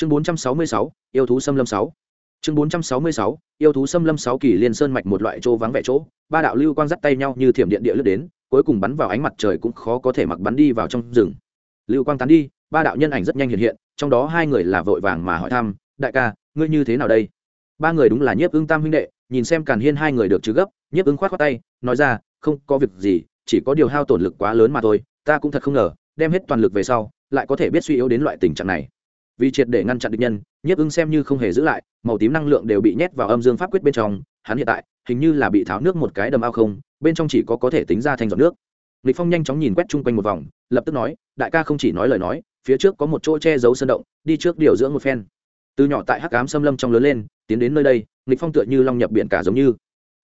chương 466, yêu thú xâm lâm sáu. Chương 466, yêu thú xâm lâm sáu kỳ liên sơn mạch một loại chỗ vắng vẻ chỗ. Ba đạo lưu quang dắt tay nhau như thiểm điện địa lướt đến cuối cùng bắn vào ánh mặt trời cũng khó có thể mặc bắn đi vào trong rừng. Lưu quang tán đi ba đạo nhân ảnh rất nhanh hiện hiện trong đó hai người là vội vàng mà hỏi thăm đại ca ngươi như thế nào đây? Ba người đúng là nhiếp ưng tam huynh đệ nhìn xem càn hiên hai người được chứ gấp nhiếp ưng khoát khoát tay nói ra không có việc gì chỉ có điều hao tổn lực quá lớn mà thôi ta cũng thật không ngờ đem hết toàn lực về sau lại có thể biết suy yếu đến loại tình trạng này vì triệt để ngăn chặn địch nhân, nhiếp ưng xem như không hề giữ lại, màu tím năng lượng đều bị nhét vào âm dương pháp quyết bên trong, hắn hiện tại, hình như là bị tháo nước một cái đầm ao không, bên trong chỉ có có thể tính ra thành giọt nước. Lịch phong nhanh chóng nhìn quét chung quanh một vòng, lập tức nói, đại ca không chỉ nói lời nói, phía trước có một chỗ che giấu sơn động, đi trước điều dưỡng một phen. Từ nhỏ tại hắc ám xâm lâm trong lớn lên, tiến đến nơi đây, lịch phong tựa như long nhập biển cả giống như.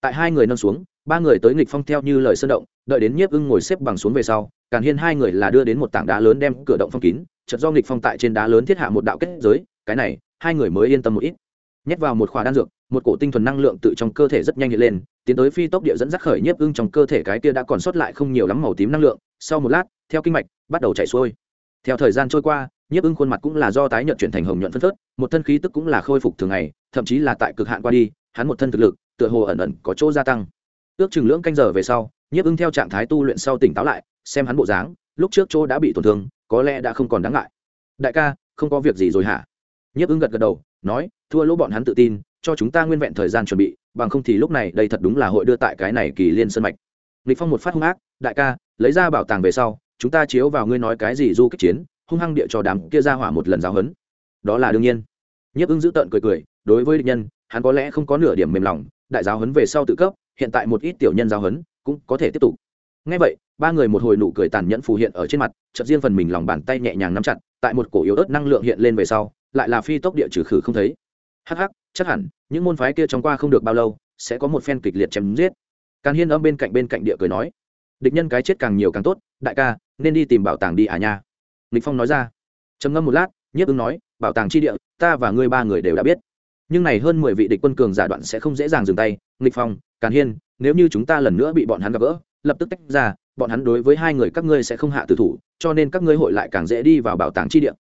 Tại hai người nâng xuống, ba người tới nghịch phong theo như lời sơn động, đợi đến nhiếp ưng ngồi xếp bằng xuống về sau càn hiên hai người là đưa đến một tảng đá lớn đem cửa động phong kín, chợt do nghịch phong tại trên đá lớn thiết hạ một đạo kết giới, cái này, hai người mới yên tâm một ít. Nhét vào một khỏa đan dược, một cổ tinh thuần năng lượng tự trong cơ thể rất nhanh hiện lên, tiến tới phi tốc địa dẫn dắt khởi nhiếp ưng trong cơ thể cái kia đã còn sót lại không nhiều lắm màu tím năng lượng, sau một lát, theo kinh mạch, bắt đầu chảy xuôi. Theo thời gian trôi qua, nhiếp ưng khuôn mặt cũng là do tái nhợt chuyển thành hồng nhuận phân phớt, một thân khí tức cũng là khôi phục thường ngày, thậm chí là tại cực hạn qua đi, hắn một thân thực lực, tựa hồ ẩn ẩn có chỗ gia tăng ước chừng lưỡng canh giờ về sau, nhiếp ưng theo trạng thái tu luyện sau tỉnh táo lại, xem hắn bộ dáng, lúc trước chỗ đã bị tổn thương, có lẽ đã không còn đáng ngại. Đại ca, không có việc gì rồi hả? Nhiếp ưng gật gật đầu, nói, thua lỗ bọn hắn tự tin, cho chúng ta nguyên vẹn thời gian chuẩn bị, bằng không thì lúc này đây thật đúng là hội đưa tại cái này kỳ liên sân mạch. Lịch phong một phát hung ác, đại ca, lấy ra bảo tàng về sau, chúng ta chiếu vào ngươi nói cái gì du kích chiến, hung hăng địa cho đám kia ra hỏa một lần giáo hấn đó là đương nhiên. Nhiếp ưng giữ tợn cười cười, đối với địch nhân, hắn có lẽ không có nửa điểm mềm lòng, đại giáo hấn về sau tự cấp hiện tại một ít tiểu nhân giáo hấn cũng có thể tiếp tục. Ngay vậy, ba người một hồi nụ cười tàn nhẫn phù hiện ở trên mặt, chợt riêng phần mình lòng bàn tay nhẹ nhàng nắm chặt, tại một cổ yếu ớt năng lượng hiện lên về sau, lại là phi tốc địa trừ khử không thấy. Hắc hắc, chắc hẳn, những môn phái kia trong qua không được bao lâu, sẽ có một phen kịch liệt chém giết. Càn hiên âm bên cạnh bên cạnh địa cười nói, địch nhân cái chết càng nhiều càng tốt, đại ca, nên đi tìm bảo tàng đi à nha. Lịch phong nói ra. Trầm ngâm một lát, nhiếp ứng nói, bảo tàng chi địa, ta và ngươi ba người đều đã biết. Nhưng này hơn mười vị địch quân cường giả đoạn sẽ không dễ dàng dừng tay. Nghịch phong càn hiên, nếu như chúng ta lần nữa bị bọn hắn gặp gỡ, lập tức tách ra, bọn hắn đối với hai người các ngươi sẽ không hạ tử thủ, cho nên các ngươi hội lại càng dễ đi vào bảo tàng chi địa.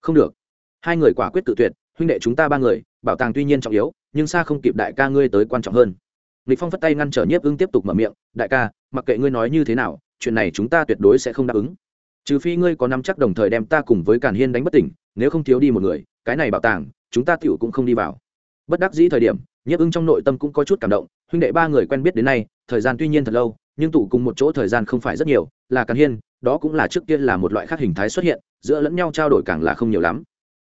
Không được. Hai người quả quyết tự tuyệt, huynh đệ chúng ta ba người, bảo tàng tuy nhiên trọng yếu, nhưng xa không kịp đại ca ngươi tới quan trọng hơn. Lịch phong phất tay ngăn trở nhiếp ưng tiếp tục mở miệng, đại ca, mặc kệ ngươi nói như thế nào, chuyện này chúng ta tuyệt đối sẽ không đáp ứng. Trừ phi ngươi có nắm chắc đồng thời đem ta cùng với càn hiên đánh bất tỉnh, nếu không thiếu đi một người, cái này bảo tàng, chúng ta tiểu cũng không đi vào. Bất đắc dĩ thời điểm nhiếp ưng trong nội tâm cũng có chút cảm động, huynh đệ ba người quen biết đến nay, thời gian tuy nhiên thật lâu, nhưng tụ cùng một chỗ thời gian không phải rất nhiều, là càng hiên, đó cũng là trước kia là một loại khác hình thái xuất hiện, giữa lẫn nhau trao đổi càng là không nhiều lắm.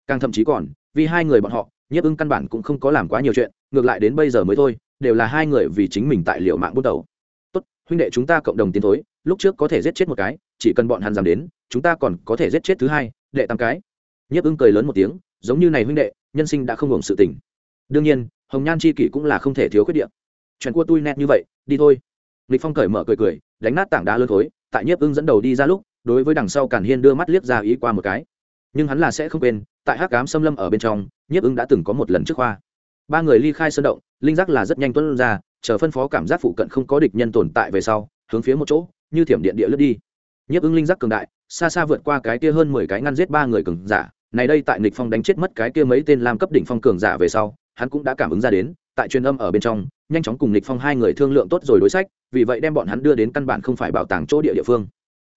Càng thậm chí còn, vì hai người bọn họ, nhiếp ưng căn bản cũng không có làm quá nhiều chuyện, ngược lại đến bây giờ mới thôi, đều là hai người vì chính mình tại liệu mạng bút đầu tốt, huynh đệ chúng ta cộng đồng tiến thối, lúc trước có thể giết chết một cái, chỉ cần bọn hắn dám đến, chúng ta còn có thể giết chết thứ hai, đệ tam cái. Nhiếp ưng cười lớn một tiếng, giống như này huynh đệ, nhân sinh đã không hưởng sự tình. Đương nhiên hồng nhan c h i kỷ cũng là không thể thiếu khuyết điểm. Chuyện của tôi nét như vậy, đi thôi. Lịch phong cởi mở cười cười, đánh nát tảng đá lơ thối tại nhiếp ưng dẫn đầu đi ra lúc, đối với đằng sau càn hiên đưa mắt liếc ra ý qua một cái. Nhưng hắn là sẽ không quên, tại hắc cám xâm lâm ở bên trong, nhiếp ưng đã từng có một lần trước khoa. Ba người ly khai sơn động, linh giác là rất nhanh tuân ra, chờ phân phó cảm giác phụ cận không có địch nhân tồn tại về sau, hướng phía một chỗ, như thiểm điện địa lướt đi. Nhiếp ưng linh giác cường đại, xa xa vượt qua cái kia hơn mười cái ngăn giết ba người cường giả. Này đây tại nịch phong đánh chết mất cái kia mấy tên làm cấp đỉnh phong cường giả về sau hắn cũng đã cảm ứng ra đến, tại truyền âm ở bên trong, nhanh chóng cùng lịch phong hai người thương lượng tốt rồi đối sách, vì vậy đem bọn hắn đưa đến căn bản không phải bảo tàng chỗ địa địa phương.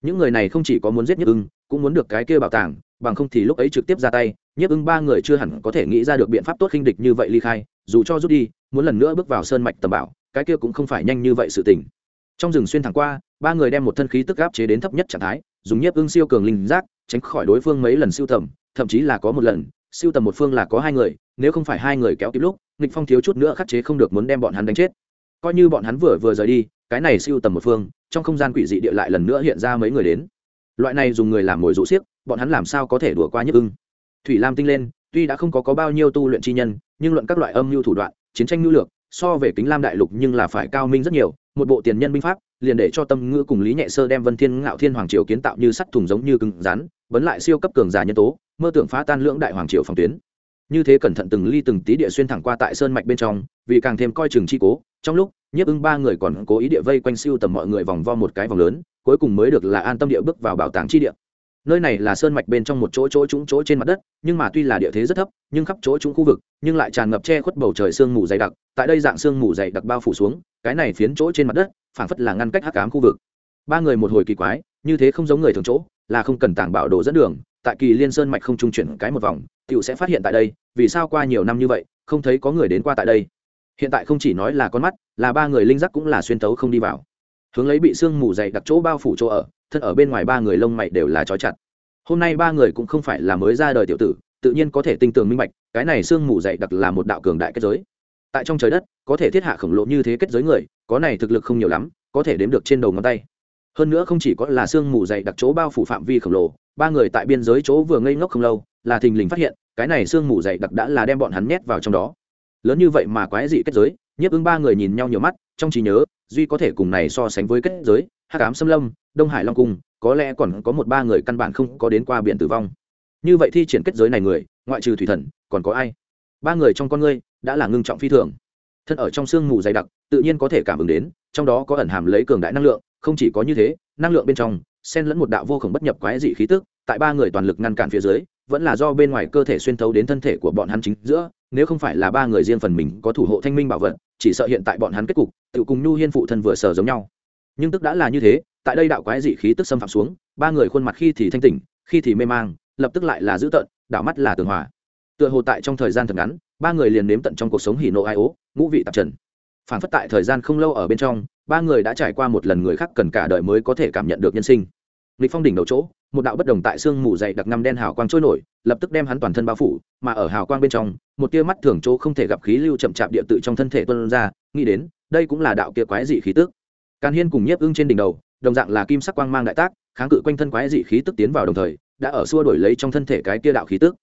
Những người này không chỉ có muốn giết nhiếp ưng, cũng muốn được cái kia bảo tàng, bằng không thì lúc ấy trực tiếp ra tay, nhiếp ưng ba người chưa hẳn có thể nghĩ ra được biện pháp tốt khinh địch như vậy ly khai, dù cho rút đi, muốn lần nữa bước vào sơn mạch tầm bảo, cái kia cũng không phải nhanh như vậy sự tình. Trong rừng xuyên thẳng qua, ba người đem một thân khí tức áp chế đến thấp nhất trạng thái, dùng nhiếp ưng siêu cường linh giác, tránh khỏi đối phương mấy lần siêu tầm, thậm chí là có một lần siêu tầm một phương là có hai người nếu không phải hai người kéo kịp lúc nghịch phong thiếu chút nữa khắc chế không được muốn đem bọn hắn đánh chết. Coi như bọn hắn vừa vừa rời đi cái này siêu tầm một phương trong không gian quỷ dị địa lại lần nữa hiện ra mấy người đến. Loại này dùng người làm mồi dụ xiếc bọn hắn làm sao có thể đùa qua nhức ưng? Thủy lam tinh lên tuy đã không có, có bao nhiêu tu luyện chi nhân nhưng luận các loại âm mưu thủ đoạn chiến tranh nhu lược so về kính lam đại lục nhưng là phải cao minh rất nhiều một bộ tiền nhân binh pháp liền để cho tâm ngữ cùng lý nhẹ sơ đem vân thiên ngạo thiên hoàng triều kiến tạo như sắt thùng giống như cứng rắn vấn lại siêu cấp cường giả nhân tố mơ tưởng phá tan lưỡng đại hoàng triều phòng tuyến. Như thế cẩn thận từng ly từng tí địa xuyên thẳng qua tại sơn mạch bên trong, vì càng thêm coi chừng chi cố, trong lúc, nhiếp ưng ba người còn cố ý địa vây quanh siêu tầm mọi người vòng vo một cái vòng lớn, cuối cùng mới được là an tâm địa bước vào bảo tàng chi địa. Nơi này là sơn mạch bên trong một chỗ chỗ trũng chỗ trên mặt đất, nhưng mà tuy là địa thế rất thấp, nhưng khắp chỗ trũng khu vực, nhưng lại tràn ngập che khuất bầu trời sương mù dày đặc, tại đây dạng sương mù dày đặc bao phủ xuống, cái này phiến chỗ trên mặt đất, phảng phất là ngăn cách hắc ám khu vực. Ba người một hồi kỳ quái, như thế không giống người thường chỗ, là không cần tảng bảo đồ dẫn đường tại kỳ liên sơn mạch không trung chuyển cái một vòng, tiểu sẽ phát hiện tại đây, vì sao qua nhiều năm như vậy, không thấy có người đến qua tại đây? Hiện tại không chỉ nói là con mắt, là ba người linh giác cũng là xuyên tấu không đi vào. Hướng lấy bị sương mù dày đặc chỗ bao phủ chỗ ở, thân ở bên ngoài ba người lông mày đều là trói chặt. Hôm nay ba người cũng không phải là mới ra đời tiểu tử, tự nhiên có thể tinh tường minh bạch, cái này sương mù dày đặc là một đạo cường đại kết giới. Tại trong trời đất, có thể thiết hạ khổng lồ như thế kết giới người, có này thực lực không nhiều lắm, có thể đếm được trên đầu ngón tay. Hơn nữa không chỉ có là sương mù dày đặc chỗ bao phủ phạm vi khổng lồ ba người tại biên giới chỗ vừa ngây ngốc không lâu, là thình lình phát hiện, cái này sương mù dày đặc đã là đem bọn hắn nhét vào trong đó. Lớn như vậy mà quái dị kết giới, nhiếp ứng ba người nhìn nhau nhiều mắt, trong trí nhớ, duy có thể cùng này so sánh với kết giới hát cám xâm lâm, đông hải long cung, có lẽ còn có một ba người căn bản không có đến qua biển tử vong. Như vậy thi triển kết giới này người, ngoại trừ thủy thần, còn có ai? Ba người trong con ngươi đã là ngưng trọng phi thường. Thân ở trong sương mù dày đặc, tự nhiên có thể cảm ứng đến, trong đó có ẩn hàm lấy cường đại năng lượng, không chỉ có như thế, năng lượng bên trong xen lẫn một đạo vô khổng bất nhập quái dị khí tức, tại ba người toàn lực ngăn cản phía dưới, vẫn là do bên ngoài cơ thể xuyên thấu đến thân thể của bọn hắn chính giữa, nếu không phải là ba người riêng phần mình có thủ hộ thanh minh bảo vật, chỉ sợ hiện tại bọn hắn kết cục, tự cùng nhu hiên phụ thân vừa sờ giống nhau. Nhưng tức đã là như thế, tại đây đạo quái dị khí tức xâm phạm xuống, ba người khuôn mặt khi thì thanh tỉnh, khi thì mê mang, lập tức lại là dữ tợn, đảo mắt là tường hòa. Tựa hồ tại trong thời gian thật ngắn, ba người liền nếm tận trong cuộc sống hỉ nộ ai ố, ngũ vị tạp trần. Phản phất tại thời gian không lâu ở bên trong ba người đã trải qua một lần người khác cần cả đời mới có thể cảm nhận được nhân sinh. Lịch phong đỉnh đầu chỗ, một đạo bất đồng tại xương mù dày đặc năm đen hào quang trôi nổi, lập tức đem hắn toàn thân bao phủ, mà ở hào quang bên trong, một tia mắt thường chỗ không thể gặp khí lưu chậm chạp địa tự trong thân thể tuân ra, nghĩ đến, đây cũng là đạo kia quái dị khí tức. Càn hiên cùng nhiếp ưng trên đỉnh đầu, đồng dạng là kim sắc quang mang đại tác, kháng cự quanh thân quái dị khí tức tiến vào đồng thời, đã ở xua đổi lấy trong thân thể cái kia đạo khí tức.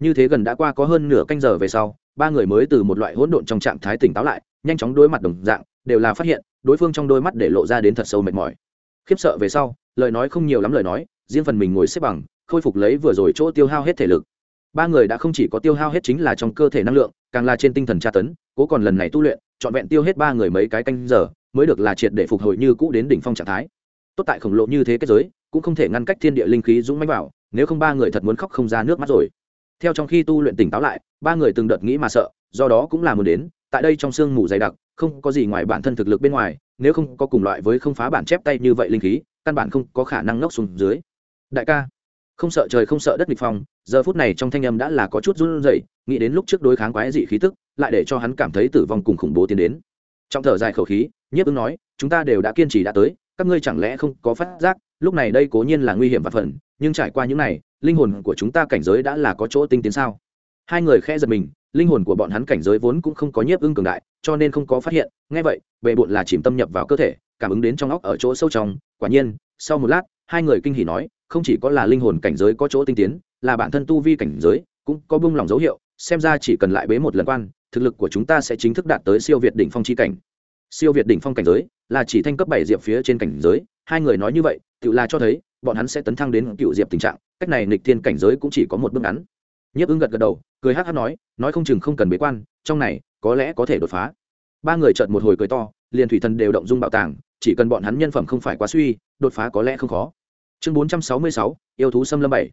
Như thế gần đã qua có hơn nửa canh giờ về sau, ba người mới từ một loại hỗn độn trong trạng thái tỉnh táo lại, nhanh chóng đối mặt đồng dạng đều là phát hiện, đối phương trong đôi mắt để lộ ra đến thật sâu mệt mỏi. Khiếp sợ về sau, lời nói không nhiều lắm lời nói, riêng phần mình ngồi xếp bằng, khôi phục lấy vừa rồi chỗ tiêu hao hết thể lực. Ba người đã không chỉ có tiêu hao hết chính là trong cơ thể năng lượng, càng là trên tinh thần tra tấn, cố còn lần này tu luyện, trọn vẹn tiêu hết ba người mấy cái canh giờ, mới được là triệt để phục hồi như cũ đến đỉnh phong trạng thái. Tốt tại khổng lộ như thế kết giới, cũng không thể ngăn cách thiên địa linh khí dũng mãnh vào, nếu không ba người thật muốn khóc không ra nước mắt rồi. Theo trong khi tu luyện tỉnh táo lại, ba người từng đợt nghĩ mà sợ, do đó cũng là muốn đến, tại đây trong sương mù dày đặc không có gì ngoài bản thân thực lực bên ngoài, nếu không có cùng loại với không phá bản chép tay như vậy linh khí, căn bản không có khả năng ngốc xuống dưới. Đại ca, không sợ trời không sợ đất nghịch phong, giờ phút này trong thanh âm đã là có chút run rẩy, nghĩ đến lúc trước đối kháng quái dị khí tức, lại để cho hắn cảm thấy tử vong cùng khủng bố tiến đến. Trong thở dài khẩu khí, nhiếp ứng nói, chúng ta đều đã kiên trì đã tới, các ngươi chẳng lẽ không có phát giác, lúc này đây cố nhiên là nguy hiểm và phần, nhưng trải qua những này, linh hồn của chúng ta cảnh giới đã là có chỗ tinh tiến sao? Hai người khẽ giật mình linh hồn của bọn hắn cảnh giới vốn cũng không có nhiếp ưng cường đại, cho nên không có phát hiện. Nghe vậy bệ bụn là chìm tâm nhập vào cơ thể, cảm ứng đến trong óc ở chỗ sâu trong. Quả nhiên, sau một lát, hai người kinh hỉ nói, không chỉ có là linh hồn cảnh giới có chỗ tinh tiến, là bản thân tu vi cảnh giới cũng có bung lòng dấu hiệu, xem ra chỉ cần lại bế một lần quan, thực lực của chúng ta sẽ chính thức đạt tới siêu việt đỉnh phong chi cảnh. Siêu việt đỉnh phong cảnh giới là chỉ thanh cấp bảy diệp phía trên cảnh giới, hai người nói như vậy, tự là cho thấy, bọn hắn sẽ tấn thăng đến cựu diệp tình trạng, cách này nịch thiên cảnh giới cũng chỉ có một bước ngắn. Nhiếp ứng gật gật đầu cười hát hát nói nói không chừng không cần bế quan, trong này, có lẽ có thể đột phá. Ba người chợt một hồi cười to, liền thủy thần đều động dung bảo tàng, chỉ cần bọn hắn nhân phẩm không phải quá suy, đột phá có lẽ không khó. Chương bốn trăm sáu mươi sáu, yêu thú xâm lâm bảy.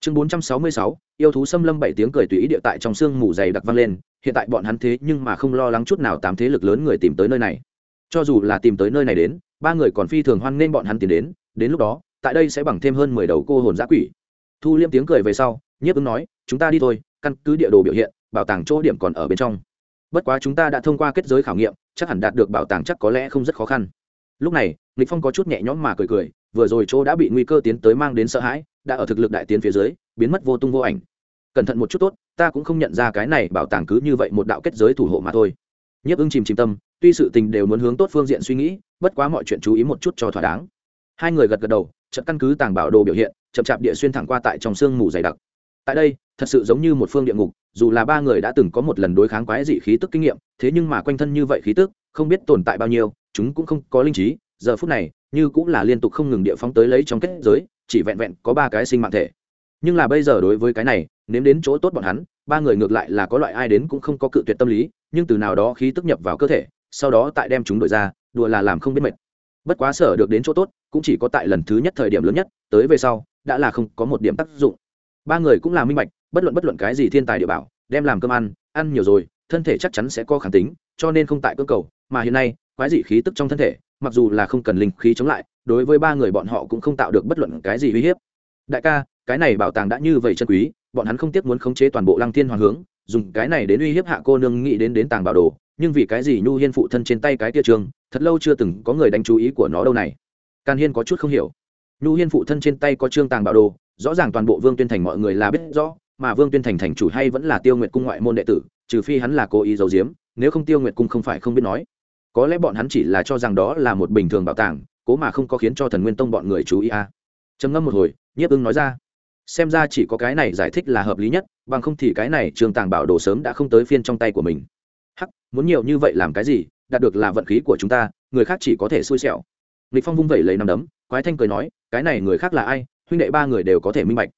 Chương bốn trăm sáu mươi sáu, yêu thú xâm lâm bảy tiếng cười tùy ý địa tại trong sương mù dày đặc vang lên, hiện tại bọn hắn thế nhưng mà không lo lắng chút nào tám thế lực lớn người tìm tới nơi này. Cho dù là tìm tới nơi này đến, ba người còn phi thường hoan nghênh bọn hắn tìm đến đến lúc đó, tại đây sẽ bằng thêm hơn mười đầu cô hồn giã quỷ. Thu liêm tiếng cười về sau, nhiếp ứng nói, chúng ta đi thôi căn cứ địa đồ biểu hiện, bảo tàng chỗ điểm còn ở bên trong. Bất quá chúng ta đã thông qua kết giới khảo nghiệm, chắc hẳn đạt được bảo tàng chắc có lẽ không rất khó khăn. Lúc này, lịch phong có chút nhẹ nhõm mà cười cười, vừa rồi chỗ đã bị nguy cơ tiến tới mang đến sợ hãi, đã ở thực lực đại tiến phía dưới, biến mất vô tung vô ảnh. Cẩn thận một chút tốt, ta cũng không nhận ra cái này bảo tàng cứ như vậy một đạo kết giới thủ hộ mà thôi. Nhiếp ưng chìm chìm tâm, tuy sự tình đều muốn hướng tốt phương diện suy nghĩ, bất quá mọi chuyện chú ý một chút cho thỏa đáng. Hai người gật gật đầu trận căn cứ tàng bảo đồ biểu hiện, chậm chạp địa xuyên thẳng qua tại trong sương mù dày đặc. Tại đây thật sự giống như một phương địa ngục, dù là ba người đã từng có một lần đối kháng quái dị khí tức kinh nghiệm, thế nhưng mà quanh thân như vậy khí tức, không biết tồn tại bao nhiêu, chúng cũng không có linh trí, giờ phút này, như cũng là liên tục không ngừng địa phóng tới lấy trong kết giới, chỉ vẹn vẹn có ba cái sinh mạng thể. Nhưng là bây giờ đối với cái này, nếm đến chỗ tốt bọn hắn, ba người ngược lại là có loại ai đến cũng không có cự tuyệt tâm lý, nhưng từ nào đó khí tức nhập vào cơ thể, sau đó tại đem chúng đổi ra, đùa là làm không biết mệt. Bất quá sở được đến chỗ tốt, cũng chỉ có tại lần thứ nhất thời điểm lớn nhất, tới về sau, đã là không có một điểm tác dụng. Ba người cũng là minh bạch bất luận bất luận cái gì thiên tài địa bảo, đem làm cơm ăn ăn nhiều rồi, thân thể chắc chắn sẽ có kháng tính, cho nên không tại cơ cầu. Mà hiện nay, quái dị khí tức trong thân thể, mặc dù là không cần linh khí chống lại, đối với ba người bọn họ cũng không tạo được bất luận cái gì uy hiếp. Đại ca, cái này bảo tàng đã như vậy chân quý, bọn hắn không tiếc muốn khống chế toàn bộ lăng thiên hoàng hướng, dùng cái này đến uy hiếp hạ cô nương nghĩ đến đến tàng bảo đồ, nhưng vì cái gì nhu hiên phụ thân trên tay cái tia trường, thật lâu chưa từng có người đánh chú ý của nó đâu này. Can hiên có chút không hiểu. Nhu hiên phụ thân trên tay có trương tàng bảo đồ, rõ ràng toàn bộ vương tuyên thành mọi người là biết rõ mà vương tuyên thành thành chủ hay vẫn là tiêu nguyệt cung ngoại môn đệ tử, trừ phi hắn là cố ý giấu giếm, nếu không tiêu nguyệt cung không phải không biết nói. Có lẽ bọn hắn chỉ là cho rằng đó là một bình thường bảo tàng, cố mà không có khiến cho thần nguyên tông bọn người chú ý à. trầm ngâm một hồi, nhiếp ưng nói ra, xem ra chỉ có cái này giải thích là hợp lý nhất, bằng không thì cái này trường tàng bảo đồ sớm đã không tới phiên trong tay của mình. Hắc, muốn nhiều như vậy làm cái gì, đạt được là vận khí của chúng ta, người khác chỉ có thể xui xẻo. Lịch phong vung vẩy lấy nằm đấm, quái thanh cười nói, cái này người khác là ai, huynh đệ ba người đều có thể minh bạch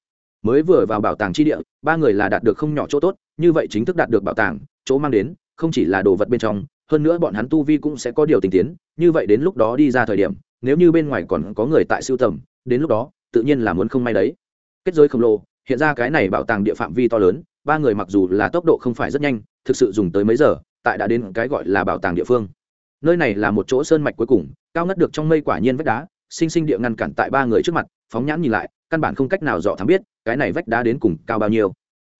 mới vừa vào bảo tàng chi địa, ba người là đạt được không nhỏ chỗ tốt, như vậy chính thức đạt được bảo tàng, chỗ mang đến, không chỉ là đồ vật bên trong, hơn nữa bọn hắn tu vi cũng sẽ có điều tình tiến, như vậy đến lúc đó đi ra thời điểm, nếu như bên ngoài còn có người tại siêu tầm, đến lúc đó, tự nhiên là muốn không may đấy. Kết giới khổng lồ, hiện ra cái này bảo tàng địa phạm vi to lớn, ba người mặc dù là tốc độ không phải rất nhanh, thực sự dùng tới mấy giờ, tại đã đến cái gọi là bảo tàng địa phương. Nơi này là một chỗ sơn mạch cuối cùng, cao ngất được trong mây quả nhiên vách đá sinh sinh địa ngăn cản tại ba người trước mặt, phóng nhãn nhìn lại, căn bản không cách nào dò thám biết cái này vách đá đến cùng cao bao nhiêu.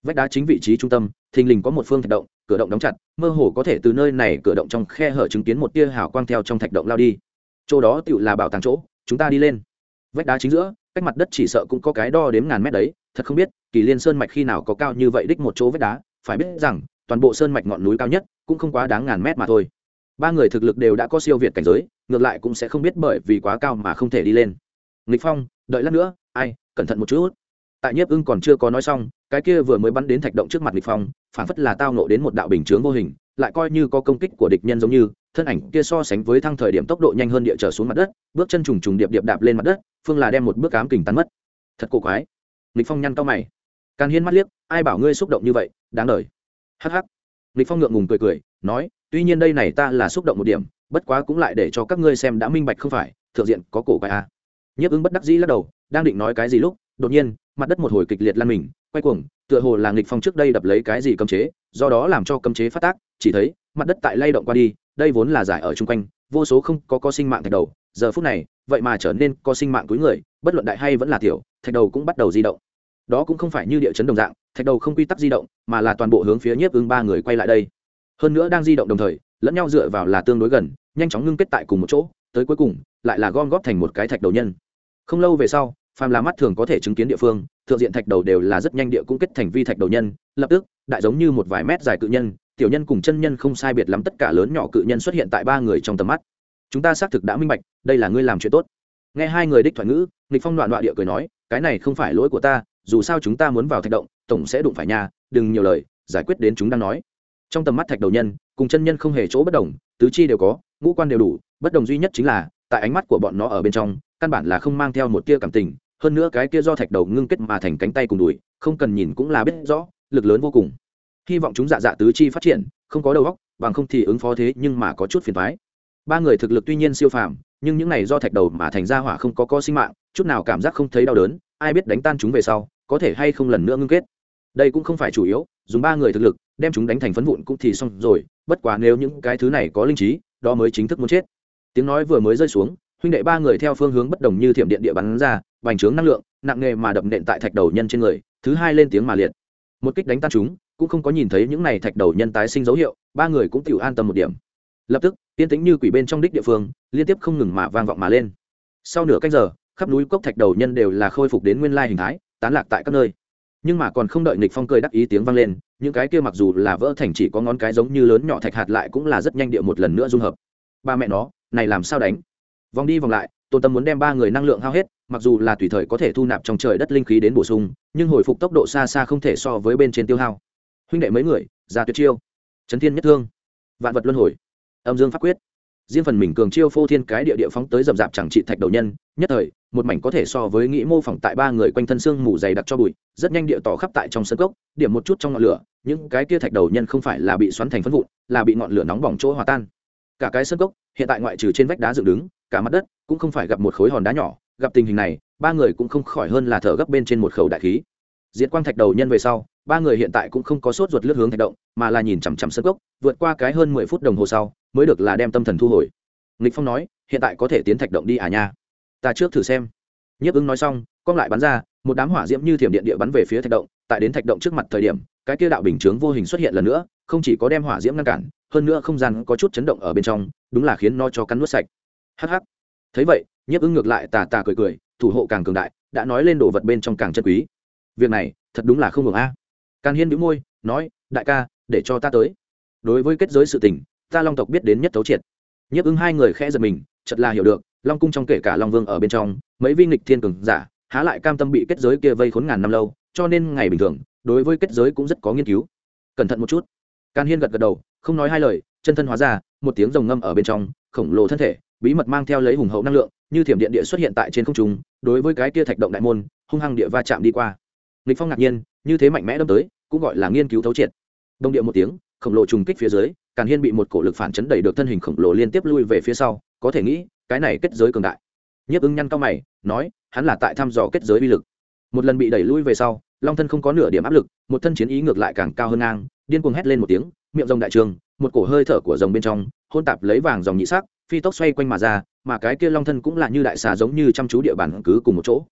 Vách đá chính vị trí trung tâm, thình lình có một phương thạch động, cửa động đóng chặt, mơ hồ có thể từ nơi này cửa động trong khe hở chứng kiến một tia hào quang theo trong thạch động lao đi. Chỗ đó tựu là bảo tàng chỗ, chúng ta đi lên. Vách đá chính giữa, cách mặt đất chỉ sợ cũng có cái đo đếm ngàn mét đấy, thật không biết, kỳ liên sơn mạch khi nào có cao như vậy đích một chỗ vách đá, phải biết rằng, toàn bộ sơn mạch ngọn núi cao nhất cũng không quá đáng ngàn mét mà thôi ba người thực lực đều đã có siêu việt cảnh giới, ngược lại cũng sẽ không biết bởi vì quá cao mà không thể đi lên. Nghịch phong, đợi lát nữa, ai, cẩn thận một chút. Tại nhiếp ưng còn chưa có nói xong, cái kia vừa mới bắn đến thạch động trước mặt nghịch phong, phản phất là tao nộ đến một đạo bình chướng vô hình, lại coi như có công kích của địch nhân giống như, thân ảnh kia so sánh với thăng thời điểm tốc độ nhanh hơn địa trở xuống mặt đất, bước chân trùng trùng điệp điệp đạp lên mặt đất, phương là đem một bước cám kình tan mất. Thật cổ quái. Nghịch phong nhăn cao mày. Càn hiên mắt liếc, ai bảo ngươi xúc động như vậy, đáng đời. Hắc hắc. Nghịch phong ngượng ngùng cười cười nói, tuy nhiên đây này ta là xúc động một điểm, bất quá cũng lại để cho các ngươi xem đã minh bạch không phải, thượng diện có cổ quái a à. nhiếp ứng bất đắc dĩ lắc đầu, đang định nói cái gì lúc, đột nhiên, mặt đất một hồi kịch liệt lan mình, quay cuồng, tựa hồ là nghịch phong trước đây đập lấy cái gì cấm chế, do đó làm cho cấm chế phát tác, chỉ thấy, mặt đất tại lay động qua đi, đây vốn là giải ở chung quanh, vô số không có có sinh mạng thạch đầu, giờ phút này, vậy mà trở nên có sinh mạng cuối người, bất luận đại hay vẫn là tiểu, thạch đầu cũng bắt đầu di động đó cũng không phải như địa chấn đồng dạng, thạch đầu không quy tắc di động, mà là toàn bộ hướng phía nhiếp ứng ba người quay lại đây hơn nữa đang di động đồng thời, lẫn nhau dựa vào là tương đối gần, nhanh chóng ngưng kết tại cùng một chỗ, tới cuối cùng, lại là gom góp thành một cái thạch đầu nhân. Không lâu về sau, phàm là mắt thường có thể chứng kiến địa phương, thượng diện thạch đầu đều là rất nhanh địa cũng kết thành vi thạch đầu nhân, lập tức, đại giống như một vài mét dài cự nhân, tiểu nhân cùng chân nhân không sai biệt lắm tất cả lớn nhỏ cự nhân xuất hiện tại ba người trong tầm mắt. Chúng ta xác thực đã minh bạch, đây là ngươi làm chuyện tốt. Nghe hai người đích thoại ngữ, nghịch phong đoạn đoạn địa cười nói, cái này không phải lỗi của ta, dù sao chúng ta muốn vào thạch động, tổng sẽ đụng phải nhà, đừng nhiều lời, giải quyết đến chúng đang nói trong tầm mắt thạch đầu nhân, cùng chân nhân không hề chỗ bất đồng, tứ chi đều có, ngũ quan đều đủ, bất đồng duy nhất chính là, tại ánh mắt của bọn nó ở bên trong, căn bản là không mang theo một tia cảm tình, hơn nữa cái kia do thạch đầu ngưng kết mà thành cánh tay cùng đùi, không cần nhìn cũng là biết rõ, lực lớn vô cùng. Hy vọng chúng dạ dạ tứ chi phát triển, không có đầu óc, bằng không thì ứng phó thế nhưng mà có chút phiền thoái ba người thực lực tuy nhiên siêu phàm, nhưng những này do thạch đầu mà thành ra hỏa không có co sinh mạng, chút nào cảm giác không thấy đau đớn, ai biết đánh tan chúng về sau, có thể hay không lần nữa ngưng kết. Đây cũng không phải chủ yếu dùng ba người thực lực, đem chúng đánh thành phấn vụn cũng thì xong rồi, bất quá nếu những cái thứ này có linh trí, đó mới chính thức muốn chết. Tiếng nói vừa mới rơi xuống, huynh đệ ba người theo phương hướng bất đồng như thiểm điện địa bắn ra, bành trướng năng lượng, nặng nề mà đập nện tại thạch đầu nhân trên người, thứ hai lên tiếng mà liệt. Một kích đánh tan chúng, cũng không có nhìn thấy những này thạch đầu nhân tái sinh dấu hiệu, ba người cũng tự an tâm một điểm. Lập tức tiên tĩnh như quỷ bên trong đích địa phương, liên tiếp không ngừng mà vang vọng mà lên. Sau nửa cách giờ, khắp núi cốc thạch đầu nhân đều là khôi phục đến nguyên lai hình thái, tán lạc tại các nơi nhưng mà còn không đợi nịch phong cười đắc ý tiếng vang lên, những cái kia mặc dù là vỡ thành chỉ có ngón cái giống như lớn nhỏ thạch hạt lại cũng là rất nhanh địa một lần nữa dung hợp. Ba mẹ nó, này làm sao đánh? Vòng đi vòng lại tôn tâm muốn đem ba người năng lượng hao hết, mặc dù là tùy thời có thể thu nạp trong trời đất linh khí đến bổ sung, nhưng hồi phục tốc độ xa xa không thể so với bên trên tiêu hao. Huynh đệ mấy người, ra tuyệt chiêu. Chấn thiên nhất thương. Vạn vật luân hồi. Âm dương pháp quyết riêng phần mình cường chiêu phô thiên cái địa địa phóng tới dầm dạp chẳng trị thạch đầu nhân, nhất thời, một mảnh có thể so với nghĩ mô phỏng tại ba người quanh thân xương mù dày đặc cho bụi, rất nhanh địa tỏ khắp tại trong sân cốc, điểm một chút trong ngọn lửa, những cái kia thạch đầu nhân không phải là bị xoắn thành phân vụn, là bị ngọn lửa nóng bỏng chỗ hòa tan. Cả cái sân cốc, hiện tại ngoại trừ trên vách đá dựng đứng, cả mặt đất cũng không phải gặp một khối hòn đá nhỏ, gặp tình hình này, ba người cũng không khỏi hơn là thở gấp bên trên một khẩu đại khí. Diệt quang thạch đầu nhân về sau, ba người hiện tại cũng không có sốt ruột lướt hướng thạch động, mà là nhìn chằm chằm sân cốc, vượt qua cái hơn mười phút đồng hồ sau mới được là đem tâm thần thu hồi. Nghịch phong nói, hiện tại có thể tiến thạch động đi à nha. Ta trước thử xem. Nhiếp ứng nói xong con lại bắn ra, một đám hỏa diễm như thiểm điện địa bắn về phía thạch động. Tại đến thạch động trước mặt thời điểm, cái kia đạo bình chướng vô hình xuất hiện lần nữa, không chỉ có đem hỏa diễm ngăn cản, hơn nữa không gian có chút chấn động ở bên trong, đúng là khiến nó cho cắn nuốt sạch. Hh thấy vậy, nhiếp ứng ngược lại tà tà cười cười, thủ hộ càng cường đại, đã nói lên đồ vật bên trong càng chân quý. Việc này, thật đúng là không ngừng a. À. càn hiên bĩu môi, nói, đại ca, để cho ta tới. Đối với kết giới sự tình ta long tộc biết đến nhất thấu triệt. Nhiếp ứng hai người khẽ giật mình chật là hiểu được, long cung trong kể cả long vương ở bên trong, mấy vi nghịch thiên cường giả, há lại cam tâm bị kết giới kia vây khốn ngàn năm lâu, cho nên ngày bình thường, đối với kết giới cũng rất có nghiên cứu. Cẩn thận một chút. Càn hiên gật gật đầu, không nói hai lời, chân thân hóa ra, một tiếng rồng ngâm ở bên trong, khổng lồ thân thể, bí mật mang theo lấy hùng hậu năng lượng, như thiểm điện địa xuất hiện tại trên không trung, đối với cái kia thạch động đại môn, hung hăng địa va chạm đi qua. Nghịch phong ngạc nhiên, như thế mạnh mẽ đâm tới, cũng gọi là nghiên cứu thấu triệt. Đông địa một tiếng, khổng lồ trùng kích phía dưới càn hiên bị một cổ lực phản chấn đẩy được thân hình khổng lồ liên tiếp lui về phía sau, có thể nghĩ, cái này kết giới cường đại. Nhiếp ứng nhăn cao mày, nói, hắn là tại thăm dò kết giới uy lực. Một lần bị đẩy lui về sau, long thân không có nửa điểm áp lực, một thân chiến ý ngược lại càng cao hơn ngang, điên cuồng hét lên một tiếng, miệng rồng đại trường, một cổ hơi thở của rồng bên trong, hôn tạp lấy vàng dòng nhị sắc, phi tốc xoay quanh mà ra, mà cái kia long thân cũng là như đại xà giống như chăm chú địa bàn cứ cùng một chỗ.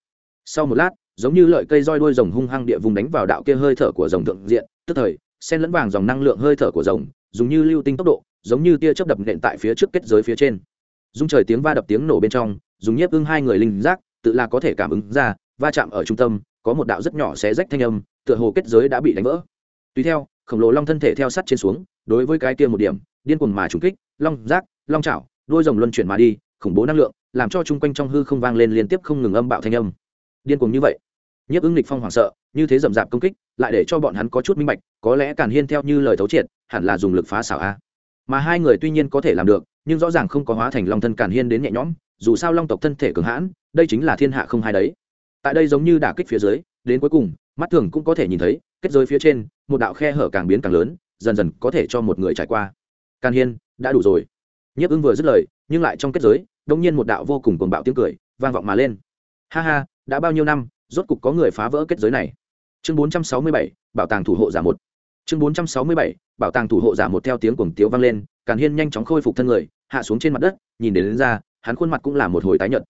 Sau một lát, giống như lợi cây roi đuôi rồng hung hăng địa vùng đánh vào đạo kia hơi thở của rồng thượng diện, tức thời sen lẫn vàng dòng năng lượng hơi thở của rồng, dùng như lưu tinh tốc độ, giống như tia chớp đập nện tại phía trước kết giới phía trên. Dung trời tiếng va đập tiếng nổ bên trong, dùng nhiếp ưng hai người linh giác, tự là có thể cảm ứng ra, va chạm ở trung tâm, có một đạo rất nhỏ xé rách thanh âm, tựa hồ kết giới đã bị đánh vỡ. Tùy theo, khổng lồ long thân thể theo sắt trên xuống, đối với cái kia một điểm, điên cuồng mà trúng kích, long giác, long chảo, đuôi rồng luân chuyển mà đi, khủng bố năng lượng, làm cho chung quanh trong hư không vang lên liên tiếp không ngừng âm bạo thanh âm. Điên cuồng như vậy, nhiếp ứng lịch phong hoảng sợ như thế rậm rạp công kích, lại để cho bọn hắn có chút minh bạch, có lẽ càn hiên theo như lời thấu triệt, hẳn là dùng lực phá xảo a. Mà hai người tuy nhiên có thể làm được, nhưng rõ ràng không có hóa thành long thân càn hiên đến nhẹ nhõm, dù sao long tộc thân thể cường hãn, đây chính là thiên hạ không hai đấy. Tại đây giống như đả kích phía dưới, đến cuối cùng, mắt thường cũng có thể nhìn thấy, kết giới phía trên, một đạo khe hở càng biến càng lớn, dần dần có thể cho một người trải qua. Càn hiên, đã đủ rồi. Nhiếp ưng vừa dứt lời, nhưng lại trong kết giới đông nhiên một đạo vô cùng cuồng bạo tiếng cười, vang vọng mà lên. Ha ha, đã bao nhiêu năm rốt cục có người phá vỡ kết giới này. Chương 467, bảo tàng thủ hộ giả một. Chương 467, bảo tàng thủ hộ giả một theo tiếng cuồng tiếu vang lên càn hiên nhanh chóng khôi phục thân người hạ xuống trên mặt đất nhìn đến, đến ra hắn khuôn mặt cũng là một hồi tái nhợt.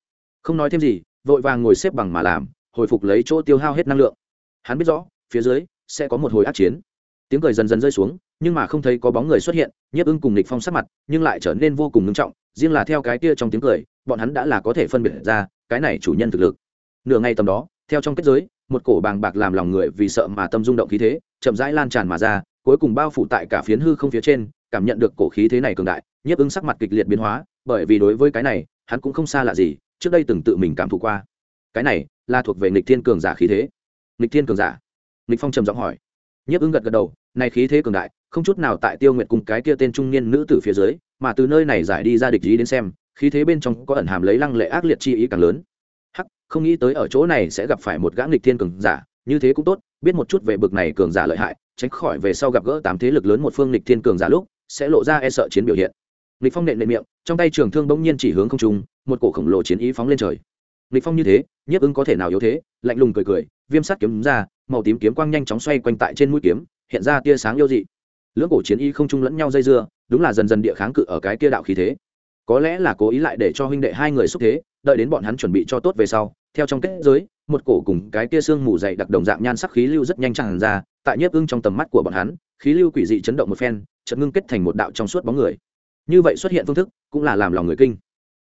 Không nói thêm gì vội vàng ngồi xếp bằng mà làm hồi phục lấy chỗ tiêu hao hết năng lượng. Hắn biết rõ phía dưới sẽ có một hồi ác chiến. Tiếng cười dần dần rơi xuống nhưng mà không thấy có bóng người xuất hiện nhiếp ưng cùng lịch phong sắc mặt nhưng lại trở nên vô cùng ngưng trọng riêng là theo cái kia trong tiếng cười bọn hắn đã là có thể phân biệt ra cái này chủ nhân thực lực. Nửa ngày tầm đó theo trong kết giới, một cổ bàng bạc làm lòng người vì sợ mà tâm rung động khí thế, chậm rãi lan tràn mà ra, cuối cùng bao phủ tại cả phiến hư không phía trên, cảm nhận được cổ khí thế này cường đại, nhiếp ứng sắc mặt kịch liệt biến hóa, bởi vì đối với cái này, hắn cũng không xa lạ gì, trước đây từng tự mình cảm thụ qua. Cái này, là thuộc về nghịch thiên cường giả khí thế. Nghịch thiên cường giả? Nghịch phong trầm giọng hỏi. Nhiếp ứng gật gật đầu, này khí thế cường đại, không chút nào tại tiêu nguyệt cùng cái kia tên trung niên nữ tử phía dưới, mà từ nơi này giải đi ra địch ý đến xem, khí thế bên trong có ẩn hàm lấy lăng lệ ác liệt chi ý càng lớn không nghĩ tới ở chỗ này sẽ gặp phải một gã nghịch thiên cường giả, như thế cũng tốt, biết một chút về bực này cường giả lợi hại, tránh khỏi về sau gặp gỡ tám thế lực lớn một phương nghịch thiên cường giả lúc, sẽ lộ ra e sợ chiến biểu hiện. Nghịch phong nện nện miệng, trong tay trường thương bỗng nhiên chỉ hướng không trung, một cổ khổng lồ chiến ý phóng lên trời. Nghịch phong như thế, nhiếp ứng có thể nào yếu thế? Lạnh lùng cười cười, viêm sắt kiếm ra, màu tím kiếm quang nhanh chóng xoay quanh tại trên mũi kiếm, hiện ra tia sáng yêu dị. Lưỡng cổ chiến ý không chung lẫn nhau dây dưa, đúng là dần dần địa kháng cự ở cái kia đạo khí thế. Có lẽ là cố ý lại để cho huynh đệ hai người xúc thế, đợi đến bọn hắn chuẩn bị cho tốt về sau theo trong kết giới, một cổ cùng cái kia xương mù dày đặc đồng dạng nhan sắc khí lưu rất nhanh tràn ra, tại nhiếp ưng trong tầm mắt của bọn hắn, khí lưu quỷ dị chấn động một phen, chợt ngưng kết thành một đạo trong suốt bóng người. Như vậy xuất hiện phương thức, cũng là làm lòng người kinh.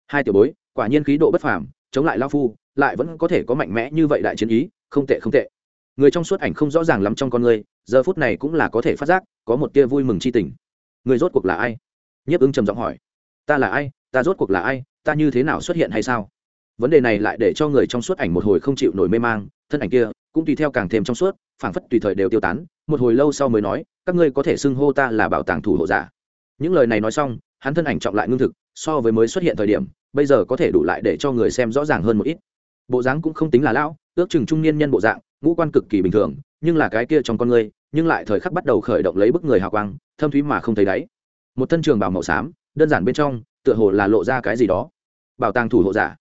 Hai tiểu bối, quả nhiên khí độ bất phàm, chống lại lao phu, lại vẫn có thể có mạnh mẽ như vậy đại chiến ý, không tệ không tệ. Người trong suốt ảnh không rõ ràng lắm trong con người, giờ phút này cũng là có thể phát giác, có một tia vui mừng chi tình. Người rốt cuộc là ai? Nhiếp ưng trầm giọng hỏi. Ta là ai? Ta rốt cuộc là ai? Ta như thế nào xuất hiện hay sao? Vấn đề này lại để cho người trong suốt ảnh một hồi không chịu nổi mê mang, thân ảnh kia cũng tùy theo càng thêm trong suốt, phảng phất tùy thời đều tiêu tán, một hồi lâu sau mới nói, các ngươi có thể xưng hô ta là bảo tàng thủ hộ giả. Những lời này nói xong, hắn thân ảnh trọng lại ngưng thực, so với mới xuất hiện thời điểm, bây giờ có thể đủ lại để cho người xem rõ ràng hơn một ít. Bộ dáng cũng không tính là lão, ước chừng trung niên nhân bộ dạng, ngũ quan cực kỳ bình thường, nhưng là cái kia trong con người, nhưng lại thời khắc bắt đầu khởi động lấy bức người hào quang, thâm thúy mà không thấy đáy. Một thân trường bảo màu xám, đơn giản bên trong, tựa hồ là lộ ra cái gì đó. Bảo tàng thủ hộ giả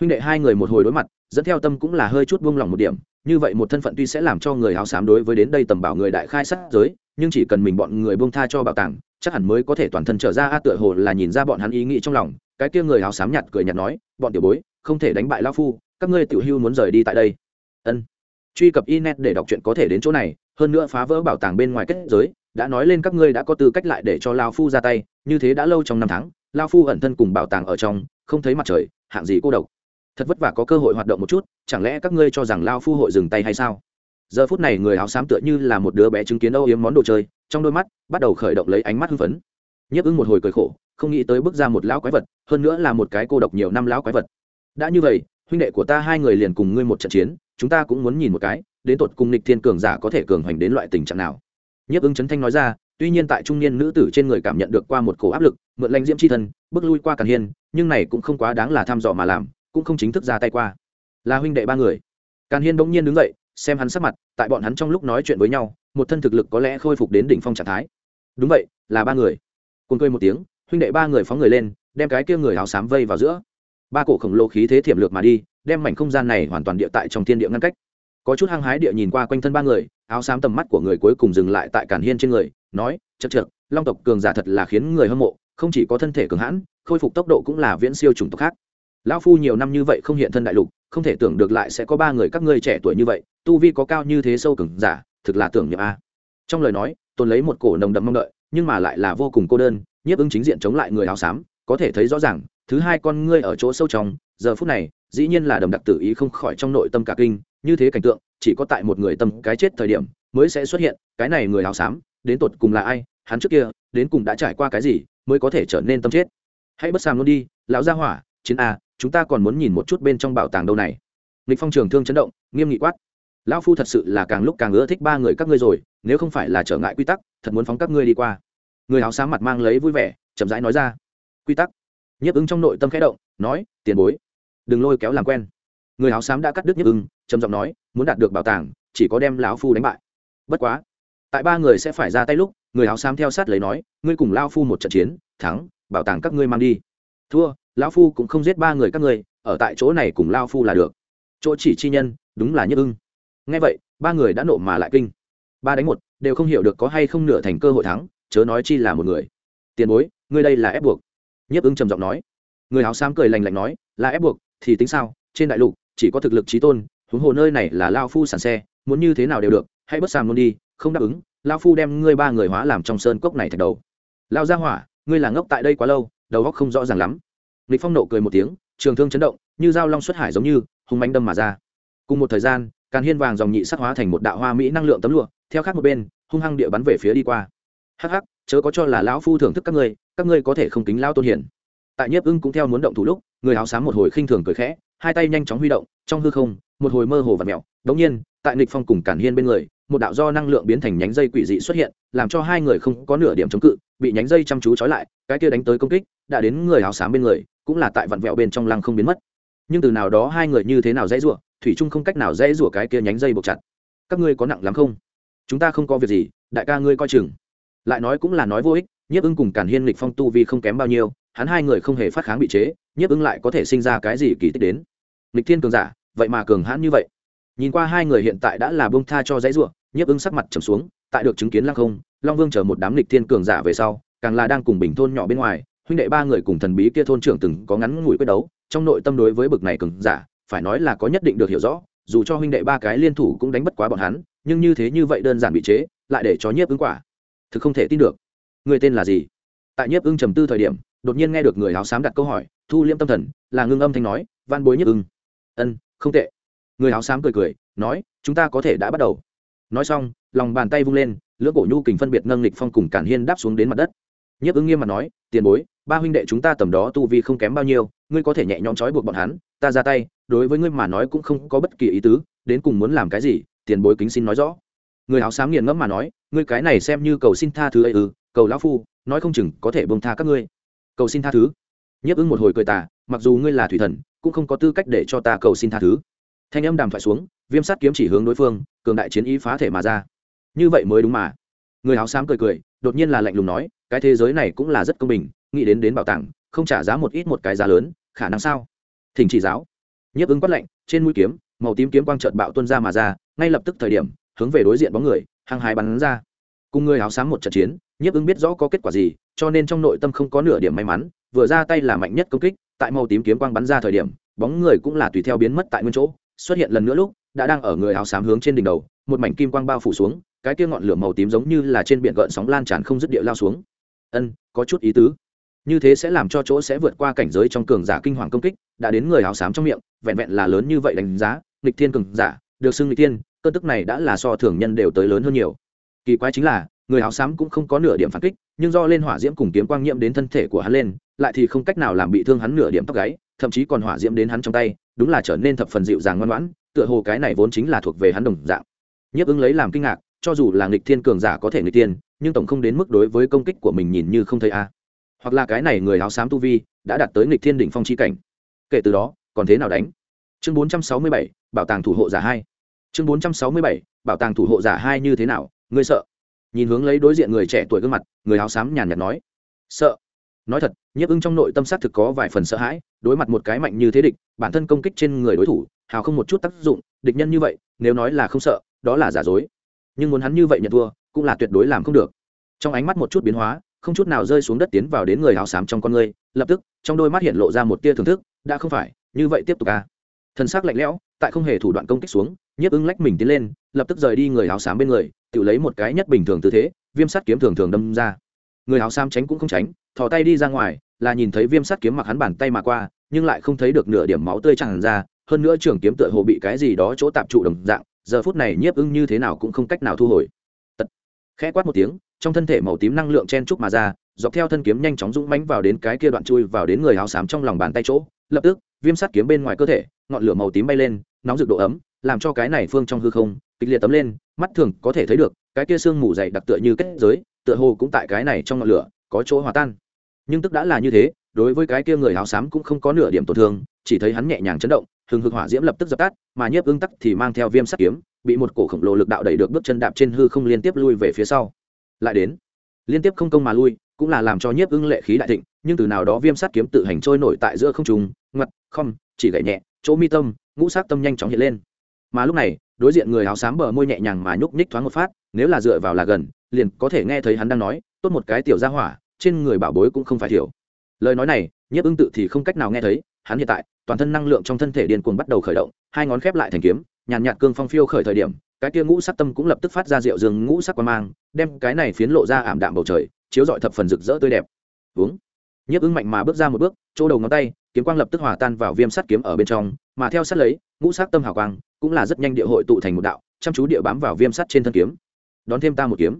huynh đệ hai người một hồi đối mặt, dẫn theo tâm cũng là hơi chút buông lỏng một điểm, như vậy một thân phận tuy sẽ làm cho người áo xám đối với đến đây tầm bảo người đại khai sát giới, nhưng chỉ cần mình bọn người buông tha cho bảo tàng, chắc hẳn mới có thể toàn thân trở ra a tựa hồ là nhìn ra bọn hắn ý nghĩ trong lòng. Cái kia người áo xám nhặt cười nhặt nói, bọn tiểu bối, không thể đánh bại lao phu, các ngươi tiểu hưu muốn rời đi tại đây. Ân. Truy cập internet để đọc truyện có thể đến chỗ này, hơn nữa phá vỡ bảo tàng bên ngoài kết giới, đã nói lên các ngươi đã có tư cách lại để cho lao phu ra tay, như thế đã lâu trong năm tháng lao phu ẩn thân cùng bảo tàng ở trong, không thấy mặt trời, hạng gì cô độc thật vất vả có cơ hội hoạt động một chút, chẳng lẽ các ngươi cho rằng lao phu hội dừng tay hay sao? Giờ phút này người áo xám tựa như là một đứa bé chứng kiến âu yếm món đồ chơi, trong đôi mắt bắt đầu khởi động lấy ánh mắt hưng phấn. Nhấp ứng một hồi cười khổ, không nghĩ tới bước ra một lão quái vật, hơn nữa là một cái cô độc nhiều năm lão quái vật. Đã như vậy, huynh đệ của ta hai người liền cùng ngươi một trận chiến, chúng ta cũng muốn nhìn một cái, đến tột cùng nịch thiên cường giả có thể cường hoành đến loại tình trạng nào. Nhấp ứng chấn thanh nói ra, tuy nhiên tại trung niên nữ tử trên người cảm nhận được qua một cổ áp lực, mượn lãnh diễm c h i thân, bước lui qua càn hiên, nhưng này cũng không quá đáng là thăm dò mà làm cũng không chính thức ra tay qua. Là huynh đệ ba người. Càn hiên bỗng nhiên đứng dậy, xem hắn sắc mặt, tại bọn hắn trong lúc nói chuyện với nhau, một thân thực lực có lẽ khôi phục đến đỉnh phong trạng thái. Đúng vậy, là ba người. Cùng cười một tiếng, huynh đệ ba người phóng người lên, đem cái kia người áo xám vây vào giữa. Ba cổ khổng lồ khí thế thiểm lược mà đi, đem mảnh không gian này hoàn toàn địa tại trong thiên địa ngăn cách. Có chút hăng hái địa nhìn qua quanh thân ba người, áo xám tầm mắt của người cuối cùng dừng lại tại cản hiên trên người, nói chật chật long tộc cường giả thật là khiến người hâm mộ, không chỉ có thân thể cường hãn, khôi phục tốc độ cũng là viễn siêu chủng tộc khác lão phu nhiều năm như vậy không hiện thân đại lục, không thể tưởng được lại sẽ có ba người các ngươi trẻ tuổi như vậy, tu vi có cao như thế sâu cường giả, thực là tưởng nhậm a. Trong lời nói, tôn lấy một cổ nồng đậm mong đợi, nhưng mà lại là vô cùng cô đơn, nhiếp ứng chính diện chống lại người áo xám, có thể thấy rõ ràng, thứ hai con ngươi ở chỗ sâu trong, giờ phút này, dĩ nhiên là đầm đặc tự ý không khỏi trong nội tâm cả kinh, như thế cảnh tượng, chỉ có tại một người tâm cái chết thời điểm, mới sẽ xuất hiện, cái này người áo xám, đến tột cùng là ai, hắn trước kia, đến cùng đã trải qua cái gì, mới có thể trở nên tâm chết. Hãy bất sàm luôn đi, lão gia hỏa, chiến a chúng ta còn muốn nhìn một chút bên trong bảo tàng đâu này. Nghịch phong trường thương chấn động, nghiêm nghị quát. Lão phu thật sự là càng lúc càng ưa thích ba người các ngươi rồi, nếu không phải là trở ngại quy tắc, thật muốn phóng các ngươi đi qua. Người áo xám mặt mang lấy vui vẻ, chậm rãi nói ra. Quy tắc. Nhiếp ứng trong nội tâm khẽ động, nói, tiền bối, đừng lôi kéo làm quen. Người áo xám đã cắt đứt nhiếp ứng, trầm giọng nói, muốn đạt được bảo tàng, chỉ có đem lão phu đánh bại. Bất quá, tại ba người sẽ phải ra tay lúc, người áo xám theo sát lấy nói, ngươi cùng lao phu một trận chiến, thắng, bảo tàng các ngươi mang đi. Thua lão phu cũng không giết ba người các ngươi, ở tại chỗ này cùng lao phu là được. Chỗ chỉ chi nhân, đúng là nhất ưng. Ngay vậy, ba người đã nộ mà lại kinh. Ba đánh một, đều không hiểu được có hay không nửa thành cơ hội thắng, chớ nói chi là một người. Tiền bối, ngươi đây là ép buộc. Nhiếp ưng trầm giọng nói. Người áo xám cười lành lạnh nói, là ép buộc, thì tính sao, trên đại lục, chỉ có thực lực trí tôn, huống hồ nơi này là lao phu sản xe, muốn như thế nào đều được, hãy bất sàm luôn đi, không đáp ứng lao phu đem ngươi ba người hóa làm trong sơn cốc này thật đầu. Lao ra hỏa, ngươi là ngốc tại đây quá lâu, đầu góc không rõ ràng lắm lịch phong nộ cười một tiếng, trường thương chấn động, như dao long xuất hải giống như, hung mánh đâm mà ra. Cùng một thời gian, càn hiên vàng dòng nhị sắc hóa thành một đạo hoa mỹ năng lượng tấm lụa, theo khác một bên, hung hăng địa bắn về phía đi qua. Hắc hắc, chớ có cho là lão phu thưởng thức các ngươi các ngươi có thể không kính lao tôn hiển. Tại nhiếp ưng cũng theo muốn động thủ lúc, người áo xám một hồi khinh thường cười khẽ, hai tay nhanh chóng huy động, trong hư không, một hồi mơ hồ và mẹo đống nhiên, tại nghịch phong cùng cản hiên bên người, một đạo do năng lượng biến thành nhánh dây quỷ dị xuất hiện, làm cho hai người không có nửa điểm chống cự, bị nhánh dây chăm chú trói lại, cái kia đánh tới công kích, đã đến người áo xám bên người cũng là tại vặn vẹo bên trong lăng không biến mất. Nhưng từ nào đó hai người như thế nào dễ rủa, thủy trung không cách nào dễ rủa cái kia nhánh dây buộc chặt. Các ngươi có nặng lắm không? Chúng ta không có việc gì, đại ca ngươi coi chừng. Lại nói cũng là nói vô ích, nhiếp ưng cùng cản hiên lịch phong tu vì không kém bao nhiêu, hắn hai người không hề phát kháng bị chế, nhiếp ưng lại có thể sinh ra cái gì kỳ tích đến? Lịch thiên cường giả, vậy mà cường hãn như vậy. Nhìn qua hai người hiện tại đã là bông tha cho dãy ruộng nhiếp ưng sắc mặt trầm xuống, tại được chứng kiến lăng không, long vương chở một đám lịch thiên cường giả về sau, càng là đang cùng bình thôn nhỏ bên ngoài huynh đệ ba người cùng thần bí kia thôn trưởng từng có ngắn ngủi quyết đấu, trong nội tâm đối với bực này cứng giả, phải nói là có nhất định được hiểu rõ, dù cho huynh đệ ba cái liên thủ cũng đánh bất quá bọn hắn, nhưng như thế như vậy đơn giản bị chế, lại để cho nhiếp ứng quả. Thực không thể tin được. Người tên là gì? Tại nhiếp ưng trầm tư thời điểm, đột nhiên nghe được người áo xám đặt câu hỏi, thu liêm tâm thần, là ngưng âm thanh nói van bối nhiếp ưng ân, không tệ. Người áo xám cười cười, nói, chúng ta có thể đã bắt đầu. Nói xong, lòng bàn tay vung lên, lưỡng cổ nhu kình phân biệt nâng lịch phong cùng cản hiên đáp xuống đến mặt đất. Nhiếp ứng nghiêm mặt nói, tiền bối ba huynh đệ chúng ta tầm đó tu vi không kém bao nhiêu, ngươi có thể nhẹ nhõm trói buộc bọn hắn, ta ra tay, đối với ngươi mà nói cũng không có bất kỳ ý tứ, đến cùng muốn làm cái gì, tiền bối kính xin nói rõ. Người áo xám nghiền ngẫm mà nói, ngươi cái này xem như cầu xin tha thứ ấy ư, cầu lão phu, nói không chừng có thể bông tha các ngươi. Cầu xin tha thứ. Nhấp ứng một hồi cười tà, mặc dù ngươi là thủy thần, cũng không có tư cách để cho ta cầu xin tha thứ. Thanh âm đàm thoại xuống, viêm sát kiếm chỉ hướng đối phương, cường đại chiến ý phá thể mà ra. Như vậy mới đúng mà. Người áo xám cười cười, đột nhiên là lạnh lùng nói cái thế giới này cũng là rất công bình, nghĩ đến đến bảo tàng, không trả giá một ít một cái giá lớn, khả năng sao? Thỉnh chỉ giáo. Nhiếp ứng quát lạnh, trên mũi kiếm, màu tím kiếm quang trợt bạo tuân ra mà ra, ngay lập tức thời điểm, hướng về đối diện bóng người, hăng hái bắn ra. Cùng người áo xám một trận chiến, nhiếp ứng biết rõ có kết quả gì, cho nên trong nội tâm không có nửa điểm may mắn, vừa ra tay là mạnh nhất công kích, tại màu tím kiếm quang bắn ra thời điểm, bóng người cũng là tùy theo biến mất tại nguyên chỗ, xuất hiện lần nữa lúc, đã đang ở người áo xám hướng trên đỉnh đầu, một mảnh kim quang bao phủ xuống, cái kia ngọn lửa màu tím giống như là trên biển gợn sóng lan tràn không dứt địa lao xuống ân, có chút ý tứ. Như thế sẽ làm cho chỗ sẽ vượt qua cảnh giới trong cường giả kinh hoàng công kích, đã đến người áo xám trong miệng, vẹn vẹn là lớn như vậy đánh giá, nghịch thiên cường giả, được xưng nghịch thiên, cơn tức này đã là so thường nhân đều tới lớn hơn nhiều. Kỳ quái chính là, người áo xám cũng không có nửa điểm phản kích, nhưng do lên hỏa diễm cùng kiếm quang nhiễm đến thân thể của hắn lên, lại thì không cách nào làm bị thương hắn nửa điểm tóc gáy, thậm chí còn hỏa diễm đến hắn trong tay, đúng là trở nên thập phần dịu dàng ngoan ngoãn, tựa hồ cái này vốn chính là thuộc về hắn đồng dạng. Nhiếp ứng lấy làm kinh ngạc cho dù là nghịch thiên cường giả có thể nghịch tiên nhưng tổng không đến mức đối với công kích của mình nhìn như không thấy a. Hoặc là cái này người áo xám tu vi đã đạt tới nghịch thiên đỉnh phong chi cảnh. Kể từ đó còn thế nào đánh? Chương 467, bảo tàng thủ hộ giả hai. Chương 467, bảo tàng thủ hộ giả hai như thế nào? Ngươi sợ? Nhìn hướng lấy đối diện người trẻ tuổi gương mặt người áo xám nhàn nhạt nói. Sợ. Nói thật nhiếp ưng trong nội tâm xác thực có vài phần sợ hãi đối mặt một cái mạnh như thế địch bản thân công kích trên người đối thủ hào không một chút tác dụng địch nhân như vậy nếu nói là không sợ đó là giả dối nhưng muốn hắn như vậy nhận thua, cũng là tuyệt đối làm không được. Trong ánh mắt một chút biến hóa, không chút nào rơi xuống đất tiến vào đến người áo xám trong con người lập tức, trong đôi mắt hiện lộ ra một tia thưởng thức, đã không phải, như vậy tiếp tục à. Thân xác lạnh lẽo, tại không hề thủ đoạn công kích xuống, nhiếp ưng lách mình tiến lên, lập tức rời đi người áo xám bên người, tự lấy một cái nhất bình thường tư thế, viêm sắt kiếm thường thường đâm ra. Người áo xám tránh cũng không tránh, thò tay đi ra ngoài, là nhìn thấy viêm sắt kiếm mặc hắn bàn tay mà qua, nhưng lại không thấy được nửa điểm máu tươi tràn ra, hơn nữa trường kiếm tựa hồ bị cái gì đó chỗ tạp trụ đồng dạng giờ phút này nhiếp ưng như thế nào cũng không cách nào thu hồi Tật. khẽ quát một tiếng, trong thân thể màu tím năng lượng chen trúc mà ra, dọc theo thân kiếm nhanh chóng dũng mánh vào đến cái kia đoạn chui vào đến người áo xám trong lòng bàn tay chỗ, lập tức, viêm sắt kiếm bên ngoài cơ thể, ngọn lửa màu tím bay lên, nóng rực độ ấm, làm cho cái này phương trong hư không, kịch liệt tấm lên, mắt thường có thể thấy được, cái kia sương mù dày đặc tựa như kết giới, tựa hồ cũng tại cái này trong ngọn lửa, có chỗ hòa tan nhưng tức đã là như thế, đối với cái kia người áo xám cũng không có nửa điểm tổn thương, chỉ thấy hắn nhẹ nhàng chấn động hừng hực hỏa diễm lập tức dập tắt, mà nhiếp ưng tắc thì mang theo viêm sắt kiếm, bị một cổ khổng lồ lực đạo đẩy được bước chân đạp trên hư không liên tiếp lui về phía sau. Lại đến, liên tiếp không công mà lui, cũng là làm cho nhiếp ưng lệ khí đại thịnh, nhưng từ nào đó viêm sắt kiếm tự hành trôi nổi tại giữa không trùng ngặt không chỉ gậy nhẹ, chỗ mi tâm, ngũ sát tâm nhanh chóng hiện lên. Mà lúc này, đối diện người áo xám bờ môi nhẹ nhàng mà nhúc nhích thoáng một phát, nếu là dựa vào là gần, liền có thể nghe thấy hắn đang nói, tốt một cái tiểu gia hỏa, trên người bảo bối cũng không phải thiểu. Lời nói này, nhiếp ưng tự thì không cách nào nghe thấy hắn hiện tại, toàn thân năng lượng trong thân thể điên cuồng bắt đầu khởi động, hai ngón khép lại thành kiếm, nhàn nhạt cương phong phiêu khởi thời điểm, cái kia ngũ sắc tâm cũng lập tức phát ra rượu rừng ngũ sắc quan mang, đem cái này phiến lộ ra ảm đạm bầu trời, chiếu rọi thập phần rực rỡ tươi đẹp. Uống nhiếp ứng mạnh mà bước ra một bước, chỗ đầu ngón tay, kiếm quang lập tức hòa tan vào viêm sắt kiếm ở bên trong, mà theo sát lấy, ngũ sắc tâm hào quang cũng là rất nhanh địa hội tụ thành một đạo, chăm chú địa bám vào viêm sắt trên thân kiếm. Đón thêm ta một kiếm.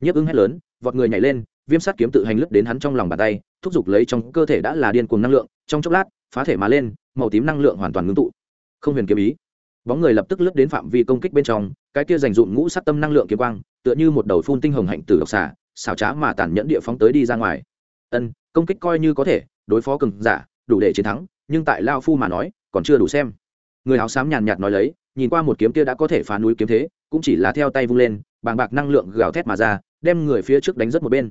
Nhiếp ứng hét lớn, vọt người nhảy lên, viêm sắt kiếm tự hành lướt đến hắn trong lòng bàn tay thúc giục lấy trong cơ thể đã là điên cuồng năng lượng, trong chốc lát, phá thể mà lên, màu tím năng lượng hoàn toàn ngưng tụ. Không huyền kiếm ý. Bóng người lập tức lướt đến phạm vi công kích bên trong, cái kia dành dụng ngũ sát tâm năng lượng kiếm quang, tựa như một đầu phun tinh hồng hạnh tử độc xả xảo trá mà tàn nhẫn địa phóng tới đi ra ngoài. Ân, công kích coi như có thể, đối phó cường giả, đủ để chiến thắng, nhưng tại lao phu mà nói, còn chưa đủ xem. Người áo xám nhàn nhạt nói lấy, nhìn qua một kiếm kia đã có thể phá núi kiếm thế, cũng chỉ là theo tay vung lên, bàng bạc năng lượng gào thét mà ra, đem người phía trước đánh rất một bên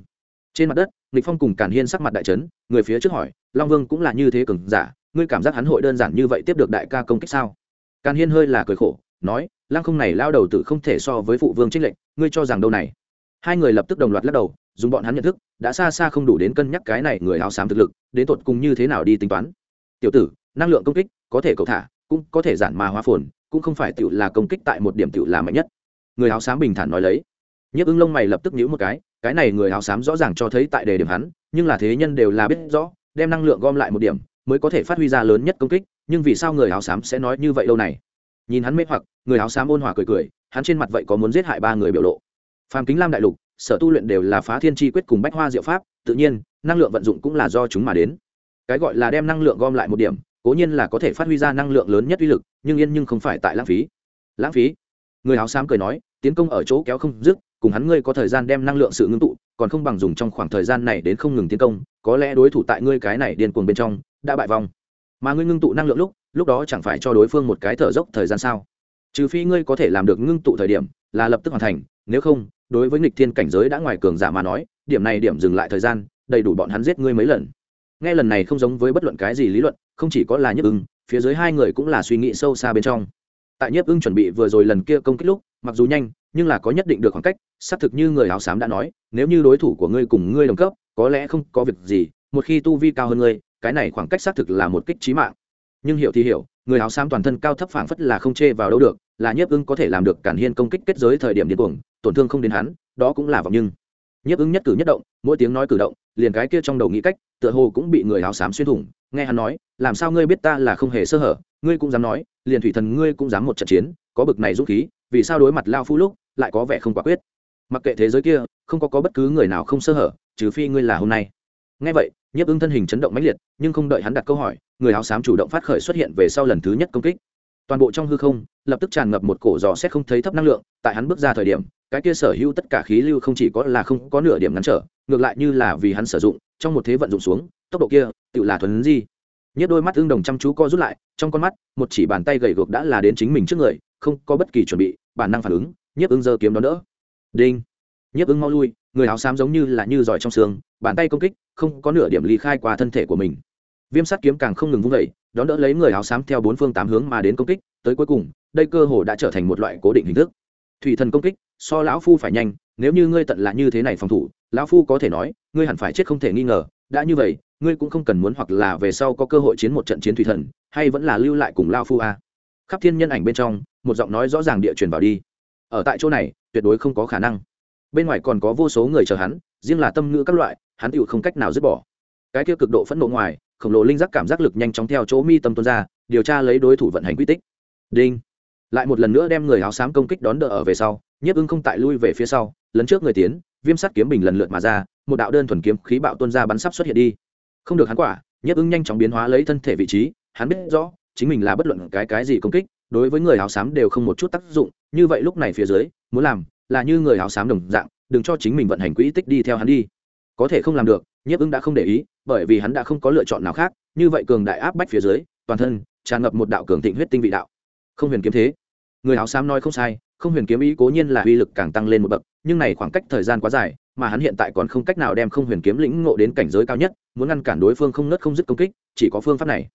trên mặt đất, nghịch phong cùng càn hiên sắc mặt đại trấn người phía trước hỏi, long vương cũng là như thế cường giả, ngươi cảm giác hắn hội đơn giản như vậy tiếp được đại ca công kích sao? Càn hiên hơi là cười khổ, nói, lăng không này lao đầu tự không thể so với phụ vương trích lệnh ngươi cho rằng đâu này? Hai người lập tức đồng loạt lắc đầu, dùng bọn hắn nhận thức, đã xa xa không đủ đến cân nhắc cái này người áo xám thực lực, đến tột cùng như thế nào đi tính toán. Tiểu tử, năng lượng công kích, có thể cầu thả, cũng có thể giản mà hóa phồn, cũng không phải tiểu là công kích tại một điểm tiểu là mạnh nhất. Người áo xám bình thản nói lấy. Nhiếp ưng lông mày lập tức nhíu một cái cái này người áo xám rõ ràng cho thấy tại đề điểm hắn, nhưng là thế nhân đều là biết rõ, đem năng lượng gom lại một điểm, mới có thể phát huy ra lớn nhất công kích, nhưng vì sao người áo xám sẽ nói như vậy lâu này? Nhìn hắn mê hoặc, người áo xám ôn hòa cười cười, hắn trên mặt vậy có muốn giết hại ba người biểu lộ. Phàm kính lam đại lục, sở tu luyện đều là phá thiên chi quyết cùng bách hoa diệu pháp, tự nhiên, năng lượng vận dụng cũng là do chúng mà đến. Cái gọi là đem năng lượng gom lại một điểm, cố nhiên là có thể phát huy ra năng lượng lớn nhất uy lực, nhưng yên nhưng không phải tại lãng phí. Lãng phí? Người áo xám cười nói, tiến công ở chỗ kéo không dứt cùng hắn ngươi có thời gian đem năng lượng sự ngưng tụ, còn không bằng dùng trong khoảng thời gian này đến không ngừng tiến công, có lẽ đối thủ tại ngươi cái này điên cuồng bên trong đã bại vong. Mà ngươi ngưng tụ năng lượng lúc lúc đó chẳng phải cho đối phương một cái thở dốc thời gian sao? Trừ phi ngươi có thể làm được ngưng tụ thời điểm là lập tức hoàn thành, nếu không, đối với nghịch thiên cảnh giới đã ngoài cường giả mà nói, điểm này điểm dừng lại thời gian, đầy đủ bọn hắn giết ngươi mấy lần. Nghe lần này không giống với bất luận cái gì lý luận, không chỉ có là nhức ưng, phía dưới hai người cũng là suy nghĩ sâu xa bên trong. Tại nhiếp ưng chuẩn bị vừa rồi lần kia công kích lúc, mặc dù nhanh nhưng là có nhất định được khoảng cách, xác thực như người áo xám đã nói, nếu như đối thủ của ngươi cùng ngươi đồng cấp, có lẽ không có việc gì, một khi tu vi cao hơn ngươi, cái này khoảng cách xác thực là một kích trí mạng. Nhưng hiểu thì hiểu, người áo xám toàn thân cao thấp phảng phất là không chê vào đâu được, là nhiếp ưng có thể làm được cản hiên công kích kết giới thời điểm điên cuồng, tổn thương không đến hắn, đó cũng là vọng nhưng. Nhiếp ưng nhất cử nhất động, mỗi tiếng nói cử động, liền cái kia trong đầu nghĩ cách, tựa hồ cũng bị người áo xám xuyên thủng, nghe hắn nói, làm sao ngươi biết ta là không hề sơ hở, ngươi cũng dám nói, liền thủy thần ngươi cũng dám một trận chiến, có bực này dũng khí vì sao đối mặt lao phu lúc lại có vẻ không quả quyết? Mặc kệ thế giới kia, không có có bất cứ người nào không sơ hở, trừ phi ngươi là hôm nay. Nghe vậy, nhiếp ứng thân hình chấn động mãnh liệt, nhưng không đợi hắn đặt câu hỏi, người áo xám chủ động phát khởi xuất hiện về sau lần thứ nhất công kích. Toàn bộ trong hư không, lập tức tràn ngập một cổ giò xét không thấy thấp năng lượng, tại hắn bước ra thời điểm, cái kia sở hữu tất cả khí lưu không chỉ có là không có nửa điểm ngắn trở, ngược lại như là vì hắn sử dụng, trong một thế vận dụng xuống, tốc độ kia tự là thuần di. Nhất đôi mắt ương đồng chăm chú co rút lại, trong con mắt, một chỉ bàn tay gầy gộc đã là đến chính mình trước người không có bất kỳ chuẩn bị, bản năng phản ứng, nhiếp ứng giơ kiếm đón đỡ. Đinh. Nhiếp ứng mau lui, người áo xám giống như là như giỏi trong xương, bàn tay công kích, không có nửa điểm ly khai qua thân thể của mình. Viêm sắt kiếm càng không ngừng vung vẩy đón đỡ lấy người áo xám theo bốn phương tám hướng mà đến công kích, tới cuối cùng, đây cơ hồ đã trở thành một loại cố định hình thức. Thủy thần công kích, so lão phu phải nhanh, nếu như ngươi tận là như thế này phòng thủ, lão phu có thể nói, ngươi hẳn phải chết không thể nghi ngờ, đã như vậy, ngươi cũng không cần muốn hoặc là về sau có cơ hội chiến một trận chiến thủy thần, hay vẫn là lưu lại cùng lao phu a. à khắp thiên nhân ảnh bên trong, một giọng nói rõ ràng địa truyền vào đi. Ở tại chỗ này, tuyệt đối không có khả năng. Bên ngoài còn có vô số người chờ hắn, riêng là tâm ngữ các loại, hắn tựu không cách nào dứt bỏ. Cái kia cực độ phẫn nộ ngoài, khổng lồ linh giác cảm giác lực nhanh chóng theo chỗ mi tâm tuôn ra, điều tra lấy đối thủ vận hành quy tích. Đinh. Lại một lần nữa đem người áo xám công kích đón đỡ ở về sau, nhiếp ưng không tại lui về phía sau lấn trước người tiến, viêm sắt kiếm bình lần lượt mà ra, một đạo đơn thuần kiếm khí bạo tuôn ra bắn sắp xuất hiện đi. Không được hắn quả, nhiếp ưng nhanh chóng biến hóa lấy thân thể vị trí, hắn biết rõ chính mình là bất luận cái cái gì công kích, đối với người áo xám đều không một chút tác dụng, như vậy lúc này phía dưới, muốn làm là như người áo xám đồng dạng, đừng cho chính mình vận hành quỹ tích đi theo hắn đi. Có thể không làm được, nhiếp ưng đã không để ý, bởi vì hắn đã không có lựa chọn nào khác, như vậy cường đại áp bách phía dưới, toàn thân tràn ngập một đạo cường thịnh huyết tinh vị đạo. Không huyền kiếm thế. Người áo xám nói không sai, không huyền kiếm ý cố nhiên là uy lực càng tăng lên một bậc, nhưng này khoảng cách thời gian quá dài, mà hắn hiện tại còn không cách nào đem không huyền kiếm lĩnh ngộ đến cảnh giới cao nhất, muốn ngăn cản đối phương không nớt không dứt công kích, chỉ có phương pháp này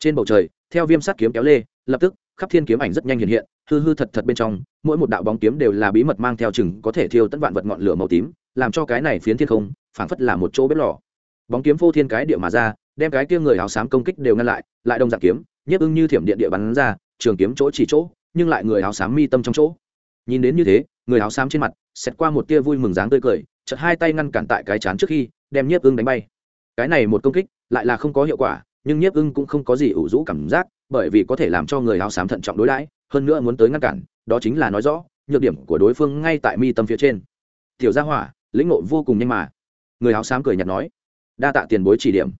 trên bầu trời, theo viêm sát kiếm kéo lê, lập tức, khắp thiên kiếm ảnh rất nhanh hiện hiện, hư hư thật thật bên trong, mỗi một đạo bóng kiếm đều là bí mật mang theo chừng có thể thiêu tất vạn vật ngọn lửa màu tím, làm cho cái này phiến thiên không, phảng phất là một chỗ bếp lò. Bóng kiếm vô thiên cái địa mà ra, đem cái kia người áo xám công kích đều ngăn lại lại đông dạng kiếm nhiếp ưng như thiểm điện địa bắn ra, trường kiếm chỗ chỉ chỗ, nhưng lại người áo xám mi tâm trong chỗ. Nhìn đến như thế, người áo xám trên mặt, xẹt qua một tia vui mừng dáng tươi cười, chợt hai tay ngăn cản tại cái chán trước khi, đem nhiếp ưng đánh bay. Cái này một công kích, lại là không có hiệu quả nhưng nhiếp ưng cũng không có gì ủ rũ cảm giác, bởi vì có thể làm cho người áo xám thận trọng đối đãi, hơn nữa muốn tới ngăn cản, đó chính là nói rõ, nhược điểm của đối phương ngay tại mi tâm phía trên. Tiểu gia hỏa, lĩnh ngộ vô cùng nhanh mà. Người áo xám cười nhạt nói, đa tạ tiền bối chỉ điểm.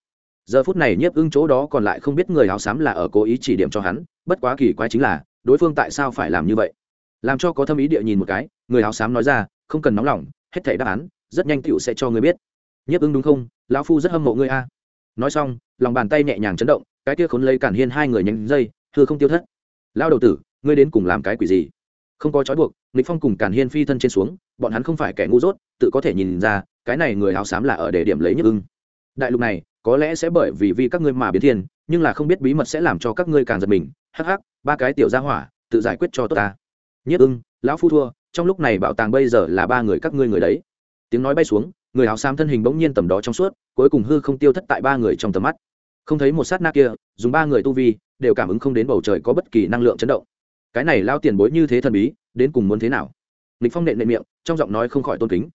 Giờ phút này nhiếp ưng chỗ đó còn lại không biết người áo xám là ở cố ý chỉ điểm cho hắn, bất quá kỳ quái chính là, đối phương tại sao phải làm như vậy? Làm cho có thâm ý địa nhìn một cái, người áo xám nói ra, không cần nóng lòng, hết thảy đáp án, rất nhanh tựu sẽ cho ngươi biết. Nhiếp ưng đúng không? Lão phu rất hâm mộ ngươi a nói xong, lòng bàn tay nhẹ nhàng chấn động, cái kia khốn lấy cản hiên hai người nhánh dây thưa không tiêu thất. Lao đầu tử, ngươi đến cùng làm cái quỷ gì? Không có trói buộc nghịch phong cùng cản hiên phi thân trên xuống, bọn hắn không phải kẻ ngu dốt, tự có thể nhìn ra, cái này người áo xám là ở để điểm lấy nhức ưng. Đại lục này, có lẽ sẽ bởi vì vì các ngươi mà biến thiên, nhưng là không biết bí mật sẽ làm cho các ngươi càng giật mình. Hắc hắc, ba cái tiểu gia hỏa, tự giải quyết cho tốt ta. Nhất ưng, lão phu thua, trong lúc này bảo tàng bây giờ là ba người các ngươi người đấy. Tiếng nói bay xuống người áo xám thân hình bỗng nhiên tầm đó trong suốt, cuối cùng hư không tiêu thất tại ba người trong tầm mắt. Không thấy một sát na kia, dùng ba người tu vi, đều cảm ứng không đến bầu trời có bất kỳ năng lượng chấn động. Cái này lao tiền bối như thế thần bí, đến cùng muốn thế nào? Lịch phong nện nện miệng, trong giọng nói không khỏi tôn kính.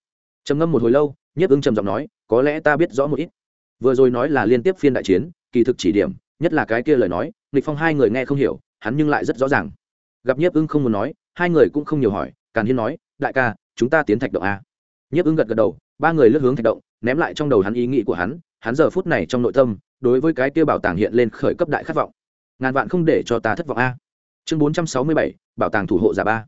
Trầm ngâm một hồi lâu, nhiếp ưng trầm giọng nói, có lẽ ta biết rõ một ít. Vừa rồi nói là liên tiếp phiên đại chiến, kỳ thực chỉ điểm, nhất là cái kia lời nói, lịch phong hai người nghe không hiểu, hắn nhưng lại rất rõ ràng. Gặp nhiếp ưng không muốn nói, hai người cũng không nhiều hỏi, càn hiên nói, đại ca, chúng ta tiến thạch động a nhiếp ưng gật gật đầu, ba người lướt hướng thạch động, ném lại trong đầu hắn ý nghĩ của hắn hắn giờ phút này trong nội tâm, đối với cái tiêu bảo tàng hiện lên khởi cấp đại khát vọng. Ngàn vạn không để cho ta thất vọng a. Chương bốn trăm sáu mươi bảy, bảo tàng thủ hộ giả ba.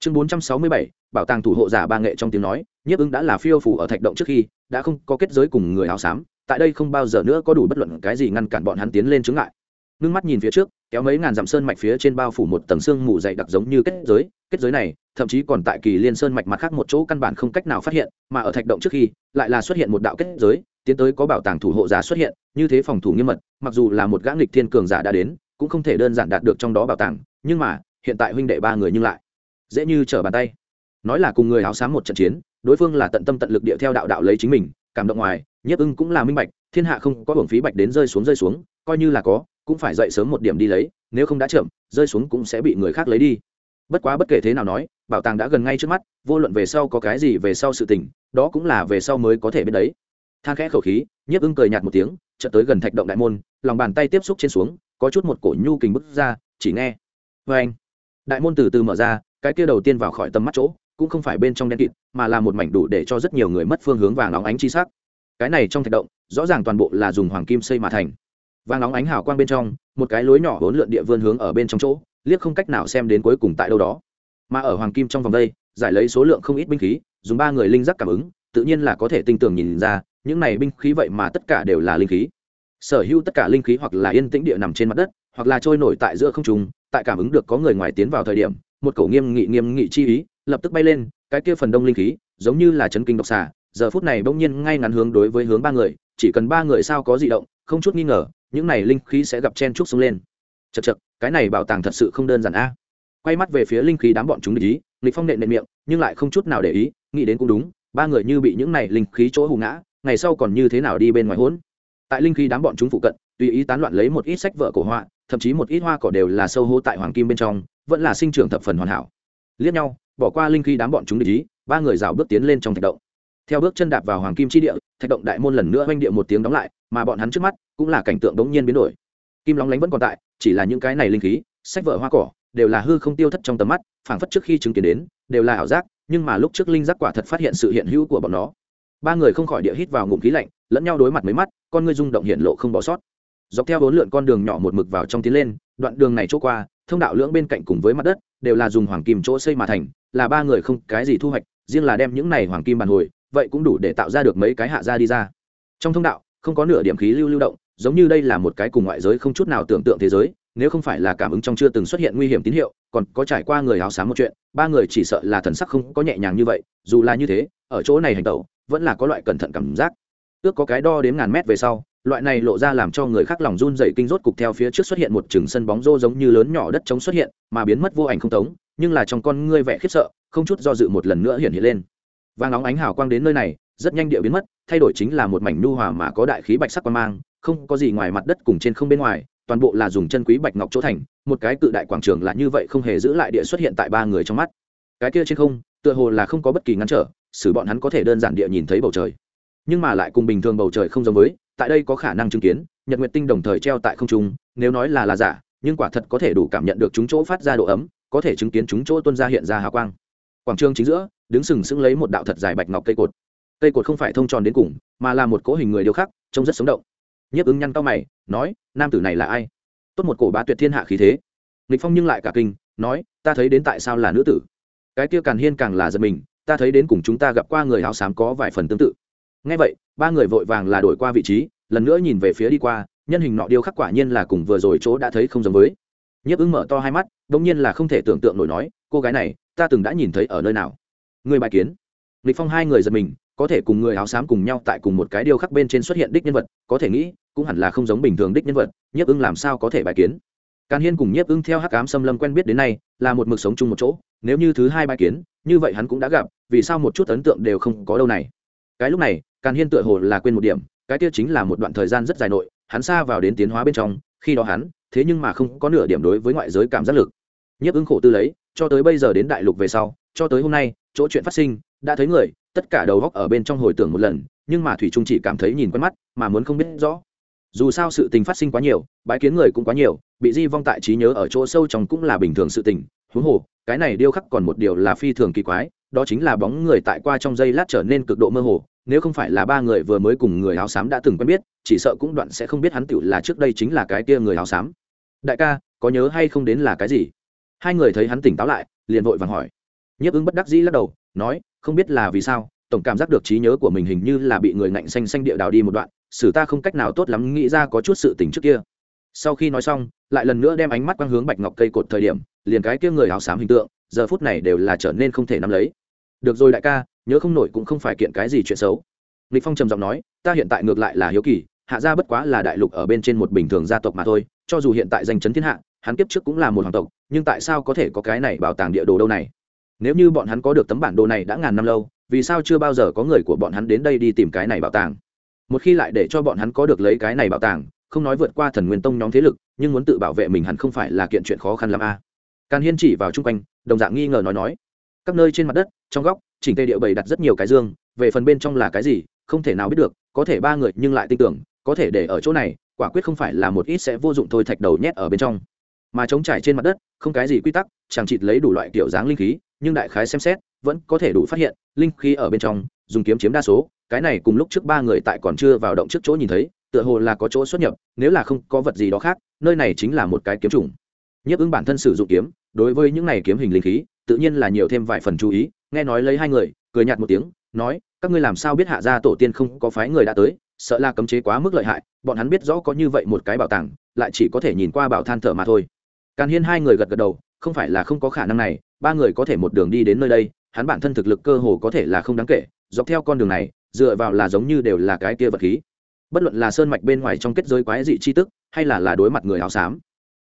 Chương bốn trăm sáu mươi bảy, bảo tàng thủ hộ giả ba nghệ trong tiếng nói, nhiếp ưng đã là phiêu phủ ở thạch động trước khi, đã không có kết giới cùng người áo xám, tại đây không bao giờ nữa có đủ bất luận cái gì ngăn cản bọn hắn tiến lên chứng ngại. Ngưng mắt nhìn phía trước, kéo mấy ngàn dặm sơn mạch phía trên bao phủ một tầng xương mù dày đặc giống như kết giới kết giới này thậm chí còn tại kỳ liên sơn mạch mặt khác một chỗ căn bản không cách nào phát hiện, mà ở thạch động trước khi, lại là xuất hiện một đạo kết giới, tiến tới có bảo tàng thủ hộ giả xuất hiện, như thế phòng thủ nghiêm mật, mặc dù là một gã nghịch thiên cường giả đã đến, cũng không thể đơn giản đạt được trong đó bảo tàng, nhưng mà, hiện tại huynh đệ ba người nhưng lại, dễ như trở bàn tay. Nói là cùng người áo xám một trận chiến, đối phương là tận tâm tận lực địa theo đạo đạo lấy chính mình, cảm động ngoài, nhiếp ưng cũng là minh bạch, thiên hạ không có hưởng phí bạch đến rơi xuống rơi xuống, coi như là có, cũng phải dậy sớm một điểm đi lấy, nếu không đã chậm, rơi xuống cũng sẽ bị người khác lấy đi. Bất quá bất kể thế nào nói bảo tàng đã gần ngay trước mắt, vô luận về sau có cái gì về sau sự tình, đó cũng là về sau mới có thể biết đấy. Than khẽ khẩu khí, nhiếp ưng cười nhạt một tiếng, chợt tới gần thạch động đại môn, lòng bàn tay tiếp xúc trên xuống, có chút một cổ nhu kình bức ra, chỉ nghe. Vê anh, đại môn từ từ mở ra, cái kia đầu tiên vào khỏi tầm mắt chỗ, cũng không phải bên trong đen kịt, mà là một mảnh đủ để cho rất nhiều người mất phương hướng vàng óng ánh chi sắc. Cái này trong thạch động, rõ ràng toàn bộ là dùng hoàng kim xây mà thành. Vàng óng ánh hào quang bên trong, một cái lối nhỏ hỗn lượn địa vươn hướng ở bên trong chỗ, liếc không cách nào xem đến cuối cùng tại đâu đó mà ở hoàng kim trong vòng đây, giải lấy số lượng không ít binh khí, dùng ba người linh giác cảm ứng, tự nhiên là có thể tinh tường nhìn ra, những này binh khí vậy mà tất cả đều là linh khí. Sở hữu tất cả linh khí hoặc là yên tĩnh địa nằm trên mặt đất, hoặc là trôi nổi tại giữa không trung, tại cảm ứng được có người ngoài tiến vào thời điểm, một cổ nghiêm nghị nghiêm nghị chi ý lập tức bay lên, cái kia phần đông linh khí giống như là chấn kinh độc xà, giờ phút này bỗng nhiên ngay ngắn hướng đối với hướng ba người, chỉ cần ba người sao có di động, không chút nghi ngờ, những này linh khí sẽ gặp chen trúc xuống lên. Chật chật cái này bảo tàng thật sự không đơn giản a quay mắt về phía linh khí đám bọn chúng để ý, lịch phong nện nện miệng, nhưng lại không chút nào để ý, nghĩ đến cũng đúng, ba người như bị những này linh khí chỗ hù ngã, ngày sau còn như thế nào đi bên ngoài hỗn. Tại linh khí đám bọn chúng phụ cận, tùy ý tán loạn lấy một ít sách vở cổ họa, thậm chí một ít hoa cỏ đều là sâu hô tại hoàng kim bên trong, vẫn là sinh trưởng thập phần hoàn hảo. Liếc nhau, bỏ qua linh khí đám bọn chúng để ý, ba người rào bước tiến lên trong thạch động. Theo bước chân đạp vào hoàng kim chi địa, thạch động đại môn lần nữa oanh địa một tiếng đóng lại, mà bọn hắn trước mắt cũng là cảnh tượng đống nhiên biến đổi. Kim lóng lánh vẫn còn tại, chỉ là những cái này linh khí, sách vở hoa cỏ đều là hư không tiêu thất trong tầm mắt, phảng phất trước khi chứng kiến đến, đều là ảo giác, nhưng mà lúc trước linh giác quả thật phát hiện sự hiện hữu của bọn nó. Ba người không khỏi địa hít vào ngụm khí lạnh, lẫn nhau đối mặt mấy mắt, con ngươi rung động hiện lộ không bỏ sót. Dọc theo bốn lượn con đường nhỏ một mực vào trong tiến lên, đoạn đường này chỗ qua, thông đạo lưỡng bên cạnh cùng với mặt đất, đều là dùng hoàng kim chỗ xây mà thành, là ba người không cái gì thu hoạch, riêng là đem những này hoàng kim bàn hồi, vậy cũng đủ để tạo ra được mấy cái hạ ra đi ra. Trong thông đạo, không có nửa điểm khí lưu lưu động, giống như đây là một cái cùng ngoại giới không chút nào tưởng tượng thế giới nếu không phải là cảm ứng trong chưa từng xuất hiện nguy hiểm tín hiệu, còn có trải qua người áo sáng một chuyện, ba người chỉ sợ là thần sắc không có nhẹ nhàng như vậy, dù là như thế, ở chỗ này hành tẩu, vẫn là có loại cẩn thận cảm giác. Ước có cái đo đến ngàn mét về sau, loại này lộ ra làm cho người khác lòng run dày kinh rốt cục theo phía trước xuất hiện một chừng sân bóng rô giống như lớn nhỏ đất trống xuất hiện, mà biến mất vô ảnh không tống, nhưng là trong con ngươi vẻ khiếp sợ, không chút do dự một lần nữa hiện hiện lên. Vàng óng ánh hào quang đến nơi này, rất nhanh địa biến mất, thay đổi chính là một mảnh nu hòa mà có đại khí bạch sắc quan mang, không có gì ngoài mặt đất cùng trên không bên ngoài toàn bộ là dùng chân quý bạch ngọc chỗ thành, một cái cự đại quảng trường là như vậy không hề giữ lại địa xuất hiện tại ba người trong mắt. Cái kia trên không, tựa hồ là không có bất kỳ ngăn trở, xử bọn hắn có thể đơn giản địa nhìn thấy bầu trời. Nhưng mà lại cùng bình thường bầu trời không giống với, tại đây có khả năng chứng kiến, nhật nguyệt tinh đồng thời treo tại không trung, nếu nói là là giả, nhưng quả thật có thể đủ cảm nhận được chúng chỗ phát ra độ ấm, có thể chứng kiến chúng chỗ tuân ra hiện ra hào quang. Quảng trường chính giữa, đứng sừng sững lấy một đạo thật dài bạch ngọc cây cột. Cây cột không phải thông tròn đến cùng, mà là một cỗ hình người điêu khắc, trông rất sống động nhiếp ứng nhăn cao mày, nói, nam tử này là ai? Tốt một cổ bá tuyệt thiên hạ khí thế. Nghịch phong nhưng lại cả kinh, nói, ta thấy đến tại sao là nữ tử? Cái kia càng hiên càng là giật mình, ta thấy đến cùng chúng ta gặp qua người áo xám có vài phần tương tự. Ngay vậy, ba người vội vàng là đổi qua vị trí, lần nữa nhìn về phía đi qua, nhân hình nọ điêu khắc quả nhiên là cùng vừa rồi chỗ đã thấy không giống với. Nhiếp ứng mở to hai mắt bỗng nhiên là không thể tưởng tượng nổi nói, cô gái này, ta từng đã nhìn thấy ở nơi nào? Người bài kiến. Lịch phong hai người giật mình, có thể cùng người áo xám cùng nhau tại cùng một cái điêu khắc bên trên xuất hiện đích nhân vật, có thể nghĩ cũng hẳn là không giống bình thường đích nhân vật, nhiếp ưng làm sao có thể bài kiến? Càn hiên cùng nhiếp ưng theo hắc cám xâm lâm quen biết đến nay, là một mực sống chung một chỗ, nếu như thứ hai bài kiến, như vậy hắn cũng đã gặp, vì sao một chút ấn tượng đều không có đâu này? Cái lúc này, càn hiên tựa hồ là quên một điểm, cái kia chính là một đoạn thời gian rất dài nội, hắn xa vào đến tiến hóa bên trong, khi đó hắn, thế nhưng mà không có nửa điểm đối với ngoại giới cảm giác lực. Nhiếp ứng khổ tư lấy, cho tới bây giờ đến đại lục về sau, cho tới hôm nay, chỗ chuyện phát sinh, đã thấy người, tất cả đầu góc ở bên trong hồi tưởng một lần, nhưng mà thủy trung chỉ cảm thấy nhìn quen mắt, mà muốn không biết rõ dù sao sự tình phát sinh quá nhiều, bãi kiến người cũng quá nhiều, bị di vong tại trí nhớ ở chỗ sâu trong cũng là bình thường sự tình. Huống hồ, cái này điêu khắc còn một điều là phi thường kỳ quái, đó chính là bóng người tại qua trong giây lát trở nên cực độ mơ hồ, nếu không phải là ba người vừa mới cùng người áo xám đã từng quen biết, chỉ sợ cũng đoạn sẽ không biết hắn tựu là trước đây chính là cái kia người áo xám. Đại ca, có nhớ hay không đến là cái gì? Hai người thấy hắn tỉnh táo lại, liền vội vàng hỏi. Nhiếp ứng bất đắc dĩ lắc đầu, nói, không biết là vì sao, tổng cảm giác được trí nhớ của mình hình như là bị người ngạnh xanh xanh địa đào đi một đoạn xử ta không cách nào tốt lắm, nghĩ ra có chút sự tình trước kia. Sau khi nói xong, lại lần nữa đem ánh mắt quang hướng bạch ngọc cây cột thời điểm, liền cái kia người áo xám hình tượng, giờ phút này đều là trở nên không thể nắm lấy. Được rồi đại ca, nhớ không nổi cũng không phải kiện cái gì chuyện xấu. Lịch phong trầm giọng nói, ta hiện tại ngược lại là hiếu kỳ, hạ gia bất quá là đại lục ở bên trên một bình thường gia tộc mà thôi, cho dù hiện tại danh chấn thiên hạ, hắn kiếp trước cũng là một hoàng tộc, nhưng tại sao có thể có cái này bảo tàng địa đồ đâu này? Nếu như bọn hắn có được tấm bản đồ này đã ngàn năm lâu, vì sao chưa bao giờ có người của bọn hắn đến đây đi tìm cái này bảo tàng? Một khi lại để cho bọn hắn có được lấy cái này bảo tàng, không nói vượt qua thần nguyên tông nhóm thế lực, nhưng muốn tự bảo vệ mình hẳn không phải là kiện chuyện khó khăn lắm a à. càn hiên chỉ vào chung quanh, đồng dạng nghi ngờ nói nói các nơi trên mặt đất, trong góc, chỉnh tề địa bày đặt rất nhiều cái dương, về phần bên trong là cái gì, không thể nào biết được, có thể ba người nhưng lại tin tưởng, có thể để ở chỗ này, quả quyết không phải là một ít sẽ vô dụng thôi thạch đầu nhét ở bên trong mà chống trải trên mặt đất, không cái gì quy tắc, chẳng chịt lấy đủ loại kiểu dáng linh khí, nhưng đại khái xem xét, vẫn có thể đủ phát hiện, linh khí ở bên trong, dùng kiếm chiếm đa số cái này cùng lúc trước ba người tại còn chưa vào động trước chỗ nhìn thấy, tựa hồ là có chỗ xuất nhập, nếu là không có vật gì đó khác, nơi này chính là một cái kiếm trùng nhiếp ứng bản thân sử dụng kiếm, đối với những này kiếm hình linh khí, tự nhiên là nhiều thêm vài phần chú ý, nghe nói lấy hai người, cười nhạt một tiếng, nói, các ngươi làm sao biết hạ gia tổ tiên không có phái người đã tới, sợ là cấm chế quá mức lợi hại, bọn hắn biết rõ có như vậy một cái bảo tàng, lại chỉ có thể nhìn qua bảo than thở mà thôi. Càn hiên hai người gật gật đầu, không phải là không có khả năng này, ba người có thể một đường đi đến nơi đây, hắn bản thân thực lực cơ hồ có thể là không đáng kể, dọc theo con đường này dựa vào là giống như đều là cái kia vật khí. Bất luận là sơn mạch bên ngoài trong kết giới quái dị chi tức, hay là là đối mặt người áo xám,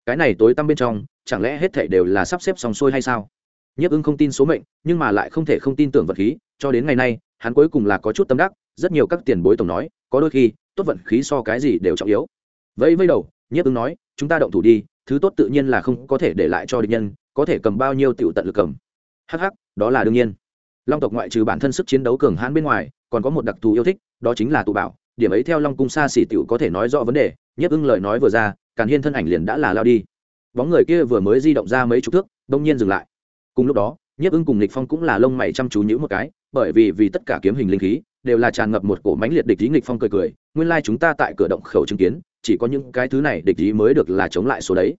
cái này tối tăm bên trong, chẳng lẽ hết thảy đều là sắp xếp xong xuôi hay sao? Nhiếp ưng không tin số mệnh, nhưng mà lại không thể không tin tưởng vật khí, cho đến ngày nay, hắn cuối cùng là có chút tâm đắc, rất nhiều các tiền bối tổng nói, có đôi khi, tốt vận khí so cái gì đều trọng yếu. Vẫy vây đầu, nhiếp ưng nói, chúng ta động thủ đi, thứ tốt tự nhiên là không có thể để lại cho địch nhân, có thể cầm bao nhiêu tiểu tận lực cầm. Hắc hắc, đó là đương nhiên. Long tộc ngoại trừ bản thân sức chiến đấu cường hãn bên ngoài còn có một đặc thù yêu thích, đó chính là tụ bảo điểm ấy theo long cung xa xỉ tiểu có thể nói rõ vấn đề, nhiếp ưng lời nói vừa ra, càn hiên thân ảnh liền đã là lao đi. Bóng người kia vừa mới di động ra mấy chục thước, đông nhiên dừng lại. Cùng lúc đó, nhiếp ưng cùng lịch phong cũng là lông mày chăm chú nhữ một cái, bởi vì vì tất cả kiếm hình linh khí, đều là tràn ngập một cổ mánh liệt địch ý nghịch phong cười cười, nguyên lai chúng ta tại cửa động khẩu chứng kiến, chỉ có những cái thứ này địch ý mới được là chống lại số đấy.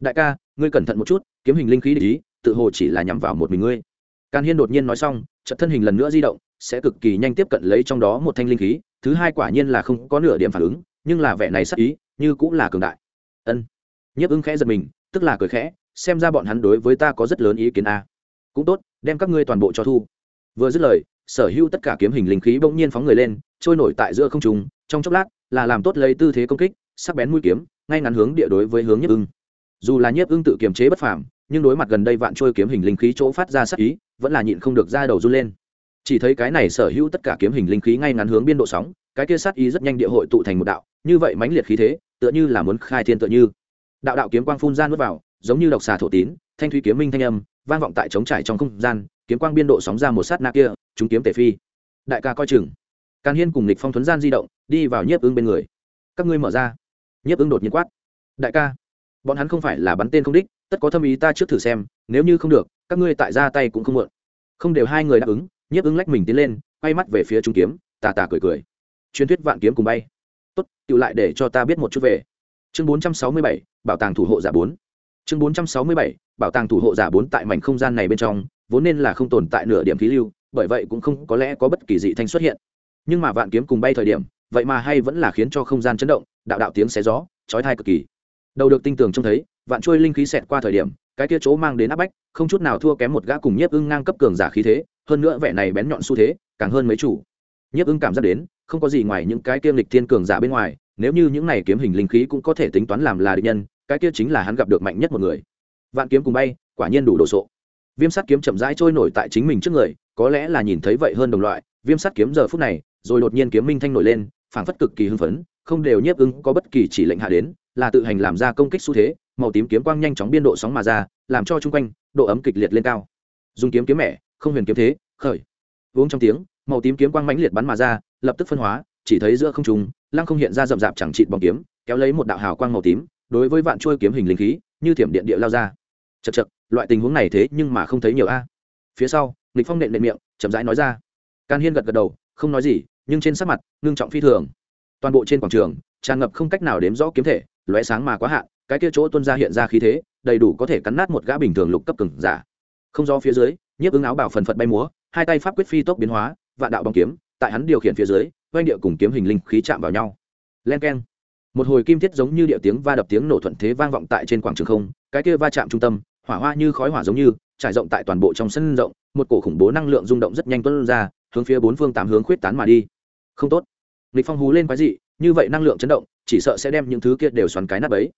Đại ca, ngươi cẩn thận một chút, kiếm hình linh khí địch ý, tự hồ chỉ là nhắm vào một mình ngươi. Càn hiên đột nhiên nói xong trận thân hình lần nữa di động sẽ cực kỳ nhanh tiếp cận lấy trong đó một thanh linh khí, thứ hai quả nhiên là không có nửa điểm phản ứng, nhưng là vẻ này sắc ý, như cũng là cường đại. Ân. Nhiếp ứng khẽ giật mình, tức là cười khẽ, xem ra bọn hắn đối với ta có rất lớn ý kiến a. Cũng tốt, đem các ngươi toàn bộ cho thu. Vừa dứt lời, sở hữu tất cả kiếm hình linh khí bỗng nhiên phóng người lên, trôi nổi tại giữa không trung, trong chốc lát, là làm tốt lấy tư thế công kích, sắc bén mũi kiếm, ngay ngắn hướng địa đối với hướng nhiếp ưng dù là nhiếp ưng tự kiềm chế bất phàm, nhưng đối mặt gần đây vạn trôi kiếm hình linh khí chỗ phát ra sắc ý, vẫn là nhịn không được ra đầu run lên chỉ thấy cái này sở hữu tất cả kiếm hình linh khí ngay ngắn hướng biên độ sóng, cái kia sát ý rất nhanh địa hội tụ thành một đạo, như vậy mãnh liệt khí thế, tựa như là muốn khai thiên tựa như. Đạo đạo kiếm quang phun ra nuốt vào, giống như độc xà thổ tín, thanh thủy kiếm minh thanh âm, vang vọng tại trống trải trong không gian, kiếm quang biên độ sóng ra một sát na kia, chúng kiếm tể phi. Đại ca coi chừng. Càn hiên cùng lịch phong thuấn gian di động, đi vào nhiếp ứng bên người. Các ngươi mở ra. Nhiếp ứng đột nhiên quát. Đại ca, bọn hắn không phải là bắn tên không đích, tất có thâm ý ta trước thử xem, nếu như không được, các ngươi tại ra tay cũng không mượn không đều hai người đáp ứng nhiếp ứng lách mình tiến lên, quay mắt về phía trung kiếm, tà tà cười cười. Truyền thuyết vạn kiếm cùng bay. Tốt tự lại để cho ta biết một chút về. Chương bốn trăm sáu mươi bảy, bảo tàng thủ hộ giả bốn. Chương bốn trăm sáu mươi bảy, bảo tàng thủ hộ giả bốn tại mảnh không gian này bên trong, vốn nên là không tồn tại nửa điểm khí lưu, bởi vậy cũng không có lẽ có bất kỳ dị thanh xuất hiện. Nhưng mà vạn kiếm cùng bay thời điểm, vậy mà hay vẫn là khiến cho không gian chấn động, đạo đạo tiếng xé gió, chói thai cực kỳ. Đầu được tinh tường trông thấy, vạn trôi linh khí xẹt qua thời điểm, cái kia chỗ mang đến áp bách, không chút nào thua kém một gã cùng nhiếp ưng ngang cấp cường giả khí thế hơn nữa vẻ này bén nhọn xu thế, càng hơn mấy chủ. Nhiếp ưng cảm giác đến, không có gì ngoài những cái kiêm lịch thiên cường giả bên ngoài, nếu như những này kiếm hình linh khí cũng có thể tính toán làm là địch nhân, cái kia chính là hắn gặp được mạnh nhất một người. Vạn kiếm cùng bay, quả nhiên đủ đồ sộ. Viêm sắt kiếm chậm rãi trôi nổi tại chính mình trước người, có lẽ là nhìn thấy vậy hơn đồng loại, viêm sắt kiếm giờ phút này, rồi đột nhiên kiếm minh thanh nổi lên, phảng phất cực kỳ hưng phấn, không đều nhiếp ứng có bất kỳ chỉ lệnh hạ đến, là tự hành làm ra công kích xu thế, màu tím kiếm quang nhanh chóng biên độ sóng mà ra, làm cho chung quanh độ ấm kịch liệt lên cao. Dùng kiếm kiếm mẹ không huyền kiếm thế, khởi. Uống trong tiếng, màu tím kiếm quang mãnh liệt bắn mà ra, lập tức phân hóa, chỉ thấy giữa không trung, lăng không hiện ra rậm rạp chẳng trị bóng kiếm, kéo lấy một đạo hào quang màu tím, đối với vạn trôi kiếm hình linh khí, như thiểm điện địa lao ra. Chật chật loại tình huống này thế nhưng mà không thấy nhiều a. Phía sau, nghịch phong nện nện miệng, chậm rãi nói ra. Can hiên gật gật đầu, không nói gì, nhưng trên sắc mặt, ngưng trọng phi thường. Toàn bộ trên quảng trường, tràn ngập không cách nào đếm rõ kiếm thể, lóe sáng mà quá hạn, cái kia chỗ tuân ra hiện ra khí thế, đầy đủ có thể cắn nát một gã bình thường lục cấp cường giả. Không do phía dưới nhiếp ứng áo bảo phần phật bay múa, hai tay pháp quyết phi tốc biến hóa, vạn đạo bóng kiếm, tại hắn điều khiển phía dưới, oanh địa cùng kiếm hình linh khí chạm vào nhau. Len keng. Một hồi kim thiết giống như điệu tiếng va đập tiếng nổ thuận thế vang vọng tại trên quảng trường không, cái kia va chạm trung tâm, hỏa hoa như khói hỏa giống như, trải rộng tại toàn bộ trong sân rộng, một cổ khủng bố năng lượng rung động rất nhanh tuân ra, hướng phía bốn phương tám hướng khuyết tán mà đi. Không tốt. Lịch phong hú lên quái dị, như vậy năng lượng chấn động, chỉ sợ sẽ đem những thứ kia đều xoắn cái nắp ấy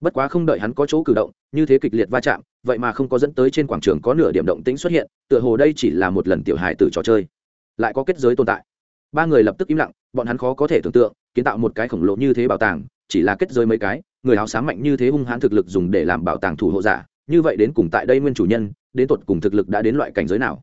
bất quá không đợi hắn có chỗ cử động, như thế kịch liệt va chạm, vậy mà không có dẫn tới trên quảng trường có nửa điểm động tĩnh xuất hiện, tựa hồ đây chỉ là một lần tiểu hài tử trò chơi. Lại có kết giới tồn tại. Ba người lập tức im lặng, bọn hắn khó có thể tưởng tượng, kiến tạo một cái khổng lồ như thế bảo tàng, chỉ là kết giới mấy cái, người áo sáng mạnh như thế hung hãn thực lực dùng để làm bảo tàng thủ hộ giả, như vậy đến cùng tại đây nguyên chủ nhân, đến tột cùng thực lực đã đến loại cảnh giới nào?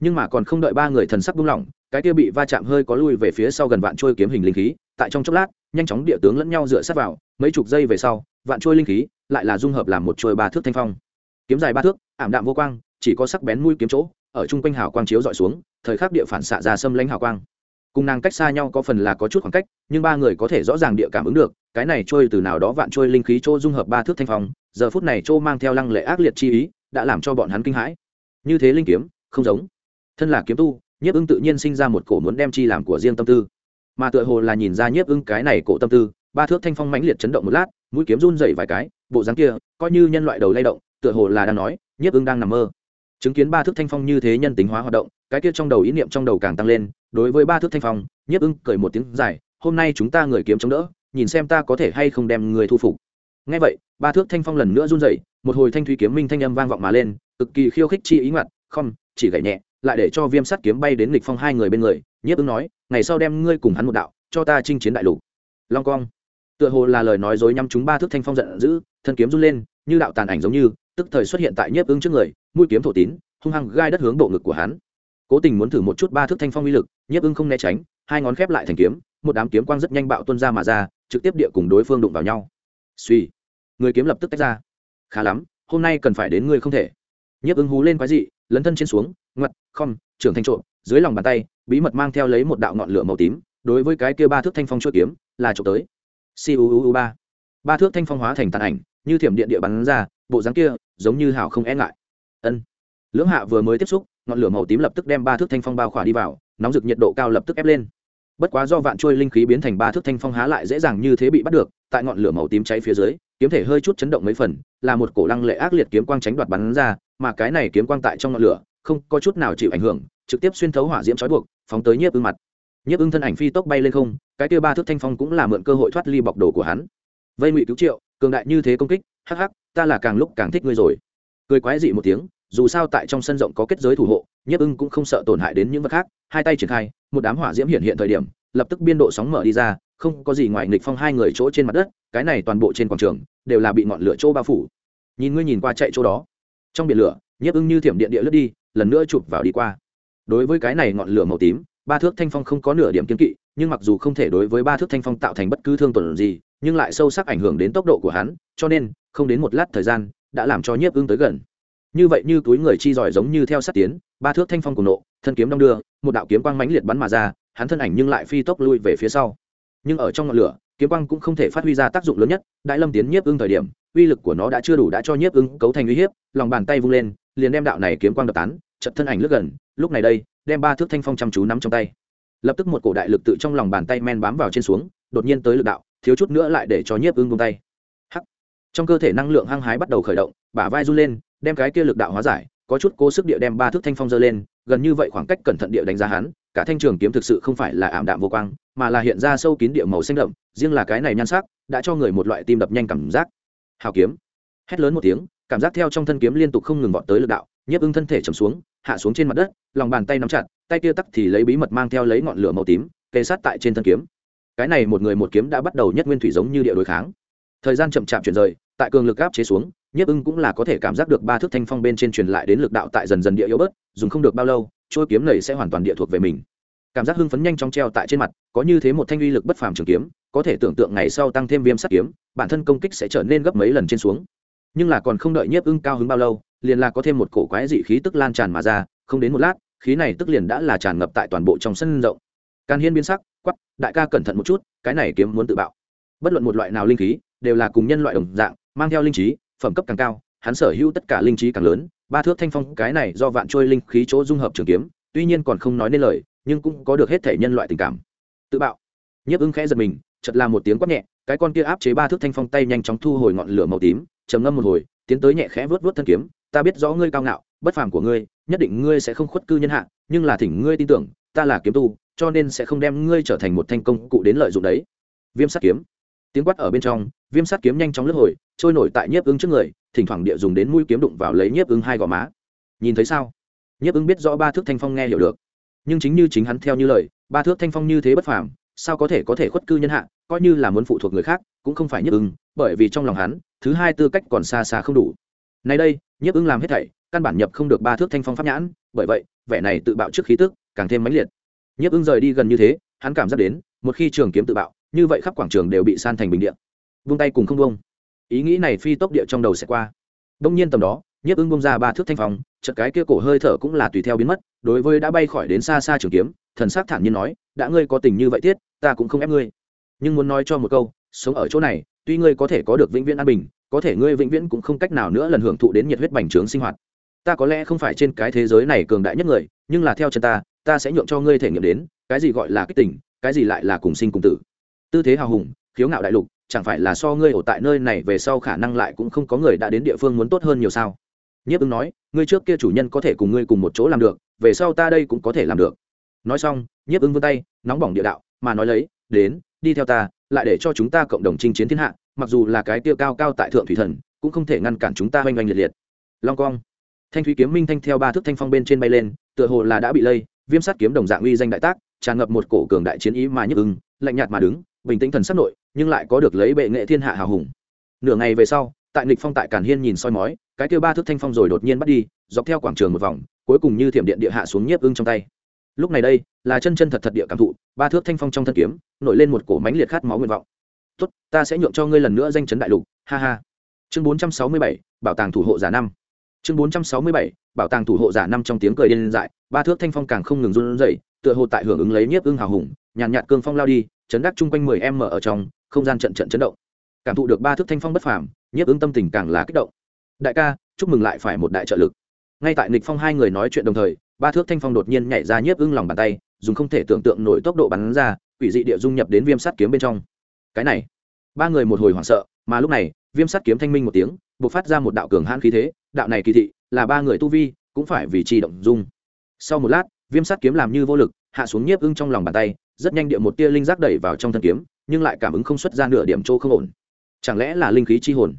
Nhưng mà còn không đợi ba người thần sắc buông lỏng, cái kia bị va chạm hơi có lui về phía sau gần vạn trôi kiếm hình linh khí, tại trong chốc lát, nhanh chóng địa tướng lẫn nhau dựa sát vào, mấy chục giây về sau vạn trôi linh khí, lại là dung hợp làm một trôi ba thước thanh phong. Kiếm dài ba thước, ảm đạm vô quang, chỉ có sắc bén mũi kiếm chỗ, ở chung quanh hào quang chiếu dọi xuống, thời khắc địa phản xạ ra xâm lãnh hào quang. Cùng nàng cách xa nhau có phần là có chút khoảng cách, nhưng ba người có thể rõ ràng địa cảm ứng được, cái này trôi từ nào đó vạn trôi linh khí chỗ dung hợp ba thước thanh phong, giờ phút này chỗ mang theo lăng lệ ác liệt chi ý, đã làm cho bọn hắn kinh hãi. Như thế linh kiếm, không giống. Thân là kiếm tu, nhiếp ưng tự nhiên sinh ra một cổ muốn đem chi làm của riêng tâm tư. Mà tựa hồ là nhìn ra nhiếp ưng cái này cổ tâm tư, ba thước thanh phong mãnh liệt chấn động một lát mũi kiếm run dậy vài cái, bộ dáng kia, coi như nhân loại đầu lay động, tựa hồ là đang nói, nhiếp ưng đang nằm mơ. Chứng kiến ba thước thanh phong như thế nhân tính hóa hoạt động, cái kia trong đầu ý niệm trong đầu càng tăng lên, đối với ba thước thanh phong, nhiếp ưng cười một tiếng dài, hôm nay chúng ta người kiếm chống đỡ, nhìn xem ta có thể hay không đem người thu phục. Ngay vậy, ba thước thanh phong lần nữa run dậy một hồi thanh thủy kiếm minh thanh âm vang vọng mà lên, cực kỳ khiêu khích chi ý ngoặt không chỉ gậy nhẹ, lại để cho viêm sắt kiếm bay đến lịch phong hai người bên người, nhiếp ưng nói, ngày sau đem ngươi cùng hắn một đạo, cho ta chinh chiến đại lục. Long cong tựa hồ là lời nói dối nhắm chúng ba thước thanh phong giận dữ, thân kiếm run lên, như đạo tàn ảnh giống như, tức thời xuất hiện tại nhiếp ứng trước người, mũi kiếm thổ tín, hung hăng gai đất hướng bộ ngực của hắn. Cố tình muốn thử một chút ba thước thanh phong uy lực, nhiếp ứng không né tránh, hai ngón khép lại thành kiếm, một đám kiếm quang rất nhanh bạo tuân ra mà ra, trực tiếp địa cùng đối phương đụng vào nhau. Suy, người kiếm lập tức tách ra. Khá lắm, hôm nay cần phải đến ngươi không thể. Nhiếp ứng hú lên quái dị, lấn thân trên xuống, ngoặt, khom, trưởng thanh trộm, dưới lòng bàn tay, bí mật mang theo lấy một đạo ngọn lửa màu tím, đối với cái kia ba thước thanh phong chuỗi kiếm, là trộm tới siêu ba. Ba thước thanh phong hóa thành tàn ảnh, như thiểm điện địa bắn ra, bộ dáng kia giống như hảo không e ngại. Ân. Lưỡng hạ vừa mới tiếp xúc, ngọn lửa màu tím lập tức đem ba thước thanh phong bao khỏa đi vào, nóng rực nhiệt độ cao lập tức ép lên. Bất quá do vạn trôi linh khí biến thành ba thước thanh phong há lại dễ dàng như thế bị bắt được, tại ngọn lửa màu tím cháy phía dưới, kiếm thể hơi chút chấn động mấy phần, là một cổ lăng lệ ác liệt kiếm quang tránh đoạt bắn ra, mà cái này kiếm quang tại trong ngọn lửa, không có chút nào chịu ảnh hưởng, trực tiếp xuyên thấu hỏa diễm trói buộc, phóng tới nhiếp ưng mặt. Nhiếp ưng thân ảnh phi tốc bay lên không cái kia ba thước thanh phong cũng là mượn cơ hội thoát ly bọc đồ của hắn. Vây ngụy cứu triệu, cường đại như thế công kích, hắc hắc, ta là càng lúc càng thích ngươi rồi. Cười quái dị một tiếng, dù sao tại trong sân rộng có kết giới thủ hộ nhiếp ưng cũng không sợ tổn hại đến những vật khác, hai tay triển khai, một đám hỏa diễm hiện hiện thời điểm, lập tức biên độ sóng mở đi ra, không có gì ngoài nghịch phong hai người chỗ trên mặt đất, cái này toàn bộ trên quảng trường, đều là bị ngọn lửa chỗ bao phủ. Nhìn ngươi nhìn qua chạy chỗ đó. Trong biển lửa nhiếp ưng như thiểm điện địa lướt đi, lần nữa chụp vào đi qua. Đối với cái này ngọn lửa màu tím, ba thước thanh phong không có nửa điểm kiên kỵ nhưng mặc dù không thể đối với ba thước thanh phong tạo thành bất cứ thương tổn gì, nhưng lại sâu sắc ảnh hưởng đến tốc độ của hắn, cho nên, không đến một lát thời gian, đã làm cho nhiếp ưng tới gần. Như vậy như túi người chi giỏi giống như theo sát tiến, ba thước thanh phong cùng nộ, thân kiếm đong đưa, một đạo kiếm quang mãnh liệt bắn mà ra, hắn thân ảnh nhưng lại phi tốc lui về phía sau. Nhưng ở trong ngọn lửa, kiếm quang cũng không thể phát huy ra tác dụng lớn nhất, đại lâm tiến nhiếp ưng thời điểm, uy lực của nó đã chưa đủ đã cho nhiếp ưng cấu thành uy hiếp, lòng bàn tay vung lên, liền đem đạo này kiếm quang đập tán chật thân ảnh lướt gần, lúc này đây, đem ba thước thanh phong chăm chú nắm trong tay lập tức một cổ đại lực tự trong lòng bàn tay men bám vào trên xuống, đột nhiên tới lực đạo, thiếu chút nữa lại để cho nhiếp ưng vung tay. Hắc! Trong cơ thể năng lượng hăng hái bắt đầu khởi động, bả vai run lên, đem cái kia lực đạo hóa giải, có chút cố sức địa đem ba thước thanh phong dơ lên, gần như vậy khoảng cách cẩn thận địa đánh giá hắn, cả thanh trường kiếm thực sự không phải là ảm đạm vô quang, mà là hiện ra sâu kín địa màu xanh đậm, riêng là cái này nhan sắc, đã cho người một loại tim đập nhanh cảm giác. Hào kiếm! Hét lớn một tiếng, cảm giác theo trong thân kiếm liên tục không ngừng vọt tới lực đạo, nhiếp ưng thân thể chầm xuống, hạ xuống trên mặt đất, lòng bàn tay nắm chặt tay kia tắc thì lấy bí mật mang theo lấy ngọn lửa màu tím, kề sát tại trên thân kiếm. Cái này một người một kiếm đã bắt đầu nhất nguyên thủy giống như địa đối kháng. Thời gian chậm chạp chuyển rời, tại cường lực áp chế xuống, nhiếp ưng cũng là có thể cảm giác được ba thước thanh phong bên trên truyền lại đến lực đạo tại dần dần địa yếu bớt, dùng không được bao lâu trôi kiếm này sẽ hoàn toàn địa thuộc về mình. Cảm giác hưng phấn nhanh chóng treo tại trên mặt, có như thế một thanh uy lực bất phàm trường kiếm, có thể tưởng tượng ngày sau tăng thêm viêm sắt kiếm, bản thân công kích sẽ trở nên gấp mấy lần trên xuống. Nhưng là còn không đợi nhiếp ưng cao hứng bao lâu, liền là có thêm một cổ quái dị khí tức lan tràn mà ra, không đến một lát khí này tức liền đã là tràn ngập tại toàn bộ trong sân rộng. Can hiên biến sắc quắp đại ca cẩn thận một chút, cái này kiếm muốn tự bạo. Bất luận một loại nào linh khí, đều là cùng nhân loại đồng dạng, mang theo linh trí, phẩm cấp càng cao, hắn sở hữu tất cả linh trí càng lớn, ba thước thanh phong, cái này do vạn trôi linh khí chỗ dung hợp trường kiếm, tuy nhiên còn không nói nên lời, nhưng cũng có được hết thể nhân loại tình cảm. Tự bạo. Nhiếp ưng khẽ giật mình chật là một tiếng quát nhẹ, cái con kia áp chế ba thước thanh phong tay nhanh chóng thu hồi ngọn lửa màu tím, trầm ngâm một hồi, tiến tới nhẹ khẽ vớt vớt thân kiếm, ta biết rõ ngươi cao ngạo bất phàm của ngươi, nhất định ngươi sẽ không khuất cư nhân hạ, nhưng là thỉnh ngươi tin tưởng, ta là kiếm tu, cho nên sẽ không đem ngươi trở thành một thanh công cụ đến lợi dụng đấy. Viêm sắt kiếm. Tiếng quát ở bên trong, viêm sắt kiếm nhanh chóng lướt hồi, trôi nổi tại nhiếp ứng trước người, thỉnh thoảng địa dùng đến mũi kiếm đụng vào lấy nhiếp ứng hai gò má. Nhìn thấy sao? Nhiếp ứng biết rõ ba thước thanh phong nghe hiểu được. Nhưng chính như chính hắn theo như lời, ba thước thanh phong như thế bất phàm, sao có thể có thể khuất cư nhân hạ, coi như là muốn phụ thuộc người khác, cũng không phải nhiếp ứng, bởi vì trong lòng hắn, thứ hai tư cách còn xa xa không đủ. Nay đây, nhiếp ứng làm hết thảy căn bản nhập không được ba thước thanh phong pháp nhãn, bởi vậy, vẻ này tự bạo trước khí tức càng thêm mãnh liệt. Nhiếp ưng rời đi gần như thế, hắn cảm giác đến, một khi trường kiếm tự bạo, như vậy khắp quảng trường đều bị san thành bình điện. vung tay cùng không vung ý nghĩ này phi tốc địa trong đầu sẽ qua. Đông nhiên tầm đó, nhiếp ưng bung ra ba thước thanh phong, chợt cái kia cổ hơi thở cũng là tùy theo biến mất, đối với đã bay khỏi đến xa xa trường kiếm, thần sắc thản nhiên nói, đã ngươi có tình như vậy tiết, ta cũng không ép ngươi. Nhưng muốn nói cho một câu, sống ở chỗ này, tuy ngươi có thể có được vĩnh viễn an bình, có thể ngươi vĩnh viễn cũng không cách nào nữa lần hưởng thụ đến nhiệt huyết bành trướng sinh hoạt ta có lẽ không phải trên cái thế giới này cường đại nhất người, nhưng là theo chân ta ta sẽ nhượng cho ngươi thể nghiệm đến, cái gì gọi là kích tình, cái gì lại là cùng sinh cùng tử. Tư thế hào hùng, khiếu ngạo đại lục, chẳng phải là so ngươi ở tại nơi này về sau khả năng lại cũng không có người đã đến địa phương muốn tốt hơn nhiều sao? Nhiếp ứng nói, ngươi trước kia chủ nhân có thể cùng ngươi cùng một chỗ làm được, về sau ta đây cũng có thể làm được. Nói xong, nhiếp ứng vươn tay, nóng bỏng địa đạo, mà nói lấy, đến, đi theo ta, lại để cho chúng ta cộng đồng chinh chiến thiên hạ, mặc dù là cái tiêu cao cao tại thượng thủy thần, cũng không thể ngăn cản chúng ta oanh oanh liệt liệt. Long cong thanh thúy kiếm minh thanh theo ba thước thanh phong bên trên bay lên, tựa hồ là đã bị lây, viêm sát kiếm đồng dạng uy danh đại tác, tràn ngập một cổ cường đại chiến ý mà nhức ứng lạnh nhạt mà đứng, bình tĩnh thần sắc nội, nhưng lại có được lấy bệ nghệ thiên hạ hào hùng. Nửa ngày về sau, tại nghịch phong tại càn hiên nhìn soi mói, cái kêu ba thước thanh phong rồi đột nhiên bắt đi, dọc theo quảng trường một vòng, cuối cùng như thiểm điện địa hạ xuống nhiếp ưng trong tay. Lúc này đây, là chân chân thật thật địa cảm thụ, ba thước thanh phong trong thân kiếm, nổi lên một cổ mánh liệt khát máu nguyện vọng. Tốt, ta sẽ nhượng cho ngươi lần nữa danh chấn đại lục, ha ha. Chương bốn trăm sáu mươi bảy, bảo tàng thủ hộ giả năm chương bốn trăm sáu mươi bảy, bảo tàng thủ hộ giả năm trong tiếng cười điên dại, ba thước thanh phong càng không ngừng run rẩy, tựa hồ tại hưởng ứng lấy nhiếp ưng hào hùng, nhàn nhạt cương phong lao đi, chấn đắc chung quanh mười em mở ở trong, không gian trận trận chấn động. Cảm thụ được ba thước thanh phong bất phàm, nhiếp ưng tâm tình càng là kích động. Đại ca, chúc mừng lại phải một đại trợ lực. Ngay tại nịch phong hai người nói chuyện đồng thời, ba thước thanh phong đột nhiên nhảy ra nhiếp ưng lòng bàn tay, dùng không thể tưởng tượng nổi tốc độ bắn ra, quỷ dị địa dung nhập đến viêm sắt kiếm bên trong. Cái này, ba người một hồi hoảng sợ, mà lúc này, viêm sắt kiếm thanh minh một tiếng, bộc phát ra một đạo cường hãn khí thế đạo này kỳ thị là ba người tu vi cũng phải vì trì động dung. Sau một lát, viêm sắt kiếm làm như vô lực, hạ xuống nhiếp ưng trong lòng bàn tay, rất nhanh địa một tia linh giác đẩy vào trong thân kiếm, nhưng lại cảm ứng không xuất ra nửa điểm chỗ không ổn. Chẳng lẽ là linh khí chi hồn?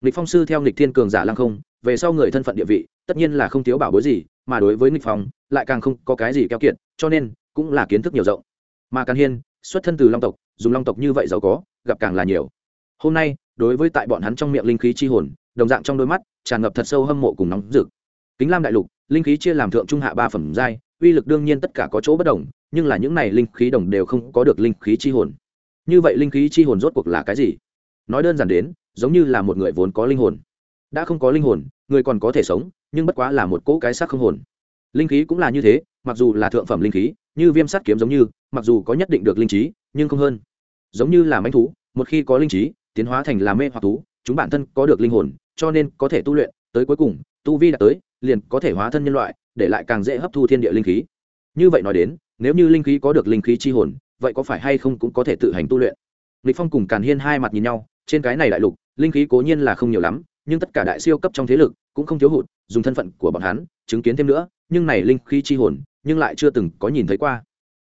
Nghịch phong sư theo nghịch thiên cường giả lăng không, về sau người thân phận địa vị, tất nhiên là không thiếu bảo bối gì, mà đối với nghịch phong, lại càng không có cái gì keo kiệt, cho nên cũng là kiến thức nhiều rộng. Mà càn hiên, xuất thân từ long tộc, dùng long tộc như vậy giàu có, gặp càng là nhiều. Hôm nay, đối với tại bọn hắn trong miệng linh khí chi hồn đồng dạng trong đôi mắt, tràn ngập thật sâu hâm mộ cùng nóng rực. Kính lam đại lục, linh khí chia làm thượng trung hạ ba phẩm giai, uy lực đương nhiên tất cả có chỗ bất đồng, nhưng là những này linh khí đồng đều không có được linh khí chi hồn. Như vậy linh khí chi hồn rốt cuộc là cái gì? Nói đơn giản đến, giống như là một người vốn có linh hồn. Đã không có linh hồn, người còn có thể sống, nhưng bất quá là một cỗ cái xác không hồn. Linh khí cũng là như thế, mặc dù là thượng phẩm linh khí, như viêm sắt kiếm giống như, mặc dù có nhất định được linh trí, nhưng không hơn. Giống như là manh thú, một khi có linh trí, tiến hóa thành là mê hoặc thú, chúng bản thân có được linh hồn cho nên có thể tu luyện, tới cuối cùng, tu vi đã tới, liền có thể hóa thân nhân loại, để lại càng dễ hấp thu thiên địa linh khí. Như vậy nói đến, nếu như linh khí có được linh khí chi hồn, vậy có phải hay không cũng có thể tự hành tu luyện? Lịch phong cùng càn hiên hai mặt nhìn nhau, trên cái này đại lục, linh khí cố nhiên là không nhiều lắm, nhưng tất cả đại siêu cấp trong thế lực cũng không thiếu hụt, dùng thân phận của bọn hắn, chứng kiến thêm nữa, nhưng này linh khí chi hồn, nhưng lại chưa từng có nhìn thấy qua.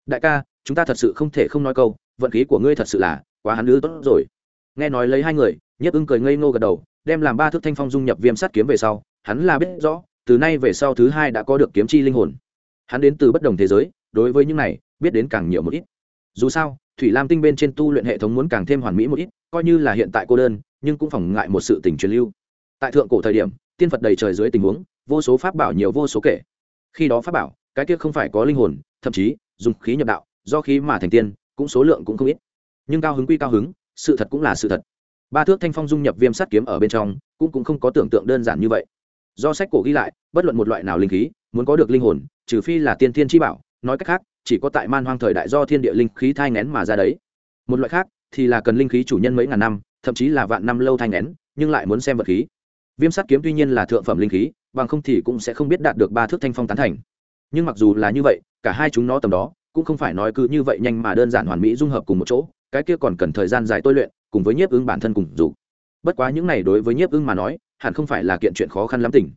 Đại ca, chúng ta thật sự không thể không nói câu, vận khí của ngươi thật sự là quá hắn ư tốt rồi. Nghe nói lấy hai người nhất ưng cười ngây ngô gật đầu đem làm ba thước thanh phong dung nhập viêm sắt kiếm về sau, hắn là biết rõ, từ nay về sau thứ hai đã có được kiếm chi linh hồn. Hắn đến từ bất đồng thế giới, đối với những này, biết đến càng nhiều một ít. Dù sao, thủy lam tinh bên trên tu luyện hệ thống muốn càng thêm hoàn mỹ một ít, coi như là hiện tại cô đơn, nhưng cũng phòng ngại một sự tình truyền lưu. Tại thượng cổ thời điểm, tiên phật đầy trời dưới tình huống, vô số pháp bảo nhiều vô số kể. Khi đó pháp bảo, cái kia không phải có linh hồn, thậm chí, dùng khí nhập đạo, do khí mà thành tiên, cũng số lượng cũng không ít. Nhưng cao hứng quy cao hứng, sự thật cũng là sự thật ba thước thanh phong dung nhập viêm sắt kiếm ở bên trong, cũng cũng không có tưởng tượng đơn giản như vậy. Do sách cổ ghi lại, bất luận một loại nào linh khí, muốn có được linh hồn, trừ phi là tiên thiên chi bảo, nói cách khác, chỉ có tại man hoang thời đại do thiên địa linh khí thai ngén mà ra đấy. Một loại khác, thì là cần linh khí chủ nhân mấy ngàn năm, thậm chí là vạn năm lâu thai ngén nhưng lại muốn xem vật khí. Viêm sắt kiếm tuy nhiên là thượng phẩm linh khí, bằng không thì cũng sẽ không biết đạt được ba thước thanh phong tán thành. Nhưng mặc dù là như vậy, cả hai chúng nó tầm đó, cũng không phải nói cứ như vậy nhanh mà đơn giản hoàn mỹ dung hợp cùng một chỗ, cái kia còn cần thời gian dài tôi luyện cùng với nhiếp ưng bản thân cùng dục. Bất quá những này đối với nhiếp ưng mà nói, hẳn không phải là kiện chuyện khó khăn lắm tỉnh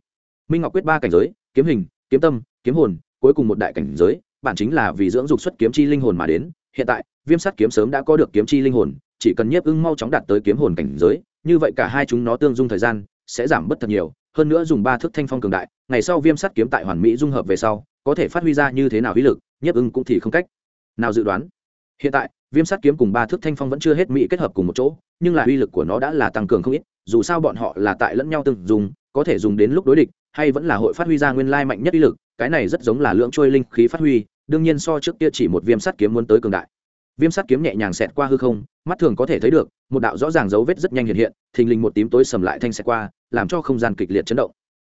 minh ngọc quyết ba cảnh giới, kiếm hình, kiếm tâm, kiếm hồn, cuối cùng một đại cảnh giới, bản chính là vì dưỡng dục xuất kiếm chi linh hồn mà đến. Hiện tại, viêm sắt kiếm sớm đã có được kiếm chi linh hồn, chỉ cần nhiếp ưng mau chóng đạt tới kiếm hồn cảnh giới, như vậy cả hai chúng nó tương dung thời gian sẽ giảm bớt thật nhiều. Hơn nữa dùng ba thước thanh phong cường đại, ngày sau viêm sắt kiếm tại hoàn mỹ dung hợp về sau, có thể phát huy ra như thế nào uy lực, nhiếp ưng cũng thì không cách nào dự đoán hiện tại, viêm sắt kiếm cùng ba thước thanh phong vẫn chưa hết mỹ kết hợp cùng một chỗ, nhưng là uy lực của nó đã là tăng cường không ít, dù sao bọn họ là tại lẫn nhau từng dùng, có thể dùng đến lúc đối địch, hay vẫn là hội phát huy ra nguyên lai mạnh nhất uy lực, cái này rất giống là lượng trôi linh khí phát huy, đương nhiên so trước kia chỉ một viêm sắt kiếm muốn tới cường đại. Viêm sắt kiếm nhẹ nhàng xẹt qua hư không, mắt thường có thể thấy được, một đạo rõ ràng dấu vết rất nhanh hiện hiện, thình lình một tím tối sầm lại thanh xẹt qua, làm cho không gian kịch liệt chấn động.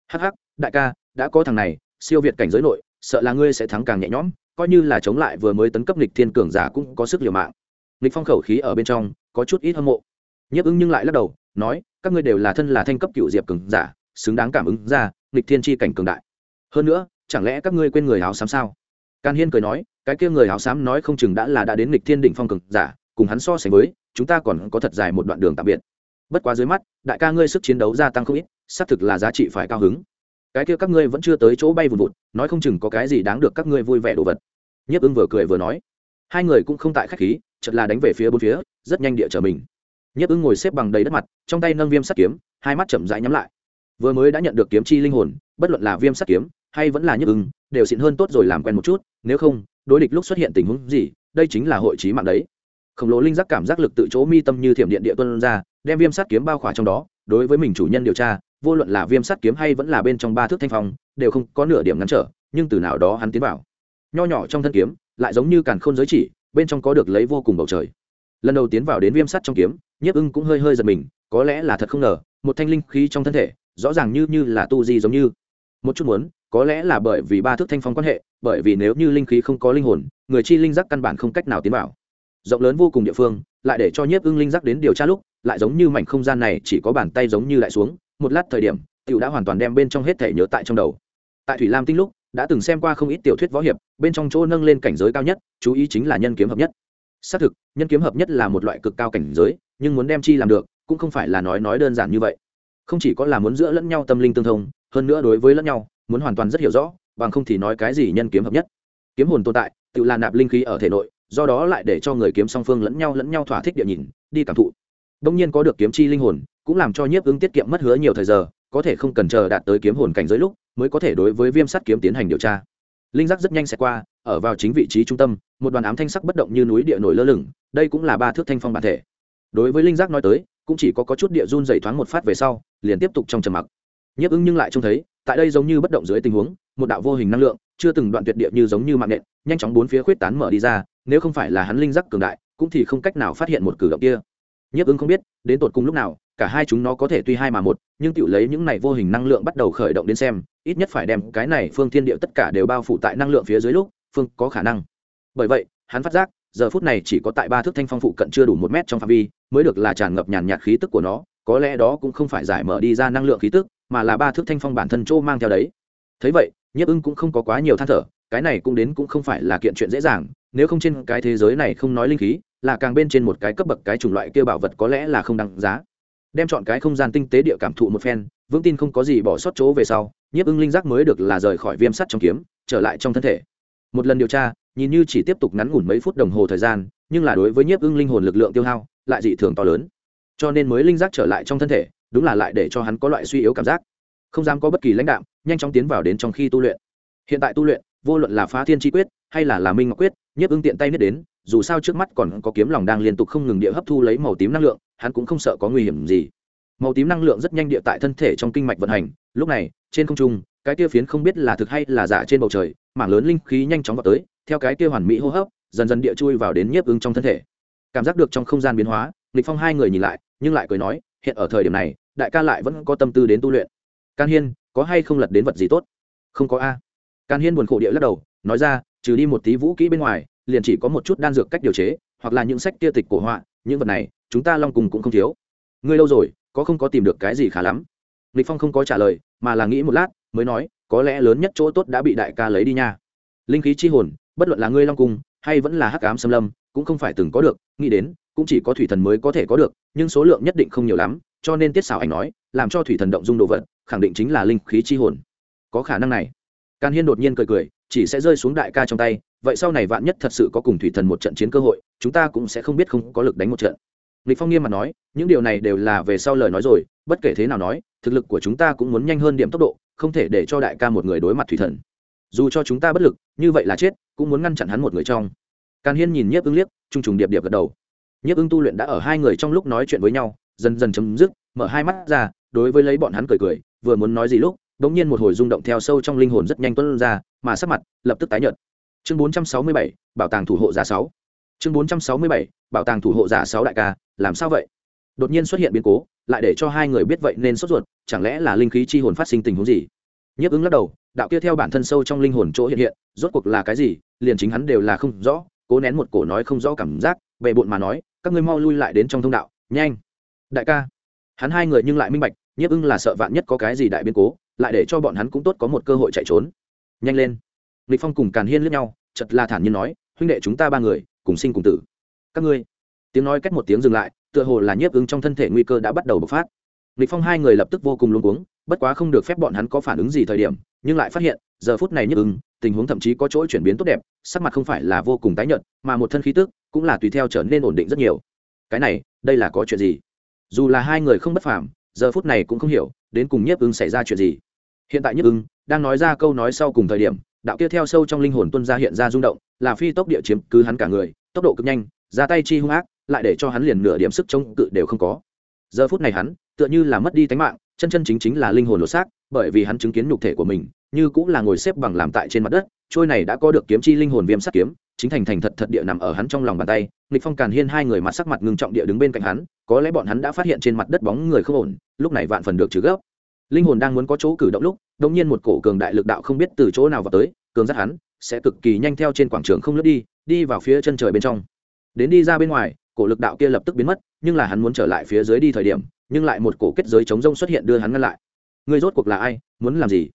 Hắc hắc, đại ca, đã có thằng này, siêu việt cảnh giới nội, sợ là ngươi sẽ thắng càng nhẹ nhõm coi như là chống lại vừa mới tấn cấp lịch thiên cường giả cũng có sức liều mạng lịch phong khẩu khí ở bên trong có chút ít hâm mộ nhiếp ứng nhưng lại lắc đầu nói các ngươi đều là thân là thanh cấp cựu diệp cường giả xứng đáng cảm ứng ra lịch thiên chi cảnh cường đại hơn nữa chẳng lẽ các ngươi quên người áo xám sao Can Hiên cười nói, cái kia người áo xám nói không chừng đã là đã đến lịch thiên đỉnh phong cường giả, cùng hắn so sánh với, chúng ta còn có thật dài một đoạn đường tạm biệt. Bất quá dưới mắt, đại ca ngươi sức chiến đấu gia tăng không ít, xác thực là giá trị phải cao hứng. Cái kia các ngươi vẫn chưa tới chỗ bay vùn vụt, nói không chừng có cái gì đáng được các ngươi vui vẻ đồ vật. Nhiếp Ưng vừa cười vừa nói, hai người cũng không tại khách khí, chợt là đánh về phía bốn phía, rất nhanh địa trở mình. Nhiếp Ưng ngồi xếp bằng đầy đất mặt, trong tay nâng viêm sắt kiếm, hai mắt chậm rãi nhắm lại. Vừa mới đã nhận được kiếm chi linh hồn, bất luận là viêm sắt kiếm hay vẫn là Nhiếp Ưng, đều xịn hơn tốt rồi làm quen một chút, nếu không đối địch lúc xuất hiện tình huống gì đây chính là hội trí mạng đấy khổng lồ linh giác cảm giác lực tự chỗ mi tâm như thiểm điện địa tuân ra đem viêm sắt kiếm bao khỏa trong đó đối với mình chủ nhân điều tra vô luận là viêm sắt kiếm hay vẫn là bên trong ba thước thanh phong, đều không có nửa điểm ngăn trở, nhưng từ nào đó hắn tiến vào. Nho nhỏ trong thân kiếm, lại giống như càn khôn giới chỉ, bên trong có được lấy vô cùng bầu trời. Lần đầu tiến vào đến viêm sắt trong kiếm, nhiếp ưng cũng hơi hơi giật mình, có lẽ là thật không ngờ, một thanh linh khí trong thân thể, rõ ràng như như là tu di giống như. Một chút muốn, có lẽ là bởi vì ba thước thanh phong quan hệ, bởi vì nếu như linh khí không có linh hồn, người chi linh giác căn bản không cách nào tiến vào. Rộng lớn vô cùng địa phương, lại để cho nhiếp ưng linh giác đến điều tra lúc, lại giống như mảnh không gian này chỉ có bàn tay giống như lại xuống một lát thời điểm, tiểu đã hoàn toàn đem bên trong hết thể nhớ tại trong đầu. Tại thủy lam tinh lúc, đã từng xem qua không ít tiểu thuyết võ hiệp, bên trong chỗ nâng lên cảnh giới cao nhất, chú ý chính là nhân kiếm hợp nhất. Xác thực, nhân kiếm hợp nhất là một loại cực cao cảnh giới, nhưng muốn đem chi làm được, cũng không phải là nói nói đơn giản như vậy. Không chỉ có là muốn giữa lẫn nhau tâm linh tương thông, hơn nữa đối với lẫn nhau, muốn hoàn toàn rất hiểu rõ, bằng không thì nói cái gì nhân kiếm hợp nhất. Kiếm hồn tồn tại, tự là nạp linh khí ở thể nội, do đó lại để cho người kiếm song phương lẫn nhau lẫn nhau thỏa thích địa nhìn, đi cảm thụ. Đông nhiên có được kiếm chi linh hồn cũng làm cho nhiếp ứng tiết kiệm mất hứa nhiều thời giờ có thể không cần chờ đạt tới kiếm hồn cảnh giới lúc mới có thể đối với viêm sắt kiếm tiến hành điều tra. Linh giác rất nhanh sẽ qua ở vào chính vị trí trung tâm một đoàn ám thanh sắc bất động như núi địa nổi lơ lửng đây cũng là ba thước thanh phong bản thể. Đối với linh giác nói tới cũng chỉ có, có chút địa run dày thoáng một phát về sau liền tiếp tục trong trầm mặc. Nhiếp ứng nhưng lại trông thấy tại đây giống như bất động dưới tình huống một đạo vô hình năng lượng chưa từng đoạn tuyệt địa như giống như mạng nện nhanh chóng bốn phía khuyết tán mở đi ra nếu không phải là hắn linh giác cường đại cũng thì không cách nào phát hiện một cử động kia. Nhiếp ứng không biết đến tột cùng lúc nào cả hai chúng nó có thể tuy hai mà một, nhưng tự lấy những này vô hình năng lượng bắt đầu khởi động đến xem, ít nhất phải đem cái này phương thiên địa tất cả đều bao phủ tại năng lượng phía dưới lúc, phương có khả năng. Bởi vậy, hắn phát giác, giờ phút này chỉ có tại ba thước thanh phong phụ cận chưa đủ một mét trong phạm vi, mới được là tràn ngập nhàn nhạt khí tức của nó, có lẽ đó cũng không phải giải mở đi ra năng lượng khí tức, mà là ba thước thanh phong bản thân chỗ mang theo đấy. Thấy vậy, nhiếp ưng cũng không có quá nhiều than thở, cái này cũng đến cũng không phải là kiện chuyện dễ dàng, nếu không trên cái thế giới này không nói linh khí, là càng bên trên một cái cấp bậc cái chủng loại kia bảo vật có lẽ là không đăng giá đem chọn cái không gian tinh tế địa cảm thụ một phen, vững tin không có gì bỏ sót chỗ về sau, nhiếp ưng linh giác mới được là rời khỏi viêm sắt trong kiếm, trở lại trong thân thể. Một lần điều tra, nhìn như chỉ tiếp tục ngắn ngủn mấy phút đồng hồ thời gian, nhưng là đối với nhiếp ưng linh hồn lực lượng tiêu hao, lại dị thường to lớn. Cho nên mới linh giác trở lại trong thân thể, đúng là lại để cho hắn có loại suy yếu cảm giác. Không dám có bất kỳ lãnh đạo nhanh chóng tiến vào đến trong khi tu luyện. Hiện tại tu luyện, vô luận là phá thiên chi quyết, hay là là minh ngọc quyết, nhiếp ưng tiện tay biết đến, dù sao trước mắt còn có kiếm lòng đang liên tục không ngừng địa hấp thu lấy màu tím năng lượng hắn cũng không sợ có nguy hiểm gì. Màu tím năng lượng rất nhanh địa tại thân thể trong kinh mạch vận hành. Lúc này, trên không trung, cái kia phiến không biết là thực hay là giả trên bầu trời, mảng lớn linh khí nhanh chóng vào tới, theo cái kia hoàn mỹ hô hấp, dần dần địa chui vào đến nhiếp ứng trong thân thể. Cảm giác được trong không gian biến hóa, lịch phong hai người nhìn lại, nhưng lại cười nói, hiện ở thời điểm này, đại ca lại vẫn có tâm tư đến tu luyện. Can hiên, có hay không lật đến vật gì tốt? Không có a. Can hiên buồn khổ địa lắc đầu, nói ra, trừ đi một tí vũ kỹ bên ngoài, liền chỉ có một chút đan dược cách điều chế, hoặc là những sách kia tịch cổ họa, những vật này chúng ta long cùng cũng không thiếu. Ngươi lâu rồi, có không có tìm được cái gì khá lắm? Lịch phong không có trả lời, mà là nghĩ một lát, mới nói, có lẽ lớn nhất chỗ tốt đã bị đại ca lấy đi nha. Linh khí chi hồn, bất luận là ngươi long cung hay vẫn là hắc ám xâm lâm, cũng không phải từng có được, nghĩ đến, cũng chỉ có thủy thần mới có thể có được, nhưng số lượng nhất định không nhiều lắm, cho nên tiết xảo ảnh nói, làm cho thủy thần động dung đồ vật, khẳng định chính là linh khí chi hồn. Có khả năng này. Can hiên đột nhiên cười cười, chỉ sẽ rơi xuống đại ca trong tay, vậy sau này vạn nhất thật sự có cùng thủy thần một trận chiến cơ hội, chúng ta cũng sẽ không biết không có lực đánh một trận lịch phong nghiêm mặt nói, những điều này đều là về sau lời nói rồi, bất kể thế nào nói, thực lực của chúng ta cũng muốn nhanh hơn điểm tốc độ, không thể để cho đại ca một người đối mặt thủy thần. Dù cho chúng ta bất lực, như vậy là chết, cũng muốn ngăn chặn hắn một người trong. Càn hiên nhìn nhiếp ưng liếc, trung trùng điệp điệp gật đầu. Nhiếp ưng tu luyện đã ở hai người trong lúc nói chuyện với nhau, dần dần chấm dứt, mở hai mắt ra, đối với lấy bọn hắn cười cười, vừa muốn nói gì lúc đ ỗ n g nhiên một hồi rung động theo sâu trong linh hồn rất nhanh tuân ra, mà sắc mặt lập tức tái nhợt. Chương bốn trăm sáu mươi bảy, bảo tàng thủ hộ giả sáu chương bốn trăm sáu mươi bảy, bảo tàng thủ hộ giả sáu đại ca, làm sao vậy? Đột nhiên xuất hiện biến cố, lại để cho hai người biết vậy nên sốt ruột, chẳng lẽ là linh khí chi hồn phát sinh tình huống gì? Nhấp ứng lắc đầu, đạo kia theo bản thân sâu trong linh hồn chỗ hiện hiện, rốt cuộc là cái gì, liền chính hắn đều là không rõ, cố nén một cổ nói không rõ cảm giác về bộn mà nói, các ngươi mau lui lại đến trong thông đạo, nhanh. Đại ca. Hắn hai người nhưng lại minh bạch, nhiếp ưng là sợ vạn nhất có cái gì đại biến cố, lại để cho bọn hắn cũng tốt có một cơ hội chạy trốn. Nhanh lên. Lịch phong cùng càn hiên lướt nhau chật là thản nhiên nói, huynh đệ chúng ta ba người cùng sinh cùng tử. Các ngươi, tiếng nói cách một tiếng dừng lại, tựa hồ là nhiếp ứng trong thân thể nguy cơ đã bắt đầu bộc phát. Lịch phong hai người lập tức vô cùng luống cuống, bất quá không được phép bọn hắn có phản ứng gì thời điểm, nhưng lại phát hiện, giờ phút này nhiếp ứng, tình huống thậm chí có chỗ chuyển biến tốt đẹp, sắc mặt không phải là vô cùng tái nhợt, mà một thân khí tức cũng là tùy theo trở nên ổn định rất nhiều. Cái này, đây là có chuyện gì? Dù là hai người không bất phàm, giờ phút này cũng không hiểu, đến cùng nhiếp ứng xảy ra chuyện gì. Hiện tại nhiếp ứng đang nói ra câu nói sau cùng thời điểm đạo kia theo sâu trong linh hồn tuân ra hiện ra rung động, là phi tốc địa chiếm cứ hắn cả người, tốc độ cực nhanh, ra tay chi hung ác, lại để cho hắn liền nửa điểm sức chống cự đều không có. Giờ phút này hắn, tựa như là mất đi tánh mạng, chân chân chính chính là linh hồn lột xác, bởi vì hắn chứng kiến nhục thể của mình, như cũng là ngồi xếp bằng làm tại trên mặt đất, trôi này đã có được kiếm chi linh hồn viêm sắt kiếm, chính thành thành thật thật địa nằm ở hắn trong lòng bàn tay nghịch phong càn hiên hai người mặt sắc mặt ngưng trọng địa đứng bên cạnh hắn, có lẽ bọn hắn đã phát hiện trên mặt đất bóng người không ổn, lúc này vạn phần được trừ gấp. Linh hồn đang muốn có chỗ cử động lúc đột nhiên một cổ cường đại lực đạo không biết từ chỗ nào vào tới, cường dắt hắn sẽ cực kỳ nhanh theo trên quảng trường không lướt đi đi vào phía chân trời bên trong. Đến đi ra bên ngoài, cổ lực đạo kia lập tức biến mất, nhưng là hắn muốn trở lại phía dưới đi thời điểm, nhưng lại một cổ kết giới chống rông xuất hiện đưa hắn ngăn lại. Người rốt cuộc là ai, muốn làm gì?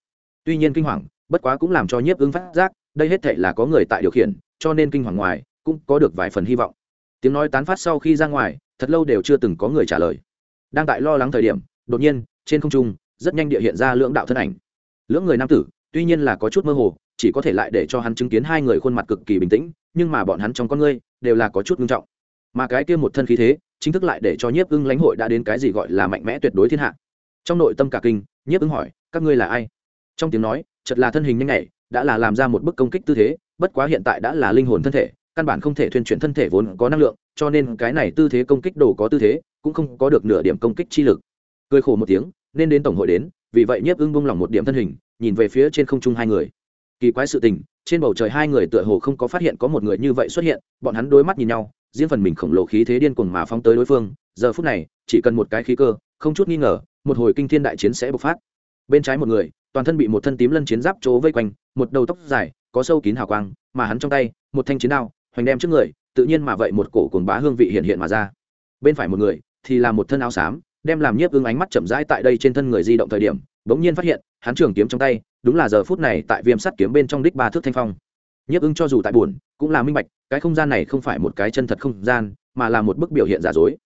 Tuy nhiên kinh hoàng, bất quá cũng làm cho nhiếp ứng phát giác, đây hết thệ là có người tại điều khiển, cho nên kinh hoàng ngoài, cũng có được vài phần hy vọng. Tiếng nói tán phát sau khi ra ngoài, thật lâu đều chưa từng có người trả lời. Đang tại lo lắng thời điểm, đột nhiên, trên không trung, rất nhanh địa hiện ra lưỡng đạo thân ảnh lưỡng người nam tử, tuy nhiên là có chút mơ hồ, chỉ có thể lại để cho hắn chứng kiến hai người khuôn mặt cực kỳ bình tĩnh, nhưng mà bọn hắn trong con ngươi đều là có chút nghiêm trọng. Mà cái kia một thân khí thế, chính thức lại để cho nhiếp ưng lãnh hội đã đến cái gì gọi là mạnh mẽ tuyệt đối thiên hạ. Trong nội tâm cả kinh, nhiếp ưng hỏi, các ngươi là ai? Trong tiếng nói chật là thân hình nhanh nhảy đã là làm ra một bức công kích tư thế, bất quá hiện tại đã là linh hồn thân thể, căn bản không thể thuyên chuyển thân thể vốn có năng lượng, cho nên cái này tư thế công kích đồ có tư thế, cũng không có được nửa điểm công kích chi lực. Cười khổ một tiếng, nên đến tổng hội đến vì vậy nhiếp ưng bung lỏng một điểm thân hình, nhìn về phía trên không trung hai người. Kỳ quái sự tình, trên bầu trời hai người tựa hồ không có phát hiện có một người như vậy xuất hiện, bọn hắn đôi mắt nhìn nhau, riêng phần mình khổng lồ khí thế điên cuồng mà phóng tới đối phương, giờ phút này, chỉ cần một cái khí cơ, không chút nghi ngờ, một hồi kinh thiên đại chiến sẽ bộc phát. Bên trái một người, toàn thân bị một thân tím lân chiến giáp chỗ vây quanh, một đầu tóc dài, có sâu kín hào quang, mà hắn trong tay, một thanh chiến đao, hoành đem trước người, tự nhiên mà vậy một cổ cuồng bá hương vị hiện hiện mà ra. Bên phải một người, thì là một thân áo xám đem làm nhiếp ưng ánh mắt chậm rãi tại đây trên thân người di động thời điểm, bỗng nhiên phát hiện, hắn trường kiếm trong tay, đúng là giờ phút này tại viêm sắt kiếm bên trong đích ba thước thanh phong. Nhiếp ưng cho dù tại buồn, cũng là minh bạch, cái không gian này không phải một cái chân thật không gian, mà là một bức biểu hiện giả dối.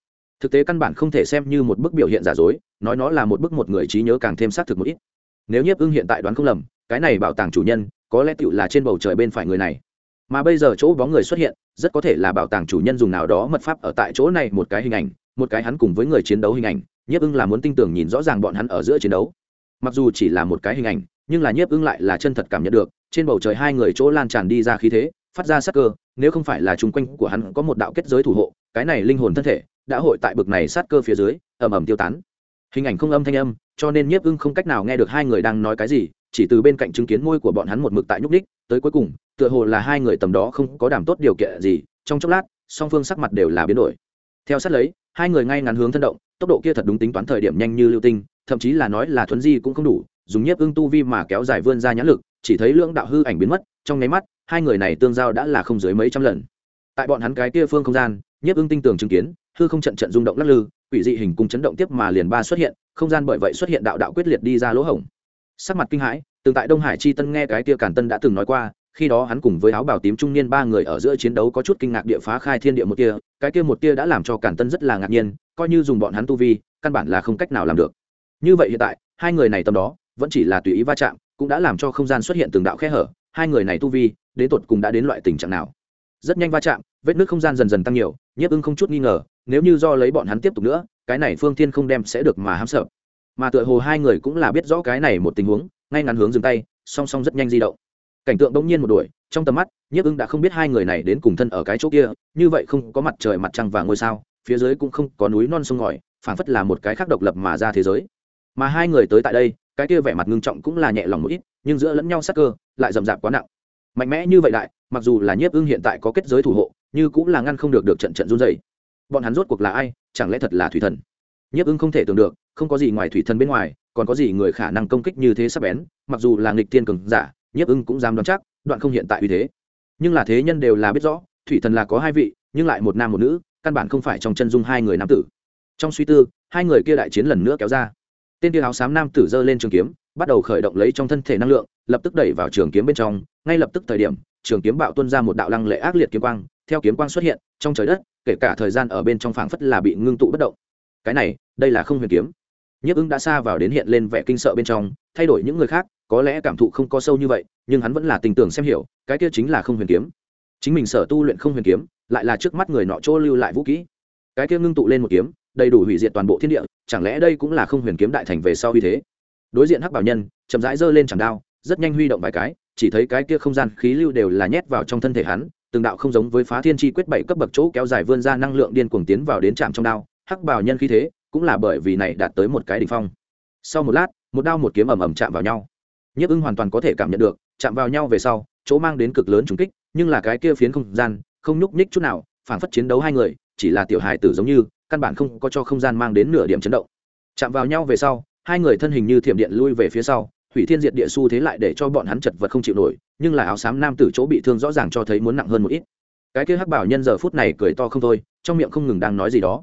Thực tế căn bản không thể xem như một bức biểu hiện giả dối, nói nó là một bức một người trí nhớ càng thêm xác thực một ít. Nếu nhiếp ưng hiện tại đoán không lầm, cái này bảo tàng chủ nhân, có lẽ tựu là trên bầu trời bên phải người này. Mà bây giờ chỗ bóng người xuất hiện, rất có thể là bảo tàng chủ nhân dùng nào đó mật pháp ở tại chỗ này một cái hình ảnh một cái hắn cùng với người chiến đấu hình ảnh, nhiếp ưng là muốn tin tưởng nhìn rõ ràng bọn hắn ở giữa chiến đấu. Mặc dù chỉ là một cái hình ảnh, nhưng là nhiếp ưng lại là chân thật cảm nhận được, trên bầu trời hai người chỗ lan tràn đi ra khí thế, phát ra sắc cơ, nếu không phải là chung quanh của hắn có một đạo kết giới thủ hộ, cái này linh hồn thân thể đã hội tại bực này sát cơ phía dưới, ầm ầm tiêu tán. Hình ảnh không âm thanh âm, cho nên nhiếp ưng không cách nào nghe được hai người đang nói cái gì, chỉ từ bên cạnh chứng kiến môi của bọn hắn một mực tại nhúc đích tới cuối cùng, tựa hồ là hai người tầm đó không có đảm tốt điều kiện gì, trong chốc lát, song phương sắc mặt đều là biến đổi. Theo sát lấy hai người ngay ngắn hướng thân động, tốc độ kia thật đúng tính toán thời điểm nhanh như lưu tinh, thậm chí là nói là thuấn di cũng không đủ, dùng nhiếp ưng tu vi mà kéo dài vươn ra nhãn lực, chỉ thấy lưỡng đạo hư ảnh biến mất, trong nháy mắt, hai người này tương giao đã là không dưới mấy trăm lần. Tại bọn hắn cái kia phương không gian, nhiếp ưng tinh tường chứng kiến, hư không trận trận rung động lắc lư, quỷ dị hình cung chấn động tiếp mà liền ba xuất hiện, không gian bởi vậy xuất hiện đạo đạo quyết liệt đi ra lỗ hổng. Sắc mặt kinh hãi, từng tại đông hải chi tân nghe cái kia càn tân đã từng nói qua khi đó hắn cùng với áo bào tím trung niên ba người ở giữa chiến đấu có chút kinh ngạc địa phá khai thiên địa một tia, cái kia một tia đã làm cho cản tân rất là ngạc nhiên, coi như dùng bọn hắn tu vi, căn bản là không cách nào làm được. Như vậy hiện tại, hai người này tầm đó, vẫn chỉ là tùy ý va chạm, cũng đã làm cho không gian xuất hiện từng đạo khe hở, hai người này tu vi, đến tột cùng đã đến loại tình trạng nào? Rất nhanh va chạm, vết nước không gian dần dần tăng nhiều, nhiếp ưng không chút nghi ngờ, nếu như do lấy bọn hắn tiếp tục nữa, cái này phương thiên không đem sẽ được mà hám sợ. Mà tựa hồ hai người cũng là biết rõ cái này một tình huống, ngay ngắn hướng dừng tay, song song rất nhanh di động cảnh tượng bỗng nhiên một đuổi, trong tầm mắt, nhiếp ưng đã không biết hai người này đến cùng thân ở cái chỗ kia, như vậy không có mặt trời mặt trăng và ngôi sao, phía dưới cũng không có núi non sông ngòi, phảng phất là một cái khác độc lập mà ra thế giới. Mà hai người tới tại đây, cái kia vẻ mặt ngưng trọng cũng là nhẹ lòng một ít, nhưng giữa lẫn nhau sắc cơ lại rậm rạp quá nặng. Mạnh mẽ như vậy đại, mặc dù là nhiếp ưng hiện tại có kết giới thủ hộ nhưng cũng là ngăn không được được trận trận run dày bọn hắn rốt cuộc là ai, chẳng lẽ thật là thủy thần? Nhiếp ưng không thể tưởng được, không có gì ngoài thủy thần bên ngoài, còn có gì người khả năng công kích như thế sắp bén, mặc dù là nghịch thiên cường giả nhiếp ưng cũng dám đoán chắc, đoạn không hiện tại uy thế. Nhưng là thế nhân đều là biết rõ, thủy thần là có hai vị, nhưng lại một nam một nữ, căn bản không phải trong chân dung hai người nam tử. Trong suy tư, hai người kia đại chiến lần nữa kéo ra. Tên kia áo xám nam tử giơ lên trường kiếm, bắt đầu khởi động lấy trong thân thể năng lượng, lập tức đẩy vào trường kiếm bên trong. Ngay lập tức thời điểm, trường kiếm bạo tuân ra một đạo lăng lệ ác liệt kiếm quang, theo kiếm quang xuất hiện, trong trời đất, kể cả thời gian ở bên trong phảng phất là bị ngưng tụ bất động. Cái này, đây là không huyền kiếm. Nhiếp ứng đã xa vào đến hiện lên vẻ kinh sợ bên trong, thay đổi những người khác có lẽ cảm thụ không có sâu như vậy, nhưng hắn vẫn là tình tưởng xem hiểu, cái kia chính là không huyền kiếm. Chính mình sở tu luyện không huyền kiếm, lại là trước mắt người nọ chỗ lưu lại vũ kỹ. Cái kia ngưng tụ lên một kiếm, đầy đủ hủy diệt toàn bộ thiên địa, chẳng lẽ đây cũng là không huyền kiếm đại thành về sau như thế? Đối diện hắc bảo nhân, chậm rãi giơ lên chẳng đao, rất nhanh huy động vài cái, chỉ thấy cái kia không gian khí lưu đều là nhét vào trong thân thể hắn, từng đạo không giống với phá thiên chi quyết bảy cấp bậc chỗ kéo dài vươn ra năng lượng điên cuồng tiến vào đến trạm trong đao, hắc bảo nhân khí thế cũng là bởi vì này đạt tới một cái đỉnh phong. Sau một lát, một đao một kiếm ầm ầm chạm vào nhau nhiếp ưng hoàn toàn có thể cảm nhận được, chạm vào nhau về sau, chỗ mang đến cực lớn trùng kích, nhưng là cái kia phiến không gian, không nhúc nhích chút nào, phản phất chiến đấu hai người, chỉ là tiểu hài tử giống như, căn bản không có cho không gian mang đến nửa điểm chấn động. Chạm vào nhau về sau, hai người thân hình như thiểm điện lui về phía sau, hủy thiên diệt địa xu thế lại để cho bọn hắn chật vật không chịu nổi, nhưng là áo xám nam tử chỗ bị thương rõ ràng cho thấy muốn nặng hơn một ít. Cái kia hắc bảo nhân giờ phút này cười to không thôi, trong miệng không ngừng đang nói gì đó.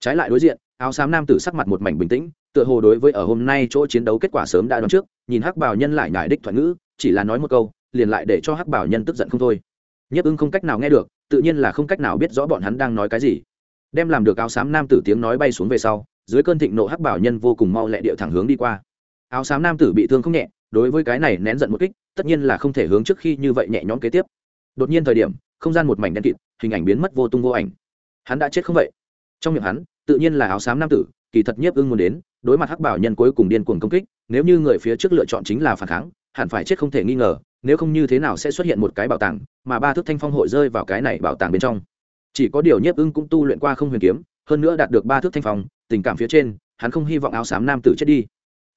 Trái lại đối diện, áo xám nam tử sắc mặt một mảnh bình tĩnh tựa hồ đối với ở hôm nay chỗ chiến đấu kết quả sớm đã đoán trước, nhìn hắc bảo nhân lại ngại đích thoại ngữ, chỉ là nói một câu, liền lại để cho hắc bảo nhân tức giận không thôi. Nhất ưng không cách nào nghe được, tự nhiên là không cách nào biết rõ bọn hắn đang nói cái gì. Đem làm được áo xám nam tử tiếng nói bay xuống về sau, dưới cơn thịnh nộ hắc bảo nhân vô cùng mau lẹ điệu thẳng hướng đi qua. Áo xám nam tử bị thương không nhẹ, đối với cái này nén giận một kích, tất nhiên là không thể hướng trước khi như vậy nhẹ nhõm kế tiếp. Đột nhiên thời điểm, không gian một mảnh đen kịt, hình ảnh biến mất vô tung vô ảnh. Hắn đã chết không vậy? Trong miệng hắn, tự nhiên là áo xám nam tử kỳ thật nhiếp ưng muốn đến, đối mặt hắc bảo nhân cuối cùng điên cuồng công kích, nếu như người phía trước lựa chọn chính là phản kháng, hẳn phải chết không thể nghi ngờ, nếu không như thế nào sẽ xuất hiện một cái bảo tàng, mà ba thước thanh phong hội rơi vào cái này bảo tàng bên trong. Chỉ có điều nhiếp ưng cũng tu luyện qua không huyền kiếm, hơn nữa đạt được ba thước thanh phong, tình cảm phía trên, hắn không hy vọng áo xám nam tử chết đi.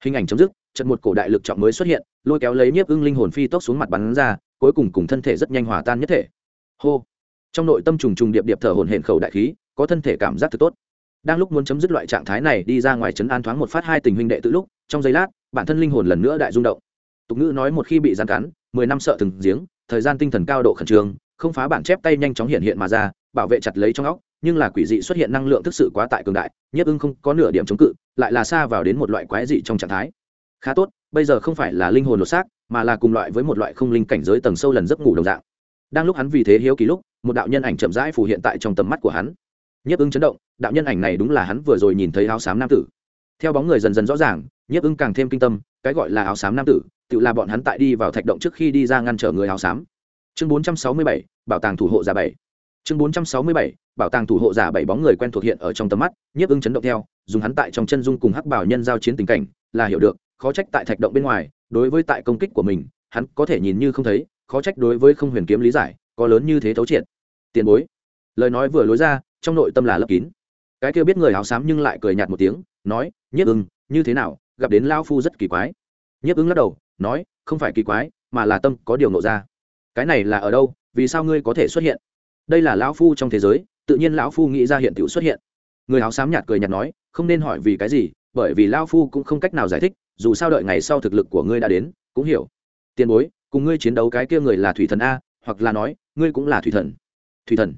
Hình ảnh chấm dứt, trận một cổ đại lực trọng mới xuất hiện, lôi kéo lấy nhiếp ưng linh hồn phi tốc xuống mặt bắn ra, cuối cùng cùng thân thể rất nhanh hòa tan nhất thể. Hô. Trong nội tâm trùng trùng điệp điệp thở hồn hển khẩu đại khí, có thân thể cảm giác thực tốt đang lúc muốn chấm dứt loại trạng thái này đi ra ngoài trấn an thoáng một phát hai tình huynh đệ tự lúc, trong giây lát, bản thân linh hồn lần nữa đại rung động. Tục ngữ nói một khi bị giàn cắn, mười năm sợ từng giếng, thời gian tinh thần cao độ khẩn trương, không phá bản chép tay nhanh chóng hiện hiện mà ra, bảo vệ chặt lấy trong óc, nhưng là quỷ dị xuất hiện năng lượng thực sự quá tại cường đại nhất ưng không có nửa điểm chống cự, lại là xa vào đến một loại quái dị trong trạng thái. Khá tốt, bây giờ không phải là linh hồn lột xác, mà là cùng loại với một loại không linh cảnh giới tầng sâu lần giấc ngủ đồng dạng. Đang lúc hắn vì thế hiếu kỳ lúc, một đạo nhân ảnh chậm rãi phù hiện tại trong tầm mắt của hắn. Nhất ưng chấn động đạo nhân ảnh này đúng là hắn vừa rồi nhìn thấy áo xám nam tử. Theo bóng người dần dần rõ ràng nhiếp ưng càng thêm kinh tâm cái gọi là áo xám nam tử tự là bọn hắn tại đi vào thạch động trước khi đi ra ngăn trở người áo xám. Chương 467, bảo tàng thủ hộ giả bảy. Chương 467, bảo tàng thủ hộ giả bảy bóng người quen thuộc hiện ở trong tầm mắt nhiếp ưng chấn động theo dùng hắn tại trong chân dung cùng hắc bảo nhân giao chiến tình cảnh là hiểu được khó trách tại thạch động bên ngoài đối với tại công kích của mình hắn có thể nhìn như không thấy khó trách đối với không huyền kiếm lý giải có lớn như thế thấu triệt. Tiền bối. Lời nói vừa lối ra trong nội tâm là lấp kín cái kia biết người áo xám nhưng lại cười nhạt một tiếng, nói, nhiếp ưng, như thế nào, gặp đến lao phu rất kỳ quái. Nhiếp ưng lắc đầu, nói, không phải kỳ quái, mà là tâm có điều nộ ra. Cái này là ở đâu, vì sao ngươi có thể xuất hiện? Đây là lão phu trong thế giới, tự nhiên lão phu nghĩ ra hiện tượng xuất hiện. Người áo xám nhạt cười nhạt nói, không nên hỏi vì cái gì, bởi vì lao phu cũng không cách nào giải thích, dù sao đợi ngày sau thực lực của ngươi đã đến, cũng hiểu. Tiền bối, cùng ngươi chiến đấu cái kia người là thủy thần a, hoặc là nói, ngươi cũng là thủy thần. Thủy thần.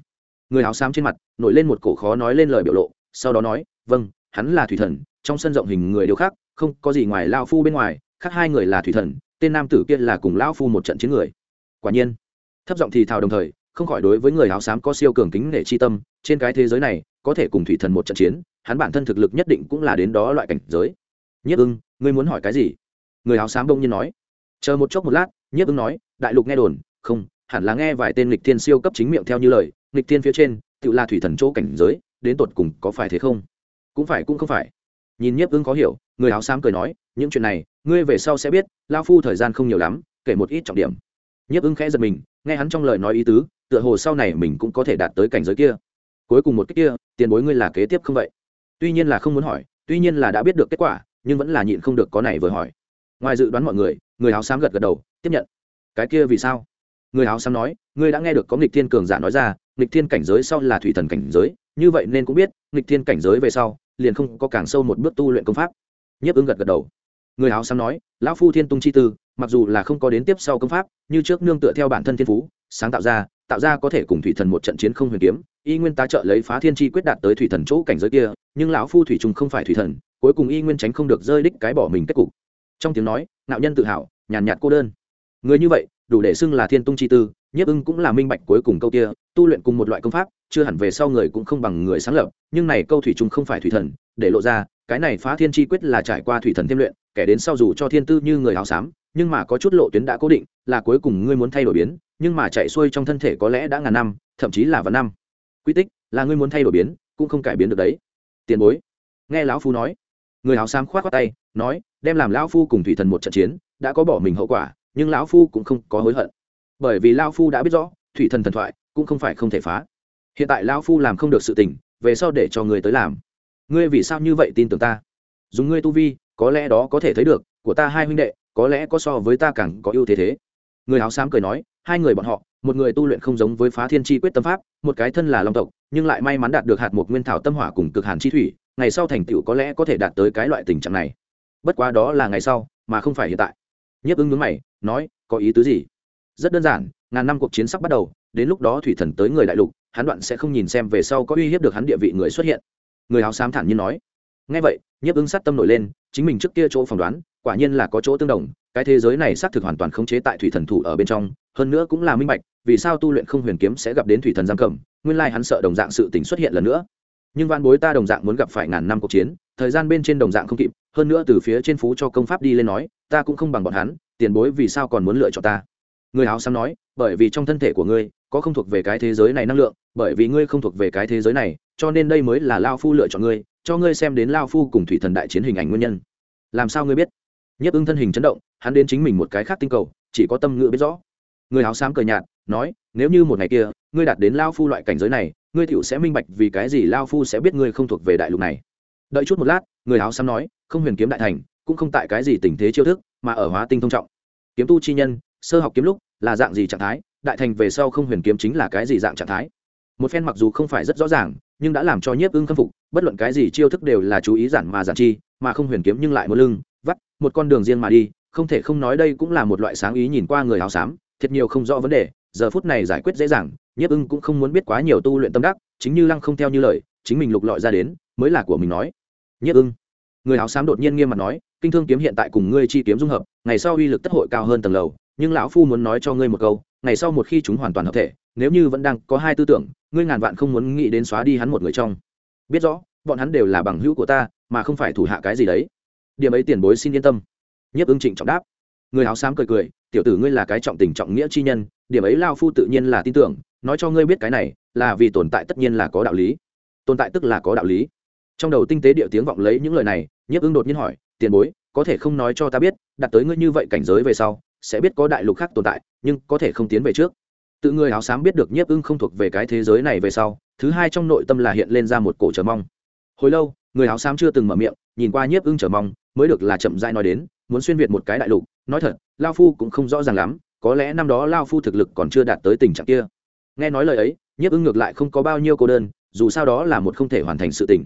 Người áo xám trên mặt nổi lên một cổ khó nói lên lời biểu lộ, sau đó nói vâng hắn là thủy thần, trong sân rộng hình người điều khác không có gì ngoài lao phu bên ngoài, khác hai người là thủy thần, tên nam tử kia là cùng lao phu một trận chiến người. Quả nhiên, thấp giọng thì thào đồng thời, không khỏi đối với người áo xám có siêu cường kính nể chi tâm, trên cái thế giới này, có thể cùng thủy thần một trận chiến, hắn bản thân thực lực nhất định cũng là đến đó loại cảnh giới. Nhất ưng, ngươi muốn hỏi cái gì? Người áo xám đông nhiên nói. Chờ một chốc một lát nhất ưng nói, đại lục nghe đồn, không, hẳn là nghe vài tên lịch thiên siêu cấp chính miệng theo như lời lịch thiên phía trên tự là thủy thần chỗ cảnh giới, đến tột cùng có phải thế không? Cũng phải, cũng không phải. Nhìn nhiếp ưng khó hiểu, người áo xám cười nói, những chuyện này, ngươi về sau sẽ biết lao phu thời gian không nhiều lắm, kể một ít trọng điểm. Nhiếp ưng khẽ giật mình, nghe hắn trong lời nói ý tứ, tựa hồ sau này mình cũng có thể đạt tới cảnh giới kia. Cuối cùng một cái kia, tiền bối ngươi là kế tiếp không vậy? Tuy nhiên là không muốn hỏi, tuy nhiên là đã biết được kết quả, nhưng vẫn là nhịn không được có này vừa hỏi. Ngoài dự đoán mọi người người áo xám gật gật đầu, tiếp nhận. Cái kia vì sao? Người áo xám nói, ngươi đã nghe được có nghịch thiên cường giả nói ra nghịch thiên cảnh giới sau là thủy thần cảnh giới, như vậy nên cũng biết, nghịch thiên cảnh giới về sau, liền không có càng sâu một bước tu luyện công pháp. Nhiếp ứng gật gật đầu. Người áo xám nói, lão phu thiên tung chi tư, mặc dù là không có đến tiếp sau công pháp, như trước nương tựa theo bản thân thiên phú, sáng tạo ra tạo ra có thể cùng thủy thần một trận chiến không huyền kiếm, y nguyên tá trợ lấy phá thiên chi quyết đạt tới thủy thần chỗ cảnh giới kia, nhưng lão phu thủy trùng không phải thủy thần, cuối cùng y nguyên tránh không được rơi đích cái bỏ mình kết cục. Trong tiếng nói nạo nhân tự hào, nhàn nhạt cô đơn. Người như vậy đủ để xưng là thiên tung chi tư, nhiếp ưng cũng là minh bạch cuối cùng câu kia, tu luyện cùng một loại công pháp, chưa hẳn về sau người cũng không bằng người sáng lập, nhưng này câu thủy trùng không phải thủy thần, để lộ ra, cái này phá thiên chi quyết là trải qua thủy thần thêm luyện, kẻ đến sau dù cho thiên tư như người áo xám, nhưng mà có chút lộ tuyến đã cố định, là cuối cùng ngươi muốn thay đổi biến, nhưng mà chạy xuôi trong thân thể có lẽ đã ngàn năm, thậm chí là vạn năm. Quy tích, là ngươi muốn thay đổi biến, cũng không cải biến được đấy. Tiền bối, nghe lão phu nói. Người áo xám khoát khoát tay, nói, đem làm lão phu cùng thủy thần một trận chiến, đã có bỏ mình hậu quả nhưng lão phu cũng không có hối hận. Bởi vì lão phu đã biết rõ, thủy thần thần thoại cũng không phải không thể phá. Hiện tại lão phu làm không được sự tình, về sau để cho người tới làm. Ngươi vì sao như vậy tin tưởng ta? Dùng ngươi tu vi, có lẽ đó có thể thấy được, của ta hai huynh đệ, có lẽ có so với ta càng có ưu thế thế. Người áo xám cười nói, hai người bọn họ, một người tu luyện không giống với phá thiên chi quyết tâm pháp, một cái thân là long tộc, nhưng lại may mắn đạt được hạt một nguyên thảo tâm hỏa cùng cực hàn chi thủy, ngày sau thành tựu có lẽ có thể đạt tới cái loại tình trạng này. Bất quá đó là ngày sau, mà không phải hiện tại. Nhấp ứng ngứng mày nói, có ý tứ gì? Rất đơn giản, ngàn năm cuộc chiến sắp bắt đầu, đến lúc đó thủy thần tới người đại lục, hắn đoạn sẽ không nhìn xem về sau có uy hiếp được hắn địa vị người xuất hiện. Người áo xám thản nhiên nói. Ngay vậy, nhiếp ứng sát tâm nổi lên, chính mình trước kia chỗ phỏng đoán, quả nhiên là có chỗ tương đồng, cái thế giới này xác thực hoàn toàn khống chế tại thủy thần thủ ở bên trong, hơn nữa cũng là minh bạch, vì sao tu luyện không huyền kiếm sẽ gặp đến thủy thần giam cầm, nguyên lai hắn sợ đồng dạng sự tình xuất hiện lần nữa. Nhưng văn bối ta đồng dạng muốn gặp phải ngàn năm cuộc chiến, thời gian bên trên đồng dạng không kịp, hơn nữa từ phía trên phú cho công pháp đi lên nói, ta cũng không bằng bọn hắn tiền bối vì sao còn muốn lựa chọn ta? Người áo xám nói, bởi vì trong thân thể của ngươi, có không thuộc về cái thế giới này năng lượng, bởi vì ngươi không thuộc về cái thế giới này, cho nên đây mới là lao phu lựa chọn ngươi, cho ngươi xem đến lao phu cùng thủy thần đại chiến hình ảnh nguyên nhân. Làm sao ngươi biết? Nhấp ưng thân hình chấn động, hắn đến chính mình một cái khác tinh cầu, chỉ có tâm ngữ biết rõ. Người áo xám cười nhạt, nói, nếu như một ngày kia, ngươi đạt đến lao phu loại cảnh giới này, ngươi tựu sẽ minh bạch vì cái gì lao phu sẽ biết ngươi không thuộc về đại lục này. Đợi chút một lát, người áo xám nói, không huyền kiếm đại thành, cũng không tại cái gì tình thế chiêu thức, mà ở hóa tinh thông trọng kiếm tu chi nhân, sơ học kiếm lúc, là dạng gì trạng thái? Đại thành về sau không huyền kiếm chính là cái gì dạng trạng thái? Một phen mặc dù không phải rất rõ ràng, nhưng đã làm cho nhiếp ưng khâm phục, bất luận cái gì chiêu thức đều là chú ý giản mà giản chi, mà không huyền kiếm nhưng lại một lưng, vắt, một con đường riêng mà đi, không thể không nói đây cũng là một loại sáng ý nhìn qua người áo xám, thiệt nhiều không rõ vấn đề, giờ phút này giải quyết dễ dàng, nhiếp ưng cũng không muốn biết quá nhiều tu luyện tâm đắc, chính như lăng không theo như lời, chính mình lục lọi ra đến, mới là của mình nói. Nhiếp ưng, người áo xám đột nhiên nghiêm mặt nói kinh thương kiếm hiện tại cùng ngươi chi kiếm dung hợp, ngày sau uy lực tất hội cao hơn tầng lầu, nhưng lão phu muốn nói cho ngươi một câu, ngày sau một khi chúng hoàn toàn hợp thể, nếu như vẫn đang có hai tư tưởng, ngươi ngàn vạn không muốn nghĩ đến xóa đi hắn một người trong. Biết rõ, bọn hắn đều là bằng hữu của ta, mà không phải thủ hạ cái gì đấy. Điểm ấy tiền bối xin yên tâm. Nhiếp ưng trịnh trọng đáp. Người áo xám cười cười, tiểu tử ngươi là cái trọng tình trọng nghĩa chi nhân, điểm ấy lao phu tự nhiên là tin tưởng, nói cho ngươi biết cái này, là vì tồn tại tất nhiên là có đạo lý. Tồn tại tức là có đạo lý. Trong đầu tinh tế địa tiếng vọng lấy những lời này, nhiếp ưng đột nhiên hỏi tiền bối, có thể không nói cho ta biết, đặt tới ngươi như vậy cảnh giới về sau, sẽ biết có đại lục khác tồn tại, nhưng có thể không tiến về trước. Tự người áo xám biết được nhiếp ưng không thuộc về cái thế giới này về sau, thứ hai trong nội tâm là hiện lên ra một cổ chờ mong. Hồi lâu, người áo xám chưa từng mở miệng, nhìn qua nhiếp ưng chờ mong, mới được là chậm rãi nói đến, muốn xuyên việt một cái đại lục. Nói thật, lao phu cũng không rõ ràng lắm, có lẽ năm đó lao phu thực lực còn chưa đạt tới tình trạng kia. Nghe nói lời ấy, nhiếp ưng ngược lại không có bao nhiêu cô đơn, dù sao đó là một không thể hoàn thành sự tình.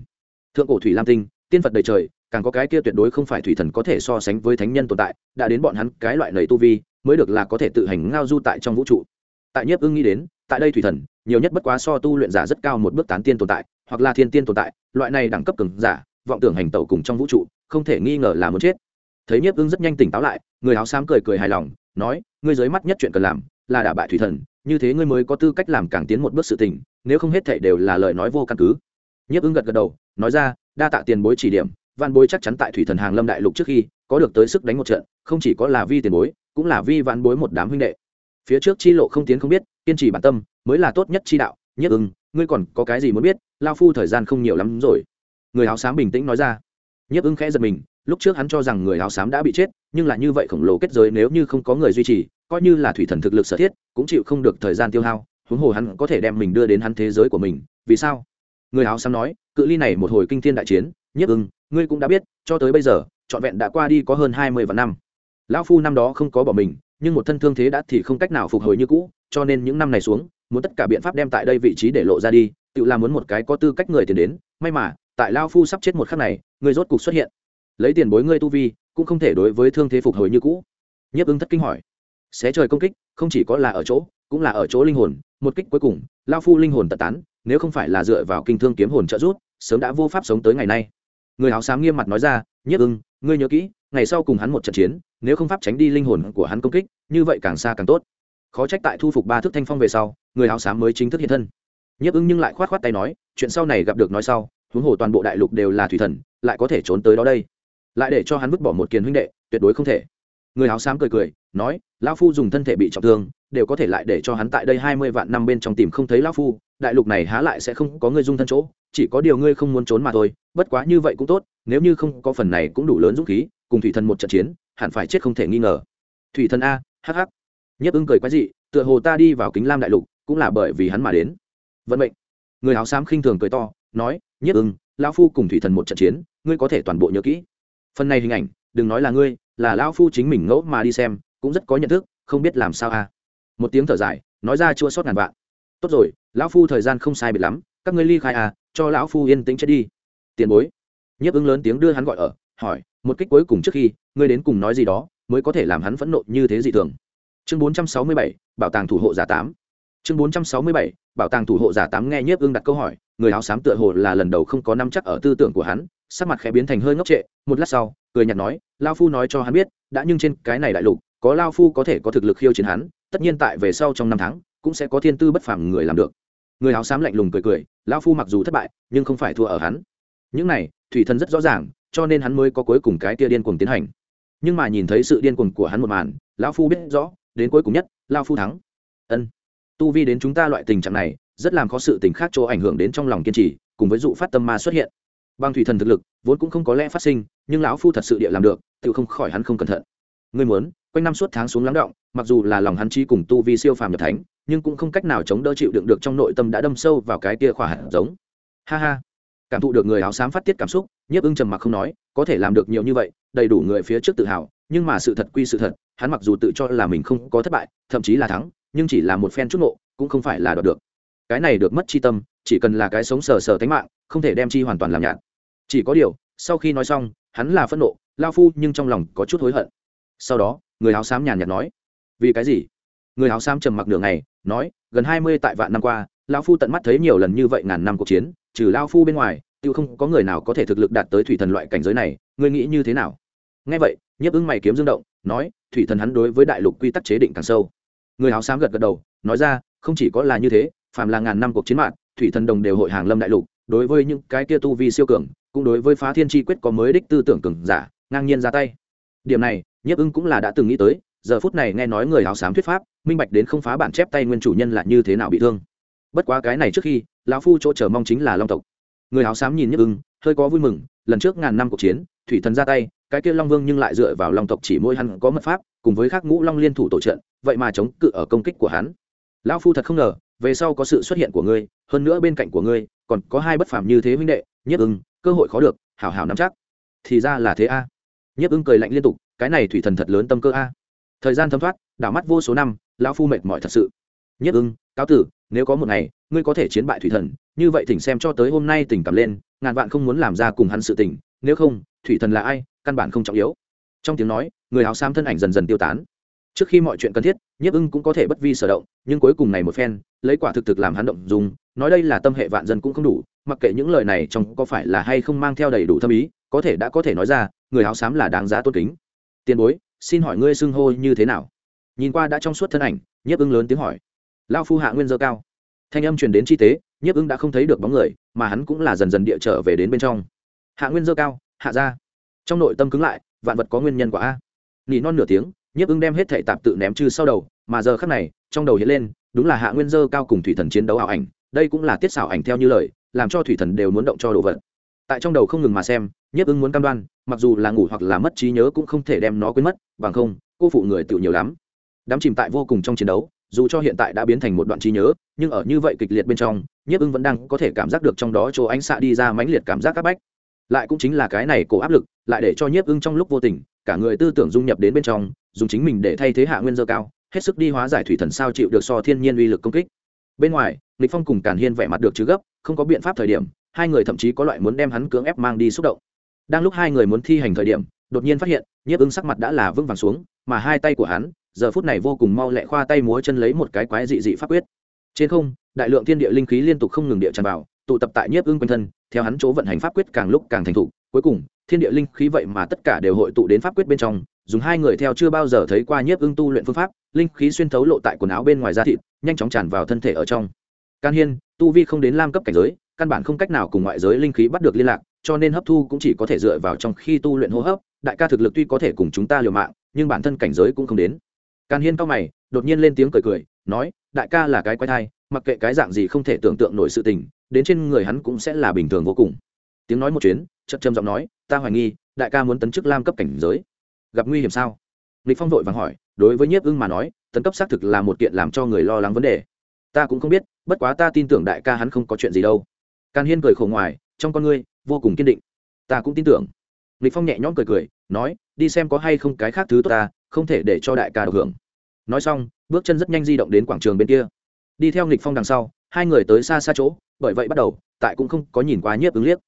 Thượng cổ thủy lam tinh, tiên phật đầy trời càng có cái kia tuyệt đối không phải thủy thần có thể so sánh với thánh nhân tồn tại, đã đến bọn hắn cái loại lầy tu vi, mới được là có thể tự hành ngao du tại trong vũ trụ. Tại nhiếp ưng nghĩ đến, tại đây thủy thần, nhiều nhất bất quá so tu luyện giả rất cao một bước tán tiên tồn tại, hoặc là thiên tiên tồn tại, loại này đẳng cấp cường giả, vọng tưởng hành tẩu cùng trong vũ trụ, không thể nghi ngờ là muốn chết. Thấy nhiếp ưng rất nhanh tỉnh táo lại, người áo xám cười cười hài lòng, nói, ngươi dưới mắt nhất chuyện cần làm, là đả bại thủy thần, như thế ngươi mới có tư cách làm càng tiến một bước sự tình, nếu không hết thảy đều là lời nói vô căn cứ. Nhiếp ưng gật gật đầu, nói ra, đa tạ tiền bối chỉ điểm văn bối chắc chắn tại thủy thần hàng lâm đại lục trước khi có được tới sức đánh một trận, không chỉ có là vi tiền bối, cũng là vi văn bối một đám huynh đệ. Phía trước chi lộ không tiến không biết, kiên trì bản tâm mới là tốt nhất chi đạo. Nhất ưng, ngươi còn có cái gì muốn biết? Lao phu thời gian không nhiều lắm rồi. Người áo xám bình tĩnh nói ra. Nhất ưng khẽ giật mình, lúc trước hắn cho rằng người áo xám đã bị chết, nhưng là như vậy khổng lồ kết giới nếu như không có người duy trì, coi như là thủy thần thực lực sở thiết, cũng chịu không được thời gian tiêu hao, huống hồ hắn có thể đem mình đưa đến hắn thế giới của mình. Vì sao? Người áo xám nói, cự ly này một hồi kinh thiên đại chiến, nhất ưng ngươi cũng đã biết cho tới bây giờ trọn vẹn đã qua đi có hơn hai mươi vạn năm. Lão phu năm đó không có bỏ mình nhưng một thân thương thế đã thì không cách nào phục hồi như cũ cho nên những năm này xuống muốn tất cả biện pháp đem tại đây vị trí để lộ ra đi tự làm muốn một cái có tư cách người tiền đến. May mà tại lao phu sắp chết một khắc này người rốt cục xuất hiện. Lấy tiền bối ngươi tu vi cũng không thể đối với thương thế phục hồi như cũ. Nhiếp ứng thất kinh hỏi. Xé trời công kích không chỉ có là ở chỗ cũng là ở chỗ linh hồn. Một kích cuối cùng lao phu linh hồn tật tán nếu không phải là dựa vào kinh thương kiếm hồn trợ giúp, sớm đã vô pháp sống tới ngày nay người áo xám nghiêm mặt nói ra, nhất ưng, ngươi nhớ kỹ, ngày sau cùng hắn một trận chiến, nếu không pháp tránh đi linh hồn của hắn công kích, như vậy càng xa càng tốt. Khó trách tại thu phục ba thước thanh phong về sau, người áo xám mới chính thức hiện thân. Nhiếp ưng nhưng lại khoát khoát tay nói, chuyện sau này gặp được nói sau, huống hồ toàn bộ đại lục đều là thủy thần, lại có thể trốn tới đó đây. Lại để cho hắn vứt bỏ một kiền huynh đệ, tuyệt đối không thể. Người áo xám cười cười, nói, lão phu dùng thân thể bị trọng thương đều có thể lại để cho hắn tại đây hai mươi vạn năm bên trong tìm không thấy lão phu, đại lục này há lại sẽ không có người dung thân chỗ, chỉ có điều ngươi không muốn trốn mà thôi, bất quá như vậy cũng tốt, nếu như không có phần này cũng đủ lớn dũng khí, cùng thủy thần một trận chiến, hẳn phải chết không thể nghi ngờ. Thủy thần a, hắc hắc. Nhất ưng cười quá dị, tựa hồ ta đi vào kính lam đại lục, cũng là bởi vì hắn mà đến. Vận mệnh. Người áo xám khinh thường cười to, nói nhất ưng lão phu cùng thủy thần một trận chiến, ngươi có thể toàn bộ nhớ kỹ. Phần này hình ảnh, đừng nói là ngươi, là lão phu chính mình ngẫu mà đi xem, cũng rất có nhận thức, không biết làm sao a một tiếng thở dài, nói ra chua sót ngàn vạn. Tốt rồi, lão phu thời gian không sai biệt lắm, các ngươi ly khai à cho lão phu yên tĩnh chết đi. Tiền bối. Nhiếp ứng lớn tiếng đưa hắn gọi ở, hỏi, một kích cuối cùng trước khi, ngươi đến cùng nói gì đó, mới có thể làm hắn phẫn nộ như thế dị thường. Chương bốn trăm sáu mươi bảy, bảo tàng thủ hộ giả tám. Chương bốn trăm sáu mươi bảy, bảo tàng thủ hộ giả tám nghe nhiếp ưng đặt câu hỏi, người áo xám tựa hồ là lần đầu không có năm chắc ở tư tưởng của hắn, sắc mặt khẽ biến thành hơi ngốc trệ, một lát sau, cười nhạt nói lao phu nói cho hắn biết, đã nhưng trên cái này đại lục có lao phu có thể có thực lực khiêu chiến hắn, tất nhiên tại về sau trong năm tháng, cũng sẽ có thiên tư bất phàm người làm được. Người áo xám lạnh lùng cười cười, lao phu mặc dù thất bại, nhưng không phải thua ở hắn. Những này, thủy thần rất rõ ràng, cho nên hắn mới có cuối cùng cái tia điên cuồng tiến hành. Nhưng mà nhìn thấy sự điên cuồng của hắn một màn lão phu biết rõ, đến cuối cùng nhất, lao phu thắng. Ân. Tu vi đến chúng ta loại tình trạng này, rất làm có sự tình khác chỗ ảnh hưởng đến trong lòng kiên trì, cùng với dụ phát tâm ma xuất hiện. Băng thủy thần thực lực, vốn cũng không có lẽ phát sinh, nhưng lão phu thật sự địa làm được, tự không khỏi hắn không cẩn thận. Ngươi muốn quanh năm suốt tháng xuống lắng động, mặc dù là lòng hắn chi cùng tu vi siêu phàm nhập thánh, nhưng cũng không cách nào chống đỡ chịu đựng được trong nội tâm đã đâm sâu vào cái tia khỏa hạt giống. Ha ha. Cảm thụ được người áo xám phát tiết cảm xúc, nhiếp ưng trầm mặc không nói, có thể làm được nhiều như vậy, đầy đủ người phía trước tự hào, nhưng mà sự thật quy sự thật, hắn mặc dù tự cho là mình không có thất bại, thậm chí là thắng, nhưng chỉ là một phen chút nộ cũng không phải là đoạt được. Cái này được mất chi tâm, chỉ cần là cái sống sờ sờ tánh mạng, không thể đem chi hoàn toàn làm nhạt. Chỉ có điều, sau khi nói xong, hắn là phẫn nộ, lao phu nhưng trong lòng có chút hối hận. Sau đó người áo xám nhàn nhạt nói, vì cái gì? Người áo xám trầm mặc nửa ngày, nói, gần hai mươi tại vạn năm qua lao phu tận mắt thấy nhiều lần như vậy ngàn năm cuộc chiến, trừ lao phu bên ngoài tự không có người nào có thể thực lực đạt tới thủy thần loại cảnh giới này, ngươi nghĩ như thế nào? Ngay vậy, nhiếp ứng mày kiếm dương động, nói, thủy thần hắn đối với đại lục quy tắc chế định càng sâu. Người áo xám gật gật đầu, nói ra, không chỉ có là như thế, phàm là ngàn năm cuộc chiến mạng, thủy thần đồng đều hội hàng lâm đại lục, đối với những cái kia tu vi siêu cường, cũng đối với phá thiên chi quyết có mới đích tư tưởng cường giả, ngang nhiên ra tay. Điểm này nhiếp ưng cũng là đã từng nghĩ tới, giờ phút này nghe nói người áo xám thuyết pháp, minh bạch đến không phá bản chép tay nguyên chủ nhân là như thế nào bị thương. Bất quá cái này trước khi, lão phu chỗ chờ mong chính là long tộc. Người áo xám nhìn nhiếp ưng, hơi có vui mừng, lần trước ngàn năm cuộc chiến, thủy thần ra tay, cái kia long vương nhưng lại dựa vào long tộc chỉ mỗi hắn có mật pháp, cùng với khắc ngũ long liên thủ tổ trận, vậy mà chống cự ở công kích của hắn. Lão phu thật không ngờ, về sau có sự xuất hiện của ngươi, hơn nữa bên cạnh của ngươi, còn có hai bất phàm như thế huynh đệ nhất ưng, cơ hội khó được, hảo hảo nắm chắc. Thì ra là thế a. À. nhất ưng cười lạnh liên tục cái này thủy thần thật lớn tâm cơ a. Thời gian thấm thoát, đảo mắt vô số năm, lão phu mệt mỏi thật sự. Nhất ưng, cáo tử, nếu có một ngày, ngươi có thể chiến bại thủy thần, như vậy thỉnh xem cho tới hôm nay tình cảm lên, ngàn vạn không muốn làm ra cùng hắn sự tình, nếu không, thủy thần là ai, căn bản không trọng yếu. Trong tiếng nói, người áo xám thân ảnh dần dần tiêu tán. Trước khi mọi chuyện cần thiết nhiếp ưng cũng có thể bất vi sở động, nhưng cuối cùng này một phen, lấy quả thực thực làm hắn động dùng nói đây là tâm hệ vạn dân cũng không đủ, mặc kệ những lời này trong có phải là hay không mang theo đầy đủ thâm ý, có thể đã có thể nói ra, người áo xám là đáng giá tôn kính tiền bối, xin hỏi ngươi xưng hô như thế nào? Nhìn qua đã trong suốt thân ảnh, nhiếp ưng lớn tiếng hỏi. Lao phu hạ nguyên dơ cao. Thanh âm truyền đến chi tế, nhiếp ưng đã không thấy được bóng người, mà hắn cũng là dần dần địa trở về đến bên trong. Hạ nguyên dơ cao, hạ ra trong nội tâm cứng lại, vạn vật có nguyên nhân của a. Nỉ non nửa tiếng, nhiếp ưng đem hết thệ tạp tự ném chư sau đầu, mà giờ khắc này, trong đầu hiện lên, đúng là hạ nguyên dơ cao cùng thủy thần chiến đấu ảo ảnh, đây cũng là tiết xảo ảnh theo như lời, làm cho thủy thần đều muốn động cho đồ vật. Tại trong đầu không ngừng mà xem, nhiếp ưng muốn cam đoan mặc dù là ngủ hoặc là mất trí nhớ cũng không thể đem nó quên mất, bằng không, cô phụ người tự nhiều lắm. Đám chìm tại vô cùng trong chiến đấu, dù cho hiện tại đã biến thành một đoạn trí nhớ, nhưng ở như vậy kịch liệt bên trong, nhiếp ưng vẫn đang có thể cảm giác được trong đó chỗ ánh xạ đi ra mãnh liệt cảm giác áp bách. Lại cũng chính là cái này cổ áp lực, lại để cho nhiếp ưng trong lúc vô tình, cả người tư tưởng dung nhập đến bên trong, dùng chính mình để thay thế hạ nguyên dơ cao, hết sức đi hóa giải thủy thần sao chịu được so thiên nhiên uy lực công kích. Bên ngoài, lịch phong cùng càn hiên vẻ mặt được chứ gấp, không có biện pháp thời điểm, hai người thậm chí có loại muốn đem hắn cưỡng ép mang đi xúc động đang lúc hai người muốn thi hành thời điểm, đột nhiên phát hiện, nhiếp ưng sắc mặt đã là vững vàng xuống, mà hai tay của hắn, giờ phút này vô cùng mau lẹ khoa tay múa chân lấy một cái quái dị dị pháp quyết. Trên không, đại lượng thiên địa linh khí liên tục không ngừng địa tràn vào, tụ tập tại nhiếp ưng quanh thân, theo hắn chỗ vận hành pháp quyết càng lúc càng thành thục. Cuối cùng, thiên địa linh khí vậy mà tất cả đều hội tụ đến pháp quyết bên trong, dùng hai người theo chưa bao giờ thấy qua nhiếp ưng tu luyện phương pháp, linh khí xuyên thấu lộ tại quần áo bên ngoài da thịt, nhanh chóng tràn vào thân thể ở trong. Can hiên, tu vi không đến lam cấp cảnh giới, căn bản không cách nào cùng ngoại giới linh khí bắt được liên lạc cho nên hấp thu cũng chỉ có thể dựa vào trong khi tu luyện hô hấp. Đại ca thực lực tuy có thể cùng chúng ta liều mạng, nhưng bản thân cảnh giới cũng không đến. Can hiên cao mày, đột nhiên lên tiếng cười cười, nói, đại ca là cái quái thai, mặc kệ cái dạng gì không thể tưởng tượng nổi sự tình, đến trên người hắn cũng sẽ là bình thường vô cùng. Tiếng nói một chuyến, chậm chậm giọng nói, ta hoài nghi, đại ca muốn tấn chức lam cấp cảnh giới. Gặp nguy hiểm sao? Lịch phong vội vàng hỏi, đối với nhiếp ưng mà nói, tấn cấp xác thực là một kiện làm cho người lo lắng vấn đề. Ta cũng không biết, bất quá ta tin tưởng đại ca hắn không có chuyện gì đâu. Can hiên cười khổ ngoài, trong con ngươi vô cùng kiên định. Ta cũng tin tưởng. Lịch phong nhẹ nhõm cười cười, nói, đi xem có hay không cái khác thứ tốt ta, không thể để cho đại ca được hưởng. Nói xong, bước chân rất nhanh di động đến quảng trường bên kia. Đi theo lịch phong đằng sau, hai người tới xa xa chỗ, bởi vậy bắt đầu, tại cũng không có nhìn qua nhiếp ứng liếc.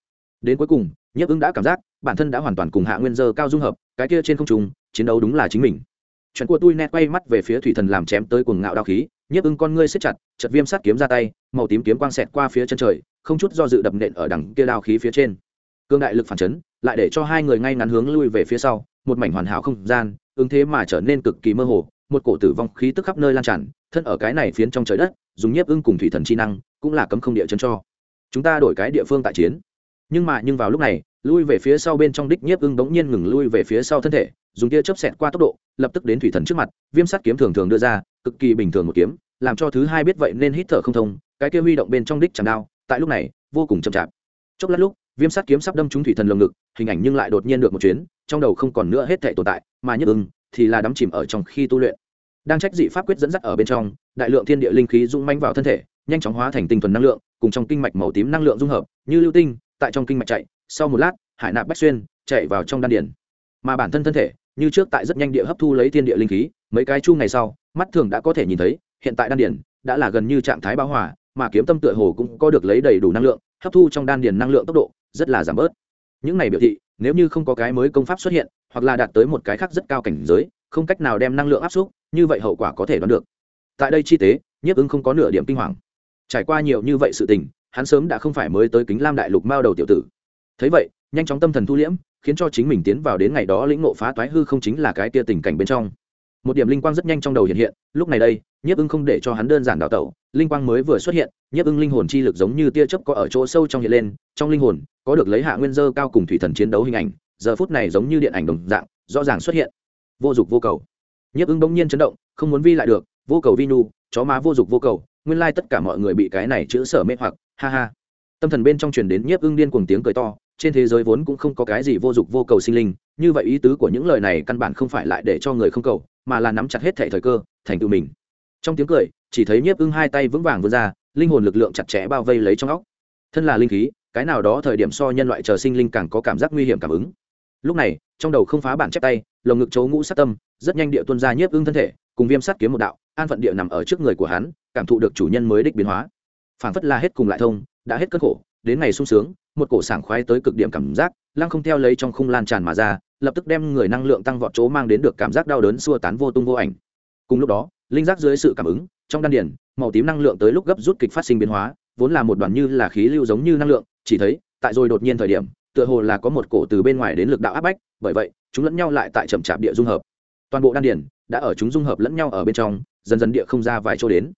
Đến cuối cùng, nhiếp ứng đã cảm giác, bản thân đã hoàn toàn cùng hạ nguyên dơ cao dung hợp, cái kia trên không trung, chiến đấu đúng là chính mình. Chuyện của tôi nét quay mắt về phía thủy thần làm chém tới cuồng ngạo đao khí, nhiếp ứng con ngươi siết chặt chật viêm sát kiếm ra tay, màu tím kiếm quang xẹt qua phía chân trời không chút do dự đập nện ở đằng kia đao khí phía trên. Cương đại lực phản chấn, lại để cho hai người ngay ngắn hướng lui về phía sau, một mảnh hoàn hảo không gian, ứng thế mà trở nên cực kỳ mơ hồ, một cổ tử vong khí tức khắp nơi lan tràn, thân ở cái này phiến trong trời đất, dùng nhiếp ưng cùng thủy thần chi năng, cũng là cấm không địa chân cho. Chúng ta đổi cái địa phương tại chiến. Nhưng mà, nhưng vào lúc này, lui về phía sau bên trong đích nhiếp ưng bỗng nhiên ngừng lui về phía sau thân thể, dùng tia chớp xẹt qua tốc độ, lập tức đến thủy thần trước mặt, viêm sắt kiếm thường thường đưa ra, cực kỳ bình thường một kiếm, làm cho thứ hai biết vậy nên hít thở không thông, cái kia huy động bên trong đích chẳng đao tại lúc này, vô cùng chậm chạp. Chốc lát lúc, viêm sát kiếm sắp đâm trúng thủy thần lồng ngực, hình ảnh nhưng lại đột nhiên được một chuyến, trong đầu không còn nữa hết thể tồn tại, mà nhất ưng thì là đắm chìm ở trong khi tu luyện. Đang trách dị pháp quyết dẫn dắt ở bên trong, đại lượng thiên địa linh khí rung manh vào thân thể, nhanh chóng hóa thành tinh thuần năng lượng, cùng trong kinh mạch màu tím năng lượng dung hợp, như lưu tinh, tại trong kinh mạch chạy, sau một lát, hải nạp bách xuyên chạy vào trong đan điển mà bản thân thân thể, như trước tại rất nhanh địa hấp thu lấy thiên địa linh khí, mấy cái chu ngày sau, mắt thường đã có thể nhìn thấy, hiện tại đan điển đã là gần như trạng thái bão hòa mà kiếm tâm tựa hồ cũng có được lấy đầy đủ năng lượng, hấp thu trong đan điển năng lượng tốc độ rất là giảm bớt. Những này biểu thị, nếu như không có cái mới công pháp xuất hiện, hoặc là đạt tới một cái khác rất cao cảnh giới, không cách nào đem năng lượng áp suất như vậy hậu quả có thể đoán được. Tại đây chi tế, nhiếp ứng không có nửa điểm kinh hoàng. Trải qua nhiều như vậy sự tình, hắn sớm đã không phải mới tới kính lam đại lục mao đầu tiểu tử. Thấy vậy, nhanh chóng tâm thần thu liễm, khiến cho chính mình tiến vào đến ngày đó lĩnh ngộ phá toái hư không chính là cái tia tình cảnh bên trong một điểm linh quang rất nhanh trong đầu hiện hiện, lúc này đây, nhiếp ưng không để cho hắn đơn giản đào tẩu, linh quang mới vừa xuất hiện, nhiếp ưng linh hồn chi lực giống như tia chớp có ở chỗ sâu trong hiện lên, trong linh hồn, có được lấy hạ nguyên dơ cao cùng thủy thần chiến đấu hình ảnh, giờ phút này giống như điện ảnh đồng dạng, rõ ràng xuất hiện. Vô dụng vô cầu. Nhiếp ưng bỗng nhiên chấn động, không muốn vi lại được, vô cầu vi nhu chó má vô dụng vô cầu, nguyên lai tất cả mọi người bị cái này chữ sở mê hoặc, ha ha. Tâm thần bên trong truyền đến nhiếp ưng điên cuồng tiếng cười to trên thế giới vốn cũng không có cái gì vô dụng vô cầu sinh linh, như vậy ý tứ của những lời này căn bản không phải lại để cho người không cầu, mà là nắm chặt hết thể thời cơ, thành tựu mình. Trong tiếng cười, chỉ thấy nhiếp ưng hai tay vững vàng vươn ra, linh hồn lực lượng chặt chẽ bao vây lấy trong óc. Thân là linh khí, cái nào đó thời điểm so nhân loại chờ sinh linh càng có cảm giác nguy hiểm cảm ứng. Lúc này, trong đầu không phá bản chép tay, lồng ngực chấu ngũ sát tâm, rất nhanh địa tuân ra nhiếp ưng thân thể, cùng viêm sát kiếm một đạo, an phận địa nằm ở trước người của hắn, cảm thụ được chủ nhân mới đích biến hóa. Phản phất là hết cùng lại thông, đã hết cơn khổ, đến ngày sung sướng một cổ sảng khoái tới cực điểm cảm giác, lăng không theo lấy trong khung lan tràn mà ra, lập tức đem người năng lượng tăng vọt chỗ mang đến được cảm giác đau đớn xua tán vô tung vô ảnh. Cùng lúc đó, linh giác dưới sự cảm ứng, trong đan điển màu tím năng lượng tới lúc gấp rút kịch phát sinh biến hóa, vốn là một đoàn như là khí lưu giống như năng lượng, chỉ thấy, tại rồi đột nhiên thời điểm, tựa hồ là có một cổ từ bên ngoài đến lực đạo áp bách, bởi vậy, chúng lẫn nhau lại tại chậm chạp địa dung hợp. Toàn bộ đan điển đã ở chúng dung hợp lẫn nhau ở bên trong, dần dần địa không ra vài chỗ đến.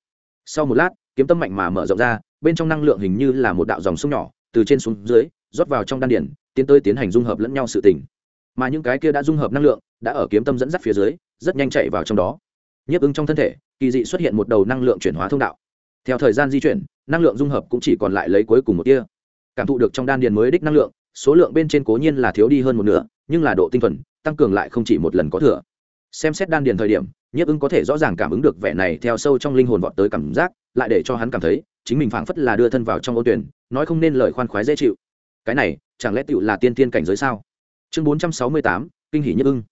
Sau một lát, kiếm tâm mạnh mà mở rộng ra, bên trong năng lượng hình như là một đạo dòng sông nhỏ từ trên xuống dưới, rót vào trong đan điển tiến tới tiến hành dung hợp lẫn nhau sự tình. Mà những cái kia đã dung hợp năng lượng, đã ở kiếm tâm dẫn dắt phía dưới, rất nhanh chạy vào trong đó. Nhiếp ứng trong thân thể, kỳ dị xuất hiện một đầu năng lượng chuyển hóa thông đạo. Theo thời gian di chuyển, năng lượng dung hợp cũng chỉ còn lại lấy cuối cùng một tia. Cảm thụ được trong đan điền mới đích năng lượng, số lượng bên trên cố nhiên là thiếu đi hơn một nửa, nhưng là độ tinh thuần, tăng cường lại không chỉ một lần có thừa. Xem xét đan điền thời điểm, nhiếp ứng có thể rõ ràng cảm ứng được vẻ này theo sâu trong linh hồn vọt tới cảm giác, lại để cho hắn cảm thấy chính mình phảng phất là đưa thân vào trong ô tuyển, nói không nên lời khoan khoái dễ chịu. Cái này, chẳng lẽ tựu là tiên tiên cảnh giới sao? Chương bốn trăm sáu mươi tám, kinh hỷ nhất ưng.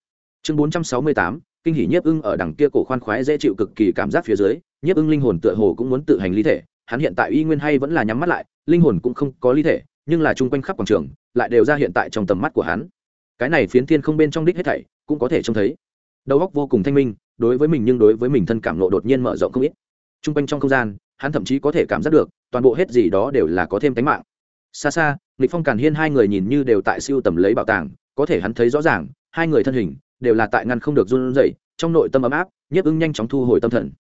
Chương bốn trăm sáu mươi tám, kinh hỷ nhiếp ưng ở đằng kia cổ khoan khoái dễ chịu cực kỳ cảm giác phía dưới, nhiếp ưng linh hồn tựa hồ cũng muốn tự hành ly thể, hắn hiện tại y nguyên hay vẫn là nhắm mắt lại, linh hồn cũng không có ly thể, nhưng là chung quanh khắp quảng trường, lại đều ra hiện tại trong tầm mắt của hắn. Cái này phiến thiên không bên trong đích hết thảy, cũng có thể trông thấy. Đầu óc vô cùng thanh minh, đối với mình nhưng đối với mình thân cảm nộ đột nhiên mở rộng không ít. Chung quanh trong không gian hắn thậm chí có thể cảm giác được, toàn bộ hết gì đó đều là có thêm tánh mạng. Xa xa nghịch phong càn hiên hai người nhìn như đều tại siêu tầm lấy bảo tàng, có thể hắn thấy rõ ràng, hai người thân hình đều là tại ngăn không được run rẩy, trong nội tâm ấm áp, nhiếp ưng nhanh chóng thu hồi tâm thần.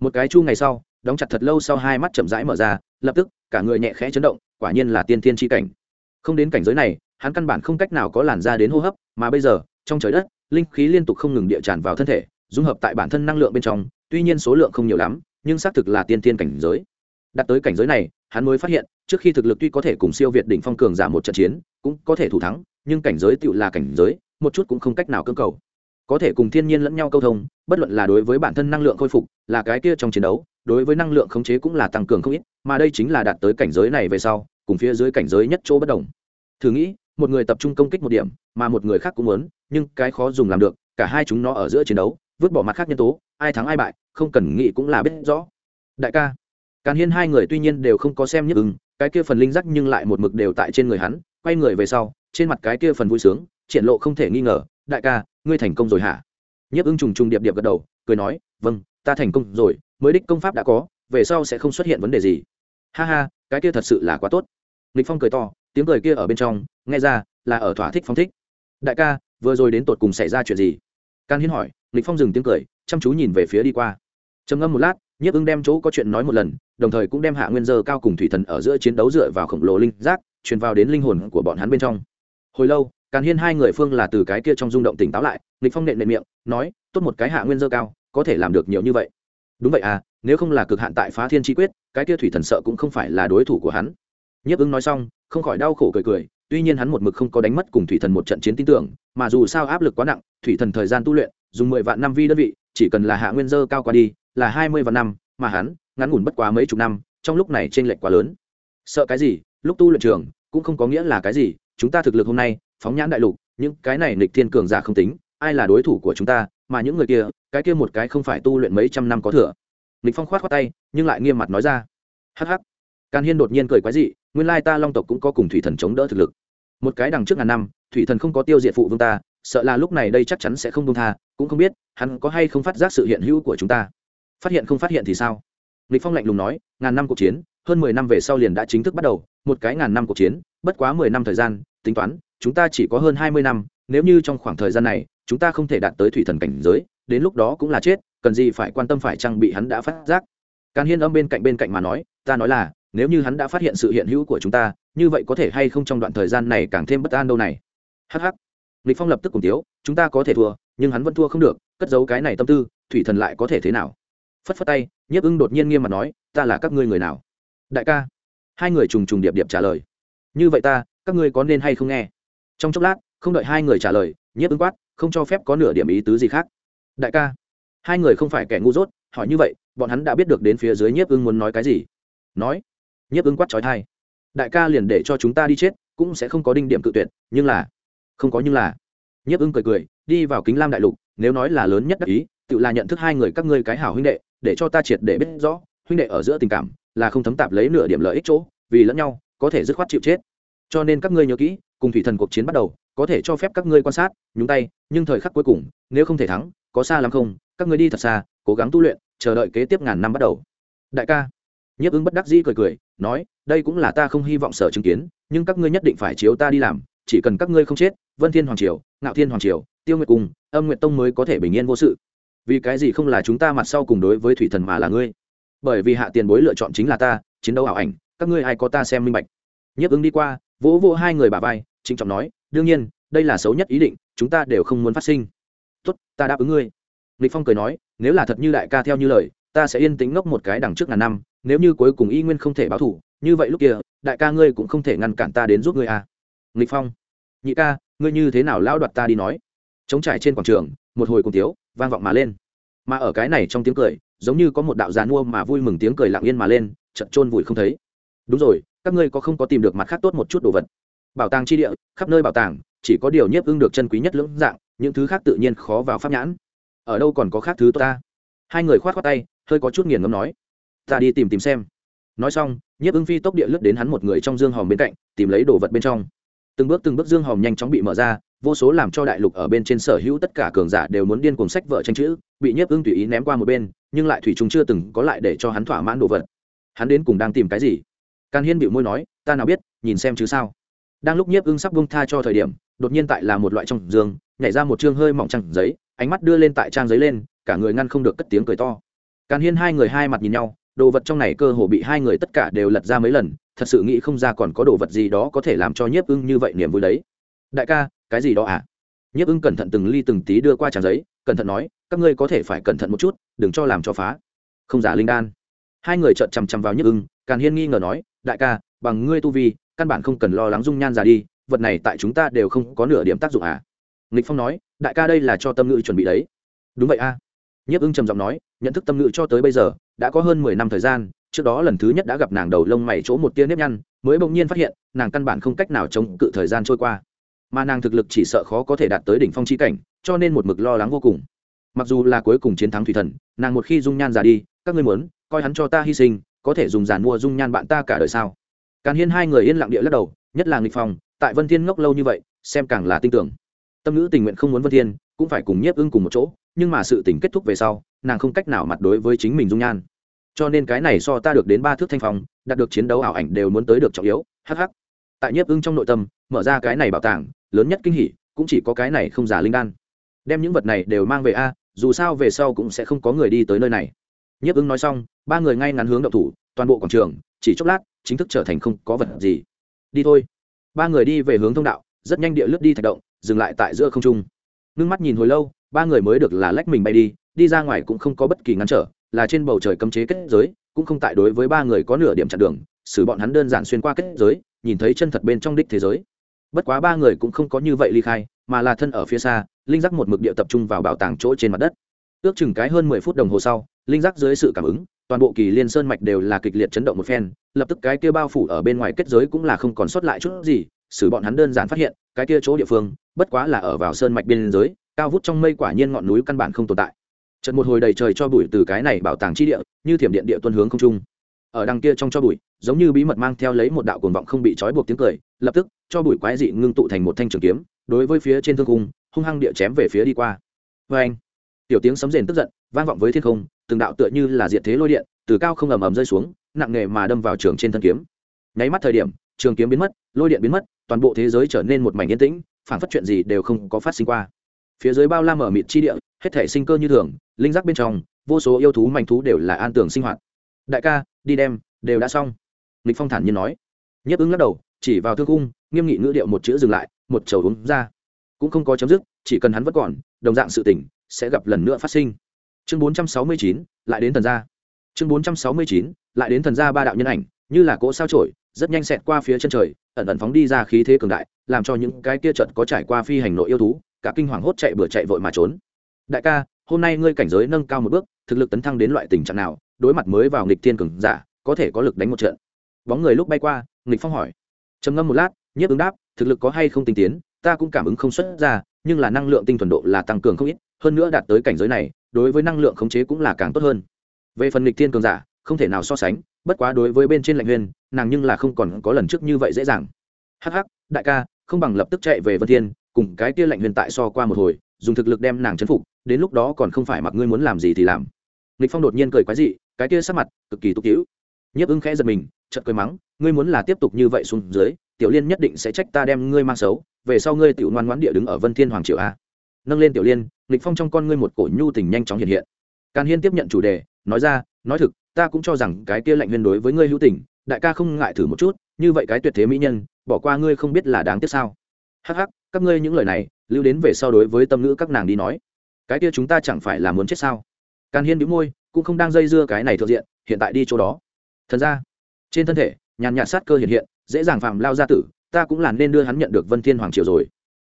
Một cái chu ngày sau, đóng chặt thật lâu sau hai mắt chậm rãi mở ra, lập tức, cả người nhẹ khẽ chấn động, quả nhiên là tiên thiên tri cảnh. Không đến cảnh giới này, hắn căn bản không cách nào có làn da đến hô hấp, mà bây giờ, trong trời đất, linh khí liên tục không ngừng địa tràn vào thân thể, dung hợp tại bản thân năng lượng bên trong, tuy nhiên số lượng không nhiều lắm nhưng xác thực là tiên thiên cảnh giới. Đặt tới cảnh giới này, hắn mới phát hiện, trước khi thực lực tuy có thể cùng siêu việt đỉnh phong cường giả một trận chiến, cũng có thể thủ thắng, nhưng cảnh giới tựu là cảnh giới, một chút cũng không cách nào cơ cầu. Có thể cùng thiên nhiên lẫn nhau câu thông, bất luận là đối với bản thân năng lượng khôi phục, là cái kia trong chiến đấu, đối với năng lượng khống chế cũng là tăng cường không ít, mà đây chính là đạt tới cảnh giới này về sau, cùng phía dưới cảnh giới nhất chỗ bất đồng. Thử nghĩ, một người tập trung công kích một điểm, mà một người khác cũng muốn, nhưng cái khó dùng làm được, cả hai chúng nó ở giữa chiến đấu, vứt bỏ mặt khác nhân tố, ai thắng ai bại không cần nghĩ cũng là biết rõ. Đại ca, càn hiên hai người tuy nhiên đều không có xem nhức ứng cái kia phần linh giác nhưng lại một mực đều tại trên người hắn, quay người về sau, trên mặt cái kia phần vui sướng, triển lộ không thể nghi ngờ, đại ca, ngươi thành công rồi hả? Nhấp ưng trùng trùng điệp điệp gật đầu, cười nói vâng ta thành công rồi, mới đích công pháp đã có, về sau sẽ không xuất hiện vấn đề gì. Ha ha, cái kia thật sự là quá tốt. Lịch phong cười to, tiếng cười kia ở bên trong, nghe ra là ở thỏa thích phong thích. Đại ca, vừa rồi đến tột cùng xảy ra chuyện gì? Can hiến hỏi lịch phong dừng tiếng cười, chăm chú nhìn về phía đi qua trầm ngâm một lát, nhiếp ưng đem chỗ có chuyện nói một lần, đồng thời cũng đem hạ nguyên dơ cao cùng thủy thần ở giữa chiến đấu dựa vào khổng lồ linh giác, truyền vào đến linh hồn của bọn hắn bên trong. Hồi lâu, càn hiên hai người phương là từ cái kia trong rung động tỉnh táo lại, nghịch phong nện nện miệng, nói, tốt một cái hạ nguyên dơ cao, có thể làm được nhiều như vậy. Đúng vậy à nếu không là cực hạn tại phá thiên chi quyết, cái kia thủy thần sợ cũng không phải là đối thủ của hắn. Nhiếp ưng nói xong, không khỏi đau khổ cười cười, tuy nhiên hắn một mực không có đánh mất cùng thủy thần một trận chiến tin tưởng, mà dù sao áp lực quá nặng, thủy thần thời gian tu luyện, dùng mười vạn năm vi đơn vị, chỉ cần là hạ nguyên dơ cao qua đi là hai mươi vạn năm, mà hắn ngắn ngủn bất quá mấy chục năm, trong lúc này t r ê n lệch quá lớn. Sợ cái gì? Lúc tu luyện trường cũng không có nghĩa là cái gì, chúng ta thực lực hôm nay, phóng nhãn đại lục, những cái này nịch thiên cường giả không tính, ai là đối thủ của chúng ta, mà những người kia, cái kia một cái không phải tu luyện mấy trăm năm có thừa. Nịch phong khoát khoát tay, nhưng lại nghiêm mặt nói ra. Hắc hắc. Can hiên đột nhiên cười quái dị, nguyên lai ta long tộc cũng có cùng thủy thần chống đỡ thực lực. Một cái đằng trước ngàn năm, thủy thần không có tiêu diệt phụ vương ta, sợ là lúc này đây chắc chắn sẽ không công tha, cũng không biết hắn có hay không phát giác sự hiện hữu của chúng ta phát hiện không phát hiện thì sao? Lịch phong lạnh lùng nói, ngàn năm cuộc chiến, hơn mười năm về sau liền đã chính thức bắt đầu, một cái ngàn năm cuộc chiến, bất quá mười năm thời gian, tính toán, chúng ta chỉ có hơn hai mươi năm, nếu như trong khoảng thời gian này, chúng ta không thể đạt tới thủy thần cảnh giới, đến lúc đó cũng là chết, cần gì phải quan tâm phải trang bị hắn đã phát giác? Càn hiên âm bên cạnh bên cạnh mà nói, ta nói là, nếu như hắn đã phát hiện sự hiện hữu của chúng ta, như vậy có thể hay không trong đoạn thời gian này càng thêm bất an đâu này? Hh lịch phong lập tức cùng tiếu, chúng ta có thể thua, nhưng hắn vẫn thua không được, cất giấu cái này tâm tư, thủy thần lại có thể thế nào? Phất phất tay, nhiếp ưng đột nhiên nghiêm mặt nói, ta là các ngươi người nào? Đại ca. Hai người trùng trùng điệp điệp trả lời. Như vậy ta, các ngươi có nên hay không nghe? Trong chốc lát, không đợi hai người trả lời, nhiếp ưng quát, không cho phép có nửa điểm ý tứ gì khác. Đại ca. Hai người không phải kẻ ngu dốt, hỏi như vậy, bọn hắn đã biết được đến phía dưới nhiếp ưng muốn nói cái gì. Nói. Nhiếp ưng quát trói thai đại ca liền để cho chúng ta đi chết, cũng sẽ không có đinh điểm cự tuyệt, nhưng là không có nhưng là nhiếp ưng cười cười, đi vào kính lam đại lục, nếu nói là lớn nhất đắc ý, tự là nhận thức hai người các ngươi cái hảo huynh đệ để cho ta triệt để biết rõ, huynh đệ ở giữa tình cảm là không thấm tạp lấy nửa điểm lợi ích chỗ, vì lẫn nhau có thể dứt khoát chịu chết. Cho nên các ngươi nhớ kỹ, cùng thủy thần cuộc chiến bắt đầu, có thể cho phép các ngươi quan sát, nhúng tay, nhưng thời khắc cuối cùng, nếu không thể thắng, có xa lắm không, các ngươi đi thật xa, cố gắng tu luyện, chờ đợi kế tiếp ngàn năm bắt đầu. Đại ca. Nhiếp ứng bất đắc dĩ cười cười, nói, đây cũng là ta không hy vọng sở chứng kiến, nhưng các ngươi nhất định phải chiếu ta đi làm, chỉ cần các ngươi không chết, vân thiên hoàng triều, ngạo thiên hoàng triều, tiêu nguyệt cung, âm nguyệt tông mới có thể bình yên vô sự vì cái gì không là chúng ta mặt sau cùng đối với thủy thần mà là ngươi? Bởi vì hạ tiền bối lựa chọn chính là ta, chiến đấu ảo ảnh, các ngươi ai có ta xem minh bạch? Nhiếp ứng đi qua, vỗ vỗ hai người bà vai, trịnh trọng nói, đương nhiên, đây là xấu nhất ý định, chúng ta đều không muốn phát sinh. Tốt, ta đáp ứng ngươi. Lịch phong cười nói, nếu là thật như đại ca theo như lời, ta sẽ yên tĩnh ngốc một cái đằng trước ngàn năm, nếu như cuối cùng y nguyên không thể báo thủ, như vậy lúc kia, đại ca ngươi cũng không thể ngăn cản ta đến giúp ngươi à. Lịch phong, nhị ca, ngươi như thế nào lão đoạt ta đi nói? Chống trải trên quảng trường, một hồi cùng tiếu vang vọng mà lên. Mà ở cái này trong tiếng cười, giống như có một đạo giàn mua mà vui mừng tiếng cười lặng yên mà lên chật trôn vùi không thấy. Đúng rồi, các ngươi có không có tìm được mặt khác tốt một chút đồ vật? Bảo tàng chi địa, khắp nơi bảo tàng, chỉ có điều nhiếp ưng được chân quý nhất lưỡng dạng, những thứ khác tự nhiên khó vào pháp nhãn. Ở đâu còn có khác thứ tốt ta? Hai người khoát khoát tay, hơi có chút nghiền ngấm nói. Ta đi tìm tìm xem. Nói xong, nhiếp ưng phi tốc địa lướt đến hắn một người trong dương hòm bên cạnh, tìm lấy đồ vật bên trong từng bước từng bước dương hòm nhanh chóng bị mở ra, vô số làm cho đại lục ở bên trên sở hữu tất cả cường giả đều muốn điên cuồng sách vợ tranh chữ, bị nhiếp ưng tùy ý ném qua một bên, nhưng lại thủy chúng chưa từng có lại để cho hắn thỏa mãn đồ vật. Hắn đến cùng đang tìm cái gì? Can hiên bịu môi nói, ta nào biết, nhìn xem chứ sao? Đang lúc nhiếp ưng sắp bung tha cho thời điểm, đột nhiên tại là một loại trong giường nhảy ra một chương hơi mỏng trăng giấy, ánh mắt đưa lên tại trang giấy lên, cả người ngăn không được cất tiếng cười to. Càn hiên hai người hai mặt nhìn nhau, đồ vật trong này cơ hồ bị hai người tất cả đều lật ra mấy lần thật sự nghĩ không ra còn có đồ vật gì đó có thể làm cho nhiếp ưng như vậy niềm vui đấy. Đại ca, cái gì đó à? Nhiếp ưng cẩn thận từng ly từng tí đưa qua tràng giấy, cẩn thận nói, các ngươi có thể phải cẩn thận một chút, đừng cho làm cho phá. Không giả linh đan. Hai người trợn chằm chằm vào nhiếp ưng, càn hiên nghi ngờ nói, đại ca, bằng ngươi tu vi, căn bản không cần lo lắng dung nhan già đi, vật này tại chúng ta đều không có nửa điểm tác dụng à? Nghịch phong nói, đại ca đây là cho tâm ngữ chuẩn bị đấy. Đúng vậy a. À. nhiếp ưng trầm giọng nói, nhận thức tâm ngữ cho tới bây giờ, đã có hơn mười năm thời gian trước đó lần thứ nhất đã gặp nàng đầu lông mày chỗ một tia nếp nhăn, mới bỗng nhiên phát hiện, nàng căn bản không cách nào chống cự thời gian trôi qua. Mà nàng thực lực chỉ sợ khó có thể đạt tới đỉnh phong chi cảnh, cho nên một mực lo lắng vô cùng. Mặc dù là cuối cùng chiến thắng thủy thần, nàng một khi dung nhan già đi, các ngươi muốn, coi hắn cho ta hy sinh, có thể dùng giàn mua dung nhan bạn ta cả đời sao? Càn hiên hai người yên lặng địa lắc đầu, nhất là nghịch phong, tại vân thiên ngốc lâu như vậy, xem càng là tin tưởng. Tâm nữ tình nguyện không muốn vân thiên, cũng phải cùng nhiếp ưng cùng một chỗ, nhưng mà sự tình kết thúc về sau, nàng không cách nào mặt đối với chính mình dung nhan cho nên cái này so ta được đến ba thước thanh phong, đạt được chiến đấu ảo ảnh đều muốn tới được trọng yếu hh tại nhiếp ưng trong nội tâm, mở ra cái này bảo tàng, lớn nhất kinh hỉ, cũng chỉ có cái này không giả linh đan. Đem những vật này đều mang về a, dù sao về sau cũng sẽ không có người đi tới nơi này. Nhiếp ưng nói xong, ba người ngay ngắn hướng động thủ, toàn bộ quảng trường, chỉ chốc lát, chính thức trở thành không có vật gì. Đi thôi. Ba người đi về hướng thông đạo, rất nhanh địa lướt đi thạch động, dừng lại tại giữa không trung. Ngưng mắt nhìn hồi lâu, ba người mới được là lách mình bay đi đi ra ngoài cũng không có bất kỳ ngăn trở là trên bầu trời cấm chế kết giới, cũng không tại đối với ba người có nửa điểm chặn đường, xử bọn hắn đơn giản xuyên qua kết giới, nhìn thấy chân thật bên trong đích thế giới. Bất quá ba người cũng không có như vậy ly khai, mà là thân ở phía xa, linh giác một mực địa tập trung vào bảo tàng chỗ trên mặt đất. Ước chừng cái hơn mười phút đồng hồ sau, linh giác dưới sự cảm ứng, toàn bộ kỳ liên sơn mạch đều là kịch liệt chấn động một phen, lập tức cái kia bao phủ ở bên ngoài kết giới cũng là không còn sót lại chút gì, xử bọn hắn đơn giản phát hiện, cái kia chỗ địa phương, bất quá là ở vào sơn mạch biên giới cao vút trong mây quả nhiên ngọn núi căn bản không tồn tại trận một hồi đầy trời cho bụi từ cái này bảo tàng chi địa, như thiểm điện địa tuân hướng không trung. Ở đằng kia trong cho bụi, giống như bí mật mang theo lấy một đạo cuồng vọng không bị trói buộc tiếng cười, lập tức, cho bụi quái dị ngưng tụ thành một thanh trường kiếm, đối với phía trên thương cung hung hăng địa chém về phía đi qua. Vê anh, tiểu tiếng sấm rền tức giận, vang vọng với thiên không, từng đạo tựa như là diệt thế lôi điện, từ cao không ầm ầm rơi xuống, nặng nề mà đâm vào trường trên thân kiếm. Nháy mắt thời điểm, trường kiếm biến mất, lôi điện biến mất, toàn bộ thế giới trở nên một mảnh yên tĩnh phản phát chuyện gì đều không có phát sinh qua phía dưới bao la mở mịt chi địa hết thể sinh cơ như thường linh giác bên trong vô số yêu thú manh thú đều là an tường sinh hoạt. Đại ca đi đem đều đã xong. Lịch phong thản nhiên nói. Nhất ứng lắc đầu chỉ vào thương cung nghiêm nghị ngữ điệu một chữ dừng lại một chầu uống ra. Cũng không có chấm dứt chỉ cần hắn vẫn còn đồng dạng sự tỉnh sẽ gặp lần nữa phát sinh. Chương 469, lại đến thần gia. Chương 469, lại đến thần gia ba đạo nhân ảnh như là cỗ sao trổi rất nhanh xẹt qua phía chân trời ẩn ẩn phóng đi ra khí thế cường đại làm cho những cái kia trận có trải qua phi hành nội yêu thú cả kinh hoàng hốt chạy bừa chạy vội mà trốn. Đại ca, hôm nay ngươi cảnh giới nâng cao một bước, thực lực tấn thăng đến loại tình trạng nào, đối mặt mới vào nghịch thiên cường giả, có thể có lực đánh một trận. Bóng người lúc bay qua, nghịch phong hỏi. Trầm ngâm một lát, nhiếp ứng đáp, thực lực có hay không tinh tiến, ta cũng cảm ứng không xuất ra, nhưng là năng lượng tinh thuần độ là tăng cường không ít, hơn nữa đạt tới cảnh giới này, đối với năng lượng khống chế cũng là càng tốt hơn. Về phần nghịch thiên cường giả, không thể nào so sánh, bất quá đối với bên trên lạnh huyền, nàng nhưng là không còn có lần trước như vậy dễ dàng. Hắc hắc, đại ca, không bằng lập tức chạy về vân thiên cùng cái kia lạnh huyền tại so qua một hồi, dùng thực lực đem nàng chấn phục, đến lúc đó còn không phải mặc ngươi muốn làm gì thì làm. Lịch phong đột nhiên cười quái dị, cái kia sắc mặt cực kỳ tục tiễu nhiếp ứng khẽ giật mình, chợt cười mắng, ngươi muốn là tiếp tục như vậy xuống dưới, tiểu liên nhất định sẽ trách ta đem ngươi mang xấu, về sau ngươi tiểu ngoan ngoãn địa đứng ở vân thiên hoàng triều a. Nâng lên tiểu liên lịch phong trong con ngươi một cổ nhu tình nhanh chóng hiện hiện. Càn hiên tiếp nhận chủ đề, nói ra, nói thực, ta cũng cho rằng cái kia lạnh huyền đối với ngươi hữu tình, đại ca không ngại thử một chút, như vậy cái tuyệt thế mỹ nhân, bỏ qua ngươi không biết là đáng tiếc sao hắc hắc, các ngươi những lời này, lưu đến về sau đối với tâm ngữ các nàng đi nói. Cái kia chúng ta chẳng phải là muốn chết sao? Càn hiên đĩu môi, cũng không đang dây dưa cái này thuộc diện, hiện tại đi chỗ đó. Thật ra trên thân thể, nhàn nhạt sát cơ hiện hiện, dễ dàng phạm lao gia tử, ta cũng là nên đưa hắn nhận được vân thiên hoàng triều rồi.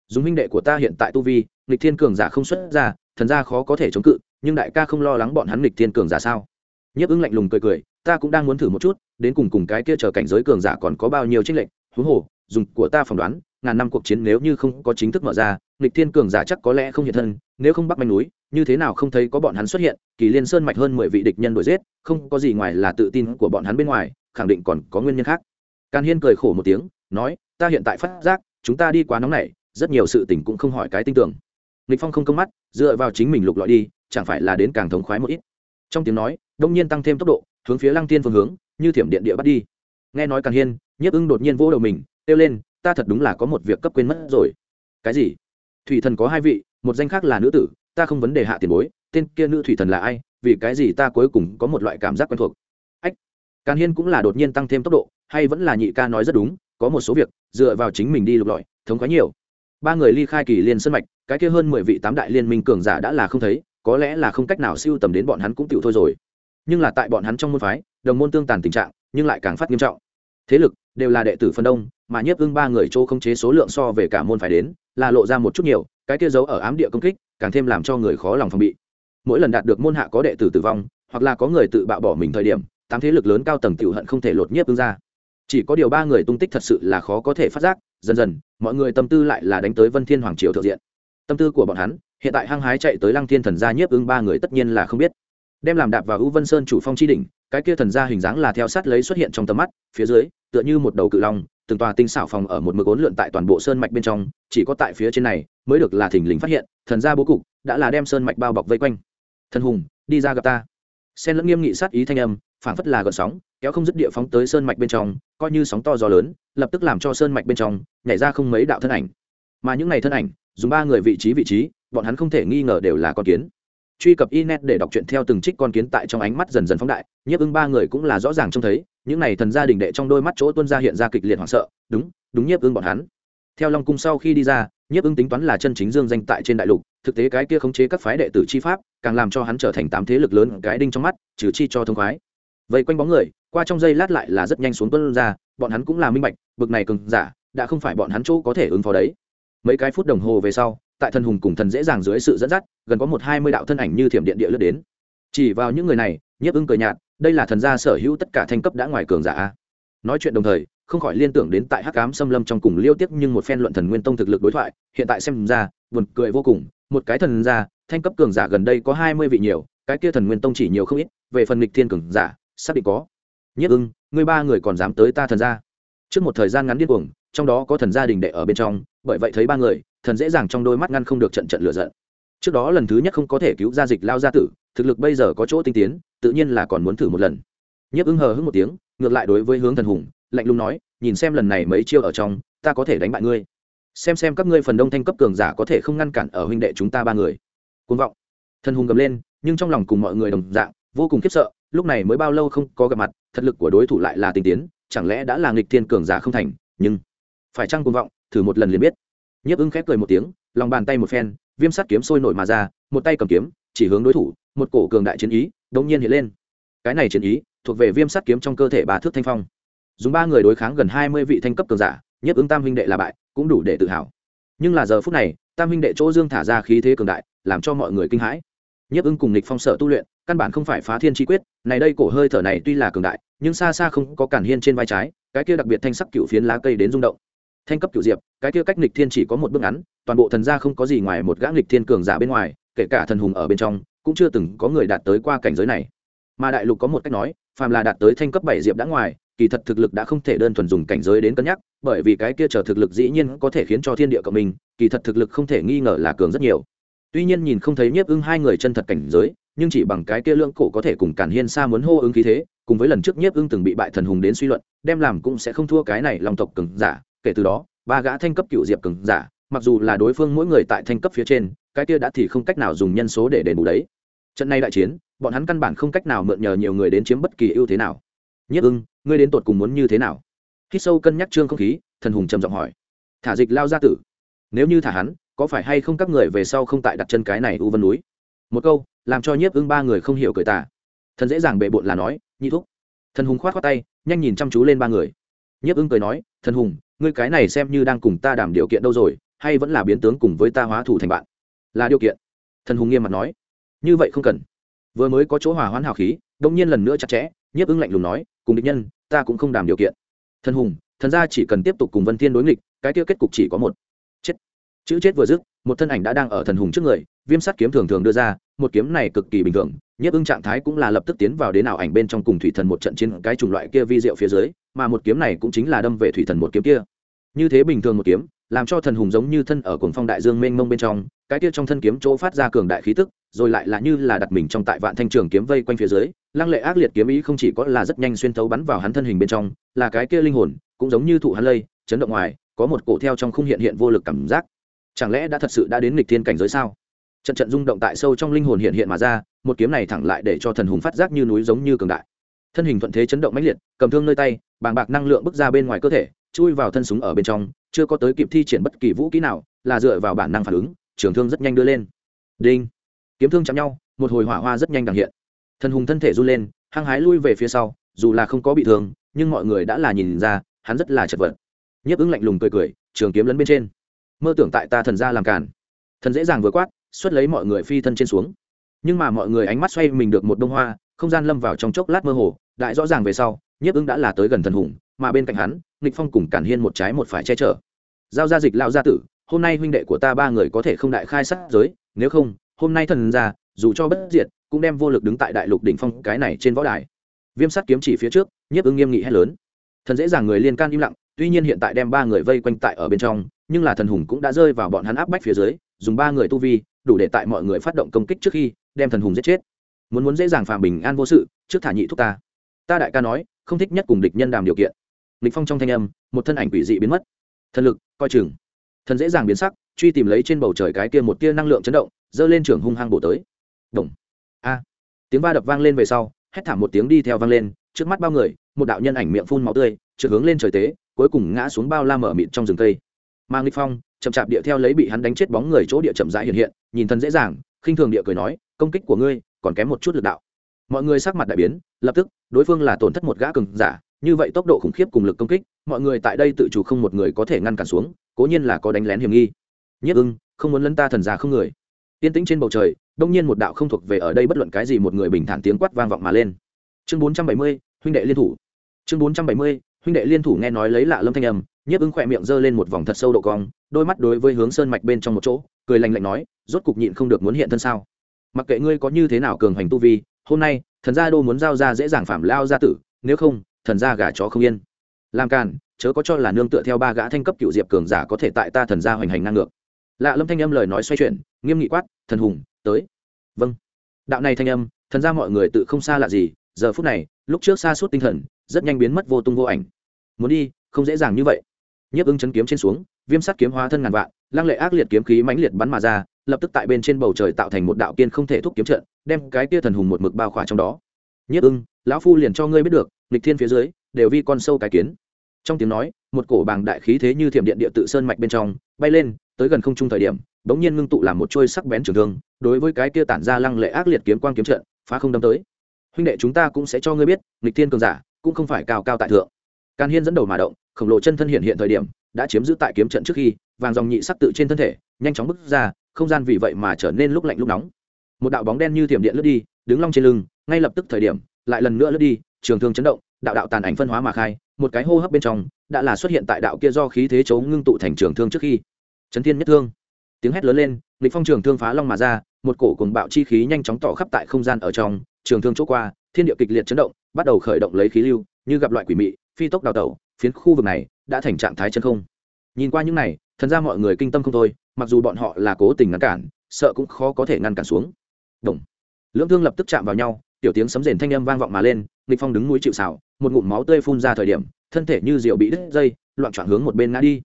Dùng minh đệ của ta hiện tại tu vi, nghịch thiên cường giả không xuất ra, thần gia khó có thể chống cự, nhưng đại ca không lo lắng bọn hắn nghịch thiên cường giả sao? Nhiếp ứng lạnh lùng cười cười, ta cũng đang muốn thử một chút, đến cùng cùng cái kia chờ cảnh giới cường giả còn có bao nhiêu tranh lệnh huống hồ dùng của ta phỏng đoán, ngàn năm cuộc chiến nếu như không có chính thức mở ra, nghịch thiên cường giả chắc có lẽ không hiện thân, nếu không bắc manh núi, như thế nào không thấy có bọn hắn xuất hiện, kỳ liên sơn mạch hơn mười vị địch nhân đuổi giết, không có gì ngoài là tự tin của bọn hắn bên ngoài, khẳng định còn có nguyên nhân khác. Càn hiên cười khổ một tiếng, nói, ta hiện tại phát giác, chúng ta đi quá nóng này rất nhiều sự tình cũng không hỏi cái tin tưởng. Nghịch phong không công mắt, dựa vào chính mình lục lọi đi, chẳng phải là đến càng thống khoái một ít. Trong tiếng nói, đông nhiên tăng thêm tốc độ, hướng phía lăng tiên phương hướng, như thiểm điện địa bắt đi. Nghe nói càn hiên, nhiếp ưng đột nhiên vỗ đầu mình kêu lên, ta thật đúng là có một việc cấp quên mất rồi. Cái gì? Thủy thần có hai vị, một danh khác là nữ tử, ta không vấn đề hạ tiền bối, tên kia nữ thủy thần là ai, vì cái gì ta cuối cùng có một loại cảm giác quen thuộc? Ách, càn hiên cũng là đột nhiên tăng thêm tốc độ, hay vẫn là nhị ca nói rất đúng, có một số việc, dựa vào chính mình đi lục lọi, thống quá nhiều. Ba người ly khai kỳ liên sân mạch, cái kia hơn mười vị tám đại liên minh cường giả đã là không thấy, có lẽ là không cách nào siêu tầm đến bọn hắn cũng tựu thôi rồi. Nhưng là tại bọn hắn trong môn phái, đồng môn tương tàn tình trạng, nhưng lại càng phát nghiêm trọng. Thế lực đều là đệ tử phân đông mà nhiếp ưng ba người chỗ không chế số lượng so về cả môn phải đến, là lộ ra một chút nhiều, cái kia giấu ở ám địa công kích, càng thêm làm cho người khó lòng phòng bị. Mỗi lần đạt được môn hạ có đệ tử tử vong, hoặc là có người tự bạo bỏ mình thời điểm, tám thế lực lớn cao tầng tiểu hận không thể lột nhiếp ưng ra. Chỉ có điều ba người tung tích thật sự là khó có thể phát giác, dần dần, mọi người tâm tư lại là đánh tới vân thiên hoàng triều thượng diện. Tâm tư của bọn hắn, hiện tại hăng hái chạy tới lăng thiên thần gia nhiếp ưng ba người tất nhiên là không biết. Đem làm đạp vào u vân sơn chủ phong chi đỉnh, cái kia thần gia hình dáng là theo sát lấy xuất hiện trong tầm mắt, phía dưới, tựa như một đầu cự long từng tòa tinh xảo phòng ở một mực ốn lượn tại toàn bộ sơn mạch bên trong, chỉ có tại phía trên này mới được là thình lình phát hiện, thần gia bố cục đã là đem sơn mạch bao bọc vây quanh. Thần hùng, đi ra gặp ta. Sen lẫn nghiêm nghị sát ý thanh âm, phảng phất là gợn sóng, kéo không dứt địa phóng tới sơn mạch bên trong, coi như sóng to gió lớn, lập tức làm cho sơn mạch bên trong nhảy ra không mấy đạo thân ảnh. Mà những ngày thân ảnh, dùng ba người vị trí vị trí, bọn hắn không thể nghi ngờ đều là con kiến. Truy cập inet để đọc truyện theo từng trích con kiến tại trong ánh mắt dần dần phóng đại, nhiếp ưng ba người cũng là rõ ràng trông thấy những này thần gia đình đệ trong đôi mắt chỗ tuân ra hiện ra kịch liệt hoảng sợ, đúng đúng nhiếp ưng bọn hắn. Theo long cung sau khi đi ra, nhiếp ưng tính toán là chân chính dương danh tại trên đại lục, thực tế cái kia khống chế các phái đệ tử chi pháp, càng làm cho hắn trở thành tám thế lực lớn cái đinh trong mắt, trừ chi cho thông khoái. Vậy quanh bóng người, qua trong giây lát lại là rất nhanh xuống tuân ra, bọn hắn cũng là minh bạch, bực này cường giả, đã không phải bọn hắn chỗ có thể ứng phó đấy. Mấy cái phút đồng hồ về sau, tại thần hùng cùng thần dễ dàng dưới sự dẫn dắt, gần có một hai mươi đạo thân ảnh như thiểm điện địa lướt đến. Chỉ vào những người này, nhiếp ưng cười nhạt đây là thần gia sở hữu tất cả thanh cấp đã ngoài cường giả nói chuyện đồng thời, không khỏi liên tưởng đến tại hắc cám xâm lâm trong cùng liêu tiếc nhưng một phen luận thần nguyên tông thực lực đối thoại, hiện tại xem ra, buồn cười vô cùng, một cái thần gia, thanh cấp cường giả gần đây có hai mươi vị nhiều, cái kia thần nguyên tông chỉ nhiều không ít, về phần nghịch thiên cường giả, xác định có. Nhất ưng, ngươi ba người còn dám tới ta thần gia. Trước một thời gian ngắn điên cuồng, trong đó có thần gia đình đệ ở bên trong, bởi vậy thấy ba người, thần dễ dàng trong đôi mắt ngăn không được trận trận lửa giận. Trước đó lần thứ nhất không có thể cứu ra dịch lao gia tử, thực lực bây giờ có chỗ tinh tiến tự nhiên là còn muốn thử một lần. Nhấp ứng hờ hững một tiếng, ngược lại đối với hướng thần hùng, lạnh lùng nói, nhìn xem lần này mấy chiêu ở trong, ta có thể đánh bại ngươi. Xem xem các ngươi phần đông thanh cấp cường giả có thể không ngăn cản ở huynh đệ chúng ta ba người. Côn vọng. Thần hùng gầm lên, nhưng trong lòng cùng mọi người đồng dạng, vô cùng khiếp sợ, lúc này mới bao lâu không có gặp mặt, thật lực của đối thủ lại là tinh tiến, chẳng lẽ đã là nghịch thiên cường giả không thành, nhưng phải chăng côn vọng, thử một lần liền biết. Nhấp ứng khép cười một tiếng, lòng bàn tay một phen, viêm sắt kiếm sôi nổi mà ra, một tay cầm kiếm, chỉ hướng đối thủ, một cổ cường đại chiến ý đống nhiên hiện lên. Cái này chiến ý, thuộc về viêm sắt kiếm trong cơ thể bà thước thanh phong. Dùng ba người đối kháng gần hai mươi vị thanh cấp cường giả, nhất ứng tam huynh đệ là bại, cũng đủ để tự hào. Nhưng là giờ phút này, tam huynh đệ chỗ dương thả ra khí thế cường đại, làm cho mọi người kinh hãi. Nhất ứng cùng lịch phong sở tu luyện, căn bản không phải phá thiên chi quyết, này đây cổ hơi thở này tuy là cường đại, nhưng xa xa không có cản hiên trên vai trái, cái kia đặc biệt thanh sắc cựu phiến lá cây đến rung động. Thanh cấp cựu diệp, cái kia cách lịch thiên chỉ có một bước ngắn, toàn bộ thần gia không có gì ngoài một gã lịch thiên cường giả bên ngoài, kể cả thần hùng ở bên trong cũng chưa từng có người đạt tới qua cảnh giới này. Mà đại lục có một cách nói, phàm là đạt tới thanh cấp bảy diệp đã ngoài, kỳ thật thực lực đã không thể đơn thuần dùng cảnh giới đến cân nhắc, bởi vì cái kia chờ thực lực dĩ nhiên có thể khiến cho thiên địa cộng mình kỳ thật thực lực không thể nghi ngờ là cường rất nhiều. Tuy nhiên nhìn không thấy nhiếp ưng hai người chân thật cảnh giới, nhưng chỉ bằng cái kia lưỡng cổ có thể cùng cản hiên xa muốn hô ứng khí thế, cùng với lần trước nhiếp ưng từng bị bại thần hùng đến suy luận, đem làm cũng sẽ không thua cái này lòng tộc cường giả. Kể từ đó, ba gã thanh cấp cựu diệp cường giả, mặc dù là đối phương mỗi người tại thanh cấp phía trên cái kia đã thì không cách nào dùng nhân số để đền bù đấy. Trận này đại chiến, bọn hắn căn bản không cách nào mượn nhờ nhiều người đến chiếm bất kỳ ưu thế nào. Nhất ưng, ngươi đến tột cùng muốn như thế nào? Khi sâu cân nhắc trương không khí, thần hùng trầm giọng hỏi. Thả dịch lao ra tử. Nếu như thả hắn, có phải hay không các người về sau không tại đặt chân cái này u vân núi? Một câu, làm cho nhiếp ưng ba người không hiểu cười tả thần dễ dàng bệ bộn là nói, nhị thúc. Thần hùng khoát khoát tay, nhanh nhìn chăm chú lên ba người. Nhiếp ưng cười nói, thần hùng, ngươi cái này xem như đang cùng ta đảm điều kiện đâu rồi, hay vẫn là biến tướng cùng với ta hóa thủ thành bạn là điều kiện. Thần hùng nghiêm mặt nói, như vậy không cần. Vừa mới có chỗ hòa hoãn hào khí, đông nhiên lần nữa chặt chẽ, nhiếp ưng lạnh lùng nói, cùng địch nhân, ta cũng không đảm điều kiện. Thần hùng, thần gia chỉ cần tiếp tục cùng vân thiên đối nghịch, cái tiêu kết cục chỉ có một. Chết. Chữ chết vừa dứt, một thân ảnh đã đang ở thần hùng trước người, viêm sắt kiếm thường thường đưa ra, một kiếm này cực kỳ bình thường, nhiếp ưng trạng thái cũng là lập tức tiến vào đến ảo ảnh bên trong cùng thủy thần một trận chiến cái chủng loại kia vi diệu phía dưới, mà một kiếm này cũng chính là đâm về thủy thần một kiếm kia. Như thế bình thường một kiếm, làm cho thần hùng giống như thân ở cuồng phong đại dương mênh mông bên trong cái kia trong thân kiếm chỗ phát ra cường đại khí tức, rồi lại là như là đặt mình trong tại vạn thanh trường kiếm vây quanh phía dưới, lăng lệ ác liệt kiếm ý không chỉ có là rất nhanh xuyên thấu bắn vào hắn thân hình bên trong, là cái kia linh hồn, cũng giống như thụ hắn lây, chấn động ngoài, có một cổ theo trong không hiện hiện vô lực cảm giác. Chẳng lẽ đã thật sự đã đến nghịch thiên cảnh giới sao? Trận trận rung động tại sâu trong linh hồn hiện hiện mà ra, một kiếm này thẳng lại để cho thần hùng phát giác như núi giống như cường đại. Thân hình thuận thế chấn động mãnh liệt, cầm thương nơi tay, bàng bạc năng lượng bước ra bên ngoài cơ thể, chui vào thân súng ở bên trong, chưa có tới kịp thi triển bất kỳ vũ kỹ nào, là dựa vào bản năng phản ứng trường thương rất nhanh đưa lên. Đinh. Kiếm thương chạm nhau, một hồi hỏa hoa rất nhanh đằng hiện. Thần hùng thân thể run lên, hăng hái lui về phía sau, dù là không có bị thương, nhưng mọi người đã là nhìn ra, hắn rất là chật vật. Nhấp ứng lạnh lùng cười cười, trường kiếm lấn bên trên. Mơ tưởng tại ta thần ra làm cản thần dễ dàng vừa quát, xuất lấy mọi người phi thân trên xuống. Nhưng mà mọi người ánh mắt xoay mình được một bông hoa, không gian lâm vào trong chốc lát mơ hồ, đại rõ ràng về sau, nhiếp ứng đã là tới gần thần hùng, mà bên cạnh hắn, nghịch phong cùng cản hiên một trái một phải che chở. Giao gia dịch lao gia tử hôm nay huynh đệ của ta ba người có thể không đại khai sát giới, nếu không, hôm nay thần ra dù cho bất diệt, cũng đem vô lực đứng tại đại lục đỉnh phong cái này trên võ đài. Viêm sắt kiếm chỉ phía trước, nhiếp ứng nghiêm nghị hét lớn. Thần dễ dàng người liên can im lặng, tuy nhiên hiện tại đem ba người vây quanh tại ở bên trong, nhưng là thần hùng cũng đã rơi vào bọn hắn áp bách phía dưới, dùng ba người tu vi, đủ để tại mọi người phát động công kích trước khi đem thần hùng giết chết. Muốn muốn dễ dàng phàm bình an vô sự, trước thả nhị thúc ta. Ta đại ca nói, không thích nhất cùng địch nhân đàm điều kiện. Địch phong trong thanh âm, một thân ảnh quỷ dị biến mất. Thần lực, coi chừng thần dễ dàng biến sắc, truy tìm lấy trên bầu trời cái kia một tia năng lượng chấn động dơ lên trường hung hăng bổ tới. Đồng a. Tiếng va đập vang lên về sau, hét thảm một tiếng đi theo vang lên, trước mắt bao người, một đạo nhân ảnh miệng phun máu tươi, trượt hướng lên trời tế, cuối cùng ngã xuống bao la mở mịt trong rừng cây. Mang nghịch phong, chậm chạp địa theo lấy bị hắn đánh chết bóng người chỗ địa chậm rãi hiện hiện, nhìn thần dễ dàng, khinh thường địa cười nói, công kích của ngươi còn kém một chút lực đạo. Mọi người sắc mặt đại biến, lập tức, đối phương là tổn thất một gã cường giả, như vậy tốc độ khủng khiếp cùng lực công kích, mọi người tại đây tự chủ không một người có thể ngăn cản xuống cố nhiên là có đánh lén hiểm nghi. Nhất ưng, không muốn lấn ta thần già không người. Tiên tĩnh trên bầu trời, đông nhiên một đạo không thuộc về ở đây bất luận cái gì một người bình thản tiếng quát vang vọng mà lên. Chương bốn trăm bảy mươi, huynh đệ liên thủ. Chương bốn trăm bảy mươi, huynh đệ liên thủ nghe nói lấy lạ lâm thanh âm nhiếp ưng khỏe miệng giơ lên một vòng thật sâu độ cong, đôi mắt đối với hướng sơn mạch bên trong một chỗ, cười lành lạnh nói, rốt cục nhịn không được muốn hiện thân sao? Mặc kệ ngươi có như thế nào cường hành tu vi, hôm nay, thần gia đô muốn giao ra dễ dàng phạm lao gia tử, nếu không, thần gia gả chó không yên. Làm càn chớ có cho là nương tựa theo ba gã thanh cấp cựu diệp cường giả có thể tại ta thần gia hoành hành ngang ngược. Lạ lâm thanh âm lời nói xoay chuyển, nghiêm nghị quát, thần hùng, tới. Vâng. Đạo này thanh âm, thần gia mọi người tự không xa lạ gì, giờ phút này, lúc trước xa suốt tinh thần, rất nhanh biến mất vô tung vô ảnh. Muốn đi, không dễ dàng như vậy. Nhấp ứng chấn kiếm trên xuống, viêm sắt kiếm hóa thân ngàn vạn, lăng lệ ác liệt kiếm khí mãnh liệt bắn mà ra, lập tức tại bên trên bầu trời tạo thành một đạo kiên không thể thúc kiếm trận, đem cái tia thần hùng một mực bao khỏa trong đó. Nhất ưng lão phu liền cho ngươi biết được lịch thiên phía dưới, đều vi con sâu cái kiến trong tiếng nói, một cổ bàng đại khí thế như thiểm điện địa tự sơn mạch bên trong, bay lên, tới gần không trung thời điểm, bỗng nhiên ngưng tụ làm một trôi sắc bén trường thương, đối với cái kia tản ra lăng lệ ác liệt kiếm quang kiếm trận, phá không đâm tới. Huynh đệ chúng ta cũng sẽ cho ngươi biết, nghịch thiên cường giả, cũng không phải cao cao tại thượng. Càn hiên dẫn đầu mà động, khổng lồ chân thân hiện hiện thời điểm, đã chiếm giữ tại kiếm trận trước khi, vàng dòng nhị sắc tự trên thân thể, nhanh chóng bước ra, không gian vì vậy mà trở nên lúc lạnh lúc nóng. Một đạo bóng đen như thiểm điện lướt đi, đứng long trên lưng, ngay lập tức thời điểm, lại lần nữa lướt đi, trường thương chấn động đạo đạo tàn ảnh phân hóa mà khai, một cái hô hấp bên trong, đã là xuất hiện tại đạo kia do khí thế chấu ngưng tụ thành trường thương trước khi. Chấn thiên nhất thương. Tiếng hét lớn lên, lịch phong trường thương phá long mà ra, một cổ cùng bạo chi khí nhanh chóng tỏ khắp tại không gian ở trong, trường thương chỗ qua, thiên địa kịch liệt chấn động, bắt đầu khởi động lấy khí lưu, như gặp loại quỷ mị, phi tốc đào tẩu, phiến khu vực này đã thành trạng thái chân không. Nhìn qua những này, thần ra mọi người kinh tâm không thôi, mặc dù bọn họ là cố tình ngăn cản, sợ cũng khó có thể ngăn cản xuống. Động. lưỡng thương lập tức chạm vào nhau tiểu tiếng sấm rền thanh âm vang vọng mà lên lịch phong đứng núi chịu sào, một ngụm máu tươi phun ra thời điểm thân thể như rượu bị đứt dây loạn trọn hướng một bên ngã đi.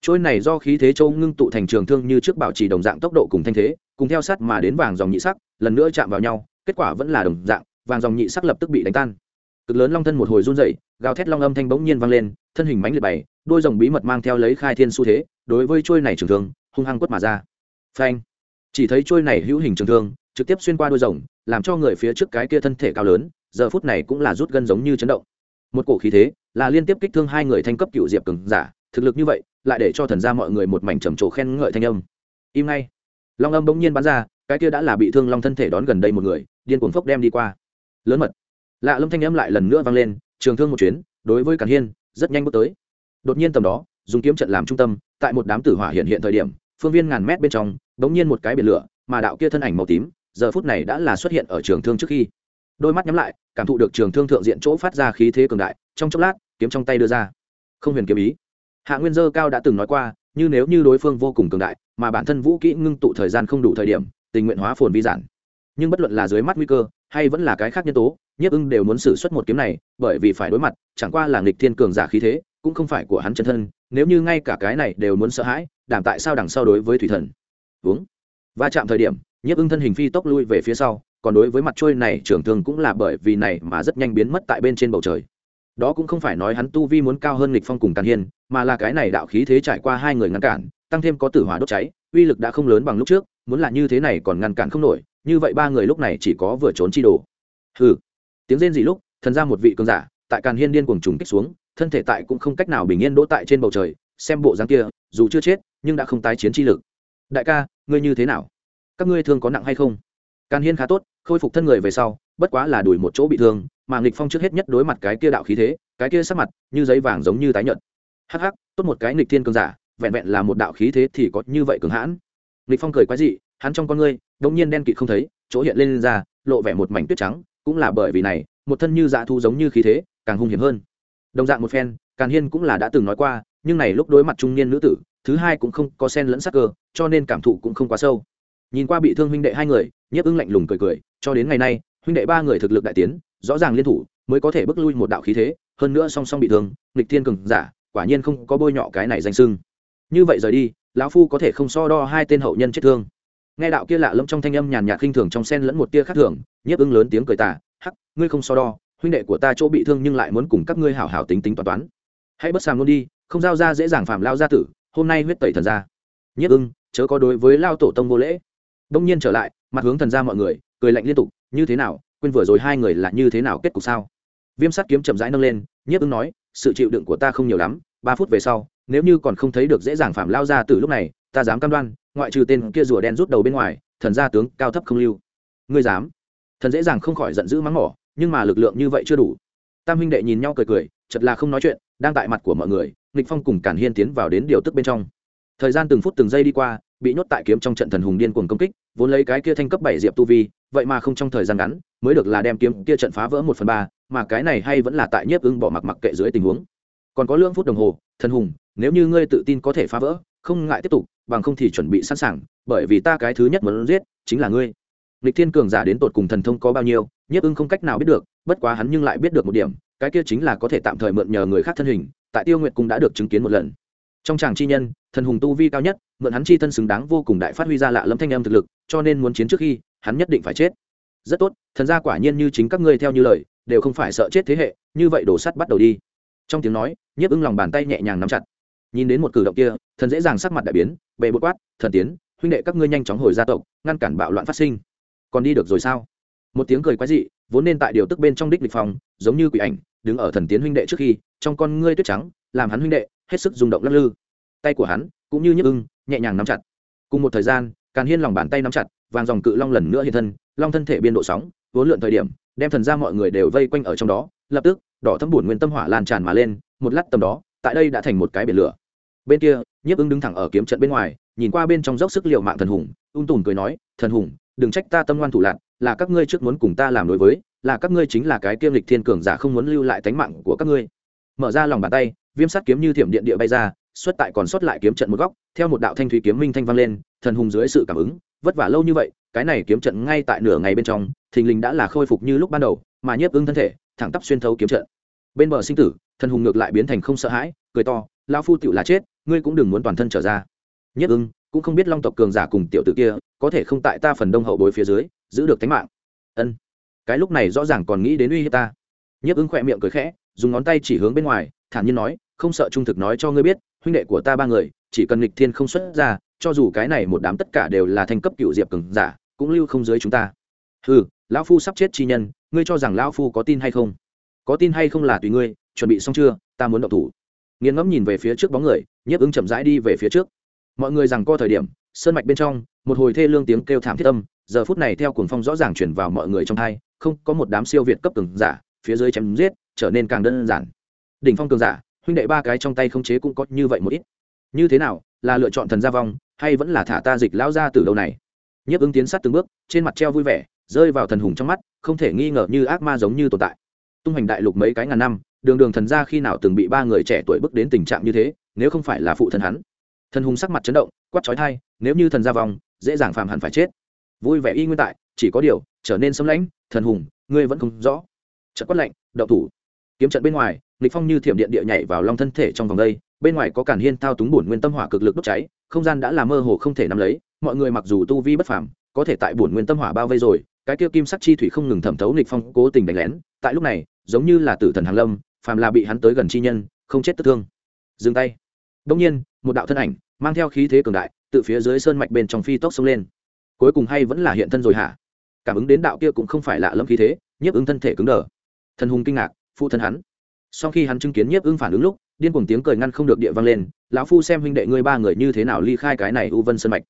Trôi này do khí thế châu ngưng tụ thành trường thương như trước bảo trì đồng dạng tốc độ cùng thanh thế cùng theo sát mà đến vàng dòng nhị sắc lần nữa chạm vào nhau kết quả vẫn là đồng dạng vàng dòng nhị sắc lập tức bị đánh tan. Cực lớn long thân một hồi run rẩy gào thét long âm thanh bỗng nhiên vang lên thân hình mánh liệt bày đôi rồng bí mật mang theo lấy khai thiên xu thế đối với trôi này trường thương hung hăng quất mà ra. Phanh! Chỉ thấy trôi này hữu hình trường thương trực tiếp xuyên qua đôi rồng làm cho người phía trước cái kia thân thể cao lớn, giờ phút này cũng là rút gân giống như chấn động. Một cổ khí thế, là liên tiếp kích thương hai người thanh cấp cựu diệp cường giả, thực lực như vậy, lại để cho thần ra mọi người một mảnh trầm trồ khen ngợi thanh âm. Im ngay. Long âm bỗng nhiên bắn ra, cái kia đã là bị thương long thân thể đón gần đây một người, điên cuồng phốc đem đi qua. Lớn mật. Lạ lâm thanh âm lại lần nữa vang lên, trường thương một chuyến, đối với càn hiên, rất nhanh bước tới. Đột nhiên tầm đó, dùng kiếm trận làm trung tâm, tại một đám tử hỏa hiện hiện thời điểm, phương viên ngàn mét bên trong, bỗng nhiên một cái biển lửa, mà đạo kia thân ảnh màu tím giờ phút này đã là xuất hiện ở trường thương trước khi. Đôi mắt nhắm lại, cảm thụ được trường thương thượng diện chỗ phát ra khí thế cường đại, trong chốc lát, kiếm trong tay đưa ra. Không huyền kiếm ý. Hạ nguyên dơ cao đã từng nói qua, như nếu như đối phương vô cùng cường đại, mà bản thân vũ kỹ ngưng tụ thời gian không đủ thời điểm, tình nguyện hóa phồn vi giản. Nhưng bất luận là dưới mắt nguy cơ, hay vẫn là cái khác nhân tố, nhiếp ưng đều muốn xử suất một kiếm này, bởi vì phải đối mặt, chẳng qua là nghịch thiên cường giả khí thế, cũng không phải của hắn chân thân, nếu như ngay cả cái này đều muốn sợ hãi, đảm tại sao đằng sau đối với thủy thần? Uống va chạm thời điểm, nhiếp ưng thân hình phi tốc lui về phía sau, còn đối với mặt trôi này, trưởng thường cũng là bởi vì này mà rất nhanh biến mất tại bên trên bầu trời. Đó cũng không phải nói hắn tu vi muốn cao hơn nghịch phong cùng tàn hiên, mà là cái này đạo khí thế trải qua hai người ngăn cản, tăng thêm có tử hỏa đốt cháy, uy lực đã không lớn bằng lúc trước, muốn là như thế này còn ngăn cản không nổi, như vậy ba người lúc này chỉ có vừa trốn chi đồ. Hừ. Tiếng rên gì lúc, thần ra một vị cường giả, tại càn hiên điên cuồng trùng kích xuống, thân thể tại cũng không cách nào bình yên đỗ tại trên bầu trời, xem bộ dáng kia, dù chưa chết, nhưng đã không tái chiến chi lực đại ca ngươi như thế nào? Các ngươi thương có nặng hay không? Càn hiên khá tốt khôi phục thân người về sau bất quá là đuổi một chỗ bị thương mà nghịch phong trước hết nhất đối mặt cái kia đạo khí thế cái kia sắc mặt như giấy vàng giống như tái nhợt. Hắc hắc tốt một cái nghịch thiên cường giả vẹn vẹn là một đạo khí thế thì có như vậy cường hãn. Nghịch phong cười quái dị hắn trong con ngươi đống nhiên đen kịt không thấy chỗ hiện lên, lên ra lộ vẻ một mảnh tuyết trắng cũng là bởi vì này một thân như dạ thu giống như khí thế càng hung hiểm hơn. Đồng dạng một phen càn hiên cũng là đã từng nói qua nhưng này lúc đối mặt trung niên nữ tử thứ hai cũng không có sen lẫn sắc cơ, cho nên cảm thụ cũng không quá sâu. Nhìn qua bị thương huynh đệ hai người, nhiếp ưng lạnh lùng cười cười, cho đến ngày nay, huynh đệ ba người thực lực đại tiến, rõ ràng liên thủ, mới có thể bước lui một đạo khí thế, hơn nữa song song bị thương, nghịch thiên cường giả, quả nhiên không có bôi nhọ cái này danh sưng như vậy rời đi, lão phu có thể không so đo hai tên hậu nhân chết thương. Nghe đạo kia lạ lẫm trong thanh âm nhàn nhạt khinh thường trong sen lẫn một tia khác thường, nhiếp ưng lớn tiếng cười tả hắc, ngươi không so đo, huynh đệ của ta chỗ bị thương nhưng lại muốn cùng các ngươi hảo hảo tính tính toán toán. Hãy bất sàng luôn đi, không giao ra dễ dàng phạm lao gia tử hôm nay huyết tẩy thần ra nhất ưng, chớ có đối với lao tổ tông vô lễ. Đông nhiên trở lại, mặt hướng thần ra mọi người, cười lạnh liên tục, như thế nào, quên vừa rồi hai người là như thế nào kết cục sao? Viêm sắt kiếm chậm rãi nâng lên, nhất ưng nói, sự chịu đựng của ta không nhiều lắm, ba phút về sau, nếu như còn không thấy được dễ dàng phạm lao ra từ lúc này, ta dám cam đoan, ngoại trừ tên kia rùa đen rút đầu bên ngoài, thần gia tướng cao thấp không lưu. Ngươi dám? Thần dễ dàng không khỏi giận dữ mắng mỏ, nhưng mà lực lượng như vậy chưa đủ. Tam huynh đệ nhìn nhau cười cười chật là không nói chuyện, đang tại mặt của mọi người nghịch phong cùng cản hiên tiến vào đến điều tức bên trong. Thời gian từng phút từng giây đi qua, bị nhốt tại kiếm trong trận thần hùng điên cuồng công kích, vốn lấy cái kia thanh cấp bảy diệp tu vi, vậy mà không trong thời gian ngắn, mới được là đem kiếm kia trận phá vỡ một phần ba, mà cái này hay vẫn là tại nhiếp ưng bỏ mặc mặc kệ dưới tình huống. Còn có lưỡng phút đồng hồ, thần hùng, nếu như ngươi tự tin có thể phá vỡ, không ngại tiếp tục, bằng không thì chuẩn bị sẵn sàng, bởi vì ta cái thứ nhất muốn giết, chính là ngươi. Lịch thiên cường giả đến tột cùng thần thông có bao nhiêu, nhiếp ưng không cách nào biết được, bất quá hắn nhưng lại biết được một điểm, cái kia chính là có thể tạm thời mượn nhờ người khác thân hình tại tiêu nguyệt Cung đã được chứng kiến một lần. Trong chàng chi nhân, thần hùng tu vi cao nhất, mượn hắn chi thân xứng đáng vô cùng đại phát huy ra lạ lâm thanh âm thực lực, cho nên muốn chiến trước khi, hắn nhất định phải chết. Rất tốt, thần gia quả nhiên như chính các ngươi theo như lời, đều không phải sợ chết thế hệ, như vậy đổ sắt bắt đầu đi. Trong tiếng nói, nhiếp ưng lòng bàn tay nhẹ nhàng nắm chặt. Nhìn đến một cử động kia, thần dễ dàng sắc mặt đại biến, bệ bột quát, thần tiến, huynh đệ các ngươi nhanh chóng hồi gia tộc, ngăn cản bạo loạn phát sinh. Còn đi được rồi sao? Một tiếng cười quái dị, vốn nên tại điều tức bên trong đích lịch phòng, giống như quỷ ảnh, đứng ở thần tiến huynh đệ trước khi trong con ngươi tuyết trắng, làm hắn huynh đệ hết sức rung động lắc lư. Tay của hắn cũng như nhức ưng, nhẹ nhàng nắm chặt. Cùng một thời gian, càn hiên lòng bàn tay nắm chặt, vàng dòng cự long lần nữa hiện thân, long thân thể biên độ sóng, vốn lượn thời điểm, đem thần ra mọi người đều vây quanh ở trong đó, lập tức, đỏ thấm bùn nguyên tâm hỏa lan tràn mà lên, một lát tầm đó, tại đây đã thành một cái biển lửa. Bên kia, nhiếp ưng đứng thẳng ở kiếm trận bên ngoài, nhìn qua bên trong dốc sức liệu mạng thần hùng, ung tùn cười nói, thần hùng, đừng trách ta tâm ngoan thủ lạc là các ngươi trước muốn cùng ta làm đối với, là các ngươi chính là cái kiêm lịch thiên cường giả không muốn lưu lại tánh mạng của các ngươi mở ra lòng bàn tay, viêm sắt kiếm như thiểm điện địa bay ra, xuất tại còn xuất lại kiếm trận một góc, theo một đạo thanh thủy kiếm minh thanh vang lên, thần hùng dưới sự cảm ứng, vất vả lâu như vậy, cái này kiếm trận ngay tại nửa ngày bên trong, thình lình đã là khôi phục như lúc ban đầu, mà nhiếp ưng thân thể, thẳng tắp xuyên thấu kiếm trận. Bên bờ sinh tử, thần hùng ngược lại biến thành không sợ hãi, cười to lao phu tựu là chết, ngươi cũng đừng muốn toàn thân trở ra. Nhất ưng cũng không biết long tộc cường giả cùng tiểu tử kia, có thể không tại ta phần đông hậu bối phía dưới, giữ được tính mạng. Ân, cái lúc này rõ ràng còn nghĩ đến uy hiếp ta. Nhất ưng khỏe miệng cười khẽ dùng ngón tay chỉ hướng bên ngoài, thản nhiên nói, không sợ trung thực nói cho ngươi biết, huynh đệ của ta ba người, chỉ cần nghịch thiên không xuất ra, cho dù cái này một đám tất cả đều là thành cấp cựu diệp cường giả, cũng lưu không dưới chúng ta. Ừ lão phu sắp chết chi nhân, ngươi cho rằng lão phu có tin hay không? Có tin hay không là tùy ngươi, chuẩn bị xong chưa, ta muốn động thủ. Nghiền ngẫm nhìn về phía trước bóng người, nhiếp ứng chậm rãi đi về phía trước. Mọi người rằng co thời điểm, sơn mạch bên trong, một hồi thê lương tiếng kêu thảm thiết âm, giờ phút này theo cuồng phong rõ ràng chuyển vào mọi người trong hai, không có một đám siêu việt cấp cường giả, phía dưới chém giết trở nên càng đơn giản. Đỉnh phong cường giả, huynh đệ ba cái trong tay không chế cũng có như vậy một ít. Như thế nào, là lựa chọn thần gia vong, hay vẫn là thả ta dịch lão ra từ đâu này? Nhiếp ứng tiến sát từng bước, trên mặt treo vui vẻ, rơi vào thần hùng trong mắt, không thể nghi ngờ như ác ma giống như tồn tại. Tung hành đại lục mấy cái ngàn năm, đường đường thần gia khi nào từng bị ba người trẻ tuổi bước đến tình trạng như thế, nếu không phải là phụ thần hắn. Thần hùng sắc mặt chấn động, quát trói thai nếu như thần gia vong, dễ dàng phàm hẳn phải chết. Vui vẻ y nguyên tại, chỉ có điều, trở nên xâm lãnh, thần hùng, ngươi vẫn không rõ. Chợt quát lạnh, đậu thủ kiếm trận bên ngoài, nghịch phong như thiểm điện địa nhảy vào long thân thể trong vòng đây, bên ngoài có cản hiên thao túng bổn nguyên tâm hỏa cực lực đốt cháy, không gian đã là mơ hồ không thể nắm lấy, mọi người mặc dù tu vi bất phàm, có thể tại bổn nguyên tâm hỏa bao vây rồi, cái kia kim sắc chi thủy không ngừng thẩm thấu nghịch phong cố tình đánh lén, tại lúc này, giống như là tử thần hàng lâm, phàm là bị hắn tới gần chi nhân, không chết tức thương. Dừng tay. Đông nhiên, một đạo thân ảnh, mang theo khí thế cường đại, từ phía dưới sơn mạch bên trong phi tốc xông lên. Cuối cùng hay vẫn là hiện thân rồi hả? Cảm ứng đến đạo kia cũng không phải lạ lẫm khí thế, nhiếp ứng thân thể cứng đờ. Thần hùng kinh ngạc phụ thân hắn. Sau khi hắn chứng kiến nhiếp Ưng phản ứng lúc điên cuồng tiếng cười ngăn không được địa vang lên lão phu xem huynh đệ ngươi ba người như thế nào ly khai cái này u vân sơn mạch.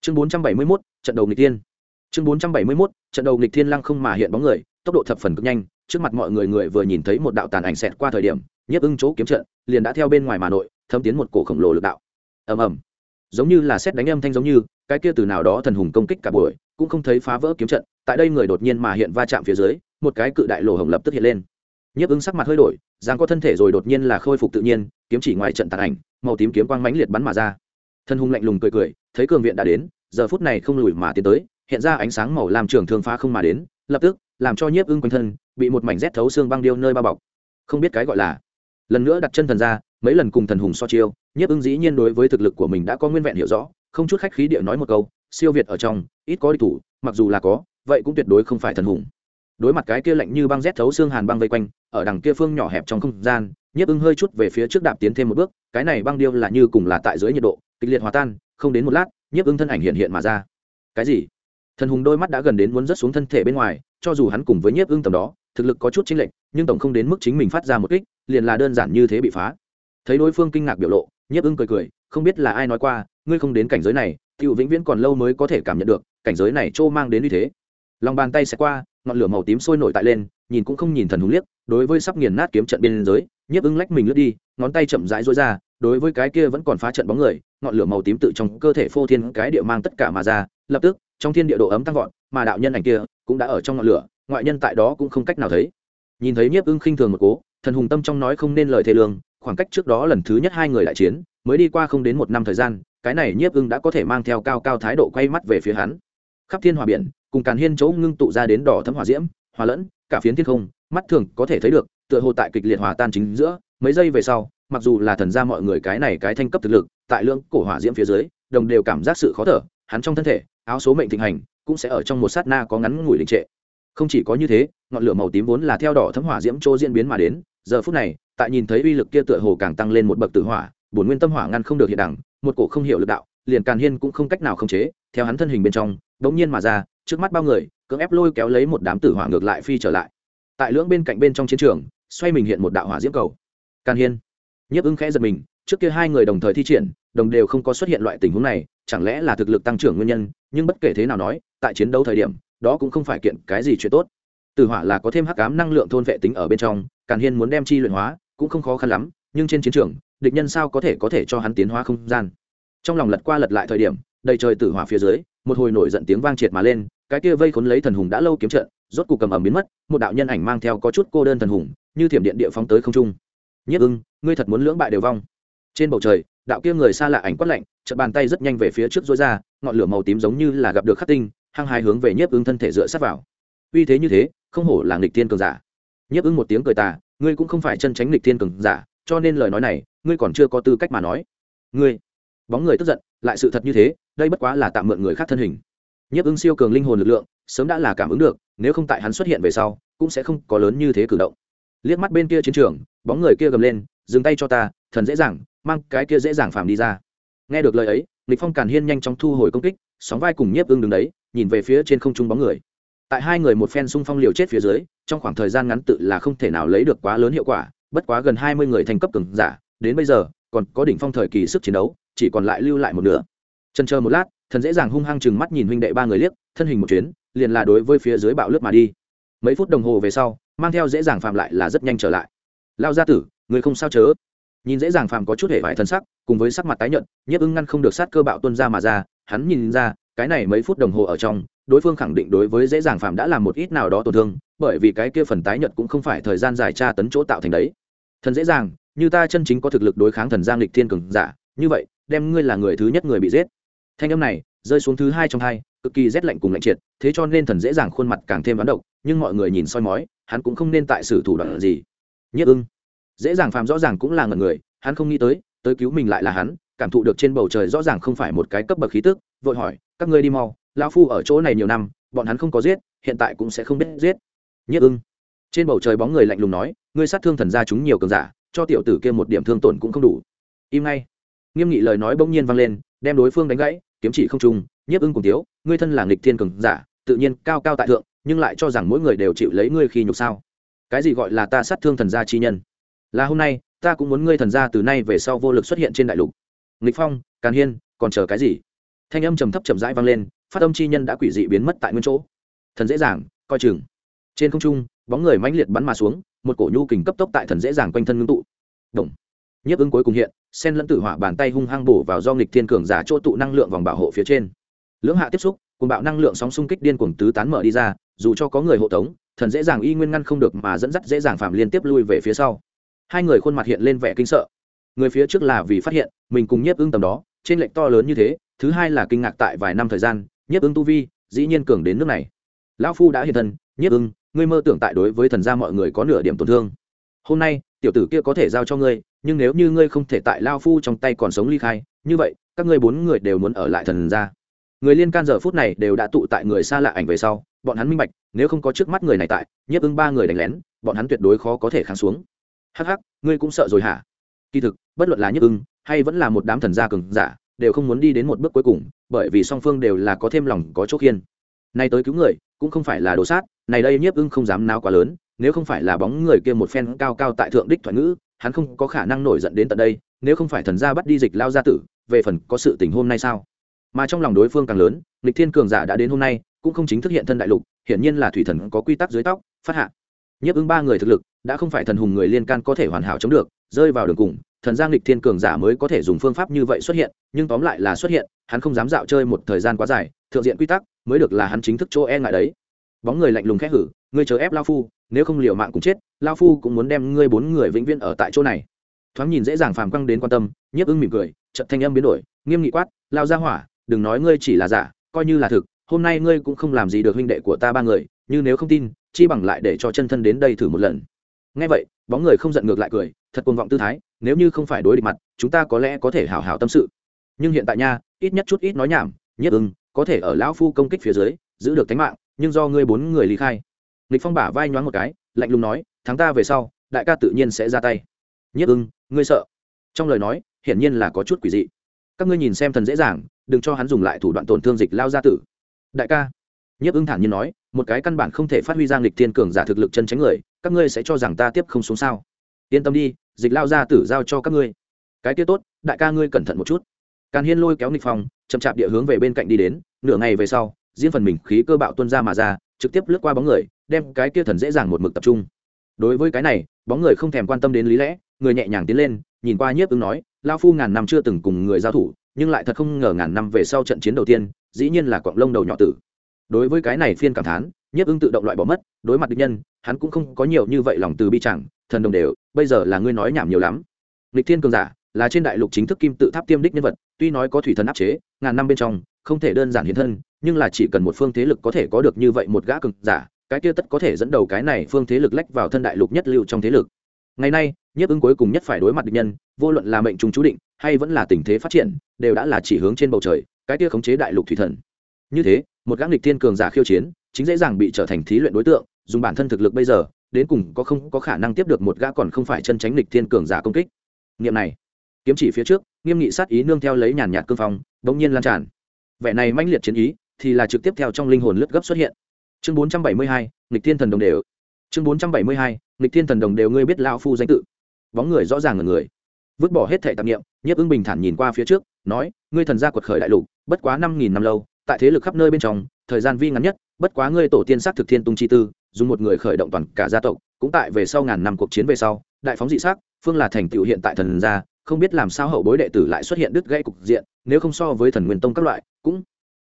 Chương bốn trăm bảy mươi 471, trận đầu nghịch thiên. Chương bốn trăm bảy mươi 471, trận đầu nghịch thiên lăng không mà hiện bóng người tốc độ thập phần cực nhanh trước mặt mọi người người vừa nhìn thấy một đạo tàn ảnh xẹt qua thời điểm nhiếp ưng chỗ kiếm trận liền đã theo bên ngoài mà nội thâm tiến một cổ khổng lồ lực đạo. Ầm ầm. Giống như là xét đánh âm thanh giống như cái kia từ nào đó thần hùng công kích cả buổi cũng không thấy phá vỡ kiếm trận tại đây người đột nhiên mà hiện va chạm phía dưới một cái cự đại lỗ hồng lập tức hiện lên nhiếp ứng sắc mặt hơi đổi, giang có thân thể rồi đột nhiên là khôi phục tự nhiên, kiếm chỉ ngoài trận tàn ảnh, màu tím kiếm quang mãnh liệt bắn mà ra. Thân hùng lạnh lùng cười cười, thấy cường viện đã đến, giờ phút này không lùi mà tiến tới, hiện ra ánh sáng màu làm trường thương phá không mà đến, lập tức, làm cho nhiếp ưng quanh thân, bị một mảnh rét thấu xương băng điêu nơi bao bọc. Không biết cái gọi là. Lần nữa đặt chân thần ra, mấy lần cùng thần hùng so chiêu, nhiếp ưng dĩ nhiên đối với thực lực của mình đã có nguyên vẹn hiểu rõ, không chút khách khí địa nói một câu, siêu việt ở trong, ít có đi thủ, mặc dù là có, vậy cũng tuyệt đối không phải thần hùng. Đối mặt cái kia lạnh như băng rét thấu xương hàn băng vây quanh ở đằng kia phương nhỏ hẹp trong không gian nhiếp ưng hơi chút về phía trước đạp tiến thêm một bước cái này băng điêu là như cùng là tại dưới nhiệt độ kịch liệt hòa tan không đến một lát nhiếp ưng thân ảnh hiện hiện mà ra. Cái gì? Thần hùng đôi mắt đã gần đến muốn rớt xuống thân thể bên ngoài cho dù hắn cùng với nhiếp ưng tầm đó thực lực có chút chính lệnh, nhưng tổng không đến mức chính mình phát ra một kích liền là đơn giản như thế bị phá. Thấy đối phương kinh ngạc biểu lộ nhiếp ưng cười cười không biết là ai nói qua ngươi không đến cảnh giới này tiểu vĩnh viễn còn lâu mới có thể cảm nhận được cảnh giới này trô mang đến như thế. Lòng bàn tay sẽ qua ngọn lửa màu tím sôi nổi tại lên, nhìn cũng không nhìn thần hùng liếc, đối với sắp nghiền nát kiếm trận biên giới, nhiếp ưng lách mình lướt đi, ngón tay chậm rãi rối ra, đối với cái kia vẫn còn phá trận bóng người, ngọn lửa màu tím tự trong cơ thể phô thiên cái địa mang tất cả mà ra, lập tức, trong thiên địa độ ấm tăng vọt, mà đạo nhân ảnh kia cũng đã ở trong ngọn lửa, ngoại nhân tại đó cũng không cách nào thấy. Nhìn thấy nhiếp ưng khinh thường một cố, thần hùng tâm trong nói không nên lời thề lương, khoảng cách trước đó lần thứ nhất hai người đại chiến, mới đi qua không đến một năm thời gian, cái này nhiếp ưng đã có thể mang theo cao cao thái độ quay mắt về phía hắn. Khắp thiên hòa biển cùng càn hiên chỗ ngưng tụ ra đến đỏ thấm hỏa diễm, hòa lẫn, cả phiến thiên không, mắt thường có thể thấy được, tựa hồ tại kịch liệt hòa tan chính giữa, mấy giây về sau, mặc dù là thần ra mọi người cái này cái thanh cấp thực lực, tại lưỡng cổ hỏa diễm phía dưới, đồng đều cảm giác sự khó thở, hắn trong thân thể, áo số mệnh thịnh hành, cũng sẽ ở trong một sát na có ngắn ngủi đình trệ. Không chỉ có như thế, ngọn lửa màu tím vốn là theo đỏ thấm hỏa diễm chỗ diễn biến mà đến, giờ phút này, tại nhìn thấy uy lực kia tựa hồ càng tăng lên một bậc tử hỏa, bổn nguyên tâm hỏa ngăn không được hiện đẳng, một cổ không hiểu lực đạo, liền càn hiên cũng không cách nào khống chế, theo hắn thân hình bên trong, bỗng nhiên mà ra trước mắt bao người, cưỡng ép lôi kéo lấy một đám tử hỏa ngược lại phi trở lại. Tại lưỡng bên cạnh bên trong chiến trường, xoay mình hiện một đạo hỏa diễm cầu. Càn hiên. Nhấp ứng khẽ giật mình, trước kia hai người đồng thời thi triển, đồng đều không có xuất hiện loại tình huống này, chẳng lẽ là thực lực tăng trưởng nguyên nhân, nhưng bất kể thế nào nói, tại chiến đấu thời điểm, đó cũng không phải kiện cái gì chuyện tốt. Tử hỏa là có thêm hắc ám năng lượng thôn vệ tính ở bên trong càn hiên muốn đem chi luyện hóa, cũng không khó khăn lắm, nhưng trên chiến trường, địch nhân sao có thể có thể cho hắn tiến hóa không gian? Trong lòng lật qua lật lại thời điểm, đầy trời tử hỏa phía dưới một hồi nổi giận tiếng vang triệt mà lên, cái kia vây khốn lấy thần hùng đã lâu kiếm trận, rốt cục cầm ẩm biến mất, một đạo nhân ảnh mang theo có chút cô đơn thần hùng, như thiểm điện địa phóng tới không trung. Nhất ưng, ngươi thật muốn lưỡng bại đều vong. Trên bầu trời, đạo kia người xa lạ ảnh quát lạnh, chợt bàn tay rất nhanh về phía trước dối ra, ngọn lửa màu tím giống như là gặp được khắc tinh, hăng hai hướng về nhiếp ưng thân thể dựa sát vào. Uy thế như thế, không hổ là nghịch thiên cường giả. Nhiếp ưng một tiếng cười tà, ngươi cũng không phải chân tránh nghịch thiên cường giả, cho nên lời nói này, ngươi còn chưa có tư cách mà nói. Ngươi, bóng người tức giận, lại sự thật như thế đây bất quá là tạm mượn người khác thân hình. Nhiếp ứng siêu cường linh hồn lực lượng, sớm đã là cảm ứng được, nếu không tại hắn xuất hiện về sau, cũng sẽ không có lớn như thế cử động. Liếc mắt bên kia chiến trường, bóng người kia gầm lên, dừng tay cho ta, thần dễ dàng, mang cái kia dễ dàng phàm đi ra. Nghe được lời ấy, lịch phong càn hiên nhanh chóng thu hồi công kích, sóng vai cùng nhiếp ưng đứng đấy, nhìn về phía trên không trung bóng người. Tại hai người một phen xung phong liều chết phía dưới, trong khoảng thời gian ngắn tự là không thể nào lấy được quá lớn hiệu quả, bất quá gần hai mươi người thành cấp cường giả, đến bây giờ, còn có đỉnh phong thời kỳ sức chiến đấu, chỉ còn lại lưu lại một nửa chần chờ một lát, thần dễ dàng hung hăng chừng mắt nhìn huynh đệ ba người liếc, thân hình một chuyến, liền là đối với phía dưới bạo lướt mà đi. Mấy phút đồng hồ về sau, mang theo dễ dàng phạm lại là rất nhanh trở lại. Lao gia tử, người không sao chớ? Nhìn dễ dàng phạm có chút hệ vải thân sắc, cùng với sắc mặt tái nhợt, nhiếp ưng ngăn không được sát cơ bạo tuân ra mà ra, hắn nhìn ra, cái này mấy phút đồng hồ ở trong, đối phương khẳng định đối với dễ dàng phạm đã làm một ít nào đó tổn thương, bởi vì cái kia phần tái nhợt cũng không phải thời gian dài tra tấn chỗ tạo thành đấy. Thần dễ dàng, như ta chân chính có thực lực đối kháng thần giang lịch thiên cường giả, như vậy, đem ngươi là người thứ nhất người bị giết thanh âm này rơi xuống thứ hai trong hai, cực kỳ rét lạnh cùng lạnh triệt, thế cho nên thần dễ dàng khuôn mặt càng thêm ván độc, nhưng mọi người nhìn soi mói, hắn cũng không nên tại sử thủ đoạn gì. Nhất ưng. Dễ dàng phàm rõ ràng cũng là ngần người, hắn không nghĩ tới tới cứu mình lại là hắn, cảm thụ được trên bầu trời rõ ràng không phải một cái cấp bậc khí tức, vội hỏi, các ngươi đi mau, lão phu ở chỗ này nhiều năm, bọn hắn không có giết, hiện tại cũng sẽ không biết giết. Nhất ưng. Trên bầu trời bóng người lạnh lùng nói, ngươi sát thương thần gia chúng nhiều cường giả, cho tiểu tử kia một điểm thương tổn cũng không đủ. Im ngay. Nghiêm nghị lời nói bỗng nhiên vang lên đem đối phương đánh gãy, kiếm chỉ không trung nhiếp ưng cùng tiếu, ngươi thân là nghịch thiên cường giả, tự nhiên cao cao tại thượng, nhưng lại cho rằng mỗi người đều chịu lấy ngươi khi nhục sao? Cái gì gọi là ta sát thương thần gia chi nhân? Là hôm nay, ta cũng muốn ngươi thần gia từ nay về sau vô lực xuất hiện trên đại lục. Nghịch phong, càn hiên, còn chờ cái gì? Thanh âm trầm thấp chậm rãi vang lên, phát âm chi nhân đã quỷ dị biến mất tại nguyên chỗ. Thần dễ dàng, coi chừng. Trên không trung, bóng người mãnh liệt bắn mà xuống, một cổ nhu kình cấp tốc tại thần dễ dàng quanh thân ngưng tụ. Động nhiếp ứng cuối cùng hiện, sen lẫn tử hỏa bàn tay hung hăng bổ vào do nghịch thiên cường giả chỗ tụ năng lượng vòng bảo hộ phía trên. Lưỡng hạ tiếp xúc cùng bạo năng lượng sóng xung kích điên cuồng tứ tán mở đi ra, dù cho có người hộ tống, thần dễ dàng y nguyên ngăn không được mà dẫn dắt dễ dàng phạm liên tiếp lui về phía sau. Hai người khuôn mặt hiện lên vẻ kinh sợ. Người phía trước là vì phát hiện, mình cùng nhiếp ưng tầm đó, trên lệnh to lớn như thế, thứ hai là kinh ngạc tại vài năm thời gian, nhiếp ưng tu vi, dĩ nhiên cường đến nước này. Lão phu đã hiện thân, nhiếp ưng ngươi mơ tưởng tại đối với thần gia mọi người có nửa điểm tổn thương. Hôm nay, tiểu tử kia có thể giao cho ngươi nhưng nếu như ngươi không thể tại lao phu trong tay còn sống ly khai, như vậy, các ngươi bốn người đều muốn ở lại thần gia. Người liên can giờ phút này đều đã tụ tại người xa lạ ảnh về sau, bọn hắn minh bạch, nếu không có trước mắt người này tại, nhiếp ưng ba người đánh lén, bọn hắn tuyệt đối khó có thể kháng xuống. Hắc hắc, ngươi cũng sợ rồi hả? Kỳ thực, bất luận là nhiếp ưng hay vẫn là một đám thần gia cường giả, đều không muốn đi đến một bước cuối cùng, bởi vì song phương đều là có thêm lòng, có chỗ khiên. Nay tới cứu người, cũng không phải là đồ sát này đây nhiếp ưng không dám nao quá lớn nếu không phải là bóng người kia một phen cao cao tại thượng đích thoại ngữ, hắn không có khả năng nổi giận đến tận đây, nếu không phải thần gia bắt đi dịch lao gia tử, về phần có sự tình hôm nay sao? Mà trong lòng đối phương càng lớn, lịch thiên cường giả đã đến hôm nay, cũng không chính thức hiện thân đại lục, hiển nhiên là thủy thần có quy tắc dưới tóc, phát hạ. Nhiếp ứng ba người thực lực, đã không phải thần hùng người liên can có thể hoàn hảo chống được, rơi vào đường cùng, thần giang lịch thiên cường giả mới có thể dùng phương pháp như vậy xuất hiện, nhưng tóm lại là xuất hiện, hắn không dám dạo chơi một thời gian quá dài, thượng diện quy tắc, mới được là hắn chính thức chỗ e ngại đấy. Bóng người lạnh lùng khẽ hử, ngươi chờ ép lao phu nếu không liều mạng cũng chết, lao phu cũng muốn đem ngươi bốn người vĩnh viễn ở tại chỗ này. Thoáng nhìn dễ dàng phàm quăng đến quan tâm, nhiếp ưng mỉm cười trận thanh âm biến đổi, nghiêm nghị quát, lao ra hỏa, đừng nói ngươi chỉ là giả, coi như là thực, hôm nay ngươi cũng không làm gì được huynh đệ của ta ba người, như nếu không tin, chi bằng lại để cho chân thân đến đây thử một lần. Ngay vậy, bóng người không giận ngược lại cười, thật cuồng vọng tư thái, nếu như không phải đối địch mặt, chúng ta có lẽ có thể hào hào tâm sự. Nhưng hiện tại nha, ít nhất chút ít nói nhảm nhất ưng, có thể ở lão phu công kích phía dưới, giữ được tính mạng, nhưng do ngươi bốn người ly khai nghịch phong bả vai nhoáng một cái, lạnh lùng nói, thắng ta về sau, đại ca tự nhiên sẽ ra tay. Nhất ưng, ngươi sợ? Trong lời nói, hiển nhiên là có chút quỷ dị. Các ngươi nhìn xem thần dễ dàng, đừng cho hắn dùng lại thủ đoạn tổn thương dịch lao gia tử. Đại ca. Nhất ưng thản nhiên nói, một cái căn bản không thể phát huy ra nghịch thiên cường giả thực lực chân tránh người, các ngươi sẽ cho rằng ta tiếp không xuống sao? Yên tâm đi, dịch lao gia tử giao cho các ngươi. Cái kia tốt, đại ca ngươi cẩn thận một chút. Càn hiên lôi kéo nghịch phong, chậm chạp địa hướng về bên cạnh đi đến, nửa ngày về sau, diễn phần mình khí cơ bạo tuân ra mà ra, trực tiếp lướt qua bóng người đem cái kia thần dễ dàng một mực tập trung. Đối với cái này, bóng người không thèm quan tâm đến lý lẽ, người nhẹ nhàng tiến lên, nhìn qua nhiếp ứng nói lao phu ngàn năm chưa từng cùng người giao thủ, nhưng lại thật không ngờ ngàn năm về sau trận chiến đầu tiên, dĩ nhiên là quạng lông đầu nhỏ tử. Đối với cái này phiên cảm thán, nhiếp ưng tự động loại bỏ mất, đối mặt địch nhân, hắn cũng không có nhiều như vậy lòng từ bi chẳng, thần đồng đều, bây giờ là ngươi nói nhảm nhiều lắm. Lịch thiên cường giả, là trên đại lục chính thức kim tự tháp tiêm đích nhân vật, tuy nói có thủy thần áp chế, ngàn năm bên trong, không thể đơn giản hiện thân, nhưng là chỉ cần một phương thế lực có thể có được như vậy một gã cường giả cái kia tất có thể dẫn đầu cái này phương thế lực lách vào thân đại lục nhất lưu trong thế lực. Ngày nay, nhiếp ứng cuối cùng nhất phải đối mặt địch nhân, vô luận là mệnh trùng chú định, hay vẫn là tình thế phát triển, đều đã là chỉ hướng trên bầu trời, cái kia khống chế đại lục thủy thần. Như thế, một gã nghịch thiên cường giả khiêu chiến, chính dễ dàng bị trở thành thí luyện đối tượng, dùng bản thân thực lực bây giờ, đến cùng có không có khả năng tiếp được một gã còn không phải chân tránh nghịch thiên cường giả công kích. Nghiệm này, kiếm chỉ phía trước, nghiêm nghị sát ý nương theo lấy nhàn nhạt cương phong, bỗng nhiên lan tràn. Vẻ này mãnh liệt chiến ý, thì là trực tiếp theo trong linh hồn lướt gấp xuất hiện chương bốn trăm bảy mươi hai, nghịch thiên thần đồng đều. Chương bốn trăm bảy mươi hai, nghịch thiên thần đồng đều ngươi biết lao phu danh tự. Bóng người rõ ràng là người. Vứt bỏ hết thệ tạp nghiệm nhiếp ứng bình thản nhìn qua phía trước, nói, ngươi thần gia quật khởi đại lục, bất quá năm nghìn năm lâu, tại thế lực khắp nơi bên trong, thời gian vi ngắn nhất, bất quá ngươi tổ tiên xác thực thiên tung chi tư, dùng một người khởi động toàn cả gia tộc, cũng tại về sau ngàn năm cuộc chiến về sau, đại phóng dị sắc, phương là thành tựu hiện tại thần gia, không biết làm sao hậu bối đệ tử lại xuất hiện đứt gãy cục diện, nếu không so với thần nguyên tông các loại, cũng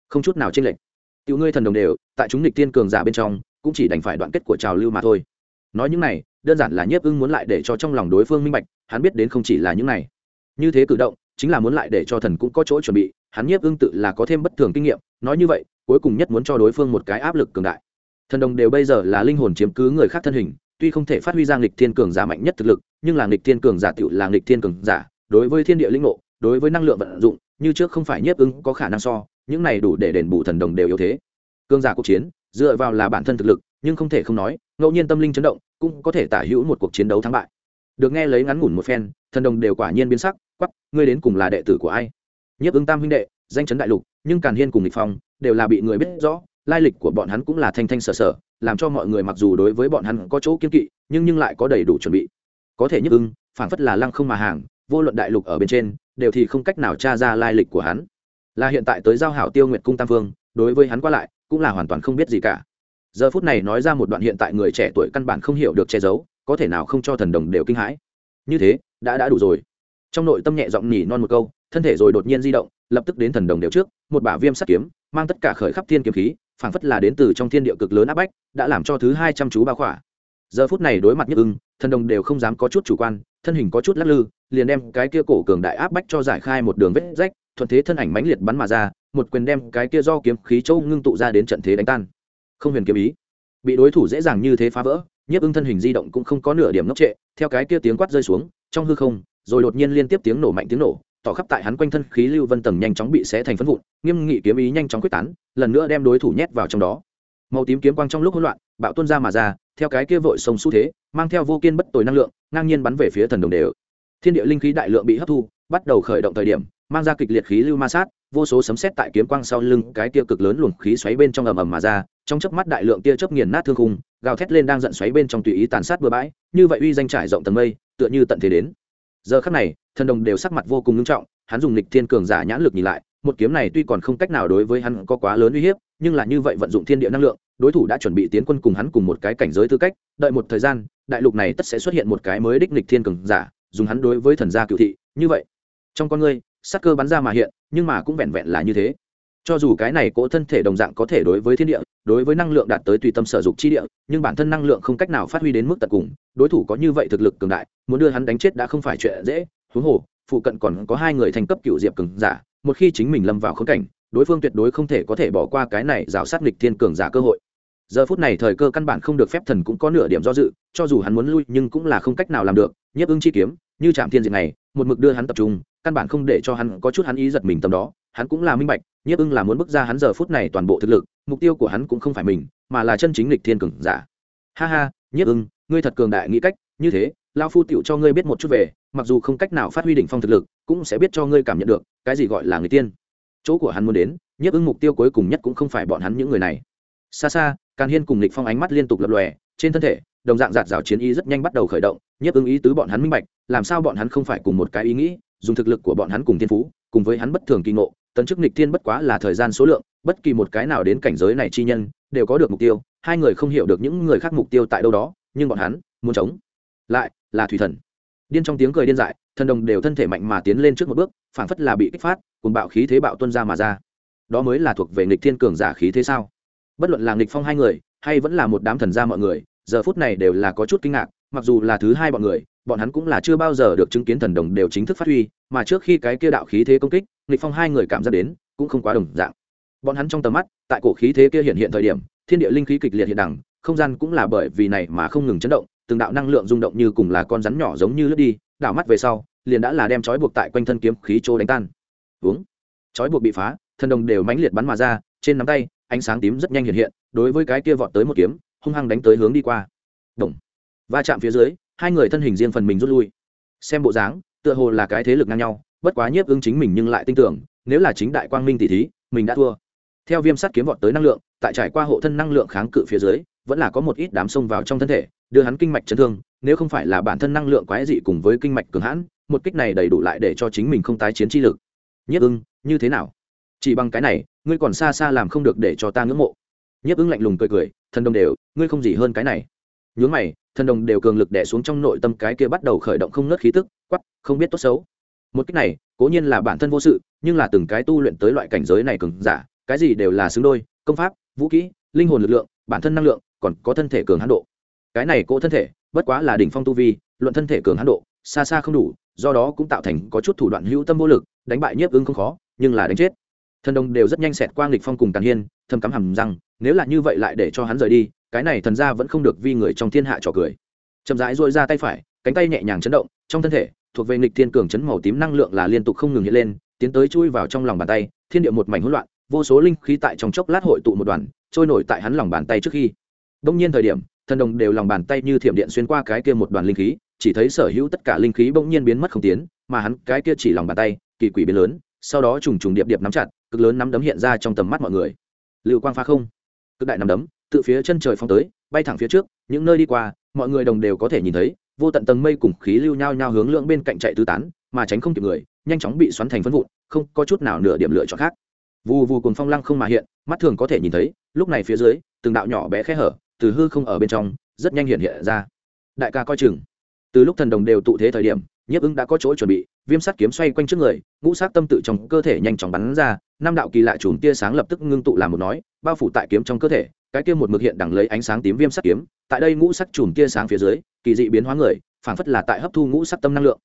không chút nào chênh lệch. Tiểu ngươi thần đồng đều tại chúng địch tiên cường giả bên trong, cũng chỉ đành phải đoạn kết của trào lưu mà thôi. Nói những này, đơn giản là nhiếp ưng muốn lại để cho trong lòng đối phương minh bạch, hắn biết đến không chỉ là những này. Như thế cử động, chính là muốn lại để cho thần cũng có chỗ chuẩn bị, hắn nhiếp ưng tự là có thêm bất thường kinh nghiệm, nói như vậy, cuối cùng nhất muốn cho đối phương một cái áp lực cường đại. Thần đồng đều bây giờ là linh hồn chiếm cứ người khác thân hình, tuy không thể phát huy ra nghịch thiên cường giả mạnh nhất thực lực, nhưng là nghịch thiên cường giả tựu là nghịch thiên cường giả, đối với thiên địa linh ngộ, đối với năng lượng vận dụng, như trước không phải nhiếp ưng có khả năng so, những này đủ để đền bù thần đồng đều yếu thế cương giả cuộc chiến, dựa vào là bản thân thực lực, nhưng không thể không nói, ngẫu nhiên tâm linh chấn động, cũng có thể tả hữu một cuộc chiến đấu thắng bại. Được nghe lấy ngắn ngủn một phen, thần đồng đều quả nhiên biến sắc quắp ngươi đến cùng là đệ tử của ai? Nhiếp ứng tam huynh đệ, danh chấn đại lục, nhưng càn hiên cùng lịch phong, đều là bị người biết rõ, lai lịch của bọn hắn cũng là thanh thanh sở sở, làm cho mọi người mặc dù đối với bọn hắn có chỗ kiên kỵ, nhưng nhưng lại có đầy đủ chuẩn bị. Có thể nhiếp ưng phản phất là lăng không mà hàng, vô luận đại lục ở bên trên, đều thì không cách nào tra ra lai lịch của hắn. Là hiện tại tới giao hảo tiêu nguyệt cung tam vương, đối với hắn qua lại cũng là hoàn toàn không biết gì cả. Giờ phút này nói ra một đoạn hiện tại người trẻ tuổi căn bản không hiểu được che giấu, có thể nào không cho thần đồng đều kinh hãi. Như thế, đã đã đủ rồi. Trong nội tâm nhẹ giọng nhỉ non một câu, thân thể rồi đột nhiên di động, lập tức đến thần đồng đều trước, một bả viêm sắt kiếm, mang tất cả khởi khắp thiên kiếm khí, phảng phất là đến từ trong thiên địa cực lớn áp bách, đã làm cho thứ hai trăm chú ba khỏa. Giờ phút này đối mặt nhất ưng, thần đồng đều không dám có chút chủ quan, thân hình có chút lắc lư, liền đem cái kia cổ cường đại áp bách cho giải khai một đường vết rách, thuận thế thân ảnh mãnh liệt bắn mà ra một quyền đem cái kia do kiếm khí châu ngưng tụ ra đến trận thế đánh tan. Không huyền kiếm ý. Bị đối thủ dễ dàng như thế phá vỡ, nhiếp ưng thân hình di động cũng không có nửa điểm ngốc trệ, theo cái kia tiếng quát rơi xuống, trong hư không, rồi đột nhiên liên tiếp tiếng nổ mạnh tiếng nổ, tỏ khắp tại hắn quanh thân khí lưu vân tầng nhanh chóng bị xé thành phân vụn, nghiêm nghị kiếm ý nhanh chóng quyết tán, lần nữa đem đối thủ nhét vào trong đó. Màu tím kiếm quang trong lúc hỗn loạn, bạo tuôn ra mà ra, theo cái kia vội sông xu thế, mang theo vô kiên bất tồi năng lượng, ngang nhiên bắn về phía thần đồng đều. Thiên địa linh khí đại lượng bị hấp thu, bắt đầu khởi động thời điểm, mang ra kịch liệt khí lưu ma sát vô số sấm sét tại kiếm quang sau lưng, cái tia cực lớn luồng khí xoáy bên trong ầm ầm mà ra, trong chớp mắt đại lượng tia chớp nghiền nát thương khung, gào thét lên đang giận xoáy bên trong tùy ý tàn sát bừa bãi, như vậy uy danh trải rộng tầng mây, tựa như tận thế đến. Giờ khắc này, thần đồng đều sắc mặt vô cùng nghiêm trọng, hắn dùng lịch thiên cường giả nhãn lực nhìn lại, một kiếm này tuy còn không cách nào đối với hắn có quá lớn uy hiếp, nhưng là như vậy vận dụng thiên địa năng lượng, đối thủ đã chuẩn bị tiến quân cùng hắn cùng một cái cảnh giới tư cách, đợi một thời gian, đại lục này tất sẽ xuất hiện một cái mới đích lịch thiên cường giả, dùng hắn đối với thần gia cựu thị, như vậy. Trong con ngươi sắc cơ bắn ra mà hiện, nhưng mà cũng vẹn vẹn là như thế. Cho dù cái này cỗ thân thể đồng dạng có thể đối với thiên địa, đối với năng lượng đạt tới tùy tâm sở dục chi địa, nhưng bản thân năng lượng không cách nào phát huy đến mức tận cùng. Đối thủ có như vậy thực lực cường đại, muốn đưa hắn đánh chết đã không phải chuyện dễ. Huống hồ, phụ cận còn có hai người thành cấp cựu diệp cường giả, một khi chính mình lâm vào khốn cảnh, đối phương tuyệt đối không thể có thể bỏ qua cái này rào sát nghịch thiên cường giả cơ hội. Giờ phút này thời cơ căn bản không được phép thần cũng có nửa điểm do dự, cho dù hắn muốn lui nhưng cũng là không cách nào làm được. Nhiếp ưng chi kiếm, như trạm thiên diện này, một mực đưa hắn tập trung căn bản không để cho hắn có chút hắn ý giật mình tầm đó, hắn cũng là minh bạch, nhiếp ưng là muốn bước ra hắn giờ phút này toàn bộ thực lực, mục tiêu của hắn cũng không phải mình, mà là chân chính lịch thiên cường giả. Ha ha, nhiếp ưng, ngươi thật cường đại nghĩ cách, như thế lao phu tựu cho ngươi biết một chút về, mặc dù không cách nào phát huy đỉnh phong thực lực, cũng sẽ biết cho ngươi cảm nhận được, cái gì gọi là người tiên chỗ của hắn muốn đến, nhiếp ưng mục tiêu cuối cùng nhất cũng không phải bọn hắn những người này. Xa xa, càn hiên cùng lịch phong ánh mắt liên tục lập lòe, trên thân thể, đồng dạng giạt rào chiến ý rất nhanh bắt đầu khởi động, nhiếp ưng ý tứ bọn hắn minh bạch, làm sao bọn hắn không phải cùng một cái ý nghĩ dùng thực lực của bọn hắn cùng thiên phú, cùng với hắn bất thường kỳ ngộ, tấn chức nịch thiên bất quá là thời gian số lượng, bất kỳ một cái nào đến cảnh giới này chi nhân, đều có được mục tiêu, hai người không hiểu được những người khác mục tiêu tại đâu đó, nhưng bọn hắn muốn chống lại là thủy thần. Điên trong tiếng cười điên dại, thần đồng đều thân thể mạnh mà tiến lên trước một bước, phảng phất là bị kích phát, cùng bạo khí thế bạo tuân ra mà ra. Đó mới là thuộc về nghịch thiên cường giả khí thế sao? Bất luận là nghịch phong hai người, hay vẫn là một đám thần gia mọi người, giờ phút này đều là có chút kinh ngạc, mặc dù là thứ hai bọn người bọn hắn cũng là chưa bao giờ được chứng kiến thần đồng đều chính thức phát huy, mà trước khi cái kia đạo khí thế công kích nghịch phong hai người cảm giác đến cũng không quá đồng dạng. Bọn hắn trong tầm mắt, tại cổ khí thế kia hiện hiện thời điểm, thiên địa linh khí kịch liệt hiện đẳng không gian cũng là bởi vì này mà không ngừng chấn động, từng đạo năng lượng rung động như cùng là con rắn nhỏ giống như lướt đi, đảo mắt về sau, liền đã là đem trói buộc tại quanh thân kiếm khí trô đánh tan. Uống trói buộc bị phá, thần đồng đều mãnh liệt bắn mà ra, trên nắm tay, ánh sáng tím rất nhanh hiện hiện, đối với cái kia vọt tới một kiếm, hung hăng đánh tới hướng đi qua. Đồng. Va chạm phía dưới hai người thân hình riêng phần mình rút lui. Xem bộ dáng, tựa hồ là cái thế lực ngang nhau, bất quá nhiếp ứng chính mình nhưng lại tin tưởng, nếu là chính đại quang minh tỷ thí, mình đã thua. Theo viêm sắt kiếm vọt tới năng lượng, tại trải qua hộ thân năng lượng kháng cự phía dưới, vẫn là có một ít đám xông vào trong thân thể, đưa hắn kinh mạch chấn thương, nếu không phải là bản thân năng lượng quái dị cùng với kinh mạch cường hãn, một kích này đầy đủ lại để cho chính mình không tái chiến chi lực. Nhất ưng như thế nào? Chỉ bằng cái này, ngươi còn xa xa làm không được để cho ta ngưỡng mộ. Nhất ưng lạnh lùng cười cười, thần đồng đều, ngươi không gì hơn cái này nhướng mày, thần đồng đều cường lực đẻ xuống trong nội tâm cái kia bắt đầu khởi động không nớt khí tức quắp không biết tốt xấu. Một cách này, cố nhiên là bản thân vô sự, nhưng là từng cái tu luyện tới loại cảnh giới này cường giả, cái gì đều là xứng đôi, công pháp, vũ kỹ linh hồn lực lượng, bản thân năng lượng, còn có thân thể cường hãn độ. Cái này cỗ thân thể, bất quá là đỉnh phong tu vi, luận thân thể cường hãn độ, xa xa không đủ, do đó cũng tạo thành có chút thủ đoạn hữu tâm vô lực, đánh bại nhiếp ứng không khó, nhưng là đánh chết. Thần đồng đều rất nhanh xẹt qua nghịch phong cùng tàn hiên thâm cắm hầm rằng nếu là như vậy lại để cho hắn rời đi cái này thần ra vẫn không được vi người trong thiên hạ trò cười. Chậm rãi dội ra tay phải, cánh tay nhẹ nhàng chấn động, trong thân thể, thuộc về nghịch thiên cường chấn màu tím năng lượng là liên tục không ngừng hiện lên, tiến tới chui vào trong lòng bàn tay, thiên địa một mảnh hỗn loạn, vô số linh khí tại trong chốc lát hội tụ một đoàn, trôi nổi tại hắn lòng bàn tay trước khi. Đông nhiên thời điểm, thần đồng đều lòng bàn tay như thiểm điện xuyên qua cái kia một đoàn linh khí, chỉ thấy sở hữu tất cả linh khí bỗng nhiên biến mất không tiến, mà hắn, cái kia chỉ lòng bàn tay, kỳ quỷ biến lớn, sau đó trùng trùng điệp điệp nắm chặt, cực lớn nắm đấm hiện ra trong tầm mắt mọi người. Lưu quang pha không. Cực đại nắm đấm tự phía chân trời phong tới, bay thẳng phía trước, những nơi đi qua, mọi người đồng đều có thể nhìn thấy, vô tận tầng mây cùng khí lưu nhau nhau hướng lượng bên cạnh chạy tứ tán, mà tránh không kịp người, nhanh chóng bị xoắn thành phân vụn, không có chút nào nửa điểm lựa chọn khác. Vù vù cùng phong lăng không mà hiện, mắt thường có thể nhìn thấy, lúc này phía dưới, từng đạo nhỏ bé khe hở, từ hư không ở bên trong, rất nhanh hiện hiện ra. Đại ca coi chừng. Từ lúc thần đồng đều tụ thế thời điểm, nhiếp ứng đã có chỗ chuẩn bị, viêm sắt kiếm xoay quanh trước người, ngũ sát tâm tự trong cơ thể nhanh chóng bắn ra, năm đạo kỳ lạ chùm tia sáng lập tức ngưng tụ làm một nói, bao phủ tại kiếm trong cơ thể cái kia một mực hiện đằng lấy ánh sáng tím viêm sắt kiếm, tại đây ngũ sắc chùm tia sáng phía dưới, kỳ dị biến hóa người, phảng phất là tại hấp thu ngũ sắc tâm năng lượng.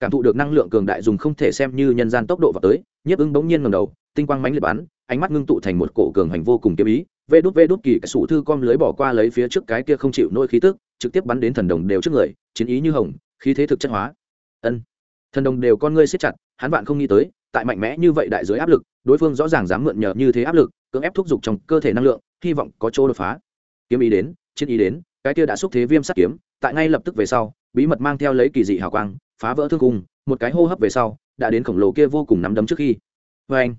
Cảm thụ được năng lượng cường đại dùng không thể xem như nhân gian tốc độ vào tới, nhiếp ứng bỗng nhiên ngầm đầu, tinh quang mãnh liệt bắn, ánh mắt ngưng tụ thành một cổ cường hành vô cùng kiếm ý, vê đút vê đút kỳ cái sủ thư com lưới bỏ qua lấy phía trước cái kia không chịu nôi khí tức, trực tiếp bắn đến thần đồng đều trước người, chiến ý như hồng, khí thế thực chất hóa. Ân, thần đồng đều con ngươi siết chặt, hắn bạn không nghĩ tới, tại mạnh mẽ như vậy đại dưới áp lực, đối phương rõ ràng dám mượn nhờ như thế áp lực, cưỡng ép thúc giục trong cơ thể năng lượng hy vọng có chỗ đột phá. Kiếm ý đến, chiến ý đến, cái kia đã xúc thế viêm sắt kiếm, tại ngay lập tức về sau, bí mật mang theo lấy kỳ dị hào quang, phá vỡ thương cung, một cái hô hấp về sau, đã đến khổng lồ kia vô cùng nắm đấm trước khi. Vê anh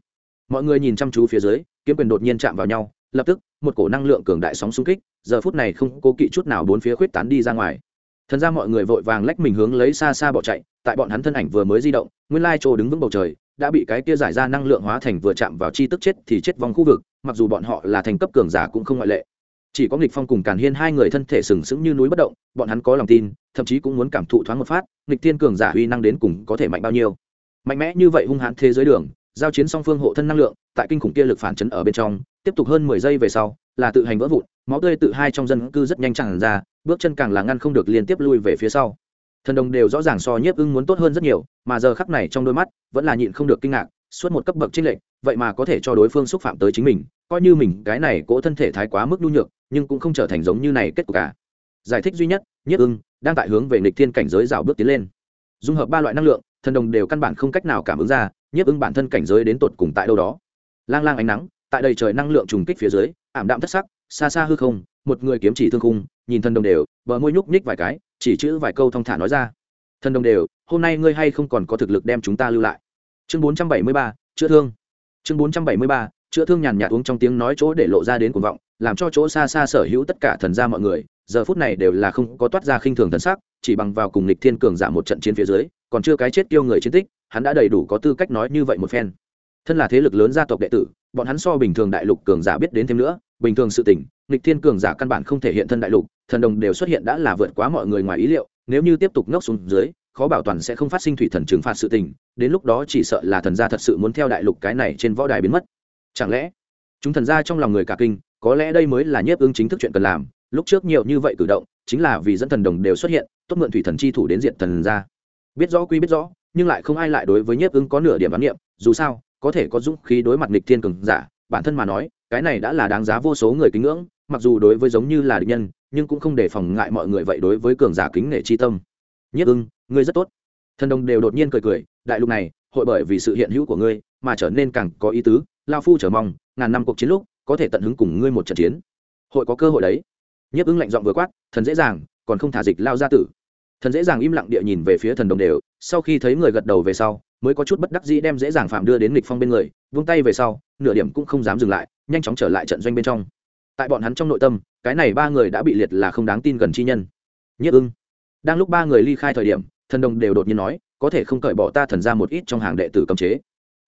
mọi người nhìn chăm chú phía dưới, kiếm quyền đột nhiên chạm vào nhau, lập tức, một cổ năng lượng cường đại sóng xung kích, giờ phút này không cố kỵ chút nào bốn phía khuyết tán đi ra ngoài. Thần ra mọi người vội vàng lách mình hướng lấy xa xa bỏ chạy, tại bọn hắn thân ảnh vừa mới di động, nguyên lai chỗ đứng vững bầu trời đã bị cái kia giải ra năng lượng hóa thành vừa chạm vào chi tức chết thì chết vong khu vực, mặc dù bọn họ là thành cấp cường giả cũng không ngoại lệ. Chỉ có nghịch phong cùng càn hiên hai người thân thể sừng sững như núi bất động, bọn hắn có lòng tin, thậm chí cũng muốn cảm thụ thoáng một phát, nghịch thiên cường giả uy năng đến cùng có thể mạnh bao nhiêu. Mạnh mẽ như vậy hung hãn thế giới đường, giao chiến song phương hộ thân năng lượng, tại kinh khủng kia lực phản chấn ở bên trong, tiếp tục hơn mười giây về sau, là tự hành vỡ vụn, máu tươi tự hai trong dân cư rất nhanh chẳng ra, bước chân càng là ngăn không được liên tiếp lui về phía sau thần đồng đều rõ ràng so nhiếp ưng muốn tốt hơn rất nhiều, mà giờ khắc này trong đôi mắt vẫn là nhịn không được kinh ngạc, suốt một cấp bậc trinh lệnh vậy mà có thể cho đối phương xúc phạm tới chính mình, coi như mình cái này cỗ thân thể thái quá mức nhu nhược, nhưng cũng không trở thành giống như này kết cục cả. Giải thích duy nhất, nhiếp ưng đang tại hướng về Nịch thiên cảnh giới rào bước tiến lên. Dung hợp ba loại năng lượng, thần đồng đều căn bản không cách nào cảm ứng ra, nhiếp ưng bản thân cảnh giới đến tột cùng tại đâu đó. Lang lang ánh nắng, tại đầy trời năng lượng trùng kích phía dưới, ảm đạm thất sắc, xa xa hư không, một người kiếm chỉ thương khung, nhìn thần đồng đều, bờ môi nhúc nhích vài cái chỉ chữ vài câu thong thả nói ra. Thần đồng đều, hôm nay ngươi hay không còn có thực lực đem chúng ta lưu lại? Chương bốn trăm bảy mươi ba, chữa thương. Chương bốn trăm bảy mươi ba, chữa thương nhàn nhạt uống trong tiếng nói chỗ để lộ ra đến cuồng vọng, làm cho chỗ xa xa sở hữu tất cả thần gia mọi người, giờ phút này đều là không có toát ra khinh thường thần sắc, chỉ bằng vào cùng lịch thiên cường giả một trận chiến phía dưới, còn chưa cái chết tiêu người chiến tích, hắn đã đầy đủ có tư cách nói như vậy một phen. Thân là thế lực lớn gia tộc đệ tử, bọn hắn so bình thường đại lục cường giả biết đến thêm nữa, bình thường sự tình nghịch thiên cường giả căn bản không thể hiện thân đại lục, thần đồng đều xuất hiện đã là vượt quá mọi người ngoài ý liệu, nếu như tiếp tục ngốc xuống dưới, khó bảo toàn sẽ không phát sinh thủy thần trừng phạt sự tình, đến lúc đó chỉ sợ là thần gia thật sự muốn theo đại lục cái này trên võ đài biến mất. Chẳng lẽ, chúng thần gia trong lòng người cả kinh, có lẽ đây mới là nhiếp ứng chính thức chuyện cần làm, lúc trước nhiều như vậy cử động, chính là vì dẫn thần đồng đều xuất hiện, tốt mượn thủy thần chi thủ đến diện thần gia. Biết rõ quy biết rõ, nhưng lại không ai lại đối với nhiếp ứng có nửa điểm đoán niệm, dù sao, có thể có dũng khí đối mặt nghịch thiên cường giả bản thân mà nói, cái này đã là đáng giá vô số người kính ngưỡng, mặc dù đối với giống như là địch nhân, nhưng cũng không để phòng ngại mọi người vậy đối với cường giả kính nể chi tâm. Nhất ưng, ngươi rất tốt. Thần đồng đều đột nhiên cười cười, đại lục này, hội bởi vì sự hiện hữu của ngươi mà trở nên càng có ý tứ, lao phu chờ mong, ngàn năm cuộc chiến lúc, có thể tận hứng cùng ngươi một trận chiến. Hội có cơ hội đấy. Nhất ưng lạnh giọng vừa quát, thần dễ dàng, còn không thả dịch lao ra tử. Thần dễ dàng im lặng địa nhìn về phía thần đồng đều, sau khi thấy người gật đầu về sau mới có chút bất đắc dĩ đem dễ dàng phạm đưa đến nghịch phong bên người, vung tay về sau, nửa điểm cũng không dám dừng lại, nhanh chóng trở lại trận doanh bên trong. Tại bọn hắn trong nội tâm, cái này ba người đã bị liệt là không đáng tin gần chi nhân. Nhất ưng. Đang lúc ba người ly khai thời điểm, thần đồng đều đột nhiên nói, có thể không cởi bỏ ta thần ra một ít trong hàng đệ tử cấm chế.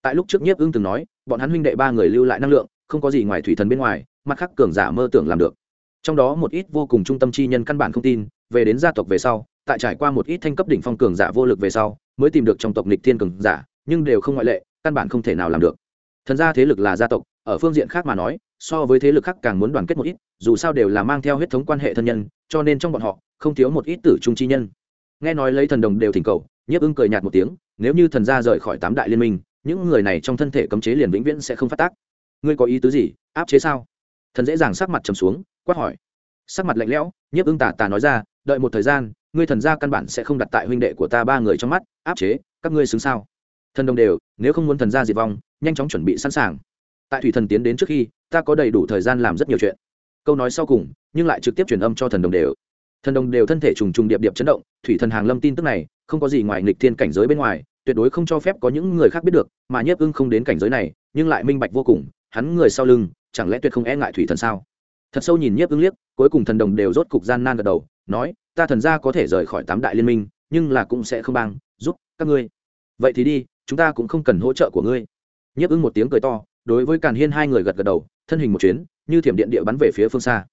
Tại lúc trước nhiếp ưng từng nói, bọn hắn huynh đệ ba người lưu lại năng lượng, không có gì ngoài thủy thần bên ngoài, mặt khác cường giả mơ tưởng làm được. Trong đó một ít vô cùng trung tâm chi nhân căn bản không tin, về đến gia tộc về sau, tại trải qua một ít thanh cấp đỉnh phong cường giả vô lực về sau mới tìm được trong tộc nịch thiên cường giả, nhưng đều không ngoại lệ, căn bản không thể nào làm được. Thần gia thế lực là gia tộc, ở phương diện khác mà nói, so với thế lực khác càng muốn đoàn kết một ít, dù sao đều là mang theo huyết thống quan hệ thân nhân, cho nên trong bọn họ, không thiếu một ít tử trung chi nhân. Nghe nói lấy thần đồng đều thỉnh cầu, nhiếp ưng cười nhạt một tiếng, nếu như thần gia rời khỏi tám đại liên minh, những người này trong thân thể cấm chế liền vĩnh viễn sẽ không phát tác. Ngươi có ý tứ gì, áp chế sao? Thần dễ dàng sắc mặt trầm xuống, quát hỏi. Sắc mặt lạnh lẽo, nhiếp ưng tà tà nói ra đợi một thời gian, ngươi thần gia căn bản sẽ không đặt tại huynh đệ của ta ba người trong mắt, áp chế, các ngươi xứng sao? Thần đồng đều, nếu không muốn thần gia diệt vong, nhanh chóng chuẩn bị sẵn sàng. Tại thủy thần tiến đến trước khi, ta có đầy đủ thời gian làm rất nhiều chuyện. Câu nói sau cùng, nhưng lại trực tiếp truyền âm cho thần đồng đều. Thần đồng đều thân thể trùng trùng điệp điệp chấn động, thủy thần hàng lâm tin tức này, không có gì ngoài nghịch thiên cảnh giới bên ngoài, tuyệt đối không cho phép có những người khác biết được, mà nhiếp ưng không đến cảnh giới này, nhưng lại minh bạch vô cùng, hắn người sau lưng, chẳng lẽ tuyệt không e ngại thủy thần sao? Thật sâu nhìn nhiếp ứng liếc, cuối cùng thần đồng đều rốt cục gian nan gật đầu, nói, ta thần gia có thể rời khỏi tám đại liên minh, nhưng là cũng sẽ không bang, giúp các ngươi. Vậy thì đi, chúng ta cũng không cần hỗ trợ của ngươi. Nhiếp ứng một tiếng cười to, đối với càn hiên hai người gật gật đầu, thân hình một chuyến, như thiểm điện địa bắn về phía phương xa.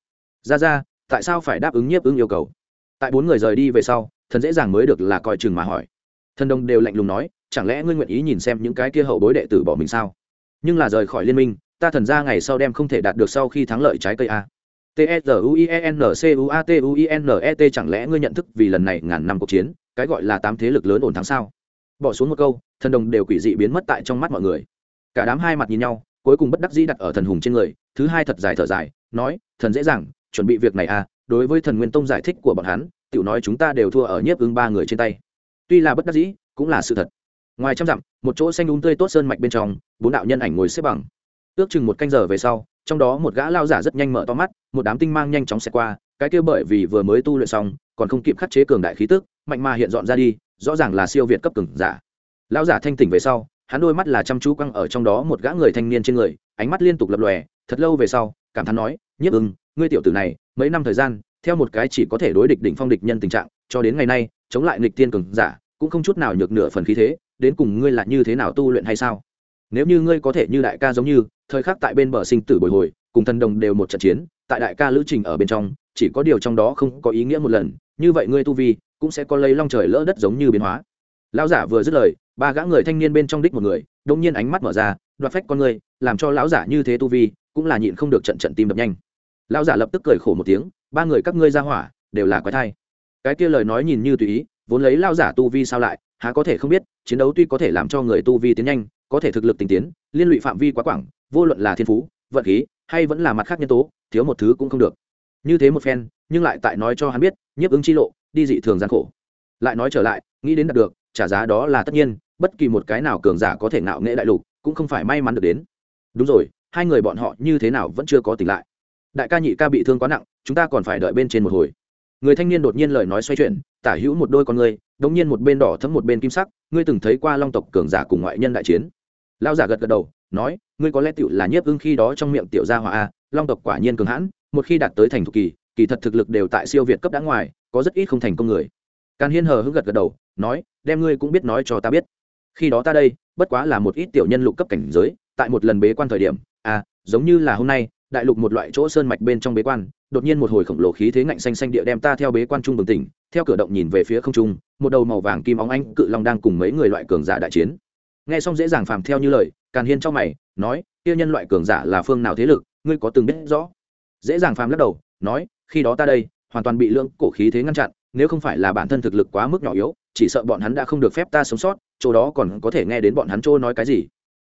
Ra ra, tại sao phải đáp ứng nhiếp ứng yêu cầu? Tại bốn người rời đi về sau, thần dễ dàng mới được là coi chừng mà hỏi. Thần đồng đều lạnh lùng nói, chẳng lẽ ngươi nguyện ý nhìn xem những cái kia hậu bối đệ tử bỏ mình sao? Nhưng là rời khỏi liên minh ta thần ra ngày sau đem không thể đạt được sau khi thắng lợi trái cây a. T e r u i e n c u a t u i n e t chẳng lẽ ngươi nhận thức vì lần này ngàn năm cuộc chiến, cái gọi là tám thế lực lớn ổn thắng sao? Bỏ xuống một câu, thần đồng đều quỷ dị biến mất tại trong mắt mọi người. Cả đám hai mặt nhìn nhau, cuối cùng bất đắc dĩ đặt ở thần hùng trên người, thứ hai thật dài thở dài, nói, thần dễ dàng, chuẩn bị việc này à đối với thần nguyên tông giải thích của bọn hắn, tiểu nói chúng ta đều thua ở nhiếp ứng ba người trên tay. Tuy là bất đắc dĩ, cũng là sự thật. Ngoài trăm dặm, một chỗ xanh đúng um tươi tốt sơn mạch bên trong, bốn đạo nhân ảnh ngồi xếp bằng ước chừng một canh giờ về sau, trong đó một gã lao giả rất nhanh mở to mắt, một đám tinh mang nhanh chóng xẹt qua, cái kia bởi vì vừa mới tu luyện xong, còn không kịp khắc chế cường đại khí tức, mạnh mà hiện dọn ra đi, rõ ràng là siêu việt cấp cường giả. Lao giả thanh tỉnh về sau, hắn đôi mắt là chăm chú quăng ở trong đó một gã người thanh niên trên người, ánh mắt liên tục lập lòe, thật lâu về sau, cảm thán nói, nhất ưng, ngươi tiểu tử này, mấy năm thời gian, theo một cái chỉ có thể đối địch đỉnh phong địch nhân tình trạng, cho đến ngày nay, chống lại nghịch tiên cường giả, cũng không chút nào nhược nửa phần khí thế, đến cùng ngươi là như thế nào tu luyện hay sao? Nếu như ngươi có thể như đại ca giống như thời khắc tại bên bờ sinh tử bồi hồi, cùng thần đồng đều một trận chiến, tại đại ca lữ trình ở bên trong, chỉ có điều trong đó không có ý nghĩa một lần, như vậy ngươi tu vi cũng sẽ có lấy long trời lỡ đất giống như biến hóa. Lão giả vừa dứt lời, ba gã người thanh niên bên trong đích một người đông nhiên ánh mắt mở ra, đoạt phách con người, làm cho lão giả như thế tu vi, cũng là nhịn không được trận trận tim đập nhanh. Lão giả lập tức cười khổ một tiếng, ba người các ngươi ra hỏa, đều là quái thai. Cái kia lời nói nhìn như tùy ý, vốn lấy lão giả tu vi sao lại, há có thể không biết, chiến đấu tuy có thể làm cho người tu vi tiến nhanh, có thể thực lực tình tiến, liên lụy phạm vi quá quảng vô luận là thiên phú, vận khí, hay vẫn là mặt khác nhân tố, thiếu một thứ cũng không được. Như thế một phen, nhưng lại tại nói cho hắn biết, nhiếp ứng chi lộ, đi dị thường gian khổ. Lại nói trở lại, nghĩ đến đạt được, trả giá đó là tất nhiên, bất kỳ một cái nào cường giả có thể ngạo nghệ đại lục, cũng không phải may mắn được đến. Đúng rồi, hai người bọn họ như thế nào vẫn chưa có tỉnh lại. Đại ca nhị ca bị thương quá nặng, chúng ta còn phải đợi bên trên một hồi. Người thanh niên đột nhiên lời nói xoay chuyển, tả hữu một đôi con người, đống nhiên một bên đỏ thấm một bên kim sắc, ngươi từng thấy qua long tộc cường giả cùng ngoại nhân đại chiến. Lao giả gật gật đầu, nói ngươi có lẽ tiểu là nhiếp ưng khi đó trong miệng tiểu gia hỏa a, long tộc quả nhiên cường hãn, một khi đạt tới thành thục kỳ kỳ thật thực lực đều tại siêu việt cấp đã ngoài, có rất ít không thành công người. Càn hiên hờ hững gật gật đầu, nói, đem ngươi cũng biết nói cho ta biết. Khi đó ta đây, bất quá là một ít tiểu nhân lục cấp cảnh giới, tại một lần bế quan thời điểm à giống như là hôm nay, đại lục một loại chỗ sơn mạch bên trong bế quan, đột nhiên một hồi khổng lồ khí thế ngạnh xanh xanh địa đem ta theo bế quan trung bừng tỉnh, theo cửa động nhìn về phía không trung, một đầu màu vàng kim óng ánh cự long đang cùng mấy người loại cường giả đại chiến nghe xong dễ dàng phàm theo như lời, càn hiên trong mày, nói tiêu nhân loại cường giả là phương nào thế lực, ngươi có từng biết rõ? Dễ dàng phàm lắc đầu, nói, khi đó ta đây, hoàn toàn bị lưỡng cổ khí thế ngăn chặn, nếu không phải là bản thân thực lực quá mức nhỏ yếu, chỉ sợ bọn hắn đã không được phép ta sống sót, chỗ đó còn có thể nghe đến bọn hắn chỗ nói cái gì.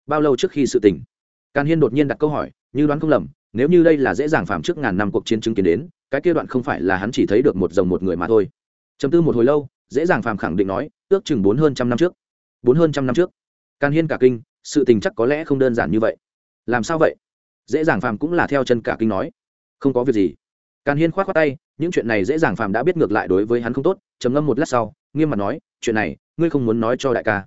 Bao lâu trước khi sự tình? Càn hiên đột nhiên đặt câu hỏi, như đoán không lầm, nếu như đây là dễ dàng phạm trước ngàn năm cuộc chiến chứng kiến đến, cái kia đoạn không phải là hắn chỉ thấy được một dòng một người mà thôi. Chấm tư một hồi lâu, dễ dàng phàm khẳng định nói, ước chừng bốn hơn trăm năm trước. Bốn hơn trăm năm trước càn hiên cả kinh, sự tình chắc có lẽ không đơn giản như vậy. Làm sao vậy? Dễ dàng phàm cũng là theo chân cả kinh nói. Không có việc gì. Càn hiên khoát khoát tay, những chuyện này dễ dàng phàm đã biết ngược lại đối với hắn không tốt, trầm ngâm một lát sau, nghiêm mặt nói, chuyện này, ngươi không muốn nói cho đại ca.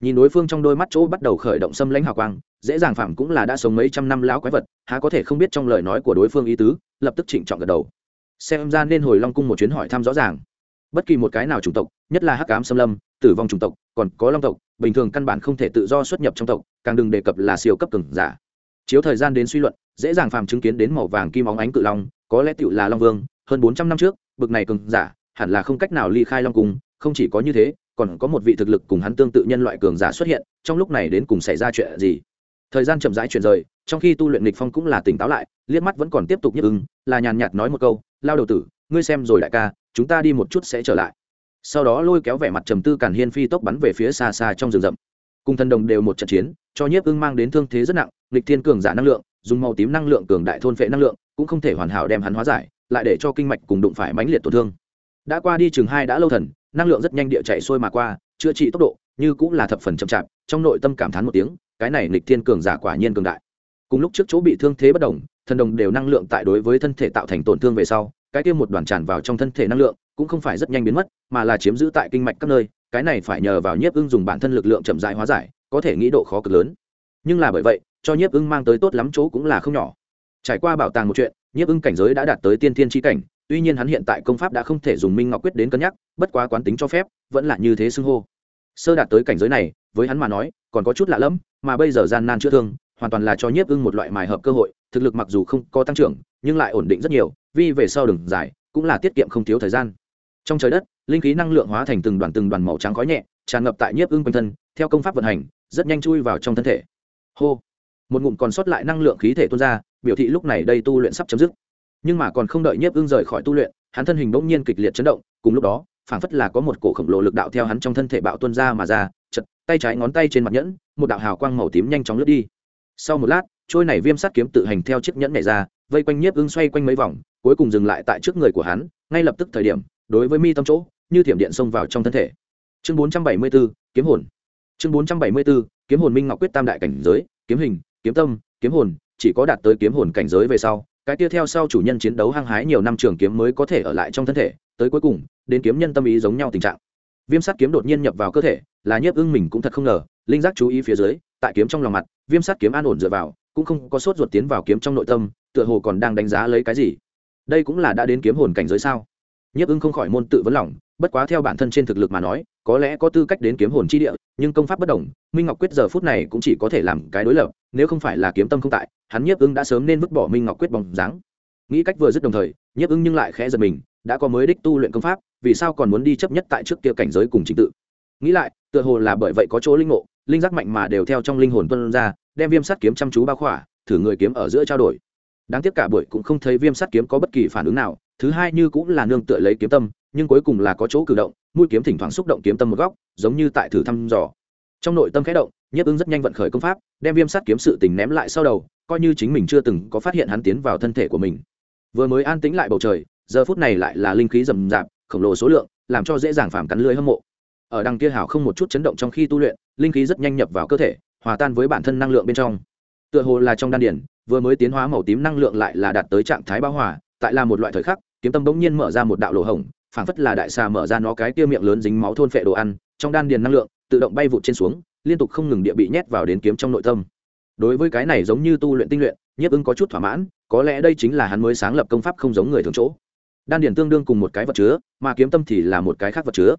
Nhìn đối phương trong đôi mắt chỗ bắt đầu khởi động xâm lãnh hào quang, dễ dàng phạm cũng là đã sống mấy trăm năm lão quái vật, há có thể không biết trong lời nói của đối phương ý tứ, lập tức chỉnh trọng gật đầu. Xem ra nên hồi long cung một chuyến hỏi thăm rõ ràng. Bất kỳ một cái nào chủng tộc, nhất là hắc ám xâm lâm tử vong chủng tộc, còn có long tộc, bình thường căn bản không thể tự do xuất nhập trong tộc, càng đừng đề cập là siêu cấp cường giả. Chiếu thời gian đến suy luận, dễ dàng phàm chứng kiến đến màu vàng kim óng ánh cự long, có lẽ tựu là long vương, hơn bốn trăm năm trước, bực này cường giả, hẳn là không cách nào ly khai long cung, không chỉ có như thế, còn có một vị thực lực cùng hắn tương tự nhân loại cường giả xuất hiện, trong lúc này đến cùng xảy ra chuyện gì? Thời gian chậm rãi chuyển rời, trong khi tu luyện lịch phong cũng là tỉnh táo lại, liếc mắt vẫn còn tiếp tục nhức ứng là nhàn nhạt nói một câu, lao đầu tử, ngươi xem rồi đại ca, chúng ta đi một chút sẽ trở lại sau đó lôi kéo vẻ mặt trầm tư càn hiên phi tốc bắn về phía xa xa trong rừng rậm. Cùng thần đồng đều một trận chiến, cho nhiếp ưng mang đến thương thế rất nặng, nghịch thiên cường giả năng lượng, dùng màu tím năng lượng cường đại thôn phệ năng lượng, cũng không thể hoàn hảo đem hắn hóa giải, lại để cho kinh mạch cùng đụng phải mãnh liệt tổn thương. Đã qua đi chừng hai đã lâu thần, năng lượng rất nhanh địa chạy xôi mà qua, chữa trị tốc độ như cũng là thập phần chậm chạp, trong nội tâm cảm thán một tiếng, cái này nghịch thiên cường giả quả nhiên cường đại. Cùng lúc trước chỗ bị thương thế bất đồng, thần đồng đều năng lượng tại đối với thân thể tạo thành tổn thương về sau, cái kia một đoàn tràn vào trong thân thể năng lượng cũng không phải rất nhanh biến mất, mà là chiếm giữ tại kinh mạch các nơi, cái này phải nhờ vào nhiếp ưng dùng bản thân lực lượng chậm rãi hóa giải, có thể nghĩ độ khó cực lớn. Nhưng là bởi vậy, cho nhiếp ưng mang tới tốt lắm chỗ cũng là không nhỏ. Trải qua bảo tàng một chuyện, nhiếp ưng cảnh giới đã đạt tới tiên thiên tri cảnh, tuy nhiên hắn hiện tại công pháp đã không thể dùng minh ngọc quyết đến cân nhắc, bất quá quán tính cho phép, vẫn là như thế xưng hô. Sơ đạt tới cảnh giới này, với hắn mà nói, còn có chút lạ lẫm, mà bây giờ gian nan chữa thương, hoàn toàn là cho nhiếp ưng một loại mài hợp cơ hội, thực lực mặc dù không có tăng trưởng, nhưng lại ổn định rất nhiều, vì về sau đường dài, cũng là tiết kiệm không thiếu thời gian trong trời đất, linh khí năng lượng hóa thành từng đoàn từng đoàn màu trắng khói nhẹ, tràn ngập tại nhiếp ưng quanh thân, theo công pháp vận hành, rất nhanh chui vào trong thân thể. Hô! Một ngụm còn sót lại năng lượng khí thể tuôn ra, biểu thị lúc này đây tu luyện sắp chấm dứt. Nhưng mà còn không đợi nhiếp ưng rời khỏi tu luyện, hắn thân hình bỗng nhiên kịch liệt chấn động, cùng lúc đó, phảng phất là có một cổ khổng lồ lực đạo theo hắn trong thân thể bạo tuôn ra mà ra, chật, tay trái ngón tay trên mặt nhẫn, một đạo hào quang màu tím nhanh chóng lướt đi. Sau một lát, trôi này viêm sắt kiếm tự hành theo chiếc nhẫn này ra, vây quanh nhiếp ưng xoay quanh mấy vòng, cuối cùng dừng lại tại trước người của hắn, ngay lập tức thời điểm đối với mi tâm chỗ như thiểm điện xông vào trong thân thể. Chương 474, kiếm hồn. Chương 474, kiếm hồn minh ngọc quyết tam đại cảnh giới kiếm hình kiếm tâm kiếm hồn chỉ có đạt tới kiếm hồn cảnh giới về sau cái tiếp theo sau chủ nhân chiến đấu hăng hái nhiều năm trường kiếm mới có thể ở lại trong thân thể tới cuối cùng đến kiếm nhân tâm ý giống nhau tình trạng. Viêm sắt kiếm đột nhiên nhập vào cơ thể là nhiếp ưng mình cũng thật không ngờ linh giác chú ý phía dưới tại kiếm trong lòng mặt viêm sắt kiếm an ổn dựa vào cũng không có sốt ruột tiến vào kiếm trong nội tâm tựa hồ còn đang đánh giá lấy cái gì. Đây cũng là đã đến kiếm hồn cảnh giới sao? Nhiếp ưng không khỏi môn tự vấn lòng, bất quá theo bản thân trên thực lực mà nói, có lẽ có tư cách đến kiếm hồn chi địa, nhưng công pháp bất đồng, minh ngọc quyết giờ phút này cũng chỉ có thể làm cái đối lập, nếu không phải là kiếm tâm không tại, hắn nhiếp ưng đã sớm nên vứt bỏ minh ngọc quyết bóng dáng. Nghĩ cách vừa dứt đồng thời, nhiếp ưng nhưng lại khẽ giật mình, đã có mới đích tu luyện công pháp, vì sao còn muốn đi chấp nhất tại trước kia cảnh giới cùng trình tự? Nghĩ lại, tựa hồ là bởi vậy có chỗ linh ngộ, linh giác mạnh mà đều theo trong linh hồn tuân ra, đem viêm sắt kiếm chăm chú bao khỏa, thử người kiếm ở giữa trao đổi. Đáng tiếc cả buổi cũng không thấy viêm sắt kiếm có bất kỳ phản ứng nào thứ hai như cũng là nương tựa lấy kiếm tâm, nhưng cuối cùng là có chỗ cử động, mũi kiếm thỉnh thoảng xúc động kiếm tâm một góc, giống như tại thử thăm dò. Trong nội tâm khẽ động nhiếp ứng rất nhanh vận khởi công pháp, đem viêm sắt kiếm sự tình ném lại sau đầu, coi như chính mình chưa từng có phát hiện hắn tiến vào thân thể của mình. Vừa mới an tĩnh lại bầu trời, giờ phút này lại là linh khí rầm rạp, khổng lồ số lượng, làm cho dễ dàng phàm cắn lưới hâm mộ. Ở đằng kia hảo không một chút chấn động trong khi tu luyện, linh khí rất nhanh nhập vào cơ thể, hòa tan với bản thân năng lượng bên trong. Tựa hồ là trong đan điển vừa mới tiến hóa màu tím năng lượng lại là đạt tới trạng thái bão hòa tại là một loại thời khắc, kiếm tâm bỗng nhiên mở ra một đạo lỗ hổng, phảng phất là đại xà mở ra nó cái kia miệng lớn dính máu thôn phệ đồ ăn, trong đan điền năng lượng, tự động bay vụt trên xuống, liên tục không ngừng địa bị nhét vào đến kiếm trong nội tâm. Đối với cái này giống như tu luyện tinh luyện, nhiếp ưng có chút thỏa mãn, có lẽ đây chính là hắn mới sáng lập công pháp không giống người thường chỗ. Đan điền tương đương cùng một cái vật chứa, mà kiếm tâm thì là một cái khác vật chứa.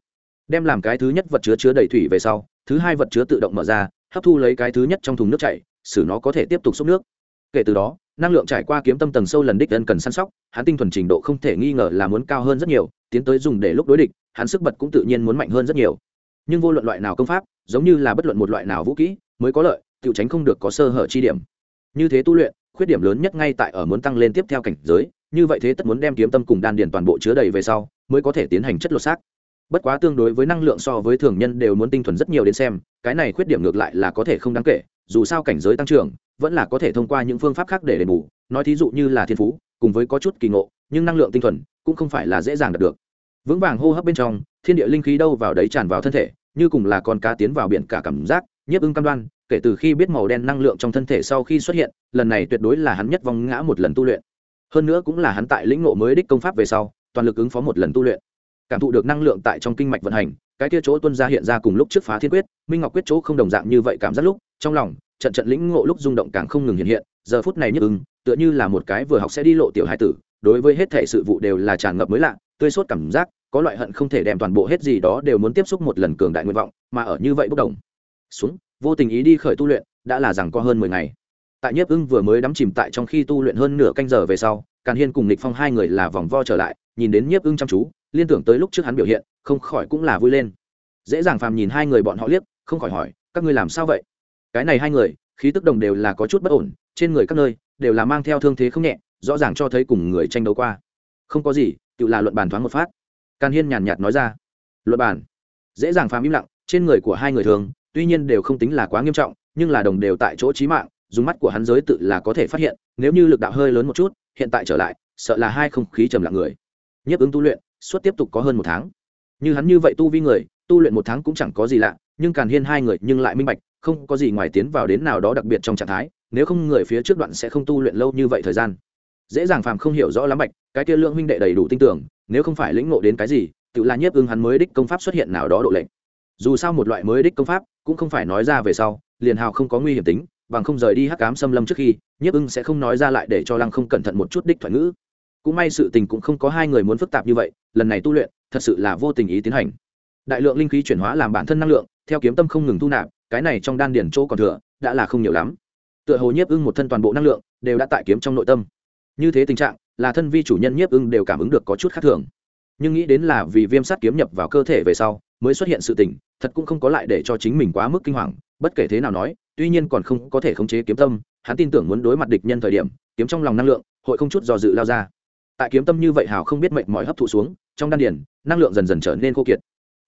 Đem làm cái thứ nhất vật chứa chứa đầy thủy về sau, thứ hai vật chứa tự động mở ra, hấp thu lấy cái thứ nhất trong thùng nước chảy, xử nó có thể tiếp tục xúc nước. Kể từ đó năng lượng trải qua kiếm tâm tầng sâu lần đích ân cần săn sóc, hắn tinh thuần trình độ không thể nghi ngờ là muốn cao hơn rất nhiều, tiến tới dùng để lúc đối địch, hắn sức bật cũng tự nhiên muốn mạnh hơn rất nhiều. Nhưng vô luận loại nào công pháp, giống như là bất luận một loại nào vũ kỹ, mới có lợi, tự tránh không được có sơ hở chi điểm. Như thế tu luyện, khuyết điểm lớn nhất ngay tại ở muốn tăng lên tiếp theo cảnh giới, như vậy thế tất muốn đem kiếm tâm cùng đan điền toàn bộ chứa đầy về sau, mới có thể tiến hành chất lột xác. Bất quá tương đối với năng lượng so với thường nhân đều muốn tinh thuần rất nhiều đến xem, cái này khuyết điểm ngược lại là có thể không đáng kể, dù sao cảnh giới tăng trưởng vẫn là có thể thông qua những phương pháp khác để đền bù. Nói thí dụ như là thiên phú, cùng với có chút kỳ ngộ, nhưng năng lượng tinh thuần cũng không phải là dễ dàng đạt được. Vững vàng hô hấp bên trong, thiên địa linh khí đâu vào đấy tràn vào thân thể, như cùng là con cá tiến vào biển cả cảm giác, nhiếp ưng cam đoan, kể từ khi biết màu đen năng lượng trong thân thể sau khi xuất hiện, lần này tuyệt đối là hắn nhất vong ngã một lần tu luyện. Hơn nữa cũng là hắn tại lĩnh ngộ mới đích công pháp về sau, toàn lực ứng phó một lần tu luyện. Cảm thụ được năng lượng tại trong kinh mạch vận hành, cái kia chỗ tuân ra hiện ra cùng lúc trước phá thiên quyết, minh ngọc quyết chỗ không đồng dạng như vậy cảm giác lúc, trong lòng trận trận lĩnh ngộ lúc rung động càng không ngừng hiện hiện, giờ phút này nhức ưng, tựa như là một cái vừa học sẽ đi lộ tiểu hải tử, đối với hết thể sự vụ đều là tràn ngập mới lạ, tươi sốt cảm giác, có loại hận không thể đem toàn bộ hết gì đó đều muốn tiếp xúc một lần cường đại nguyện vọng, mà ở như vậy bốc đồng. Xuống, vô tình ý đi khởi tu luyện, đã là rằng có hơn mười ngày. Tại nhiếp ưng vừa mới đắm chìm tại trong khi tu luyện hơn nửa canh giờ về sau, càn hiên cùng lịch phong hai người là vòng vo trở lại, nhìn đến nhiếp ưng chăm chú, liên tưởng tới lúc trước hắn biểu hiện, không khỏi cũng là vui lên. Dễ dàng phàm nhìn hai người bọn họ liếc, không khỏi hỏi, các ngươi làm sao vậy? Cái này hai người, khí tức đồng đều là có chút bất ổn, trên người các nơi đều là mang theo thương thế không nhẹ, rõ ràng cho thấy cùng người tranh đấu qua. Không có gì, tự là luận bàn thoáng một phát. Càn hiên nhàn nhạt nói ra. Luận bàn. Dễ dàng phàm im lặng, trên người của hai người thường, tuy nhiên đều không tính là quá nghiêm trọng, nhưng là đồng đều tại chỗ trí mạng, dùng mắt của hắn giới tự là có thể phát hiện, nếu như lực đạo hơi lớn một chút, hiện tại trở lại, sợ là hai không khí trầm lặng người. Nhấp ứng tu luyện, suốt tiếp tục có hơn một tháng. Như hắn như vậy tu vi người, tu luyện một tháng cũng chẳng có gì lạ nhưng càn hiên hai người nhưng lại minh bạch, không có gì ngoài tiến vào đến nào đó đặc biệt trong trạng thái, nếu không người phía trước đoạn sẽ không tu luyện lâu như vậy thời gian. Dễ dàng phàm không hiểu rõ lắm bạch, cái kia lượng huynh đệ đầy đủ tin tưởng, nếu không phải lĩnh ngộ đến cái gì, tự là nhiếp ưng hắn mới đích công pháp xuất hiện nào đó độ lệnh. Dù sao một loại mới đích công pháp, cũng không phải nói ra về sau, liền hào không có nguy hiểm tính, bằng không rời đi hắc cám xâm lâm trước khi, nhiếp ưng sẽ không nói ra lại để cho lăng không cẩn thận một chút đích thoại ngữ. Cũng may sự tình cũng không có hai người muốn phức tạp như vậy, lần này tu luyện, thật sự là vô tình ý tiến hành. Đại lượng linh khí chuyển hóa làm bản thân năng lượng theo kiếm tâm không ngừng thu nạp, cái này trong đan điển chỗ còn thừa, đã là không nhiều lắm. Tựa hồ nhiếp ưng một thân toàn bộ năng lượng, đều đã tại kiếm trong nội tâm. Như thế tình trạng, là thân vi chủ nhân nhiếp ưng đều cảm ứng được có chút khác thường. Nhưng nghĩ đến là vì viêm sát kiếm nhập vào cơ thể về sau, mới xuất hiện sự tình, thật cũng không có lại để cho chính mình quá mức kinh hoàng, bất kể thế nào nói, tuy nhiên còn không có thể khống chế kiếm tâm, hắn tin tưởng muốn đối mặt địch nhân thời điểm, kiếm trong lòng năng lượng, hội không chút do dự lao ra. Tại kiếm tâm như vậy hào không biết mệnh mọi hấp thụ xuống, trong đan điển năng lượng dần dần trở nên khô kiệt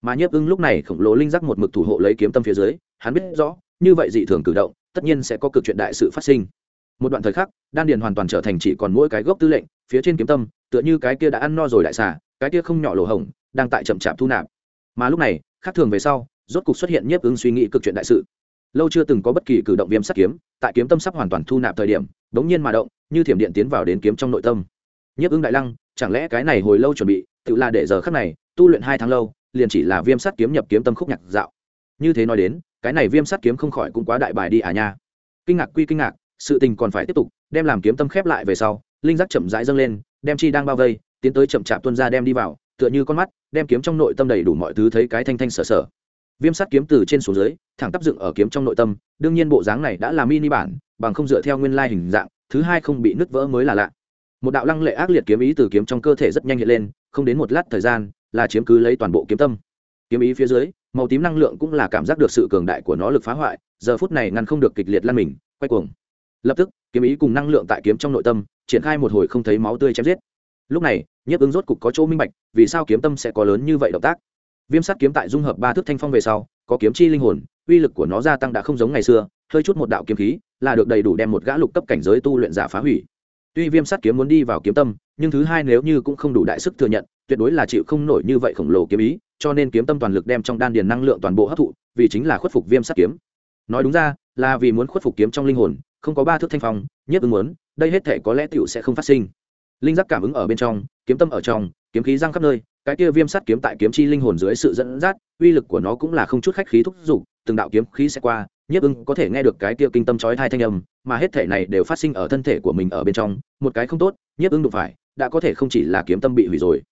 mà nhiếp ưng lúc này khổng lồ linh giác một mực thủ hộ lấy kiếm tâm phía dưới, hắn biết rõ, như vậy dị thường cử động, tất nhiên sẽ có cực chuyện đại sự phát sinh. Một đoạn thời khắc, đan điền hoàn toàn trở thành chỉ còn mỗi cái gốc tư lệnh, phía trên kiếm tâm, tựa như cái kia đã ăn no rồi đại xà, cái kia không nhỏ lỗ hổng, đang tại chậm chạp thu nạp. Mà lúc này, khác thường về sau, rốt cục xuất hiện nhiếp ứng suy nghĩ cực chuyện đại sự. Lâu chưa từng có bất kỳ cử động viêm sắc kiếm, tại kiếm tâm sắp hoàn toàn thu nạp thời điểm, đống nhiên mà động, như thiểm điện tiến vào đến kiếm trong nội tâm. Nhiếp ứng đại lăng, chẳng lẽ cái này hồi lâu chuẩn bị, tự là để giờ khắc này, tu luyện hai tháng lâu liền chỉ là viêm sắt kiếm nhập kiếm tâm khúc nhạc dạo. Như thế nói đến, cái này viêm sắt kiếm không khỏi cũng quá đại bài đi à nha. Kinh ngạc quy kinh ngạc, sự tình còn phải tiếp tục, đem làm kiếm tâm khép lại về sau, linh giác chậm rãi dâng lên, đem chi đang bao vây, tiến tới chậm chạp tuân ra đem đi vào, tựa như con mắt, đem kiếm trong nội tâm đầy đủ mọi thứ thấy cái thanh thanh sở sở. Viêm sắt kiếm từ trên xuống dưới, thẳng tắp dựng ở kiếm trong nội tâm, đương nhiên bộ dáng này đã là mini bản, bằng không dựa theo nguyên lai hình dạng, thứ hai không bị nứt vỡ mới là lạ. Một đạo lăng lệ ác liệt kiếm ý từ kiếm trong cơ thể rất nhanh hiện lên, không đến một lát thời gian là chiếm cứ lấy toàn bộ kiếm tâm. Kiếm ý phía dưới, màu tím năng lượng cũng là cảm giác được sự cường đại của nó lực phá hoại, giờ phút này ngăn không được kịch liệt lan mình, quay cuồng. Lập tức, kiếm ý cùng năng lượng tại kiếm trong nội tâm, triển khai một hồi không thấy máu tươi chém giết. Lúc này, nhiếp ứng rốt cục có chỗ minh bạch, vì sao kiếm tâm sẽ có lớn như vậy động tác? Viêm sắt kiếm tại dung hợp ba thước thanh phong về sau, có kiếm chi linh hồn, uy lực của nó gia tăng đã không giống ngày xưa, hơi chút một đạo kiếm khí là được đầy đủ đem một gã lục cấp cảnh giới tu luyện giả phá hủy. Tuy viêm sắt kiếm muốn đi vào kiếm tâm nhưng thứ hai nếu như cũng không đủ đại sức thừa nhận, tuyệt đối là chịu không nổi như vậy khổng lồ kiếm ý, cho nên kiếm tâm toàn lực đem trong đan điền năng lượng toàn bộ hấp thụ, vì chính là khuất phục viêm sắt kiếm. Nói đúng ra, là vì muốn khuất phục kiếm trong linh hồn, không có ba thước thanh phong, nhất ứng muốn, đây hết thể có lẽ tựu sẽ không phát sinh. Linh giác cảm ứng ở bên trong, kiếm tâm ở trong, kiếm khí giăng khắp nơi, cái kia viêm sắt kiếm tại kiếm chi linh hồn dưới sự dẫn dắt, uy lực của nó cũng là không chút khách khí thúc giục, từng đạo kiếm khí sẽ qua nhiếp ưng có thể nghe được cái kia kinh tâm chói thai thanh âm, mà hết thể này đều phát sinh ở thân thể của mình ở bên trong, một cái không tốt nhiếp ưng đụng phải đã có thể không chỉ là kiếm tâm bị hủy rồi,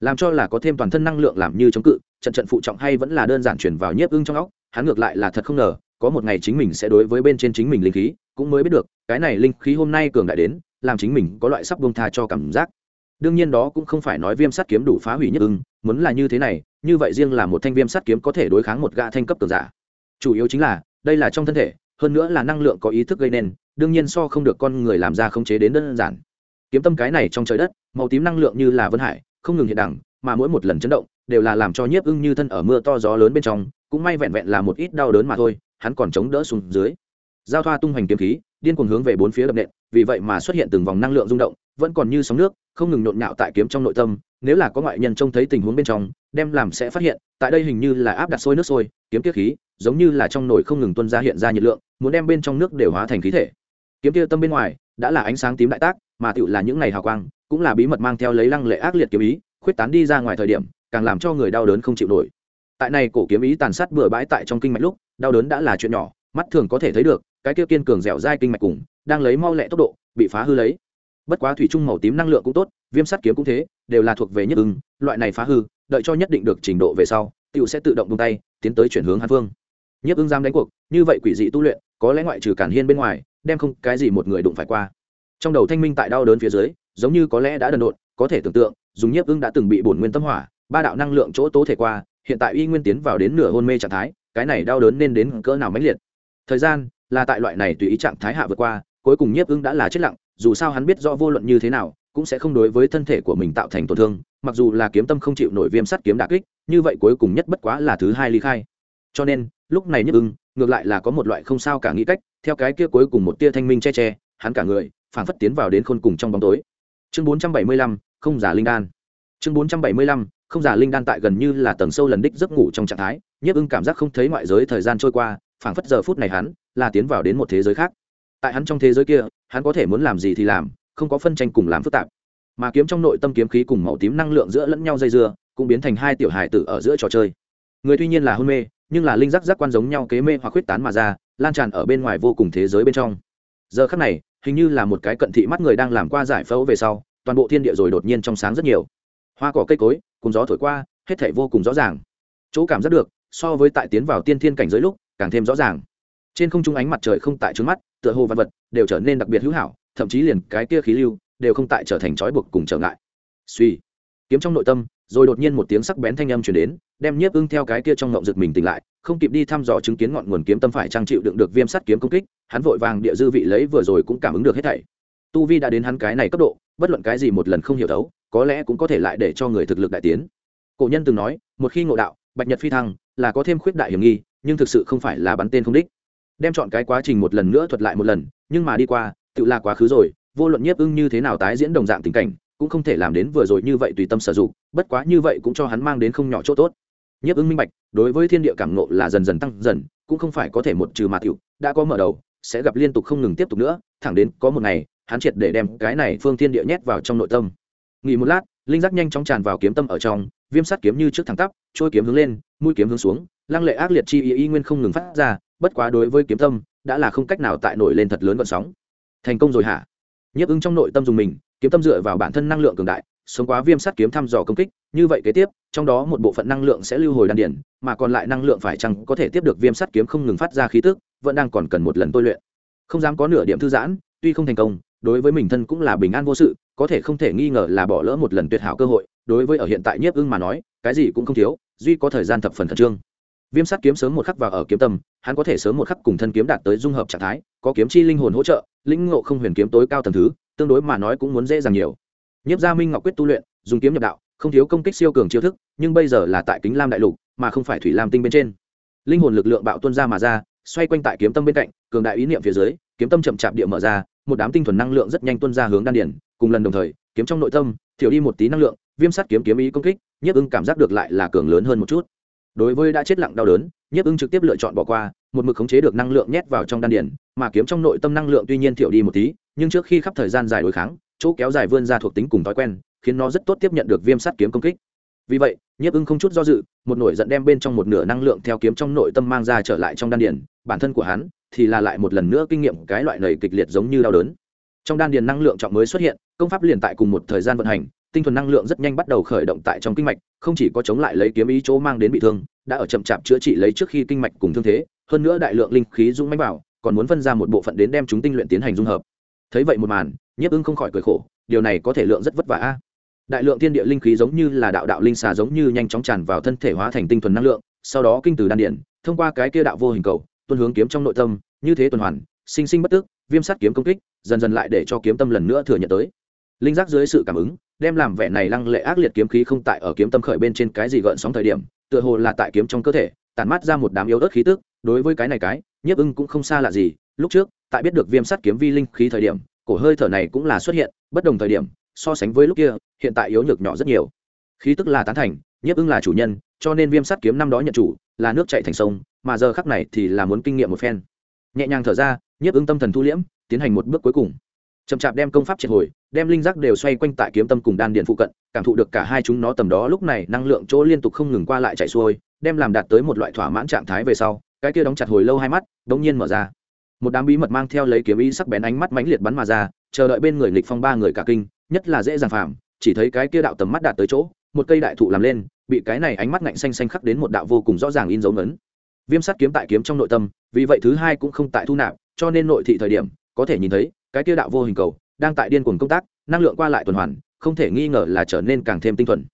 làm cho là có thêm toàn thân năng lượng làm như chống cự, trận trận phụ trọng hay vẫn là đơn giản chuyển vào nhiếp ưng trong óc, hắn ngược lại là thật không ngờ, có một ngày chính mình sẽ đối với bên trên chính mình linh khí, cũng mới biết được, cái này linh khí hôm nay cường đại đến, làm chính mình có loại sắp bông tha cho cảm giác. Đương nhiên đó cũng không phải nói viêm sắt kiếm đủ phá hủy nhất ưng, muốn là như thế này, như vậy riêng là một thanh viêm sắt kiếm có thể đối kháng một gã thanh cấp cường giả. Chủ yếu chính là, đây là trong thân thể, hơn nữa là năng lượng có ý thức gây nên, đương nhiên so không được con người làm ra không chế đến đơn giản kiếm tâm cái này trong trời đất, màu tím năng lượng như là vân hải, không ngừng hiện đẳng, mà mỗi một lần chấn động, đều là làm cho nhiếp ưng như thân ở mưa to gió lớn bên trong, cũng may vẹn vẹn là một ít đau đớn mà thôi, hắn còn chống đỡ xuống dưới. Giao thoa tung hoành kiếm khí, điên cuồng hướng về bốn phía đập nện, vì vậy mà xuất hiện từng vòng năng lượng rung động, vẫn còn như sóng nước, không ngừng nhộn nhạo tại kiếm trong nội tâm, nếu là có ngoại nhân trông thấy tình huống bên trong, đem làm sẽ phát hiện, tại đây hình như là áp đặt sôi nước sôi, kiếm kia khí, giống như là trong nồi không ngừng tuân ra hiện ra nhiệt lượng, muốn đem bên trong nước đều hóa thành khí thể. Kiếm kia tâm bên ngoài đã là ánh sáng tím đại tác, mà tựu là những ngày hào quang, cũng là bí mật mang theo lấy lăng lệ ác liệt kiếm ý, khuyết tán đi ra ngoài thời điểm, càng làm cho người đau đớn không chịu nổi. Tại này cổ kiếm ý tàn sát bừa bãi tại trong kinh mạch lúc, đau đớn đã là chuyện nhỏ, mắt thường có thể thấy được, cái kia kiên cường dẻo dai kinh mạch cùng, đang lấy mau lẹ tốc độ, bị phá hư lấy. Bất quá thủy trung màu tím năng lượng cũng tốt, viêm sắt kiếm cũng thế, đều là thuộc về nhất ưng, loại này phá hư, đợi cho nhất định được trình độ về sau tựu sẽ tự động buông tay, tiến tới chuyển hướng hàn phương nhất ưng dám đánh cuộc, như vậy quỷ dị tu luyện, có lẽ ngoại trừ cản hiên bên ngoài đem không cái gì một người đụng phải qua. Trong đầu thanh minh tại đau đớn phía dưới, giống như có lẽ đã đần độn, có thể tưởng tượng, dùng nhiếp ưng đã từng bị bổn nguyên tâm hỏa, ba đạo năng lượng chỗ tố thể qua, hiện tại y nguyên tiến vào đến nửa hôn mê trạng thái, cái này đau đớn nên đến cỡ nào mãnh liệt. Thời gian là tại loại này tùy ý trạng thái hạ vượt qua, cuối cùng nhiếp ưng đã là chết lặng, dù sao hắn biết rõ vô luận như thế nào, cũng sẽ không đối với thân thể của mình tạo thành tổn thương, mặc dù là kiếm tâm không chịu nổi viêm sắt kiếm đà kích, như vậy cuối cùng nhất bất quá là thứ hai ly khai. Cho nên, lúc này nhiếp ưng, ngược lại là có một loại không sao cả nghĩ cách theo cái kia cuối cùng một tia thanh minh che che, hắn cả người phảng phất tiến vào đến khôn cùng trong bóng tối. Chương bốn trăm bảy mươi lăm, không giả linh đan. Chương bốn trăm bảy mươi lăm, không giả linh đan tại gần như là tầng sâu lần đích giấc ngủ trong trạng thái, nhiếp ưng cảm giác không thấy ngoại giới thời gian trôi qua, phảng phất giờ phút này hắn là tiến vào đến một thế giới khác. Tại hắn trong thế giới kia, hắn có thể muốn làm gì thì làm, không có phân tranh cùng làm phức tạp. Mà kiếm trong nội tâm kiếm khí cùng màu tím năng lượng giữa lẫn nhau dây dưa, cũng biến thành hai tiểu hài tử ở giữa trò chơi. Người tuy nhiên là hôn mê nhưng là linh giác giác quan giống nhau kế mê hoặc huyết tán mà ra, lan tràn ở bên ngoài vô cùng thế giới bên trong. Giờ khắc này, hình như là một cái cận thị mắt người đang làm qua giải phẫu về sau, toàn bộ thiên địa rồi đột nhiên trong sáng rất nhiều. Hoa cỏ cây cối, cùng gió thổi qua, hết thảy vô cùng rõ ràng. Chỗ cảm giác được, so với tại tiến vào tiên thiên cảnh giới lúc, càng thêm rõ ràng. Trên không trung ánh mặt trời không tại trước mắt, tựa hồ vật vật đều trở nên đặc biệt hữu hảo, thậm chí liền cái kia khí lưu đều không tại trở thành trói buộc cùng trở ngại. Suy kiếm trong nội tâm, rồi đột nhiên một tiếng sắc bén thanh âm chuyển đến đem nhiếp ưng theo cái kia trong ngộng giật mình tỉnh lại, không kịp đi thăm dò chứng kiến ngọn nguồn kiếm tâm phải trang chịu đựng được viêm sắt kiếm công kích, hắn vội vàng địa dư vị lấy vừa rồi cũng cảm ứng được hết thảy. Tu vi đã đến hắn cái này cấp độ, bất luận cái gì một lần không hiểu thấu, có lẽ cũng có thể lại để cho người thực lực đại tiến. Cổ nhân từng nói, một khi ngộ đạo, bạch nhật phi thăng, là có thêm khuyết đại hiểm nghi, nhưng thực sự không phải là bắn tên không đích. Đem chọn cái quá trình một lần nữa thuật lại một lần, nhưng mà đi qua, tự là quá khứ rồi, vô luận nhiếp ưng như thế nào tái diễn đồng dạng tình cảnh, cũng không thể làm đến vừa rồi như vậy tùy tâm sử dụng, bất quá như vậy cũng cho hắn mang đến không nhỏ chỗ tốt nhiếp ứng minh bạch đối với thiên địa cảm nộ là dần dần tăng dần cũng không phải có thể một trừ mà tiểu đã có mở đầu sẽ gặp liên tục không ngừng tiếp tục nữa thẳng đến có một ngày hắn triệt để đem cái này phương thiên địa nhét vào trong nội tâm. Nghỉ một lát linh giác nhanh chóng tràn vào kiếm tâm ở trong viêm sắt kiếm như trước thẳng tắp trôi kiếm hướng lên mũi kiếm hướng xuống lăng lệ ác liệt chi ý, ý nguyên không ngừng phát ra bất quá đối với kiếm tâm đã là không cách nào tại nổi lên thật lớn gọn sóng. Thành công rồi hả? Nhiếp ứng trong nội tâm dùng mình kiếm tâm dựa vào bản thân năng lượng cường đại sống quá viêm sắt kiếm thăm dò công kích, như vậy kế tiếp, trong đó một bộ phận năng lượng sẽ lưu hồi đan điển mà còn lại năng lượng phải chăng có thể tiếp được viêm sắt kiếm không ngừng phát ra khí tức, vẫn đang còn cần một lần tôi luyện. Không dám có nửa điểm thư giãn, tuy không thành công, đối với mình thân cũng là bình an vô sự, có thể không thể nghi ngờ là bỏ lỡ một lần tuyệt hảo cơ hội, đối với ở hiện tại nhiếp ưng mà nói, cái gì cũng không thiếu, duy có thời gian thập phần khẩn trương. Viêm sắt kiếm sớm một khắc vào ở kiếm tâm, hắn có thể sớm một khắc cùng thân kiếm đạt tới dung hợp trạng thái, có kiếm chi linh hồn hỗ trợ, lĩnh ngộ không huyền kiếm tối cao tầm thứ, tương đối mà nói cũng muốn dễ dàng nhiều nhiếp gia minh ngọc quyết tu luyện, dùng kiếm nhập đạo, không thiếu công kích siêu cường chiêu thức, nhưng bây giờ là tại kính lam đại lục, mà không phải thủy lam tinh bên trên. Linh hồn lực lượng bạo tuân ra mà ra, xoay quanh tại kiếm tâm bên cạnh, cường đại ý niệm phía dưới, kiếm tâm chậm chạp địa mở ra, một đám tinh thuần năng lượng rất nhanh tuân ra hướng đan điển cùng lần đồng thời, kiếm trong nội tâm, thiểu đi một tí năng lượng, viêm sắt kiếm kiếm ý công kích, nhiếp ưng cảm giác được lại là cường lớn hơn một chút. Đối với đã chết lặng đau đớn, nhiếp ưng trực tiếp lựa chọn bỏ qua, một mực khống chế được năng lượng nhét vào trong đan điển mà kiếm trong nội tâm năng lượng tuy nhiên thiểu đi một tí, nhưng trước khi khắp thời gian dài đối kháng chỗ kéo dài vươn ra thuộc tính cùng thói quen, khiến nó rất tốt tiếp nhận được viêm sắt kiếm công kích. Vì vậy, nhiếp ưng không chút do dự, một nổi giận đem bên trong một nửa năng lượng theo kiếm trong nội tâm mang ra trở lại trong đan điền. bản thân của hắn thì là lại một lần nữa kinh nghiệm cái loại nầy kịch liệt giống như đau đớn. Trong đan điền năng lượng trọng mới xuất hiện, công pháp liền tại cùng một thời gian vận hành, tinh thuần năng lượng rất nhanh bắt đầu khởi động tại trong kinh mạch, không chỉ có chống lại lấy kiếm ý chỗ mang đến bị thương, đã ở chậm chạp chữa trị lấy trước khi kinh mạch cùng thương thế, hơn nữa đại lượng linh khí dung mánh bảo còn muốn phân ra một bộ phận đến đem chúng tinh luyện tiến hành dung hợp thấy vậy một màn, nhiếp ưng không khỏi cười khổ, điều này có thể lượng rất vất vả a. Đại lượng thiên địa linh khí giống như là đạo đạo linh xà giống như nhanh chóng tràn vào thân thể hóa thành tinh thuần năng lượng, sau đó kinh từ đan điển, thông qua cái kia đạo vô hình cầu, tuân hướng kiếm trong nội tâm, như thế tuần hoàn, sinh sinh bất tức, viêm sát kiếm công kích, dần dần lại để cho kiếm tâm lần nữa thừa nhận tới. Linh giác dưới sự cảm ứng, đem làm vẻ này lăng lệ ác liệt kiếm khí không tại ở kiếm tâm khởi bên trên cái gì gợn sóng thời điểm, tựa hồ là tại kiếm trong cơ thể, tản mát ra một đám yếu ớt khí tức, đối với cái này cái, nhiếp ưng cũng không xa lạ gì lúc trước, tại biết được viêm sắt kiếm vi linh khí thời điểm, cổ hơi thở này cũng là xuất hiện, bất đồng thời điểm, so sánh với lúc kia, hiện tại yếu nhược nhỏ rất nhiều. Khí tức là tán thành, nhiếp ưng là chủ nhân, cho nên viêm sắt kiếm năm đó nhận chủ, là nước chạy thành sông, mà giờ khắc này thì là muốn kinh nghiệm một phen. Nhẹ nhàng thở ra, nhiếp ưng tâm thần thu liễm, tiến hành một bước cuối cùng. Chậm chạp đem công pháp triệt hồi, đem linh giác đều xoay quanh tại kiếm tâm cùng đan điện phụ cận, cảm thụ được cả hai chúng nó tầm đó lúc này năng lượng chỗ liên tục không ngừng qua lại chạy xuôi, đem làm đạt tới một loại thỏa mãn trạng thái về sau, cái kia đóng chặt hồi lâu hai mắt, đống nhiên mở ra một đám bí mật mang theo lấy kiếm ý sắc bén ánh mắt mãnh liệt bắn mà ra, chờ đợi bên người nghịch phong ba người cả kinh, nhất là dễ dàng phạm, chỉ thấy cái kia đạo tầm mắt đạt tới chỗ, một cây đại thụ làm lên, bị cái này ánh mắt ngạnh xanh xanh khắc đến một đạo vô cùng rõ ràng in dấu ấn. Viêm sắt kiếm tại kiếm trong nội tâm, vì vậy thứ hai cũng không tại thu nạp, cho nên nội thị thời điểm, có thể nhìn thấy, cái kia đạo vô hình cầu, đang tại điên cuồng công tác, năng lượng qua lại tuần hoàn, không thể nghi ngờ là trở nên càng thêm tinh thuần.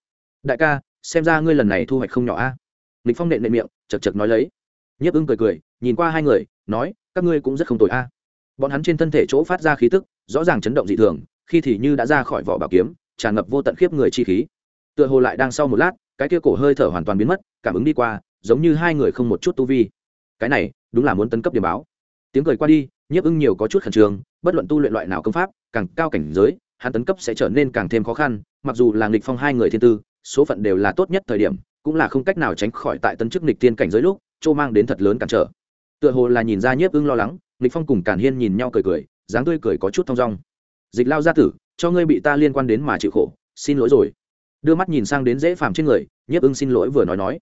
Đại ca, xem ra ngươi lần này thu hoạch không nhỏ a. À? lịch phong nện nện miệng chật chật nói lấy. Nhiếp ưng cười cười, nhìn qua hai người nói, các ngươi cũng rất không tồi a. Bọn hắn trên thân thể chỗ phát ra khí tức, rõ ràng chấn động dị thường, khi thì như đã ra khỏi vỏ bảo kiếm, tràn ngập vô tận khiếp người chi khí. Tựa hồ lại đang sau một lát, cái kia cổ hơi thở hoàn toàn biến mất, cảm ứng đi qua, giống như hai người không một chút tu vi. Cái này, đúng là muốn tấn cấp điểm báo. Tiếng cười qua đi, nhiếp ưng nhiều có chút khẩn trương, bất luận tu luyện loại nào công pháp, càng cao cảnh giới, hắn tấn cấp sẽ trở nên càng thêm khó khăn, mặc dù là nghịch phong hai người thiên tư, số phận đều là tốt nhất thời điểm, cũng là không cách nào tránh khỏi tại tấn chức nghịch tiên cảnh giới lúc châu mang đến thật lớn cản trở tựa hồ là nhìn ra nhiếp ưng lo lắng lịch phong cùng cản hiên nhìn nhau cười cười, dáng tươi cười có chút thong dong. Dịch lao gia tử, cho ngươi bị ta liên quan đến mà chịu khổ, xin lỗi rồi. Đưa mắt nhìn sang đến dễ phàm trên người, nhiếp ưng xin lỗi vừa nói nói.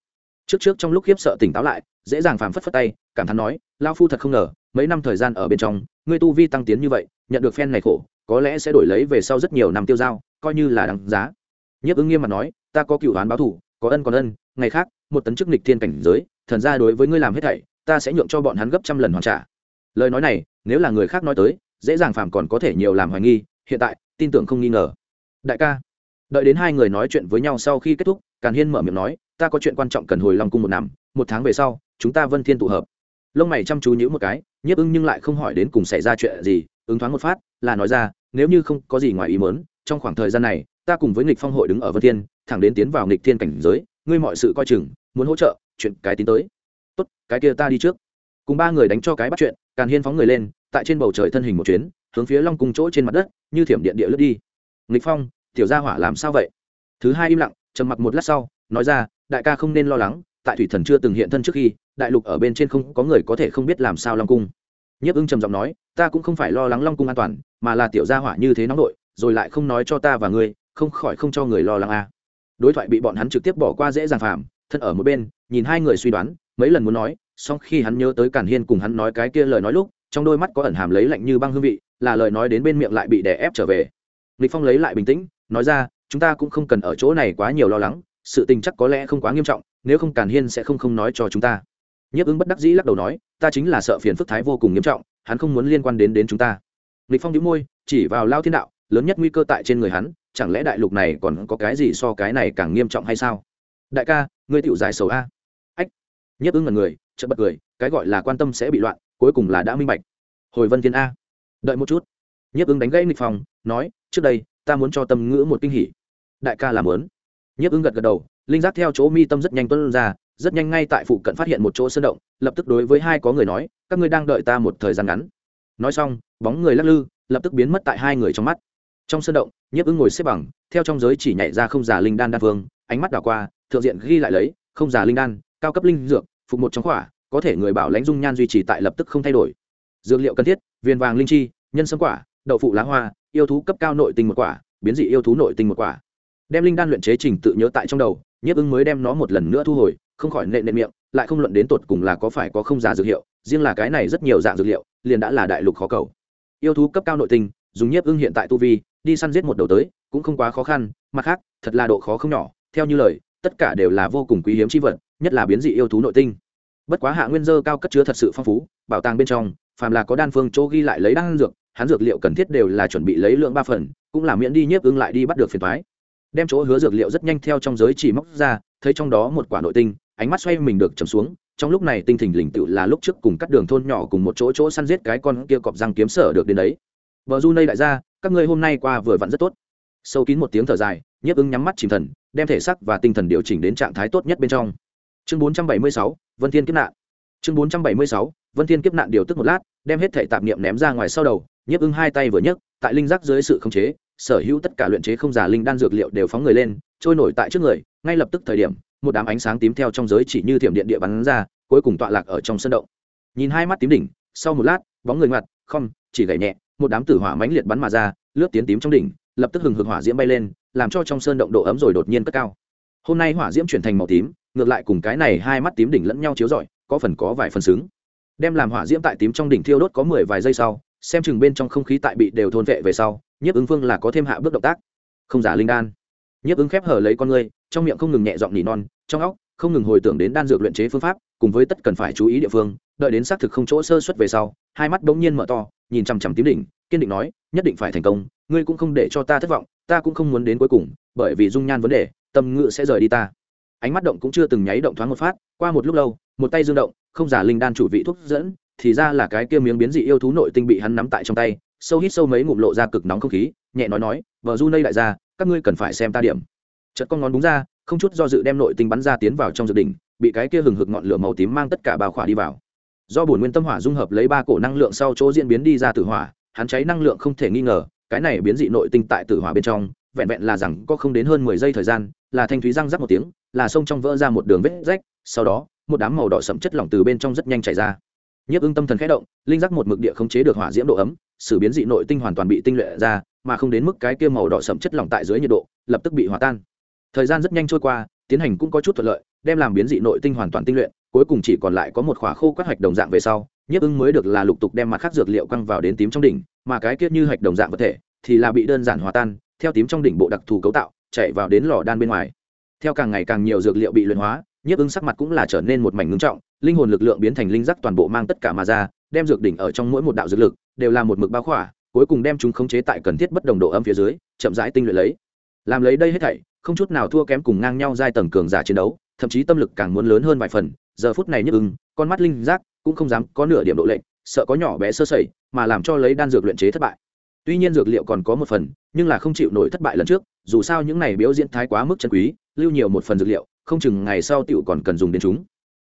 Trước trước trong lúc khiếp sợ tỉnh táo lại, dễ dàng phàm phất phất tay, cảm thán nói, lao phu thật không ngờ, mấy năm thời gian ở bên trong, ngươi tu vi tăng tiến như vậy, nhận được phen này khổ, có lẽ sẽ đổi lấy về sau rất nhiều năm tiêu dao, coi như là đáng giá. Nhiếp ứng nghiêm mặt nói, ta có cựu đoán báo thủ có ân còn ân, ngày khác, một tấn chức nịch thiên cảnh giới, thần ra đối với ngươi làm hết thảy ta sẽ nhượng cho bọn hắn gấp trăm lần hoàn trả. Lời nói này, nếu là người khác nói tới, dễ dàng phàm còn có thể nhiều làm hoài nghi, hiện tại, tin tưởng không nghi ngờ. Đại ca, đợi đến hai người nói chuyện với nhau sau khi kết thúc, càn hiên mở miệng nói, ta có chuyện quan trọng cần hồi lòng cung một năm, một tháng về sau, chúng ta vân thiên tụ hợp. Lông mày chăm chú nhữ một cái, nhiếp ưng nhưng lại không hỏi đến cùng xảy ra chuyện gì, ứng thoáng một phát, là nói ra, nếu như không có gì ngoài ý mớn trong khoảng thời gian này, ta cùng với nghịch phong hội đứng ở vân thiên, thẳng đến tiến vào nghịch thiên cảnh giới, ngươi mọi sự coi chừng, muốn hỗ trợ, chuyện cái tín tới tốt, cái kia ta đi trước. Cùng ba người đánh cho cái bắt chuyện, càn hiên phóng người lên, tại trên bầu trời thân hình một chuyến, hướng phía long cung chỗ trên mặt đất, như thiểm điện địa lướt đi. Nghịch phong, tiểu gia hỏa làm sao vậy? Thứ hai im lặng, trầm mặc một lát sau, nói ra, đại ca không nên lo lắng, tại thủy thần chưa từng hiện thân trước khi, đại lục ở bên trên không có người có thể không biết làm sao long cung. Nhiếp ưng trầm giọng nói, ta cũng không phải lo lắng long cung an toàn, mà là tiểu gia hỏa như thế nóng đội rồi lại không nói cho ta và ngươi, không khỏi không cho người lo lắng a à. đối thoại bị bọn hắn trực tiếp bỏ qua dễ dàng phàm, thân ở một bên, nhìn hai người suy đoán mấy lần muốn nói, song khi hắn nhớ tới cản hiên cùng hắn nói cái kia lời nói lúc, trong đôi mắt có ẩn hàm lấy lạnh như băng hương vị, là lời nói đến bên miệng lại bị đè ép trở về. Lịch phong lấy lại bình tĩnh, nói ra, chúng ta cũng không cần ở chỗ này quá nhiều lo lắng, sự tình chắc có lẽ không quá nghiêm trọng, nếu không cản hiên sẽ không không nói cho chúng ta. Nhiếp ứng bất đắc dĩ lắc đầu nói, ta chính là sợ phiền phức thái vô cùng nghiêm trọng, hắn không muốn liên quan đến đến chúng ta. Lịch phong nhíu môi, chỉ vào lao thiên đạo, lớn nhất nguy cơ tại trên người hắn, chẳng lẽ đại lục này còn có cái gì so cái này càng nghiêm trọng hay sao? Đại ca, ngươi tiểu giải sầu a. Nhấp ứng ngần người chợt bật cười cái gọi là quan tâm sẽ bị loạn cuối cùng là đã minh bạch. Hồi vân thiên a. Đợi một chút. Nhấp ứng đánh gãy nghịch phòng, nói trước đây ta muốn cho tâm ngữ một kinh hỉ. Đại ca làm lớn. Nhấp ứng gật gật đầu linh giác theo chỗ mi tâm rất nhanh tuân ra rất nhanh ngay tại phụ cận phát hiện một chỗ sơn động lập tức đối với hai có người nói các ngươi đang đợi ta một thời gian ngắn. Nói xong bóng người lắc lư lập tức biến mất tại hai người trong mắt. Trong sơn động nhiếp ứng ngồi xếp bằng theo trong giới chỉ nhảy ra không giả linh đan đan phương ánh mắt đảo qua thượng diện ghi lại lấy không giả linh đan cao cấp linh dược phục một trong khỏa, có thể người bảo lãnh dung nhan duy trì tại lập tức không thay đổi. Dược liệu cần thiết, viên vàng linh chi, nhân sâm quả, đậu phụ lá hoa, yêu thú cấp cao nội tinh một quả, biến dị yêu thú nội tinh một quả. Đem linh đan luyện chế trình tự nhớ tại trong đầu, nhiếp ưng mới đem nó một lần nữa thu hồi, không khỏi nệ nện miệng, lại không luận đến tột cùng là có phải có không giả dược hiệu, riêng là cái này rất nhiều dạng dược liệu, liền đã là đại lục khó cầu. Yêu thú cấp cao nội tinh, dùng nhiếp ưng hiện tại tu vi, đi săn giết một đầu tới, cũng không quá khó khăn, mặt khác, thật là độ khó không nhỏ, theo như lời, tất cả đều là vô cùng quý hiếm chi vật nhất là biến dị yêu thú nội tinh. Bất quá hạ nguyên dơ cao cất chứa thật sự phong phú, bảo tàng bên trong, phàm là có đan phương chỗ ghi lại lấy đan dược, hắn dược liệu cần thiết đều là chuẩn bị lấy lượng ba phần, cũng là miễn đi nhiếp ưng lại đi bắt được phiền thoái đem chỗ hứa dược liệu rất nhanh theo trong giới chỉ móc ra, thấy trong đó một quả nội tinh, ánh mắt xoay mình được trầm xuống, trong lúc này tinh thình lình tự là lúc trước cùng cắt đường thôn nhỏ cùng một chỗ chỗ săn giết cái con kia cọp răng kiếm sở được đến đấy. Vợ du nây đại gia, các ngươi hôm nay qua vừa vặn rất tốt. Sâu kín một tiếng thở dài, nhiếp ưng nhắm mắt chìm thần, đem thể sắc và tinh thần điều chỉnh đến trạng thái tốt nhất bên trong chương 476, vân thiên kiếp nạn. Chương 476, vân thiên kiếp nạn điều tức một lát đem hết thể tạp niệm ném ra ngoài sau đầu nhiếp ưng hai tay vừa nhấc tại linh giác dưới sự khống chế sở hữu tất cả luyện chế không giả linh đan dược liệu đều phóng người lên trôi nổi tại trước người ngay lập tức thời điểm một đám ánh sáng tím theo trong giới chỉ như thiểm điện địa bắn ra cuối cùng tọa lạc ở trong sân động. Nhìn hai mắt tím đỉnh sau một lát bóng người ngoặt không chỉ gảy nhẹ một đám tử hỏa mãnh liệt bắn mà ra lướt tiến tím trong đỉnh lập tức hừng hực hỏa diễm bay lên làm cho trong sơn động độ ấm rồi đột nhiên cất cao. Hôm nay hỏa diễm chuyển thành màu tím ngược lại cùng cái này hai mắt tím đỉnh lẫn nhau chiếu rọi, có phần có vài phần xứng. Đem làm hỏa diễm tại tím trong đỉnh thiêu đốt có mười vài giây sau, xem chừng bên trong không khí tại bị đều thôn vệ về sau, nhiếp ứng phương là có thêm hạ bước động tác. Không giả linh đan. Nhiếp ứng khép hở lấy con ngươi, trong miệng không ngừng nhẹ giọng nỉ non, trong óc không ngừng hồi tưởng đến đan dược luyện chế phương pháp, cùng với tất cần phải chú ý địa phương, đợi đến xác thực không chỗ sơ xuất về sau, hai mắt bỗng nhiên mở to, nhìn chằm chằm tím đỉnh, kiên định nói, nhất định phải thành công, ngươi cũng không để cho ta thất vọng, ta cũng không muốn đến cuối cùng, bởi vì dung nhan vấn đề, tâm ngự sẽ rời đi ta ánh mắt động cũng chưa từng nháy động thoáng một phát, qua một lúc lâu, một tay dương động, không giả linh đan chủ vị thuốc dẫn, thì ra là cái kia miếng biến dị yêu thú nội tinh bị hắn nắm tại trong tay, sâu hít sâu mấy ngụm lộ ra cực nóng không khí, nhẹ nói nói, vợ du nây đại gia, các ngươi cần phải xem ta điểm. Chợt con ngón đúng ra, không chút do dự đem nội tinh bắn ra tiến vào trong dự đỉnh, bị cái kia hừng hực ngọn lửa màu tím mang tất cả bao khỏa đi vào. Do bổn nguyên tâm hỏa dung hợp lấy ba cổ năng lượng sau chỗ diễn biến đi ra tử hỏa, hắn cháy năng lượng không thể nghi ngờ, cái này biến dị nội tinh tại tử hỏa bên trong, vẹn vẹn là rằng có không đến hơn mười giây thời gian, là thanh thúy răng rắc một tiếng là sông trong vỡ ra một đường vết rách, sau đó, một đám màu đỏ sậm chất lỏng từ bên trong rất nhanh chảy ra. Nhiếp ưng tâm thần khẽ động, linh giác một mực địa không chế được hỏa diễm độ ấm, sự biến dị nội tinh hoàn toàn bị tinh luyện ra, mà không đến mức cái kia màu đỏ sậm chất lỏng tại dưới nhiệt độ, lập tức bị hòa tan. Thời gian rất nhanh trôi qua, tiến hành cũng có chút thuận lợi, đem làm biến dị nội tinh hoàn toàn tinh luyện, cuối cùng chỉ còn lại có một khỏa khô quát hạch đồng dạng về sau, nhiếp ưng mới được là lục tục đem mặt khác dược liệu căng vào đến tím trong đỉnh, mà cái kia như hạch đồng dạng vật thể thì là bị đơn giản hòa tan, theo tím trong đỉnh bộ đặc thù cấu tạo, chạy vào đến lò đan bên ngoài theo càng ngày càng nhiều dược liệu bị luyện hóa, nhiếp ưng sắc mặt cũng là trở nên một mảnh ngưng trọng, linh hồn lực lượng biến thành linh giác toàn bộ mang tất cả mà ra, đem dược đỉnh ở trong mỗi một đạo dược lực, đều là một mực bao khỏa, cuối cùng đem chúng khống chế tại cần thiết bất đồng độ âm phía dưới, chậm rãi tinh luyện lấy. Làm lấy đây hết thảy, không chút nào thua kém cùng ngang nhau giai tầng cường giả chiến đấu, thậm chí tâm lực càng muốn lớn hơn vài phần, giờ phút này nhức ưng con mắt linh giác cũng không dám có nửa điểm độ lệnh sợ có nhỏ bé sơ sẩy, mà làm cho lấy đan dược luyện chế thất bại. Tuy nhiên dược liệu còn có một phần, nhưng là không chịu nổi thất bại lần trước, dù sao những này biểu diễn thái quá mức chân quý lưu nhiều một phần dược liệu, không chừng ngày sau tiểu còn cần dùng đến chúng.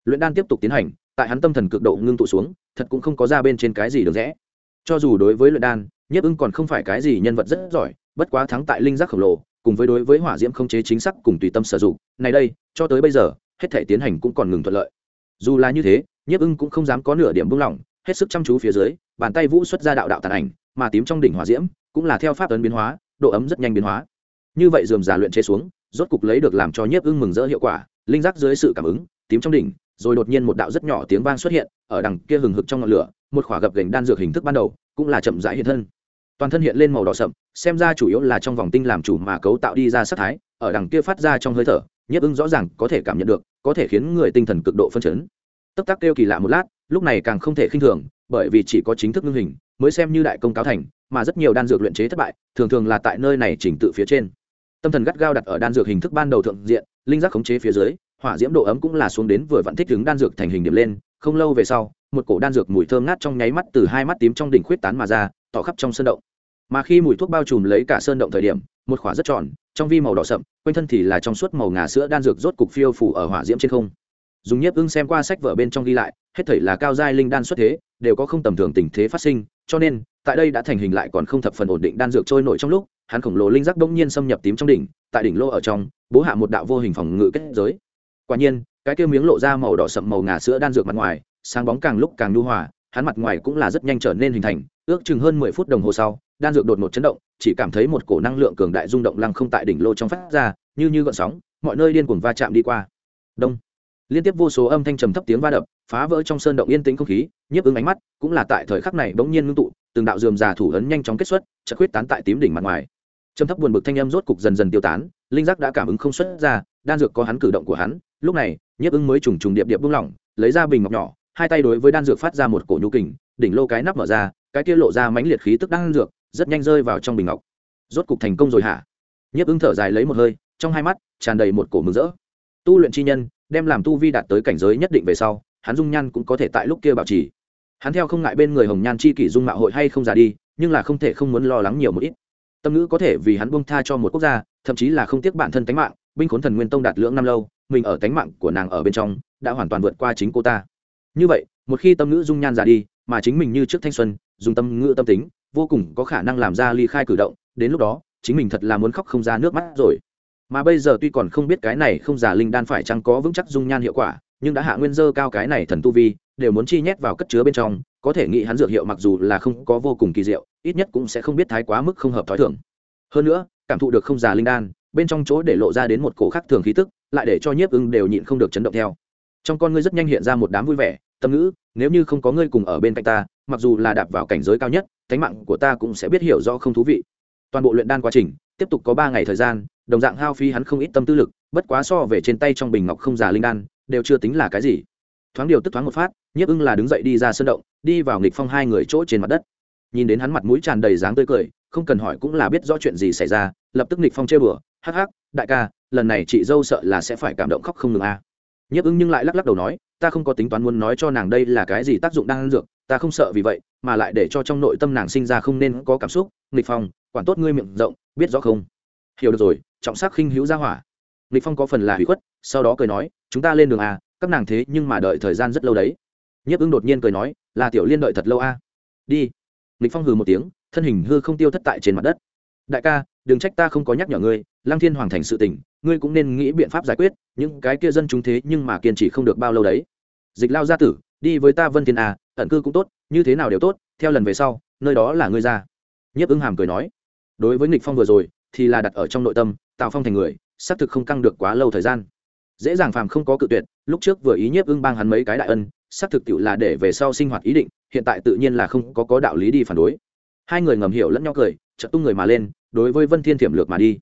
Luyện đan tiếp tục tiến hành, tại hắn tâm thần cực độ ngưng tụ xuống, thật cũng không có ra bên trên cái gì được rẽ. Cho dù đối với luyện đan nhiếp ưng còn không phải cái gì nhân vật rất giỏi, bất quá thắng tại linh giác khổng lồ, cùng với đối với hỏa diễm không chế chính xác cùng tùy tâm sử dụng, này đây, cho tới bây giờ, hết thể tiến hành cũng còn ngừng thuận lợi. Dù là như thế nhiếp ưng cũng không dám có nửa điểm buông lỏng, hết sức chăm chú phía dưới, bàn tay vũ xuất ra đạo đạo tàn ảnh, mà tím trong đỉnh hỏa diễm cũng là theo pháp ấn biến hóa, độ ấm rất nhanh biến hóa. Như vậy dườm giả luyện chế xuống rốt cục lấy được làm cho nhiếp ưng mừng rỡ hiệu quả, linh giác dưới sự cảm ứng, tím trong đỉnh, rồi đột nhiên một đạo rất nhỏ tiếng vang xuất hiện, ở đằng kia hừng hực trong ngọn lửa, một khỏa gập gành đan dược hình thức ban đầu, cũng là chậm rãi hiện thân. Toàn thân hiện lên màu đỏ sậm, xem ra chủ yếu là trong vòng tinh làm chủ mà cấu tạo đi ra sắc thái, ở đằng kia phát ra trong hơi thở, nhiếp ưng rõ ràng có thể cảm nhận được, có thể khiến người tinh thần cực độ phân chấn. Tấp tắc kêu kỳ lạ một lát, lúc này càng không thể khinh thường, bởi vì chỉ có chính thức ngưng hình, mới xem như đại công cáo thành, mà rất nhiều đan dược luyện chế thất bại, thường thường là tại nơi này chỉnh tự phía trên tâm thần gắt gao đặt ở đan dược hình thức ban đầu thượng diện, linh giác khống chế phía dưới, hỏa diễm độ ấm cũng là xuống đến vừa vặn thích đứng đan dược thành hình điểm lên, không lâu về sau, một cổ đan dược mùi thơm ngát trong nháy mắt từ hai mắt tím trong đỉnh khuyết tán mà ra, tỏ khắp trong sơn động. Mà khi mùi thuốc bao trùm lấy cả sơn động thời điểm, một khỏa rất tròn, trong vi màu đỏ sậm, quanh thân thì là trong suốt màu ngà sữa đan dược rốt cục phiêu phủ ở hỏa diễm trên không. Dùng nhiếp ưng xem qua sách vở bên trong ghi lại, hết thảy là cao giai linh đan xuất thế, đều có không tầm thường tình thế phát sinh, cho nên tại đây đã thành hình lại còn không thập phần ổn định đan dược trôi nổi trong lúc, hắn khổng lồ linh giác bỗng nhiên xâm nhập tím trong đỉnh, tại đỉnh lô ở trong, bố hạ một đạo vô hình phòng ngự kết giới. Quả nhiên, cái kia miếng lộ ra màu đỏ sậm màu ngà sữa đan dược mặt ngoài, sáng bóng càng lúc càng nhu hòa, hắn mặt ngoài cũng là rất nhanh trở nên hình thành, ước chừng hơn mười phút đồng hồ sau, đan dược đột một chấn động, chỉ cảm thấy một cổ năng lượng cường đại rung động lăng không tại đỉnh lô trong phát ra, như như gợn sóng, mọi nơi điên cuồng va chạm đi qua. Đông. Liên tiếp vô số âm thanh trầm thấp tiếng va đập, phá vỡ trong sơn động yên tĩnh không khí, nhiếp ứng ánh mắt, cũng là tại thời khắc này bỗng nhiên ngưng tụ từng đạo dườm già thủ ấn nhanh chóng kết xuất chợt quyết tán tại tím đỉnh mặt ngoài. Trầm thấp buồn bực thanh âm rốt cục dần dần tiêu tán, linh giác đã cảm ứng không xuất ra, đan dược có hắn cử động của hắn, lúc này, nhiếp ứng mới trùng trùng điệp điệp buông lỏng, lấy ra bình ngọc nhỏ, hai tay đối với đan dược phát ra một cổ nhu kình, đỉnh lô cái nắp mở ra, cái kia lộ ra mãnh liệt khí tức đan dược, rất nhanh rơi vào trong bình ngọc. Rốt cục thành công rồi hả? Nhiếp ứng thở dài lấy một hơi, trong hai mắt tràn đầy một cổ mừng rỡ. Tu luyện chi nhân, đem làm tu vi đạt tới cảnh giới nhất định về sau, hắn dung nhan cũng có thể tại lúc kia bảo trì hắn theo không ngại bên người hồng nhan chi kỷ dung mạo hội hay không già đi, nhưng là không thể không muốn lo lắng nhiều một ít. Tâm ngữ có thể vì hắn buông tha cho một quốc gia, thậm chí là không tiếc bản thân tánh mạng, binh khốn thần nguyên tông đạt lưỡng năm lâu, mình ở tánh mạng của nàng ở bên trong, đã hoàn toàn vượt qua chính cô ta. Như vậy, một khi tâm ngữ dung nhan già đi, mà chính mình như trước thanh xuân, dùng tâm ngữ tâm tính, vô cùng có khả năng làm ra ly khai cử động, đến lúc đó, chính mình thật là muốn khóc không ra nước mắt rồi. Mà bây giờ tuy còn không biết cái này không giả linh đan phải chăng có vững chắc dung nhan hiệu quả nhưng đã hạ nguyên dơ cao cái này thần tu vi, đều muốn chi nhét vào cất chứa bên trong, có thể nghĩ hắn dược hiệu mặc dù là không có vô cùng kỳ diệu, ít nhất cũng sẽ không biết thái quá mức không hợp thói thường. Hơn nữa, cảm thụ được không già linh đan, bên trong chỗ để lộ ra đến một cổ khác thường khí tức, lại để cho nhiếp ưng đều nhịn không được chấn động theo. Trong con ngươi rất nhanh hiện ra một đám vui vẻ, tâm ngữ, nếu như không có ngươi cùng ở bên cạnh ta, mặc dù là đạp vào cảnh giới cao nhất cánh mạng của ta cũng sẽ biết hiểu do không thú vị. Toàn bộ luyện đan quá trình, tiếp tục có ba ngày thời gian, đồng dạng hao phí hắn không ít tâm tư lực, bất quá so về trên tay trong bình ngọc không già linh đan đều chưa tính là cái gì. Thoáng điều tức thoáng một phát, nhiếp ưng là đứng dậy đi ra sân động, đi vào nghịch phong hai người chỗ trên mặt đất. Nhìn đến hắn mặt mũi tràn đầy dáng tươi cười, không cần hỏi cũng là biết rõ chuyện gì xảy ra, lập tức nghịch phong chơi bừa, hắc hắc, đại ca, lần này chị dâu sợ là sẽ phải cảm động khóc không ngừng a. À. nhiếp ưng nhưng lại lắc lắc đầu nói, ta không có tính toán muốn nói cho nàng đây là cái gì tác dụng đang ăn dược, ta không sợ vì vậy, mà lại để cho trong nội tâm nàng sinh ra không nên có cảm xúc, nghịch phong, quản tốt ngươi miệng rộng, biết rõ không? Hiểu được rồi, trọng sắc khinh hữu ra hỏa. Nghịch phong có phần là hủy khuất sau đó cười nói, chúng ta lên đường à các nàng thế nhưng mà đợi thời gian rất lâu đấy. Nhiếp ưng đột nhiên cười nói, là tiểu liên đợi thật lâu à? Đi. Lịch phong hừ một tiếng, thân hình hư không tiêu thất tại trên mặt đất. Đại ca, đừng trách ta không có nhắc nhở ngươi, lăng thiên hoàng thành sự tình, ngươi cũng nên nghĩ biện pháp giải quyết, những cái kia dân chúng thế nhưng mà kiên trì không được bao lâu đấy. Dịch lao gia tử, đi với ta vân thiên à ẩn cư cũng tốt, như thế nào đều tốt, theo lần về sau, nơi đó là ngươi ra. Nhiếp ứng hàm cười nói. Đối với nghịch phong vừa rồi, thì là đặt ở trong nội tâm tạo phong thành người, xác thực không căng được quá lâu thời gian dễ dàng phàm không có cự tuyệt, lúc trước vừa ý nhiếp ưng bang hắn mấy cái đại ân, xác thực tiệu là để về sau sinh hoạt ý định, hiện tại tự nhiên là không có có đạo lý đi phản đối. Hai người ngầm hiểu lẫn nhau cười, chợt tung người mà lên, đối với vân thiên thiểm lược mà đi.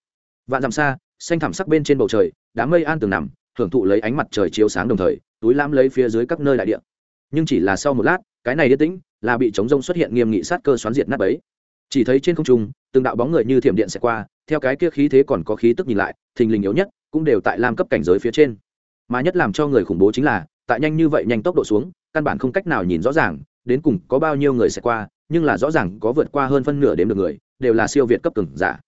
Vạn dặm xa, xanh thẳm sắc bên trên bầu trời, đám mây an tường nằm, hưởng thụ lấy ánh mặt trời chiếu sáng đồng thời, túi lãm lấy phía dưới các nơi đại địa. Nhưng chỉ là sau một lát, cái này yên tĩnh, là bị chống rông xuất hiện nghiêm nghị sát cơ xoắn diệt nát ấy chỉ thấy trên không trung, từng đạo bóng người như thiểm điện sẽ qua, theo cái kia khí thế còn có khí tức nhìn lại, thình lình yếu nhất cũng đều tại lam cấp cảnh giới phía trên. Mà nhất làm cho người khủng bố chính là, tại nhanh như vậy nhanh tốc độ xuống, căn bản không cách nào nhìn rõ ràng, đến cùng có bao nhiêu người sẽ qua, nhưng là rõ ràng có vượt qua hơn phân nửa đếm được người, đều là siêu việt cấp cường giả.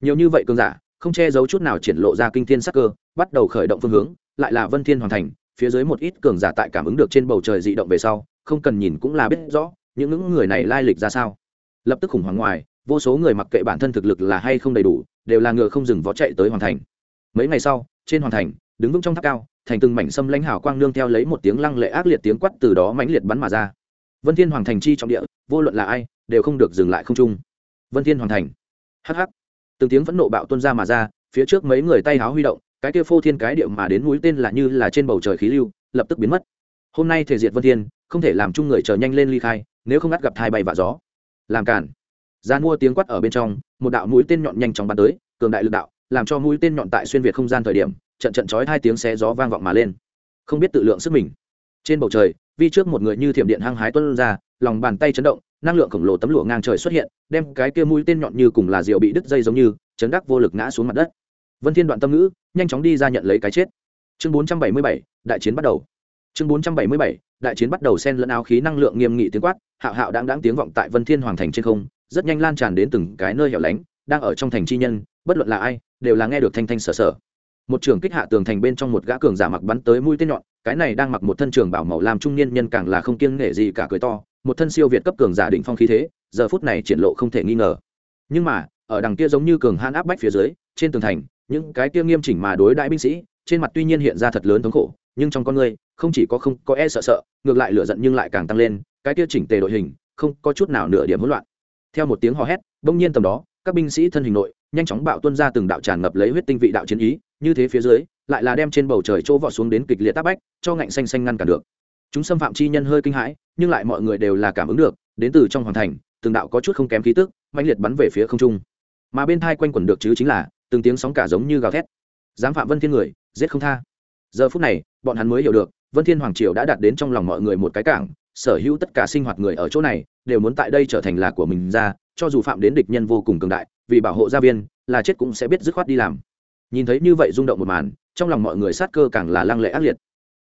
Nhiều như vậy cường giả, không che giấu chút nào triển lộ ra kinh thiên sắc cơ, bắt đầu khởi động phương hướng, lại là vân thiên hoàn thành, phía dưới một ít cường giả tại cảm ứng được trên bầu trời dị động về sau, không cần nhìn cũng là biết rõ, những những người này lai lịch ra sao. Lập tức khủng hoảng ngoài, vô số người mặc kệ bản thân thực lực là hay không đầy đủ, đều là ngựa không dừng vó chạy tới hoàn thành mấy ngày sau, trên hoàn thành, đứng vững trong tháp cao, thành từng mảnh sâm lãnh hào quang nương theo lấy một tiếng lăng lệ ác liệt tiếng quát từ đó mãnh liệt bắn mà ra. Vân thiên hoàng thành chi trọng địa, vô luận là ai, đều không được dừng lại không trung. Vân thiên hoàng thành. Hắc hắc. Từng tiếng phẫn nộ bạo tuôn ra mà ra, phía trước mấy người tay háo huy động, cái kia phô thiên cái điệu mà đến mũi tên là như là trên bầu trời khí lưu, lập tức biến mất. Hôm nay thể diệt vân thiên, không thể làm chung người chờ nhanh lên ly khai, nếu không ngắt gặp thai bay và gió. Làm cản gian mua tiếng quát ở bên trong, một đạo mũi tên nhọn nhanh chóng bắn tới, cường đại lực đạo làm cho mũi tên nhọn tại xuyên việt không gian thời điểm trận trận chói hai tiếng xé gió vang vọng mà lên. Không biết tự lượng sức mình. Trên bầu trời vi trước một người như thiểm điện hăng hái tuân ra lòng bàn tay chấn động năng lượng khổng lồ tấm lụa ngang trời xuất hiện đem cái kia mũi tên nhọn như cùng là rượu bị đứt dây giống như chấn đắc vô lực ngã xuống mặt đất. Vân thiên đoạn tâm ngữ nhanh chóng đi ra nhận lấy cái chết. Chương 477, đại chiến bắt đầu. Chương 477, đại chiến bắt đầu xen lẫn áo khí năng lượng nghiêm nghị tiếng quát hạo hạo đang đáng tiếng vọng tại vân thiên hoàng thành trên không rất nhanh lan tràn đến từng cái nơi hẻo lánh đang ở trong thành chi nhân bất luận là ai, đều là nghe được thanh thanh sở sở. Một trường kích hạ tường thành bên trong một gã cường giả mặc bắn tới mũi tên nhọn, cái này đang mặc một thân trường bảo màu làm trung niên nhân càng là không kiêng nể gì cả cười to, một thân siêu việt cấp cường giả đỉnh phong khí thế, giờ phút này triển lộ không thể nghi ngờ. Nhưng mà, ở đằng kia giống như cường hãn áp bách phía dưới, trên tường thành, những cái kia nghiêm chỉnh mà đối đại binh sĩ, trên mặt tuy nhiên hiện ra thật lớn thống khổ, nhưng trong con người, không chỉ có không có e sợ sợ, ngược lại lửa giận nhưng lại càng tăng lên, cái kia chỉnh tề đội hình, không có chút nào nửa điểm hỗn loạn. Theo một tiếng hò hét, bỗng nhiên tầm đó các binh sĩ thân hình nội, nhanh chóng bạo tuân ra từng đạo tràn ngập lấy huyết tinh vị đạo chiến ý, như thế phía dưới, lại là đem trên bầu trời chỗ vọt xuống đến kịch liệt tác bách, cho ngạnh xanh xanh ngăn cản được. Chúng xâm phạm chi nhân hơi kinh hãi, nhưng lại mọi người đều là cảm ứng được, đến từ trong hoàng thành, từng đạo có chút không kém khí tức mạnh liệt bắn về phía không trung. Mà bên thai quanh quẩn được chứ chính là, từng tiếng sóng cả giống như gào thét. Dám phạm vân thiên người, giết không tha. Giờ phút này, bọn hắn mới hiểu được, vân thiên hoàng triều đã đạt đến trong lòng mọi người một cái cảng sở hữu tất cả sinh hoạt người ở chỗ này, đều muốn tại đây trở thành là của mình ra, cho dù phạm đến địch nhân vô cùng cường đại, vì bảo hộ gia viên, là chết cũng sẽ biết dứt khoát đi làm. Nhìn thấy như vậy rung động một màn, trong lòng mọi người sát cơ càng là lăng lệ ác liệt.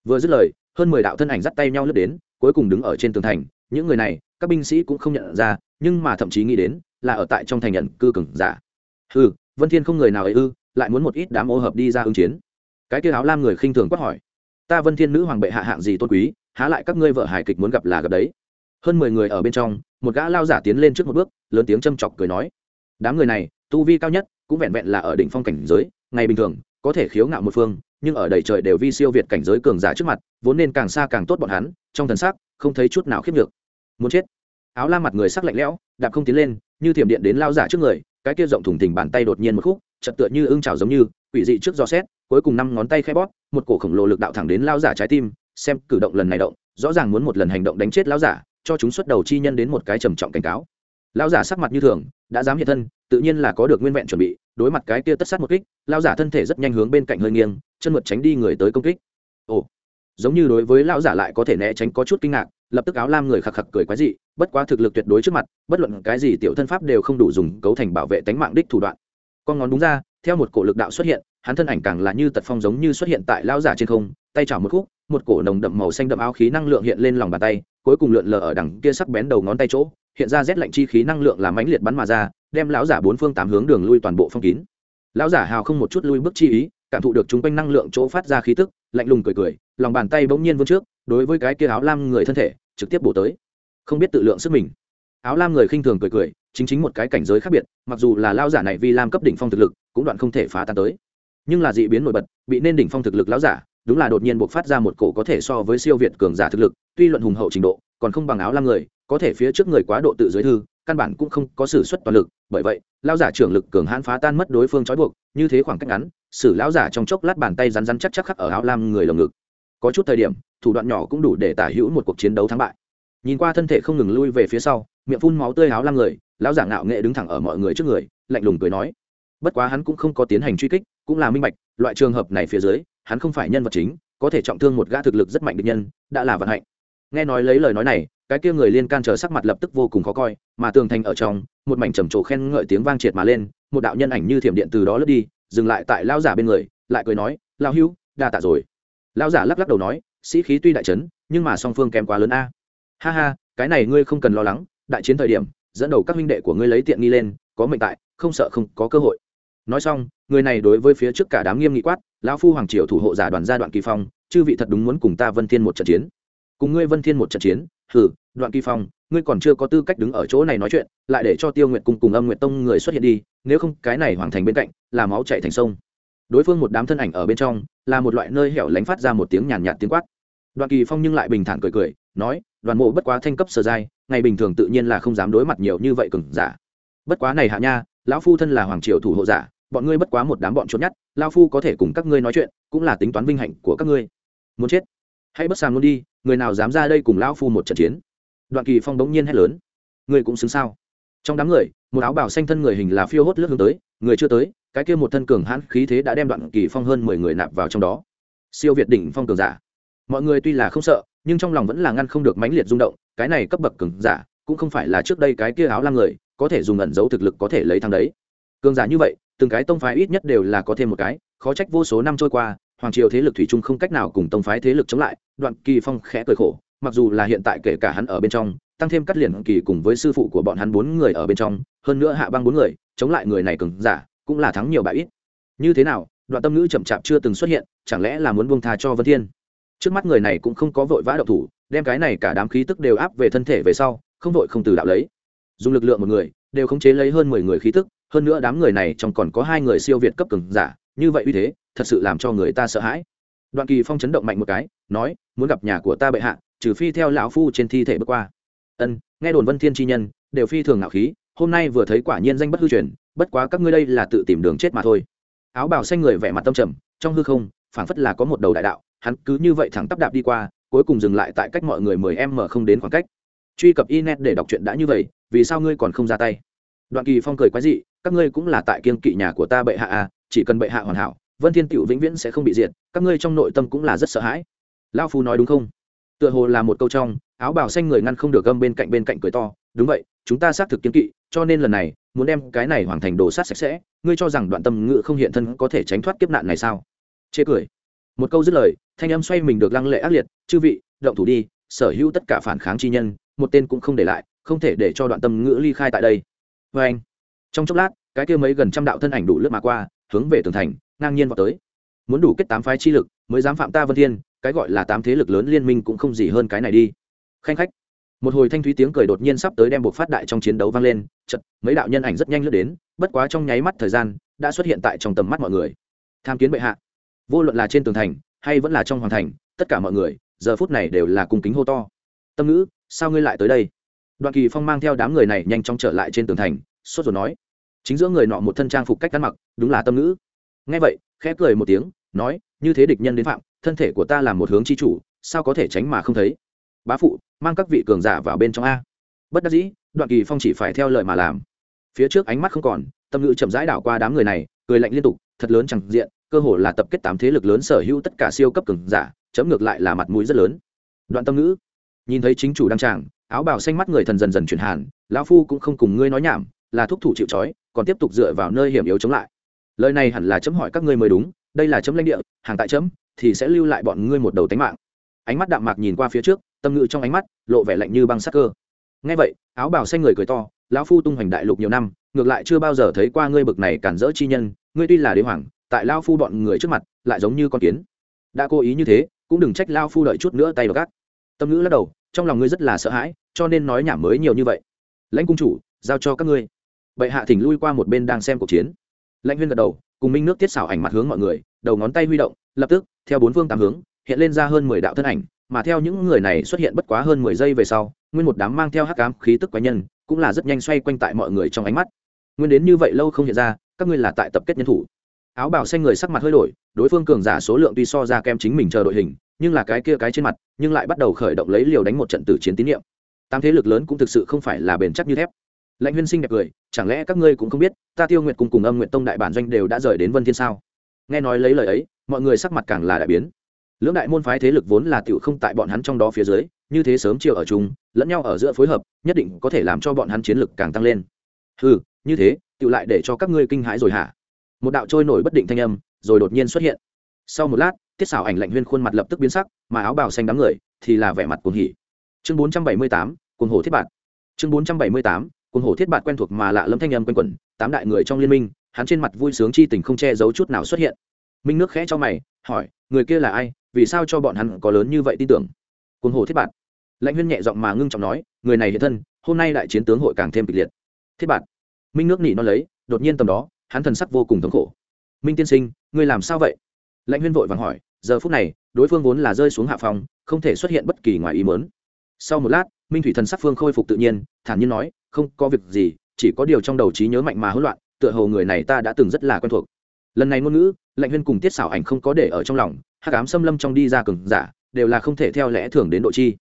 Vừa dứt lời, hơn mười đạo thân ảnh dắt tay nhau lướt đến, cuối cùng đứng ở trên tường thành, những người này, các binh sĩ cũng không nhận ra, nhưng mà thậm chí nghĩ đến, là ở tại trong thành nhận cư cường giả. Ừ vân thiên không người nào ấy ư, lại muốn một ít đám ô hợp đi ra ứng chiến. Cái kia áo lam người khinh thường quát hỏi, ta vân thiên nữ hoàng bệ hạ hạng gì tôn quý há lại các ngươi vợ hài kịch muốn gặp là gặp đấy. Hơn mười người ở bên trong, một gã lao giả tiến lên trước một bước, lớn tiếng châm chọc cười nói. Đám người này, tu vi cao nhất, cũng vẹn vẹn là ở đỉnh phong cảnh giới, ngày bình thường, có thể khiếu ngạo một phương, nhưng ở đầy trời đều vi siêu việt cảnh giới cường giả trước mặt, vốn nên càng xa càng tốt bọn hắn, trong thần sắc, không thấy chút nào khiếp được muốn chết. Áo la mặt người sắc lạnh lẽo, đạp không tiến lên, như thiểm điện đến lao giả trước người, cái kia rộng thủng thình bàn tay đột nhiên một khúc chật tựa như ưng trào giống như, quỷ dị trước gió xét, cuối cùng năm ngón tay khẽ bóp, một cổ khổng lồ lực đạo thẳng đến lao giả trái tim xem cử động lần này động, rõ ràng muốn một lần hành động đánh chết lão giả, cho chúng xuất đầu chi nhân đến một cái trầm trọng cảnh cáo. Lão giả sắc mặt như thường, đã dám hiện thân, tự nhiên là có được nguyên vẹn chuẩn bị, đối mặt cái kia tất sát một kích, lão giả thân thể rất nhanh hướng bên cạnh hơi nghiêng, chân mượt tránh đi người tới công kích. Ồ, giống như đối với lão giả lại có thể né tránh có chút kinh ngạc, lập tức áo lam người khạc khạc cười quái dị, bất quá thực lực tuyệt đối trước mặt, bất luận cái gì tiểu thân pháp đều không đủ dùng cấu thành bảo vệ tánh mạng đích thủ đoạn. Con ngón đúng ra, theo một cổ lực đạo xuất hiện, hắn thân ảnh càng là như tật phong giống như xuất hiện tại lão giả trên không, tay chảo một khúc một cổ nồng đậm màu xanh đậm áo khí năng lượng hiện lên lòng bàn tay, cuối cùng lượn lờ ở đằng kia sắc bén đầu ngón tay chỗ, hiện ra rét lạnh chi khí năng lượng làm mãnh liệt bắn mà ra, đem lão giả bốn phương tám hướng đường lui toàn bộ phong kín. Lão giả hào không một chút lui bước chi ý, cảm thụ được chúng quanh năng lượng chỗ phát ra khí tức, lạnh lùng cười cười, lòng bàn tay bỗng nhiên vươn trước, đối với cái kia áo lam người thân thể, trực tiếp bổ tới. Không biết tự lượng sức mình. Áo lam người khinh thường cười cười, chính chính một cái cảnh giới khác biệt, mặc dù là lao giả này vì lam cấp đỉnh phong thực lực, cũng đoạn không thể phá tan tới. Nhưng là dị biến nổi bật, bị nên đỉnh phong thực lực lão giả đúng là đột nhiên buộc phát ra một cổ có thể so với siêu việt cường giả thực lực, tuy luận hùng hậu trình độ, còn không bằng áo lam người, có thể phía trước người quá độ tự giới thư, căn bản cũng không có sử xuất toàn lực, bởi vậy lao giả trưởng lực cường hãn phá tan mất đối phương trói buộc, như thế khoảng cách ngắn, xử lão giả trong chốc lát bàn tay rắn rắn chắc chắc khắc ở áo lam người lồng ngực. Có chút thời điểm, thủ đoạn nhỏ cũng đủ để tả hữu một cuộc chiến đấu thắng bại. Nhìn qua thân thể không ngừng lui về phía sau, miệng phun máu tươi áo lam người, lão giả ngạo nghệ đứng thẳng ở mọi người trước người, lạnh lùng cười nói. Bất quá hắn cũng không có tiến hành truy kích, cũng là minh bạch, loại trường hợp này phía dưới hắn không phải nhân vật chính, có thể trọng thương một gã thực lực rất mạnh địch nhân, đã là vận hạnh. Nghe nói lấy lời nói này, cái kia người liên can chờ sắc mặt lập tức vô cùng khó coi, mà tường thành ở trong, một mảnh trầm trồ khen ngợi tiếng vang triệt mà lên, một đạo nhân ảnh như thiểm điện từ đó lướt đi, dừng lại tại lao giả bên người, lại cười nói lao hữu, đa tạ rồi. Lao giả lắc lắc đầu nói, sĩ khí tuy đại trấn nhưng mà song phương kém quá lớn a. Ha ha, cái này ngươi không cần lo lắng, đại chiến thời điểm, dẫn đầu các huynh đệ của ngươi lấy tiện nghi lên, có mệnh tại, không sợ không có cơ hội nói xong, người này đối với phía trước cả đám nghiêm nghị quát, lão phu hoàng triều thủ hộ giả đoàn gia đoạn kỳ phong, chư vị thật đúng muốn cùng ta vân thiên một trận chiến. Cùng ngươi vân thiên một trận chiến? Hừ, đoạn kỳ phong, ngươi còn chưa có tư cách đứng ở chỗ này nói chuyện, lại để cho tiêu nguyện cùng cùng âm nguyện tông người xuất hiện đi, nếu không cái này hoàng thành bên cạnh, là máu chạy thành sông. Đối phương một đám thân ảnh ở bên trong, là một loại nơi hẻo lánh phát ra một tiếng nhàn nhạt tiếng quát. Đoạn kỳ phong nhưng lại bình thản cười cười, nói, đoàn mộ bất quá thanh cấp sở giai, ngày bình thường tự nhiên là không dám đối mặt nhiều như vậy cừng giả. Bất quá này hạ nha, lão phu thân là hoàng triều thủ hộ giả bọn ngươi bất quá một đám bọn trốn nhát, lao phu có thể cùng các ngươi nói chuyện cũng là tính toán vinh hạnh của các ngươi. Muốn chết? Hãy bất sàng luôn đi người nào dám ra đây cùng lão phu một trận chiến? Đoạn kỳ phong bỗng nhiên hét lớn. Ngươi cũng xứng sao? Trong đám người một áo bào xanh thân người hình là phiêu hốt lướt hướng tới người chưa tới cái kia một thân cường hãn khí thế đã đem đoạn kỳ phong hơn mười người nạp vào trong đó. Siêu việt đỉnh phong cường giả. Mọi người tuy là không sợ nhưng trong lòng vẫn là ngăn không được mãnh liệt rung động cái này cấp bậc cường giả cũng không phải là trước đây cái kia áo lam người có thể dùng ẩn dấu thực lực có thể lấy thằng đấy. Cường giả như vậy từng cái tông phái ít nhất đều là có thêm một cái, khó trách vô số năm trôi qua, hoàng triều thế lực thủy chung không cách nào cùng tông phái thế lực chống lại, đoạn kỳ phong khẽ cười khổ, mặc dù là hiện tại kể cả hắn ở bên trong, tăng thêm cắt liền kỳ cùng với sư phụ của bọn hắn bốn người ở bên trong, hơn nữa hạ băng bốn người, chống lại người này cường giả, cũng là thắng nhiều bại ít. Như thế nào, đoạn tâm ngữ chậm chạp chưa từng xuất hiện, chẳng lẽ là muốn buông tha cho vân thiên? Trước mắt người này cũng không có vội vã đậu thủ, đem cái này cả đám khí tức đều áp về thân thể về sau, không vội không từ đạo lấy. Dùng lực lượng một người, đều khống chế lấy hơn mười người khí tức hơn nữa đám người này trong còn có hai người siêu việt cấp cường giả, như vậy uy thế, thật sự làm cho người ta sợ hãi. Đoạn kỳ phong chấn động mạnh một cái, nói, muốn gặp nhà của ta bệ hạ, trừ phi theo lão phu trên thi thể bước qua. Ân, nghe đồn vân thiên chi nhân, đều phi thường ngạo khí, hôm nay vừa thấy quả nhiên danh bất hư truyền, bất quá các ngươi đây là tự tìm đường chết mà thôi. Áo bào xanh người vẻ mặt tâm trầm, trong hư không, phảng phất là có một đầu đại đạo, hắn cứ như vậy thẳng tắp đạp đi qua, cuối cùng dừng lại tại cách mọi người mười em mở không đến khoảng cách. Truy cập internet để đọc truyện đã như vậy, vì sao ngươi còn không ra tay? Đoạn kỳ phong cười quái dị các ngươi cũng là tại kiên kỵ nhà của ta bệ hạ à chỉ cần bệ hạ hoàn hảo, vân thiên tựu vĩnh viễn sẽ không bị diệt, các ngươi trong nội tâm cũng là rất sợ hãi. Lao phu nói đúng không? Tựa hồ là một câu trong, áo bào xanh người ngăn không được gâm bên cạnh bên cạnh cười to, đúng vậy, chúng ta xác thực kiên kỵ, cho nên lần này, muốn đem cái này hoàn thành đồ sát sạch sẽ, ngươi cho rằng đoạn tâm ngự không hiện thân có thể tránh thoát kiếp nạn này sao? Chê cười. Một câu dứt lời, thanh âm xoay mình được lăng lệ ác liệt, chư vị, động thủ đi, sở hữu tất cả phản kháng chi nhân, một tên cũng không để lại, không thể để cho đoạn tâm ngữ ly khai tại đây. Vê anh trong chốc lát, cái kia mấy gần trăm đạo thân ảnh đủ lướt mà qua, hướng về tường thành, ngang nhiên vào tới. Muốn đủ kết tám phái chi lực, mới dám phạm ta vân thiên, cái gọi là tám thế lực lớn liên minh cũng không gì hơn cái này đi. Khanh khách. Một hồi thanh thúy tiếng cười đột nhiên sắp tới đem buộc phát đại trong chiến đấu vang lên chật mấy đạo nhân ảnh rất nhanh lướt đến, bất quá trong nháy mắt thời gian, đã xuất hiện tại trong tầm mắt mọi người. Tham kiến bệ hạ. Vô luận là trên tường thành, hay vẫn là trong hoàng thành, tất cả mọi người, giờ phút này đều là cung kính hô to. Tâm ngữ, sao ngươi lại tới đây? Đoạn kỳ phong mang theo đám người này nhanh chóng trở lại trên tường thành sốt rồi nói. Chính giữa người nọ một thân trang phục cách ăn mặc, đúng là tâm ngữ. Nghe vậy, khẽ cười một tiếng, nói, như thế địch nhân đến phạm, thân thể của ta là một hướng chi chủ, sao có thể tránh mà không thấy? Bá phụ, mang các vị cường giả vào bên trong a. Bất đắc dĩ, đoạn kỳ phong chỉ phải theo lời mà làm. Phía trước ánh mắt không còn, tâm ngữ chậm rãi đảo qua đám người này, cười lạnh liên tục, thật lớn chẳng diện, cơ hồ là tập kết tám thế lực lớn sở hữu tất cả siêu cấp cường giả, chấm ngược lại là mặt mũi rất lớn. Đoạn tâm ngữ, nhìn thấy chính chủ đăng tràng, áo bào xanh mắt người thần dần dần chuyển hàn lão phu cũng không cùng ngươi nói nhảm là thúc thủ chịu trói, còn tiếp tục dựa vào nơi hiểm yếu chống lại. Lời này hẳn là chấm hỏi các ngươi mới đúng, đây là chấm lãnh địa, hàng tại chấm, thì sẽ lưu lại bọn ngươi một đầu tánh mạng. Ánh mắt đạm mạc nhìn qua phía trước, tâm ngữ trong ánh mắt lộ vẻ lạnh như băng sắc cơ. Ngay vậy, áo bào xanh người cười to, lão phu tung hoành đại lục nhiều năm, ngược lại chưa bao giờ thấy qua ngươi bực này cản rỡ chi nhân, ngươi tuy là đế hoàng, tại lao phu bọn người trước mặt, lại giống như con kiến. Đã cố ý như thế, cũng đừng trách lao phu đợi chút nữa tay vào gác. Tâm ngữ lắc đầu, trong lòng ngươi rất là sợ hãi, cho nên nói nhảm mới nhiều như vậy. Lãnh cung chủ, giao cho các ngươi bệ hạ thỉnh lui qua một bên đang xem cuộc chiến. Lãnh huyên gật đầu, cùng minh nước tiết xảo ảnh mặt hướng mọi người, đầu ngón tay huy động, lập tức, theo bốn phương tám hướng, hiện lên ra hơn mười đạo thân ảnh, mà theo những người này xuất hiện bất quá hơn mười giây về sau, nguyên một đám mang theo hắc ám khí tức quái nhân, cũng là rất nhanh xoay quanh tại mọi người trong ánh mắt. Nguyên đến như vậy lâu không hiện ra, các ngươi là tại tập kết nhân thủ. Áo bào xanh người sắc mặt hơi đổi, đối phương cường giả số lượng tuy so ra kem chính mình chờ đội hình, nhưng là cái kia cái trên mặt, nhưng lại bắt đầu khởi động lấy liều đánh một trận tử chiến tín nhiệm. Tám thế lực lớn cũng thực sự không phải là bền chắc như thép lãnh huyên sinh đẹp cười, chẳng lẽ các ngươi cũng không biết, ta tiêu nguyện cùng cùng âm nguyện tông đại bản doanh đều đã rời đến vân thiên sao? Nghe nói lấy lời ấy, mọi người sắc mặt càng là đại biến. Lưỡng đại môn phái thế lực vốn là tiểu không tại bọn hắn trong đó phía dưới, như thế sớm chiều ở chung, lẫn nhau ở giữa phối hợp, nhất định có thể làm cho bọn hắn chiến lực càng tăng lên. Ừ như thế, tiểu lại để cho các ngươi kinh hãi rồi hả? Một đạo trôi nổi bất định thanh âm, rồi đột nhiên xuất hiện. Sau một lát, tiết xảo ảnh lạnh huyên khuôn mặt lập tức biến sắc, mà áo bào xanh đám người thì là vẻ mặt cuồng hỉ. Chương bốn trăm bảy mươi tám, cuồng hổ thiết bạt. Chương bốn trăm bảy mươi tám cùng hổ thiết bạt quen thuộc mà lạ lâm thanh âm quen quẩn, tám đại người trong liên minh, hắn trên mặt vui sướng chi tình không che giấu chút nào xuất hiện. Minh nước khẽ cho mày, hỏi, người kia là ai, vì sao cho bọn hắn có lớn như vậy tin tưởng? Cùng hổ thiết bạt. Lãnh huyên nhẹ giọng mà ngưng trọng nói, người này hiện thân, hôm nay đại chiến tướng hội càng thêm kịch liệt. Thiết bạt. Minh nước nỉ nó lấy, đột nhiên tầm đó, hắn thần sắc vô cùng thống khổ. Minh tiên sinh ngươi làm sao vậy? Lãnh huyên vội vàng hỏi, giờ phút này, đối phương vốn là rơi xuống hạ phòng, không thể xuất hiện bất kỳ ngoài ý mớn sau một lát minh thủy thần sắc phương khôi phục tự nhiên, thản nhiên nói, không có việc gì, chỉ có điều trong đầu trí nhớ mạnh mà hỗn loạn, tựa hồ người này ta đã từng rất là quen thuộc. Lần này ngôn ngữ Lệnh huyên cùng tiết xảo ảnh không có để ở trong lòng, hắc ám xâm lâm trong đi ra cường giả, đều là không thể theo lẽ thường đến độ chi.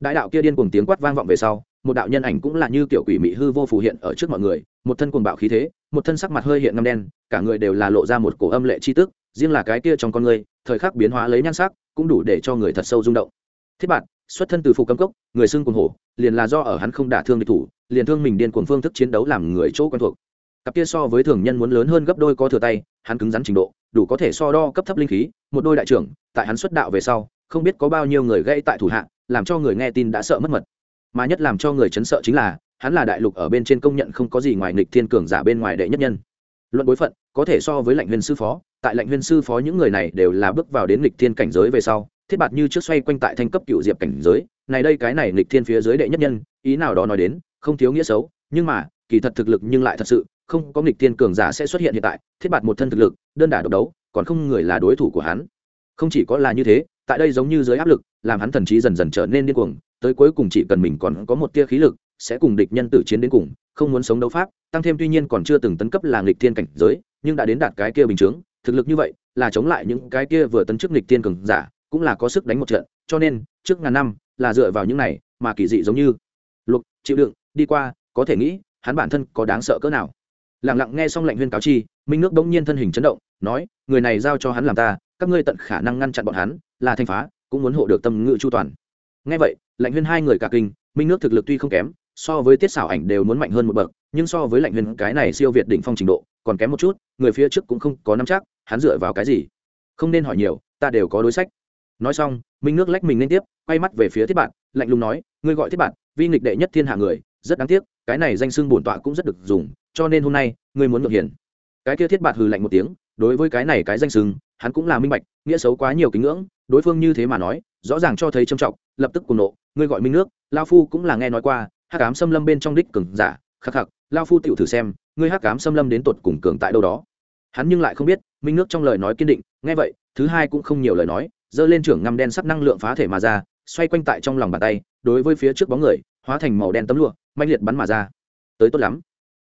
Đại đạo kia điên cuồng tiếng quát vang vọng về sau, một đạo nhân ảnh cũng là như kiểu quỷ mị hư vô phù hiện ở trước mọi người, một thân cuồng bạo khí thế, một thân sắc mặt hơi hiện ngăm đen, cả người đều là lộ ra một cổ âm lệ chi tức, riêng là cái kia trong con người, thời khắc biến hóa lấy nhan sắc, cũng đủ để cho người thật sâu rung động. Thiết bạn xuất thân từ phục cấm cốc, người xưng cuồng hổ, liền là do ở hắn không đả thương địch thủ, liền thương mình điên cuồng phương thức chiến đấu làm người chỗ quen thuộc. Cặp kia so với thường nhân muốn lớn hơn gấp đôi có thừa tay, hắn cứng rắn trình độ, đủ có thể so đo cấp thấp linh khí, một đôi đại trưởng, tại hắn xuất đạo về sau, không biết có bao nhiêu người gây tại thủ hạ, làm cho người nghe tin đã sợ mất mật. Mà nhất làm cho người chấn sợ chính là, hắn là đại lục ở bên trên công nhận không có gì ngoài nghịch thiên cường giả bên ngoài đệ nhất nhân. Luận bối phận, có thể so với lệnh huyền sư phó, tại lệnh huyền sư phó những người này đều là bước vào đến nghịch thiên cảnh giới về sau thiết bạt như trước xoay quanh tại thanh cấp cựu diệp cảnh giới, này đây cái này nghịch thiên phía dưới đệ nhất nhân, ý nào đó nói đến, không thiếu nghĩa xấu, nhưng mà, kỳ thật thực lực nhưng lại thật sự, không có nghịch thiên cường giả sẽ xuất hiện hiện tại, thiết bạt một thân thực lực, đơn đả độc đấu, còn không người là đối thủ của hắn. Không chỉ có là như thế, tại đây giống như dưới áp lực, làm hắn thần trí dần dần trở nên điên cuồng, tới cuối cùng chỉ cần mình còn có một tia khí lực, sẽ cùng địch nhân tử chiến đến cùng, không muốn sống đấu pháp, tăng thêm tuy nhiên còn chưa từng tấn cấp là nghịch thiên cảnh giới, nhưng đã đến đạt cái kia bình chướng, thực lực như vậy, là chống lại những cái kia vừa tấn chức nghịch thiên cường giả cũng là có sức đánh một trận, cho nên, trước ngàn năm, là dựa vào những này, mà kỳ dị giống như. Luộc chịu đựng, đi qua, có thể nghĩ, hắn bản thân có đáng sợ cỡ nào. Lặng lặng nghe xong lệnh huyên cáo chi, minh nước bỗng nhiên thân hình chấn động, nói, người này giao cho hắn làm ta, các ngươi tận khả năng ngăn chặn bọn hắn, là thanh phá, cũng muốn hộ được tâm ngự chu toàn. Nghe vậy, lệnh huyên hai người cả kinh, minh nước thực lực tuy không kém, so với tiết xảo ảnh đều muốn mạnh hơn một bậc, nhưng so với lệnh huyên cái này siêu việt đỉnh phong trình độ, còn kém một chút, người phía trước cũng không có nắm chắc, hắn dựa vào cái gì? Không nên hỏi nhiều, ta đều có đối sách nói xong, minh nước lách mình lên tiếp, quay mắt về phía thiết bạn lạnh lùng nói, ngươi gọi thiết bạn vi nghịch đệ nhất thiên hạ người, rất đáng tiếc, cái này danh xưng bổn tọa cũng rất được dùng, cho nên hôm nay, ngươi muốn ngược hiển cái kia thiết bạn hừ lạnh một tiếng, đối với cái này cái danh xưng, hắn cũng là minh bạch, nghĩa xấu quá nhiều kính ngưỡng, đối phương như thế mà nói, rõ ràng cho thấy trầm trọng, lập tức cùng nộ, ngươi gọi minh nước, lao phu cũng là nghe nói qua, hắc ám xâm lâm bên trong đích cường giả, khắc khắc, lao phu tựu thử xem, ngươi hắc ám xâm lâm đến tột cùng cường tại đâu đó. Hắn nhưng lại không biết, minh nước trong lời nói kiên định, nghe vậy, thứ hai cũng không nhiều lời nói giơ lên trưởng ngăm đen sắc năng lượng phá thể mà ra, xoay quanh tại trong lòng bàn tay, đối với phía trước bóng người, hóa thành màu đen tấm lụa, mãnh liệt bắn mà ra. Tới tốt lắm.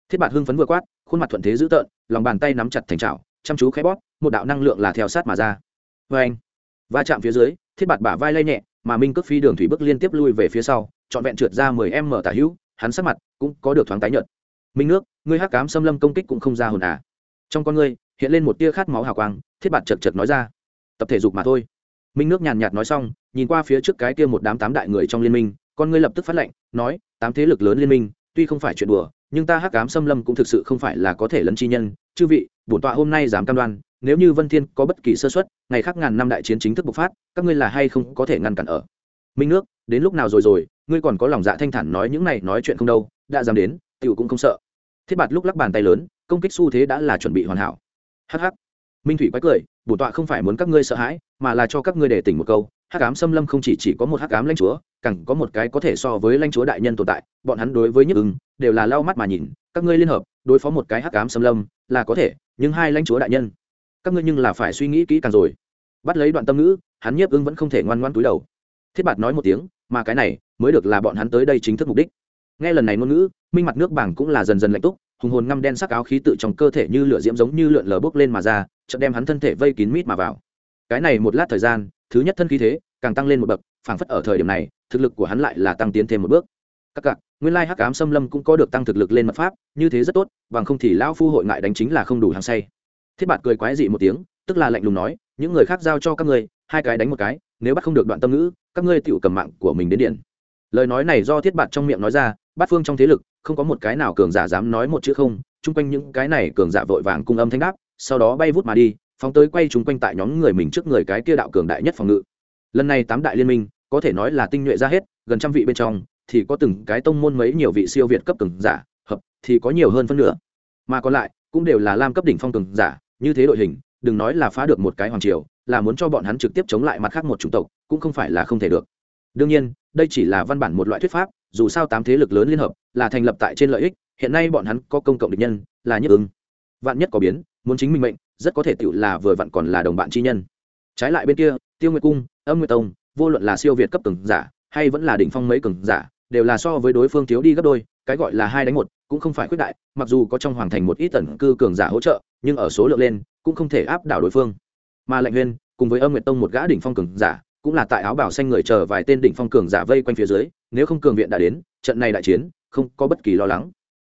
Thiết bạt hưng phấn vừa quát, khuôn mặt thuận thế dữ tợn, lòng bàn tay nắm chặt thành trào chăm chú khẽ bóp, một đạo năng lượng là theo sát mà ra. Vê anh, va chạm phía dưới, thiết bạt bả vai lay nhẹ, mà minh cước phi đường thủy bước liên tiếp lui về phía sau, trọn vẹn trượt ra mười em mở tả hữu, hắn sắc mặt cũng có được thoáng tái nhợt. Minh nước, ngươi hắc cám xâm lâm công kích cũng không ra hồn à. Trong con ngươi, hiện lên một tia khát máu hào quang, thiết bạt chật chật nói ra, tập thể dục mà thôi minh nước nhàn nhạt nói xong, nhìn qua phía trước cái kia một đám tám đại người trong liên minh, con ngươi lập tức phát lệnh nói, tám thế lực lớn liên minh, tuy không phải chuyện đùa, nhưng ta hắc ám xâm lâm cũng thực sự không phải là có thể lấn chi nhân, chư vị, bổn tọa hôm nay dám cam đoan, nếu như vân thiên có bất kỳ sơ suất, ngày khác ngàn năm đại chiến chính thức bộc phát, các ngươi là hay không có thể ngăn cản ở? Minh nước, đến lúc nào rồi rồi, ngươi còn có lòng dạ thanh thản nói những này nói chuyện không đâu, đã dám đến, tiểu cũng không sợ. Thiết bạt lúc lắc bàn tay lớn, công kích xu thế đã là chuẩn bị hoàn hảo. Hắc hắc. Minh thủy quái cười bổn tọa không phải muốn các ngươi sợ hãi, mà là cho các ngươi để tỉnh một câu, hắc ám xâm lâm không chỉ chỉ có một hắc ám lãnh chúa, càng có một cái có thể so với lãnh chúa đại nhân tồn tại, bọn hắn đối với nhức ưng đều là lau mắt mà nhìn, các ngươi liên hợp, đối phó một cái hắc ám xâm lâm là có thể, nhưng hai lãnh chúa đại nhân, các ngươi nhưng là phải suy nghĩ kỹ càng rồi. Bắt lấy đoạn tâm ngữ, hắn nhiếp ưng vẫn không thể ngoan ngoan túi đầu. Thiết bạt nói một tiếng, mà cái này mới được là bọn hắn tới đây chính thức mục đích. Nghe lần này ngôn ngữ, minh mặt nước bảng cũng là dần dần lạnh túc, hùng hồn ngăm đen sắc áo khí tự trong cơ thể như lửa diễm giống như lượn lờ bốc lên mà ra chợt đem hắn thân thể vây kín mít mà vào. Cái này một lát thời gian, thứ nhất thân khí thế càng tăng lên một bậc, phảng phất ở thời điểm này, thực lực của hắn lại là tăng tiến thêm một bước. Các cặc nguyên lai hắc ám xâm lâm cũng có được tăng thực lực lên mật pháp, như thế rất tốt, bằng không thì lão phu hội ngại đánh chính là không đủ hàng say. Thiết bạt cười quái dị một tiếng, tức là lạnh lùng nói, những người khác giao cho các ngươi, hai cái đánh một cái, nếu bắt không được đoạn tâm ngữ, các ngươi tựu cầm mạng của mình đến điện. Lời nói này do thiết bạt trong miệng nói ra, bát phương trong thế lực, không có một cái nào cường giả dám nói một chữ không, chung quanh những cái này cường giả vội vàng cung âm thanh đáp sau đó bay vút mà đi, phóng tới quay chúng quanh tại nhóm người mình trước người cái kia đạo cường đại nhất phòng ngự. Lần này tám đại liên minh, có thể nói là tinh nhuệ ra hết, gần trăm vị bên trong, thì có từng cái tông môn mấy nhiều vị siêu việt cấp cường giả, hợp, thì có nhiều hơn phân nửa. Mà còn lại, cũng đều là lam cấp đỉnh phong cường giả, như thế đội hình, đừng nói là phá được một cái hoàng triều, là muốn cho bọn hắn trực tiếp chống lại mặt khác một chủng tộc, cũng không phải là không thể được. Đương nhiên, đây chỉ là văn bản một loại thuyết pháp, dù sao tám thế lực lớn liên hợp, là thành lập tại trên lợi ích, hiện nay bọn hắn có công cộng địch nhân, là nhất ứng. Vạn nhất có biến muốn chính mình mệnh, rất có thể tựu là vừa vặn còn là đồng bạn chi nhân. Trái lại bên kia, tiêu nguyệt cung, âm nguyệt tông, vô luận là siêu việt cấp cường giả, hay vẫn là đỉnh phong mấy cường giả, đều là so với đối phương thiếu đi gấp đôi, cái gọi là hai đánh một, cũng không phải khuyết đại, mặc dù có trong hoàng thành một ít tần cư cường giả hỗ trợ, nhưng ở số lượng lên, cũng không thể áp đảo đối phương. Mà lệnh huyên, cùng với âm nguyệt tông một gã đỉnh phong cường giả, cũng là tại áo bảo xanh người chờ vài tên đỉnh phong cường giả vây quanh phía dưới, nếu không cường viện đã đến, trận này đại chiến, không có bất kỳ lo lắng.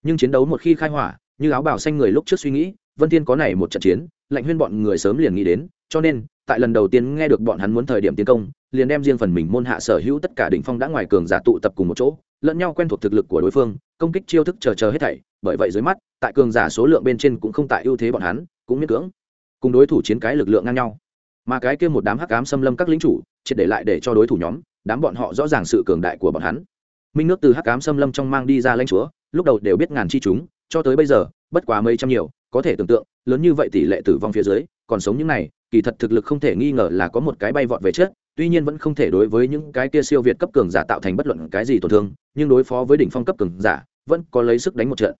Nhưng chiến đấu một khi khai hỏa, như áo bảo xanh người lúc trước suy nghĩ vân thiên có này một trận chiến, lạnh huyên bọn người sớm liền nghĩ đến, cho nên, tại lần đầu tiên nghe được bọn hắn muốn thời điểm tiến công, liền đem riêng phần mình môn hạ sở hữu tất cả đỉnh phong đã ngoài cường giả tụ tập cùng một chỗ, lẫn nhau quen thuộc thực lực của đối phương, công kích chiêu thức chờ chờ hết thảy, bởi vậy dưới mắt, tại cường giả số lượng bên trên cũng không tại ưu thế bọn hắn, cũng miễn cưỡng, cùng đối thủ chiến cái lực lượng ngang nhau. Mà cái kia một đám hắc ám xâm lâm các lính chủ, triệt để lại để cho đối thủ nhóm, đám bọn họ rõ ràng sự cường đại của bọn hắn. Minh nước từ hắc ám xâm lâm trong mang đi ra lãnh chúa, lúc đầu đều biết ngàn chi chúng, cho tới bây giờ, bất quá mấy trăm nhiều có thể tưởng tượng, lớn như vậy tỷ lệ tử vong phía dưới, còn sống những này, kỳ thật thực lực không thể nghi ngờ là có một cái bay vọt về chết tuy nhiên vẫn không thể đối với những cái kia siêu việt cấp cường giả tạo thành bất luận cái gì tổn thương, nhưng đối phó với đỉnh phong cấp cường giả, vẫn có lấy sức đánh một trận.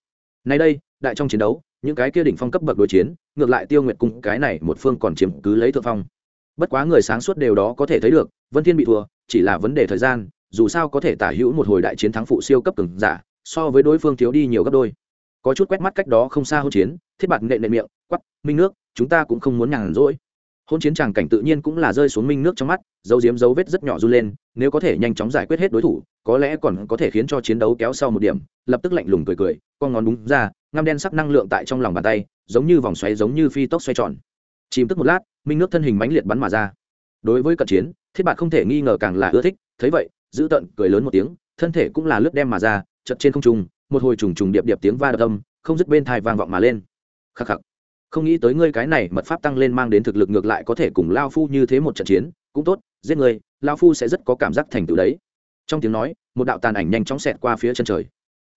Nay đây, đại trong chiến đấu, những cái kia đỉnh phong cấp bậc đối chiến, ngược lại tiêu nguyệt cung cái này một phương còn chiếm cứ lấy thượng phong. Bất quá người sáng suốt đều đó có thể thấy được, vân thiên bị thua, chỉ là vấn đề thời gian, dù sao có thể tả hữu một hồi đại chiến thắng phụ siêu cấp cường giả, so với đối phương thiếu đi nhiều gấp đôi có chút quét mắt cách đó không xa hôn chiến, thiết bạt nệ nệ miệng, quắp, minh nước, chúng ta cũng không muốn nhàn rỗi. Hôn chiến tràng cảnh tự nhiên cũng là rơi xuống minh nước trong mắt, dấu diếm dấu vết rất nhỏ run lên, nếu có thể nhanh chóng giải quyết hết đối thủ, có lẽ còn có thể khiến cho chiến đấu kéo sau một điểm, lập tức lạnh lùng cười cười, con ngón đúng ra, ngăm đen sắc năng lượng tại trong lòng bàn tay, giống như vòng xoáy giống như phi tốc xoay tròn. Chìm tức một lát, minh nước thân hình mãnh liệt bắn mà ra. Đối với cận chiến, thiết bạn không thể nghi ngờ càng là ưa thích, thấy vậy, giữ tận cười lớn một tiếng, thân thể cũng là lướt đem mà ra, chật trên không trung một hồi trùng trùng điệp điệp tiếng va đập âm, không dứt bên thai vang vọng mà lên. Khắc khắc. Không nghĩ tới ngươi cái này mật pháp tăng lên mang đến thực lực ngược lại có thể cùng lao phu như thế một trận chiến, cũng tốt, giết ngươi, lao phu sẽ rất có cảm giác thành tựu đấy. Trong tiếng nói, một đạo tàn ảnh nhanh chóng xẹt qua phía chân trời.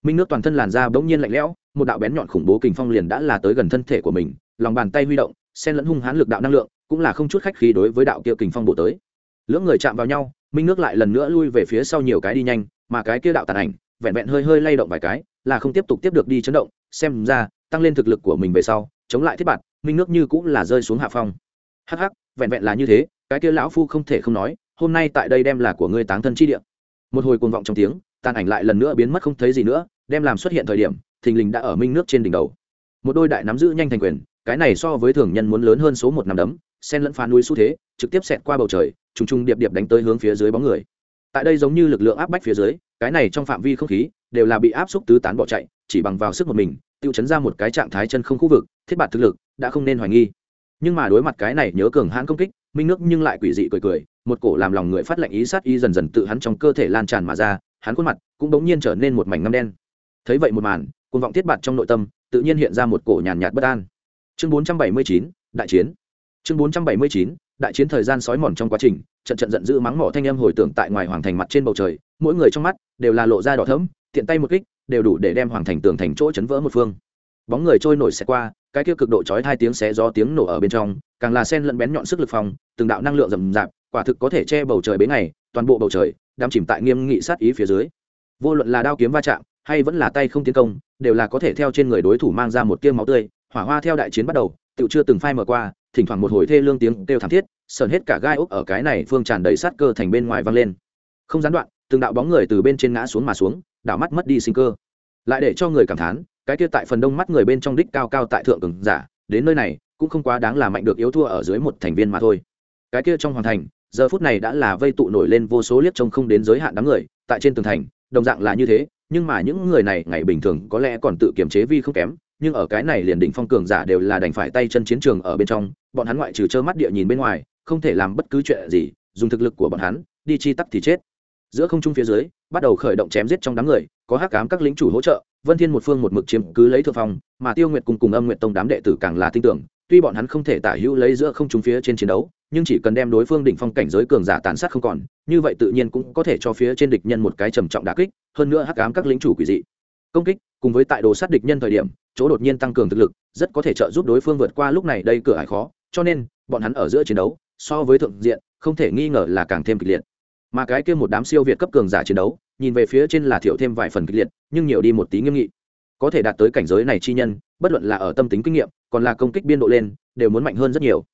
Minh nước toàn thân làn da bỗng nhiên lạnh lẽo, một đạo bén nhọn khủng bố kình phong liền đã là tới gần thân thể của mình, lòng bàn tay huy động, xen lẫn hung hãn lực đạo năng lượng, cũng là không chút khách khí đối với đạo kia kình phong bổ tới. Lưỡng người chạm vào nhau, minh nước lại lần nữa lui về phía sau nhiều cái đi nhanh mà cái kia đạo tàn ảnh, vẹn vẹn hơi hơi lay động vài cái, là không tiếp tục tiếp được đi chấn động, xem ra, tăng lên thực lực của mình về sau, chống lại thiết bản minh nước như cũng là rơi xuống hạ phong. Hắc hắc, vẹn vẹn là như thế, cái kia lão phu không thể không nói, hôm nay tại đây đem là của ngươi táng thân chi địa. Một hồi cuồng vọng trong tiếng, tàn ảnh lại lần nữa biến mất không thấy gì nữa, đem làm xuất hiện thời điểm, thình lình đã ở minh nước trên đỉnh đầu. Một đôi đại nắm giữ nhanh thành quyền, cái này so với thường nhân muốn lớn hơn số một năm đấm sen lẫn phá núi xu thế, trực tiếp xẹt qua bầu trời, trùng trùng điệp điệp đánh tới hướng phía dưới bóng người tại đây giống như lực lượng áp bách phía dưới cái này trong phạm vi không khí đều là bị áp xúc tứ tán bỏ chạy chỉ bằng vào sức một mình tiêu chấn ra một cái trạng thái chân không khu vực thiết bản thực lực đã không nên hoài nghi. Nhưng mà đối mặt cái này nhớ cường hãn công kích minh nước nhưng lại quỷ dị cười cười một cổ làm lòng người phát lệnh ý sát y dần dần tự hắn trong cơ thể lan tràn mà ra hắn khuôn mặt cũng bỗng nhiên trở nên một mảnh ngâm đen. Thấy vậy một màn cuồng vọng thiết bạt trong nội tâm tự nhiên hiện ra một cổ nhàn nhạt bất an. Chương 479, đại chiến. Chương 479, đại chiến thời gian sói mòn trong quá trình, trận trận giận dữ mắng mỏ thanh âm hồi tưởng tại ngoài hoàng thành mặt trên bầu trời, mỗi người trong mắt đều là lộ ra đỏ thẫm, tiện tay một kích, đều đủ để đem hoàng thành tường thành chỗ chấn vỡ một phương. Bóng người trôi nổi xẹt qua, cái kia cực độ chói hai tiếng xé gió tiếng nổ ở bên trong, càng là sen lẫn bén nhọn sức lực phòng, từng đạo năng lượng rầm rạp, quả thực có thể che bầu trời bế ngày, toàn bộ bầu trời đắm chìm tại nghiêm nghị sát ý phía dưới. Vô luận là đao kiếm va chạm, hay vẫn là tay không tiến công, đều là có thể theo trên người đối thủ mang ra một tiêu máu tươi, hỏa hoa theo đại chiến bắt đầu tự chưa từng phai mở qua thỉnh thoảng một hồi thê lương tiếng kêu thảm thiết, sờn hết cả gai ốc ở cái này phương tràn đầy sát cơ thành bên ngoài vang lên. Không gián đoạn, từng đạo bóng người từ bên trên ngã xuống mà xuống, đảo mắt mất đi sinh cơ. Lại để cho người cảm thán, cái kia tại phần đông mắt người bên trong đích cao cao tại thượng cường giả, đến nơi này, cũng không quá đáng là mạnh được yếu thua ở dưới một thành viên mà thôi. Cái kia trong hoàng thành, giờ phút này đã là vây tụ nổi lên vô số liếc trông không đến giới hạn đám người, tại trên tường thành, đồng dạng là như thế, nhưng mà những người này ngày bình thường có lẽ còn tự kiềm chế vi không kém nhưng ở cái này liền đỉnh phong cường giả đều là đành phải tay chân chiến trường ở bên trong, bọn hắn ngoại trừ trơ mắt địa nhìn bên ngoài, không thể làm bất cứ chuyện gì, dùng thực lực của bọn hắn, đi chi tắc thì chết. Giữa không trung phía dưới, bắt đầu khởi động chém giết trong đám người, có hắc cám các lính chủ hỗ trợ, vân thiên một phương một mực chiếm cứ lấy thượng phong, mà tiêu nguyệt cùng cùng âm nguyệt tông đám đệ tử càng là tin tưởng, tuy bọn hắn không thể tả hữu lấy giữa không trung phía trên chiến đấu, nhưng chỉ cần đem đối phương đỉnh phong cảnh giới cường giả tàn sát không còn, như vậy tự nhiên cũng có thể cho phía trên địch nhân một cái trầm trọng đả kích, hơn nữa hắc ám các lính chủ quỷ dị. Công kích, cùng với tại đồ sát địch nhân thời điểm chỗ đột nhiên tăng cường thực lực, rất có thể trợ giúp đối phương vượt qua lúc này đây cửa hải khó, cho nên, bọn hắn ở giữa chiến đấu, so với thượng diện, không thể nghi ngờ là càng thêm kịch liệt. Mà cái kia một đám siêu việt cấp cường giả chiến đấu, nhìn về phía trên là thiểu thêm vài phần kịch liệt, nhưng nhiều đi một tí nghiêm nghị. Có thể đạt tới cảnh giới này chi nhân, bất luận là ở tâm tính kinh nghiệm, còn là công kích biên độ lên, đều muốn mạnh hơn rất nhiều.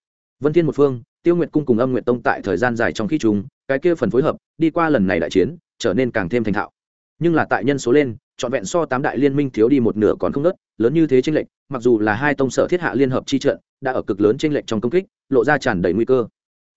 Vân thiên một phương, tiêu nguyệt cung cùng âm nguyệt tông tại thời gian dài trong khi chúng, cái kia phần phối hợp, đi qua lần này đại chiến, trở nên càng thêm thành thạo. Nhưng là tại nhân số lên trọn vẹn so tám đại liên minh thiếu đi một nửa còn không nớt, lớn như thế tranh lệch, mặc dù là hai tông sở thiết hạ liên hợp chi trận, đã ở cực lớn tranh lệch trong công kích, lộ ra tràn đầy nguy cơ.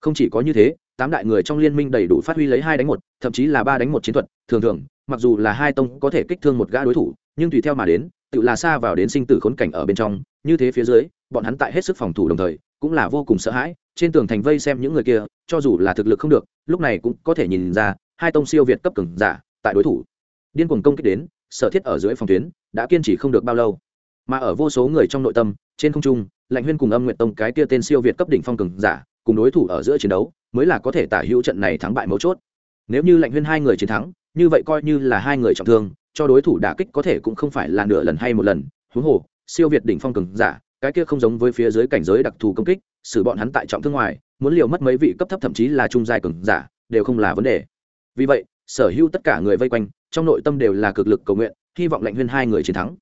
Không chỉ có như thế, tám đại người trong liên minh đầy đủ phát huy lấy hai đánh một, thậm chí là ba đánh một chiến thuật, thường thường, mặc dù là hai tông có thể kích thương một gã đối thủ, nhưng tùy theo mà đến, tự là xa vào đến sinh tử khốn cảnh ở bên trong, như thế phía dưới, bọn hắn tại hết sức phòng thủ đồng thời, cũng là vô cùng sợ hãi, trên tường thành vây xem những người kia, cho dù là thực lực không được, lúc này cũng có thể nhìn ra, hai tông siêu việt cấp cường giả, tại đối thủ. Điên cuồng công kích đến sở thiết ở dưới phòng tuyến, đã kiên trì không được bao lâu. Mà ở vô số người trong nội tâm, trên không trung, lạnh huyên cùng âm nguyện tông cái kia tên siêu việt cấp đỉnh phong cường giả, cùng đối thủ ở giữa chiến đấu, mới là có thể tả hữu trận này thắng bại mấu chốt. Nếu như lạnh huyên hai người chiến thắng, như vậy coi như là hai người trọng thương, cho đối thủ đả kích có thể cũng không phải là nửa lần hay một lần. Huống hồ, siêu việt đỉnh phong cường giả, cái kia không giống với phía dưới cảnh giới đặc thù công kích, xử bọn hắn tại trọng thương ngoài, muốn liều mất mấy vị cấp thấp thậm chí là trung giai cường giả, đều không là vấn đề. Vì vậy sở hữu tất cả người vây quanh, trong nội tâm đều là cực lực cầu nguyện, hy vọng lệnh huyên hai người chiến thắng.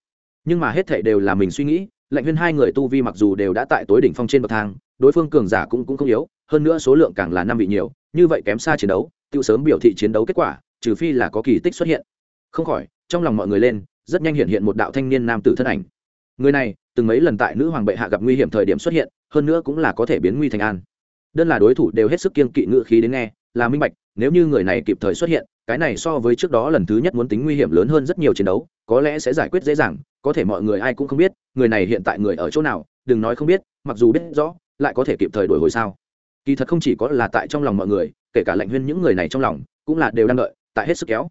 Nhưng mà hết thảy đều là mình suy nghĩ lệnh huyên hai người tu vi mặc dù đều đã tại tối đỉnh phong trên bậc thang, đối phương cường giả cũng cũng không yếu, hơn nữa số lượng càng là năm vị nhiều, như vậy kém xa chiến đấu tự sớm biểu thị chiến đấu kết quả, trừ phi là có kỳ tích xuất hiện. Không khỏi, trong lòng mọi người lên, rất nhanh hiện hiện một đạo thanh niên nam tử thân ảnh. Người này, từng mấy lần tại nữ hoàng bệ hạ gặp nguy hiểm thời điểm xuất hiện, hơn nữa cũng là có thể biến nguy thành an. Đơn là đối thủ đều hết sức kiên kỵ ngự khí đến nghe, là minh bạch, nếu như người này kịp thời xuất hiện cái này so với trước đó lần thứ nhất muốn tính nguy hiểm lớn hơn rất nhiều chiến đấu, có lẽ sẽ giải quyết dễ dàng, có thể mọi người ai cũng không biết, người này hiện tại người ở chỗ nào, đừng nói không biết, mặc dù biết rõ, lại có thể kịp thời đổi hồi sao. Kỳ thật không chỉ có là tại trong lòng mọi người, kể cả lệnh huyên những người này trong lòng, cũng là đều đang đợi, tại hết sức kéo.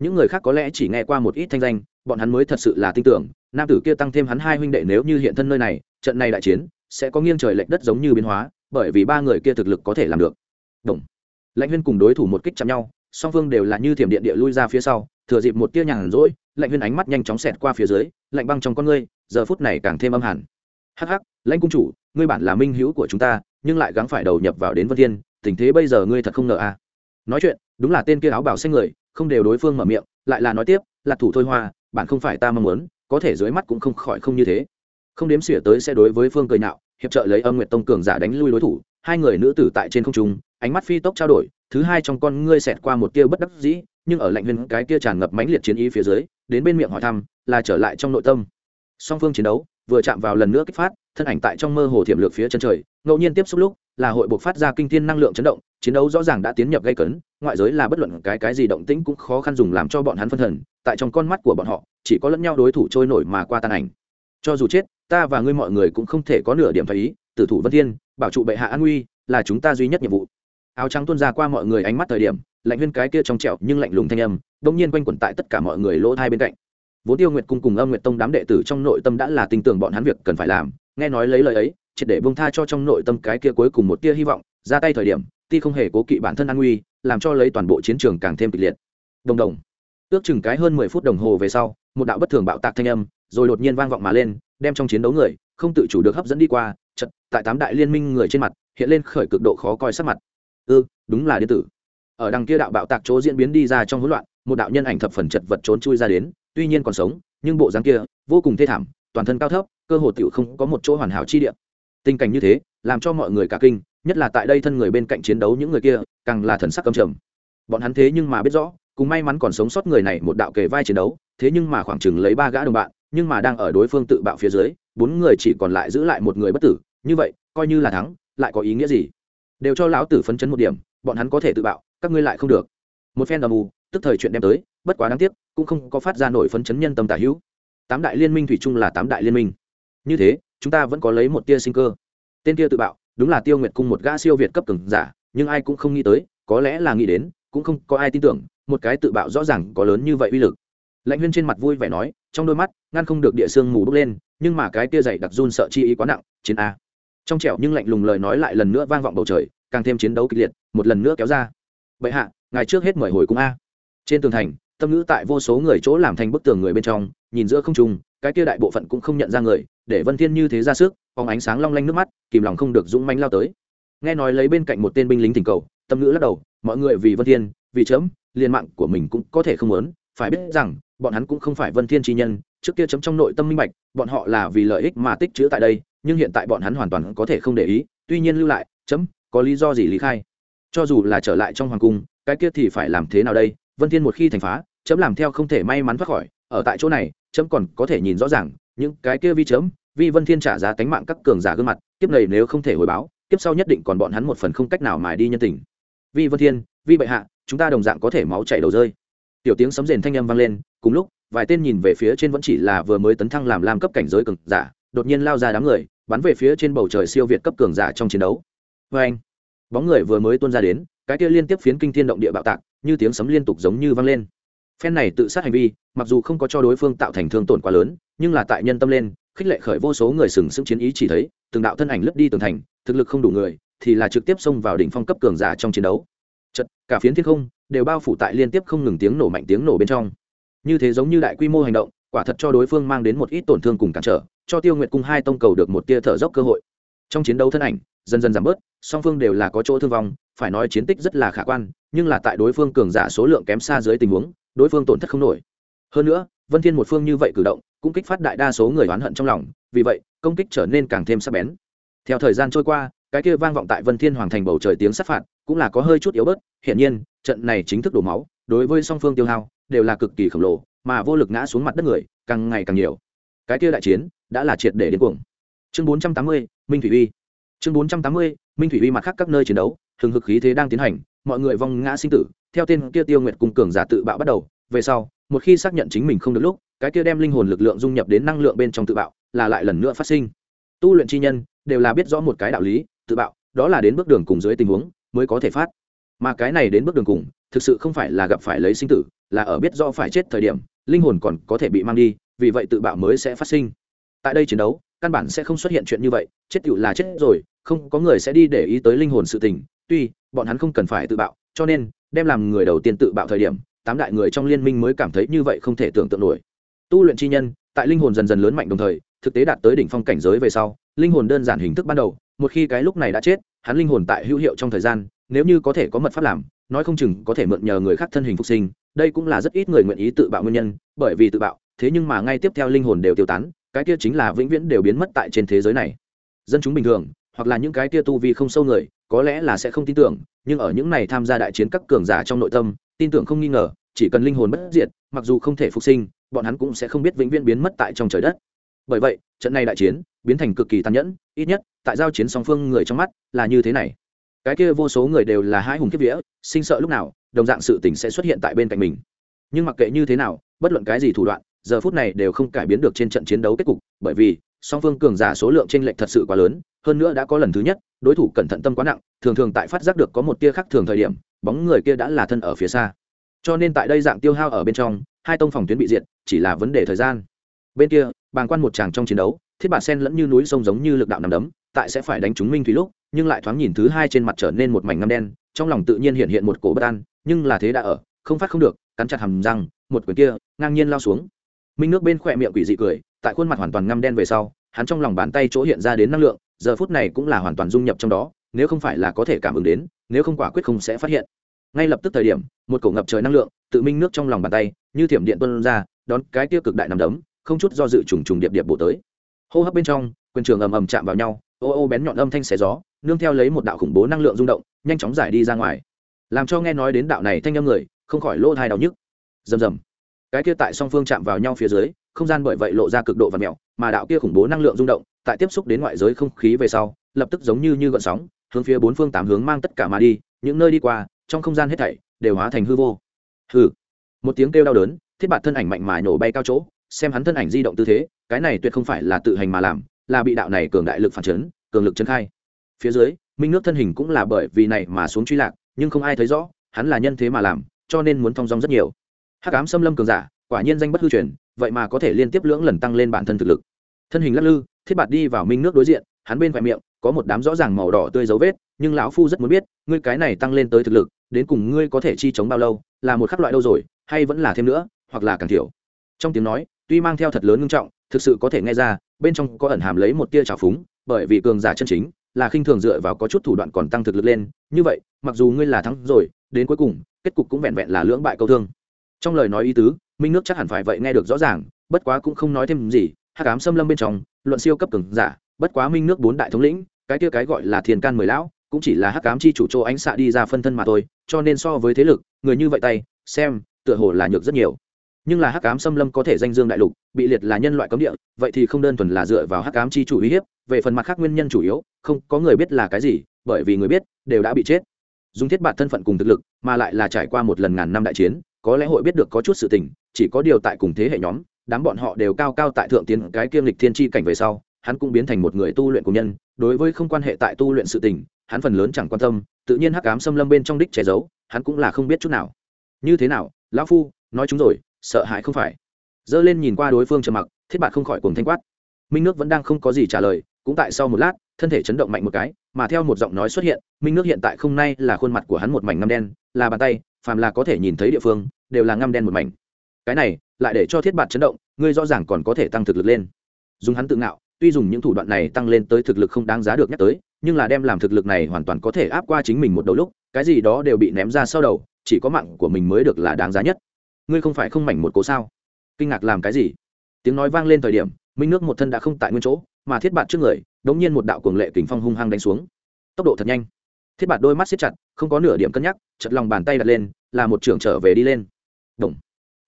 Những người khác có lẽ chỉ nghe qua một ít thanh danh, bọn hắn mới thật sự là tin tưởng, nam tử kia tăng thêm hắn hai huynh đệ nếu như hiện thân nơi này, trận này đại chiến, sẽ có nghiêng trời lệch đất giống như biến hóa, bởi vì ba người kia thực lực có thể làm được. Đồng. lãnh huyên cùng đối thủ một kích chạm nhau song phương đều là như thiểm điện địa lui ra phía sau, thừa dịp một tia nhàn rỗi, lạnh huyên ánh mắt nhanh chóng xẹt qua phía dưới, lạnh băng trong con ngươi, giờ phút này càng thêm âm hẳn. Hắc hắc, lãnh cung chủ, ngươi bản là minh hữu của chúng ta, nhưng lại gắng phải đầu nhập vào đến vân thiên, tình thế bây giờ ngươi thật không ngờ à? Nói chuyện, đúng là tên kia áo bảo xanh người, không đều đối phương mở miệng, lại là nói tiếp, là thủ thôi hoa, bạn không phải ta mong muốn, có thể dưới mắt cũng không khỏi không như thế. Không đếm xỉa tới sẽ đối với phương cười nhạo, hiệp trợ lấy âm nguyệt tông cường giả đánh lui đối thủ, hai người nữ tử tại trên không trung, ánh mắt phi tốc trao đổi thứ hai trong con ngươi xẹt qua một tia bất đắc dĩ, nhưng ở lạnh huyên cái kia tràn ngập mãnh liệt chiến ý phía dưới, đến bên miệng hỏi thăm, là trở lại trong nội tâm. Song phương chiến đấu, vừa chạm vào lần nữa kích phát, thân ảnh tại trong mơ hồ thiểm lược phía chân trời, ngẫu nhiên tiếp xúc lúc, là hội buộc phát ra kinh thiên năng lượng chấn động, chiến đấu rõ ràng đã tiến nhập gây cấn, ngoại giới là bất luận cái cái gì động tĩnh cũng khó khăn dùng làm cho bọn hắn phân thần, tại trong con mắt của bọn họ, chỉ có lẫn nhau đối thủ trôi nổi mà qua tan ảnh. Cho dù chết, ta và ngươi mọi người cũng không thể có nửa điểm phải ý, tử thủ vân thiên, bảo trụ bệ hạ an nguy, là chúng ta duy nhất nhiệm vụ áo trắng tuôn ra qua mọi người ánh mắt thời điểm, lạnh huyên cái kia trong trẹo nhưng lạnh lùng thanh âm đông nhiên quanh quẩn tại tất cả mọi người lỗ thai bên cạnh. Vốn tiêu nguyệt cung cùng âm nguyệt tông đám đệ tử trong nội tâm đã là tin tưởng bọn hắn việc cần phải làm, nghe nói lấy lời ấy, triệt để bông tha cho trong nội tâm cái kia cuối cùng một tia hy vọng, ra tay thời điểm, ti không hề cố kỵ bản thân an nguy, làm cho lấy toàn bộ chiến trường càng thêm kịch liệt. Đồng đồng. Ước chừng cái hơn mười phút đồng hồ về sau, một đạo bất thường bạo tạc thanh âm, rồi đột nhiên vang vọng mà lên, đem trong chiến đấu người, không tự chủ được hấp dẫn đi qua, chật, tại tám đại liên minh người trên mặt, hiện lên khởi cực độ khó coi sắc mặt ư đúng là điện tử. Ở đằng kia đạo bạo tạc chỗ diễn biến đi ra trong hỗn loạn, một đạo nhân ảnh thập phần chật vật trốn chui ra đến, tuy nhiên còn sống, nhưng bộ dáng kia, vô cùng thê thảm, toàn thân cao thấp, cơ hồ tiểu không có một chỗ hoàn hảo chi địa. Tình cảnh như thế, làm cho mọi người cả kinh, nhất là tại đây thân người bên cạnh chiến đấu những người kia, càng là thần sắc cầm trầm. Bọn hắn thế nhưng mà biết rõ, cùng may mắn còn sống sót người này một đạo kề vai chiến đấu, thế nhưng mà khoảng chừng lấy ba gã đồng bạn, nhưng mà đang ở đối phương tự bạo phía dưới, bốn người chỉ còn lại giữ lại một người bất tử, như vậy, coi như là thắng, lại có ý nghĩa gì? Đều cho lão tử phấn chấn một điểm, bọn hắn có thể tự bạo, các ngươi lại không được. Một phen âm mù tức thời chuyện đem tới, bất quá đáng tiếc, cũng không có phát ra nổi phấn chấn nhân tâm tả hữu. Tám đại liên minh thủy chung là tám đại liên minh. Như thế, chúng ta vẫn có lấy một tia sinh cơ. Tên kia tự bạo, đúng là tiêu nguyệt cung một gã siêu việt cấp cường giả, nhưng ai cũng không nghĩ tới, có lẽ là nghĩ đến, cũng không có ai tin tưởng, một cái tự bạo rõ ràng có lớn như vậy uy lực. Lãnh huyên trên mặt vui vẻ nói, trong đôi mắt, ngăn không được địa xương mù bốc lên, nhưng mà cái tia dày đặc run sợ chi ý quá nặng, chiến a trong trẻo nhưng lạnh lùng lời nói lại lần nữa vang vọng bầu trời, càng thêm chiến đấu kịch liệt, một lần nữa kéo ra. Vậy hạ ngày trước hết mời hồi cung a. Trên tường thành, tâm ngữ tại vô số người chỗ làm thành bức tường người bên trong, nhìn giữa không trung, cái kia đại bộ phận cũng không nhận ra người, để vân thiên như thế ra sức, phóng ánh sáng long lanh nước mắt, kìm lòng không được dũng manh lao tới. Nghe nói lấy bên cạnh một tên binh lính thỉnh cầu, tâm ngữ lắc đầu, mọi người vì vân thiên, vì chấm liên mạng của mình cũng có thể không muốn, phải biết rằng, bọn hắn cũng không phải vân thiên chi nhân trước kia chấm trong nội tâm minh bạch, bọn họ là vì lợi ích mà tích chữ tại đây, nhưng hiện tại bọn hắn hoàn toàn có thể không để ý, tuy nhiên lưu lại, chấm, có lý do gì lý khai? Cho dù là trở lại trong hoàng cung, cái kia thì phải làm thế nào đây? Vân thiên một khi thành phá, chấm làm theo không thể may mắn thoát khỏi, ở tại chỗ này, chấm còn có thể nhìn rõ ràng, những cái kia vi chấm vi vân thiên trả giá tánh mạng các cường giả gương mặt, kiếp này nếu không thể hồi báo, kiếp sau nhất định còn bọn hắn một phần không cách nào mài đi nhân tình. Vi vân thiên, vi bệ hạ, chúng ta đồng dạng có thể máu chảy đầu rơi. Tiểu tiếng sấm rền thanh âm vang lên, cùng lúc vài tên nhìn về phía trên vẫn chỉ là vừa mới tấn thăng làm lam cấp cảnh giới cường giả, đột nhiên lao ra đám người, bắn về phía trên bầu trời siêu việt cấp cường giả trong chiến đấu. Vê anh, bóng người vừa mới tuôn ra đến, cái kia liên tiếp phiến kinh thiên động địa bạo tạc, như tiếng sấm liên tục giống như vang lên. Phen này tự sát hành vi, mặc dù không có cho đối phương tạo thành thương tổn quá lớn, nhưng là tại nhân tâm lên, khích lệ khởi vô số người sừng sững chiến ý chỉ thấy, từng đạo thân ảnh lướt đi tường thành, thực lực không đủ người, thì là trực tiếp xông vào đỉnh phong cấp cường giả trong chiến đấu. Chật, cả phiến thiên không, đều bao phủ tại liên tiếp không ngừng tiếng nổ mạnh tiếng nổ bên trong như thế giống như đại quy mô hành động, quả thật cho đối phương mang đến một ít tổn thương cùng cản trở, cho tiêu nguyệt cung hai tông cầu được một tia thở dốc cơ hội. Trong chiến đấu thân ảnh, dần dần giảm bớt, song phương đều là có chỗ thương vong, phải nói chiến tích rất là khả quan, nhưng là tại đối phương cường giả số lượng kém xa dưới tình huống, đối phương tổn thất không nổi. Hơn nữa, vân thiên một phương như vậy cử động, cũng kích phát đại đa số người oán hận trong lòng, vì vậy, công kích trở nên càng thêm sắc bén. Theo thời gian trôi qua, cái kia vang vọng tại vân thiên hoàng thành bầu trời tiếng sát phạt, cũng là có hơi chút yếu bớt, hiển nhiên, trận này chính thức đổ máu, đối với song phương tiêu hao đều là cực kỳ khổng lồ mà vô lực ngã xuống mặt đất người càng ngày càng nhiều. Cái kia đại chiến đã là triệt để đến cuồng. Chương 480, minh thủy uy. Chương 480, minh thủy uy mặt khác các nơi chiến đấu hừng hực khí thế đang tiến hành mọi người vong ngã sinh tử theo tên kia tiêu nguyệt cung cường giả tự bạo bắt đầu. Về sau một khi xác nhận chính mình không được lúc cái kia đem linh hồn lực lượng dung nhập đến năng lượng bên trong tự bạo là lại lần nữa phát sinh. Tu luyện chi nhân đều là biết rõ một cái đạo lý tự bạo đó là đến bước đường cùng dưới tình huống mới có thể phát mà cái này đến bước đường cùng, thực sự không phải là gặp phải lấy sinh tử, là ở biết rõ phải chết thời điểm, linh hồn còn có thể bị mang đi, vì vậy tự bạo mới sẽ phát sinh. Tại đây chiến đấu, căn bản sẽ không xuất hiện chuyện như vậy, chết tựu là chết rồi, không có người sẽ đi để ý tới linh hồn sự tình, tuy, bọn hắn không cần phải tự bạo, cho nên, đem làm người đầu tiên tự bạo thời điểm, tám đại người trong liên minh mới cảm thấy như vậy không thể tưởng tượng nổi. Tu luyện chi nhân, tại linh hồn dần dần lớn mạnh đồng thời, thực tế đạt tới đỉnh phong cảnh giới về sau linh hồn đơn giản hình thức ban đầu, một khi cái lúc này đã chết, hắn linh hồn tại hữu hiệu trong thời gian, nếu như có thể có mật pháp làm, nói không chừng có thể mượn nhờ người khác thân hình phục sinh, đây cũng là rất ít người nguyện ý tự bạo nguyên nhân, bởi vì tự bạo, thế nhưng mà ngay tiếp theo linh hồn đều tiêu tán, cái kia chính là vĩnh viễn đều biến mất tại trên thế giới này. Dân chúng bình thường, hoặc là những cái kia tu vi không sâu người, có lẽ là sẽ không tin tưởng, nhưng ở những này tham gia đại chiến các cường giả trong nội tâm, tin tưởng không nghi ngờ, chỉ cần linh hồn bất diệt, mặc dù không thể phục sinh, bọn hắn cũng sẽ không biết vĩnh viễn biến mất tại trong trời đất bởi vậy, trận này đại chiến biến thành cực kỳ tàn nhẫn, ít nhất, tại giao chiến song phương người trong mắt là như thế này. Cái kia vô số người đều là hai hùng kiếp vía, sinh sợ lúc nào, đồng dạng sự tình sẽ xuất hiện tại bên cạnh mình. Nhưng mặc kệ như thế nào, bất luận cái gì thủ đoạn, giờ phút này đều không cải biến được trên trận chiến đấu kết cục, bởi vì, song phương cường giả số lượng t r ê n lệch thật sự quá lớn, hơn nữa đã có lần thứ nhất, đối thủ cẩn thận tâm quá nặng, thường thường tại phát giác được có một tia khác thường thời điểm, bóng người kia đã là thân ở phía xa. Cho nên tại đây dạng tiêu hao ở bên trong, hai tông phòng tuyến bị diệt, chỉ là vấn đề thời gian. Bên kia bàng quan một chàng trong chiến đấu, thiết bà sen lẫn như núi sông giống như lực đạo nằm đấm, tại sẽ phải đánh chúng minh thủy lúc, nhưng lại thoáng nhìn thứ hai trên mặt trở nên một mảnh ngâm đen, trong lòng tự nhiên hiện hiện một cổ bất an, nhưng là thế đã ở, không phát không được, cắn chặt hầm răng, một quyền kia, ngang nhiên lao xuống. Minh nước bên khỏe miệng quỷ dị cười, tại khuôn mặt hoàn toàn ngăm đen về sau, hắn trong lòng bàn tay chỗ hiện ra đến năng lượng, giờ phút này cũng là hoàn toàn dung nhập trong đó, nếu không phải là có thể cảm ứng đến, nếu không quả quyết không sẽ phát hiện. Ngay lập tức thời điểm, một cổ ngập trời năng lượng, tự minh nước trong lòng bàn tay, như thiểm điện tuân ra, đón cái tiêu cực đại nằm đấm không chút do dự trùng trùng điệp điệp bổ tới. Hô hấp bên trong, quyền trường ầm ầm chạm vào nhau, ô ô bén nhọn âm thanh xé gió, nương theo lấy một đạo khủng bố năng lượng rung động, nhanh chóng giải đi ra ngoài. Làm cho nghe nói đến đạo này thanh âm người, không khỏi lỗ thai đau nhức. Rầm rầm. Cái kia tại song phương chạm vào nhau phía dưới, không gian bởi vậy lộ ra cực độ và mẹo mà đạo kia khủng bố năng lượng rung động, tại tiếp xúc đến ngoại giới không khí về sau, lập tức giống như như gợn sóng, hướng phía bốn phương tám hướng mang tất cả mà đi, những nơi đi qua, trong không gian hết thảy đều hóa thành hư vô. Hư một tiếng kêu đau đớn, thiết bạt thân ảnh mạnh mà nổ bay cao chỗ xem hắn thân ảnh di động tư thế, cái này tuyệt không phải là tự hành mà làm, là bị đạo này cường đại lực phản chấn, cường lực chấn khai. Phía dưới, minh nước thân hình cũng là bởi vì này mà xuống truy lạc, nhưng không ai thấy rõ, hắn là nhân thế mà làm, cho nên muốn thong dong rất nhiều. Hắc ám xâm lâm cường giả, quả nhiên danh bất hư truyền, vậy mà có thể liên tiếp lưỡng lần tăng lên bản thân thực lực. Thân hình lắc lư, thiết bạt đi vào minh nước đối diện, hắn bên khoe miệng, có một đám rõ ràng màu đỏ tươi dấu vết, nhưng lão phu rất muốn biết, ngươi cái này tăng lên tới thực lực, đến cùng ngươi có thể chi chống bao lâu, là một khắc loại đâu rồi, hay vẫn là thêm nữa, hoặc là càng thiểu. Trong tiếng nói tuy mang theo thật lớn ngưng trọng, thực sự có thể nghe ra, bên trong có ẩn hàm lấy một tia trào phúng, bởi vì cường giả chân chính, là khinh thường dựa vào có chút thủ đoạn còn tăng thực lực lên. Như vậy, mặc dù ngươi là thắng rồi, đến cuối cùng, kết cục cũng vẹn vẹn là lưỡng bại câu thương. Trong lời nói ý tứ, minh nước chắc hẳn phải vậy nghe được rõ ràng, bất quá cũng không nói thêm gì hát cám xâm lâm bên trong, luận siêu cấp cường giả, bất quá minh nước bốn đại thống lĩnh, cái kia cái gọi là thiền can mười lão, cũng chỉ là hắc cám chi chủ chỗ ánh xạ đi ra phân thân mà thôi, cho nên so với thế lực, người như vậy tay, xem, tựa hồ là nhược rất nhiều nhưng là hắc ám xâm lâm có thể danh dương đại lục, bị liệt là nhân loại cấm địa, vậy thì không đơn thuần là dựa vào hắc ám chi chủ uy hiếp, về phần mặt khác nguyên nhân chủ yếu, không, có người biết là cái gì, bởi vì người biết, đều đã bị chết. Dùng thiết bạt thân phận cùng thực lực, mà lại là trải qua một lần ngàn năm đại chiến, có lẽ hội biết được có chút sự tình, chỉ có điều tại cùng thế hệ nhóm, đám bọn họ đều cao cao tại thượng tiến cái kiêm lịch thiên tri cảnh về sau, hắn cũng biến thành một người tu luyện của nhân, đối với không quan hệ tại tu luyện sự tình, hắn phần lớn chẳng quan tâm, tự nhiên hắc ám xâm lâm bên trong đích che giấu, hắn cũng là không biết chút nào. Như thế nào, lão phu, nói chúng rồi sợ hãi không phải. Dơ lên nhìn qua đối phương trầm mặc, thiết bạn không khỏi cùng thanh quát. Minh nước vẫn đang không có gì trả lời, cũng tại sau một lát, thân thể chấn động mạnh một cái, mà theo một giọng nói xuất hiện, minh nước hiện tại không nay là khuôn mặt của hắn một mảnh ngăm đen, là bàn tay, phàm là có thể nhìn thấy địa phương, đều là ngăm đen một mảnh. Cái này, lại để cho thiết bạn chấn động, ngươi rõ ràng còn có thể tăng thực lực lên. Dùng hắn tự ngạo, tuy dùng những thủ đoạn này tăng lên tới thực lực không đáng giá được nhắc tới, nhưng là đem làm thực lực này hoàn toàn có thể áp qua chính mình một đầu lúc, cái gì đó đều bị ném ra sau đầu, chỉ có mạng của mình mới được là đáng giá nhất ngươi không phải không mảnh một cố sao? Kinh ngạc làm cái gì? Tiếng nói vang lên thời điểm, minh nước một thân đã không tại nguyên chỗ, mà thiết bạt trước người, đống nhiên một đạo cuồng lệ kình phong hung hăng đánh xuống. Tốc độ thật nhanh. Thiết bạt đôi mắt siết chặt, không có nửa điểm cân nhắc, chật lòng bàn tay đặt lên, là một trưởng trở về đi lên. Động.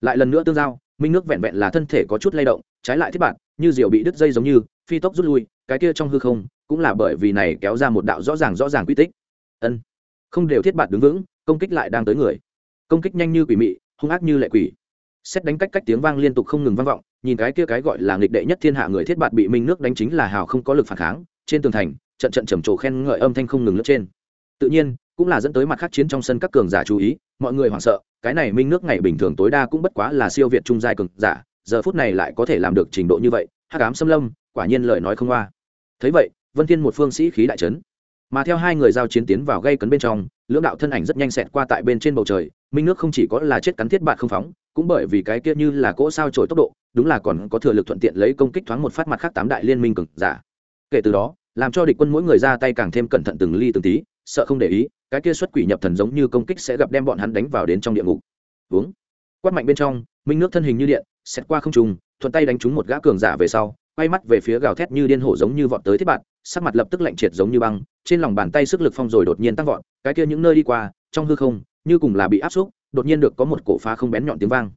lại lần nữa tương giao, minh nước vẹn vẹn là thân thể có chút lay động, trái lại thiết bạt, như diều bị đứt dây giống như, phi tốc rút lui, cái kia trong hư không, cũng là bởi vì này kéo ra một đạo rõ ràng rõ ràng quy tích. Ân. Không đều thiết bạt đứng vững, công kích lại đang tới người. Công kích nhanh như quỷ mị hung ác như lệ quỷ. Xét đánh cách cách tiếng vang liên tục không ngừng vang vọng, nhìn cái kia cái gọi là nghịch đệ nhất thiên hạ người thiết bạt bị minh nước đánh chính là hào không có lực phản kháng, trên tường thành, trận trận trầm trồ khen ngợi âm thanh không ngừng lướt trên. Tự nhiên, cũng là dẫn tới mặt khác chiến trong sân các cường giả chú ý, mọi người hoảng sợ, cái này minh nước ngày bình thường tối đa cũng bất quá là siêu việt trung giai cường giả, giờ phút này lại có thể làm được trình độ như vậy, hắc ám xâm lâm, quả nhiên lời nói không qua thấy vậy, vân thiên một phương sĩ khí đại trấn mà theo hai người giao chiến tiến vào gây cấn bên trong lưỡng đạo thân ảnh rất nhanh xẹt qua tại bên trên bầu trời, minh nước không chỉ có là chết cắn thiết bạn không phóng, cũng bởi vì cái kia như là cỗ sao trổi tốc độ, đúng là còn có thừa lực thuận tiện lấy công kích thoáng một phát mặt khác tám đại liên minh cực giả. Kể từ đó, làm cho địch quân mỗi người ra tay càng thêm cẩn thận từng ly từng tí, sợ không để ý, cái kia xuất quỷ nhập thần giống như công kích sẽ gặp đem bọn hắn đánh vào đến trong địa ngục. Uống quát mạnh bên trong, minh nước thân hình như điện xét qua không trùng thuận tay đánh trúng một gã cường giả về sau quay mắt về phía gào thét như điên hổ giống như vọt tới thiết bạn, sắc mặt lập tức lạnh triệt giống như băng, trên lòng bàn tay sức lực phong rồi đột nhiên tăng vọt, cái kia những nơi đi qua, trong hư không, như cùng là bị áp xúc, đột nhiên được có một cổ phá không bén nhọn tiếng vang.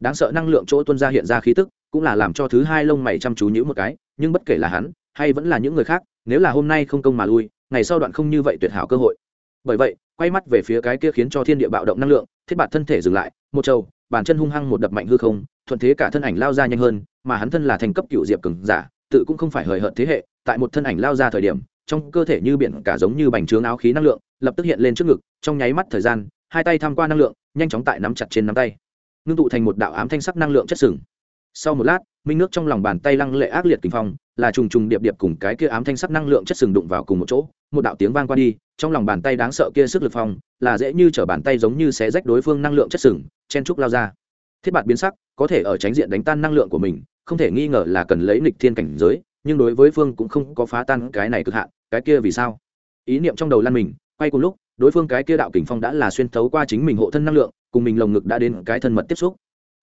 Đáng sợ năng lượng chỗ tuân ra hiện ra khí tức, cũng là làm cho thứ hai lông mày chăm chú nhữ một cái, nhưng bất kể là hắn, hay vẫn là những người khác, nếu là hôm nay không công mà lui, ngày sau đoạn không như vậy tuyệt hảo cơ hội. Bởi vậy, quay mắt về phía cái kia khiến cho thiên địa bạo động năng lượng, thiết bạt thân thể dừng lại, một trâu bàn chân hung hăng một đập mạnh hư không, thuận thế cả thân ảnh lao ra nhanh hơn mà hắn thân là thành cấp cựu diệp cường giả, tự cũng không phải hời hợt thế hệ, tại một thân ảnh lao ra thời điểm, trong cơ thể như biển cả giống như bành trướng áo khí năng lượng, lập tức hiện lên trước ngực, trong nháy mắt thời gian, hai tay tham qua năng lượng, nhanh chóng tại nắm chặt trên nắm tay. Ngưng tụ thành một đạo ám thanh sắc năng lượng chất sừng. Sau một lát, minh nước trong lòng bàn tay lăng lệ ác liệt kinh phong, là trùng trùng điệp điệp cùng cái kia ám thanh sắc năng lượng chất sừng đụng vào cùng một chỗ, một đạo tiếng vang qua đi, trong lòng bàn tay đáng sợ kia sức lực phong, là dễ như t bàn tay giống như xé rách đối phương năng lượng chất sừng, chen trúc lao ra. Thiết bạt biến sắc có thể ở tránh diện đánh tan năng lượng của mình không thể nghi ngờ là cần lấy nịch thiên cảnh giới nhưng đối với phương cũng không có phá tan cái này cực hạn cái kia vì sao? Ý niệm trong đầu lan mình quay cùng lúc đối phương cái kia đạo kình phong đã là xuyên thấu qua chính mình hộ thân năng lượng cùng mình lồng ngực đã đến cái thân mật tiếp xúc.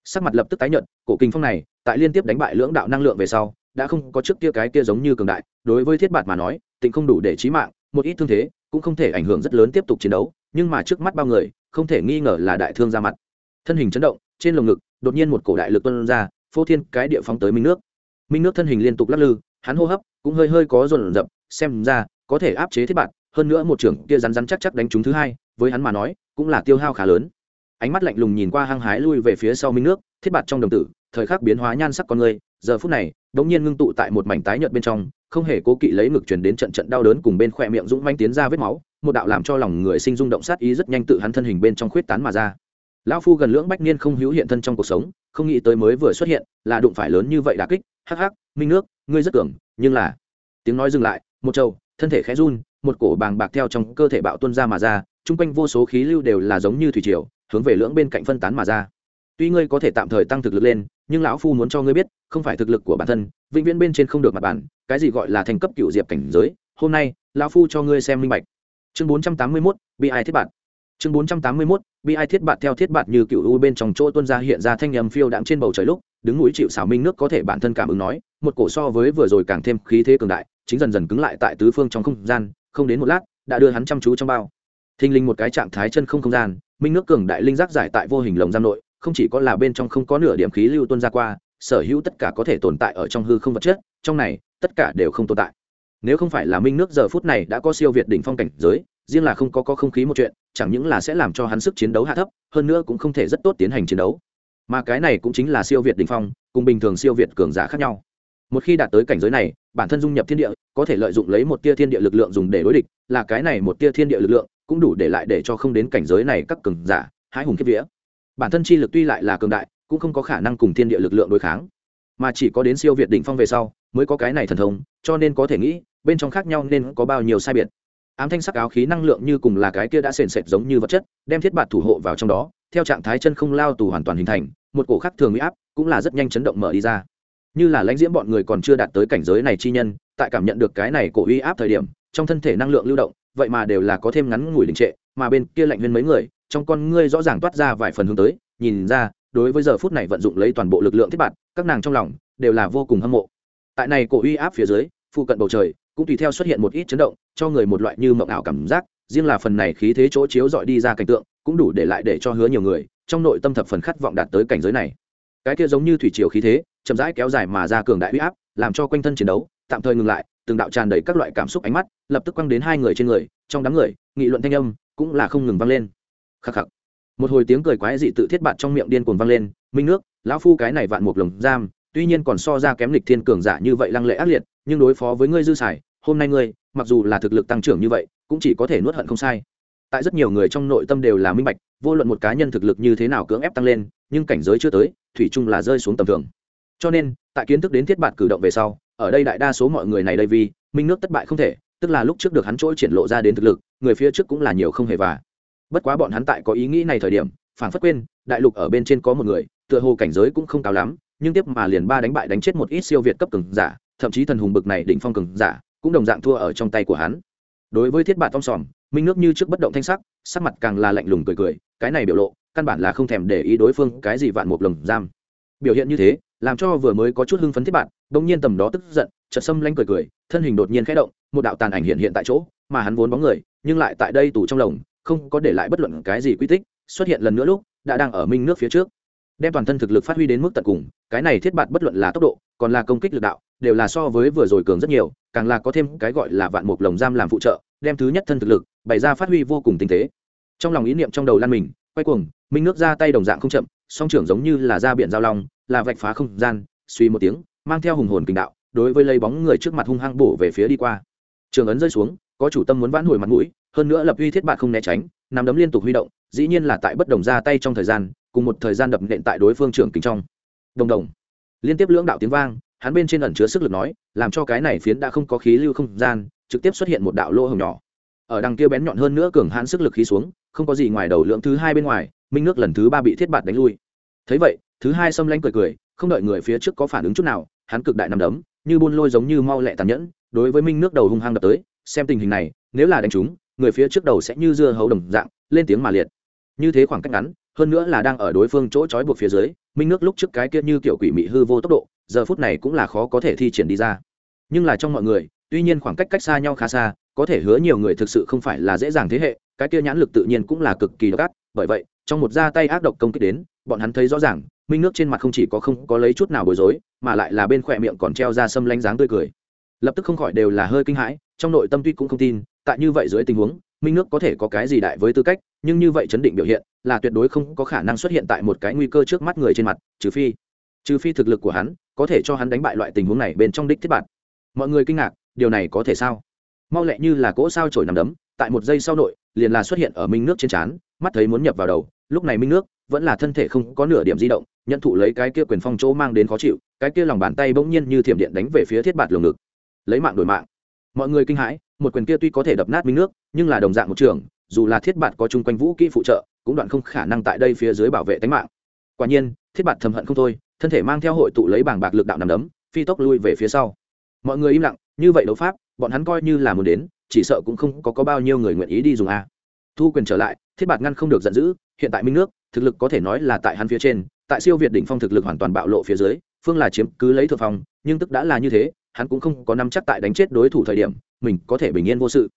Sắc mặt lập tức tái nhận, cổ kình phong này tại liên tiếp đánh bại lưỡng đạo năng lượng về sau đã không có trước kia cái kia giống như cường đại đối với thiết bạt mà nói tịnh không đủ để trí mạng một ít thương thế cũng không thể ảnh hưởng rất lớn tiếp tục chiến đấu nhưng mà trước mắt bao người không thể nghi ngờ là đại thương ra mặt. Thân hình chấn động trên lồng ngực đột nhiên một cổ đại lực tuân ra, phô thiên cái địa phóng tới minh nước. Minh nước thân hình liên tục lắc lư, hắn hô hấp cũng hơi hơi có rộn rập xem ra có thể áp chế thiết bạn, hơn nữa một trưởng kia rắn rắn chắc chắc đánh trúng thứ hai, với hắn mà nói, cũng là tiêu hao khá lớn. Ánh mắt lạnh lùng nhìn qua hăng hái lui về phía sau minh nước, thiết bạt trong đồng tử, thời khắc biến hóa nhan sắc con người, giờ phút này đống nhiên ngưng tụ tại một mảnh tái nhợt bên trong, không hề cố kỵ lấy ngực truyền đến trận trận đau đớn cùng bên khỏe miệng dũng manh tiến ra vết máu, một đạo làm cho lòng người sinh rung động sát ý rất nhanh tự hắn thân hình bên trong khuyết tán mà ra lão phu gần lưỡng bách niên không hữu hiện thân trong cuộc sống không nghĩ tới mới vừa xuất hiện là đụng phải lớn như vậy đà kích. Hắc hắc minh nước ngươi rất cường, nhưng là tiếng nói dừng lại một trâu thân thể khẽ run một cổ bàng bạc theo trong cơ thể bạo tuân ra mà ra chung quanh vô số khí lưu đều là giống như thủy triều hướng về lưỡng bên cạnh phân tán mà ra. Tuy ngươi có thể tạm thời tăng thực lực lên nhưng lão phu muốn cho ngươi biết không phải thực lực của bản thân vĩnh viễn bên trên không được mặt bản cái gì gọi là thành cấp cựu diệp cảnh giới hôm nay lão phu cho ngươi xem minh bạch. Chương bốn trăm tám mươi mốt bị ai thiết bản chương bốn trăm tám mươi mốt bị ai thiết bạt theo thiết bạt như cựu u bên trong chỗ tuân ra hiện ra thanh âm phiêu đạm trên bầu trời lúc, đứng núi chịu xảo minh nước có thể bản thân cảm ứng nói, một cổ so với vừa rồi càng thêm khí thế cường đại, chính dần dần cứng lại tại tứ phương trong không gian, không đến một lát, đã đưa hắn chăm chú trong bao. Thinh linh một cái trạng thái chân không không gian, minh nước cường đại linh giác giải tại vô hình lồng giam nội, không chỉ có là bên trong không có nửa điểm khí lưu tuân ra qua, sở hữu tất cả có thể tồn tại ở trong hư không vật chất, trong này, tất cả đều không tồn tại. Nếu không phải là minh nước giờ phút này đã có siêu việt đỉnh phong cảnh giới riêng là không có, có không khí một chuyện chẳng những là sẽ làm cho hắn sức chiến đấu hạ thấp hơn nữa cũng không thể rất tốt tiến hành chiến đấu. Mà cái này cũng chính là siêu việt đỉnh phong cùng bình thường siêu việt cường giả khác nhau. Một khi đạt tới cảnh giới này bản thân dung nhập thiên địa có thể lợi dụng lấy một tia thiên địa lực lượng dùng để đối địch là cái này một tia thiên địa lực lượng cũng đủ để lại để cho không đến cảnh giới này các cường giả hãi hùng kiếp vía. Bản thân chi lực tuy lại là cường đại cũng không có khả năng cùng thiên địa lực lượng đối kháng. Mà chỉ có đến siêu việt đỉnh phong về sau mới có cái này thần thông cho nên có thể nghĩ bên trong khác nhau nên có bao nhiêu sai biệt ám thanh sắc áo khí năng lượng như cùng là cái kia đã sền sệt giống như vật chất, đem thiết bạt thủ hộ vào trong đó, theo trạng thái chân không lao tù hoàn toàn hình thành, một cổ khắc thường huy áp cũng là rất nhanh chấn động mở đi ra. Như là lãnh diễm bọn người còn chưa đạt tới cảnh giới này chi nhân, tại cảm nhận được cái này cổ uy áp thời điểm, trong thân thể năng lượng lưu động, vậy mà đều là có thêm ngắn ngủi đình trệ, mà bên kia lạnh huyên mấy người, trong con ngươi rõ ràng toát ra vài phần hướng tới, nhìn ra, đối với giờ phút này vận dụng lấy toàn bộ lực lượng thiết bạt, các nàng trong lòng đều là vô cùng hâm mộ. Tại này cổ uy áp phía dưới, phụ cận bầu trời cũng tùy theo xuất hiện một ít chấn động, cho người một loại như mộng ảo cảm giác, riêng là phần này khí thế chỗ chiếu dọi đi ra cảnh tượng, cũng đủ để lại để cho hứa nhiều người, trong nội tâm thập phần khát vọng đạt tới cảnh giới này. Cái kia giống như thủy triều khí thế, chậm rãi kéo dài mà ra cường đại uy áp, làm cho quanh thân chiến đấu, tạm thời ngừng lại, từng đạo tràn đầy các loại cảm xúc ánh mắt, lập tức quăng đến hai người trên người, trong đám người, nghị luận thanh âm cũng là không ngừng vang lên. Khắc khắc. Một hồi tiếng cười quái dị tự thiết bạt trong miệng điên cuồng vang lên, minh nước, lão phu cái này vạn một lồng giam, tuy nhiên còn so ra kém lịch thiên cường giả như vậy lăng lệ ác liệt nhưng đối phó với ngươi dư xài, hôm nay ngươi, mặc dù là thực lực tăng trưởng như vậy, cũng chỉ có thể nuốt hận không sai. Tại rất nhiều người trong nội tâm đều là minh bạch, vô luận một cá nhân thực lực như thế nào cưỡng ép tăng lên, nhưng cảnh giới chưa tới, thủy chung là rơi xuống tầm thường. Cho nên, tại kiến thức đến thiết bạt cử động về sau, ở đây đại đa số mọi người này đây vì, minh nước thất bại không thể, tức là lúc trước được hắn trỗi triển lộ ra đến thực lực, người phía trước cũng là nhiều không hề và bất quá bọn hắn tại có ý nghĩ này thời điểm phản phất quên, đại lục ở bên trên có một người, tựa hồ cảnh giới cũng không cao lắm, nhưng tiếp mà liền ba đánh bại đánh chết một ít siêu việt cấp cường giả thậm chí thần hùng bực này đỉnh phong cường giả cũng đồng dạng thua ở trong tay của hắn. Đối với thiết bạt tom sòm, minh nước như trước bất động thanh sắc sắc mặt càng là lạnh lùng cười cười, cái này biểu lộ, căn bản là không thèm để ý đối phương cái gì vạn một lồng giam. Biểu hiện như thế, làm cho vừa mới có chút hưng phấn thiết bạn đột nhiên tầm đó tức giận, chợt xâm lanh cười cười, thân hình đột nhiên khẽ động, một đạo tàn ảnh hiện hiện tại chỗ, mà hắn vốn bóng người, nhưng lại tại đây tủ trong lồng, không có để lại bất luận cái gì quy tích, xuất hiện lần nữa lúc, đã đang ở minh nước phía trước. Đem toàn thân thực lực phát huy đến mức tận cùng, cái này thiết bạt bất luận là tốc độ, còn là công kích lực đạo đều là so với vừa rồi cường rất nhiều, càng là có thêm cái gọi là vạn mục lồng giam làm phụ trợ, đem thứ nhất thân thực lực, bày ra phát huy vô cùng tinh tế. Trong lòng ý niệm trong đầu lan mình, quay cuồng, minh nước ra tay đồng dạng không chậm, song trưởng giống như là ra biển giao long, là vạch phá không gian, suy một tiếng, mang theo hùng hồn kinh đạo, đối với lấy bóng người trước mặt hung hăng bổ về phía đi qua. Trường ấn rơi xuống, có chủ tâm muốn vãn hồi mặt mũi, hơn nữa lập uy thiết bạc không né tránh, nằm đấm liên tục huy động, dĩ nhiên là tại bất đồng ra tay trong thời gian, cùng một thời gian đập nện tại đối phương trưởng kính trong. Đồng đồng. Liên tiếp lưỡng đạo tiếng vang hắn bên trên ẩn chứa sức lực nói, làm cho cái này phiến đã không có khí lưu không gian, trực tiếp xuất hiện một đạo lỗ hồng nhỏ. Ở đằng kia bén nhọn hơn nữa cường hãn sức lực khí xuống, không có gì ngoài đầu lượng thứ hai bên ngoài, minh nước lần thứ ba bị thiết bạt đánh lui. Thấy vậy, thứ hai xâm lánh cười cười, không đợi người phía trước có phản ứng chút nào, hắn cực đại nằm đấm, như buôn lôi giống như mau lẹ tàn nhẫn, đối với minh nước đầu hung hăng đập tới, xem tình hình này, nếu là đánh chúng, người phía trước đầu sẽ như dưa hấu đồng dạng, lên tiếng mà liệt. Như thế khoảng cách ngắn hơn nữa là đang ở đối phương chỗ trói buộc phía dưới, minh nước lúc trước cái kia như kiểu quỷ mị hư vô tốc độ, giờ phút này cũng là khó có thể thi triển đi ra. Nhưng là trong mọi người, tuy nhiên khoảng cách cách xa nhau khá xa, có thể hứa nhiều người thực sự không phải là dễ dàng thế hệ, cái kia nhãn lực tự nhiên cũng là cực kỳ độc ác, bởi vậy, trong một ra tay ác độc công kích đến, bọn hắn thấy rõ ràng, minh nước trên mặt không chỉ có không có lấy chút nào bối rối, mà lại là bên khỏe miệng còn treo ra sâm lanh dáng tươi cười. Lập tức không khỏi đều là hơi kinh hãi, trong nội tâm tuy cũng không tin, tại như vậy dưới tình huống, minh nước có thể có cái gì đại với tư cách, nhưng như vậy chấn định biểu hiện là tuyệt đối không có khả năng xuất hiện tại một cái nguy cơ trước mắt người trên mặt, trừ phi trừ phi thực lực của hắn có thể cho hắn đánh bại loại tình huống này bên trong đích thiết bản. Mọi người kinh ngạc, điều này có thể sao? Mau lẹ như là cỗ sao trổi nằm đấm, tại một giây sau nội, liền là xuất hiện ở minh nước trên trán, mắt thấy muốn nhập vào đầu, lúc này minh nước vẫn là thân thể không có nửa điểm di động, nhận thụ lấy cái kia quyền phong chỗ mang đến khó chịu, cái kia lòng bàn tay bỗng nhiên như thiểm điện đánh về phía thiết bạt lồng ngực. Lấy mạng đổi mạng. Mọi người kinh hãi, một quyền kia tuy có thể đập nát minh nước, nhưng là đồng dạng một trường, dù là thiết bạt có chung quanh vũ kỹ phụ trợ cũng đoạn không khả năng tại đây phía dưới bảo vệ tính mạng. Quả nhiên thiết bạt thầm hận không thôi thân thể mang theo hội tụ lấy bảng bạc lực đạo nằm đấm phi tốc lui về phía sau. Mọi người im lặng như vậy đấu pháp bọn hắn coi như là muốn đến chỉ sợ cũng không có, có bao nhiêu người nguyện ý đi dùng a. Thu quyền trở lại thiết bạt ngăn không được giận dữ hiện tại minh nước thực lực có thể nói là tại hắn phía trên tại siêu việt đỉnh phong thực lực hoàn toàn bạo lộ phía dưới phương là chiếm cứ lấy thượng phong nhưng tức đã là như thế hắn cũng không có nắm chắc tại đánh chết đối thủ thời điểm mình có thể bình yên vô sự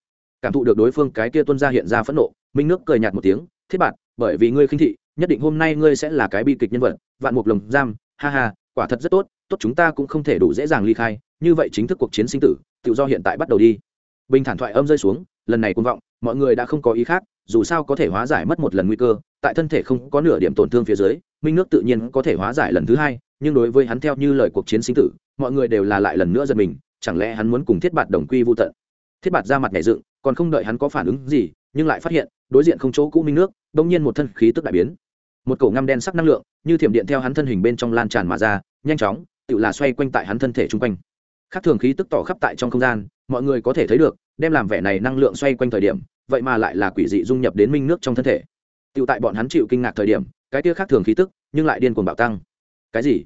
cảm thụ được đối phương cái kia tuân ra hiện ra phẫn nộ, minh nước cười nhạt một tiếng, thiết bạn, bởi vì ngươi khinh thị, nhất định hôm nay ngươi sẽ là cái bi kịch nhân vật, vạn mục lồng giam, ha ha, quả thật rất tốt tốt chúng ta cũng không thể đủ dễ dàng ly khai, như vậy chính thức cuộc chiến sinh tử, tự do hiện tại bắt đầu đi. Bình thản thoại âm rơi xuống, lần này cuồng vọng, mọi người đã không có ý khác, dù sao có thể hóa giải mất một lần nguy cơ, tại thân thể không có nửa điểm tổn thương phía dưới, minh nước tự nhiên có thể hóa giải lần thứ hai, nhưng đối với hắn theo như lời cuộc chiến sinh tử, mọi người đều là lại lần nữa giật mình, chẳng lẽ hắn muốn cùng thiết bạt đồng quy vô tận? Thiết bạt ra mặt nhảy dựng còn không đợi hắn có phản ứng gì, nhưng lại phát hiện, đối diện không chỗ cũ minh nước đông nhiên một thân khí tức đại biến. Một cổ ngăm đen sắc năng lượng, như thiểm điện theo hắn thân hình bên trong lan tràn mà ra, nhanh chóng, tự là xoay quanh tại hắn thân thể chung quanh. Khác thường khí tức tỏ khắp tại trong không gian, mọi người có thể thấy được, đem làm vẻ này năng lượng xoay quanh thời điểm, vậy mà lại là quỷ dị dung nhập đến minh nước trong thân thể. Tự tại bọn hắn chịu kinh ngạc thời điểm, cái kia khác thường khí tức, nhưng lại điên cuồng bạo tăng. Cái gì?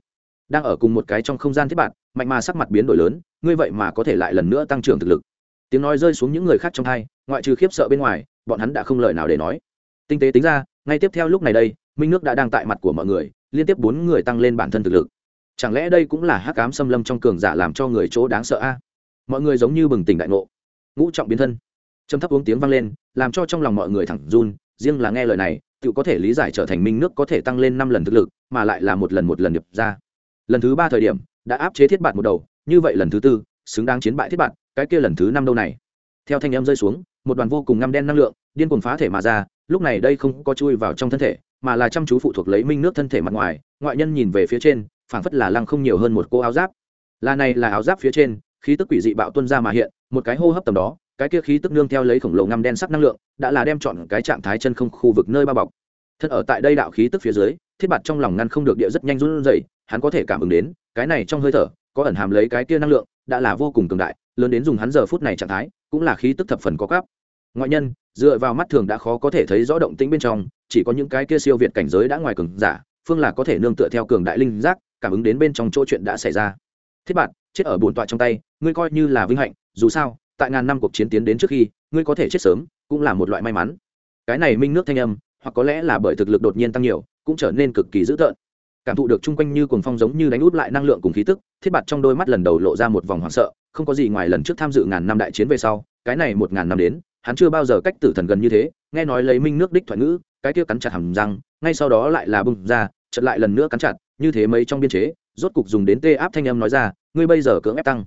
Đang ở cùng một cái trong không gian thiết bạn, mạnh mà sắc mặt biến đổi lớn, ngươi vậy mà có thể lại lần nữa tăng trưởng thực lực tiếng nói rơi xuống những người khác trong thai ngoại trừ khiếp sợ bên ngoài, bọn hắn đã không lời nào để nói. Tinh tế tính ra, ngay tiếp theo lúc này đây, minh nước đã đang tại mặt của mọi người, liên tiếp bốn người tăng lên bản thân thực lực. Chẳng lẽ đây cũng là hắc cám xâm lâm trong cường giả làm cho người chỗ đáng sợ a? Mọi người giống như bừng tỉnh đại ngộ. Ngũ trọng biến thân. Châm thấp uống tiếng vang lên, làm cho trong lòng mọi người thẳng run, riêng là nghe lời này, tự có thể lý giải trở thành minh nước có thể tăng lên năm lần thực lực, mà lại là một lần một lần điệp ra. Lần thứ ba thời điểm, đã áp chế thiết bạt một đầu, như vậy lần thứ tư, xứng đáng chiến bại thiết bạt cái kia lần thứ năm đâu này. Theo thanh em rơi xuống, một đoàn vô cùng ngăm đen năng lượng, điên cuồng phá thể mà ra, lúc này đây không có chui vào trong thân thể, mà là chăm chú phụ thuộc lấy minh nước thân thể mặt ngoài, ngoại nhân nhìn về phía trên, phảng phất là lăng không nhiều hơn một cô áo giáp. Là này là áo giáp phía trên, khí tức quỷ dị bạo tuân ra mà hiện, một cái hô hấp tầm đó, cái kia khí tức nương theo lấy khổng lồ ngăm đen sắc năng lượng, đã là đem chọn cái trạng thái chân không khu vực nơi bao bọc. Thân ở tại đây đạo khí tức phía dưới, thiết bạt trong lòng ngăn không được địa rất nhanh run rẩy, hắn có thể cảm ứng đến, cái này trong hơi thở, có ẩn hàm lấy cái kia năng lượng, đã là vô cùng cường đại lớn đến dùng hắn giờ phút này trạng thái, cũng là khí tức thập phần có cắp ngoại nhân, dựa vào mắt thường đã khó có thể thấy rõ động tĩnh bên trong, chỉ có những cái kia siêu việt cảnh giới đã ngoài cường giả, phương là có thể nương tựa theo cường đại linh giác, cảm ứng đến bên trong chỗ chuyện đã xảy ra. Thiết bạn, chết ở bồn tọa trong tay, ngươi coi như là vinh hạnh, dù sao, tại ngàn năm cuộc chiến tiến đến trước khi, ngươi có thể chết sớm, cũng là một loại may mắn. Cái này minh nước thanh âm, hoặc có lẽ là bởi thực lực đột nhiên tăng nhiều, cũng trở nên cực kỳ dữ tợn. Cảm thụ được chung quanh như cuồng phong giống như đánh út lại năng lượng cùng khí tức, thiết bạt trong đôi mắt lần đầu lộ ra một vòng hoảng sợ không có gì ngoài lần trước tham dự ngàn năm đại chiến về sau, cái này một ngàn năm đến, hắn chưa bao giờ cách tử thần gần như thế, nghe nói lấy minh nước đích thoại ngữ, cái kia cắn chặt hầm răng, ngay sau đó lại là bung ra chật lại lần nữa cắn chặt, như thế mấy trong biên chế, rốt cục dùng đến tê áp thanh âm nói ra, ngươi bây giờ cưỡng ép tăng.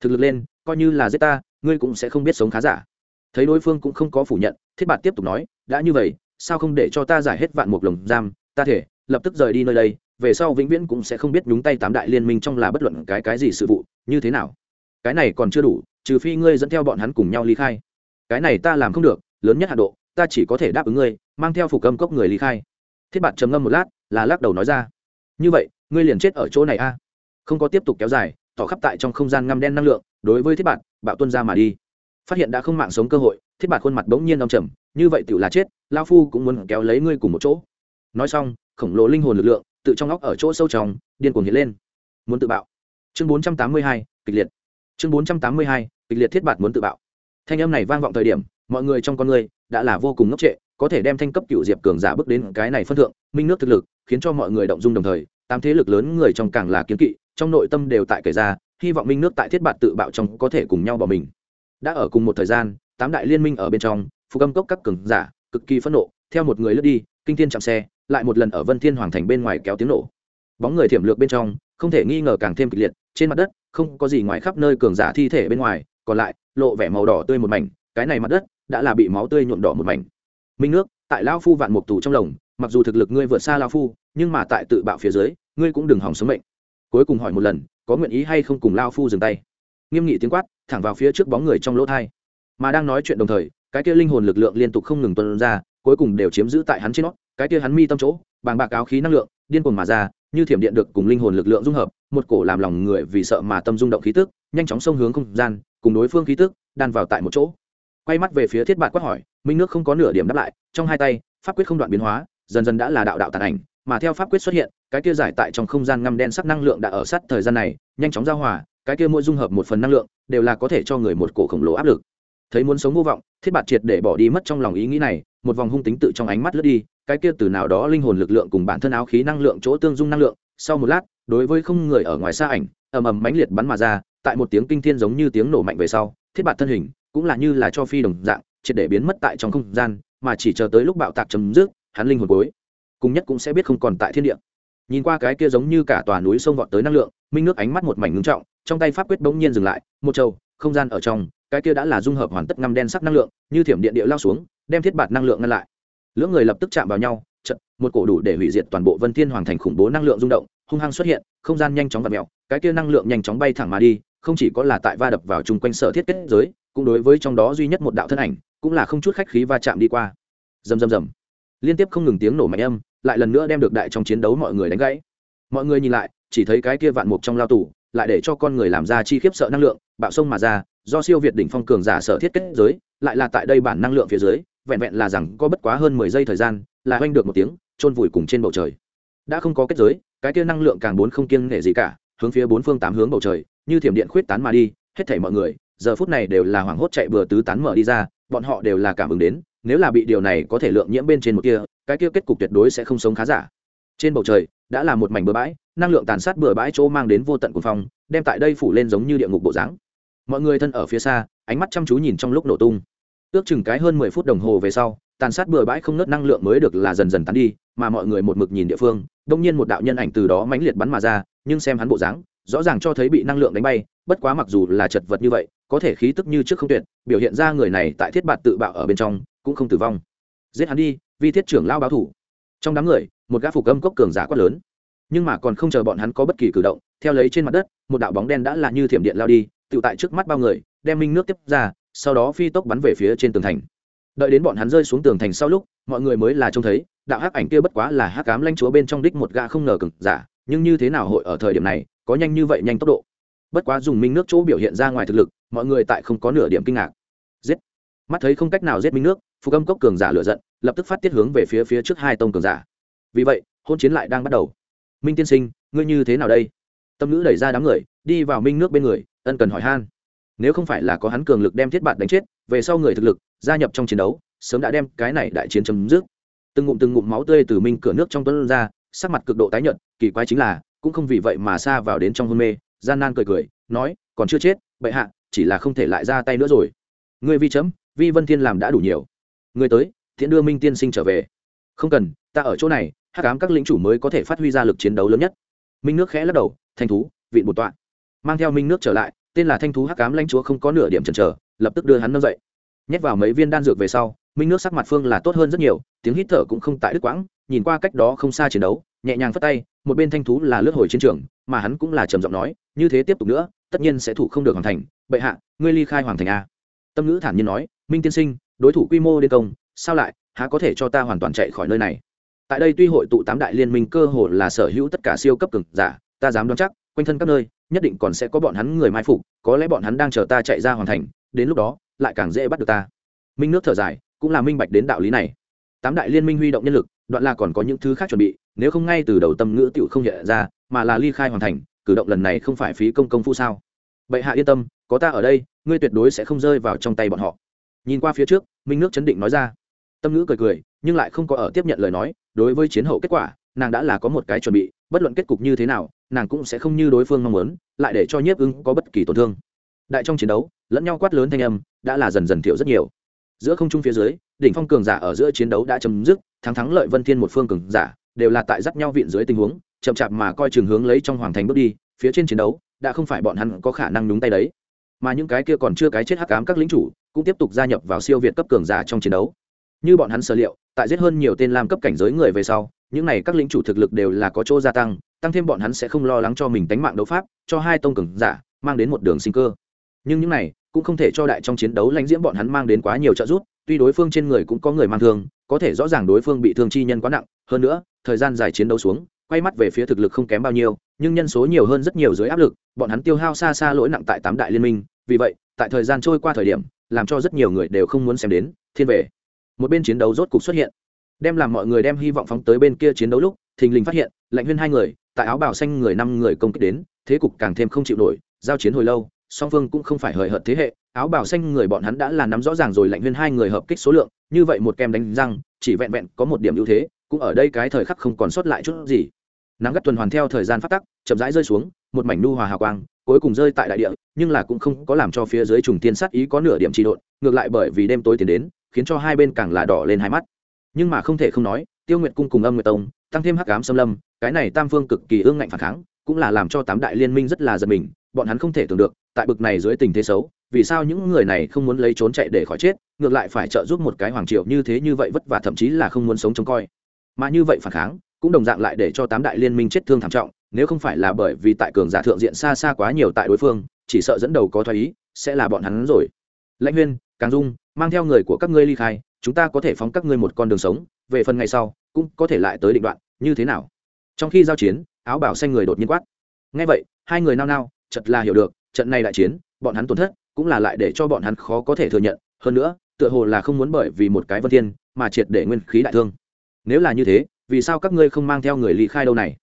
Thực lực lên, coi như là giết ta, ngươi cũng sẽ không biết sống khá giả. Thấy đối phương cũng không có phủ nhận, thiết bạt tiếp tục nói, đã như vậy, sao không để cho ta giải hết vạn một lồng giam? Ta thể, lập tức rời đi nơi đây, về sau vĩnh viễn cũng sẽ không biết nhúng tay tám đại liên minh trong là bất luận cái cái gì sự vụ, như thế nào? Cái này còn chưa đủ, trừ phi ngươi dẫn theo bọn hắn cùng nhau ly khai. Cái này ta làm không được, lớn nhất hạ độ, ta chỉ có thể đáp ứng ngươi, mang theo phục âm cốc người ly khai. Thiết bạt trầm ngâm một lát, là lắc đầu nói ra. Như vậy, ngươi liền chết ở chỗ này a. Không có tiếp tục kéo dài, tỏ khắp tại trong không gian ngăm đen năng lượng, đối với thiết bạt, bạo tuân ra mà đi. Phát hiện đã không mạng sống cơ hội, thiết bạt khuôn mặt bỗng nhiên đong trầm, như vậy tự là chết lao phu cũng muốn kéo lấy ngươi cùng một chỗ. Nói xong, khổng lồ linh hồn lực lượng tự trong óc ở chỗ sâu trong, điên cuồng hiện lên. Muốn tự bạo. Chương bốn trăm tám mươi hai, kịch liệt chương bốn trăm tám mươi hai, kịch liệt thiết bạt muốn tự bạo. Thanh âm này vang vọng thời điểm, mọi người trong con người đã là vô cùng ngốc trệ, có thể đem thanh cấp cựu diệp cường giả bước đến cái này phân thượng, minh nước thực lực, khiến cho mọi người động dung đồng thời, tám thế lực lớn người trong càng là kiến kỵ, trong nội tâm đều tại kể ra, hy vọng minh nước tại thiết bạt tự bạo trong có thể cùng nhau bỏ mình. Đã ở cùng một thời gian, tám đại liên minh ở bên trong phụ âm cốc các cường giả, cực kỳ phẫn nộ, theo một người lướt đi, kinh thiên chạm xe, lại một lần ở vân thiên hoàng thành bên ngoài kéo tiếng nổ. Bóng người thiểm lược bên trong không thể nghi ngờ càng thêm kịch liệt, trên mặt đất không có gì ngoài khắp nơi cường giả thi thể bên ngoài, còn lại, lộ vẻ màu đỏ tươi một mảnh, cái này mặt đất đã là bị máu tươi nhuộm đỏ một mảnh. Minh nước, tại lao phu vạn mục tù trong lồng, mặc dù thực lực ngươi vượt xa lao phu, nhưng mà tại tự bạo phía dưới, ngươi cũng đừng hỏng sống mệnh. Cuối cùng hỏi một lần, có nguyện ý hay không cùng lao phu dừng tay? Nghiêm nghị tiếng quát, thẳng vào phía trước bóng người trong lỗ thai. Mà đang nói chuyện đồng thời, cái kia linh hồn lực lượng liên tục không ngừng tuân ra, cuối cùng đều chiếm giữ tại hắn trên nó, cái kia hắn mi tâm chỗ bàng bạc áo khí năng lượng, điên cuồng mà ra, như thiểm điện được cùng linh hồn lực lượng dung hợp, một cổ làm lòng người vì sợ mà tâm rung động khí tức, nhanh chóng xông hướng không gian, cùng đối phương khí tức, đan vào tại một chỗ. Quay mắt về phía thiết bạt quát hỏi, minh nước không có nửa điểm đáp lại, trong hai tay, pháp quyết không đoạn biến hóa, dần dần đã là đạo đạo tàn ảnh, mà theo pháp quyết xuất hiện, cái kia giải tại trong không gian ngăm đen sắc năng lượng đã ở sát thời gian này, nhanh chóng giao hòa, cái kia mỗi dung hợp một phần năng lượng, đều là có thể cho người một cổ khổng lồ áp lực. Thấy muốn sống vô vọng, thiết bạt triệt để bỏ đi mất trong lòng ý nghĩ này, một vòng hung tính tự trong ánh mắt lướt đi cái kia từ nào đó linh hồn lực lượng cùng bản thân áo khí năng lượng chỗ tương dung năng lượng, sau một lát, đối với không người ở ngoài xa ảnh, ầm ầm mãnh liệt bắn mà ra, tại một tiếng kinh thiên giống như tiếng nổ mạnh về sau, thiết bạt thân hình cũng là như là cho phi đồng dạng, triệt để biến mất tại trong không gian, mà chỉ chờ tới lúc bạo tạc chấm dứt, hắn linh hồn cuối cùng nhất cũng sẽ biết không còn tại thiên địa. Nhìn qua cái kia giống như cả tòa núi sông vọt tới năng lượng, minh nước ánh mắt một mảnh ngưng trọng, trong tay pháp quyết bỗng nhiên dừng lại, một trâu không gian ở trong, cái kia đã là dung hợp hoàn tất ngăm đen sắc năng lượng, như thiểm điện địa lao xuống, đem thiết bạt năng lượng ngăn lại lưỡng người lập tức chạm vào nhau chật một cổ đủ để hủy diệt toàn bộ vân thiên hoàng thành khủng bố năng lượng rung động, hung hăng xuất hiện, không gian nhanh chóng và mẹo cái kia năng lượng nhanh chóng bay thẳng mà đi, không chỉ có là tại va đập vào chung quanh sở thiết kết giới, cũng đối với trong đó duy nhất một đạo thân ảnh, cũng là không chút khách khí va chạm đi qua. Rầm rầm rầm. Liên tiếp không ngừng tiếng nổ mạnh âm, lại lần nữa đem được đại trong chiến đấu mọi người đánh gãy. Mọi người nhìn lại, chỉ thấy cái kia vạn mục trong lao tù, lại để cho con người làm ra chi khiếp sợ năng lượng, bạo sông mà ra, do siêu việt đỉnh phong cường giả sở thiết kết giới, lại là tại đây bản năng lượng phía dưới vẹn vẹn là rằng có bất quá hơn mười giây thời gian, là oanh được một tiếng trôn vùi cùng trên bầu trời. Đã không có kết giới, cái kia năng lượng càng bốn không kiêng nể gì cả, hướng phía bốn phương tám hướng bầu trời, như thiểm điện khuyết tán mà đi, hết thảy mọi người, giờ phút này đều là hoảng hốt chạy bừa tứ tán mở đi ra, bọn họ đều là cảm ứng đến, nếu là bị điều này có thể lượng nhiễm bên trên một kia, cái kia kết cục tuyệt đối sẽ không sống khá giả. Trên bầu trời, đã là một mảnh bừa bãi, năng lượng tàn sát bừa bãi chỗ mang đến vô tận cuồng phong, đem tại đây phủ lên giống như địa ngục bộ dáng. Mọi người thân ở phía xa, ánh mắt chăm chú nhìn trong lúc nổ tung ước chừng cái hơn mười phút đồng hồ về sau, tàn sát bừa bãi không nớt năng lượng mới được là dần dần tán đi, mà mọi người một mực nhìn địa phương, đông nhiên một đạo nhân ảnh từ đó mãnh liệt bắn mà ra, nhưng xem hắn bộ dáng, rõ ràng cho thấy bị năng lượng đánh bay, bất quá mặc dù là chật vật như vậy, có thể khí tức như trước không tuyệt, biểu hiện ra người này tại thiết bạt tự bạo ở bên trong, cũng không tử vong. Giết hắn đi, vi thiết trưởng lao báo thủ. Trong đám người, một gã phục âm cốc cường giả quát lớn. Nhưng mà còn không chờ bọn hắn có bất kỳ cử động, theo lấy trên mặt đất, một đạo bóng đen đã là như thiểm điện lao đi tự tại trước mắt bao người, đem minh nước tiếp ra sau đó phi tốc bắn về phía trên tường thành. Đợi đến bọn hắn rơi xuống tường thành sau lúc, mọi người mới là trông thấy, đạo hắc ảnh kia bất quá là hắc cám lanh chúa bên trong đích một gã không ngờ cực giả, nhưng như thế nào hội ở thời điểm này, có nhanh như vậy nhanh tốc độ. Bất quá dùng minh nước chỗ biểu hiện ra ngoài thực lực, mọi người tại không có nửa điểm kinh ngạc. Giết! Mắt thấy không cách nào giết minh nước phục âm cốc cường giả lựa giận, lập tức phát tiết hướng về phía phía trước hai tông cường giả. Vì vậy, hôn chiến lại đang bắt đầu. Minh tiên sinh, ngươi như thế nào đây? Tâm nữ đẩy ra đám người, đi vào minh nước bên người, ân cần hỏi han nếu không phải là có hắn cường lực đem thiết bạn đánh chết, về sau người thực lực, gia nhập trong chiến đấu, sớm đã đem cái này đại chiến chấm dứt. Từng ngụm từng ngụm máu tươi từ minh cửa nước trong tuấn ra, sắc mặt cực độ tái nhợt, kỳ quái chính là, cũng không vì vậy mà xa vào đến trong hôn mê, gian nan cười cười, nói, còn chưa chết, bệ hạ, chỉ là không thể lại ra tay nữa rồi. Ngươi vi chấm, vi vân thiên làm đã đủ nhiều. Người tới, thiện đưa minh tiên sinh trở về. Không cần, ta ở chỗ này, hắc ám các lĩnh chủ mới có thể phát huy ra lực chiến đấu lớn nhất. Minh nước khẽ lắc đầu, thanh thú vị một tọa. Mang theo minh nước trở lại tên là thanh thú hắc ám lãnh chúa không có nửa điểm chần chờ, lập tức đưa hắn nâng dậy. Nhét vào mấy viên đan dược về sau, minh nước sắc mặt phương là tốt hơn rất nhiều, tiếng hít thở cũng không tại đứt quãng, nhìn qua cách đó không xa chiến đấu, nhẹ nhàng phất tay, một bên thanh thú là lướt hồi chiến trường, mà hắn cũng là trầm giọng nói, như thế tiếp tục nữa, tất nhiên sẽ thủ không được hoàn thành. Bệ hạ, ngươi ly khai hoàng thành a. Tâm ngữ thản nhiên nói, minh tiên sinh, đối thủ quy mô đến công, sao lại, há có thể cho ta hoàn toàn chạy khỏi nơi này? Tại đây tuy hội tụ tám đại liên minh cơ hồ là sở hữu tất cả siêu cấp cường giả, ta dám đoán chắc, quanh thân các nơi nhất định còn sẽ có bọn hắn người mai phục, có lẽ bọn hắn đang chờ ta chạy ra hoàn thành, đến lúc đó, lại càng dễ bắt được ta. Minh nước thở dài, cũng là minh bạch đến đạo lý này. Tám đại liên minh huy động nhân lực, đoạn là còn có những thứ khác chuẩn bị, nếu không ngay từ đầu tâm ngữ tựu không hiện ra, mà là ly khai hoàn thành, cử động lần này không phải phí công công phu sao? Bệ hạ yên tâm, có ta ở đây, ngươi tuyệt đối sẽ không rơi vào trong tay bọn họ. Nhìn qua phía trước, minh nước chấn định nói ra. Tâm ngữ cười cười, nhưng lại không có ở tiếp nhận lời nói, đối với chiến hậu kết quả, nàng đã là có một cái chuẩn bị bất luận kết cục như thế nào, nàng cũng sẽ không như đối phương mong muốn, lại để cho nhiếp ứng có bất kỳ tổn thương. Đại trong chiến đấu, lẫn nhau quát lớn thanh âm, đã là dần dần thiểu rất nhiều. Giữa không trung phía dưới, đỉnh phong cường giả ở giữa chiến đấu đã chấm dứt, thắng thắng lợi vân thiên một phương cường giả, đều là tại dắt nhau viện dưới tình huống, chậm chạp mà coi trường hướng lấy trong hoàng thành bước đi, phía trên chiến đấu, đã không phải bọn hắn có khả năng nhúng tay đấy. Mà những cái kia còn chưa cái chết hắc ám các lính chủ, cũng tiếp tục gia nhập vào siêu việt cấp cường giả trong chiến đấu. Như bọn hắn sở liệu, tại giết hơn nhiều tên làm cấp cảnh giới người về sau những này các lĩnh chủ thực lực đều là có chỗ gia tăng tăng thêm bọn hắn sẽ không lo lắng cho mình tánh mạng đấu pháp, cho hai tông cường giả mang đến một đường sinh cơ. Nhưng những này cũng không thể cho đại trong chiến đấu lãnh diễm bọn hắn mang đến quá nhiều trợ giúp, tuy đối phương trên người cũng có người mang thương, có thể rõ ràng đối phương bị thương chi nhân quá nặng, hơn nữa, thời gian dài chiến đấu xuống, quay mắt về phía thực lực không kém bao nhiêu, nhưng nhân số nhiều hơn rất nhiều dưới áp lực, bọn hắn tiêu hao xa xa lỗi nặng tại tám đại liên minh, vì vậy, tại thời gian trôi qua thời điểm, làm cho rất nhiều người đều không muốn xem đến, thiên về. Một bên chiến đấu rốt cục xuất hiện đem làm mọi người đem hy vọng phóng tới bên kia chiến đấu lúc, thình lình phát hiện, lạnh huyên hai người, tại áo bào xanh người năm người công kích đến, thế cục càng thêm không chịu nổi, giao chiến hồi lâu, song phương cũng không phải hời hợt thế hệ, áo bào xanh người bọn hắn đã là nắm rõ ràng rồi lạnh huyên hai người hợp kích số lượng, như vậy một kem đánh răng, chỉ vẹn vẹn có một điểm ưu thế, cũng ở đây cái thời khắc không còn sót lại chút gì. Nắng gắt tuần hoàn theo thời gian phát tắc, chậm rãi rơi xuống, một mảnh nu hòa hào quang, cuối cùng rơi tại đại địa, nhưng là cũng không có làm cho phía dưới trùng tiên sát ý có nửa điểm trị độn, ngược lại bởi vì đêm tối tiến đến, khiến cho hai bên càng là đỏ lên hai mắt nhưng mà không thể không nói, tiêu nguyệt cung cùng âm nguyệt tông, tăng thêm hắc cám xâm lâm, cái này tam phương cực kỳ ương ngạnh phản kháng, cũng là làm cho tám đại liên minh rất là giật mình, bọn hắn không thể tưởng được, tại bực này dưới tình thế xấu, vì sao những người này không muốn lấy trốn chạy để khỏi chết, ngược lại phải trợ giúp một cái hoàng triệu như thế như vậy vất vả thậm chí là không muốn sống trông coi. Mà như vậy phản kháng, cũng đồng dạng lại để cho tám đại liên minh chết thương thảm trọng, nếu không phải là bởi vì tại cường giả thượng diện xa xa quá nhiều tại đối phương, chỉ sợ dẫn đầu có thoái ý, sẽ là bọn hắn rồi. Lãnh huyên, càng dung mang theo người của các ngươi ly khai, chúng ta có thể phóng các ngươi một con đường sống, về phần ngày sau, cũng có thể lại tới định đoạn, như thế nào? Trong khi giao chiến, áo bảo xanh người đột nhiên quát. Ngay vậy, hai người nao nao chật là hiểu được, trận này đại chiến, bọn hắn tổn thất, cũng là lại để cho bọn hắn khó có thể thừa nhận, hơn nữa, tựa hồ là không muốn bởi vì một cái vân thiên, mà triệt để nguyên khí đại thương. Nếu là như thế, vì sao các ngươi không mang theo người ly khai đâu này?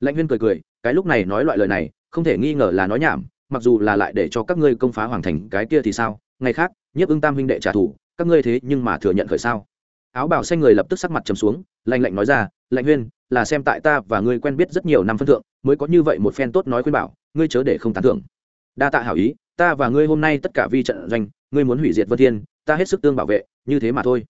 Lãnh huyên cười cười, cái lúc này nói loại lời này, không thể nghi ngờ là nói nhảm, mặc dù là lại để cho các ngươi công phá hoàng thành cái kia thì sao? Ngày khác, nhiếp ưng tam huynh đệ trả thù, các ngươi thế nhưng mà thừa nhận khởi sao? Áo bảo xanh người lập tức sắc mặt trầm xuống, lạnh lạnh nói ra, lạnh huyên, là xem tại ta và ngươi quen biết rất nhiều năm phân thượng, mới có như vậy một phen tốt nói khuyên bảo, ngươi chớ để không tán thưởng. Đa tạ hảo ý, ta và ngươi hôm nay tất cả vi trận doanh, ngươi muốn hủy diệt vân thiên, ta hết sức tương bảo vệ, như thế mà thôi.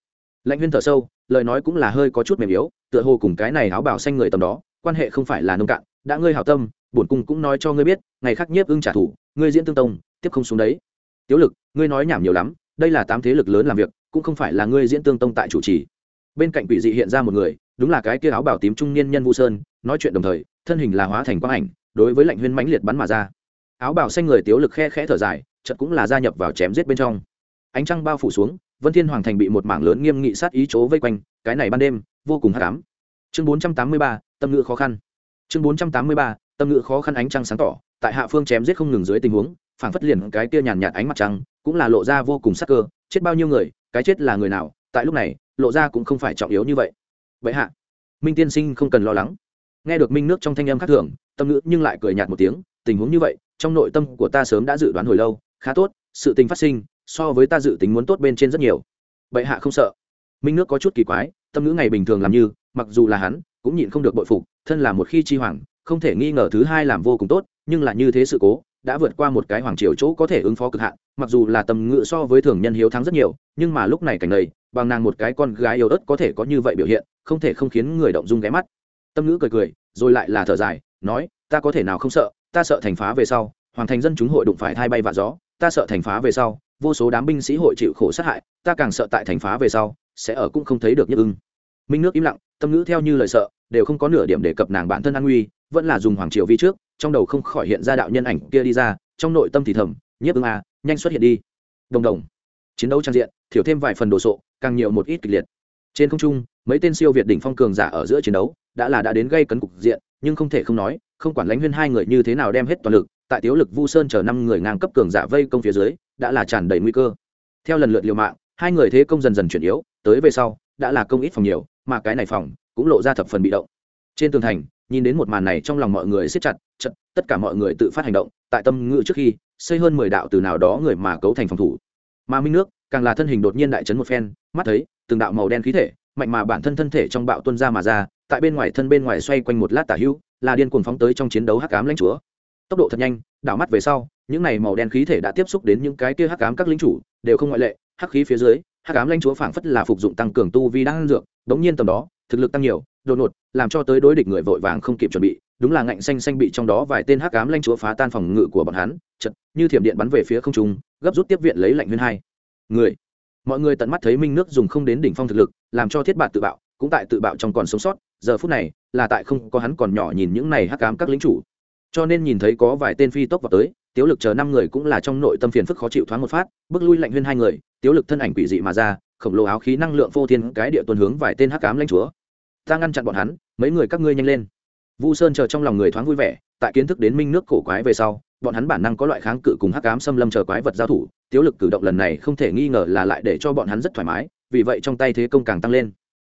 Lạnh huyên thở sâu, lời nói cũng là hơi có chút mềm yếu, tựa hồ cùng cái này áo bảo xanh người tầm đó, quan hệ không phải là nông cạn, đã ngươi hảo tâm, bổn cung cũng nói cho ngươi biết, ngày khác nhiếp ưng trả thù, ngươi diễn tương tông, tiếp không xuống đấy tiếu lực ngươi nói nhảm nhiều lắm đây là tám thế lực lớn làm việc cũng không phải là ngươi diễn tương tông tại chủ trì. Bên cạnh quỷ dị hiện ra một người đúng là cái kia áo bảo tím trung niên nhân vu sơn nói chuyện đồng thời thân hình là hóa thành quang ảnh đối với lạnh huyên mãnh liệt bắn mà ra. Áo bảo xanh người tiếu lực khe khẽ thở dài chật cũng là gia nhập vào chém giết bên trong. Ánh trăng bao phủ xuống vân thiên hoàng thành bị một mảng lớn nghiêm nghị sát ý chỗ vây quanh cái này ban đêm vô cùng hắc ám. Chương 483, tâm ngữ khó khăn. Chương 483, tâm ngữ khó khăn ánh trăng sáng tỏ tại hạ phương chém giết không ngừng dưới tình huống phảng phất liền cái kia nhàn nhạt ánh mặt trăng, cũng là lộ ra vô cùng sắc cơ, chết bao nhiêu người, cái chết là người nào, tại lúc này, lộ ra cũng không phải trọng yếu như vậy. Vậy hạ, minh tiên sinh không cần lo lắng. Nghe được minh nước trong thanh âm khác thường, tâm ngữ nhưng lại cười nhạt một tiếng, tình huống như vậy, trong nội tâm của ta sớm đã dự đoán hồi lâu, khá tốt, sự tình phát sinh, so với ta dự tính muốn tốt bên trên rất nhiều. Vậy hạ không sợ. Minh nước có chút kỳ quái, tâm ngữ ngày bình thường làm như, mặc dù là hắn, cũng nhịn không được bội phục, thân là một khi chi hoàng, không thể nghi ngờ thứ hai làm vô cùng tốt, nhưng là như thế sự cố đã vượt qua một cái hoàng triều chỗ có thể ứng phó cực hạn, mặc dù là tầm ngự so với thường nhân hiếu thắng rất nhiều, nhưng mà lúc này cảnh này, bằng nàng một cái con gái yếu ớt có thể có như vậy biểu hiện, không thể không khiến người động dung ghé mắt. Tâm ngữ cười cười, rồi lại là thở dài, nói, ta có thể nào không sợ, ta sợ thành phá về sau, hoàng thành dân chúng hội đụng phải thai bay và gió, ta sợ thành phá về sau, vô số đám binh sĩ hội chịu khổ sát hại, ta càng sợ tại thành phá về sau, sẽ ở cũng không thấy được nhức ưng. Minh nước im lặng, tâm ngữ theo như lời sợ, đều không có nửa điểm đề cập nàng bản thân an nguy, vẫn là dùng hoàng triều vi trước trong đầu không khỏi hiện ra đạo nhân ảnh kia đi ra, trong nội tâm thì thầm, nhiếp ưng à nhanh xuất hiện đi. Đồng đồng. Chiến đấu trang diện, thiểu thêm vài phần đồ sộ, càng nhiều một ít kịch liệt. Trên không trung, mấy tên siêu việt đỉnh phong cường giả ở giữa chiến đấu, đã là đã đến gây cấn cục diện, nhưng không thể không nói, không quản lãnh huyên hai người như thế nào đem hết toàn lực, tại tiếu lực vu sơn chờ năm người ngang cấp cường giả vây công phía dưới, đã là tràn đầy nguy cơ. Theo lần lượt liều mạng, hai người thế công dần dần chuyển yếu, tới về sau, đã là công ít phòng nhiều, mà cái này phòng cũng lộ ra thập phần bị động. Trên tường thành nhìn đến một màn này trong lòng mọi người siết chặt, chật, tất cả mọi người tự phát hành động, tại tâm ngự trước khi, xây hơn mười đạo từ nào đó người mà cấu thành phòng thủ. Mà minh nước, càng là thân hình đột nhiên đại chấn một phen, mắt thấy, từng đạo màu đen khí thể, mạnh mà bản thân thân thể trong bạo tuân ra mà ra, tại bên ngoài thân bên ngoài xoay quanh một lát tả hữu, là điên cuồng phóng tới trong chiến đấu hắc ám lãnh chúa. Tốc độ thật nhanh, đảo mắt về sau, những này màu đen khí thể đã tiếp xúc đến những cái kia hắc ám các lính chủ, đều không ngoại lệ, hắc khí phía dưới, hắc ám lãnh chúa phảng phất là phục dụng tăng cường tu vi đang dược, đống nhiên tầm đó thực lực tăng nhiều, đột ngột, làm cho tới đối địch người vội vàng không kịp chuẩn bị, đúng là ngạnh xanh xanh bị trong đó vài tên hắc ám lanh chúa phá tan phòng ngự của bọn hắn, chật, như thiểm điện bắn về phía không trung, gấp rút tiếp viện lấy lạnh huyên hai. Người, mọi người tận mắt thấy minh nước dùng không đến đỉnh phong thực lực, làm cho thiết bạt tự bạo, cũng tại tự bạo trong còn sống sót, giờ phút này, là tại không có hắn còn nhỏ nhìn những này hắc ám các lính chủ. Cho nên nhìn thấy có vài tên phi tốc vào tới, tiếu lực chờ năm người cũng là trong nội tâm phiền phức khó chịu thoáng một phát, bước lui lạnh huyên hai người, tiếu lực thân ảnh quỷ dị mà ra khổng lồ áo khí năng lượng phô thiên cái địa tuần hướng vài tên hắc ám lãnh chúa. Ta ngăn chặn bọn hắn, mấy người các ngươi nhanh lên. Vu sơn chờ trong lòng người thoáng vui vẻ, tại kiến thức đến minh nước cổ quái về sau, bọn hắn bản năng có loại kháng cự cùng hắc ám xâm lâm chờ quái vật giao thủ, tiếu lực cử động lần này không thể nghi ngờ là lại để cho bọn hắn rất thoải mái, vì vậy trong tay thế công càng tăng lên.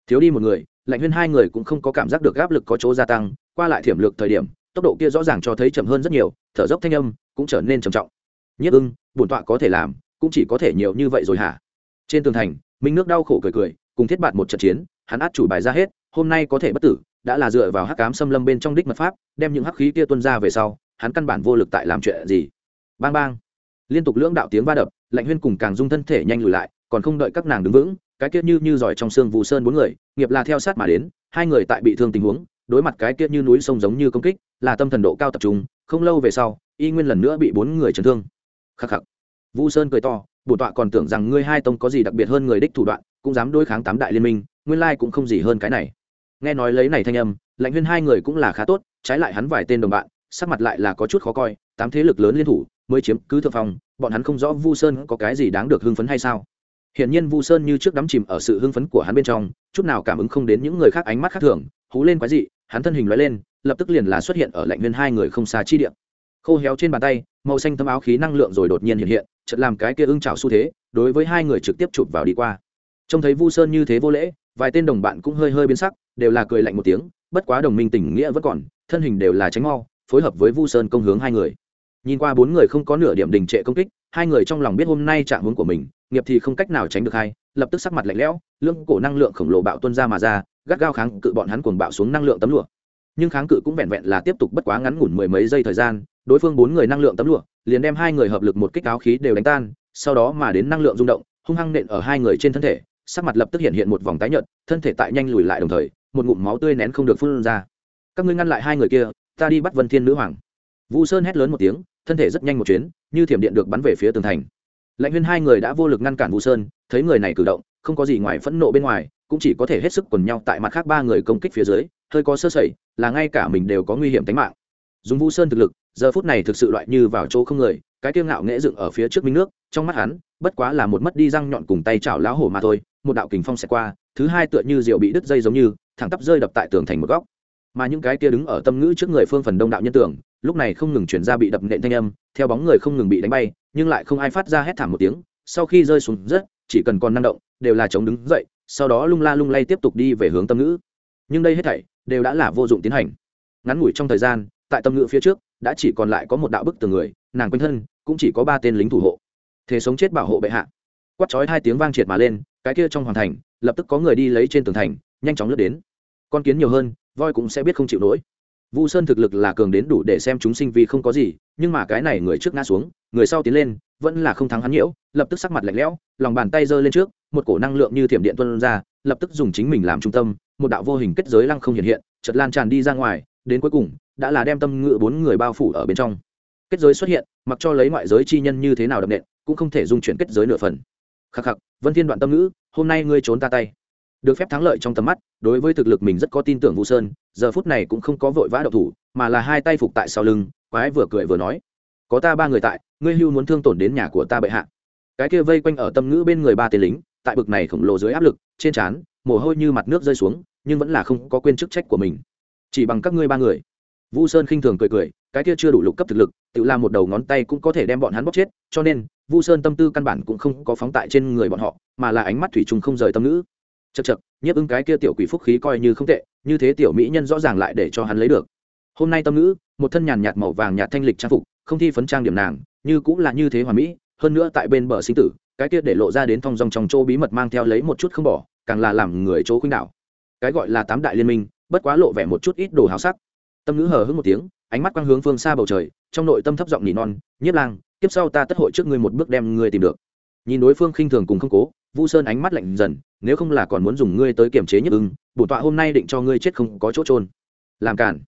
Thiếu đi một người, lạnh huyên hai người cũng không có cảm giác được áp lực có chỗ gia tăng, qua lại thiểm lược thời điểm, tốc độ kia rõ ràng cho thấy chậm hơn rất nhiều, thở dốc thanh âm cũng trở nên trầm trọng. Nhất ưng, bổn tọa có thể làm, cũng chỉ có thể nhiều như vậy rồi hả? Trên tường thành minh nước đau khổ cười cười, cùng thiết bạt một trận chiến, hắn át chủ bài ra hết, hôm nay có thể bất tử, đã là dựa vào hắc cám xâm lâm bên trong đích mật pháp, đem những hắc khí kia tuân ra về sau, hắn căn bản vô lực tại làm chuyện gì. Bang bang. Liên tục lưỡng đạo tiếng va đập, lạnh huyên cùng càng dung thân thể nhanh lùi lại, còn không đợi các nàng đứng vững, cái kia như như giỏi trong xương vụ sơn bốn người, nghiệp là theo sát mà đến, hai người tại bị thương tình huống, đối mặt cái kia như núi sông giống như công kích, là tâm thần độ cao tập trung, không lâu về sau, y nguyên lần nữa bị bốn người chấn thương. Khắc khắc. Vu sơn cười to bổ tọa còn tưởng rằng ngươi hai tông có gì đặc biệt hơn người đích thủ đoạn, cũng dám đối kháng tám đại liên minh, nguyên lai cũng không gì hơn cái này. Nghe nói lấy này thanh âm, lãnh huyên hai người cũng là khá tốt, trái lại hắn vài tên đồng bạn, sắc mặt lại là có chút khó coi, tám thế lực lớn liên thủ, mới chiếm cứ thượng phong, bọn hắn không rõ vu sơn có cái gì đáng được hưng phấn hay sao. Hiển nhiên vu sơn như trước đắm chìm ở sự hưng phấn của hắn bên trong, chút nào cảm ứng không đến những người khác ánh mắt khác thường, hú lên quái dị, hắn thân hình loại lên, lập tức liền là xuất hiện ở lãnh huyên hai người không xa chi điện khô héo trên bàn tay, màu xanh thấm áo khí năng lượng rồi đột nhiên hiện hiện, chợt làm cái kia ưng trào xu thế, đối với hai người trực tiếp chụp vào đi qua. Trông thấy vu sơn như thế vô lễ, vài tên đồng bạn cũng hơi hơi biến sắc, đều là cười lạnh một tiếng, bất quá đồng minh tình nghĩa vẫn còn, thân hình đều là tránh mau, phối hợp với vu sơn công hướng hai người. Nhìn qua bốn người không có nửa điểm đình trệ công kích, hai người trong lòng biết hôm nay trạng hướng của mình, nghiệp thì không cách nào tránh được hai, lập tức sắc mặt lạnh lẽo lương cổ năng lượng khổng lồ bạo tuân ra mà ra, gắt gao kháng cự bọn hắn cuồng bạo xuống năng lượng tấm lụa nhưng kháng cự cũng vẹn vẹn là tiếp tục bất quá ngắn ngủn mười mấy giây thời gian, đối phương bốn người năng lượng tấm lụa, liền đem hai người hợp lực một kích áo khí đều đánh tan, sau đó mà đến năng lượng rung động, hung hăng nện ở hai người trên thân thể, sắc mặt lập tức hiện hiện một vòng tái nhợt, thân thể tại nhanh lùi lại đồng thời, một ngụm máu tươi nén không được phun ra. Các ngươi ngăn lại hai người kia, ta đi bắt vân thiên nữ hoàng. Vũ sơn hét lớn một tiếng, thân thể rất nhanh một chuyến, như thiểm điện được bắn về phía tường thành. Lãnh huyên hai người đã vô lực ngăn cản vũ sơn, thấy người này cử động, không có gì ngoài phẫn nộ bên ngoài, cũng chỉ có thể hết sức quần nhau tại mặt khác ba người công kích phía dưới, hơi có sơ sẩy là ngay cả mình đều có nguy hiểm tính mạng. Dùng vũ sơn thực lực, giờ phút này thực sự loại như vào chỗ không người, cái kiêu ngạo nghễ dựng ở phía trước minh nước, trong mắt hắn, bất quá là một mất đi răng nhọn cùng tay chảo lão hổ mà thôi, một đạo kình phong sẽ qua, thứ hai tựa như rượu bị đứt dây giống như, thẳng tắp rơi đập tại tường thành một góc. Mà những cái kia đứng ở tâm ngữ trước người phương phần đông đạo nhân tưởng, lúc này không ngừng chuyển ra bị đập nện thanh âm, theo bóng người không ngừng bị đánh bay, nhưng lại không ai phát ra hét thảm một tiếng, sau khi rơi xuống rất, chỉ cần còn năng động, đều là chống đứng dậy, sau đó lung la lung lay tiếp tục đi về hướng tâm ngữ. Nhưng đây hết thảy đều đã là vô dụng tiến hành. Ngắn ngủi trong thời gian, tại tâm ngự phía trước, đã chỉ còn lại có một đạo bức tường người, nàng quanh thân cũng chỉ có ba tên lính thủ hộ. Thế sống chết bảo hộ bệ hạ. Quát chói hai tiếng vang triệt mà lên, cái kia trong hoàng thành, lập tức có người đi lấy trên tường thành, nhanh chóng lướt đến. Con kiến nhiều hơn, voi cũng sẽ biết không chịu nổi. Vu sơn thực lực là cường đến đủ để xem chúng sinh vì không có gì, nhưng mà cái này người trước ngã xuống, người sau tiến lên, vẫn là không thắng hắn nhiễu, lập tức sắc mặt lạnh lẽo, lòng bàn tay giơ lên trước, một cổ năng lượng như thiểm điện tuân ra, lập tức dùng chính mình làm trung tâm một đạo vô hình kết giới lăng không hiện hiện chật lan tràn đi ra ngoài, đến cuối cùng, đã là đem tâm ngự bốn người bao phủ ở bên trong. Kết giới xuất hiện, mặc cho lấy ngoại giới chi nhân như thế nào đậm nện, cũng không thể dung chuyển kết giới nửa phần. Khắc khắc, vân thiên đoạn tâm ngữ, hôm nay ngươi trốn ta tay. Được phép thắng lợi trong tầm mắt, đối với thực lực mình rất có tin tưởng vũ sơn, giờ phút này cũng không có vội vã đậu thủ, mà là hai tay phục tại sau lưng, quái vừa cười vừa nói, có ta ba người tại, ngươi hưu muốn thương tổn đến nhà của ta bệ hạ. Cái kia vây quanh ở tâm ngữ bên người ba tên lính, tại bực này khổng lồ dưới áp lực, trên trán, mồ hôi như mặt nước rơi xuống nhưng vẫn là không có quên chức trách của mình. Chỉ bằng các ngươi ba người. Vu sơn khinh thường cười cười, cái kia chưa đủ lục cấp thực lực, tự làm một đầu ngón tay cũng có thể đem bọn hắn bóc chết, cho nên, vu sơn tâm tư căn bản cũng không có phóng tại trên người bọn họ, mà là ánh mắt thủy chung không rời tâm ngữ. Chật chật nhiếp ứng cái kia tiểu quỷ phúc khí coi như không tệ, như thế tiểu mỹ nhân rõ ràng lại để cho hắn lấy được. Hôm nay tâm ngữ, một thân nhàn nhạt màu vàng nhạt thanh lịch trang phục, không thi phấn trang điểm nàng, như cũng là như thế hoàn mỹ, hơn nữa tại bên bờ sinh tử, cái kia để lộ ra đến thong dòng trong chỗ bí mật mang theo lấy một chút không bỏ, càng là làm người chỗ khuynh đảo cái gọi là tám đại liên minh, bất quá lộ vẻ một chút ít đồ háo sắc. Tâm ngữ hờ hững một tiếng, ánh mắt quang hướng phương xa bầu trời, trong nội tâm thấp giọng nỉ non, nhiếp lang tiếp sau ta tất hội trước ngươi một bước đem ngươi tìm được. Nhìn đối phương khinh thường cùng không cố, vu sơn ánh mắt lạnh dần, nếu không là còn muốn dùng ngươi tới kiềm chế nhất ưng, bổn tọa hôm nay định cho ngươi chết không có chỗ trôn làm cản.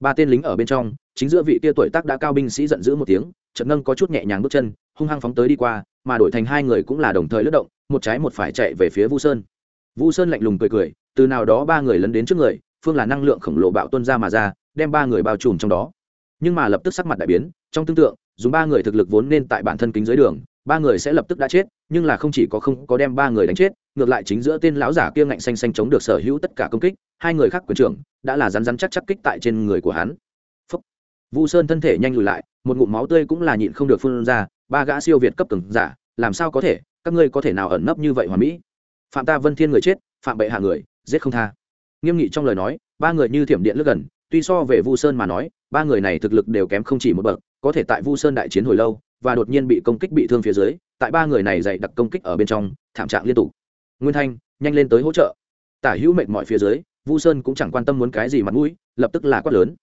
Ba tên lính ở bên trong, chính giữa vị kia tuổi tác đã cao binh sĩ giận dữ một tiếng trận nâng có chút nhẹ nhàng bước chân, hung hăng phóng tới đi qua, mà đổi thành hai người cũng là đồng thời lướt động, một trái một phải chạy về phía vu sơn. Vu sơn lạnh lùng cười cười từ nào đó ba người lấn đến trước người, phương là năng lượng khổng lồ bạo tuân ra mà ra, đem ba người bao trùm trong đó. Nhưng mà lập tức sắc mặt đại biến, trong tương tượng, dùng ba người thực lực vốn nên tại bản thân kính dưới đường, ba người sẽ lập tức đã chết, nhưng là không chỉ có không có đem ba người đánh chết, ngược lại chính giữa tên lão giả kia ngạnh xanh xanh chống được sở hữu tất cả công kích, hai người khác quyền trưởng đã là rắn rắn chắc chắc kích tại trên người của hắn. Phúc. vu sơn thân thể nhanh lùi lại, một ngụm máu tươi cũng là nhịn không được phun ra, ba gã siêu việt cấp từng giả, làm sao có thể, các ngươi có thể nào ẩn nấp như vậy hoàn mỹ? Phạm ta vân thiên người chết, phạm bệ hạ người giết không tha. Nghiêm nghị trong lời nói, ba người như thiểm điện lướt gần, tuy so về vu sơn mà nói, ba người này thực lực đều kém không chỉ một bậc, có thể tại vu sơn đại chiến hồi lâu, và đột nhiên bị công kích bị thương phía dưới, tại ba người này dày đặc công kích ở bên trong, thảm trạng liên tục. Nguyên thanh, nhanh lên tới hỗ trợ. Tả hữu mệnh mọi phía dưới, vu sơn cũng chẳng quan tâm muốn cái gì mặt mũi, lập tức là quát lớn.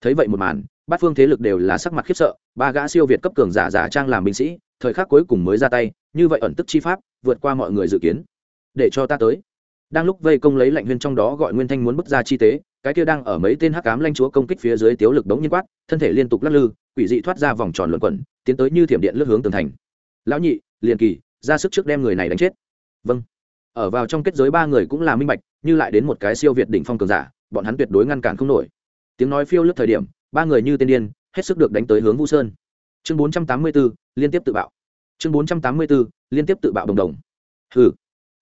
Thấy vậy một màn, bát phương thế lực đều là sắc mặt khiếp sợ, ba gã siêu việt cấp cường giả giả trang làm binh sĩ, thời khắc cuối cùng mới ra tay, như vậy ẩn tức chi pháp, vượt qua mọi người dự kiến. Để cho ta tới đang lúc vây công lấy lạnh huyên trong đó gọi nguyên thanh muốn bước ra chi tế cái kia đang ở mấy tên hắc cám lanh chúa công kích phía dưới tiếu lực đống nhiên quát thân thể liên tục lắc lư quỷ dị thoát ra vòng tròn luẩn quẩn tiến tới như thiểm điện lướt hướng tường thành. Lão nhị liền kỳ ra sức trước đem người này đánh chết. Vâng. Ở vào trong kết giới ba người cũng là minh bạch như lại đến một cái siêu việt đỉnh phong cường giả bọn hắn tuyệt đối ngăn cản không nổi. Tiếng nói phiêu lướt thời điểm ba người như tên điên hết sức được đánh tới hướng vu sơn. Chương bốn trăm tám mươi 484, liên tiếp tự bạo. Chương bốn trăm tám mươi 484, liên tiếp tự bạo đồng đồng. Hừ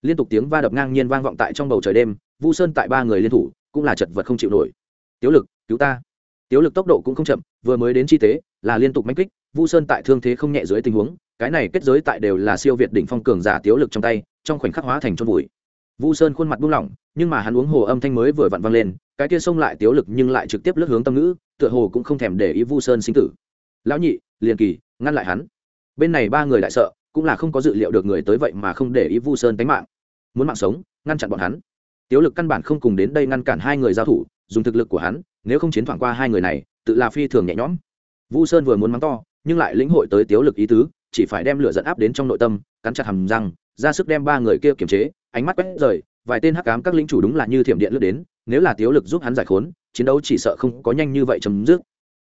liên tục tiếng va đập ngang nhiên vang vọng tại trong bầu trời đêm, vu sơn tại ba người liên thủ cũng là chật vật không chịu nổi. Tiếu lực, cứu ta. Tiếu lực tốc độ cũng không chậm, vừa mới đến chi tế, là liên tục manh kích, vu sơn tại thương thế không nhẹ dưới tình huống, cái này kết giới tại đều là siêu việt đỉnh phong cường giả tiếu lực trong tay, trong khoảnh khắc hóa thành cho bụi vu sơn khuôn mặt buông lỏng, nhưng mà hắn uống hồ âm thanh mới vừa vặn vang lên, cái kia xông lại tiếu lực nhưng lại trực tiếp lướt hướng tâm ngữ, tựa hồ cũng không thèm để ý vu sơn sinh tử. Lão nhị, liền kỳ, ngăn lại hắn. Bên này ba người lại sợ cũng là không có dự liệu được người tới vậy mà không để ý vu sơn tánh mạng. Muốn mạng sống, ngăn chặn bọn hắn. Tiếu lực căn bản không cùng đến đây ngăn cản hai người giao thủ, dùng thực lực của hắn, nếu không chiến thoảng qua hai người này, tự là phi thường nhẹ nhõm. Vu sơn vừa muốn mắng to, nhưng lại lĩnh hội tới tiếu lực ý tứ, chỉ phải đem lửa dẫn áp đến trong nội tâm, cắn chặt hầm răng, ra sức đem ba người kia kiềm chế, ánh mắt quét rời, vài tên hắc cám các lính chủ đúng là như thiểm điện lướt đến, nếu là tiếu lực giúp hắn giải khốn, chiến đấu chỉ sợ không có nhanh như vậy chấm dứt.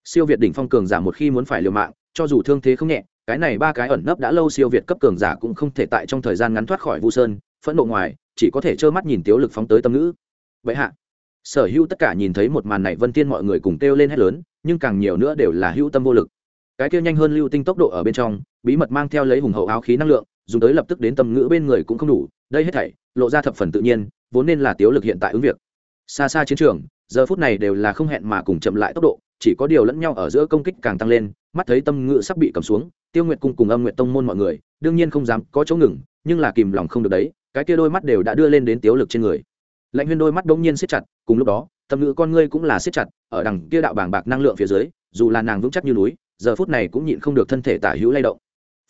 Siêu việt đỉnh phong cường giả một khi muốn phải liều mạng, cho dù thương thế không nhẹ cái này ba cái ẩn nấp đã lâu siêu việt cấp cường giả cũng không thể tại trong thời gian ngắn thoát khỏi vu sơn, phẫn nộ ngoài, chỉ có thể trơ mắt nhìn tiếu lực phóng tới tâm ngữ. Vậy hạ. Sở hữu tất cả nhìn thấy một màn này, vân tiên mọi người cùng kêu lên hết lớn, nhưng càng nhiều nữa đều là hữu tâm vô lực. Cái kia nhanh hơn lưu tinh tốc độ ở bên trong, bí mật mang theo lấy hùng hậu áo khí năng lượng, dùng tới lập tức đến tâm ngữ bên người cũng không đủ, đây hết thảy, lộ ra thập phần tự nhiên, vốn nên là tiếu lực hiện tại ứng việc. Xa xa chiến trường, giờ phút này đều là không hẹn mà cùng chậm lại tốc độ, chỉ có điều lẫn nhau ở giữa công kích càng tăng lên, mắt thấy tâm ngữ sắp bị cầm xuống tiêu nguyệt cung cùng âm nguyệt tông môn mọi người, đương nhiên không dám có chỗ ngừng, nhưng là kìm lòng không được đấy, cái kia đôi mắt đều đã đưa lên đến tiếu lực trên người. Lãnh huyên đôi mắt đống nhiên siết chặt, cùng lúc đó tâm ngữ con ngươi cũng là siết chặt, ở đằng kia đạo bàng bạc năng lượng phía dưới, dù là nàng vững chắc như núi, giờ phút này cũng nhịn không được thân thể tả hữu lay động.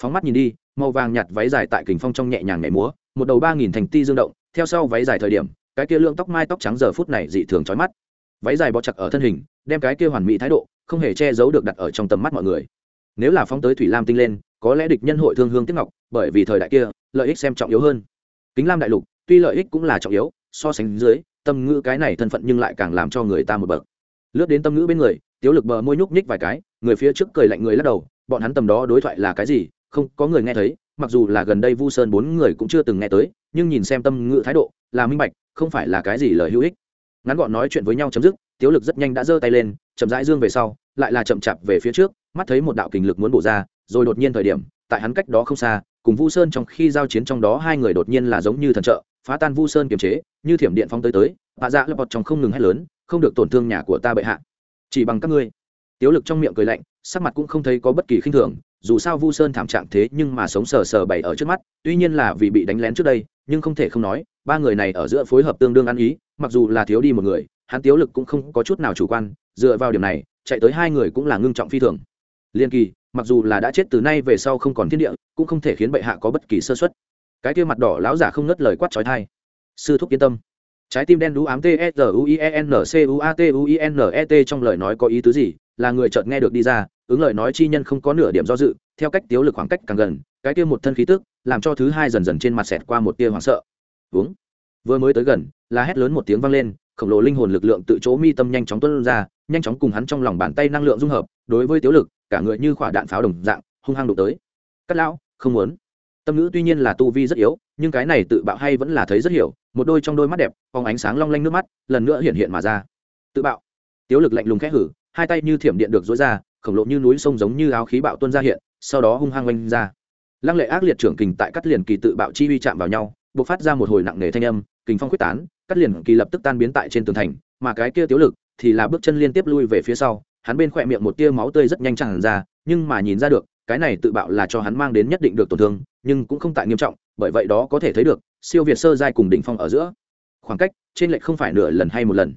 Phóng mắt nhìn đi, màu vàng nhạt váy dài tại kình phong trong nhẹ nhàng nhảy múa, một đầu ba nghìn thành ti dương động, theo sau váy dài thời điểm, cái kia lượng tóc mai tóc trắng giờ phút này dị thường trói mắt. Váy dài bó chặt ở thân hình, đem cái kia hoàn mỹ thái độ, không hề che giấu được đặt ở trong tầm mắt mọi người nếu là phóng tới thủy lam tinh lên, có lẽ địch nhân hội thương hương tiếp ngọc, bởi vì thời đại kia, lợi ích xem trọng yếu hơn. Kính lam đại lục, tuy lợi ích cũng là trọng yếu, so sánh dưới, tâm ngữ cái này thân phận nhưng lại càng làm cho người ta một bậc. Lướt đến tâm ngữ bên người, tiếu lực bờ môi nhúc nhích vài cái, người phía trước cười lạnh người lắc đầu, bọn hắn tầm đó đối thoại là cái gì, không, có người nghe thấy, mặc dù là gần đây vu sơn bốn người cũng chưa từng nghe tới, nhưng nhìn xem tâm ngữ thái độ, là minh bạch, không phải là cái gì lời hữu ích. Ngắn gọn nói chuyện với nhau chấm dứt tiếu lực rất nhanh đã giơ tay lên, chậm rãi dương về sau, lại là chậm chạp về phía trước, mắt thấy một đạo kình lực muốn bổ ra, rồi đột nhiên thời điểm, tại hắn cách đó không xa, cùng vu sơn trong khi giao chiến trong đó hai người đột nhiên là giống như thần trợ, phá tan vu sơn kiềm chế, như thiểm điện phong tới tới hạ dạ lập bọt trong không ngừng hét lớn, không được tổn thương nhà của ta bệ hạ. Chỉ bằng các ngươi. Tiếu lực trong miệng cười lạnh, sắc mặt cũng không thấy có bất kỳ khinh thường, dù sao vu sơn thảm trạng thế nhưng mà sống sờ sờ bày ở trước mắt, tuy nhiên là vì bị đánh lén trước đây, nhưng không thể không nói, ba người này ở giữa phối hợp tương đương ăn ý, mặc dù là thiếu đi một người hắn tiếu lực cũng không có chút nào chủ quan, dựa vào điểm này, chạy tới hai người cũng là ngưng trọng phi thường. Liên kỳ, mặc dù là đã chết từ nay về sau không còn thiên địa, cũng không thể khiến bệ hạ có bất kỳ sơ xuất cái kia mặt đỏ lão giả không ngất lời quát trói thai sư thúc yên tâm. Trái tim đen đú ám t s u i e n c u a t u i n e t trong lời nói có ý tứ gì, là người chợt nghe được đi ra, ứng lời nói chi nhân không có nửa điểm do dự, theo cách tiếu lực khoảng cách càng gần, cái kia một thân khí tức, làm cho thứ hai dần dần trên mặt xẹt qua một tia hoảng sợ. Uống vừa mới tới gần, là hét lớn một tiếng vang lên khổng lồ linh hồn lực lượng tự chỗ mi tâm nhanh chóng tuân ra, nhanh chóng cùng hắn trong lòng bàn tay năng lượng dung hợp, đối với tiếu lực, cả người như khỏa đạn pháo đồng dạng, hung hăng đụng tới. Cắt lão, không muốn. Tâm ngữ tuy nhiên là tu vi rất yếu, nhưng cái này tự bạo hay vẫn là thấy rất hiểu, một đôi trong đôi mắt đẹp, phóng ánh sáng long lanh nước mắt, lần nữa hiện hiện mà ra. Tự bạo. Tiếu lực lạnh lùng khẽ hử, hai tay như thiểm điện được dối ra, khổng lồ như núi sông giống như áo khí bạo tuân ra hiện, sau đó hung hăng oanh ra. Lăng lệ ác liệt trưởng kình tại cắt liền kỳ tự bạo chi uy chạm vào nhau b ộ c phát ra một hồi nặng nề thanh âm, kình phong quyết tán cắt liền kỳ lập tức tan biến tại trên tường thành, mà cái kia tiếu lực thì là bước chân liên tiếp lui về phía sau, hắn bên khỏe miệng một tia máu tươi rất nhanh chẳng ra, nhưng mà nhìn ra được, cái này tự bạo là cho hắn mang đến nhất định được tổn thương, nhưng cũng không tại nghiêm trọng, bởi vậy đó có thể thấy được, siêu việt sơ giai cùng đỉnh phong ở giữa. Khoảng cách, trên lệch không phải nửa lần hay một lần.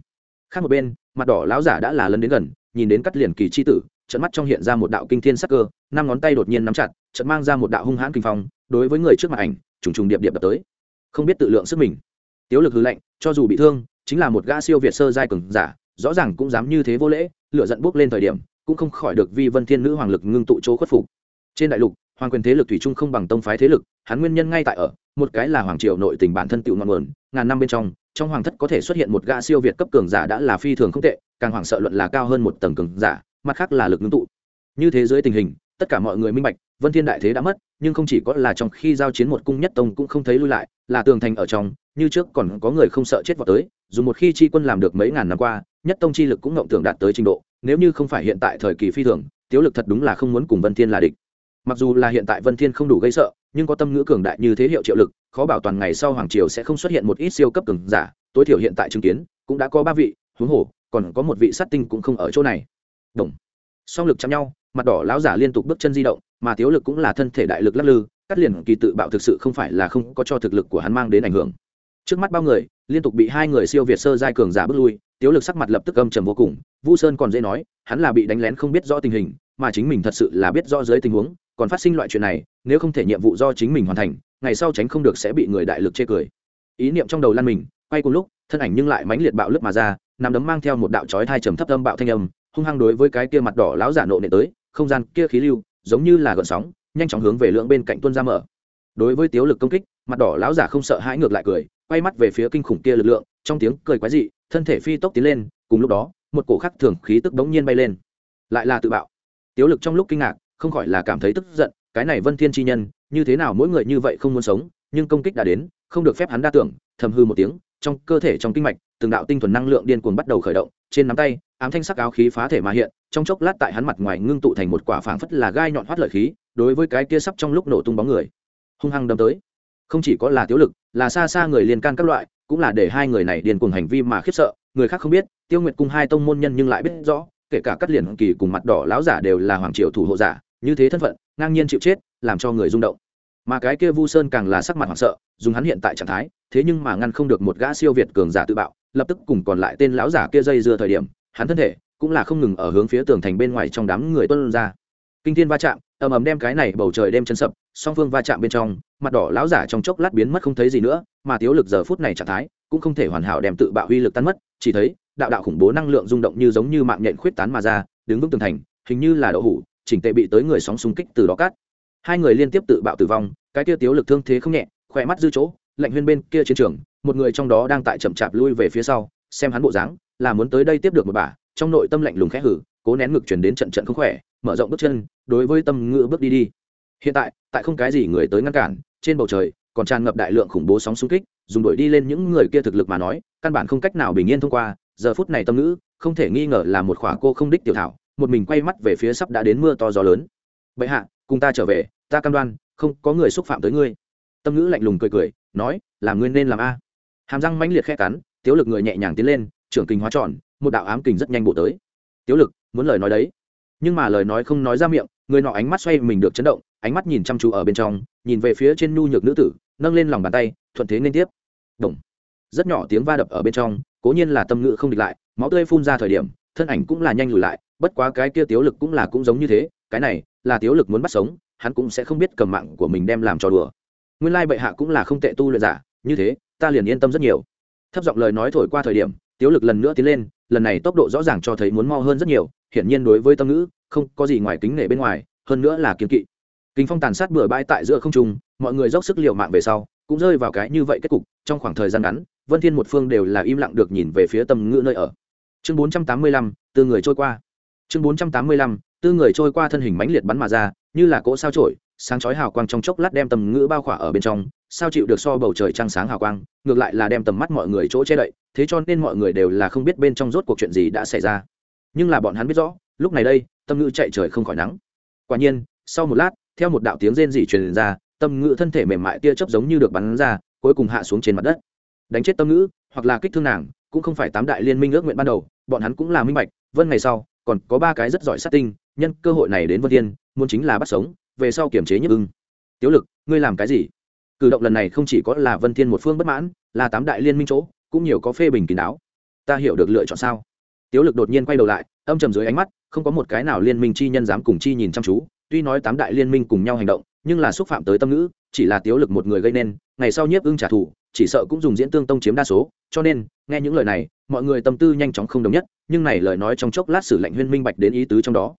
Khác một bên, mặt đỏ lão giả đã là lần đến gần, nhìn đến cắt liền kỳ chi tử trận mắt trong hiện ra một đạo kinh thiên sắc cơ, năm ngón tay đột nhiên nắm chặt trận mang ra một đạo hung hãn kinh phong, đối với người trước mặt ảnh, trùng trùng điệp điệp đập tới. Không biết tự lượng sức mình. Tiếu lực hư lệnh cho dù bị thương, chính là một gã siêu việt sơ giai cường giả, rõ ràng cũng dám như thế vô lễ lựa giận bốc lên thời điểm, cũng không khỏi được vi vân thiên nữ hoàng lực ngưng tụ chỗ khuất phục. Trên đại lục, hoàng quyền thế lực thủy chung không bằng tông phái thế lực, hắn nguyên nhân ngay tại ở, một cái là hoàng triều nội tình bản thân tựu ngọn nguồn, ngàn năm bên trong trong hoàng thất có thể xuất hiện một gã siêu việt cấp cường giả đã là phi thường không tệ, càng hoàng sợ luận là cao hơn một tầng cường giả, mặt khác là lực ngưng tụ. Như thế giới tình hình, tất cả mọi người minh bạch vân thiên đại thế đã mất, nhưng không chỉ có là trong khi giao chiến một cung nhất tông cũng không thấy lui lại, là tường thành ở trong, như trước còn có người không sợ chết vào tới, dù một khi chi quân làm được mấy ngàn năm qua, nhất tông chi lực cũng ngộng tưởng đạt tới trình độ, nếu như không phải hiện tại thời kỳ phi thường, tiếu lực thật đúng là không muốn cùng vân thiên là địch. Mặc dù là hiện tại vân thiên không đủ gây sợ, nhưng có tâm ngữ cường đại như thế hiệu triệu lực, khó bảo toàn ngày sau hoàng triều sẽ không xuất hiện một ít siêu cấp cường giả, tối thiểu hiện tại chứng kiến, cũng đã có ba vị, huống hồ, còn có một vị sát tinh cũng không ở chỗ này. Đồng. Song lực chạm nhau mặt đỏ lão giả liên tục bước chân di động, mà thiếu lực cũng là thân thể đại lực lắc lư, cắt liền kỳ tự bạo thực sự không phải là không có cho thực lực của hắn mang đến ảnh hưởng. Trước mắt bao người, liên tục bị hai người siêu việt sơ giai cường giả bước lui, tiếu lực sắc mặt lập tức âm trầm vô cùng, vu sơn còn dễ nói, hắn là bị đánh lén không biết rõ tình hình, mà chính mình thật sự là biết rõ dưới tình huống, còn phát sinh loại chuyện này, nếu không thể nhiệm vụ do chính mình hoàn thành, ngày sau tránh không được sẽ bị người đại lực chê cười. Ý niệm trong đầu lan mình, quay cùng lúc, thân ảnh nhưng lại mãnh liệt bạo lướt mà ra nằm đấm mang theo một đạo chói thai trầm thấp âm bạo thanh âm, hung hăng đối với cái kia mặt đỏ láo giả nộ nệ tới không gian kia khí lưu, giống như là gợn sóng, nhanh chóng hướng về lượng bên cạnh tuân ra mở. Đối với tiếu lực công kích, mặt đỏ lão giả không sợ hãi ngược lại cười, quay mắt về phía kinh khủng kia lực lượng, trong tiếng cười quái dị, thân thể phi tốc tiến lên, cùng lúc đó, một cổ khắc thường khí tức bỗng nhiên bay lên. Lại là tự bạo. Tiếu lực trong lúc kinh ngạc, không khỏi là cảm thấy tức giận, cái này vân thiên chi nhân, như thế nào mỗi người như vậy không muốn sống, nhưng công kích đã đến, không được phép hắn đa tưởng, thầm hư một tiếng, trong cơ thể trong kinh mạch, từng đạo tinh thuần năng lượng điên cuồng bắt đầu khởi động, trên nắm tay ám thanh sắc áo khí phá thể mà hiện, trong chốc lát tại hắn mặt ngoài ngưng tụ thành một quả phảng phất là gai nhọn hoắt lợi khí, đối với cái kia sắp trong lúc nổ tung bóng người. Hung hăng đâm tới. Không chỉ có là tiếu lực, là xa xa người liên can các loại, cũng là để hai người này điền cuồng hành vi mà khiếp sợ, người khác không biết, tiêu nguyệt cung hai tông môn nhân nhưng lại biết rõ, kể cả cắt liền kỳ cùng mặt đỏ láo giả đều là hoàng triều thủ hộ giả, như thế thân phận, ngang nhiên chịu chết, làm cho người rung động. Mà cái kia vu sơn càng là sắc mặt hoảng sợ, dùng hắn hiện tại trạng thái, thế nhưng mà ngăn không được một gã siêu việt cường giả tự bạo, lập tức cùng còn lại tên lão giả kia dây dưa thời điểm hắn thân thể cũng là không ngừng ở hướng phía tường thành bên ngoài trong đám người tuân ra. Kinh thiên va chạm, ầm ầm đem cái này bầu trời đem chân sập, song phương va chạm bên trong, mặt đỏ lão giả trong chốc lát biến mất không thấy gì nữa, mà thiếu lực giờ phút này trạng thái cũng không thể hoàn hảo đem tự bạo uy lực tan mất, chỉ thấy đạo đạo khủng bố năng lượng rung động như giống như mạng nhện khuyết tán mà ra, đứng vững tường thành, hình như là đậu hủ, chỉnh tệ bị tới người sóng xung kích từ đó cát. Hai người liên tiếp tự bạo tử vong, cái kia tiếu lực thương thế không nhẹ, khỏe mắt dư chỗ, lạnh huyên bên kia chiến trường, một người trong đó đang tại chậm chạp lui về phía sau, xem hắn bộ dáng là muốn tới đây tiếp được một bà. Trong nội tâm lạnh lùng khẽ hử, cố nén ngực chuyển đến trận trận không khỏe, mở rộng bước chân, đối với tâm ngữ bước đi đi. Hiện tại tại không cái gì người tới ngăn cản, trên bầu trời, còn tràn ngập đại lượng khủng bố sóng xung kích, dùng đuổi đi lên những người kia thực lực mà nói, căn bản không cách nào bình yên thông qua. Giờ phút này tâm ngữ, không thể nghi ngờ là một khỏa cô không đích tiểu thảo, một mình quay mắt về phía sắp đã đến mưa to gió lớn. Bệ hạ, cùng ta trở về, ta cam đoan, không có người xúc phạm tới ngươi. Tâm ngữ lạnh lùng cười cười, nói, làm ngươi nên làm a. Hàm răng mãnh liệt khe cắn, tiếu lực người nhẹ nhàng tiến lên trưởng kinh hóa tròn, một đạo ám kình rất nhanh bộ tới. Tiếu lực, muốn lời nói đấy. Nhưng mà lời nói không nói ra miệng, người nọ ánh mắt xoay mình được chấn động, ánh mắt nhìn chăm chú ở bên trong, nhìn về phía trên nhu nhược nữ tử, nâng lên lòng bàn tay, thuận thế nên tiếp. Động. rất nhỏ tiếng va đập ở bên trong, cố nhiên là tâm ngữ không địch lại, máu tươi phun ra thời điểm, thân ảnh cũng là nhanh lùi lại, bất quá cái kia tiếu lực cũng là cũng giống như thế, cái này là tiếu lực muốn bắt sống, hắn cũng sẽ không biết cầm mạng của mình đem làm trò đùa. Nguyên lai bệ hạ cũng là không tệ tu luyện giả, như thế, ta liền yên tâm rất nhiều. Thấp giọng lời nói thổi qua thời điểm tiếu lực lần nữa tiến lên lần này tốc độ rõ ràng cho thấy muốn mo hơn rất nhiều hiển nhiên đối với tâm ngữ không có gì ngoài kính nể bên ngoài hơn nữa là kiên kỵ. Kinh phong tàn sát bừa bãi tại giữa không trung mọi người dốc sức liều mạng về sau cũng rơi vào cái như vậy kết cục trong khoảng thời gian ngắn vân thiên một phương đều là im lặng được nhìn về phía tâm ngữ nơi ở. Chương 485, tư người trôi qua. Chương 485, tư người trôi qua thân hình mãnh liệt bắn mà ra như là cỗ sao trổi sáng chói hào quang trong chốc lát đem tầm ngữ bao khỏa ở bên trong, sao chịu được so bầu trời trăng sáng hào quang, ngược lại là đem tầm mắt mọi người chỗ che đậy, thế cho nên mọi người đều là không biết bên trong rốt cuộc chuyện gì đã xảy ra. Nhưng là bọn hắn biết rõ, lúc này đây tâm ngữ chạy trời không khỏi nắng. Quả nhiên, sau một lát, theo một đạo tiếng rên rỉ truyền ra tâm ngữ thân thể mềm mại tia chớp giống như được bắn ra, cuối cùng hạ xuống trên mặt đất. Đánh chết tâm ngữ, hoặc là kích thương nàng, cũng không phải tám đại liên minh ước nguyện ban đầu, bọn hắn cũng là minh bạch, vân ngày sau, còn có ba cái rất giỏi sát tinh, nhân cơ hội này đến vân thiên, muốn chính là bắt sống về sau kiểm chế nhất ưng. Tiếu lực, ngươi làm cái gì? Cử động lần này không chỉ có là vân thiên một phương bất mãn, là tám đại liên minh chỗ, cũng nhiều có phê bình kín đáo. Ta hiểu được lựa chọn sao? Tiếu lực đột nhiên quay đầu lại, âm trầm dưới ánh mắt, không có một cái nào liên minh chi nhân dám cùng chi nhìn chăm chú. Tuy nói tám đại liên minh cùng nhau hành động, nhưng là xúc phạm tới tâm ngữ, chỉ là tiếu lực một người gây nên, ngày sau nhiếp ưng trả thù, chỉ sợ cũng dùng diễn tương tông chiếm đa số. Cho nên, nghe những lời này, mọi người tâm tư nhanh chóng không đồng nhất, nhưng này lời nói trong chốc lát sử lệnh huyên minh bạch đến ý tứ trong đó.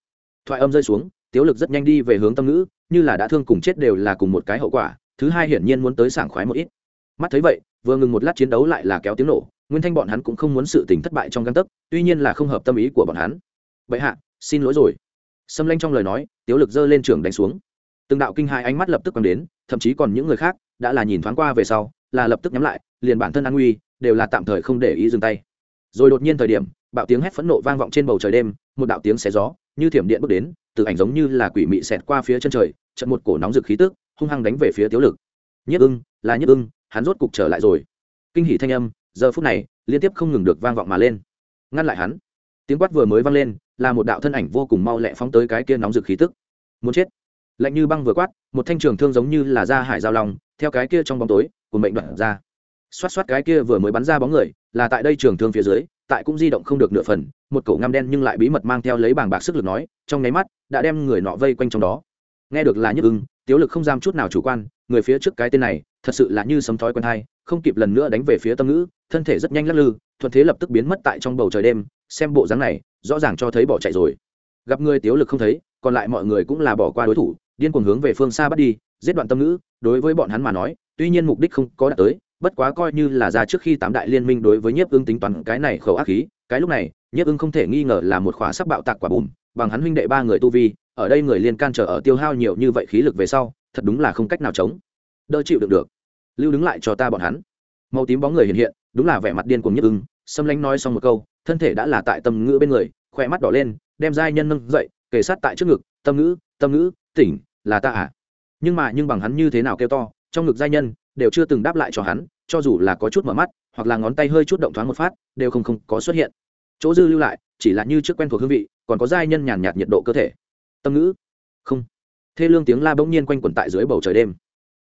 Thoại âm rơi xuống tiếu lực rất nhanh đi về hướng tâm ngữ, như là đã thương cùng chết đều là cùng một cái hậu quả, thứ hai hiển nhiên muốn tới sảng khoái một ít. Mắt thấy vậy, vừa ngừng một lát chiến đấu lại là kéo tiếng nổ, nguyên thanh bọn hắn cũng không muốn sự tình thất bại trong găng tấc, tuy nhiên là không hợp tâm ý của bọn hắn. Vậy hạ, xin lỗi rồi. Xâm lanh trong lời nói, tiếu lực giơ lên trường đánh xuống. Từng đạo kinh hai ánh mắt lập tức còn đến, thậm chí còn những người khác, đã là nhìn thoáng qua về sau, là lập tức nhắm lại, liền bản thân an nguy đều là tạm thời không để ý dừng tay. Rồi đột nhiên thời điểm, bạo tiếng hét phẫn nộ vang vọng trên bầu trời đêm, một đạo tiếng xé gió như thiểm điện bước đến, từ ảnh giống như là quỷ mị xẹt qua phía chân trời trận một cổ nóng rực khí tức hung hăng đánh về phía tiếu lực. Nhất ưng, là nhất ưng, hắn rốt cục trở lại rồi. Kinh hỷ thanh âm, giờ phút này, liên tiếp không ngừng được vang vọng mà lên. Ngăn lại hắn. Tiếng quát vừa mới vang lên, là một đạo thân ảnh vô cùng mau lẹ phóng tới cái kia nóng rực khí tức. Muốn chết. Lạnh như băng vừa quát, một thanh trường thương giống như là da hải giao lòng theo cái kia trong bóng tối, của mệnh đoạn ra. Xoát xoát cái kia vừa mới bắn ra bóng người, là tại đây trường thương phía dưới tại cũng di động không được nửa phần, một cổ ngăm đen nhưng lại bí mật mang theo lấy bảng bạc sức lực nói, trong nháy mắt, đã đem người nọ vây quanh trong đó. Nghe được là nhức ưng, tiếu lực không giam chút nào chủ quan, người phía trước cái tên này, thật sự là như sấm thói quen thai không kịp lần nữa đánh về phía tâm ngữ, thân thể rất nhanh lắc lư, thuận thế lập tức biến mất tại trong bầu trời đêm, xem bộ dáng này, rõ ràng cho thấy bỏ chạy rồi. Gặp người tiếu lực không thấy, còn lại mọi người cũng là bỏ qua đối thủ, điên cuồng hướng về phương xa bắt đi, giết đoạn tâm ngữ, đối với bọn hắn mà nói, tuy nhiên mục đích không có đạt tới bất quá coi như là ra trước khi tám đại liên minh đối với nhiếp ưng tính toán cái này khẩu ác khí, cái lúc này, nhiếp ưng không thể nghi ngờ là một khóa sắc bạo tạc quả bùm, bằng hắn huynh đệ ba người tu vi, ở đây người liên can trở ở tiêu hao nhiều như vậy khí lực về sau, thật đúng là không cách nào chống. Đỡ chịu được được. Lưu đứng lại cho ta bọn hắn. Màu tím bóng người hiện hiện, đúng là vẻ mặt điên cuồng nhiếp ưng, xâm lánh nói xong một câu, thân thể đã là tại tâm ngữ bên người, khỏe mắt đỏ lên, đem giai nhân nâng dậy, kề sát tại trước ngực, tâm ngữ tâm ngữ, tỉnh, là ta à? Nhưng mà nhưng bằng hắn như thế nào kêu to, trong ngực giai nhân đều chưa từng đáp lại cho hắn, cho dù là có chút mở mắt, hoặc là ngón tay hơi chút động thoáng một phát, đều không không có xuất hiện. Chỗ dư lưu lại, chỉ là như trước quen thuộc hương vị, còn có giai nhân nhàn nhạt nhiệt độ cơ thể. Tâm ngữ? Không. Thê lương tiếng la bỗng nhiên quanh quẩn tại dưới bầu trời đêm.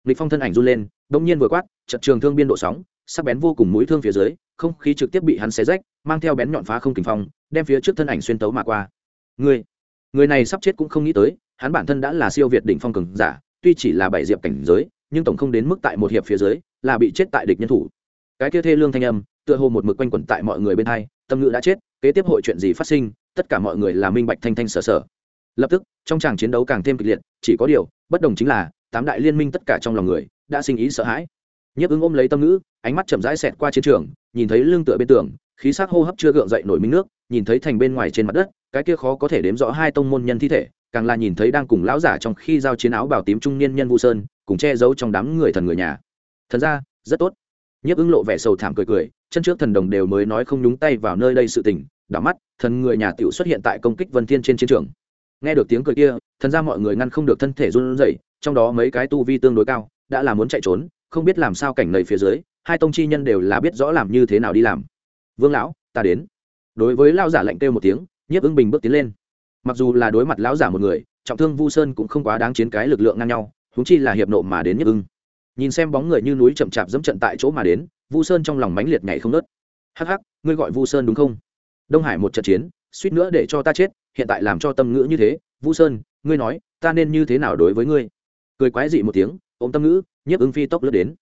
Lịch phong thân ảnh run lên, bỗng nhiên vừa quát, trận trường thương biên độ sóng, sắc bén vô cùng mũi thương phía dưới, không khí trực tiếp bị hắn xé rách, mang theo bén nhọn phá không kình phong, đem phía trước thân ảnh xuyên tấu mà qua. Người người này sắp chết cũng không nghĩ tới, hắn bản thân đã là siêu việt đỉnh phong cường giả, tuy chỉ là bảy diệp cảnh giới nhưng tổng không đến mức tại một hiệp phía dưới, là bị chết tại địch nhân thủ. Cái kia thê lương thanh âm, tựa hồ một mực quanh quẩn tại mọi người bên hai, tâm ngữ đã chết, kế tiếp hội chuyện gì phát sinh, tất cả mọi người là minh bạch thanh thanh sở sở. Lập tức, trong tràng chiến đấu càng thêm kịch liệt, chỉ có điều, bất đồng chính là, tám đại liên minh tất cả trong lòng người, đã sinh ý sợ hãi. Nhiếp ứng ôm lấy tâm ngữ, ánh mắt chậm rãi xẹt qua chiến trường, nhìn thấy lưng tựa bên tường, khí sắc hô hấp chưa gượng dậy nổi minh nước, nhìn thấy thành bên ngoài trên mặt đất, cái kia khó có thể đếm rõ hai tông môn nhân thi thể, càng là nhìn thấy đang cùng lão giả trong khi giao chiến áo bào tím trung niên nhân vu sơn cùng che giấu trong đám người thần người nhà. Thần ra, rất tốt. Nhiếp ứng lộ vẻ sầu thảm cười cười, chân trước thần đồng đều mới nói không nhúng tay vào nơi đây sự tình, đảo mắt, thần người nhà tiểu xuất hiện tại công kích vân thiên trên chiến trường. Nghe được tiếng cười kia, thần ra mọi người ngăn không được thân thể run rẩy, trong đó mấy cái tu vi tương đối cao, đã là muốn chạy trốn, không biết làm sao cảnh nầy phía dưới, hai tông chi nhân đều là biết rõ làm như thế nào đi làm. Vương lão, ta đến. Đối với lão giả lạnh kêu một tiếng, nhiếp ứng bình bước tiến lên. Mặc dù là đối mặt lão giả một người, trọng thương vu sơn cũng không quá đáng chiến cái lực lượng ngang nhau húng chi là hiệp nộ mà đến nhất ưng. Nhìn xem bóng người như núi chậm chạp dẫm trận tại chỗ mà đến, vu sơn trong lòng mãnh liệt nhảy không nớt hắc hắc, ngươi gọi vu sơn đúng không? Đông hải một trận chiến, suýt nữa để cho ta chết, hiện tại làm cho tâm ngữ như thế. Vu sơn, ngươi nói, ta nên như thế nào đối với ngươi? Cười quái dị một tiếng, ôm tâm ngữ, nhiếp ưng phi tốc lướt đến.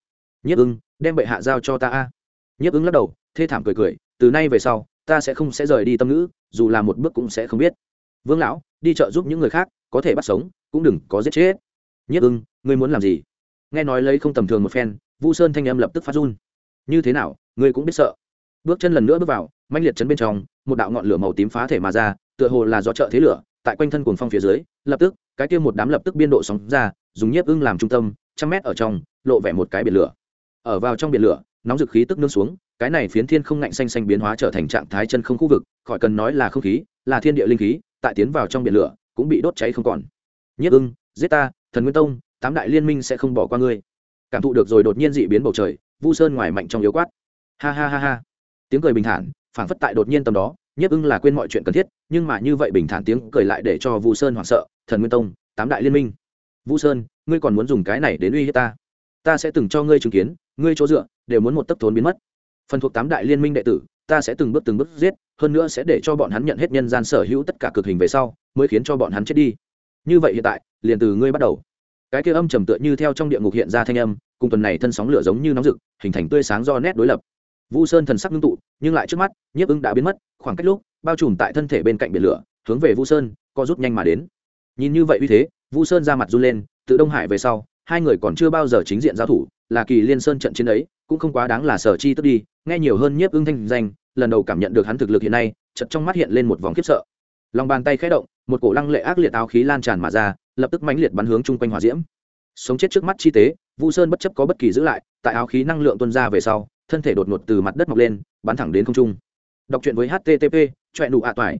Nhiếp ưng, đem bệ hạ giao cho ta a. Nhiếp ưng lắc đầu, thê thảm cười cười, từ nay về sau, ta sẽ không sẽ rời đi tâm ngữ, dù là một bước cũng sẽ không biết. Vương lão, đi chợ giúp những người khác, có thể bắt sống, cũng đừng có giết chết. Nhất ưng, ngươi muốn làm gì? Nghe nói lấy không tầm thường một phen, vu sơn thanh âm lập tức phát run. Như thế nào, ngươi cũng biết sợ. Bước chân lần nữa bước vào manh liệt chấn bên trong, một đạo ngọn lửa màu tím phá thể mà ra, tựa hồ là do chợ thế lửa, tại quanh thân cuồng phong phía dưới, lập tức, cái kia một đám lập tức biên độ sóng ra, dùng nhiếp ưng làm trung tâm, trăm mét ở trong, lộ vẻ một cái biển lửa. Ở vào trong biển lửa, nóng dực khí tức nương xuống, cái này phiến thiên không ngạnh xanh xanh biến hóa trở thành trạng thái chân không khu vực, khỏi cần nói là không khí, là thiên địa linh khí, tại tiến vào trong biển lửa, cũng bị đốt cháy không còn. Nhiếp ưng, giết ta thần nguyên tông, tám đại liên minh sẽ không bỏ qua ngươi. Cảm thụ được rồi đột nhiên dị biến bầu trời, vu sơn ngoài mạnh trong yếu quát. Ha ha ha ha. Tiếng cười bình thản, phảng phất tại đột nhiên tầm đó, nhiếp ưng là quên mọi chuyện cần thiết, nhưng mà như vậy bình thản tiếng cười lại để cho vu sơn hoảng sợ. Thần nguyên tông, tám đại liên minh. Vu sơn, ngươi còn muốn dùng cái này đến uy hiếp ta? Ta sẽ từng cho ngươi chứng kiến, ngươi chỗ dựa, đều muốn một tấc thốn biến mất. Phần thuộc tám đại liên minh đệ tử, ta sẽ từng bước từng bước giết, hơn nữa sẽ để cho bọn hắn nhận hết nhân gian sở hữu tất cả cực hình về sau, mới khiến cho bọn hắn chết đi. Như vậy hiện tại liền từ ngươi bắt đầu. Cái kia âm trầm tựa như theo trong địa ngục hiện ra thanh âm, cùng tuần này thân sóng lửa giống như nóng rực, hình thành tươi sáng do nét đối lập. Vu sơn thần sắc ngưng tụ, nhưng lại trước mắt, nhiếp ưng đã biến mất, khoảng cách lúc, bao trùm tại thân thể bên cạnh biển lửa, hướng về vu sơn, co rút nhanh mà đến. Nhìn như vậy uy thế, vu sơn ra mặt run lên, từ đông hải về sau, hai người còn chưa bao giờ chính diện giao thủ, là kỳ liên sơn trận chiến ấy, cũng không quá đáng là sở chi tức đi, nghe nhiều hơn nhiếp ưng thanh danh, lần đầu cảm nhận được hắn thực lực hiện nay chật trong mắt hiện lên một vòng khiếp sợ. Lòng bàn tay khẽ động, một cổ lăng lệ ác liệt áo khí lan tràn mà ra lập tức mãnh liệt bắn hướng chung quanh hỏa diễm. Sống chết trước mắt chi tế, vu sơn bất chấp có bất kỳ giữ lại, tại áo khí năng lượng tuân ra về sau, thân thể đột ngột từ mặt đất mọc lên, bắn thẳng đến không trung. Đọc truyện với http choẹ nụ ạ à toại.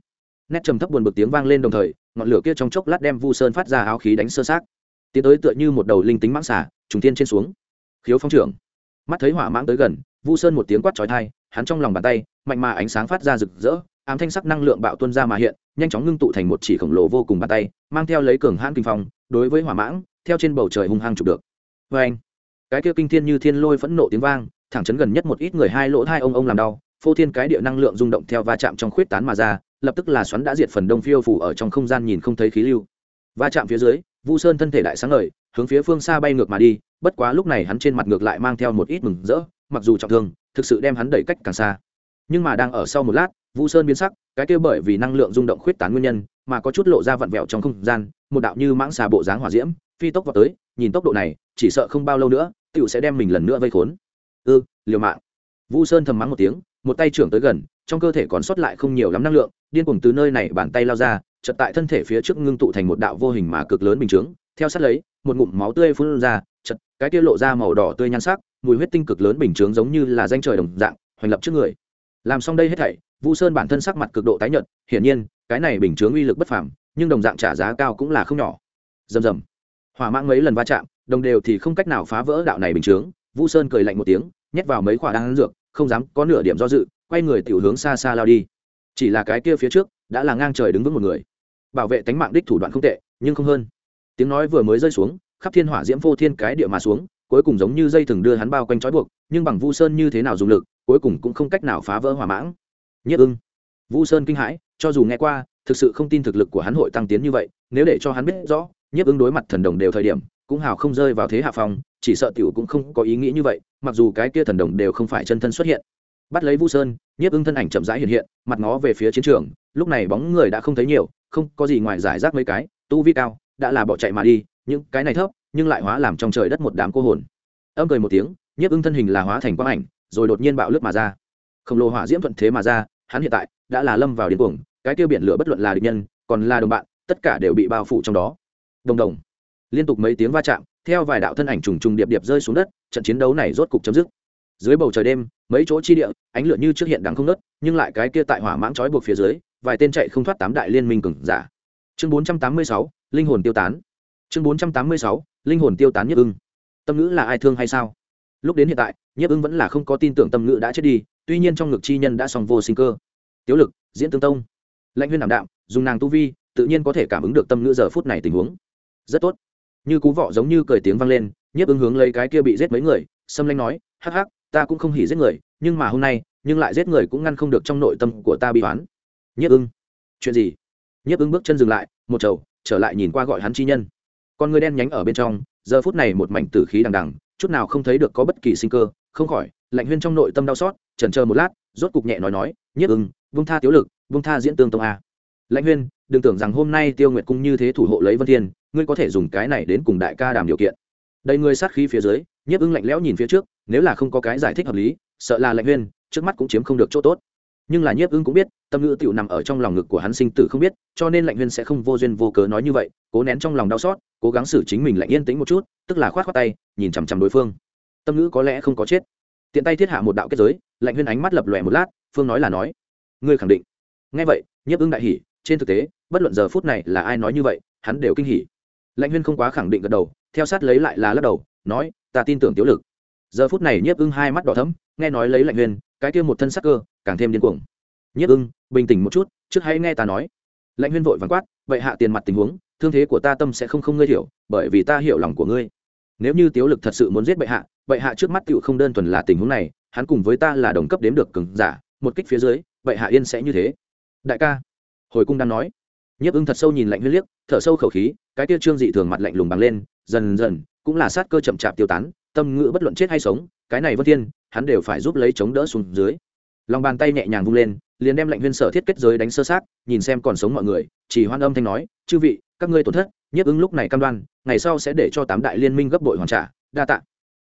Nét trầm thấp buồn bực tiếng vang lên đồng thời, ngọn lửa kia trong chốc lát đem vu sơn phát ra áo khí đánh sơ sát tiến tới tựa như một đầu linh tính mãng xả trùng tiên trên xuống. Khiếu phong trưởng. Mắt thấy hỏa mãng tới gần, vu sơn một tiếng quát trói thai hắn trong lòng bàn tay, mạnh mà ánh sáng phát ra rực rỡ ám thanh sắc năng lượng bạo tuân ra mà hiện, nhanh chóng ngưng tụ thành một chỉ khổng lồ vô cùng bàn tay, mang theo lấy cường hãn kinh phong, đối với hỏa mãng, theo trên bầu trời hung hăng chụp được. Vê anh, cái kia kinh thiên như thiên lôi phẫn nộ tiếng vang, thẳng chấn gần nhất một ít người hai lỗ hai ông ông làm đau, phô thiên cái địa năng lượng rung động theo va chạm trong khuyết tán mà ra, lập tức là xoắn đã diệt phần đông phiêu phủ ở trong không gian nhìn không thấy khí lưu. Va chạm phía dưới, vu sơn thân thể đại sáng ngời, hướng phía phương xa bay ngược mà đi, bất quá lúc này hắn trên mặt ngược lại mang theo một ít mừng rỡ, mặc dù trọng thương, thực sự đem hắn đẩy cách càng xa. Nhưng mà đang ở sau một lát vu sơn biến sắc, cái kia bởi vì năng lượng rung động khuyết tán nguyên nhân, mà có chút lộ ra vặn vẹo trong không gian, một đạo như mãng xà bộ dáng hỏa diễm, phi tốc vào tới, nhìn tốc độ này, chỉ sợ không bao lâu nữa tựu sẽ đem mình lần nữa vây khốn. Ư liều mạng. Vu sơn thầm mắng một tiếng, một tay trưởng tới gần, trong cơ thể còn sót lại không nhiều lắm năng lượng, điên cuồng từ nơi này bàn tay lao ra chật tại thân thể phía trước ngưng tụ thành một đạo vô hình mà cực lớn bình chướng, theo sát lấy, một ngụm máu tươi phun ra chật cái kia lộ ra màu đỏ tươi nhan sắc, mùi huyết tinh cực lớn bình chướng giống như là danh trời đồng dạng, hoành lập trước người. Làm xong đây hết thảy vu sơn bản thân sắc mặt cực độ tái nhợt, hiển nhiên, cái này bình chướng uy lực bất phàm, nhưng đồng dạng trả giá cao cũng là không nhỏ. Rầm rầm. Hỏa mãng mấy lần va chạm, đồng đều thì không cách nào phá vỡ đạo này bình chướng. Vu sơn cười lạnh một tiếng, nhét vào mấy quả đan dược, không dám có nửa điểm do dự, quay người tiểu hướng xa xa lao đi. Chỉ là cái kia phía trước, đã là ngang trời đứng vững một người. Bảo vệ tánh mạng đích thủ đoạn không tệ, nhưng không hơn. Tiếng nói vừa mới rơi xuống, khắp thiên hỏa diễm vô thiên cái địa mà xuống, cuối cùng giống như dây thừng đưa hắn bao quanh trói buộc, nhưng bằng vu sơn như thế nào dùng lực, cuối cùng cũng không cách nào phá vỡ hỏa mãng nhất ưng. Vu sơn kinh hãi, cho dù nghe qua, thực sự không tin thực lực của hắn hội tăng tiến như vậy, nếu để cho hắn biết rõ nhiếp ưng đối mặt thần đồng đều thời điểm, cũng hào không rơi vào thế hạ phòng chỉ sợ tiểu cũng không có ý nghĩ như vậy, mặc dù cái kia thần đồng đều không phải chân thân xuất hiện. Bắt lấy vu sơn nhiếp ưng thân ảnh chậm rãi hiện hiện, mặt ngó về phía chiến trường, lúc này bóng người đã không thấy nhiều, không có gì ngoài giải rác mấy cái, tu vi cao, đã là bỏ chạy mà đi, những cái này thấp, nhưng lại hóa làm trong trời đất một đám cô hồn. Âm cười một tiếng nhiếp ưng thân hình là hóa thành quang ảnh, rồi đột nhiên bạo lướt mà ra. Khổng lồ hỏa diễm thuận thế mà ra hắn hiện tại đã là lâm vào điên cuồng, cái tiêu biển lửa bất luận là địch nhân, còn là đồng bạn, tất cả đều bị bao phủ trong đó. Đồng đồng. Liên tục mấy tiếng va chạm, theo vài đạo thân ảnh trùng trùng điệp điệp rơi xuống đất, trận chiến đấu này rốt cục chấm dứt. Dưới bầu trời đêm, mấy chỗ chi địa, ánh lửa như trước hiện đằng không nớt nhưng lại cái kia tại hỏa mãng trói buộc phía dưới, vài tên chạy không thoát tám đại liên minh cừng giả. Chương bốn trăm tám mươi sáu, linh hồn tiêu tán. Chương bốn trăm tám mươi sáu, linh hồn tiêu tán nhất ưng. Tâm ngữ là ai thương hay sao? Lúc đến hiện tại, nhiếp ưng vẫn là không có tin tưởng tâm ngữ đã chết đi tuy nhiên trong ngực chi nhân đã song vô sinh cơ. Tiếu lực diễn tương tông. Lãnh huyên đảm đạm dùng nàng tu vi tự nhiên có thể cảm ứng được tâm ngữ giờ phút này tình huống. Rất tốt. Như cú vọ giống như cười tiếng vang lên nhiếp ứng hướng lấy cái kia bị giết mấy người xâm lanh nói hắc hắc ta cũng không hỉ giết người nhưng mà hôm nay nhưng lại giết người cũng ngăn không được trong nội tâm của ta bị oán nhiếp ưng chuyện gì? Nhiếp ưng bước chân dừng lại một chầu, trở lại nhìn qua gọi hắn chi nhân. Con người đen nhánh ở bên trong giờ phút này một mảnh tử khí đằng đằng chút nào không thấy được có bất kỳ sinh cơ không khỏi lạnh huyên trong nội tâm đau xót trần chờ một lát, rốt cục nhẹ nói nói nhất ưng, vung tha tiếu lực, vung tha diễn tương tông a. Lãnh huyên, đừng tưởng rằng hôm nay tiêu nguyệt cung như thế thủ hộ lấy vân thiên, ngươi có thể dùng cái này đến cùng đại ca đàm điều kiện. Đầy người sát khí phía dưới, nhiếp ưng lạnh lẽo nhìn phía trước, nếu là không có cái giải thích hợp lý, sợ là lãnh huyên, trước mắt cũng chiếm không được chỗ tốt. Nhưng là nhiếp ưng cũng biết, tâm ngữ tựu nằm ở trong lòng ngực của hắn sinh tử không biết, cho nên lạnh huyên sẽ không vô duyên vô cớ nói như vậy, cố nén trong lòng đau xót, cố gắng xử chính mình lạnh yên tĩnh một chút, tức là khoát khoát tay, nhìn chằm chằm đối phương. Tâm ngữ có lẽ không có chết. Tiện tay thiết hạ một đạo kết giới lạnh huyên ánh mắt lập lòe một lát, phương nói là nói. Ngươi khẳng định. Ngay vậy, nhiếp ưng đại hỉ, trên thực tế, bất luận giờ phút này là ai nói như vậy, hắn đều kinh hỉ. Lãnh huyên không quá khẳng định gật đầu, theo sát lấy lại là lắc đầu, nói, ta tin tưởng Tiểu lực. Giờ phút này nhiếp ưng hai mắt đỏ thấm nghe nói lấy lạnh huyên, cái kia một thân sắc cơ, càng thêm điên cuồng. Nhiếp ưng, bình tĩnh một chút, trước hãy nghe ta nói. Lãnh huyên vội vắng quát, vậy hạ tiền mặt tình huống, thương thế của ta tâm sẽ không không ngươi hiểu, bởi vì ta hiểu lòng của ngươi. Nếu như Tiểu lực thật sự muốn giết bệ hạ bệ hạ trước mắt tựu không đơn thuần là tình huống này hắn cùng với ta là đồng cấp đếm được cường giả, một kích phía dưới, vậy hạ yên sẽ như thế. Đại ca, hồi cung đang nói. Nhiếp ưng thật sâu nhìn lạnh huyết liếc, thở sâu khẩu khí, cái tiêu trương dị thường mặt lạnh lùng bằng lên, dần dần, cũng là sát cơ chậm chạp tiêu tán, tâm ngữ bất luận chết hay sống, cái này vân thiên, hắn đều phải giúp lấy chống đỡ xuống dưới. Lòng bàn tay nhẹ nhàng vung lên, liền đem lạnh huyên sở thiết kết giới đánh sơ sát, nhìn xem còn sống mọi người, chỉ hoan âm thanh nói, chư vị, các ngươi tổn thất. Nhiếp ứng lúc này cam đoan, ngày sau sẽ để cho tám đại liên minh gấp bội hoàn trả. Đa tạ.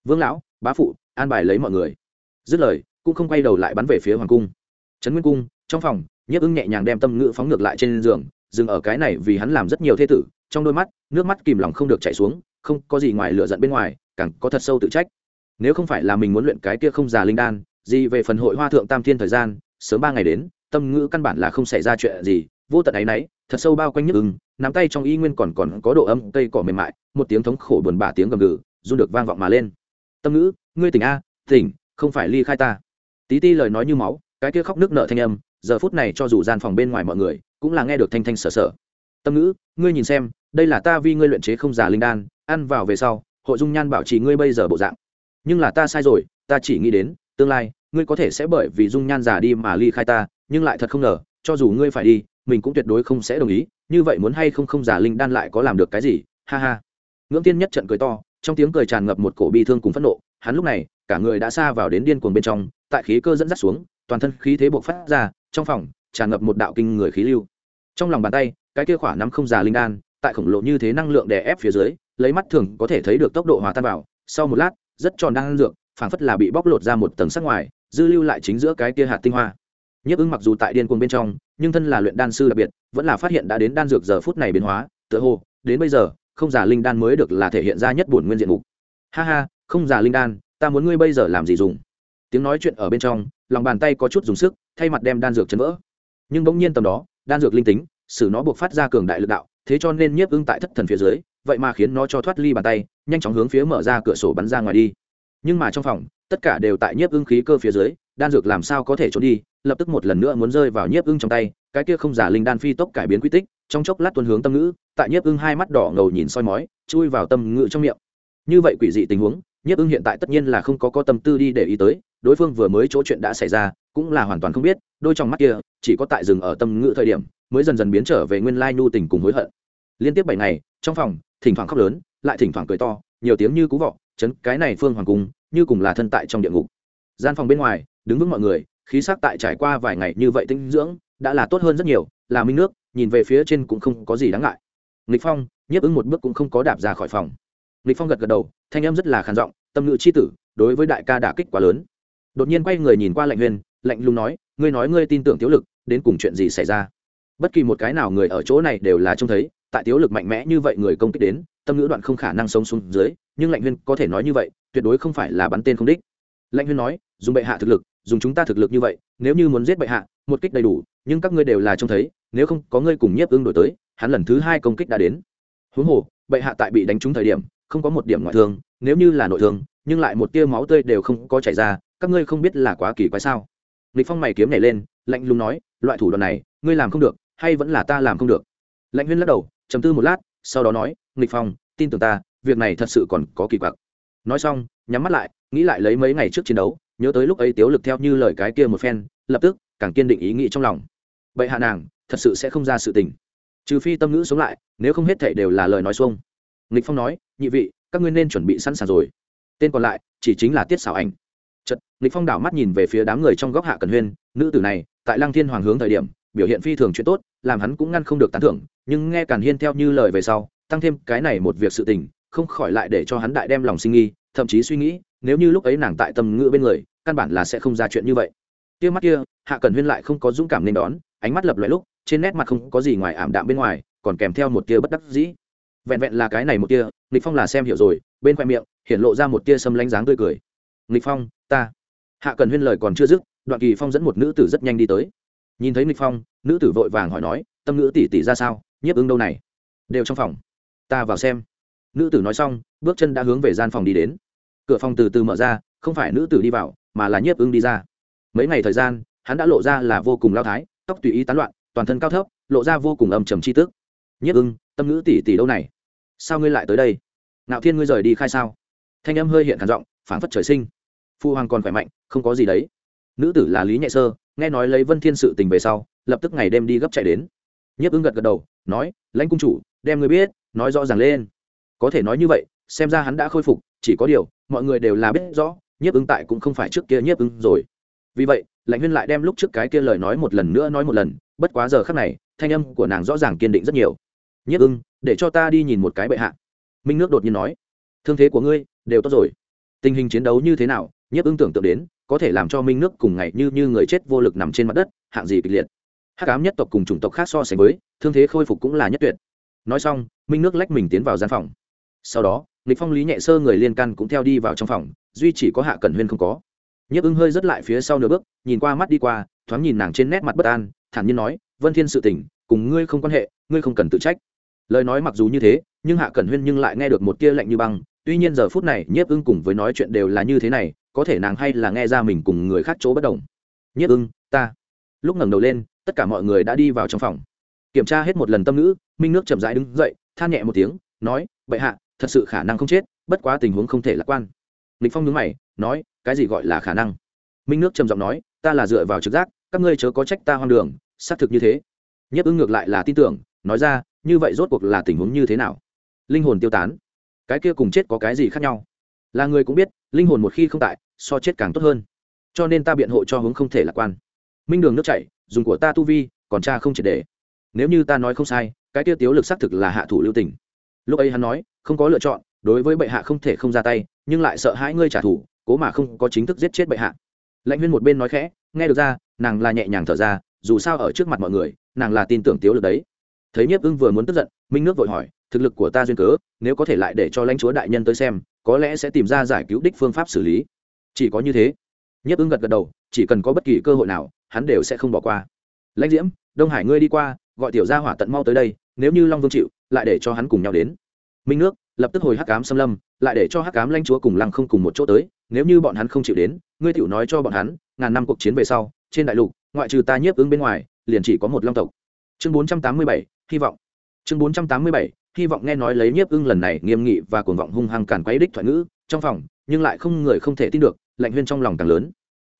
Vương lão, bá phụ, an bài lấy mọi người dứt lời, cũng không quay đầu lại bắn về phía hoàng cung. Trấn nguyên cung, trong phòng, nhiếp ưng nhẹ nhàng đem tâm ngữ phóng ngược lại trên giường, dừng ở cái này vì hắn làm rất nhiều thế tử, trong đôi mắt, nước mắt kìm lòng không được chảy xuống, không có gì ngoài lựa giận bên ngoài, càng có thật sâu tự trách. Nếu không phải là mình muốn luyện cái kia không già linh đan, gì về phần hội hoa thượng tam thiên thời gian, sớm ba ngày đến, tâm ngữ căn bản là không xảy ra chuyện gì, vô tận ấy náy, thật sâu bao quanh nhức ưng, nắm tay trong y nguyên còn còn có độ âm, cây cỏ mềm mại, một tiếng thống khổ buồn bã tiếng gầm gừ, run được vang vọng mà lên. Tâm ngữ, ngươi tỉnh a, tỉnh không phải ly khai ta. Tí ti lời nói như máu, cái kia khóc nước nợ thanh âm, giờ phút này cho dù gian phòng bên ngoài mọi người, cũng là nghe được thanh thanh sở sở. Tâm ngữ, ngươi nhìn xem, đây là ta vì ngươi luyện chế không giả linh đan, ăn vào về sau, hội dung nhan bảo trì ngươi bây giờ bộ dạng. Nhưng là ta sai rồi, ta chỉ nghĩ đến, tương lai, ngươi có thể sẽ bởi vì dung nhan giả đi mà ly khai ta, nhưng lại thật không ngờ, cho dù ngươi phải đi, mình cũng tuyệt đối không sẽ đồng ý, như vậy muốn hay không không giả linh đan lại có làm được cái gì? Ha ha. Ngưỡng tiên nhất trận cười to, trong tiếng cười tràn ngập một cổ bi thương cùng phẫn nộ hắn lúc này cả người đã xa vào đến điên cuồng bên trong tại khí cơ dẫn dắt xuống toàn thân khí thế buộc phát ra trong phòng tràn ngập một đạo kinh người khí lưu. Trong lòng bàn tay cái kia khỏa nắm không già linh đan tại khổng lồ như thế năng lượng đè ép phía dưới lấy mắt thường có thể thấy được tốc độ hòa tan vào sau một lát rất tròn năng lượng, phảng phất là bị bóc lột ra một tầng sắc ngoài dư lưu lại chính giữa cái kia hạt tinh hoa. Nhấp ứng mặc dù tại điên cuồng bên trong nhưng thân là luyện đan sư đặc biệt vẫn là phát hiện đã đến đan dược giờ phút này biến hóa tựa hồ đến bây giờ không giả linh đan mới được là thể hiện ra nhất bổn nguyên diện mục. Ha ha không giả linh đan, ta muốn ngươi bây giờ làm gì dùng? Tiếng nói chuyện ở bên trong, lòng bàn tay có chút dùng sức, thay mặt đem đan dược chấn vỡ. Nhưng bỗng nhiên tầm đó, đan dược linh tính xử nó buộc phát ra cường đại lực đạo, thế cho nên nhiếp ưng tại thất thần phía dưới, vậy mà khiến nó cho thoát ly bàn tay, nhanh chóng hướng phía mở ra cửa sổ bắn ra ngoài đi. Nhưng mà trong phòng, tất cả đều tại nhiếp ưng khí cơ phía dưới, đan dược làm sao có thể trốn đi, lập tức một lần nữa muốn rơi vào nhiếp ưng trong tay, cái kia không giả linh đan phi tốc cải biến quy tích, trong chốc lát tuân hướng tâm ngữ, tại nhiếp ưng hai mắt đỏ ngầu nhìn soi mói, chui vào tâm ngữ trong miệng. Như vậy quỷ dị tình huống nhiếp ưng hiện tại tất nhiên là không có có tâm tư đi để ý tới, đối phương vừa mới chỗ chuyện đã xảy ra, cũng là hoàn toàn không biết, đôi trong mắt kia, chỉ có tại dừng ở tâm ngữ thời điểm, mới dần dần biến trở về nguyên lai nhu tình cùng hối hận. Liên tiếp bảy ngày, trong phòng, thỉnh thoảng khóc lớn, lại thỉnh thoảng cười to, nhiều tiếng như cú vọ, chấn cái này phương hoàng cung, như cùng là thân tại trong địa ngục. Gian phòng bên ngoài, đứng vững mọi người, khí sắc tại trải qua vài ngày như vậy tinh dưỡng, đã là tốt hơn rất nhiều, là minh nước, nhìn về phía trên cũng không có gì đáng ngại. Nghịch phong, nhiếp ứng một bước cũng không có đạp ra khỏi phòng. Nghịch phong gật gật đầu thanh em rất là khàn giọng, tâm ngữ chi tử, đối với đại ca đả kích quá lớn. Đột nhiên quay người nhìn qua lạnh huyền, lạnh lùng nói, ngươi nói ngươi tin tưởng tiếu lực, đến cùng chuyện gì xảy ra? Bất kỳ một cái nào người ở chỗ này đều là trông thấy, tại tiếu lực mạnh mẽ như vậy người công kích đến, tâm ngữ đoạn không khả năng sống xuống dưới, nhưng lạnh huyên có thể nói như vậy, tuyệt đối không phải là bắn tên không đích. Lạnh huyên nói, dùng bệ hạ thực lực, dùng chúng ta thực lực như vậy, nếu như muốn giết bệ hạ, một kích đầy đủ, nhưng các ngươi đều là trông thấy, nếu không có ngươi cùng nhiếp ưng đổi tới, hắn lần thứ hai công kích đã đến. Huống hồ, bệ hạ tại bị đánh trúng thời điểm không có một điểm ngoại thương, nếu như là nội thương, nhưng lại một tia máu tươi đều không có chảy ra, các ngươi không biết là quá kỳ quái sao? Lịch phong mày kiếm nhảy lên, lạnh lùng nói, loại thủ đoạn này, ngươi làm không được, hay vẫn là ta làm không được? Lạnh huyên lắc đầu, trầm tư một lát, sau đó nói nghịch phong, tin tưởng ta, việc này thật sự còn có kỳ quặc. Nói xong, nhắm mắt lại, nghĩ lại lấy mấy ngày trước chiến đấu, nhớ tới lúc ấy tiếu lực theo như lời cái kia một phen, lập tức, càng kiên định ý nghĩ trong lòng. Vậy hạ nàng, thật sự sẽ không ra sự tình. Trừ phi tâm ngữ sống lại, nếu không hết thảy đều là lời nói xuông nghịch phong nói, nhị vị, các ngươi nên chuẩn bị sẵn sàng rồi. Tên còn lại, chỉ chính là tiết xảo ảnh. Chật nghịch phong đảo mắt nhìn về phía đám người trong góc hạ cần huyên, nữ tử này, tại lăng thiên hoàng hướng thời điểm, biểu hiện phi thường chuyện tốt, làm hắn cũng ngăn không được tán thưởng, nhưng nghe càn hiên theo như lời về sau, tăng thêm cái này một việc sự tình, không khỏi lại để cho hắn đại đem lòng sinh nghi thậm chí suy nghĩ, nếu như lúc ấy nàng tại tâm ngữ bên người, căn bản là sẽ không ra chuyện như vậy. Kia mắt kia, hạ cần huyên lại không có dũng cảm nên đón, ánh mắt lập loại lúc, trên nét mặt không có gì ngoài ảm đạm bên ngoài, còn kèm theo một tia bất đắc dĩ vẹn vẹn là cái này một tia, nghịch phong là xem hiểu rồi, bên khoe miệng, hiện lộ ra một tia sâm lánh dáng tươi cười. Nghịch phong, ta. Hạ cần huyên lời còn chưa dứt, đoạn kỳ phong dẫn một nữ tử rất nhanh đi tới. Nhìn thấy nghịch phong, nữ tử vội vàng hỏi nói, tâm nữ tỷ tỷ ra sao? Nhiếp ứng đâu này? Đều trong phòng. Ta vào xem. Nữ tử nói xong, bước chân đã hướng về gian phòng đi đến. Cửa phòng từ từ mở ra, không phải nữ tử đi vào, mà là nhiếp ứng đi ra. Mấy ngày thời gian, hắn đã lộ ra là vô cùng lao thái, tóc tùy ý tán loạn, toàn thân cao thấp, lộ ra vô cùng âm trầm chi tức. Nhiếp ưng tâm nữ tỷ tỷ đâu này? Sao ngươi lại tới đây? Ngạo thiên ngươi rời đi khai sao? Thanh âm hơi hiện khản giọng phản phất trời sinh. Phu hoàng còn khỏe mạnh, không có gì đấy. Nữ tử là lý nhẹ sơ, nghe nói lấy vân thiên sự tình về sau, lập tức ngày đêm đi gấp chạy đến. Nhiếp ứng gật gật đầu, nói, lãnh cung chủ, đem ngươi biết, nói rõ ràng lên. Có thể nói như vậy, xem ra hắn đã khôi phục, chỉ có điều, mọi người đều là biết rõ, nhiếp ứng tại cũng không phải trước kia nhiếp ứng rồi. Vì vậy, lãnh huyên lại đem lúc trước cái kia lời nói một lần nữa nói một lần, bất quá giờ khắc này, thanh âm của nàng rõ ràng kiên định rất nhiều. Nhất ưng, để cho ta đi nhìn một cái bệ hạ. Minh nước đột nhiên nói, thương thế của ngươi đều tốt rồi. Tình hình chiến đấu như thế nào, Nhất ưng tưởng tượng đến, có thể làm cho minh nước cùng ngày như như người chết vô lực nằm trên mặt đất, hạng gì kịch liệt. Hắc ám nhất tộc cùng chủng tộc khác so sánh với, thương thế khôi phục cũng là nhất tuyệt. Nói xong, minh nước lách mình tiến vào gian phòng. Sau đó, lịch phong, lý nhẹ sơ người liên căn cũng theo đi vào trong phòng, duy chỉ có hạ cẩn huyên không có. Nhiếp ưng hơi rất lại phía sau nửa bước, nhìn qua mắt đi qua, thoáng nhìn nàng trên nét mặt bất an, thản nhiên nói, vân thiên sự tình, cùng ngươi không quan hệ, ngươi không cần tự trách lời nói mặc dù như thế, nhưng hạ cẩn huyên nhưng lại nghe được một tia lạnh như băng, tuy nhiên giờ phút này nhiếp ưng cùng với nói chuyện đều là như thế này, có thể nàng hay là nghe ra mình cùng người khác chỗ bất đồng. Nhiếp ưng, ta. Lúc ngẩng đầu lên, tất cả mọi người đã đi vào trong phòng. Kiểm tra hết một lần tâm ngữ, minh nước chậm rãi đứng dậy, than nhẹ một tiếng, nói, bệ hạ, thật sự khả năng không chết, bất quá tình huống không thể lạc quan. Lịch phong nhướng mày, nói, cái gì gọi là khả năng? Minh nước trầm giọng nói, ta là dựa vào trực giác, các ngươi chớ có trách ta hoang đường, xác thực như thế. Nhất ứng ngược lại là tin tưởng, nói ra như vậy rốt cuộc là tình huống như thế nào? Linh hồn tiêu tán. Cái kia cùng chết có cái gì khác nhau? Là người cũng biết, linh hồn một khi không tại, so chết càng tốt hơn. Cho nên ta biện hộ cho hướng không thể lạc quan. Minh đường nước chảy, dùng của ta tu vi, còn cha không triệt để. Nếu như ta nói không sai, cái tiêu tiếu lực xác thực là hạ thủ lưu tình. Lúc ấy hắn nói, không có lựa chọn, đối với bệ hạ không thể không ra tay, nhưng lại sợ hãi ngươi trả thù, cố mà không có chính thức giết chết bệ hạ. Lãnh huyên một bên nói khẽ, nghe được ra, nàng là nhẹ nhàng thở ra, dù sao ở trước mặt mọi người, nàng là tin tưởng tiếu lực đấy thấy nhiếp ưng vừa muốn tức giận, minh nước vội hỏi, thực lực của ta duyên cớ, nếu có thể lại để cho lãnh chúa đại nhân tới xem, có lẽ sẽ tìm ra giải cứu đích phương pháp xử lý. Chỉ có như thế? Nhiếp ưng gật gật đầu, chỉ cần có bất kỳ cơ hội nào, hắn đều sẽ không bỏ qua. Lãnh diễm, đông hải ngươi đi qua, gọi tiểu gia hỏa tận mau tới đây, nếu như long vương chịu, lại để cho hắn cùng nhau đến. Minh nước lập tức hồi hắc cám xâm lâm, lại để cho hắc cám lãnh chúa cùng lăng không cùng một chỗ tới, nếu như bọn hắn không chịu đến, ngươi tiểu nói cho bọn hắn, ngàn năm cuộc chiến về sau, trên đại lục, ngoại trừ ta nhiếp ứng bên ngoài, liền chỉ có một long tộc. Chương bốn trăm tám mươi bảy hy vọng. Chương bốn trăm tám mươi bảy, hy vọng nghe nói lấy nhiếp ưng lần này nghiêm nghị và cuồng vọng hung hăng càn quấy đích thoại ngữ, trong phòng, nhưng lại không người không thể tin được, lạnh huyên trong lòng càng lớn.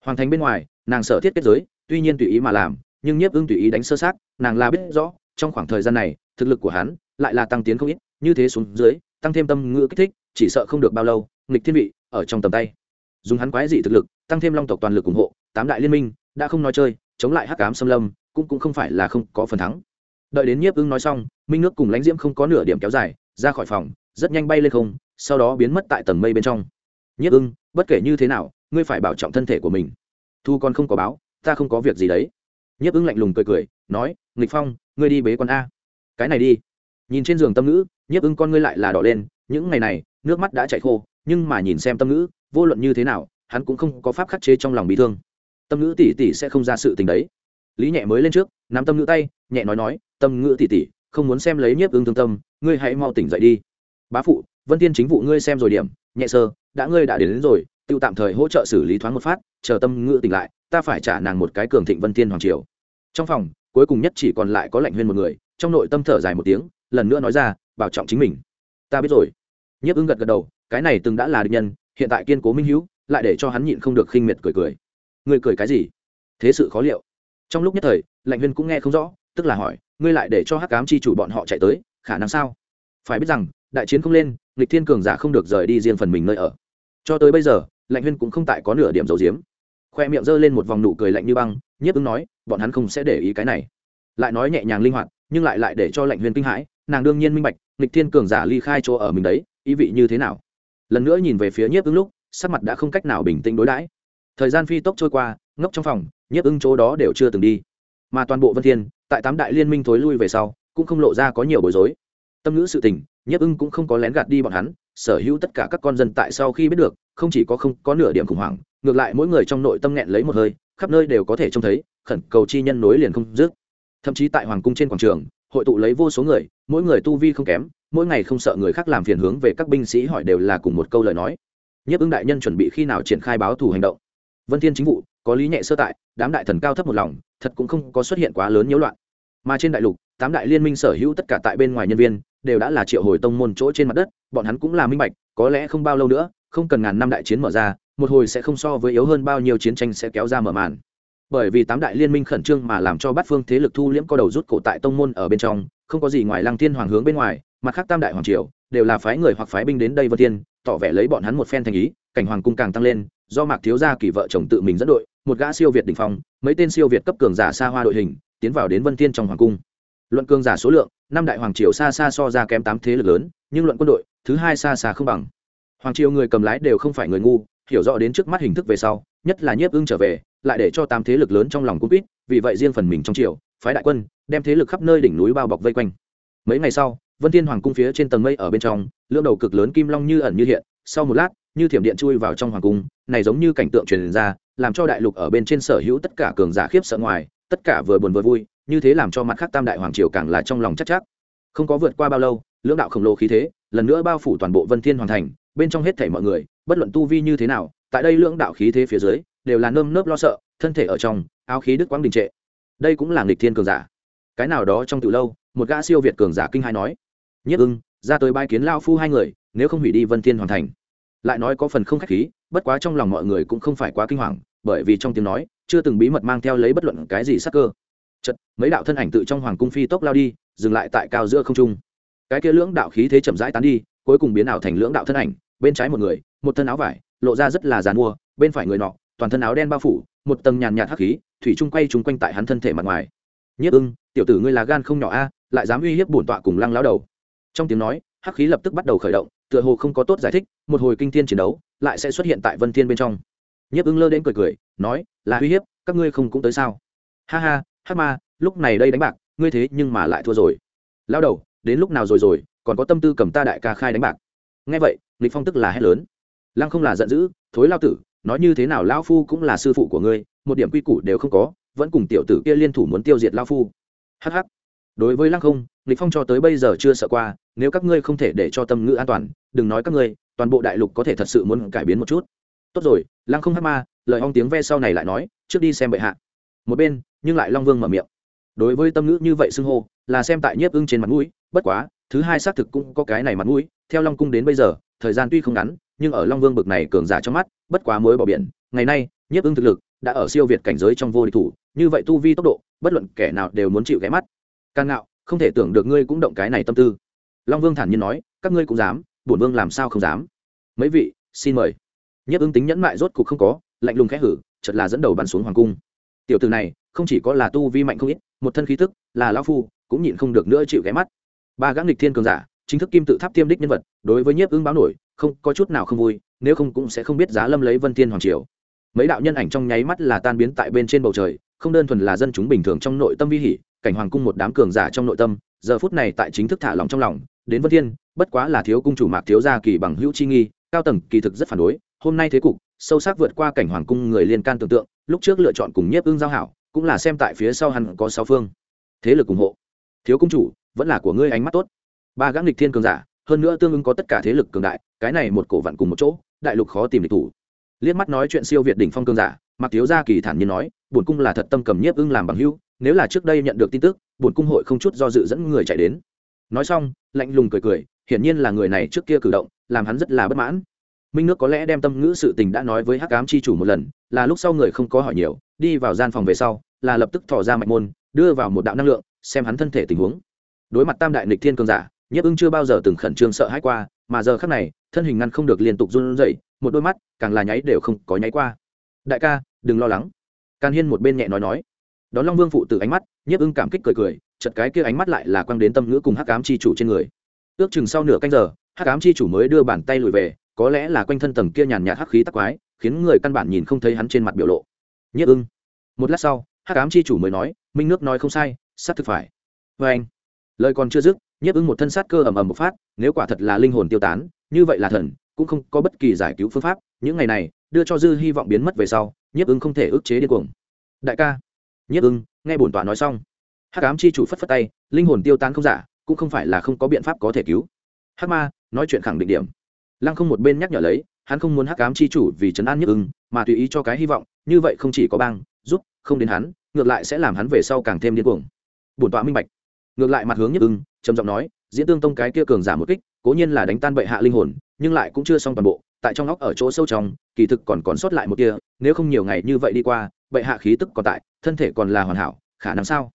Hoàng thành bên ngoài, nàng sở thiết kết giới, tuy nhiên tùy ý mà làm, nhưng nhiếp ưng tùy ý đánh sơ sát, nàng là biết rõ, trong khoảng thời gian này, thực lực của hắn lại là tăng tiến không ít, như thế xuống dưới, tăng thêm tâm ngữ kích thích, chỉ sợ không được bao lâu, nghịch thiên vị ở trong tầm tay. Dùng hắn quái dị thực lực, tăng thêm long tộc toàn lực ủng hộ, tám đại liên minh, đã không nói chơi, chống lại hắc cám xâm lâm, cũng cũng không phải là không có phần thắng đợi đến nhiếp ưng nói xong, minh nước cùng lãnh diễm không có nửa điểm kéo dài, ra khỏi phòng, rất nhanh bay lên không, sau đó biến mất tại tầng mây bên trong. Nhiếp ưng bất kể như thế nào, ngươi phải bảo trọng thân thể của mình. Thu con không có báo, ta không có việc gì đấy. Nhiếp ưng lạnh lùng cười cười, nói, nghịch phong, ngươi đi bế con a. Cái này đi. Nhìn trên giường tâm ngữ, nhiếp ưng con ngươi lại là đỏ lên, những ngày này, nước mắt đã chảy khô, nhưng mà nhìn xem tâm ngữ, vô luận như thế nào, hắn cũng không có pháp khắc chế trong lòng bị thương. Tâm ngữ tỷ tỷ sẽ không ra sự tình đấy. Lý nhẹ mới lên trước, nắm tâm ngữ tay, nhẹ nói nói tâm ngữ tỷ tỷ không muốn xem lấy nhiếp ưng thương tâm ngươi hãy mau tỉnh dậy đi. Bá phụ vân tiên chính vụ ngươi xem rồi điểm nhẹ sơ đã ngươi đã đến, đến rồi tự tạm thời hỗ trợ xử lý thoáng một phát chờ tâm ngữ tỉnh lại ta phải trả nàng một cái cường thịnh vân tiên hoàng triều. Trong phòng cuối cùng nhất chỉ còn lại có lạnh huyên một người trong nội tâm thở dài một tiếng lần nữa nói ra bảo trọng chính mình. Ta biết rồi. Nhiếp ưng gật gật đầu cái này từng đã là địch nhân hiện tại kiên cố minh hữu lại để cho hắn nhịn không được khinh miệt cười cười. Ngươi cười cái gì? Thế sự khó liệu. Trong lúc nhất thời lạnh huyên cũng nghe không rõ tức là hỏi, ngươi lại để cho hắc cám chi chủ bọn họ chạy tới, khả năng sao? Phải biết rằng, đại chiến không lên lịch thiên cường giả không được rời đi riêng phần mình nơi ở. Cho tới bây giờ, lạnh huyên cũng không tại có nửa điểm dầu diếm. Khoe miệng g lên một vòng nụ cười lạnh như băng, nhiếp ứng nói, bọn hắn không sẽ để ý cái này. Lại nói nhẹ nhàng linh hoạt, nhưng lại lại để cho lạnh huyên kinh hãi, nàng đương nhiên minh bạch lịch thiên cường giả ly khai chỗ ở mình đấy, ý vị như thế nào? Lần nữa nhìn về phía nhiếp ứng lúc, sắc mặt đã không cách nào bình tĩnh đối đãi. Thời gian phi tốc trôi qua, ngốc trong phòng, nhiếp ứng chỗ đó đều chưa từng đi. Mà toàn bộ vân thiên tại tám đại liên minh thối lui về sau, cũng không lộ ra có nhiều bối rối. Tâm ngữ sự tình, nhiếp ưng cũng không có lén gạt đi bọn hắn, sở hữu tất cả các con dân tại sau khi biết được, không chỉ có không có nửa điểm khủng hoảng, ngược lại mỗi người trong nội tâm nghẹn lấy một hơi, khắp nơi đều có thể trông thấy, khẩn cầu chi nhân nối liền không dứt. Thậm chí tại hoàng cung trên quảng trường, hội tụ lấy vô số người, mỗi người tu vi không kém, mỗi ngày không sợ người khác làm phiền hướng về các binh sĩ hỏi đều là cùng một câu lời nói. Nhiếp ưng đại nhân chuẩn bị khi nào triển khai báo thù hành động? Vân thiên chính vụ, có lý nhẹ sơ tại, đám đại thần cao thấp một lòng thật cũng không có xuất hiện quá lớn nhiễu loạn. Mà trên đại lục, tám đại liên minh sở hữu tất cả tại bên ngoài nhân viên, đều đã là triệu hồi tông môn chỗ trên mặt đất, bọn hắn cũng là minh bạch, có lẽ không bao lâu nữa, không cần ngàn năm đại chiến mở ra, một hồi sẽ không so với yếu hơn bao nhiêu chiến tranh sẽ kéo ra mở màn. Bởi vì tám đại liên minh khẩn trương mà làm cho bát phương thế lực thu liễm co đầu rút cổ tại tông môn ở bên trong, không có gì ngoài lăng thiên hoàng hướng bên ngoài, mặt khác tam đại hoàng triều, đều là phái người hoặc phái binh đến đây vân thiên, tỏ vẻ lấy bọn hắn một phen thành ý, cảnh hoàng cung càng tăng lên, do mạc thiếu gia kỳ vợ chồng tự mình dẫn đội một gã siêu việt đỉnh phong mấy tên siêu việt cấp cường giả xa hoa đội hình tiến vào đến vân thiên trong hoàng cung. Luận cường giả số lượng năm đại hoàng triều xa xa so ra kém tám thế lực lớn nhưng luận quân đội thứ hai xa xa không bằng. Hoàng triều người cầm lái đều không phải người ngu hiểu rõ đến trước mắt hình thức về sau nhất là nhiếp ưng trở về lại để cho tám thế lực lớn trong lòng cũng biết, vì vậy riêng phần mình trong triều phái đại quân đem thế lực khắp nơi đỉnh núi bao bọc vây quanh. Mấy ngày sau vân thiên hoàng cung phía trên tầng mây ở bên trong lưỡng đầu cực lớn kim long như ẩn như hiện sau một lát như thiểm điện chui vào trong hoàng cung này giống như cảnh tượng truyền ra làm cho đại lục ở bên trên sở hữu tất cả cường giả khiếp sợ ngoài, tất cả vừa buồn vừa vui, như thế làm cho mặt khác tam đại hoàng triều càng là trong lòng chắc chắc. Không có vượt qua bao lâu, lưỡng đạo khổng lồ khí thế, lần nữa bao phủ toàn bộ vân thiên hoàng thành, bên trong hết thảy mọi người, bất luận tu vi như thế nào, tại đây lưỡng đạo khí thế phía dưới, đều là nơm nớp lo sợ, thân thể ở trong, áo khí đức quang đình trệ. Đây cũng là nghịch thiên cường giả. Cái nào đó trong từ lâu, một gã siêu việt cường giả kinh hai nói, nhất ưng, ra tới bãi kiến lao phu hai người, nếu không hủy đi vân thiên hoàn thành lại nói có phần không khách khí, bất quá trong lòng mọi người cũng không phải quá kinh hoàng, bởi vì trong tiếng nói, chưa từng bí mật mang theo lấy bất luận cái gì sắc cơ. Chật mấy đạo thân ảnh tự trong hoàng cung phi tốc lao đi, dừng lại tại cao giữa không trung. Cái kia lưỡng đạo khí thế chậm rãi tán đi, cuối cùng biến ảo thành lưỡng đạo thân ảnh, bên trái một người, một thân áo vải, lộ ra rất là dàn mua, bên phải người nọ, toàn thân áo đen bao phủ, một tầng nhàn nhạt hắc khí, thủy chung quay chung quanh tại hắn thân thể mặt ngoài. Nhất ưng, tiểu tử ngươi là gan không nhỏ a, lại dám uy hiếp bổn tọa cùng lăng lão đầu. Trong tiếng nói, hắc khí lập tức bắt đầu khởi động tựa hồ không có tốt giải thích, một hồi kinh thiên chiến đấu lại sẽ xuất hiện tại vân thiên bên trong. Nhất ưng lơ đến cười cười, nói, là uy hiếp, các ngươi không cũng tới sao? Ha ha hắc ma, lúc này đây đánh bạc, ngươi thế nhưng mà lại thua rồi. Lao đầu, đến lúc nào rồi rồi, còn có tâm tư cầm ta đại ca khai đánh bạc? Nghe vậy, lịch phong tức là hét lớn. Lăng không là giận dữ, thối lao tử, nói như thế nào lao phu cũng là sư phụ của ngươi, một điểm quy củ đều không có, vẫn cùng tiểu tử kia liên thủ muốn tiêu diệt lao phu. Hh đối với lăng không, lịch phong cho tới bây giờ chưa sợ qua, nếu các ngươi không thể để cho tâm ngữ an toàn, đừng nói các ngươi, toàn bộ đại lục có thể thật sự muốn cải biến một chút. Tốt rồi, lăng không hát ma, lời ong tiếng ve sau này lại nói, trước đi xem bệ hạ. Một bên, nhưng lại long vương mở miệng. Đối với tâm ngữ như vậy xưng hô, là xem tại nhiếp ưng trên mặt mũi, bất quá, thứ hai xác thực cũng có cái này mặt mũi, theo long cung đến bây giờ, thời gian tuy không ngắn, nhưng ở long vương bực này cường giả trong mắt, bất quá mới bỏ biển, ngày nay, nhiếp ưng thực lực, đã ở siêu việt cảnh giới trong vô địch thủ, như vậy tu vi tốc độ, bất luận kẻ nào đều muốn chịu ghé mắt càng ngạo, không thể tưởng được ngươi cũng động cái này tâm tư. Long vương thản nhiên nói, các ngươi cũng dám, bổn vương làm sao không dám? Mấy vị, xin mời. Nhất ứng tính nhẫn mại rốt cục không có, lạnh lùng khẽ hử chật là dẫn đầu bắn xuống hoàng cung. Tiểu từ này, không chỉ có là tu vi mạnh không ít, một thân khí tức, là lão phu, cũng nhịn không được nữa chịu ghé mắt. Ba gã nghịch thiên cường giả, chính thức kim tự tháp tiêm đích nhân vật, đối với nhiếp ứng báo nổi, không, có chút nào không vui, nếu không cũng sẽ không biết giá lâm lấy vân thiên hoàng triều. Mấy đạo nhân ảnh trong nháy mắt là tan biến tại bên trên bầu trời, không đơn thuần là dân chúng bình thường trong nội tâm vi hỉ cảnh hoàng cung một đám cường giả trong nội tâm, giờ phút này tại chính thức thả lòng trong lòng, đến vân thiên, bất quá là thiếu cung chủ mạc thiếu gia kỳ bằng hữu chi nghi, cao tầng kỳ thực rất phản đối, hôm nay thế cục, sâu sắc vượt qua cảnh hoàng cung người liên can tưởng tượng, lúc trước lựa chọn cùng nhiếp ưng giao hảo, cũng là xem tại phía sau hắn có sáu phương. Thế lực ủng hộ. Thiếu cung chủ, vẫn là của ngươi ánh mắt tốt. Ba gã nghịch thiên cường giả, hơn nữa tương ứng có tất cả thế lực cường đại, cái này một cổ vặn cùng một chỗ, đại lục khó tìm địch thủ. Liếc mắt nói chuyện siêu việt đỉnh phong cường giả mặc thiếu gia kỳ thản nhiên nói, bổn cung là thật tâm cầm nhiếp ưng làm bằng hữu nếu là trước đây nhận được tin tức, bổn cung hội không chút do dự dẫn người chạy đến. Nói xong, lạnh lùng cười cười, hiển nhiên là người này trước kia cử động, làm hắn rất là bất mãn. Minh nước có lẽ đem tâm ngữ sự tình đã nói với hắc ám chi chủ một lần, là lúc sau người không có hỏi nhiều, đi vào gian phòng về sau, là lập tức thò ra mạch môn, đưa vào một đạo năng lượng, xem hắn thân thể tình huống. Đối mặt tam đại nịch thiên cường giả nhiếp ưng chưa bao giờ từng khẩn trương sợ hãi qua, mà giờ khác này, thân hình ngăn không được liên tục run rẩy, một đôi mắt, càng là nháy đều không có nháy qua. Đại ca, đừng lo lắng. Can hiên một bên nhẹ nói nói đón long vương phụ từ ánh mắt, nhiếp ưng cảm kích cười cười chật cái kia ánh mắt lại là quăng đến tâm ngữ cùng hắc ám chi chủ trên người. Ước chừng sau nửa canh giờ, hắc ám chi chủ mới đưa bàn tay lùi về, có lẽ là quanh thân tầng kia nhàn nhạt hắc khí tắc quái, khiến người căn bản nhìn không thấy hắn trên mặt biểu lộ. Nhiếp ưng. Một lát sau, hắc ám chi chủ mới nói, minh nước nói không sai, xác thực phải. Vê anh. Lời còn chưa dứt, nhiếp ưng một thân sát cơ ầm ầm một phát, nếu quả thật là linh hồn tiêu tán, như vậy là thần, cũng không có bất kỳ giải cứu phương pháp. Những ngày này, đưa cho dư hy vọng biến mất về sau, nhiếp ưng không thể ức chế điên cuồng. Đại ca. Nhất ưng, nghe bổn tọa nói xong. Hắc ám chi chủ phất phất tay, linh hồn tiêu tan không giả, cũng không phải là không có biện pháp có thể cứu. Hắc ma, nói chuyện khẳng định điểm. Lăng không một bên nhắc nhở lấy, hắn không muốn hắc ám chi chủ vì trấn an Nhất ưng, mà tùy ý cho cái hy vọng, như vậy không chỉ có bang, giúp, không đến hắn, ngược lại sẽ làm hắn về sau càng thêm điên cuồng. Bổn tọa minh bạch. Ngược lại mặt hướng Nhất ưng, trầm giọng nói, diễn tương tông cái kia cường giả một kích, cố nhiên là đánh tan bệ hạ linh hồn, nhưng lại cũng chưa xong toàn bộ, tại trong óc ở chỗ sâu trong, kỳ thực còn còn sót lại một kia, nếu không nhiều ngày như vậy đi qua bệ hạ khí tức còn tại, thân thể còn là hoàn hảo, khả năng sao?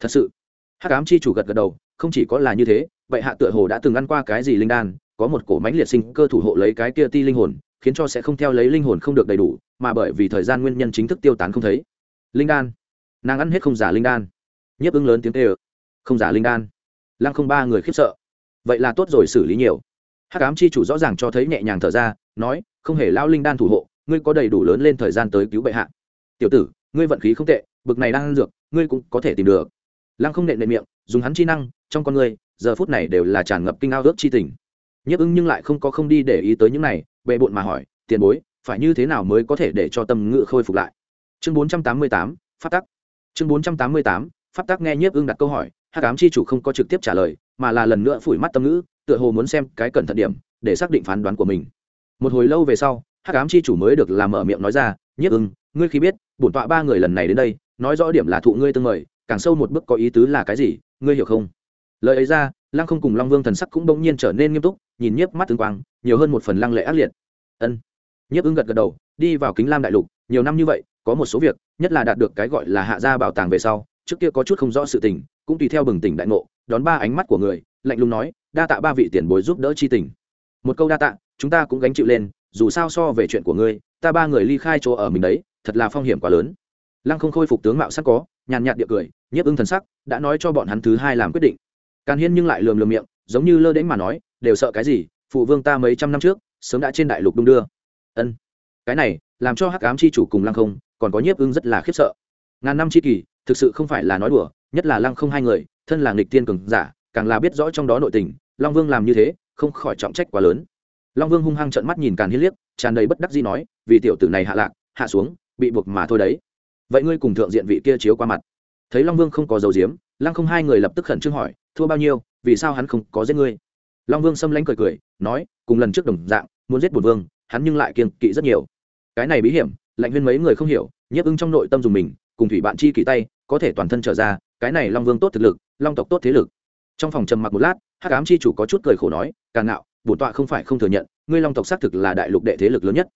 Thật sự. Hắc ám chi chủ gật gật đầu, không chỉ có là như thế bệ hạ tựa hồ đã từng ăn qua cái gì linh đan, có một cổ mánh liệt sinh cơ thủ hộ lấy cái kia ti linh hồn, khiến cho sẽ không theo lấy linh hồn không được đầy đủ, mà bởi vì thời gian nguyên nhân chính thức tiêu tán không thấy. Linh đan. Nàng ăn hết không giả linh đan. Nhiếp ứng lớn tiếng tê ơ không giả linh đan. Lăng không ba người khiếp sợ. Vậy là tốt rồi xử lý nhiều. Hắc ám chi chủ rõ ràng cho thấy nhẹ nhàng thở ra, nói, không hề lao linh đan thủ hộ, ngươi có đầy đủ lớn lên thời gian tới cứu bệ hạ tiểu tử, ngươi vận khí không tệ, bực này đang ăn dược, ngươi cũng có thể tìm được. Lăng không nện nện miệng, dùng hắn chi năng, trong con ngươi, giờ phút này đều là tràn ngập kinh ao ước chi tình. Nhấp ưng nhưng lại không có không đi để ý tới những này, bệ bộn mà hỏi, tiền bối, phải như thế nào mới có thể để cho tâm ngự khôi phục lại? Chương bốn trăm tám mươi tám phát tắc. Chương bốn trăm tám mươi tám phát tắc nghe nhiếp ưng đặt câu hỏi hát cám chi chủ không có trực tiếp trả lời, mà là lần nữa phủi mắt tâm ngữ, tựa hồ muốn xem cái cẩn thận điểm, để xác định phán đoán của mình. Một hồi lâu về sau hát cám chi chủ mới được làm mở miệng nói ra, nhiếp ưng ngươi khi biết, bổn tọa ba người lần này đến đây, nói rõ điểm là thụ ngươi tương mời, càng sâu một bước có ý tứ là cái gì, ngươi hiểu không? Lời ấy ra, lăng không cùng long vương thần sắc cũng bỗng nhiên trở nên nghiêm túc, nhìn nhiếp mắt tương quang, nhiều hơn một phần lăng lệ ác liệt. Ân. Nhiếp ứng gật gật đầu, đi vào kính lam đại lục, nhiều năm như vậy, có một số việc, nhất là đạt được cái gọi là hạ gia bảo tàng về sau, trước kia có chút không rõ sự tình, cũng tùy theo bừng tỉnh đại ngộ, đón ba ánh mắt của người, lạnh lùng nói, đa tạ ba vị tiền bối giúp đỡ chi tình. Một câu đa tạ, chúng ta cũng gánh chịu lên, dù sao so về chuyện của ngươi, ta ba người ly khai chỗ ở mình đấy thật là phong hiểm quá lớn. Lăng không khôi phục tướng mạo sắc có, nhàn nhạt địa cười, nhiếp ưng thần sắc, đã nói cho bọn hắn thứ hai làm quyết định. Càn hiên nhưng lại lườm lườm miệng, giống như lơ đễnh mà nói, đều sợ cái gì, phụ vương ta mấy trăm năm trước, sớm đã trên đại lục đung đưa. Ân. Cái này, làm cho hắc ám chi chủ cùng lăng không, còn có nhiếp ưng rất là khiếp sợ. Ngàn năm chi kỳ, thực sự không phải là nói đùa, nhất là lăng không hai người, thân là nghịch tiên cường giả, càng là biết rõ trong đó nội tình, long vương làm như thế, không khỏi trọng trách quá lớn. Long vương hung hăng trợn mắt nhìn càn hiên liếc, tràn đầy bất đắc dĩ nói, vì tiểu tử này hạ lạc, hạ xuống bị buộc mà thôi đấy. Vậy ngươi cùng thượng diện vị kia chiếu qua mặt. Thấy long vương không có dấu diếm lăng không hai người lập tức khẩn trương hỏi, thua bao nhiêu? Vì sao hắn không có giết ngươi? Long vương xâm lánh cười cười, nói, cùng lần trước đồng dạng, muốn giết bổn vương, hắn nhưng lại kiên kỵ rất nhiều. Cái này bí hiểm, lạnh huyên mấy người không hiểu, nhiếp ưng trong nội tâm dùng mình, cùng thủy bạn chi kỳ tay, có thể toàn thân trở ra, cái này long vương tốt thực lực, long tộc tốt thế lực. Trong phòng trầm mặc một lát, hắc ám chi chủ có chút cười khổ nói càng ngạo, bổn tọa không phải không thừa nhận, ngươi long tộc xác thực là đại lục đệ thế lực lớn nhất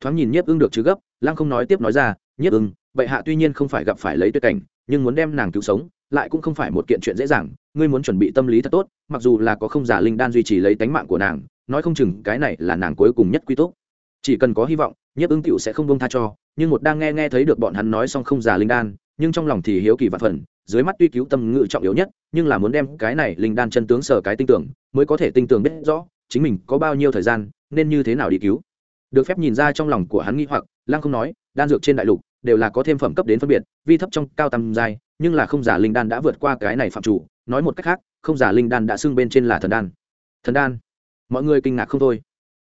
thoáng nhìn nhiếp ưng được chứ gấp, lăng không nói tiếp nói ra, nhiếp ưng, bệ hạ tuy nhiên không phải gặp phải lấy tuyệt cảnh, nhưng muốn đem nàng cứu sống, lại cũng không phải một kiện chuyện dễ dàng, ngươi muốn chuẩn bị tâm lý thật tốt, mặc dù là có không giả linh đan duy trì lấy tánh mạng của nàng, nói không chừng cái này là nàng cuối cùng nhất quy tốt chỉ cần có hy vọng, nhiếp ưng cựu sẽ không bông tha cho, nhưng một đang nghe nghe thấy được bọn hắn nói xong không giả linh đan, nhưng trong lòng thì hiếu kỳ vạn phần, dưới mắt tuy cứu tâm ngự trọng yếu nhất, nhưng là muốn đem cái này linh đan chân tướng sở cái tinh tưởng, mới có thể tinh tưởng biết rõ, chính mình có bao nhiêu thời gian, nên như thế nào đi cứu được phép nhìn ra trong lòng của hắn nghi hoặc, lăng không nói, đan dược trên đại lục đều là có thêm phẩm cấp đến phân biệt, vi thấp trong cao tầm dài nhưng là không giả linh đan đã vượt qua cái này phạm chủ, nói một cách khác, không giả linh đan đã xưng bên trên là thần đan. Thần đan? Mọi người kinh ngạc không thôi.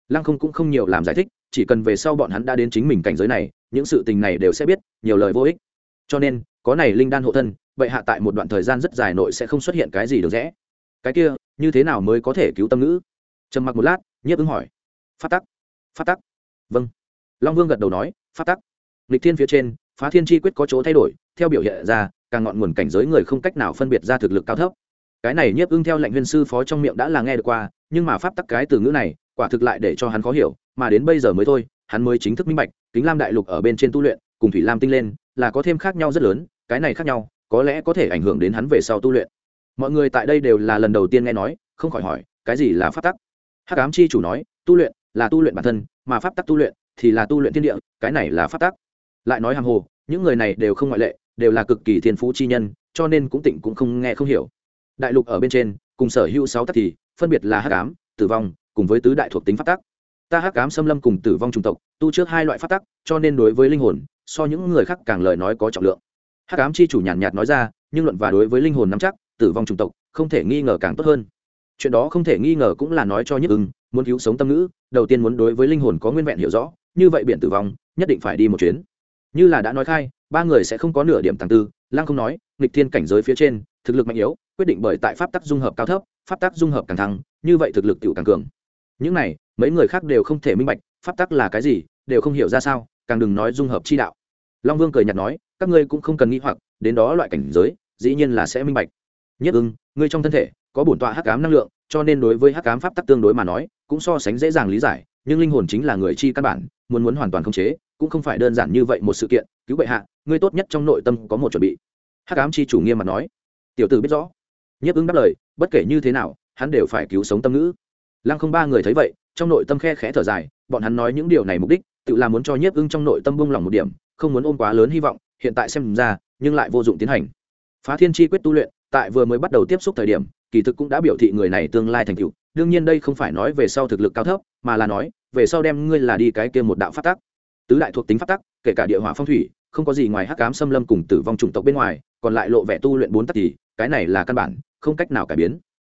Lăng không cũng không nhiều làm giải thích, chỉ cần về sau bọn hắn đã đến chính mình cảnh giới này, những sự tình này đều sẽ biết, nhiều lời vô ích. Cho nên, có này linh đan hộ thân, vậy hạ tại một đoạn thời gian rất dài nội sẽ không xuất hiện cái gì được rẽ. Cái kia, như thế nào mới có thể cứu tâm ngữ? Trầm mặc một lát, nhiếp ứng hỏi. Phát tắc. Phát tắc vâng. Long vương gật đầu nói, phát tắc. Lịch thiên phía trên, phá thiên chi quyết có chỗ thay đổi, theo biểu hiện ra, càng ngọn nguồn cảnh giới người không cách nào phân biệt ra thực lực cao thấp. Cái này nhiếp ưng theo lệnh viên sư phó trong miệng đã là nghe được qua, nhưng mà pháp tắc cái từ ngữ này, quả thực lại để cho hắn khó hiểu, mà đến bây giờ mới thôi, hắn mới chính thức minh bạch, kính lam đại lục ở bên trên tu luyện, cùng thủy lam tinh lên, là có thêm khác nhau rất lớn, cái này khác nhau, có lẽ có thể ảnh hưởng đến hắn về sau tu luyện. Mọi người tại đây đều là lần đầu tiên nghe nói, không khỏi hỏi, cái gì là pháp tắc? Hắc ám chi chủ nói, tu luyện, là tu luyện bản thân mà pháp tắc tu luyện thì là tu luyện thiên địa cái này là pháp tắc. Lại nói hàng hồ những người này đều không ngoại lệ đều là cực kỳ thiên phú chi nhân cho nên cũng tỉnh cũng không nghe không hiểu. Đại lục ở bên trên cùng sở hữu sáu tắc thì phân biệt là hắc ám tử vong cùng với tứ đại thuộc tính pháp tắc. Ta hắc ám xâm lâm cùng tử vong chủng tộc tu trước hai loại pháp tắc cho nên đối với linh hồn so những người khác càng lời nói có trọng lượng. Hắc ám chi chủ nhàn nhạt, nhạt nói ra nhưng luận và đối với linh hồn nắm chắc tử vong chủng tộc không thể nghi ngờ càng tốt hơn. Chuyện đó không thể nghi ngờ cũng là nói cho nhất ưng muốn cứu sống tâm ngữ, đầu tiên muốn đối với linh hồn có nguyên vẹn hiểu rõ, như vậy biển tử vong, nhất định phải đi một chuyến. Như là đã nói khai, ba người sẽ không có nửa điểm tàng tư, lăng không nói, nghịch thiên cảnh giới phía trên, thực lực mạnh yếu, quyết định bởi tại pháp tắc dung hợp cao thấp, pháp tắc dung hợp càng thăng, như vậy thực lực tự càng cường. Những này, mấy người khác đều không thể minh bạch, pháp tắc là cái gì, đều không hiểu ra sao, càng đừng nói dung hợp chi đạo. Long vương cười nhạt nói, các ngươi cũng không cần nghĩ hoặc, đến đó loại cảnh giới, dĩ nhiên là sẽ minh bạch. Nhất ưng, ngươi trong thân thể, có bổn tọa hắc ám năng lượng, cho nên đối với hắc ám pháp tắc tương đối mà nói cũng so sánh dễ dàng lý giải, nhưng linh hồn chính là người chi căn bản, muốn muốn hoàn toàn khống chế, cũng không phải đơn giản như vậy một sự kiện, cứu bệ hạ, ngươi tốt nhất trong nội tâm có một chuẩn bị. Hắc ám chi chủ nghiêm mặt nói. Tiểu tử biết rõ. Nhiếp ứng đáp lời, bất kể như thế nào, hắn đều phải cứu sống tâm ngữ. Lăng không ba người thấy vậy, trong nội tâm khe khẽ thở dài, bọn hắn nói những điều này mục đích, tự là muốn cho nhiếp ưng trong nội tâm buông lòng một điểm, không muốn ôm quá lớn hy vọng, hiện tại xem ra, nhưng lại vô dụng tiến hành. Phá thiên chi quyết tu luyện, tại vừa mới bắt đầu tiếp xúc thời điểm kỳ thực cũng đã biểu thị người này tương lai thành tựu. Đương nhiên đây không phải nói về sau thực lực cao thấp, mà là nói, về sau đem ngươi là đi cái kia một đạo phát tắc. Tứ đại thuộc tính phát tắc, kể cả địa hỏa phong thủy, không có gì ngoài hắc cám xâm lâm cùng tử vong chủng tộc bên ngoài, còn lại lộ vẻ tu luyện bốn tắc thì, cái này là căn bản, không cách nào cải biến.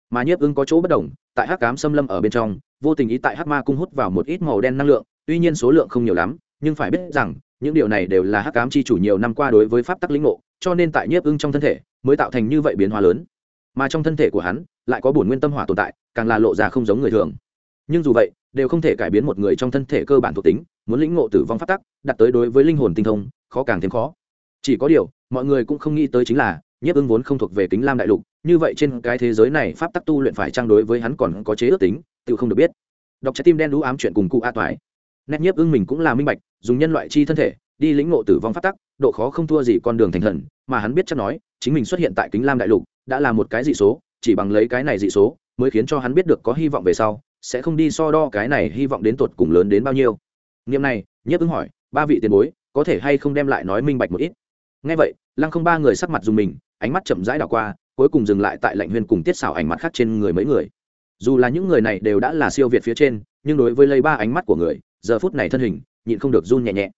Mà nhiếp ưng có chỗ bất đồng, tại hắc cám xâm lâm ở bên trong, vô tình ý tại hắc ma cung hút vào một ít màu đen năng lượng, tuy nhiên số lượng không nhiều lắm, nhưng phải biết rằng, những điều này đều là hắc cám chi chủ nhiều năm qua đối với pháp tắc lĩnh ngộ, cho nên tại nhiếp ưng trong thân thể, mới tạo thành như vậy biến hóa lớn mà trong thân thể của hắn lại có bổn nguyên tâm hỏa tồn tại, càng là lộ ra không giống người thường. Nhưng dù vậy, đều không thể cải biến một người trong thân thể cơ bản thuộc tính, muốn lĩnh ngộ tử vong phát tắc, đặt tới đối với linh hồn tinh thông, khó càng thêm khó. Chỉ có điều, mọi người cũng không nghĩ tới chính là, nhiếp ưng vốn không thuộc về kính lam đại lục, như vậy trên cái thế giới này pháp tắc tu luyện phải trang đối với hắn còn có chế ước tính, tự không được biết. Đọc trái tim đen đũ ám chuyện cùng cụ a toái nét nhiếp ưng mình cũng là minh bạch, dùng nhân loại chi thân thể, đi lĩnh ngộ tử vong phát tắc, độ khó không thua gì con đường thành thần, mà hắn biết chắc nói chính mình xuất hiện tại kính lam đại lục, đã là một cái dị số, chỉ bằng lấy cái này dị số, mới khiến cho hắn biết được có hy vọng về sau, sẽ không đi so đo cái này hy vọng đến tột cùng lớn đến bao nhiêu. Niệm này nhất ứng hỏi, ba vị tiền bối, có thể hay không đem lại nói minh bạch một ít? Ngay vậy, lăng không ba người sắc mặt dùng mình, ánh mắt chậm rãi đảo qua, cuối cùng dừng lại tại lạnh huyên cùng tiết xảo ảnh mặt khác trên người mấy người. Dù là những người này đều đã là siêu việt phía trên, nhưng đối với lấy ba ánh mắt của người, giờ phút này thân hình, nhịn không được run nhẹ nhẹ.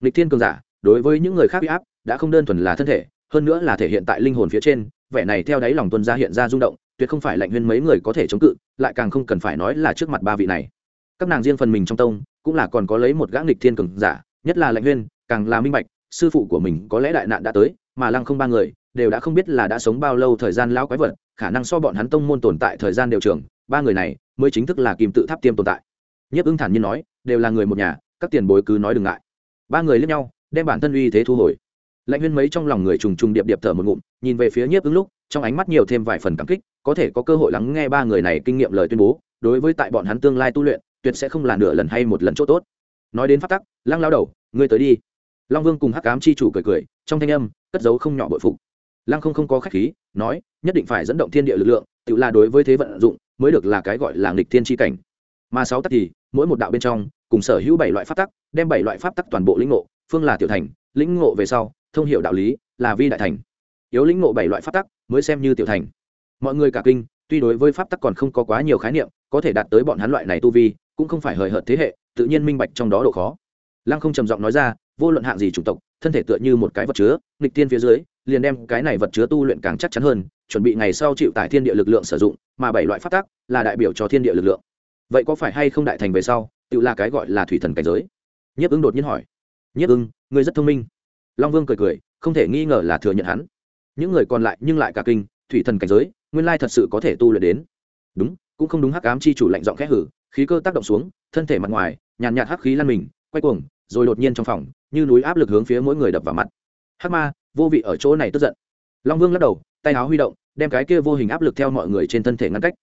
Lịch thiên cường giả, đối với những người khác bị áp, đã không đơn thuần là thân thể hơn nữa là thể hiện tại linh hồn phía trên, vẻ này theo đáy lòng tuân ra hiện ra rung động, tuyệt không phải lạnh huyên mấy người có thể chống cự, lại càng không cần phải nói là trước mặt ba vị này. Các nàng riêng phần mình trong tông, cũng là còn có lấy một gã nghịch thiên cường giả, nhất là lạnh huyên, càng là minh bạch, sư phụ của mình có lẽ đại nạn đã tới, mà lăng không ba người, đều đã không biết là đã sống bao lâu thời gian lão quái vật, khả năng so bọn hắn tông môn tồn tại thời gian đều trường ba người này mới chính thức là kim tự tháp tiêm tồn tại. Nhất ứng thản nhiên nói, đều là người một nhà, các tiền bối cứ nói đừng ngại. Ba người lẫn nhau, đem bản thân uy thế thu hồi lạnh huyên mấy trong lòng người trùng trùng điệp điệp thở một ngụm, nhìn về phía nhiếp ứng lúc, trong ánh mắt nhiều thêm vài phần cảm kích, có thể có cơ hội lắng nghe ba người này kinh nghiệm lời tuyên bố, đối với tại bọn hắn tương lai tu luyện, tuyệt sẽ không là nửa lần hay một lần chỗ tốt. Nói đến phát tắc, lăng lao đầu, ngươi tới đi. Long vương cùng hắc cám chi chủ cười cười, trong thanh âm, cất giấu không nhỏ bội phục. Lăng không không có khách khí, nói, nhất định phải dẫn động thiên địa lực lượng, tự là đối với thế vận dụng, mới được là cái gọi là nghịch thiên tri cảnh. Mà sáu tắc thì, mỗi một đạo bên trong, cùng sở hữu bảy loại pháp tắc, đem bảy loại pháp tắc toàn bộ lĩnh ngộ, phương là tiểu thành, lĩnh ngộ về sau thông hiệu đạo lý là vi đại thành. Yếu lĩnh ngộ bảy loại pháp tắc mới xem như tiểu thành. Mọi người cả kinh, tuy đối với pháp tắc còn không có quá nhiều khái niệm, có thể đạt tới bọn hắn loại này tu vi, cũng không phải hời hợt thế hệ, tự nhiên minh bạch trong đó độ khó. Lăng không trầm giọng nói ra, vô luận hạng gì chủng tộc, thân thể tựa như một cái vật chứa, nghịch tiên phía dưới, liền đem cái này vật chứa tu luyện càng chắc chắn hơn, chuẩn bị ngày sau chịu tải thiên địa lực lượng sử dụng, mà bảy loại pháp tắc là đại biểu cho thiên địa lực lượng. Vậy có phải hay không đại thành về sau, tự là cái gọi là thủy thần cảnh giới? Nhiếp ưng đột nhiên hỏi. Nhiếp ưng, ngươi rất thông minh long vương cười cười, không thể nghi ngờ là thừa nhận hắn. Những người còn lại nhưng lại cả kinh, thủy thần cảnh giới, nguyên lai thật sự có thể tu luyện đến. Đúng, cũng không đúng hắc ám chi chủ lạnh giọng khẽ hử, khí cơ tác động xuống, thân thể mặt ngoài, nhàn nhạt hắc khí lan mình, quay cuồng, rồi đột nhiên trong phòng, như núi áp lực hướng phía mỗi người đập vào mặt. Hắc ma, vô vị ở chỗ này tức giận. Long vương lắc đầu, tay áo huy động, đem cái kia vô hình áp lực theo mọi người trên thân thể ngăn cách.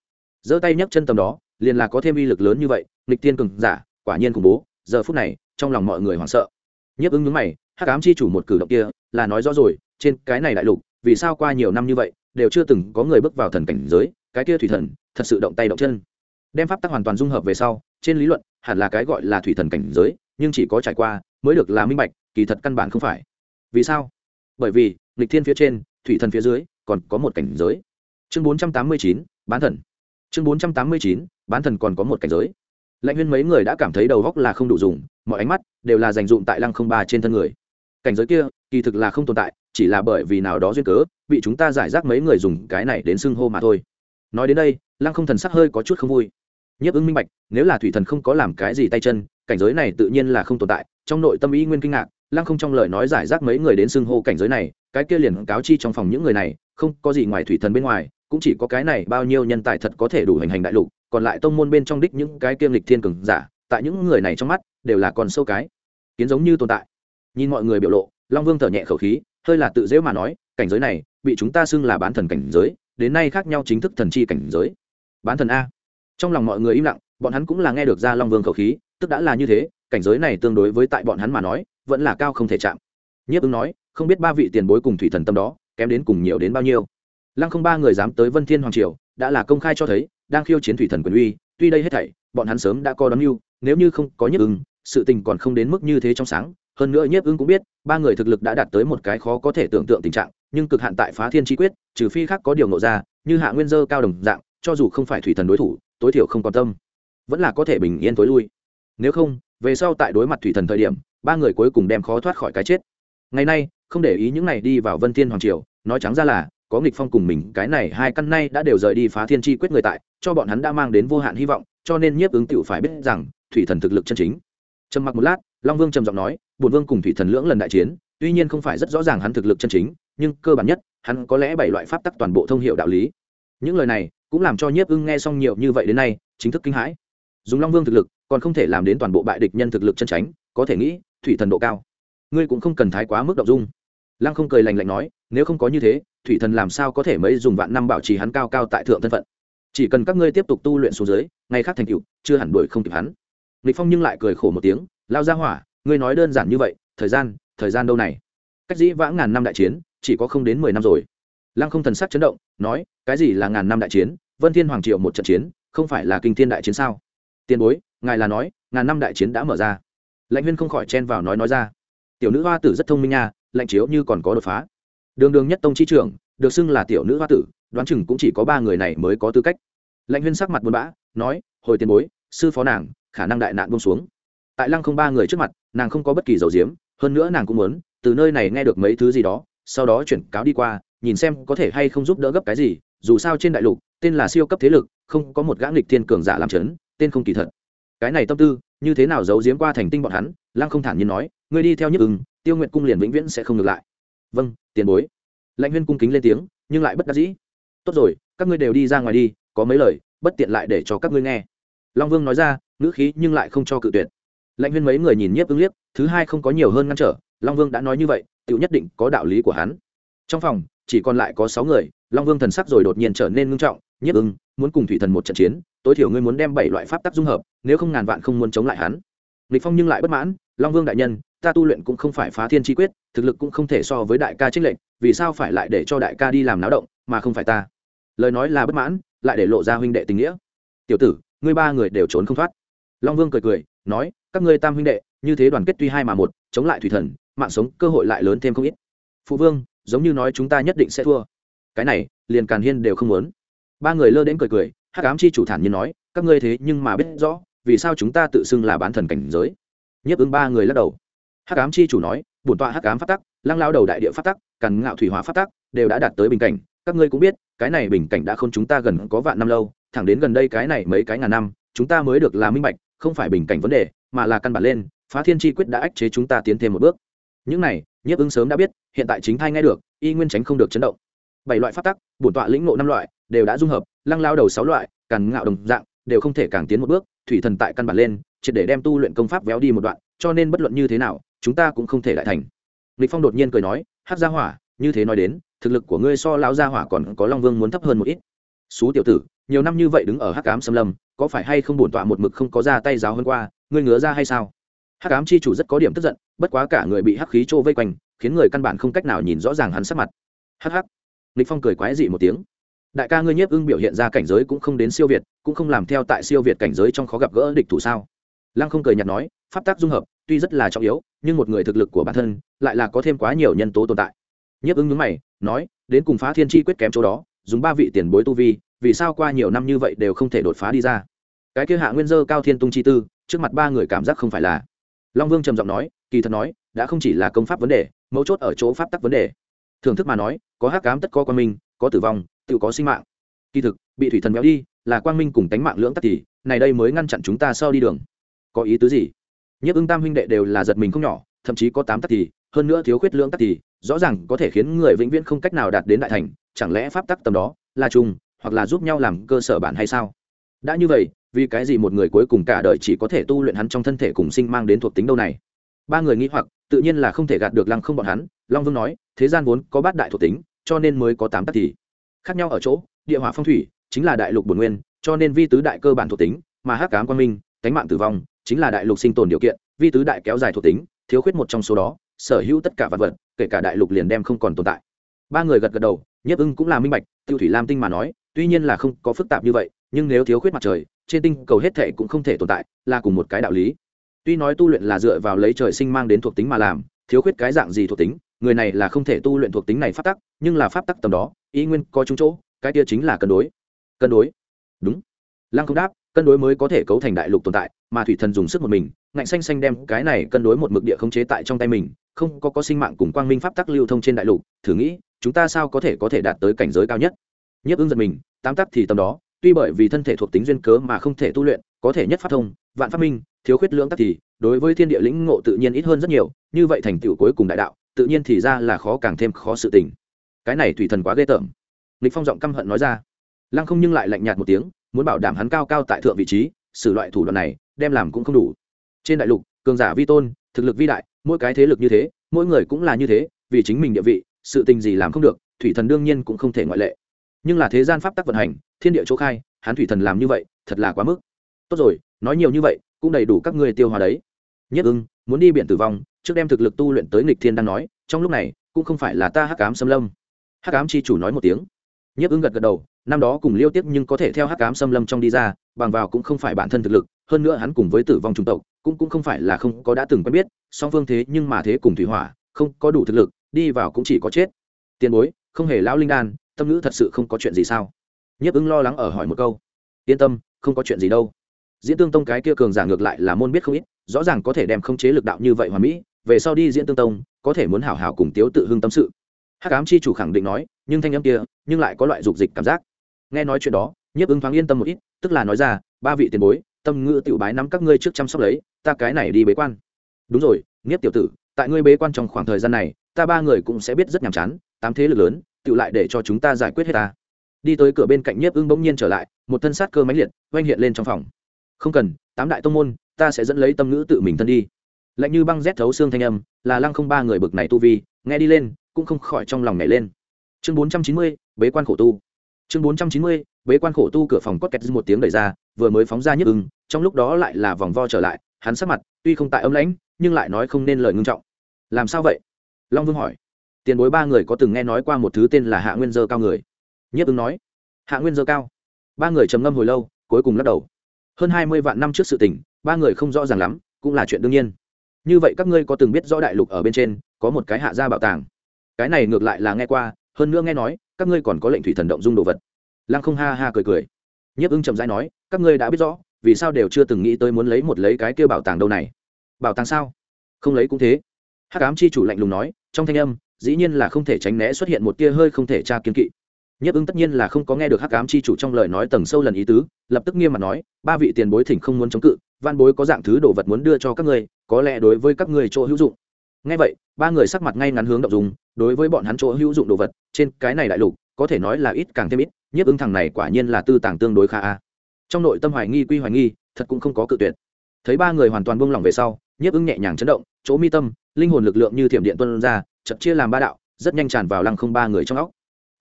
Giơ tay nhấc chân tầm đó, liền là có thêm uy lực lớn như vậy, nghịch tiên cường giả, quả nhiên khủng bố, giờ phút này, trong lòng mọi người hoảng sợ nhiếp ứng nhướng mày, hắc ám chi chủ một cử động kia là nói rõ rồi, trên cái này đại lục, vì sao qua nhiều năm như vậy, đều chưa từng có người bước vào thần cảnh giới, cái kia thủy thần thật sự động tay động chân. Đem pháp tắc hoàn toàn dung hợp về sau, trên lý luận, hẳn là cái gọi là thủy thần cảnh giới, nhưng chỉ có trải qua mới được là minh bạch, kỳ thật căn bản không phải. Vì sao? Bởi vì lịch thiên phía trên, thủy thần phía dưới còn có một cảnh giới. Chương bốn trăm tám mươi chín, bán thần. Chương bốn trăm tám mươi chín, bán thần còn có một cảnh giới lãnh huyên mấy người đã cảm thấy đầu góc là không đủ dùng, mọi ánh mắt đều là dành dụm tại lăng không ba trên thân người. Cảnh giới kia, kỳ thực là không tồn tại, chỉ là bởi vì nào đó duyên cớ, bị chúng ta giải rác mấy người dùng cái này đến xưng hô mà thôi. Nói đến đây, lăng không thần sắc hơi có chút không vui. Nhiếp ứng minh bạch, nếu là thủy thần không có làm cái gì tay chân, cảnh giới này tự nhiên là không tồn tại, trong nội tâm ý nguyên kinh ngạc, lăng không trong lời nói giải rác mấy người đến xưng hô cảnh giới này, cái kia liền cáo chi trong phòng những người này, không có gì ngoài thủy thần bên ngoài cũng chỉ có cái này bao nhiêu nhân tài thật có thể đủ hành hành đại lục, còn lại tông môn bên trong đích những cái kiêm lịch thiên cường giả, tại những người này trong mắt, đều là còn sâu cái. Kiến giống như tồn tại. Nhìn mọi người biểu lộ, long vương thở nhẹ khẩu khí, hơi là tự dễ mà nói, cảnh giới này, bị chúng ta xưng là bán thần cảnh giới, đến nay khác nhau chính thức thần chi cảnh giới. Bán thần a. Trong lòng mọi người im lặng, bọn hắn cũng là nghe được ra long vương khẩu khí, tức đã là như thế, cảnh giới này tương đối với tại bọn hắn mà nói, vẫn là cao không thể chạm. Nhiếp ứng nói, không biết ba vị tiền bối cùng thủy thần tâm đó, kém đến cùng nhiều đến bao nhiêu lăng không ba người dám tới vân thiên hoàng triều đã là công khai cho thấy đang khiêu chiến thủy thần quyền uy tuy đây hết thảy bọn hắn sớm đã có đón mưu nếu như không có nhiếp Ưng, sự tình còn không đến mức như thế trong sáng. Hơn nữa nhiếp Ưng cũng biết ba người thực lực đã đạt tới một cái khó có thể tưởng tượng tình trạng nhưng cực hạn tại phá thiên chi quyết trừ phi khác có điều nộ ra như hạ nguyên dơ cao đồng dạng cho dù không phải thủy thần đối thủ tối thiểu không quan tâm vẫn là có thể bình yên tối lui. Nếu không về sau tại đối mặt thủy thần thời điểm ba người cuối cùng đem khó thoát khỏi cái chết. Ngày nay không để ý những này đi vào vân thiên hoàng triều nói trắng ra là có nghịch phong cùng mình, cái này hai căn nay đã đều rời đi phá thiên chi quyết người tại, cho bọn hắn đã mang đến vô hạn hy vọng, cho nên nhiếp ứng tiểu phải biết rằng, thủy thần thực lực chân chính. Trầm mặc một lát, long vương trầm giọng nói bùn vương cùng thủy thần lưỡng lần đại chiến, tuy nhiên không phải rất rõ ràng hắn thực lực chân chính, nhưng cơ bản nhất, hắn có lẽ bảy loại pháp tắc toàn bộ thông hiệu đạo lý. Những lời này cũng làm cho nhiếp ưng nghe xong nhiều như vậy đến nay, chính thức kinh hãi. Dùng long vương thực lực, còn không thể làm đến toàn bộ bại địch nhân thực lực chân tránh có thể nghĩ, thủy thần độ cao, ngươi cũng không cần thái quá mức độ dung lăng không cười lành lạnh nói, nếu không có như thế, thủy thần làm sao có thể mấy dùng vạn năm bảo trì hắn cao cao tại thượng thân phận? Chỉ cần các ngươi tiếp tục tu luyện xuống dưới, ngày khác thành cựu chưa hẳn đuổi không kịp hắn. Lịch phong nhưng lại cười khổ một tiếng, lao ra hỏa, ngươi nói đơn giản như vậy, thời gian thời gian đâu này? Cách dĩ vãng ngàn năm đại chiến, chỉ có không đến mười năm rồi. Lăng không thần sắc chấn động, nói, cái gì là ngàn năm đại chiến? Vân thiên hoàng triệu một trận chiến, không phải là kinh thiên đại chiến sao? Tiền bối, ngài là nói, ngàn năm đại chiến đã mở ra. Lãnh huyên không khỏi chen vào nói nói ra, tiểu nữ hoa tử rất thông minh nha lạnh chiếu như còn có đột phá. Đường đường nhất tông chi trưởng, được xưng là tiểu nữ hoa tử, đoán chừng cũng chỉ có ba người này mới có tư cách. Lãnh huyên sắc mặt buồn bã, nói, hồi tiền bối, sư phó nàng, khả năng đại nạn bông xuống. Tại lăng không ba người trước mặt, nàng không có bất kỳ dầu diếm, hơn nữa nàng cũng muốn, từ nơi này nghe được mấy thứ gì đó, sau đó chuyển cáo đi qua, nhìn xem có thể hay không giúp đỡ gấp cái gì, dù sao trên đại lục, tên là siêu cấp thế lực, không có một gã nghịch thiên cường giả làm chấn, tên không kỳ thật. Cái này tâm tư, như thế nào giấu giếm qua thành tinh bọn hắn, lăng không thản nhiên nói, ngươi đi theo nhức ứng tiêu nguyệt cung liền vĩnh viễn sẽ không ngược lại. Vâng tiền bối. Lãnh huyên cung kính lên tiếng, nhưng lại bất đắc dĩ. Tốt rồi, các ngươi đều đi ra ngoài đi, có mấy lời, bất tiện lại để cho các ngươi nghe. Long vương nói ra, ngữ khí nhưng lại không cho cự tuyệt. Lãnh huyên mấy người nhìn nhiếp ứng liếc, thứ hai không có nhiều hơn ngăn trở, long vương đã nói như vậy tự nhất định có đạo lý của hắn. Trong phòng, chỉ còn lại có sáu người, long vương thần sắc rồi đột nhiên trở nên ngưng trọng, nhiếp ứng, muốn cùng thủy thần một trận chiến, tối thiểu ngươi muốn đem bảy loại pháp tắc dung hợp, nếu không ngàn vạn không muốn chống lại hắn. Lịch phong nhưng lại bất mãn long vương đại nhân, ta tu luyện cũng không phải phá thiên chi quyết, thực lực cũng không thể so với đại ca trích lệnh vì sao phải lại để cho đại ca đi làm náo động, mà không phải ta? Lời nói là bất mãn, lại để lộ ra huynh đệ tình nghĩa. Tiểu tử, ngươi ba người đều trốn không thoát. Long vương cười cười, nói, các ngươi tam huynh đệ, như thế đoàn kết tuy hai mà một, chống lại thủy thần, mạng sống cơ hội lại lớn thêm không ít. Phụ vương, giống như nói chúng ta nhất định sẽ thua. Cái này, liền càn hiên đều không muốn. Ba người lơ đến cười cười, hắc ám chi chủ thản nhiên nói, các ngươi thế nhưng mà biết rõ, vì sao chúng ta tự xưng là bán thần cảnh giới nhiếp ứng ba người lắc đầu. Hắc ám chi chủ nói, bổn tọa hắc ám phát tắc, lăng lao đầu đại địa phát tắc cằn ngạo thủy hóa phát tắc, đều đã đạt tới bình cảnh. Các ngươi cũng biết, cái này bình cảnh đã không chúng ta gần có vạn năm lâu, thẳng đến gần đây cái này mấy cái ngàn năm, chúng ta mới được là minh bạch, không phải bình cảnh vấn đề, mà là căn bản lên, phá thiên chi quyết đã ách chế chúng ta tiến thêm một bước. Những này, nhiếp ứng sớm đã biết, hiện tại chính thai nghe được, y nguyên tránh không được chấn động. Bảy loại phát tắc, bổn tọa lĩnh ngộ năm loại, đều đã dung hợp, lăng lao đầu sáu loại cằn ngạo đồng dạng, đều không thể càng tiến một bước, thủy thần tại căn bản lên triệt để đem tu luyện công pháp véo đi một đoạn, cho nên bất luận như thế nào, chúng ta cũng không thể lại thành. Lịch phong đột nhiên cười nói hát gia hỏa, như thế nói đến, thực lực của ngươi so lão gia hỏa còn có long vương muốn thấp hơn một ít. Xú tiểu tử, nhiều năm như vậy đứng ở hắc ám xâm lâm, có phải hay không bổn tọa một mực không có ra tay giáo hơn qua, ngươi ngứa ra hay sao? Hắc ám chi chủ rất có điểm tức giận, bất quá cả người bị hắc khí trô vây quanh, khiến người căn bản không cách nào nhìn rõ ràng hắn sắc mặt. Hắc hắc. Lịch phong cười quái dị một tiếng. Đại ca ngươi nhiếp ưng biểu hiện ra cảnh giới cũng không đến siêu việt, cũng không làm theo tại siêu việt cảnh giới trong khó gặp gỡ địch thủ sao? Lăng không cười nhạt nói, pháp tác dung hợp, tuy rất là trọng yếu, nhưng một người thực lực của bản thân lại là có thêm quá nhiều nhân tố tồn tại. Nhiếp ứng nhướng mày, nói, đến cùng phá thiên chi quyết kém chỗ đó, dùng ba vị tiền bối tu vi, vì sao qua nhiều năm như vậy đều không thể đột phá đi ra? Cái kia hạ nguyên dơ cao thiên tung chi tư, trước mặt ba người cảm giác không phải là. Long vương trầm giọng nói, kỳ thật nói, đã không chỉ là công pháp vấn đề, mấu chốt ở chỗ pháp tắc vấn đề. Thưởng thức mà nói, có hắc cám tất có quan minh, có tử vong, tự có sinh mạng. Kỳ thực, bị thủy thần béo đi, là quang minh cùng tánh mạng lưỡng tắc thì, này đây mới ngăn chặn chúng ta sau đi đường có ý tứ gì? Nhất ưng tam huynh đệ đều là giật mình không nhỏ, thậm chí có tám tắc thì, hơn nữa thiếu khuyết lưỡng tắc thì, rõ ràng có thể khiến người vĩnh viễn không cách nào đạt đến đại thành, chẳng lẽ pháp tắc tầm đó là chung hoặc là giúp nhau làm cơ sở bản hay sao? Đã như vậy, vì cái gì một người cuối cùng cả đời chỉ có thể tu luyện hắn trong thân thể cùng sinh mang đến thuộc tính đâu này? Ba người nghĩ hoặc, tự nhiên là không thể gạt được lăng không bọn hắn, long vương nói, thế gian vốn có bát đại thuộc tính, cho nên mới có tám tắc thì. Khác nhau ở chỗ, địa hỏa phong thủy, chính là đại lục bổn nguyên, cho nên vi tứ đại cơ bản thuộc tính, mà hắc cám quan minh, cánh mạng tử vong chính là đại lục sinh tồn điều kiện, vi tứ đại kéo dài thuộc tính, thiếu khuyết một trong số đó, sở hữu tất cả vật vật, kể cả đại lục liền đem không còn tồn tại. Ba người gật gật đầu, nhiếp ưng cũng là minh bạch, tiêu thủy lam tinh mà nói, tuy nhiên là không có phức tạp như vậy, nhưng nếu thiếu khuyết mặt trời, trên tinh cầu hết thệ cũng không thể tồn tại, là cùng một cái đạo lý. Tuy nói tu luyện là dựa vào lấy trời sinh mang đến thuộc tính mà làm, thiếu khuyết cái dạng gì thuộc tính, người này là không thể tu luyện thuộc tính này pháp tắc, nhưng là pháp tắc tầm đó, ý nguyên có chung chỗ, cái kia chính là cân đối. Cân đối. Đúng. Lăng không đáp, cân đối mới có thể cấu thành đại lục tồn tại mà thủy thần dùng sức một mình, ngạnh xanh xanh đem cái này cân đối một mực địa không chế tại trong tay mình, không có có sinh mạng cùng quang minh pháp tắc lưu thông trên đại lục, thử nghĩ, chúng ta sao có thể có thể đạt tới cảnh giới cao nhất? Nhiếp ứng giật mình, tám tắc thì tầm đó, tuy bởi vì thân thể thuộc tính duyên cớ mà không thể tu luyện, có thể nhất phát thông, vạn phát minh, thiếu khuyết lưỡng tắc thì, đối với thiên địa lĩnh ngộ tự nhiên ít hơn rất nhiều, như vậy thành tựu cuối cùng đại đạo, tự nhiên thì ra là khó càng thêm khó sự tình. Cái này thủy thần quá ghê tởm. Lịch phong giọng căm hận nói ra. Lăng không nhưng lại lạnh nhạt một tiếng, muốn bảo đảm hắn cao cao tại thượng vị trí xử loại thủ đoạn này đem làm cũng không đủ. Trên đại lục, cường giả vi tôn, thực lực vi đại, mỗi cái thế lực như thế, mỗi người cũng là như thế, vì chính mình địa vị, sự tình gì làm không được, thủy thần đương nhiên cũng không thể ngoại lệ. Nhưng là thế gian pháp tắc vận hành, thiên địa chỗ khai hắn thủy thần làm như vậy, thật là quá mức. Tốt rồi, nói nhiều như vậy, cũng đầy đủ các ngươi tiêu hóa đấy. Nhất ưng, muốn đi biển tử vong, trước đem thực lực tu luyện tới nghịch thiên đang nói, trong lúc này, cũng không phải là ta hắc ám xâm lâm. Hắc ám chi chủ nói một tiếng. Nhất ưng gật gật đầu năm đó cùng liêu tiếp nhưng có thể theo hắc ám xâm lâm trong đi ra, bằng vào cũng không phải bản thân thực lực, hơn nữa hắn cùng với tử vong trung tộc, cũng cũng không phải là không có đã từng quen biết, song phương thế nhưng mà thế cùng thủy hỏa, không có đủ thực lực, đi vào cũng chỉ có chết. Tiền bối, không hề lão linh đan, tâm ngữ thật sự không có chuyện gì sao? Nhiếp ứng lo lắng ở hỏi một câu. Yên tâm, không có chuyện gì đâu. Diễn tương tông cái kia cường giả ngược lại là môn biết không ít, rõ ràng có thể đem không chế lực đạo như vậy hoàn mỹ, về sau đi diễn tương tông, có thể muốn hảo hảo cùng tiếu tự hưng tâm sự. Hắc ám chi chủ khẳng định nói, nhưng thanh âm kia, nhưng lại có loại dục dịch cảm giác nghe nói chuyện đó, nhiếp ứng thoáng yên tâm một ít, tức là nói ra, ba vị tiền bối, tâm ngữ tiểu bái nắm các ngươi trước chăm sóc lấy, ta cái này đi bế quan. Đúng rồi, nhiếp tiểu tử, tại ngươi bế quan trong khoảng thời gian này, ta ba người cũng sẽ biết rất nhàm chán, tám thế lực lớn tự lại để cho chúng ta giải quyết hết ta. Đi tới cửa bên cạnh nhiếp ưng bỗng nhiên trở lại, một thân sát cơ máy liệt, oanh hiện lên trong phòng. Không cần, tám đại tông môn, ta sẽ dẫn lấy tâm ngữ tự mình thân đi. Lạnh như băng rét thấu xương thanh âm, là lăng không ba người bực này tu vi, nghe đi lên, cũng không khỏi trong lòng nhảy lên. Chương bốn trăm chín mươi, bế quan khổ tu chương bốn trăm chín mươi, bế quan khổ tu cửa phòng cốt kẹt một tiếng đẩy ra, vừa mới phóng ra nhức ưng, trong lúc đó lại là vòng vo trở lại, hắn sắc mặt tuy không tại âm lãnh, nhưng lại nói không nên lời ngưng trọng. Làm sao vậy? Long vương hỏi. Tiền bối ba người có từng nghe nói qua một thứ tên là hạ nguyên dơ cao người? Nhiếp ưng nói. Hạ nguyên dơ cao. Ba người trầm ngâm hồi lâu, cuối cùng lắc đầu. Hơn hai mươi vạn năm trước sự tình, ba người không rõ ràng lắm, cũng là chuyện đương nhiên. Như vậy các ngươi có từng biết rõ đại lục ở bên trên, có một cái hạ gia bảo tàng? Cái này ngược lại là nghe qua, hơn nữa nghe nói các ngươi còn có lệnh thủy thần động dung đồ vật. Lăng không ha ha cười cười. Nhiếp ưng chậm rãi nói, các ngươi đã biết rõ, vì sao đều chưa từng nghĩ tới muốn lấy một lấy cái kia bảo tàng đâu này. Bảo tàng sao? Không lấy cũng thế. Hắc ám chi chủ lạnh lùng nói, trong thanh âm, dĩ nhiên là không thể tránh né xuất hiện một tia hơi không thể tra kiên kỵ. Nhiếp ưng tất nhiên là không có nghe được hắc ám chi chủ trong lời nói tầng sâu lần ý tứ, lập tức nghiêm mặt nói, ba vị tiền bối thỉnh không muốn chống cự, văn bối có dạng thứ đồ vật muốn đưa cho các ngươi, có lẽ đối với các ngươi chỗ hữu dụng. Ngay vậy, ba người sắc mặt ngay ngắn hướng động dùng đối với bọn hắn chỗ hữu dụng đồ vật, trên cái này đại lục, có thể nói là ít càng thêm ít, nhiếp ứng thằng này quả nhiên là tư tàng tương đối khá a. Trong nội tâm hoài nghi quy hoài nghi, thật cũng không có cự tuyệt. Thấy ba người hoàn toàn buông lỏng về sau, nhiếp ứng nhẹ nhàng chấn động, chỗ mi tâm, linh hồn lực lượng như thiểm điện tuân ra chật chia làm ba đạo, rất nhanh tràn vào lăng không ba người trong óc.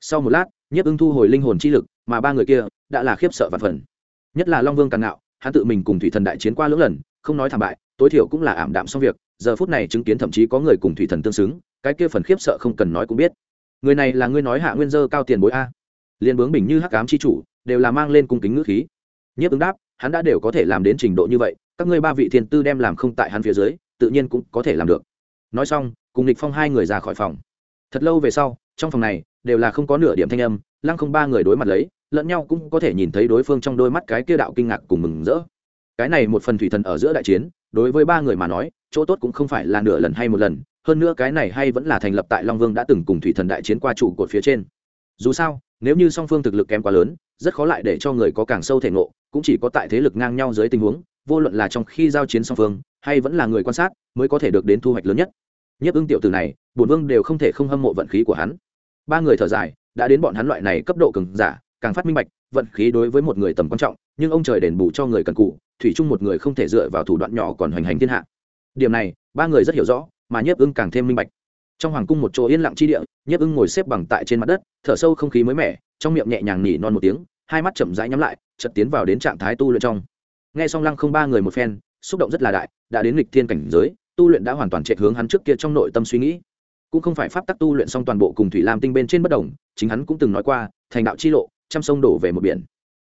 Sau một lát, nhiếp ứng thu hồi linh hồn chi lực, mà ba người kia đã là khiếp sợ và phần nhất là long vương càng ngạo, hắn tự mình cùng thủy thần đại chiến qua lưỡng lần, không nói thảm bại, tối thiểu cũng là ảm đạm xong việc, giờ phút này chứng kiến thậm chí có người cùng thủy thần tương xứng cái kia phần khiếp sợ không cần nói cũng biết. Người này là ngươi nói hạ nguyên dơ cao tiền bối a. Liền bướng bình như hắc ám chi chủ, đều là mang lên cung kính ngữ khí. Nhiếp ứng đáp, hắn đã đều có thể làm đến trình độ như vậy, các ngươi ba vị thiên tư đem làm không tại hắn phía dưới, tự nhiên cũng có thể làm được. Nói xong, cùng lịch phong hai người ra khỏi phòng. Thật lâu về sau, trong phòng này, đều là không có nửa điểm thanh âm, lăng không ba người đối mặt lấy, lẫn nhau cũng có thể nhìn thấy đối phương trong đôi mắt cái kia đạo kinh ngạc cùng mừng rỡ. Cái này một phần thủy thần ở giữa đại chiến, đối với ba người mà nói chỗ tốt cũng không phải là nửa lần hay một lần, hơn nữa cái này hay vẫn là thành lập tại long vương đã từng cùng thủy thần đại chiến qua trụ cột phía trên. Dù sao, nếu như song phương thực lực kém quá lớn, rất khó lại để cho người có càng sâu thể ngộ, cũng chỉ có tại thế lực ngang nhau dưới tình huống, vô luận là trong khi giao chiến song phương, hay vẫn là người quan sát, mới có thể được đến thu hoạch lớn nhất. Nhất ưng tiểu từ này, bổn vương đều không thể không hâm mộ vận khí của hắn. Ba người thở dài, đã đến bọn hắn loại này cấp độ cường giả, càng phát minh bạch, vận khí đối với một người tầm quan trọng, nhưng ông trời đền bù cho người cần cụ thủy chung một người không thể dựa vào thủ đoạn nhỏ còn hoành hành thiên hạ điểm này, ba người rất hiểu rõ, mà nhiếp ưng càng thêm minh bạch. Trong hoàng cung một chỗ yên lặng chi địa, nhiếp ưng ngồi xếp bằng tại trên mặt đất, thở sâu không khí mới mẻ, trong miệng nhẹ nhàng nỉ non một tiếng, hai mắt chậm rãi nhắm lại, chợt tiến vào đến trạng thái tu luyện trong. Nghe xong lăng không ba người một phen, xúc động rất là đại, đã đến lịch thiên cảnh giới, tu luyện đã hoàn toàn chạy hướng hắn trước kia trong nội tâm suy nghĩ. Cũng không phải pháp tắc tu luyện xong toàn bộ cùng thủy lam tinh bên trên bất đồng, chính hắn cũng từng nói qua, thành đạo chi lộ, trăm sông đổ về một biển.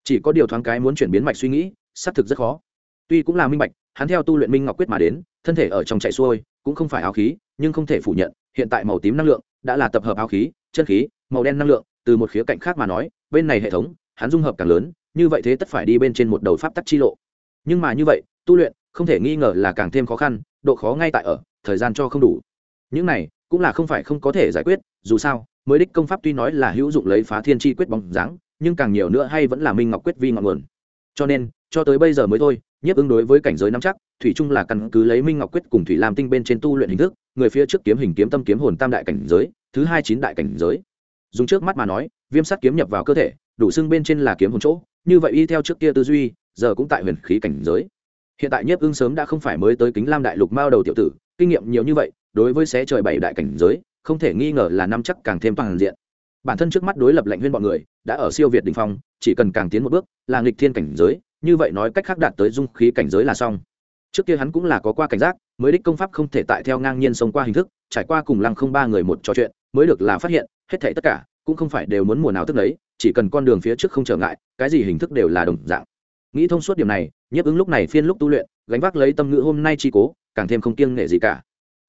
Chỉ có điều thoáng cái muốn chuyển biến mạch suy nghĩ, xác thực rất khó. Tuy cũng là minh bạch hắn theo tu luyện minh ngọc quyết mà đến, thân thể ở trong chạy xuôi, cũng không phải áo khí, nhưng không thể phủ nhận, hiện tại màu tím năng lượng đã là tập hợp áo khí, chân khí, màu đen năng lượng, từ một khía cạnh khác mà nói, bên này hệ thống, hắn dung hợp càng lớn, như vậy thế tất phải đi bên trên một đầu pháp tắc chi lộ. Nhưng mà như vậy, tu luyện không thể nghi ngờ là càng thêm khó khăn, độ khó ngay tại ở, thời gian cho không đủ. Những này cũng là không phải không có thể giải quyết, dù sao, mới đích công pháp tuy nói là hữu dụng lấy phá thiên chi quyết bóng dáng, nhưng càng nhiều nữa hay vẫn là minh ngọc quyết vi ngọn nguồn. Cho nên, cho tới bây giờ mới thôi nhiếp ứng đối với cảnh giới nắm chắc, thủy chung là căn cứ lấy minh ngọc quyết cùng thủy lam tinh bên trên tu luyện hình thức, người phía trước kiếm hình kiếm tâm kiếm hồn tam đại cảnh giới, thứ hai chín đại cảnh giới. Dùng trước mắt mà nói, viêm sắt kiếm nhập vào cơ thể, đủ xưng bên trên là kiếm hồn chỗ, như vậy y theo trước kia tư duy, giờ cũng tại huyền khí cảnh giới. Hiện tại nhiếp ưng sớm đã không phải mới tới kính lam đại lục mao đầu tiểu tử, kinh nghiệm nhiều như vậy, đối với xé trời bảy đại cảnh giới, không thể nghi ngờ là năm chắc càng thêm toàn diện. Bản thân trước mắt đối lập lệnh huyên bọn người, đã ở siêu việt đ ỉ n h phong, chỉ cần càng tiến một bước, là nghịch thiên cảnh giới như vậy nói cách khác đạt tới dung khí cảnh giới là xong. Trước kia hắn cũng là có qua cảnh giác, mới đích công pháp không thể tại theo ngang nhiên sống qua hình thức, trải qua cùng lăng không ba người một trò chuyện, mới được là phát hiện, hết thảy tất cả, cũng không phải đều muốn mùa nào thức đấy chỉ cần con đường phía trước không trở ngại, cái gì hình thức đều là đồng dạng. Nghĩ thông suốt điểm này, nhiếp ứng lúc này phiên lúc tu luyện, gánh vác lấy tâm ngữ hôm nay chi cố, càng thêm không kiêng nghệ gì cả.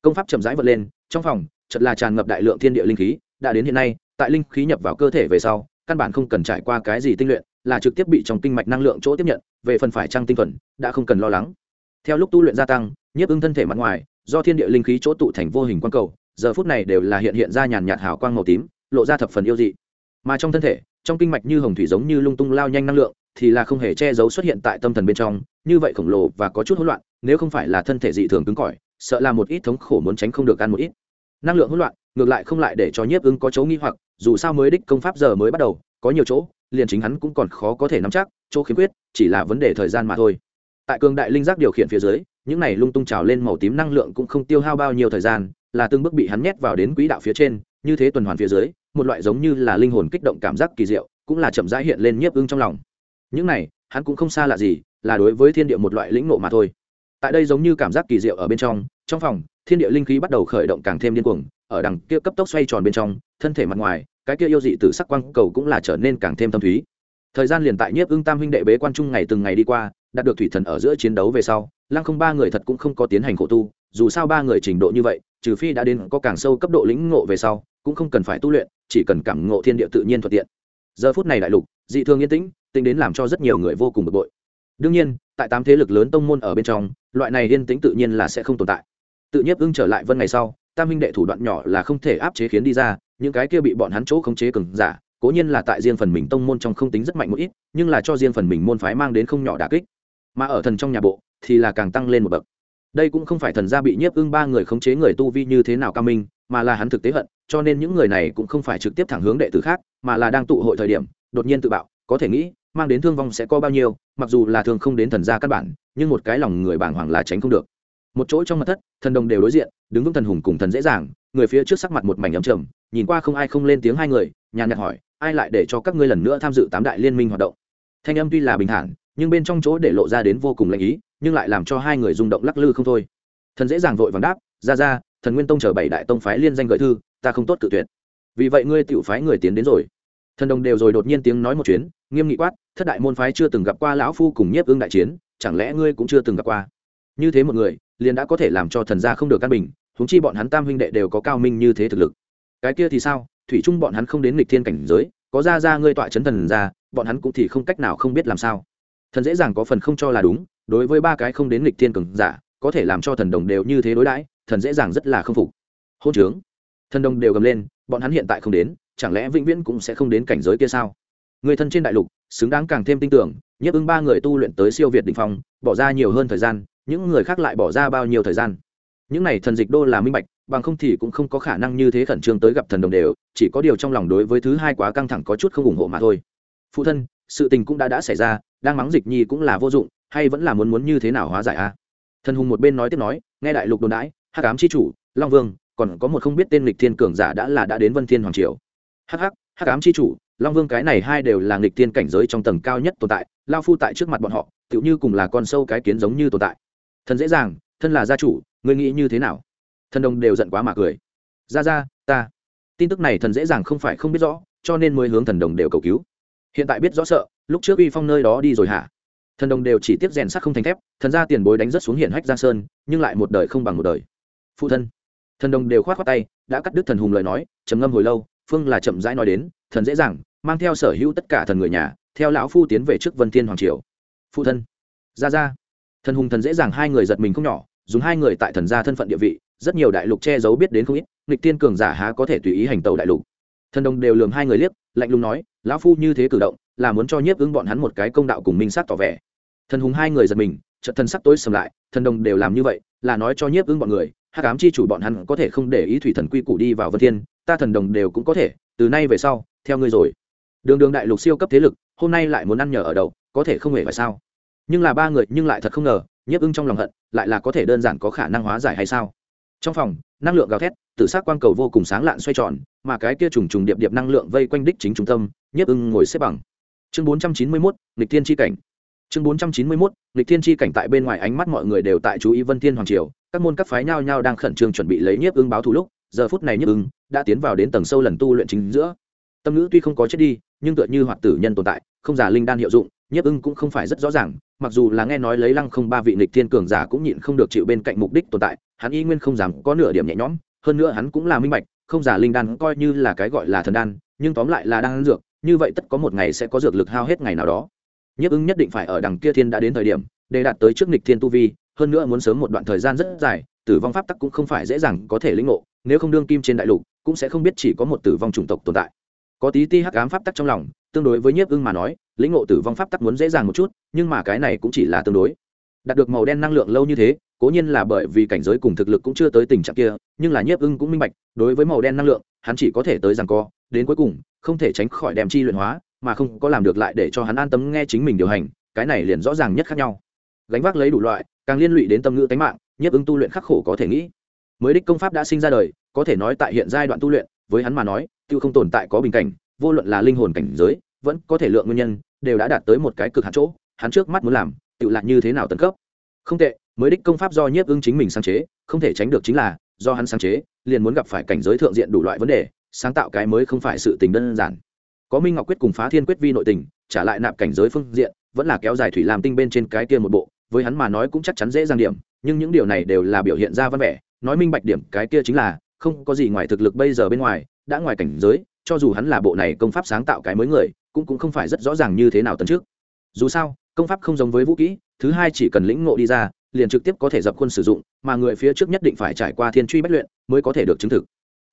Công pháp chậm rãi vật lên, trong phòng chật là tràn ngập đại lượng thiên địa linh khí, đã đến hiện nay, tại linh khí nhập vào cơ thể về sau, căn bản không cần trải qua cái gì tinh luyện là trực tiếp bị trong kinh mạch năng lượng chỗ tiếp nhận, về phần phải trăng tinh thuần, đã không cần lo lắng. Theo lúc tu luyện gia tăng, nhiếp ứng thân thể mặt ngoài, do thiên địa linh khí chỗ tụ thành vô hình quang cầu, giờ phút này đều là hiện hiện ra nhàn nhạt hào quang màu tím, lộ ra thập phần yêu dị. Mà trong thân thể, trong kinh mạch như hồng thủy giống như lung tung lao nhanh năng lượng, thì là không hề che giấu xuất hiện tại tâm thần bên trong, như vậy khổng lồ và có chút hỗn loạn, nếu không phải là thân thể dị thường cứng cỏi, sợ là một ít thống khổ muốn tránh không được ăn một ít. Năng lượng hỗn loạn, ngược lại không lại để cho nhiếp ưng có chỗ nghi hoặc, dù sao mới đích công pháp giờ mới bắt đầu, có nhiều chỗ liền chính hắn cũng còn khó có thể nắm chắc, chỗ khiếm khuyết chỉ là vấn đề thời gian mà thôi. Tại cường đại linh giác điều khiển phía dưới, những này lung tung trào lên màu tím năng lượng cũng không tiêu hao bao nhiêu thời gian, là từng bước bị hắn nhét vào đến quỹ đạo phía trên, như thế tuần hoàn phía dưới, một loại giống như là linh hồn kích động cảm giác kỳ diệu, cũng là chậm rãi hiện lên nhiếp ưng trong lòng. Những này, hắn cũng không xa lạ gì, là đối với thiên địa một loại lĩnh nộ mà thôi. Tại đây giống như cảm giác kỳ diệu ở bên trong trong phòng, thiên địa linh khí bắt đầu khởi động càng thêm điên cuồng, ở đằng kia cấp tốc xoay tròn bên trong, thân thể mặt ngoài cái kia yêu dị từ sắc quang cầu cũng là trở nên càng thêm thâm thúy. Thời gian liền tại nhiếp ưng tam huynh đệ bế quan trung ngày từng ngày đi qua, đạt được thủy thần ở giữa chiến đấu về sau, lăng không ba người thật cũng không có tiến hành khổ tu, dù sao ba người trình độ như vậy, trừ phi đã đến có càng sâu cấp độ lĩnh ngộ về sau, cũng không cần phải tu luyện, chỉ cần cảm ngộ thiên địa tự nhiên thuận tiện. Giờ phút này đại lục, dị thường yên tĩnh, tính đến làm cho rất nhiều người vô cùng bực bội. Đương nhiên, tại tám thế lực lớn tông môn ở bên trong, loại này yên tĩnh tự nhiên là sẽ không tồn tại. Tự nhiếp ưng trở lại vân ngày sau, tam minh đệ thủ đoạn nhỏ là không thể áp chế khiến đi ra những cái kia bị bọn hắn chỗ khống chế cường giả, cố nhiên là tại riêng phần mình tông môn trong không tính rất mạnh một ít, nhưng là cho riêng phần mình môn phái mang đến không nhỏ đà kích. Mà ở thần trong nhà bộ, thì là càng tăng lên một bậc. Đây cũng không phải thần gia bị nhiếp ưng ba người khống chế người tu vi như thế nào cao minh, mà là hắn thực tế hận, cho nên những người này cũng không phải trực tiếp thẳng hướng đệ tử khác, mà là đang tụ hội thời điểm, đột nhiên tự bạo, có thể nghĩ, mang đến thương vong sẽ có bao nhiêu, mặc dù là thường không đến thần gia căn bản, nhưng một cái lòng người bàng hoàng là tránh không được một chỗ trong mặt thất, thần đồng đều đối diện, đứng vững thần hùng cùng thần dễ dàng, người phía trước sắc mặt một mảnh ấm trầm, nhìn qua không ai không lên tiếng hai người, nhàn nhạt hỏi, ai lại để cho các ngươi lần nữa tham dự tám đại liên minh hoạt động? Thanh âm tuy là bình thản, nhưng bên trong chỗ để lộ ra đến vô cùng lạnh ý, nhưng lại làm cho hai người rung động lắc lư không thôi. Thần dễ dàng vội vàng đáp, ra ra, thần nguyên tông chờ bảy đại tông phái liên danh gợi thư, ta không tốt cự tuyệt. Vì vậy ngươi tự phái người tiến đến rồi. Thần đồng đều rồi đột nhiên tiếng nói một chuyến, nghiêm nghị quát, thất đại môn phái chưa từng gặp qua lão phu cùng nhiếp ương đại chiến, chẳng lẽ ngươi cũng chưa từng gặp qua? Như thế một người, liền đã có thể làm cho thần gia không được căn bình, huống chi bọn hắn tam huynh đệ đều có cao minh như thế thực lực. Cái kia thì sao? Thủy chung bọn hắn không đến nghịch thiên cảnh giới, có ra ra ngươi tọa chấn thần ra bọn hắn cũng thì không cách nào không biết làm sao. Thần dễ dàng có phần không cho là đúng, đối với ba cái không đến nghịch thiên cường giả, có thể làm cho thần đồng đều như thế đối đãi, thần dễ dàng rất là không phục. Hôn trướng. Thần đồng đều gầm lên, bọn hắn hiện tại không đến, chẳng lẽ vĩnh viễn cũng sẽ không đến cảnh giới kia sao? Người thân trên đại lục, xứng đáng càng thêm tin tưởng nhấp ứng ba người tu luyện tới siêu việt đ ỉ n h phong, bỏ ra nhiều hơn thời gian những người khác lại bỏ ra bao nhiêu thời gian? Những này thần dịch đô là minh bạch, bằng không thì cũng không có khả năng như thế khẩn trương tới gặp thần đồng đều, chỉ có điều trong lòng đối với thứ hai quá căng thẳng có chút không ủng hộ mà thôi. Phụ thân, sự tình cũng đã đã xảy ra, đang mắng dịch nhi cũng là vô dụng, hay vẫn là muốn muốn như thế nào hóa giải a? À? thần hùng một bên nói tiếp nói, nghe đại lục đồn đãi, hắc ám c h i chủ, long vương, còn có một không biết tên lịch thiên cường giả đã là đã đến vân thiên hoàng triều. Hắc hắc hắc ám c h i chủ, long vương cái này hai đều là nghịch tiên cảnh giới trong tầng cao nhất tồn tại, lao phu tại trước mặt bọn họ, tựu như cùng là con sâu cái kiến giống như tồn tại thần dễ dàng, thân là gia chủ, ngươi nghĩ như thế nào? Thần đồng đều giận quá mà cười. Ra ra, ta. Tin tức này thần dễ dàng không phải không biết rõ, cho nên mới hướng thần đồng đều cầu cứu. Hiện tại biết rõ sợ, lúc trước uy phong nơi đó đi rồi hả? Thần đồng đều chỉ tiếp rèn sắt không thành thép, thần ra tiền bối đánh rất xuống hiển hách giang sơn, nhưng lại một đời không bằng một đời. Phụ thân. Thần đồng đều khoát khoát tay, đã cắt đứt thần hùng lời nói, trầm ngâm hồi lâu, phương là chậm rãi nói đến, thần dễ dàng, mang theo sở hữu tất cả thần người nhà, theo lão phu tiến về trước vân thiên hoàng triều. Phụ thân. Ra ra thần hùng thần dễ dàng hai người giật mình không nhỏ, dùng hai người tại thần gia thân phận địa vị, rất nhiều đại lục che giấu biết đến không ít, nghịch tiên cường giả há có thể tùy ý hành tàu đại lục. Thần đồng đều lường hai người liếc, lạnh lùng nói, lão phu như thế cử động, là muốn cho nhiếp ứng bọn hắn một cái công đạo cùng minh sát tỏ vẻ. Thần hùng hai người giật mình trận thần sắc tối sầm lại, thần đồng đều làm như vậy, là nói cho nhiếp ứng bọn người, hắc ám chi chủ bọn hắn có thể không để ý thủy thần quy củ đi vào vân thiên, ta thần đồng đều cũng có thể, từ nay về sau, theo ngươi rồi. Đường đường đại lục siêu cấp thế lực, hôm nay lại muốn ăn nhờ ở đậu có thể không hề phải sao? Nhưng là ba người nhưng lại thật không ngờ, nhiếp ưng trong lòng hận, lại là có thể đơn giản có khả năng hóa giải hay sao? Trong phòng, năng lượng gào thét tự sát quang cầu vô cùng sáng lạn xoay tròn, mà cái kia trùng trùng điệp điệp năng lượng vây quanh đích chính trung tâm, nhiếp ưng ngồi xếp bằng. Chương bốn trăm chín mươi mốt, nghịch thiên tri cảnh. Chương bốn trăm chín mươi mốt, nghịch thiên tri cảnh tại bên ngoài ánh mắt mọi người đều tại chú ý vân thiên hoàng triều, các môn các phái nhao nhao đang khẩn trương chuẩn bị lấy nhiếp ưng báo thù lúc, giờ phút này nhiếp ưng đã tiến vào đến tầng sâu lần tu luyện chính giữa. Tâm ngữ tuy không có chết đi, nhưng tựa như hoạt tử nhân tồn tại, không giả linh đan hiệu dụng, nhiếp ưng cũng không phải rất rõ ràng mặc dù là nghe nói lấy lăng không ba vị nịch thiên cường giả cũng nhịn không được chịu bên cạnh mục đích tồn tại, hắn y nguyên không dám có nửa điểm nhẹ nhõm, hơn nữa hắn cũng là minh bạch, không giả linh đan coi như là cái gọi là thần đan, nhưng tóm lại là đang dược, như vậy tất có một ngày sẽ có dược lực hao hết ngày nào đó. Nhiếp ứng nhất định phải ở đằng kia thiên đã đến thời điểm, để đạt tới trước nịch thiên tu vi, hơn nữa muốn sớm một đoạn thời gian rất dài, tử vong pháp tắc cũng không phải dễ dàng có thể lĩnh ngộ, nếu không đương kim trên đại lục, cũng sẽ không biết chỉ có một tử vong chủng tộc tồn tại. Có tí ti hắc ám pháp tắc trong lòng tương đối với nhiếp ưng mà nói, lĩnh ngộ tử vong pháp tắc muốn dễ dàng một chút, nhưng mà cái này cũng chỉ là tương đối. Đạt được màu đen năng lượng lâu như thế, cố nhiên là bởi vì cảnh giới cùng thực lực cũng chưa tới tình trạng kia, nhưng là nhiếp ưng cũng minh bạch, đối với màu đen năng lượng, hắn chỉ có thể tới rằng co, đến cuối cùng, không thể tránh khỏi đem chi luyện hóa, mà không có làm được lại để cho hắn an tâm nghe chính mình điều hành, cái này liền rõ ràng nhất khác nhau. Gánh vác lấy đủ loại, càng liên lụy đến tâm ngữ tánh mạng, nhiếp ưng tu luyện khắc khổ có thể nghĩ. Mới đích công pháp đã sinh ra đời, có thể nói tại hiện giai đoạn tu luyện, với hắn mà nói, tiêu không tồn tại có bình cảnh vô luận là linh hồn cảnh giới, vẫn có thể lượng nguyên nhân, đều đã đạt tới một cái cực hạn chỗ, hắn trước mắt muốn làm, tự lại như thế nào tấn cấp. Không tệ, mới đích công pháp do nhiếp ưng chính mình sáng chế, không thể tránh được chính là, do hắn sáng chế, liền muốn gặp phải cảnh giới thượng diện đủ loại vấn đề, sáng tạo cái mới không phải sự tình đơn giản. Có minh ngọc quyết cùng phá thiên quyết vi nội tình, trả lại nạp cảnh giới phương diện, vẫn là kéo dài thủy làm tinh bên trên cái kia một bộ, với hắn mà nói cũng chắc chắn dễ dàng điểm, nhưng những điều này đều là biểu hiện ra văn vẻ, nói minh bạch điểm cái kia chính là, không có gì ngoài thực lực bây giờ bên ngoài, đã ngoài cảnh giới cho dù hắn là bộ này công pháp sáng tạo cái mới người, cũng cũng không phải rất rõ ràng như thế nào tấn trước dù sao, công pháp không giống với vũ kỹ, thứ hai chỉ cần lĩnh ngộ đi ra, liền trực tiếp có thể dập khuôn sử dụng, mà người phía trước nhất định phải trải qua thiên truy bách luyện mới có thể được chứng thực.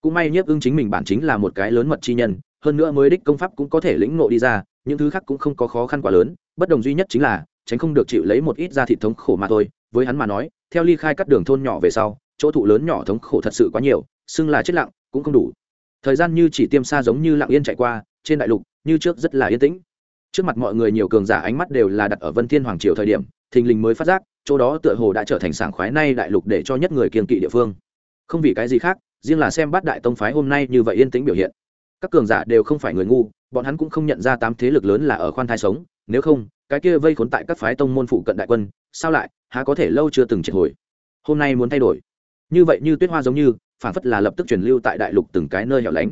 Cũng may nhiếp ưng chính mình bản chính là một cái lớn mật chi nhân, hơn nữa mới đích công pháp cũng có thể lĩnh ngộ đi ra, những thứ khác cũng không có khó khăn quá lớn, bất đồng duy nhất chính là, tránh không được chịu lấy một ít ra thịt thống khổ mà thôi. Với hắn mà nói, theo ly khai các đường thôn nhỏ về sau, chỗ thụ lớn nhỏ thống khổ thật sự quá nhiều, xưng là chết lặng, cũng không đủ thời gian như chỉ tiêm xa giống như lặng yên chạy qua, trên đại lục, như trước rất là yên tĩnh. Trước mặt mọi người nhiều cường giả ánh mắt đều là đặt ở vân thiên hoàng triều thời điểm, thình lình mới phát giác, chỗ đó tựa hồ đã trở thành sảng khoái nay đại lục để cho nhất người kiên kỵ địa phương. Không vì cái gì khác, riêng là xem bát đại tông phái hôm nay như vậy yên tĩnh biểu hiện. Các cường giả đều không phải người ngu, bọn hắn cũng không nhận ra tám thế lực lớn là ở khoan thai sống, nếu không, cái kia vây khốn tại các phái tông môn phụ cận đại quân, sao lại, há có thể lâu chưa từng triệt hồi. Hôm nay muốn thay đổi. Như vậy như tuyết hoa giống như phản phất là lập tức truyền lưu tại đại lục từng cái nơi hẻo lánh.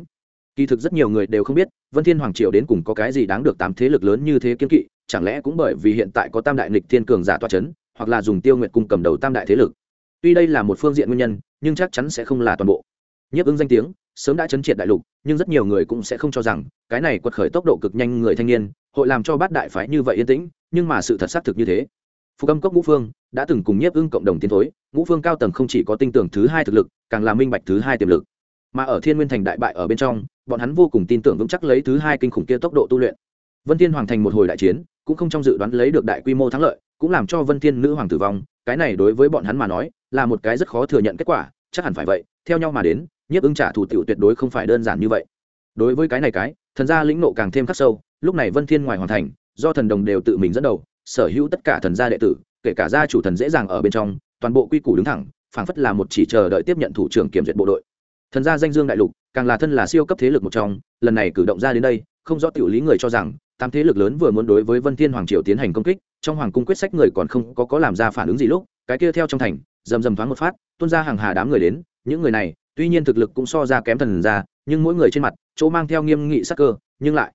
Kỳ thực rất nhiều người đều không biết, vân thiên hoàng triều đến cùng có cái gì đáng được tám thế lực lớn như thế kiên kỵ, chẳng lẽ cũng bởi vì hiện tại có tam đại nghịch thiên cường giả toa chấn, hoặc là dùng tiêu nguyệt cung cầm đầu tam đại thế lực. Tuy đây là một phương diện nguyên nhân, nhưng chắc chắn sẽ không là toàn bộ. Nhiếp ứng danh tiếng, sớm đã chấn triệt đại lục, nhưng rất nhiều người cũng sẽ không cho rằng, cái này quật khởi tốc độ cực nhanh người thanh niên, hội làm cho bát đại phái như vậy yên tĩnh, nhưng mà sự thật xác thực như thế. Phục âm cốc ngũ phương đã từng cùng nhiếp ưng cộng đồng tiến thối, ngũ phương cao tầng không chỉ có tinh tưởng thứ hai thực lực, càng là minh bạch thứ hai tiềm lực. Mà ở thiên nguyên thành đại bại ở bên trong, bọn hắn vô cùng tin tưởng vững chắc lấy thứ hai kinh khủng kia tốc độ tu luyện. Vân thiên hoàng thành một hồi đại chiến, cũng không trong dự đoán lấy được đại quy mô thắng lợi, cũng làm cho vân thiên nữ hoàng tử vong, cái này đối với bọn hắn mà nói, là một cái rất khó thừa nhận kết quả, chắc hẳn phải vậy, theo nhau mà đến, nhiếp ứng trả thù tiểu tuyệt đối không phải đơn giản như vậy. Đối với cái này cái, thần gia lĩnh nộ càng thêm khắc sâu, lúc này vân thiên ngoài hoàn thành, do thần đồng đều tự mình dẫn đầu, sở hữu tất cả thần gia đệ tử kể cả gia chủ thần dễ dàng ở bên trong, toàn bộ quy củ đứng thẳng, phảng phất là một chỉ chờ đợi tiếp nhận thủ trưởng kiểm duyệt bộ đội. Thần gia danh dương đại lục, càng là thân là siêu cấp thế lực một trong, lần này cử động ra đến đây, không rõ tiểu lý người cho rằng tam thế lực lớn vừa muốn đối với vân thiên hoàng triều tiến hành công kích, trong hoàng cung quyết sách người còn không có có làm ra phản ứng gì lúc, cái kia theo trong thành, rầm rầm thoáng một phát, tuôn ra hàng hà đám người đến, những người này, tuy nhiên thực lực cũng so ra kém thần ra nhưng mỗi người trên mặt, chỗ mang theo nghiêm nghị sắc cơ, nhưng lại,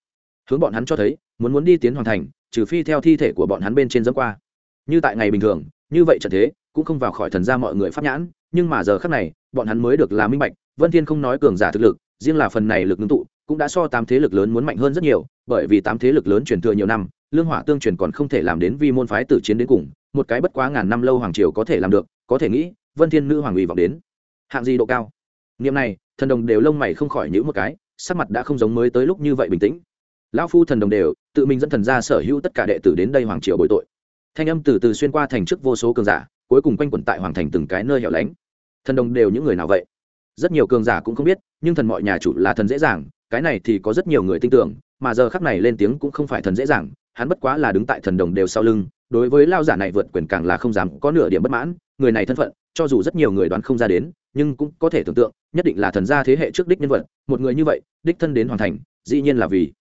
hướng bọn hắn cho thấy, muốn muốn đi tiến hoàn thành, trừ phi theo thi thể của bọn hắn bên trên dẫm qua như tại ngày bình thường, như vậy trận thế, cũng không vào khỏi thần gia mọi người pháp nhãn, nhưng mà giờ khác này, bọn hắn mới được làm minh bạch, vân thiên không nói cường giả thực lực, riêng là phần này lực ngưng tụ, cũng đã so tám thế lực lớn muốn mạnh hơn rất nhiều, bởi vì tám thế lực lớn truyền thừa nhiều năm, lương hỏa tương truyền còn không thể làm đến vi môn phái tử chiến đến cùng, một cái bất quá ngàn năm lâu hoàng triều có thể làm được, có thể nghĩ, vân thiên nữ hoàng ủy vọng đến. Hạng gì độ cao? Niệm này, thần đồng đều lông mày không khỏi nhữ một cái, sắc mặt đã không giống mới tới lúc như vậy bình tĩnh. Lão phu thần đồng đều, tự mình dẫn thần ra sở hữu tất cả đệ tử đến đây hoàng triều bồi tội thanh âm từ từ xuyên qua thành trước vô số cường giả, cuối cùng quanh quẩn tại hoàng thành từng cái nơi hẻo lánh. Thần đồng đều những người nào vậy? Rất nhiều cường giả cũng không biết, nhưng thần mọi nhà chủ là thần dễ dàng, cái này thì có rất nhiều người tin tưởng, mà giờ khắc này lên tiếng cũng không phải thần dễ dàng, hắn bất quá là đứng tại thần đồng đều sau lưng, đối với lao giả này vượt quyền càng là không dám có nửa điểm bất mãn, người này thân phận, cho dù rất nhiều người đoán không ra đến, nhưng cũng có thể tưởng tượng, nhất định là thần gia thế hệ trước đích nhân vật, một người như vậy, đích thân đến hoàn thành, dĩ nhiên là vì.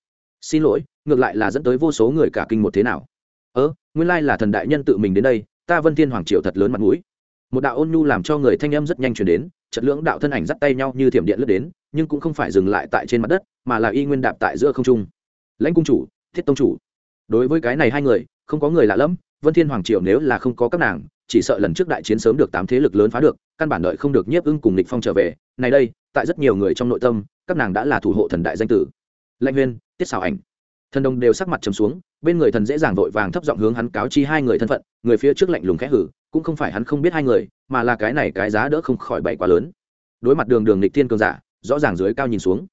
Xin lỗi, ngược lại là dẫn tới vô số người cả kinh một thế nào ớ nguyên lai là thần đại nhân tự mình đến đây, ta vân thiên hoàng triều thật lớn mặt mũi. Một đạo ôn nhu làm cho người thanh âm rất nhanh chuyển đến trận lưỡng đạo thân ảnh dắt tay nhau như thiểm điện lướt đến, nhưng cũng không phải dừng lại tại trên mặt đất, mà là y nguyên đạp tại giữa không trung. Lãnh cung chủ, thiết tông chủ. Đối với cái này hai người, không có người lạ lẫm, vân thiên hoàng triều nếu là không có các nàng, chỉ sợ lần trước đại chiến sớm được tám thế lực lớn phá được, căn bản đợi không được nhiếp ưng cùng địch phong trở về. Này đây, tại rất nhiều người trong nội tâm, các nàng đã là thủ hộ thần đại danh tử. Lãnh huyên, tiết xảo ảnh. Thần đồng đều sắc mặt trầm xuống bên người thần dễ dàng vội vàng thấp giọng hướng hắn cáo chi hai người thân phận, người phía trước lạnh lùng khẽ hử, cũng không phải hắn không biết hai người, mà là cái này cái giá đỡ không khỏi bảy quá lớn. Đối mặt đường đường lịch thiên cường giả, rõ ràng dưới cao nhìn xuống.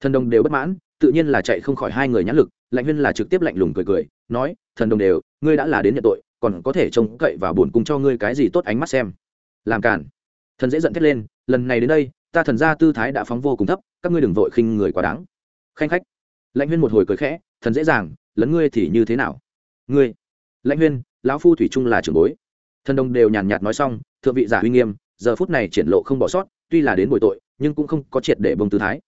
Thần đồng đều bất mãn, tự nhiên là chạy không khỏi hai người nhãn lực, lạnh huyên là trực tiếp lạnh lùng cười cười, nói, thần đồng đều, ngươi đã là đến nhận tội, còn có thể trông cậy và buồn cùng cho ngươi cái gì tốt ánh mắt xem. Làm cản. Thần dễ giận thét lên, lần này đến đây, ta thần gia tư thái đã phóng vô cùng thấp, các ngươi đừng vội khinh người quá đáng. Khanh khách. Lãnh huyên một hồi cười khẽ, thần dễ dàng lấn ngươi thì như thế nào? Ngươi, lãnh huyên, lão phu thủy trung là trưởng bối. Thần đồng đều nhàn nhạt nói xong, thượng vị giả uy nghiêm, giờ phút này triển lộ không bỏ sót, tuy là đến bồi tội, nhưng cũng không có triệt để bông tư thái.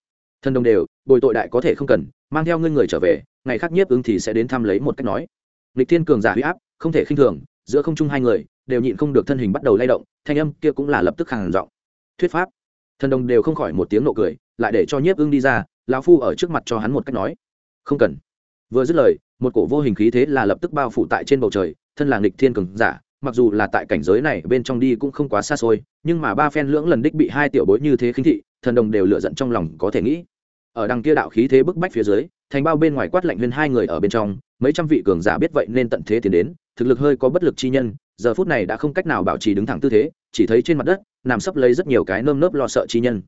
Thần đồng đều, bồi tội đại có thể không cần, mang theo ngươi người trở về, ngày khác nhiếp ứng thì sẽ đến thăm lấy một cách nói. Lịch thiên cường giả huy áp, không thể khinh thường, giữa không trung hai người, đều nhịn không được thân hình bắt đầu lay động, thanh âm kia cũng là lập tức hàng giọng. Thuyết pháp. Thần đồng đều không khỏi một tiếng nộ cười, lại để cho nhiếp ưng đi ra, lão phu ở trước mặt cho hắn một cách nói. Không cần vừa dứt lời, một cổ vô hình khí thế là lập tức bao phủ tại trên bầu trời, thân là nghịch thiên cường giả, mặc dù là tại cảnh giới này bên trong đi cũng không quá xa xôi, nhưng mà ba phen lưỡng lần đích bị hai tiểu bối như thế khinh thị, thần đồng đều lựa giận trong lòng có thể nghĩ. Ở đằng kia đạo khí thế bức bách phía dưới, thành bao bên ngoài quát lạnh huyên hai người ở bên trong, mấy trăm vị cường giả biết vậy nên tận thế tiến đến, thực lực hơi có bất lực chi nhân, giờ phút này đã không cách nào bảo trì đứng thẳng tư thế, chỉ thấy trên mặt đất, nằm sấp lấy rất nhiều cái nơm nớp lo sợ chi nhân.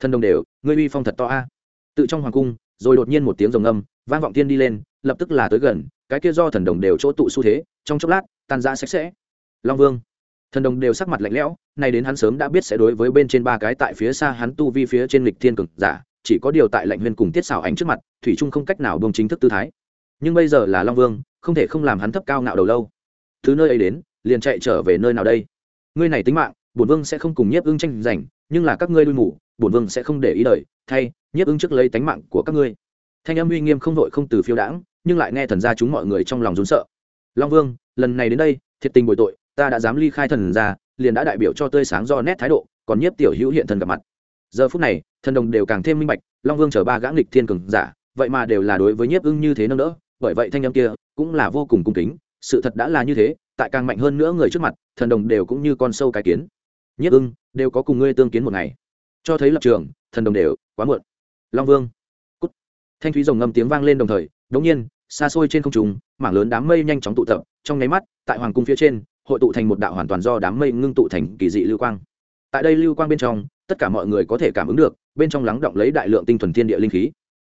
Thân đồng đều, ngươi uy phong thật to a. Tự trong hoàng cung, rồi đột nhiên một tiếng rồng âm vang vọng tiên đi lên, lập tức là tới gần, cái kia do thần đồng đều chỗ tụ xu thế, trong chốc lát, tan ra sạch sẽ. Long vương. Thần đồng đều sắc mặt lạnh lẽo, nay đến hắn sớm đã biết sẽ đối với bên trên ba cái tại phía xa hắn tu vi phía trên lịch thiên cực giả, chỉ có điều tại lạnh huyền cùng tiết xảo ảnh trước mặt, thủy trung không cách nào bông chính thức tư thái. Nhưng bây giờ là long vương, không thể không làm hắn thấp cao ngạo đầu lâu. Thứ nơi ấy đến, liền chạy trở về nơi nào đây? Ngươi này tính mạng, bổn vương sẽ không cùng nhiếp ưng tranh giành, nhưng là các ngươi đuôi mủ bổn vương sẽ không để ý đời thay, nhiếp ưng trước lấy tánh mạng của các ngươi thanh âm uy nghiêm không vội không từ phiêu đãng, nhưng lại nghe thần ra chúng mọi người trong lòng rốn sợ. Long vương, lần này đến đây, thiệt tình bồi tội, ta đã dám ly khai thần ra liền đã đại biểu cho tươi sáng do nét thái độ, còn nhiếp tiểu hữu hiện thần gặp mặt. Giờ phút này, thần đồng đều càng thêm minh bạch, long vương chở ba gã nghịch thiên cường giả, vậy mà đều là đối với nhiếp ưng như thế nâng đỡ, bởi vậy thanh âm kia cũng là vô cùng cung kính, sự thật đã là như thế, tại càng mạnh hơn nữa người trước mặt, thần đồng đều cũng như con sâu cái kiến. Nhiếp ưng, đều có cùng ngươi tương kiến một ngày. Cho thấy lập trường, thần đồng đều quá muộn. Long vương thanh thúy rồng ngâm tiếng vang lên đồng thời, đống nhiên, xa xôi trên không trung, mảng lớn đám mây nhanh chóng tụ tập, trong nháy mắt, tại hoàng cung phía trên, hội tụ thành một đạo hoàn toàn do đám mây ngưng tụ thành kỳ dị lưu quang. Tại đây lưu quang bên trong, tất cả mọi người có thể cảm ứng được, bên trong lắng động lấy đại lượng tinh thuần thiên địa linh khí.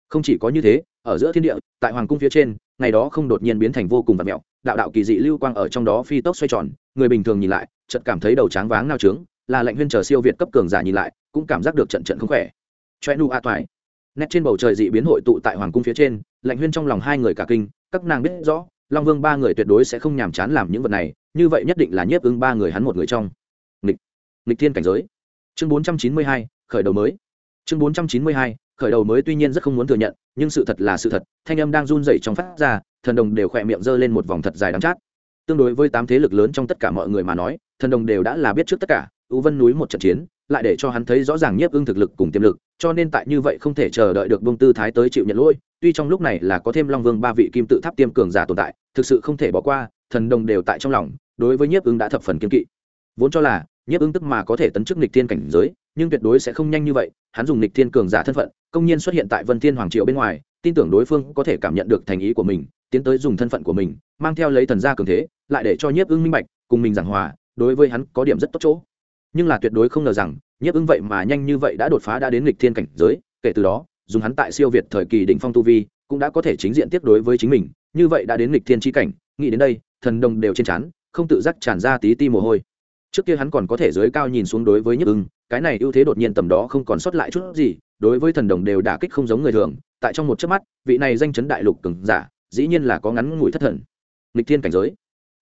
Không chỉ có như thế, ở giữa thiên địa, tại hoàng cung phía trên, ngày đó không đột nhiên biến thành vô cùng vật mẹo đạo đạo kỳ dị lưu quang ở trong đó phi tốc xoay tròn, người bình thường nhìn lại trận cảm thấy đầu tráng váng nao trướng, là lệnh huyên chờ siêu việt cấp cường giả nhìn lại, cũng cảm giác được trận trận không khỏe. Choe nu a toại nét trên bầu trời dị biến hội tụ tại hoàng cung phía trên, lạnh huyên trong lòng hai người cả kinh, các nàng biết rõ, long vương ba người tuyệt đối sẽ không nhàm chán làm những vật này, như vậy nhất định là nhiếp ứng ba người hắn một người trong. Nghịch nghịch thiên cảnh giới. Chương bốn trăm chín mươi hai, khởi đầu mới. Chương bốn trăm chín mươi hai, khởi đầu mới tuy nhiên rất không muốn thừa nhận, nhưng sự thật là sự thật, thanh âm đang run rẩy trong phát ra, thần đồng đều khỏe miệng giơ lên một vòng thật dài đắm chát. Tương đối với tám thế lực lớn trong tất cả mọi người mà nói, thần đồng đều đã là biết trước tất cả, u vân núi một trận chiến lại để cho hắn thấy rõ ràng nhiếp ưng thực lực cùng tiềm lực, cho nên tại như vậy không thể chờ đợi được bông tư thái tới chịu nhận lỗi, tuy trong lúc này là có thêm long vương ba vị kim tự tháp tiêm cường giả tồn tại, thực sự không thể bỏ qua, thần đồng đều tại trong lòng, đối với nhiếp ưng đã thập phần kiên kỵ. Vốn cho là, nhiếp ưng tức mà có thể tấn chức nịch thiên cảnh giới, nhưng tuyệt đối sẽ không nhanh như vậy, hắn dùng nịch thiên cường giả thân phận, công nhiên xuất hiện tại vân thiên hoàng triệu bên ngoài, tin tưởng đối phương có thể cảm nhận được thành ý của mình, tiến tới dùng thân phận của mình, mang theo lấy thần gia cường thế, lại để cho nhiếp ưng minh bạch, cùng mình giảng hòa, đối với hắn có điểm rất tốt chỗ nhưng là tuyệt đối không ngờ rằng, nhiếp ưng vậy mà nhanh như vậy đã đột phá đã đến lịch thiên cảnh giới, kể từ đó, dùng hắn tại siêu việt thời kỳ đỉnh phong tu vi, cũng đã có thể chính diện tiếp đối với chính mình, như vậy đã đến lịch thiên tri cảnh, nghĩ đến đây, thần đồng đều trên chán không tự giác tràn ra tí ti mồ hôi. Trước kia hắn còn có thể giới cao nhìn xuống đối với nhiếp ưng cái này ưu thế đột nhiên tầm đó không còn sót lại chút gì, đối với thần đồng đều đả kích không giống người thường, tại trong một chớp mắt, vị này danh chấn đại lục cường giả, dĩ nhiên là có ngắn ngủi thất thần. Lịch thiên cảnh giới.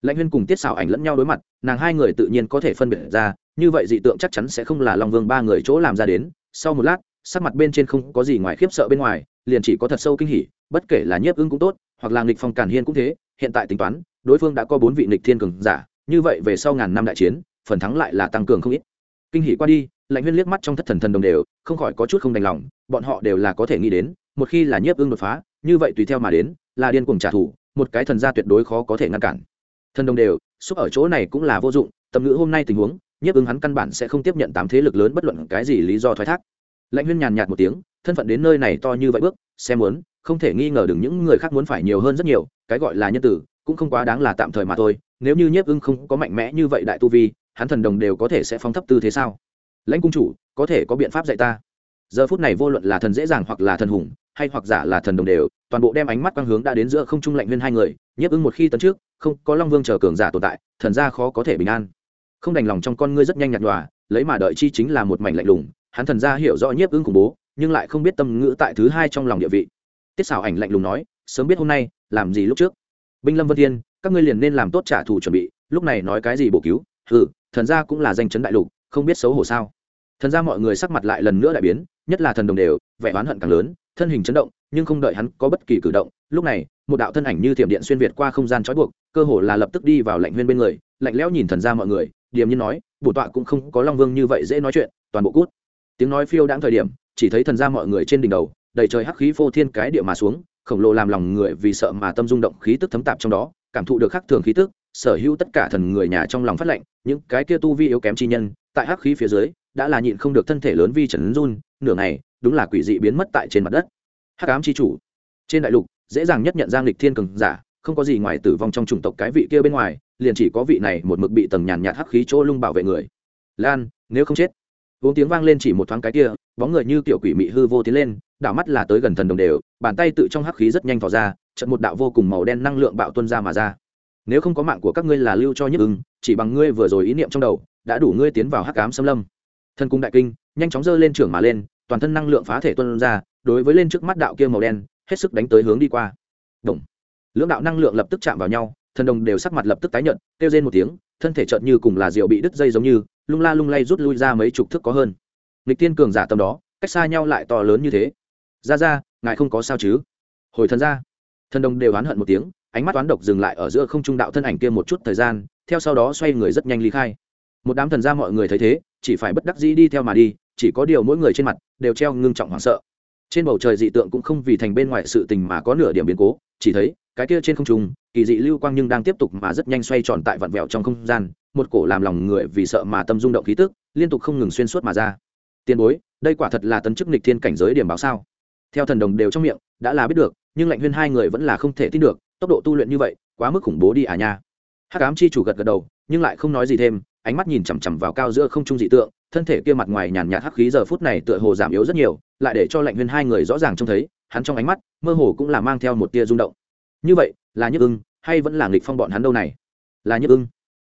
Lãnh huyên cùng tiết xảo ảnh lẫn nhau đối mặt, nàng hai người tự nhiên có thể phân biệt ra như vậy dị tượng chắc chắn sẽ không là long vương ba người chỗ làm ra đến. Sau một lát, sắc mặt bên trên không có gì ngoài khiếp sợ bên ngoài, liền chỉ có thật sâu kinh hỉ, bất kể là nhiếp ưng cũng tốt, hoặc là nghịch phong cản hiên cũng thế, hiện tại tính toán, đối phương đã có bốn vị nghịch thiên cường giả, như vậy về sau ngàn năm đại chiến, phần thắng lại là tăng cường không ít. Kinh hỉ qua đi lạnh huyên liếc mắt trong thất thần thần đồng đều, không khỏi có chút không đành lòng, bọn họ đều là có thể nghĩ đến, một khi là nhiếp ưng đột phá, như vậy tùy theo mà đến, là điên cuồng trả thù, một cái thần gia tuyệt đối khó có thể ngăn cản. Thần đồng đều, xúc ở chỗ này cũng là vô dụng tầm ngữ hôm nay tình huống nhiếp ứng hắn căn bản sẽ không tiếp nhận tám thế lực lớn bất luận cái gì lý do thoái thác. Lãnh huyên nhàn nhạt một tiếng, thân phận đến nơi này to như vậy bước, xem muốn, không thể nghi ngờ đừng những người khác muốn phải nhiều hơn rất nhiều, cái gọi là nhân tử, cũng không quá đáng là tạm thời mà thôi, nếu như nhiếp ưng không có mạnh mẽ như vậy đại tu vi, hắn thần đồng đều có thể sẽ phóng thấp tư thế sao? Lãnh cung chủ, có thể có biện pháp dạy ta. Giờ phút này vô luận là thần dễ dàng hoặc là thần hùng, hay hoặc giả là thần đồng đều, toàn bộ đem ánh mắt quang hướng đã đến giữa không trung lạnh huyên hai người, nhiếp ưng một khi tấn trước, không, có long vương chờ cường giả tồn tại, thần gia khó có thể bình an không đành lòng trong con ngươi rất nhanh nhạt nhòa, lấy mà đợi chi chính là một mảnh lạnh lùng, hắn thần gia hiểu rõ nhiếp ưng khủng bố, nhưng lại không biết tâm ngữ tại thứ hai trong lòng địa vị. Tiết xảo ảnh lạnh lùng nói, sớm biết hôm nay, làm gì lúc trước? Binh lâm vân thiên, các ngươi liền nên làm tốt trả thù chuẩn bị, lúc này nói cái gì bổ cứu ừ thần gia cũng là danh chấn đại lục, không biết xấu hổ sao? Thần gia mọi người sắc mặt lại lần nữa đại biến, nhất là thần đồng đều, vẻ oán hận càng lớn, thân hình chấn động, nhưng không đợi hắn có bất kỳ cử động, lúc này, một đạo thân ảnh như thiểm điện xuyên việt qua không gian trói buộc, cơ hồ là lập tức đi vào lạnh huyên bên người lạnh lẽo nhìn thần ra mọi người, điềm nhiên nói, bổ tọa cũng không có long vương như vậy dễ nói chuyện, toàn bộ cút. Tiếng nói phiêu đãng thời điểm, chỉ thấy thần ra mọi người trên đỉnh đầu, đầy trời hắc khí phô thiên cái địa mà xuống, khổng lồ làm lòng người vì sợ mà tâm rung động khí tức thấm tạp trong đó, cảm thụ được khắc thường khí tức, sở hữu tất cả thần người nhà trong lòng phát lệnh những cái kia tu vi yếu kém chi nhân, tại hắc khí phía dưới, đã là nhịn không được thân thể lớn vi trần run, nửa ngày, đúng là quỷ dị biến mất tại trên mặt đất. Hắc ám chi chủ, trên đại lục, dễ dàng nhất nhận giang lịch thiên cường giả không có gì ngoài tử vong trong chủng tộc cái vị kia bên ngoài, liền chỉ có vị này một mực bị tầng nhàn nhạt hắc khí chỗ lung bảo vệ người. Lan, nếu không chết. Uống tiếng vang lên chỉ một thoáng cái kia, bóng người như tiểu quỷ mị hư vô tiến lên, đảo mắt là tới gần thần đồng đều, bàn tay tự trong hắc khí rất nhanh tỏ ra trận một đạo vô cùng màu đen năng lượng bạo tuân ra mà ra. Nếu không có mạng của các ngươi là lưu cho nhất ưng, chỉ bằng ngươi vừa rồi ý niệm trong đầu, đã đủ ngươi tiến vào hắc ám xâm lâm. Thân cung đại kinh, nhanh chóng giơ lên trưởng mà lên, toàn thân năng lượng phá thể tuân ra, đối với lên trước mắt đạo kia màu đen, hết sức đánh tới hướng đi qua. Động lưỡng đạo năng lượng lập tức chạm vào nhau, thần đồng đều sắc mặt lập tức tái nhận kêu rên một tiếng, thân thể chợt như cùng là rượu bị đứt dây giống như, lung la lung lay rút lui ra mấy chục thước có hơn. Nghịch tiên cường giả tâm đó, cách xa nhau lại to lớn như thế. Ra ra, ngài không có sao chứ? Hồi thần ra. Thần đồng đều oán hận một tiếng, ánh mắt toán độc dừng lại ở giữa không trung đạo thân ảnh kia một chút thời gian, theo sau đó xoay người rất nhanh ly khai. Một đám thần gia mọi người thấy thế, chỉ phải bất đắc dĩ đi theo mà đi, chỉ có điều mỗi người trên mặt đều treo ngưng trọng hoảng sợ. Trên bầu trời dị tượng cũng không vì thành bên ngoài sự tình mà có nửa điểm biến cố, chỉ thấy cái kia trên không trung, kỳ dị lưu quang nhưng đang tiếp tục mà rất nhanh xoay tròn tại vặn vẹo trong không gian, một cổ làm lòng người vì sợ mà tâm rung động khí tức, liên tục không ngừng xuyên suốt mà ra. Tiền bối, đây quả thật là tấn chức nịch thiên cảnh giới điểm báo sao? Theo thần đồng đều trong miệng, đã là biết được, nhưng lạnh huyên hai người vẫn là không thể tin được, tốc độ tu luyện như vậy, quá mức khủng bố đi à nha. Hắc ám chi chủ gật gật đầu, nhưng lại không nói gì thêm, ánh mắt nhìn chằm chằm vào cao giữa không trung dị tượng, thân thể kia mặt ngoài nhàn nhạt hắc khí giờ phút này tựa hồ giảm yếu rất nhiều, lại để cho lạnh huyên hai người rõ ràng trông thấy, hắn trong ánh mắt mơ hồ cũng là mang theo một tia rung động như vậy, là nhức ưng, hay vẫn là nghịch phong bọn hắn đâu này? Là nhức ưng.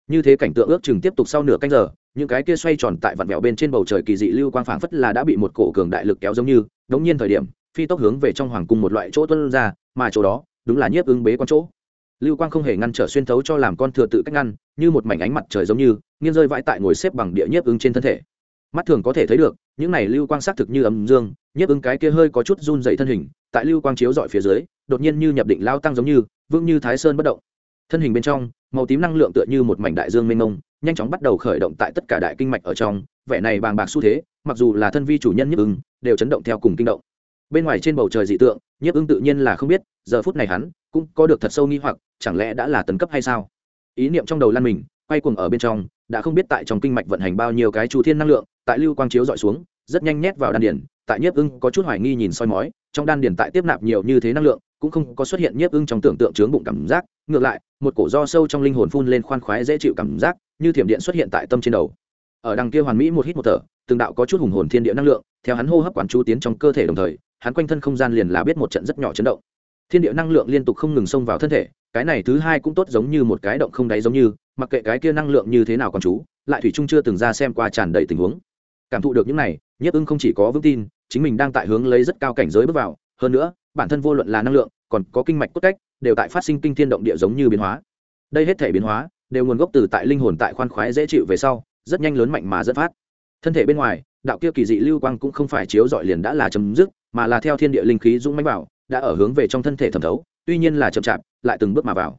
Như thế cảnh tượng ước chừng tiếp tục sau nửa canh giờ, những cái kia xoay tròn tại vặn vẹo bên trên bầu trời kỳ dị lưu quang phảng phất là đã bị một cổ cường đại lực kéo giống như, đống nhiên thời điểm, phi tốc hướng về trong hoàng cung một loại chỗ tuân ra, mà chỗ đó, đúng là nhiếp ưng bế quan chỗ. Lưu quang không hề ngăn trở xuyên thấu cho làm con thừa tự cách ngăn, như một mảnh ánh mặt trời giống như, nghiêng rơi vãi tại ngồi xếp bằng địa nhiếp ưng trên thân thể. Mắt thường có thể thấy được, những này lưu quang xác thực như ấm dương nhiếp ưng cái kia hơi có chút run dậy thân hình, tại lưu quang chiếu dọi phía dưới đột nhiên như nhập định lao tăng giống như, vững như thái sơn bất động. Thân hình bên trong, màu tím năng lượng tựa như một mảnh đại dương mênh mông, nhanh chóng bắt đầu khởi động tại tất cả đại kinh mạch ở trong, vẻ này bàng bạc xu thế, mặc dù là thân vi chủ nhân nhất ứng đều chấn động theo cùng kinh động. Bên ngoài trên bầu trời dị tượng, nhiếp ứng tự nhiên là không biết, giờ phút này hắn cũng có được thật sâu nghi hoặc, chẳng lẽ đã là tấn cấp hay sao? Ý niệm trong đầu lan mình, quay cuồng ở bên trong, đã không biết tại trong kinh mạch vận hành bao nhiêu cái chu thiên năng lượng, tại lưu quang chiếu dọi xuống, rất nhanh nhét vào đan điển tại nhiếp ưng có chút hoài nghi nhìn soi mói, trong đan điển tại tiếp nạp nhiều như thế năng lượng cũng không có xuất hiện nhiếp ưng trong tưởng tượng chướng bụng cảm giác, ngược lại, một cổ do sâu trong linh hồn phun lên khoan khoái dễ chịu cảm giác, như thiểm điện xuất hiện tại tâm trên đầu. Ở đằng kia hoàn mỹ một hít một thở, từng đạo có chút hùng hồn thiên địa năng lượng, theo hắn hô hấp quản chu tiến trong cơ thể đồng thời, hắn quanh thân không gian liền là biết một trận rất nhỏ chấn động. Thiên địa năng lượng liên tục không ngừng xông vào thân thể, cái này thứ hai cũng tốt giống như một cái động không đáy giống như, mặc kệ cái kia năng lượng như thế nào còn chú, lại thủy trung chưa từng ra xem qua tràn đầy tình huống. Cảm thụ được những này, nhiếp ưng không chỉ có vững tin, chính mình đang tại hướng lấy rất cao cảnh giới bước vào hơn nữa, bản thân vô luận là năng lượng, còn có kinh mạch cốt cách, đều tại phát sinh kinh thiên động địa giống như biến hóa. Đây hết thể biến hóa, đều nguồn gốc từ tại linh hồn tại khoan khoái dễ chịu về sau, rất nhanh lớn mạnh mà dẫn phát. Thân thể bên ngoài, đạo kia kỳ dị lưu quang cũng không phải chiếu dọi liền đã là chấm dứt, mà là theo thiên địa linh khí dũng mãnh bảo đã ở hướng về trong thân thể thẩm thấu, tuy nhiên là chậm chạp, lại từng bước mà vào.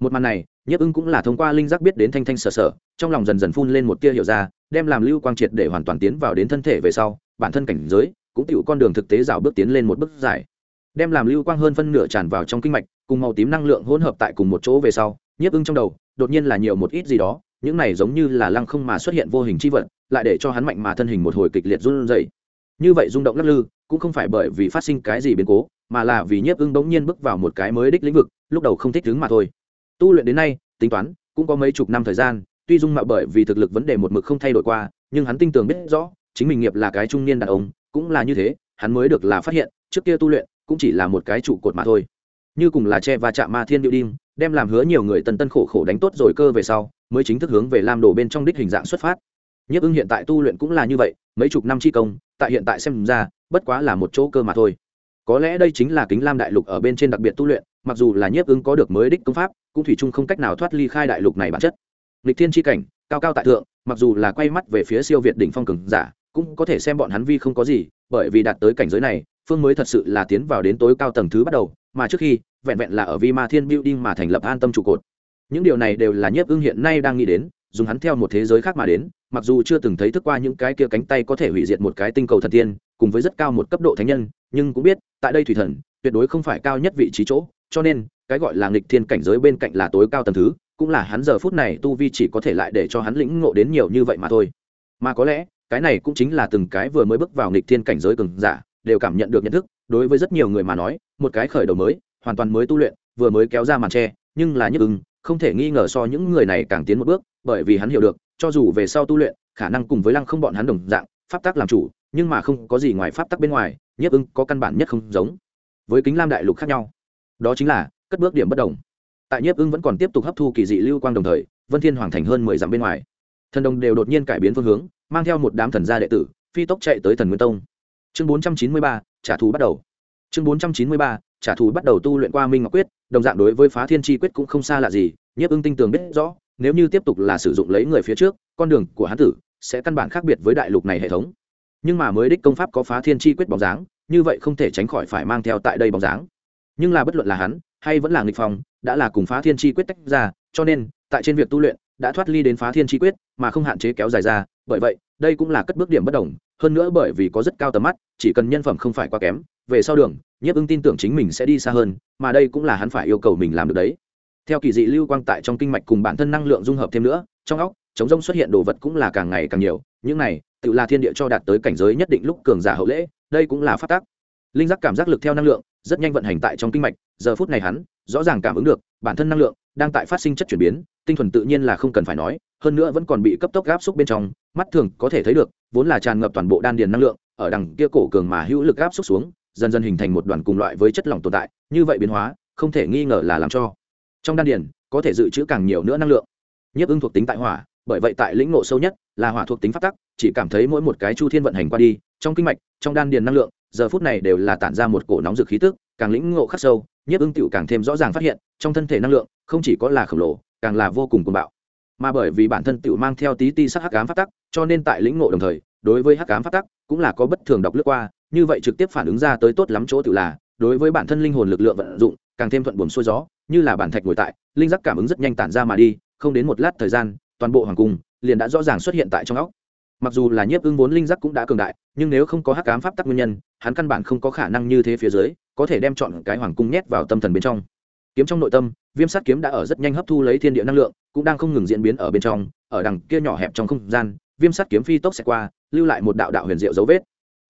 Một màn này, nhiếp ưng cũng là thông qua linh giác biết đến thanh thanh sở sở, trong lòng dần dần phun lên một tia hiểu ra, đem làm lưu quang triệt để hoàn toàn tiến vào đến thân thể về sau, bản thân cảnh giới cũng tựu con đường thực tế rào bước tiến lên một bước dài. Đem làm lưu quang hơn phân nửa tràn vào trong kinh mạch, cùng màu tím năng lượng hỗn hợp tại cùng một chỗ về sau, nhiếp ưng trong đầu, đột nhiên là nhiều một ít gì đó, những này giống như là lăng không mà xuất hiện vô hình chi vật, lại để cho hắn mạnh mà thân hình một hồi kịch liệt run rẩy. Như vậy rung động lắc lư, cũng không phải bởi vì phát sinh cái gì biến cố, mà là vì nhiếp ưng bỗng nhiên bước vào một cái mới đích lĩnh vực, lúc đầu không thích đứng mà thôi. Tu luyện đến nay, tính toán, cũng có mấy chục năm thời gian, tuy dung mạo bởi vì thực lực vấn đề một mực không thay đổi qua, nhưng hắn tin tưởng biết rõ, chính mình nghiệp là cái trung niên đàn ông cũng là như thế, hắn mới được là phát hiện, trước kia tu luyện, cũng chỉ là một cái trụ cột mà thôi. Như cùng là che và chạm ma thiên điệu đinh, đem làm hứa nhiều người tần tân khổ khổ đánh tốt rồi cơ về sau, mới chính thức hướng về lam đổ bên trong đích hình dạng xuất phát. Nhất ưng hiện tại tu luyện cũng là như vậy, mấy chục năm chi công, tại hiện tại xem ra, bất quá là một chỗ cơ mà thôi. Có lẽ đây chính là kính lam đại lục ở bên trên đặc biệt tu luyện, mặc dù là nhiếp ứng có được mới đích công pháp, cũng thủy chung không cách nào thoát ly khai đại lục này bản chất. Lịch thiên tri cảnh, cao cao tại thượng, mặc dù là quay mắt về phía siêu việt đỉnh phong cường giả cũng có thể xem bọn hắn vi không có gì, bởi vì đạt tới cảnh giới này, phương mới thật sự là tiến vào đến tối cao tầng thứ bắt đầu, mà trước khi, vẹn vẹn là ở vi ma thiên building mà thành lập an tâm trụ cột. Những điều này đều là nhiếp ưng hiện nay đang nghĩ đến, dùng hắn theo một thế giới khác mà đến, mặc dù chưa từng thấy thức qua những cái kia cánh tay có thể hủy diệt một cái tinh cầu thần tiên, cùng với rất cao một cấp độ thánh nhân, nhưng cũng biết, tại đây thủy thần, tuyệt đối không phải cao nhất vị trí chỗ, cho nên, cái gọi là nghịch thiên cảnh giới bên cạnh là tối cao tầng thứ, cũng là hắn giờ phút này tu vi chỉ có thể lại để cho hắn lĩnh ngộ đến nhiều như vậy mà thôi. Mà có lẽ cái này cũng chính là từng cái vừa mới bước vào nghịch thiên cảnh giới cường giả, đều cảm nhận được nhận thức, đối với rất nhiều người mà nói, một cái khởi đầu mới, hoàn toàn mới tu luyện, vừa mới kéo ra màn tre, nhưng là nhức ưng, không thể nghi ngờ so những người này càng tiến một bước, bởi vì hắn hiểu được, cho dù về sau tu luyện, khả năng cùng với lăng không bọn hắn đồng dạng, pháp tắc làm chủ, nhưng mà không có gì ngoài pháp tắc bên ngoài nhiếp ưng có căn bản nhất không giống. Với kính lam đại lục khác nhau. Đó chính là, cất bước điểm bất đồng. Tại nhiếp ưng vẫn còn tiếp tục hấp thu kỳ dị lưu quang đồng thời, vân thiên hoàng thành hơn mười dặm bên ngoài. Thần đồng đều đột nhiên cải biến phương hướng mang theo một đám thần gia đệ tử, phi tốc chạy tới thần nguyên tông. Chương bốn trăm chín mươi ba, trả thù bắt đầu. Chương bốn trăm chín mươi ba, trả thù bắt đầu tu luyện qua minh ngọc quyết, đồng dạng đối với phá thiên chi quyết cũng không xa lạ gì, nhiếp ưng tinh tường biết rõ, nếu như tiếp tục là sử dụng lấy người phía trước, con đường của hán tử sẽ căn bản khác biệt với đại lục này hệ thống. Nhưng mà mới đích công pháp có phá thiên chi quyết bóng dáng, như vậy không thể tránh khỏi phải mang theo tại đây bóng dáng. Nhưng là bất luận là hắn, hay vẫn là nghịch phong, đã là cùng phá thiên chi quyết tách ra, cho nên, tại trên việc tu luyện đã thoát ly đến phá thiên chi quyết, mà không hạn chế kéo dài ra, bởi vậy, đây cũng là cất bước điểm bất đồng, hơn nữa bởi vì có rất cao tầm mắt, chỉ cần nhân phẩm không phải quá kém, về sau đường, nhiếp ưng tin tưởng chính mình sẽ đi xa hơn, mà đây cũng là hắn phải yêu cầu mình làm được đấy. Theo kỳ dị lưu quang tại trong kinh mạch cùng bản thân năng lượng dung hợp thêm nữa, trong óc, chống rông xuất hiện đồ vật cũng là càng ngày càng nhiều, những này, tự là thiên địa cho đạt tới cảnh giới nhất định lúc cường giả hậu lễ, đây cũng là phát tác. Linh giác cảm giác lực theo năng lượng, rất nhanh vận hành tại trong kinh mạch, giờ phút này hắn, rõ ràng cảm ứng được, bản thân năng lượng đang tại phát sinh chất chuyển biến tinh thuần tự nhiên là không cần phải nói, hơn nữa vẫn còn bị cấp tốc gáp xúc bên trong, mắt thường có thể thấy được, vốn là tràn ngập toàn bộ đan điền năng lượng, ở đằng kia cổ cường mà hữu lực gáp xúc xuống, dần dần hình thành một đoàn cùng loại với chất lỏng tồn tại, như vậy biến hóa, không thể nghi ngờ là làm cho trong đan điền có thể dự trữ càng nhiều nữa năng lượng. Nhiếp ưng thuộc tính tại hỏa, bởi vậy tại lĩnh ngộ sâu nhất là hỏa thuộc tính phát tắc, chỉ cảm thấy mỗi một cái chu thiên vận hành qua đi, trong kinh mạch, trong đan điền năng lượng, giờ phút này đều là tản ra một cổ nóng dực khí tức, càng lĩnh ngộ khắc sâu, nhiếp ưng tựu càng thêm rõ ràng phát hiện, trong thân thể năng lượng không chỉ có là khổng lồ, càng là vô cùng cuồng bạo. Mà bởi vì bản thân tự mang theo tí ti sắc hắc ám phát tắc, cho nên tại lĩnh ngộ đồng thời, đối với hắc ám phát tắc cũng là có bất thường đọc lướt qua, như vậy trực tiếp phản ứng ra tới tốt lắm chỗ tự là, đối với bản thân linh hồn lực lượng vận dụng, càng thêm thuận buồm xuôi gió, như là bản thạch ngồi tại, linh giác cảm ứng rất nhanh tản ra mà đi, không đến một lát thời gian, toàn bộ hoàng cung liền đã rõ ràng xuất hiện tại trong óc. Mặc dù là nhiếp ưng vốn linh giác cũng đã cường đại, nhưng nếu không có hắc cám pháp tắc nguyên nhân, hắn căn bản không có khả năng như thế phía dưới, có thể đem chọn cái hoàng cung nhét vào tâm thần bên trong. Kiếm trong nội tâm viêm sát kiếm đã ở rất nhanh hấp thu lấy thiên địa năng lượng, cũng đang không ngừng diễn biến ở bên trong, ở đằng kia nhỏ hẹp trong không gian, viêm sát kiếm phi tốc sẽ qua, lưu lại một đạo đạo huyền diệu dấu vết.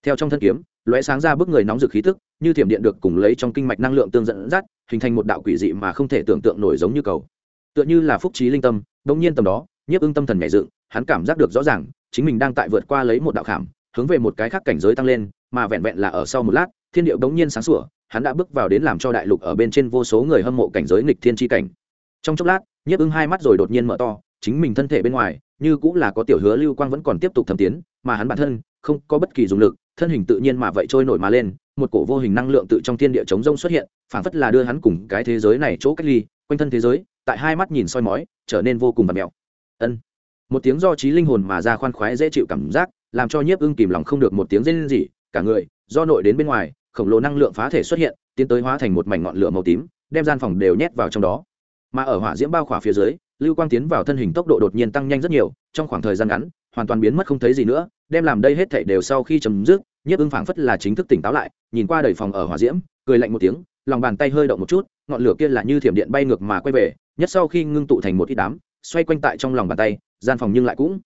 Theo trong thân kiếm, lóe sáng ra bức người nóng rực khí tức, như thiểm điện được cùng lấy trong kinh mạch năng lượng tương dẫn dắt, hình thành một đạo quỷ dị mà không thể tưởng tượng nổi giống như cầu. Tựa như là phúc trí linh tâm đông nhiên tầm đó, nhiếp ưng tâm thần nhảy dựng, hắn cảm giác được rõ ràng, chính mình đang tại vượt qua lấy một đạo khảm, hướng về một cái khác cảnh giới tăng lên, mà vẹn vẹn là ở sau một lát, thiên điệu đống nhiên sáng sủa hắn đã bước vào đến làm cho đại lục ở bên trên vô số người hâm mộ cảnh giới nghịch thiên tri cảnh. Trong chốc lát, nhiếp ưng hai mắt rồi đột nhiên mở to, chính mình thân thể bên ngoài, như cũng là có tiểu hứa lưu quang vẫn còn tiếp tục thầm tiến, mà hắn bản thân không có bất kỳ dùng lực, thân hình tự nhiên mà vậy trôi nổi mà lên, một cổ vô hình năng lượng tự trong thiên địa chống rông xuất hiện, phảng phất là đưa hắn cùng cái thế giới này chỗ cách ly, quanh thân thế giới, tại hai mắt nhìn soi mói, trở nên vô cùng vật mẹo. Ân. Một tiếng do trí linh hồn mà ra khoan khoái dễ chịu cảm giác, làm cho nhiếp ưng kìm lòng không được một tiếng rên rỉ, cả người do nội đến bên ngoài khổng lồ năng lượng phá thể xuất hiện, tiến tới hóa thành một mảnh ngọn lửa màu tím, đem gian phòng đều nhét vào trong đó. Mà ở hỏa diễm bao khỏa phía dưới, lưu quang tiến vào thân hình tốc độ đột nhiên tăng nhanh rất nhiều, trong khoảng thời gian ngắn, hoàn toàn biến mất không thấy gì nữa, đem làm đây hết thảy đều sau khi chấm dứt, nhiếp ưng phảng phất là chính thức tỉnh táo lại, nhìn qua đầy phòng ở hỏa diễm, cười lạnh một tiếng, lòng bàn tay hơi động một chút, ngọn lửa kia là như thiểm điện bay ngược mà quay về, nhất sau khi ngưng tụ thành một ít đám, xoay quanh tại trong lòng bàn tay, gian phòng nhưng lại cũng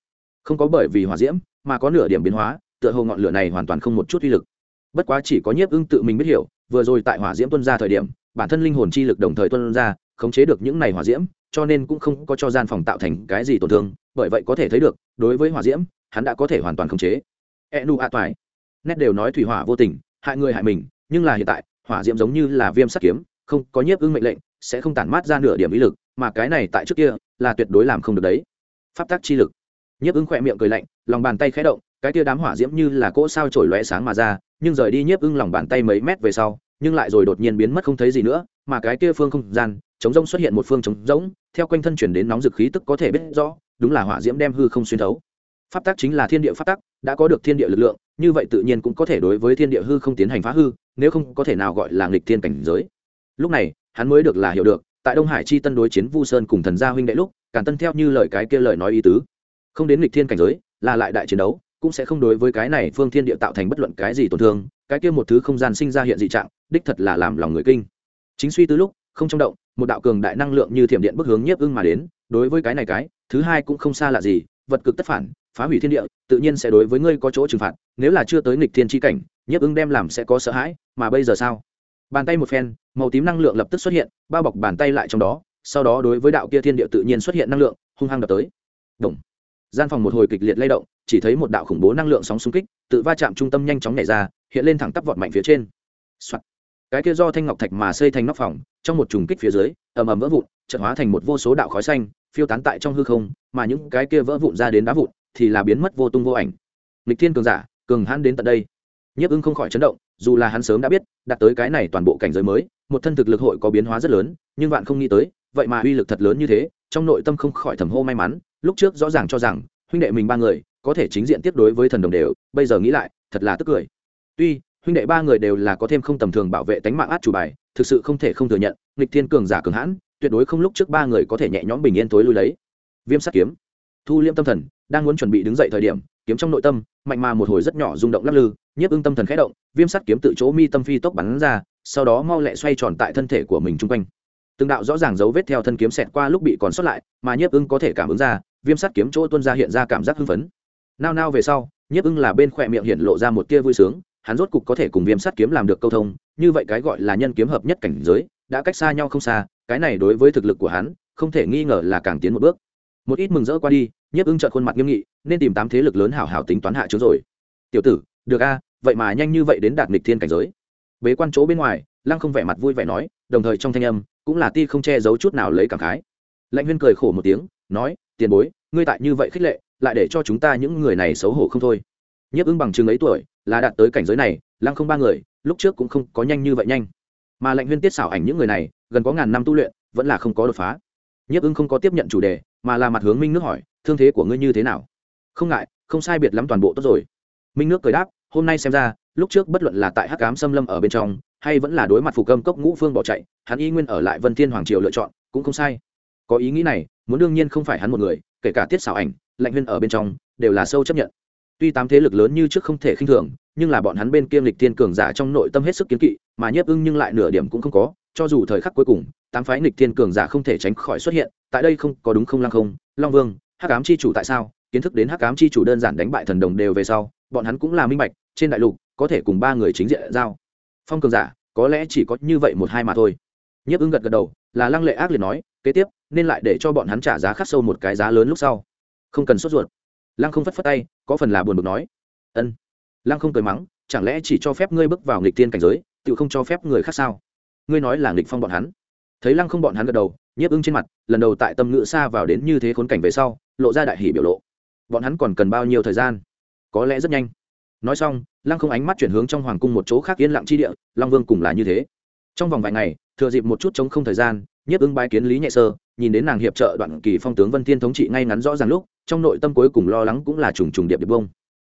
không có bởi vì hỏa diễm mà có nửa điểm biến hóa, tựa hồ ngọn lửa này hoàn toàn không một chút uy lực bất quá chỉ có nhiếp ưng tự mình biết hiểu, vừa rồi tại hỏa diễm tuân ra thời điểm, bản thân linh hồn chi lực đồng thời tuân ra, khống chế được những này hỏa diễm, cho nên cũng không có cho gian phòng tạo thành cái gì tổn thương, bởi vậy có thể thấy được, đối với hỏa diễm, hắn đã có thể hoàn toàn khống chế. E nu a toài nét đều nói thủy hỏa vô tình, hại người hại mình, nhưng là hiện tại, hỏa diễm giống như là viêm sắt kiếm, không có nhiếp ưng mệnh lệnh, sẽ không tản mát ra nửa điểm ý lực, mà cái này tại trước kia, là tuyệt đối làm không được đấy. Pháp tắc chi lực. Nhiếp ưng khỏe miệng cười lạnh, lòng bàn tay khẽ động cái tia đám hỏa diễm như là cỗ sao trổi lóe sáng mà ra, nhưng rời đi nhiếp ưng lòng bàn tay mấy mét về sau, nhưng lại rồi đột nhiên biến mất không thấy gì nữa, mà cái kia phương không gian chống rông xuất hiện một phương chống rỗng, theo quanh thân chuyển đến nóng dực khí tức có thể biết rõ, đúng là hỏa diễm đem hư không xuyên thấu. Pháp tắc chính là thiên địa pháp tắc, đã có được thiên địa lực lượng, như vậy tự nhiên cũng có thể đối với thiên địa hư không tiến hành phá hư, nếu không có thể nào gọi là nghịch thiên cảnh giới. Lúc này, hắn mới được là hiểu được, tại đông hải chi tân đối chiến vu sơn cùng thần gia huynh đệ lúc, càn tân theo như lời cái kia lời nói ý tứ. Không đến nghịch thiên cảnh giới, là lại đại chiến đấu cũng sẽ không đối với cái này phương thiên địa tạo thành bất luận cái gì tổn thương, cái kia một thứ không gian sinh ra hiện dị trạng, đích thật là làm lòng người kinh. Chính suy tư lúc, không trong động, một đạo cường đại năng lượng như thiểm điện bức hướng nhiếp ưng mà đến, đối với cái này cái, thứ hai cũng không xa lạ gì, vật cực tất phản, phá hủy thiên địa, tự nhiên sẽ đối với ngươi có chỗ trừng phạt, nếu là chưa tới nghịch thiên tri cảnh, nhiếp ưng đem làm sẽ có sợ hãi, mà bây giờ sao? Bàn tay một phen, màu tím năng lượng lập tức xuất hiện, bao bọc bàn tay lại trong đó, sau đó đối với đạo kia thiên địa tự nhiên xuất hiện năng lượng, hung hăng đập tới. Động. gian phòng một hồi kịch liệt lay động chỉ thấy một đạo khủng bố năng lượng sóng xung kích, tự va chạm trung tâm nhanh chóng nảy ra, hiện lên thẳng tắp vọt mạnh phía trên、Soạn. cái kia do thanh ngọc thạch mà xây thành nóc phòng, trong một trùng kích phía dưới, ầm ầm vỡ vụn, chợt hóa thành một vô số đạo khói xanh, phiêu tán tại trong hư không, mà những cái kia vỡ vụn ra đến đá vụn, thì là biến mất vô tung vô ảnh. Lịch thiên cường giả, cường hãn đến tận đây. Nhiếp ưng không khỏi chấn động, dù là hắn sớm đã biết, đạt tới cái này toàn bộ cảnh giới mới, một thân thực lực hội có biến hóa rất lớn, nhưng bạn không nghĩ tới, vậy mà uy lực thật lớn như thế, trong nội tâm không khỏi thầm hô may mắn, lúc trước rõ ràng cho rằng, huynh đệ mình ba người có thể chính diện tiếp đối với thần đồng đều, bây giờ nghĩ lại, thật là tức cười. Tuy, huynh đệ ba người đều là có thêm không tầm thường bảo vệ tánh mạng át chủ bài, thực sự không thể không thừa nhận, nghịch thiên cường giả cường hãn, tuyệt đối không lúc trước ba người có thể nhẹ nhõm bình yên tối lui lấy. Viêm sắt kiếm. Thu liêm tâm thần, đang muốn chuẩn bị đứng dậy thời điểm, kiếm trong nội tâm, mạnh mà một hồi rất nhỏ rung động lắc lư, nhiếp ưng tâm thần khẽ động, viêm sắt kiếm tự chỗ mi tâm phi tốc bắn ra, sau đó mau lẹ xoay tròn tại thân thể của mình chung quanh. Từng đạo rõ ràng dấu vết theo thân kiếm xẹt qua lúc bị còn sót lại, mà nhiếp ưng có thể cảm ứng ra, viêm sắt kiếm chỗ tuân ra hiện ra cảm giác hưng phấn nao nao về sau, nhiếp ưng là bên khỏe miệng hiện lộ ra một tia vui sướng, hắn rốt cục có thể cùng viêm sắt kiếm làm được câu thông, như vậy cái gọi là nhân kiếm hợp nhất cảnh giới, đã cách xa nhau không xa, cái này đối với thực lực của hắn, không thể nghi ngờ là càng tiến một bước. Một ít mừng rỡ qua đi, nhiếp ưng trợn khuôn mặt nghiêm nghị, nên tìm tám thế lực lớn hảo hảo tính toán hạ chứa rồi. Tiểu tử, được a, vậy mà nhanh như vậy đến đạt nghịch thiên cảnh giới. Bế quan chỗ bên ngoài, lăng không vẻ mặt vui vẻ nói, đồng thời trong thanh âm, cũng là ti không che giấu chút nào lấy cảm khái. Lãnh huyên cười khổ một tiếng, nói, tiền bối, ngươi tại như vậy khích lệ lại để cho chúng ta những người này xấu hổ không thôi. Nhiếp ưng bằng chừng ấy tuổi, là đạt tới cảnh giới này, lăng không ba người, lúc trước cũng không có nhanh như vậy nhanh. Mà lệnh huyên tiết xảo ảnh những người này, gần có ngàn năm tu luyện, vẫn là không có đột phá. Nhiếp ưng không có tiếp nhận chủ đề, mà là mặt hướng minh nước hỏi, thương thế của ngươi như thế nào? Không ngại, không sai biệt lắm toàn bộ tốt rồi. Minh nước cười đáp, hôm nay xem ra, lúc trước bất luận là tại hắc cám xâm lâm ở bên trong, hay vẫn là đối mặt phục cơm cốc ngũ phương bỏ chạy, hắn y nguyên ở lại vân thiên hoàng triều lựa chọn, cũng không sai. Có ý nghĩ này, muốn đương nhiên không phải hắn một người, kể cả tiết xảo ảnh lạnh huyên ở bên trong, đều là sâu chấp nhận. Tuy tám thế lực lớn như trước không thể khinh thường, nhưng là bọn hắn bên kiêm lịch thiên cường giả trong nội tâm hết sức kiến kỵ, mà nhiếp ưng nhưng lại nửa điểm cũng không có, cho dù thời khắc cuối cùng, tám phái nghịch thiên cường giả không thể tránh khỏi xuất hiện, tại đây không, có đúng không lăng không? Long vương, hắc ám chi chủ tại sao? Kiến thức đến hắc ám chi chủ đơn giản đánh bại thần đồng đều về sau, bọn hắn cũng là minh bạch, trên đại lục, có thể cùng ba người chính diện giao. Phong cường giả, có lẽ chỉ có như vậy một hai mà thôi. Nhiếp ưng gật gật đầu, là lăng lệ ác liệt nói, kế tiếp, nên lại để cho bọn hắn trả giá khắc sâu một cái giá lớn lúc sau không cần sốt ruột. Lăng không phất phất tay, có phần là buồn bực nói. Ân. Lăng không cười mắng, chẳng lẽ chỉ cho phép ngươi bước vào nghịch tiên cảnh giới tự không cho phép người khác sao? Ngươi nói là nghịch phong bọn hắn. Thấy lăng không bọn hắn gật đầu, nhiếp ưng trên mặt, lần đầu tại tâm ngữ xa vào đến như thế khốn cảnh về sau, lộ ra đại hỷ biểu lộ. Bọn hắn còn cần bao nhiêu thời gian? Có lẽ rất nhanh. Nói xong, lăng không ánh mắt chuyển hướng trong hoàng cung một chỗ khác yên lặng chi địa, long vương cùng là như thế. Trong vòng vài ngày, thừa dịp một chút chống không thời gian, nhiếp ưng bái kiến lý nhẹ sơ, nhìn đến nàng hiệp trợ đoạn kỳ phong tướng vân thiên thống trị ngay ngắn rõ ràng lúc trong nội tâm cuối cùng lo lắng cũng là trùng trùng điệp điệp bông.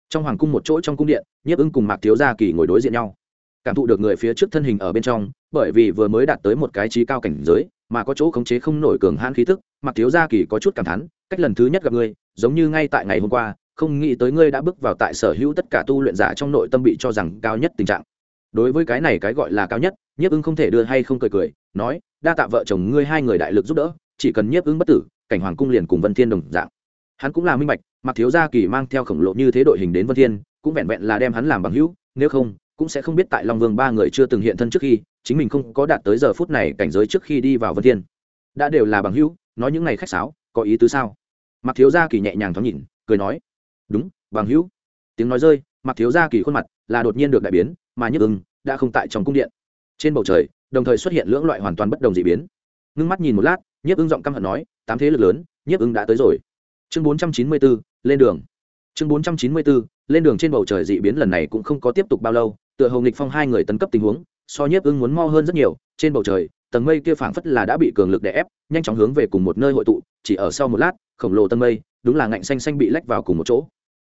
Trong hoàng cung một chỗ trong cung điện, nhiếp ưng cùng mạc thiếu gia kỳ ngồi đối diện nhau. Cảm thụ được người phía trước thân hình ở bên trong, bởi vì vừa mới đạt tới một cái trí cao cảnh giới, mà có chỗ khống chế không nổi cường hãn khí tức, mạc thiếu gia kỳ có chút cảm thán, cách lần thứ nhất gặp ngươi, giống như ngay tại ngày hôm qua, không nghĩ tới ngươi đã bước vào tại sở hữu tất cả tu luyện giả trong nội tâm bị cho rằng cao nhất tình trạng. Đối với cái này cái gọi là cao nhất, nhiếp ưng không thể đưa hay không cười cười, nói, đa tạ vợ chồng ngươi hai người đại lực giúp đỡ, chỉ cần nhiếp ưng bất tử, cảnh hoàng cung liền cùng vân thiên đồng dạng hắn cũng là minh bạch mặc thiếu gia kỳ mang theo khổng lồ như thế đội hình đến vân thiên, cũng vẹn vẹn là đem hắn làm bằng hữu, nếu không, cũng sẽ không biết tại long vương ba người chưa từng hiện thân trước khi, chính mình không có đạt tới giờ phút này cảnh giới trước khi đi vào vân thiên. Đã đều là bằng hữu, nói những ngày khách sáo, có ý tứ sao? Mặc thiếu gia kỳ nhẹ nhàng thoáng nhìn, cười nói, đúng, bằng hữu. Tiếng nói rơi mặc thiếu gia kỳ khuôn mặt là đột nhiên được đại biến, mà nhức ưng đã không tại trong cung điện. Trên bầu trời, đồng thời xuất hiện lưỡng loại hoàn toàn bất đồng dị biến. Ngưng mắt nhìn một lát, nhiếp ưng giọng căm hận nói, tám thế lực lớn, nhiếp ưng đã tới rồi chương bốn trăm chín mươi bốn, lên đường. Chương bốn trăm chín mươi bốn, lên đường trên bầu trời dị biến lần này cũng không có tiếp tục bao lâu, tựa hồ nghịch phong hai người tấn cấp tình huống, so nhiếp ưng muốn mo hơn rất nhiều, trên bầu trời, tầng mây kia phảng phất là đã bị cường lực đè ép, nhanh chóng hướng về cùng một nơi hội tụ, chỉ ở sau một lát, khổng lồ tầng mây, đúng là ngạnh xanh xanh bị lách vào cùng một chỗ.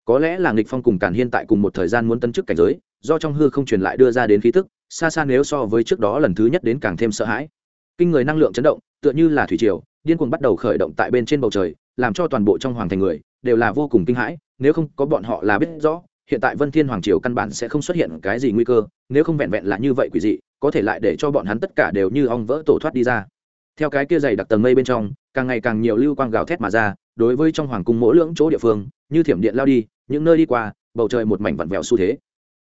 Có lẽ là nghịch phong cùng càn hiên tại cùng một thời gian muốn tấn chức cảnh giới, do trong hư không truyền lại đưa ra đến khí tức, xa xa nếu so với trước đó lần thứ nhất đến càng thêm sợ hãi. Kinh người năng lượng chấn động, tựa như là thủy triều, điên cuồng bắt đầu khởi động tại bên trên bầu trời làm cho toàn bộ trong hoàng thành người đều là vô cùng kinh hãi, nếu không có bọn họ là biết rõ, hiện tại vân thiên hoàng triều căn bản sẽ không xuất hiện cái gì nguy cơ, nếu không vẹn vẹn là như vậy quỷ dị, có thể lại để cho bọn hắn tất cả đều như ong vỡ tổ thoát đi ra. Theo cái kia dày đặc tầng mây bên trong, càng ngày càng nhiều lưu quang gào thét mà ra, đối với trong hoàng cung mỗi lưỡng chỗ địa phương, như thiểm điện lao đi, những nơi đi qua, bầu trời một mảnh vặn vẹo xu thế.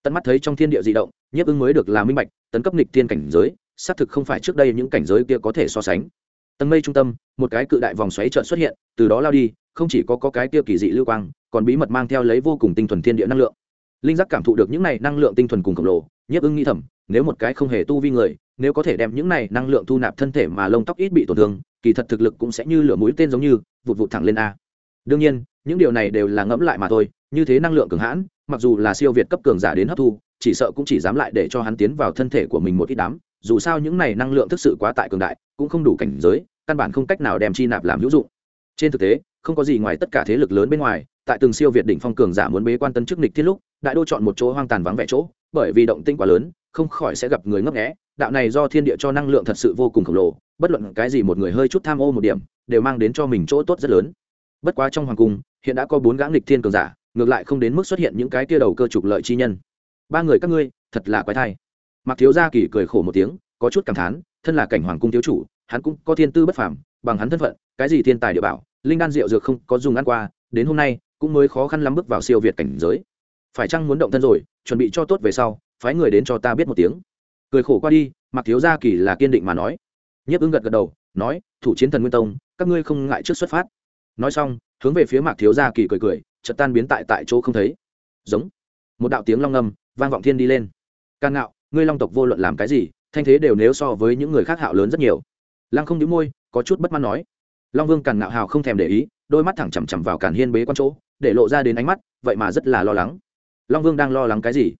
Tận mắt thấy trong thiên địa di động, nhiếp ứng mới được là minh bạch, tấn cấp nghịch tiên cảnh giới, xác thực không phải trước đây những cảnh giới kia có thể so sánh tầng mây trung tâm một cái cự đại vòng xoáy trợn xuất hiện từ đó lao đi không chỉ có, có cái tiêu kỳ dị lưu quang còn bí mật mang theo lấy vô cùng tinh thuần thiên địa năng lượng. Linh giác cảm thụ được những này năng lượng tinh thuần cùng khổng lồ nhiếp ưng nghĩ thầm nếu một cái không hề tu vi người nếu có thể đem những này năng lượng thu nạp thân thể mà lông tóc ít bị tổn thương kỳ thật thực lực cũng sẽ như lửa mũi tên giống như vụt vụt thẳng lên a. Đương nhiên những điều này đều là ngẫm lại mà thôi như thế năng lượng cường hãn mặc dù là siêu việt cấp cường giả đến hấp thu chỉ sợ cũng chỉ dám lại để cho hắn tiến vào thân thể của mình một ít đám dù sao những này năng lượng thực sự quá tại cường đại, cũng không đủ cảnh giới, căn bản không cách nào đem chi nạp làm hữu dụng. Trên thực tế, không có gì ngoài tất cả thế lực lớn bên ngoài, tại từng siêu việt đỉnh phong cường giả muốn bế quan tân chức nịch thiết lúc, đại đô chọn một chỗ hoang tàn vắng vẻ chỗ, bởi vì động tinh quá lớn, không khỏi sẽ gặp người ngấp nghé. Đạo này do thiên địa cho năng lượng thật sự vô cùng khổng lồ, bất luận cái gì một người hơi chút tham ô một điểm, đều mang đến cho mình chỗ tốt rất lớn. Bất quá trong hoàng cung, hiện đã có bốn gã nghịch thiên cường giả, ngược lại không đến mức xuất hiện những cái tia đầu cơ trục lợi chi nhân. Ba người các ngươi, thật là quái thai mặc thiếu gia kỳ cười khổ một tiếng, có chút cảm thán, thân là cảnh hoàng cung thiếu chủ, hắn cũng có thiên tư bất phàm, bằng hắn thân phận, cái gì thiên tài địa bảo, linh đan rượu dược không có dùng ăn qua, đến hôm nay, cũng mới khó khăn lắm bước vào siêu việt cảnh giới. Phải chăng muốn động thân rồi, chuẩn bị cho tốt về sau, phái người đến cho ta biết một tiếng. Cười khổ qua đi mặc thiếu gia kỳ là kiên định mà nói. Nhiếp ứng gật gật đầu, nói, thủ chiến thần nguyên tông, các ngươi không ngại trước xuất phát. Nói xong, hướng về phía mạc thiếu gia kỳ cười cười, chợt tan biến tại tại chỗ không thấy. Giống. Một đạo tiếng long ngâm, vang vọng thiên đi lên. Can ngạo ngươi long tộc vô luận làm cái gì, thanh thế đều nếu so với những người khác hạo lớn rất nhiều. Lăng không đĩu môi, có chút bất mãn nói. Long vương càn ngạo hào không thèm để ý, đôi mắt thẳng chằm chằm vào càn hiên bế quan chỗ, để lộ ra đến ánh mắt, vậy mà rất là lo lắng. Long vương đang lo lắng cái gì?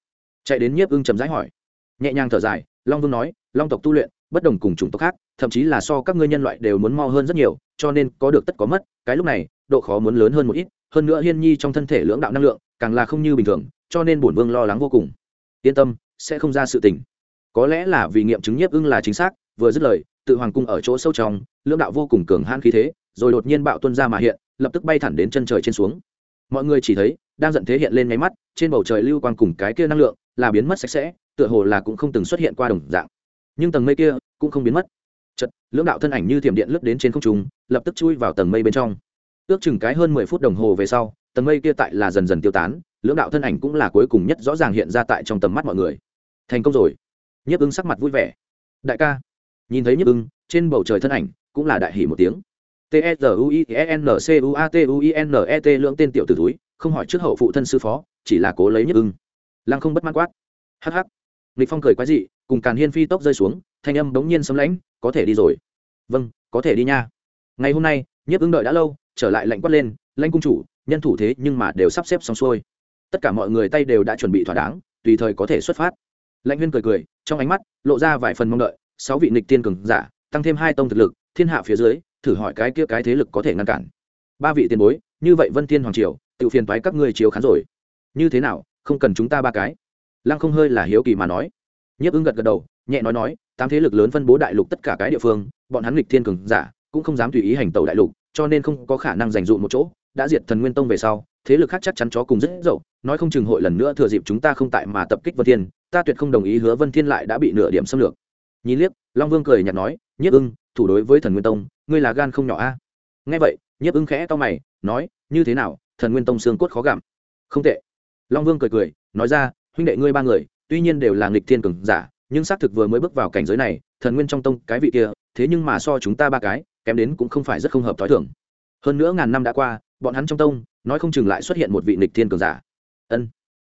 Chạy đến nhiếp ưng chầm rãi hỏi. Nhẹ nhàng thở dài, long vương nói, long tộc tu luyện, bất đồng cùng chủng tộc khác, thậm chí là so các ngươi nhân loại đều muốn mau hơn rất nhiều, cho nên có được tất có mất, cái lúc này, độ khó muốn lớn hơn một ít, hơn nữa hiên nhi trong thân thể lưỡng đạo năng lượng, càng là không như bình thường, cho nên bổn vương lo lắng vô cùng. Yên tâm sẽ không ra sự tình. Có lẽ là vì nghiệm chứng nhiếp ưng là chính xác, vừa dứt lời, tự hoàng cung ở chỗ sâu trong, lưỡng đạo vô cùng cường han khí thế, rồi đột nhiên bạo tuân ra mà hiện, lập tức bay thẳng đến chân trời trên xuống. Mọi người chỉ thấy, đang giận thế hiện lên nháy mắt, trên bầu trời lưu quang cùng cái kia năng lượng là biến mất sạch sẽ, tựa hồ là cũng không từng xuất hiện qua đồng dạng. Nhưng tầng mây kia cũng không biến mất. Chật lưỡng đạo thân ảnh như thiểm điện lướt đến trên không trung, lập tức chui vào tầng mây bên trong. Ước chừng cái hơn mười phút đồng hồ về sau, tầng mây kia tại là dần dần tiêu tán, lưỡng đạo thân ảnh cũng là cuối cùng nhất rõ ràng hiện ra tại trong tầm mắt mọi người thành công rồi. Nhiếp ưng sắc mặt vui vẻ. Đại ca. Nhìn thấy nhiếp ưng, trên bầu trời thân ảnh cũng là đại hỉ một tiếng. T e r u i e n c u a t u i n e t, lưỡng tên tiểu t ử túi, không hỏi trước hậu phụ thân sư phó, chỉ là cố lấy nhiếp ưng. Lăng không bất mãn quát. Hh nghịch phong cười quái dị, cùng càn hiên phi tốc rơi xuống, thanh âm bỗng nhiên sấm lãnh, có thể đi rồi. Vâng có thể đi nha. Ngày hôm nay, nhiếp ưng đợi đã lâu, trở lại lệnh quát lên, lãnh cung chủ, nhân thủ thế nhưng mà đều sắp xếp xong xuôi. Tất cả mọi người tay đều đã chuẩn bị thỏa đáng, tùy thời có thể xuất phát lãnh huyên cười cười, trong ánh mắt lộ ra vài phần mong đợi, sáu vị nịch tiên cường giả, tăng thêm hai tông thực lực, thiên hạ phía dưới, thử hỏi cái kia cái thế lực có thể ngăn cản. Ba vị tiền bối, như vậy vân thiên hoàng triều, tự phiền thoái các ngươi chiếu khán rồi. Như thế nào, không cần chúng ta ba cái? Lăng không hơi là hiếu kỳ mà nói. Nhiếp ứng gật gật đầu, nhẹ nói nói, tám thế lực lớn phân bố đại lục tất cả cái địa phương, bọn hắn nghịch thiên cường giả, cũng không dám tùy ý hành tẩu đại lục, cho nên không có khả năng giành dụ một chỗ, đã diệt thần nguyên tông về sau, thế lực khác chắc chắn chó cùng rất dậu, nói không chừng hội lần nữa thừa dịp chúng ta không tại mà tập kích vân thiên ta tuyệt không đồng ý hứa vân thiên lại đã bị nửa điểm xâm lược. Nhìn liếc, long vương cười nhạt nói, nhiếp ưng, thủ đối với thần nguyên tông, ngươi là gan không nhỏ a. Nghe vậy, nhiếp ưng khẽ to mày, nói, như thế nào, thần nguyên tông xương cốt khó gặm. Không tệ. Long vương cười cười, nói ra, huynh đệ ngươi ba người, tuy nhiên đều là nghịch thiên cường giả, nhưng xác thực vừa mới bước vào cảnh giới này, thần nguyên trong tông cái vị kia, thế nhưng mà so chúng ta ba cái, kém đến cũng không phải rất không hợp t h ó i thưởng hơn nữa ngàn năm đã qua, bọn hắn trong tông, nói không chừng lại xuất hiện một vị nịch thiên cường giả. Ân.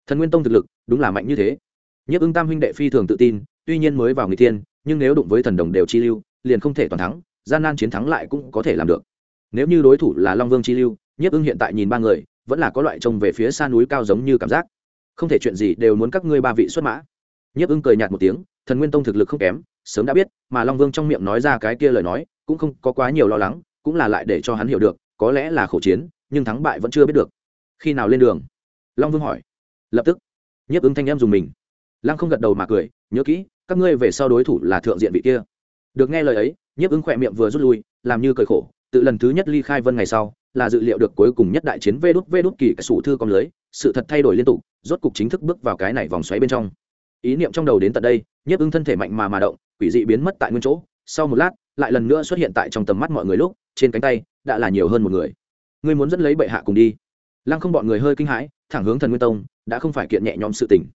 Thần nguyên tông thực lực, đúng là mạnh như thế nhiếp ưng tam huynh đệ phi thường tự tin, tuy nhiên mới vào người thiên, nhưng nếu đụng với thần đồng đều chi lưu, liền không thể toàn thắng, gian nan chiến thắng lại cũng có thể làm được. Nếu như đối thủ là long vương chi lưu nhiếp ưng hiện tại nhìn ba người, vẫn là có loại trông về phía xa núi cao giống như cảm giác. Không thể chuyện gì đều muốn các ngươi ba vị xuất mã. Nhiếp ưng cười nhạt một tiếng, thần nguyên tông thực lực không kém, sớm đã biết, mà long vương trong miệng nói ra cái kia lời nói, cũng không có quá nhiều lo lắng, cũng là lại để cho hắn hiểu được, có lẽ là khổ chiến, nhưng thắng bại vẫn chưa biết được. Khi nào lên đường? Long vương hỏi. Lập tức. Nhiếp ứng thanh em dùng mình lăng không gật đầu mà cười, nhớ kỹ, các ngươi về sau đối thủ là thượng diện vị kia. Được nghe lời ấy, nhiếp ứng khỏe miệng vừa rút lui, làm như cười khổ, tự lần thứ nhất ly khai vân ngày sau, là dự liệu được cuối cùng nhất đại chiến vê đốt vê đốt kỳ cái sủ thư con lưới, sự thật thay đổi liên tục, rốt cục chính thức bước vào cái này vòng xoáy bên trong. Ý niệm trong đầu đến tận đây, nhiếp ưng thân thể mạnh mà mà động, quỷ dị biến mất tại nguyên chỗ, sau một lát, lại lần nữa xuất hiện tại trong tầm mắt mọi người lúc, trên cánh tay, đã là nhiều hơn một người. Ngươi muốn dẫn lấy bệ hạ cùng đi. Lăng không bọn người hơi kinh hãi, thẳng hướng thần nguyên tông, đã không phải kiện nhẹ nhõm sự tình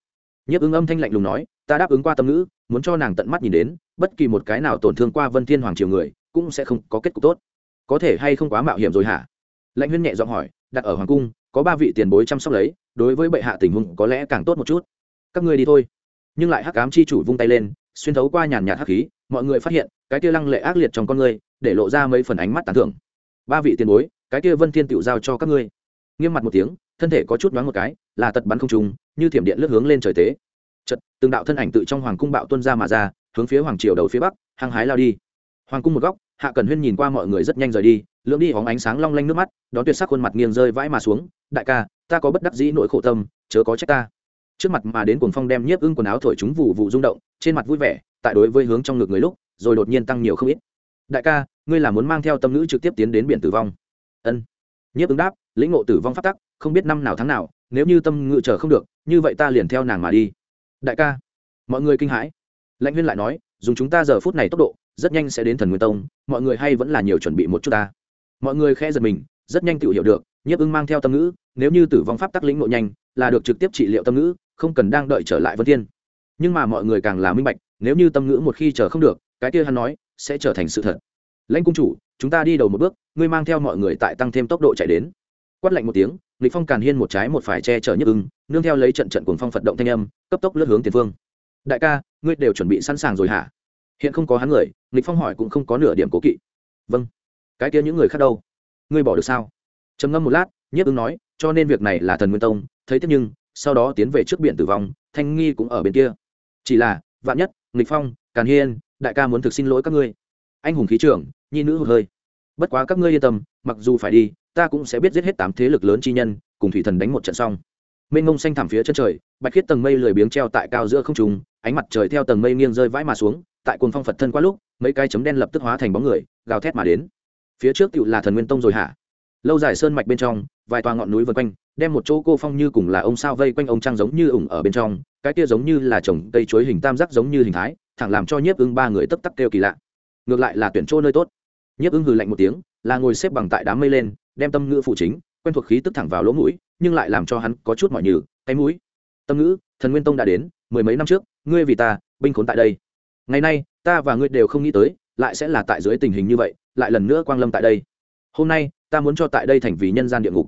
nhiếp ứng âm thanh lạnh lùng nói, ta đáp ứng qua tâm ngữ, muốn cho nàng tận mắt nhìn đến, bất kỳ một cái nào tổn thương qua vân thiên hoàng triều người, cũng sẽ không có kết cục tốt. Có thể hay không quá mạo hiểm rồi hả? Lãnh huyên nhẹ giọng hỏi, đặt ở hoàng cung, có ba vị tiền bối chăm sóc lấy, đối với bệ hạ tình huống có lẽ càng tốt một chút. Các ngươi đi thôi. Nhưng lại hắc ám chi chủ vung tay lên, xuyên thấu qua nhàn nhạt hắc khí, mọi người phát hiện, cái kia lăng lệ ác liệt trong con ngươi để lộ ra mấy phần ánh mắt tán thưởng. Ba vị tiền bối, cái kia vân thiên tiểu giao cho các ngươi. Nghiêm mặt một tiếng thân thể có chút đoán một cái, là tật bắn không trùng như thiểm điện lướt hướng lên trời tế. Chật từng đạo thân ảnh tự trong hoàng cung bạo tuân ra mà ra, hướng phía hoàng triều đầu phía bắc, hăng hái lao đi. Hoàng cung một góc, hạ cần huyên nhìn qua mọi người rất nhanh rời đi, lưỡng đi hóng ánh sáng long lanh nước mắt, đón tuyệt sắc khuôn mặt nghiêng rơi vãi mà xuống, đại ca, ta có bất đắc dĩ nỗi khổ tâm, chớ có trách ta. Trước mặt mà đến cuồng phong đem nhiếp ưng quần áo thổi chúng vụ vụ rung động, trên mặt vui vẻ, tại đối với hướng trong ngực người lúc, rồi đột nhiên tăng nhiều không ít. Đại ca, ngươi là muốn mang theo tâm nữ trực tiếp tiến đến biển tử vong. Ân. Nhiếp ứng đáp, lĩnh ngộ tử vong phát tắc không biết năm nào tháng nào, nếu như tâm ngự chờ không được, như vậy ta liền theo nàng mà đi. Đại ca, mọi người kinh hãi. Lãnh huyên lại nói, dùng chúng ta giờ phút này tốc độ, rất nhanh sẽ đến thần nguyên tông, mọi người hay vẫn là nhiều chuẩn bị một chút ta. Mọi người khẽ giật mình, rất nhanh tự hiểu được, nhiếp ưng mang theo tâm ngữ, nếu như tử vong pháp tắc lĩnh nội nhanh, là được trực tiếp trị liệu tâm ngữ, không cần đang đợi trở lại vân thiên. Nhưng mà mọi người càng là minh bạch, nếu như tâm ngữ một khi chờ không được, cái kia hắn nói, sẽ trở thành sự thật. Lãnh cung chủ, chúng ta đi đầu một bước, ngươi mang theo mọi người tại tăng thêm tốc độ chạy đến. Quát lạnh một tiếng lịch phong càn hiên một trái một phải che chở nhức ưng, nương theo lấy trận trận cuồng phong phật động thanh âm, cấp tốc lướt hướng tiền phương. Đại ca, ngươi đều chuẩn bị sẵn sàng rồi hả? Hiện không có hắn người lịch phong hỏi cũng không có nửa điểm cố kỵ. Vâng. Cái kia những người khác đâu? Ngươi bỏ được sao? Trầm ngâm một lát nhiếp ưng nói, cho nên việc này là thần nguyên tông, thấy tiếp nhưng, sau đó tiến về trước biển tử vong, thanh nghi cũng ở bên kia. Chỉ là, vạn nhất, nghịch phong, càn hiên, đại ca muốn thực xin lỗi các ngươi. Anh hùng khí trưởng, nhi nữ hụt hơi. Bất quá các ngươi yên tâm, mặc dù phải đi ta cũng sẽ biết giết hết tám thế lực lớn chi nhân, cùng thủy thần đánh một trận xong. Mênh ngông xanh thảm phía chân trời, bạch khiết tầng mây lười biếng treo tại cao giữa không trùng ánh mặt trời theo tầng mây nghiêng rơi vãi mà xuống, tại cuồng phong phật thân qua lúc, mấy cái chấm đen lập tức hóa thành bóng người, gào thét mà đến. Phía trước tựu là thần nguyên tông rồi hả? Lâu dài sơn mạch bên trong, vài toa ngọn núi vân quanh, đem một chỗ cô phong như cùng là ông sao vây quanh ông trăng giống như ủng ở bên trong, cái kia giống như là trồng cây chuối hình tam giác giống như hình thái, thẳng làm cho nhiếp ưng ba người tấp tắc kêu kỳ lạ. Ngược lại là tuyển chỗ nơi tốt. Nhiếp ưng hừ lạnh một tiếng, là ngồi xếp bằng tại đám mây lên đem tâm ngữ phụ chính, quen thuộc khí tức thẳng vào lỗ mũi, nhưng lại làm cho hắn có chút mỏi nhừ cái mũi. Tâm ngữ, thần nguyên tông đã đến, mười mấy năm trước, ngươi vì ta, binh khốn tại đây. Ngày nay, ta và ngươi đều không nghĩ tới, lại sẽ là tại dưới tình hình như vậy, lại lần nữa quang lâm tại đây. Hôm nay, ta muốn cho tại đây thành vì nhân gian địa ngục.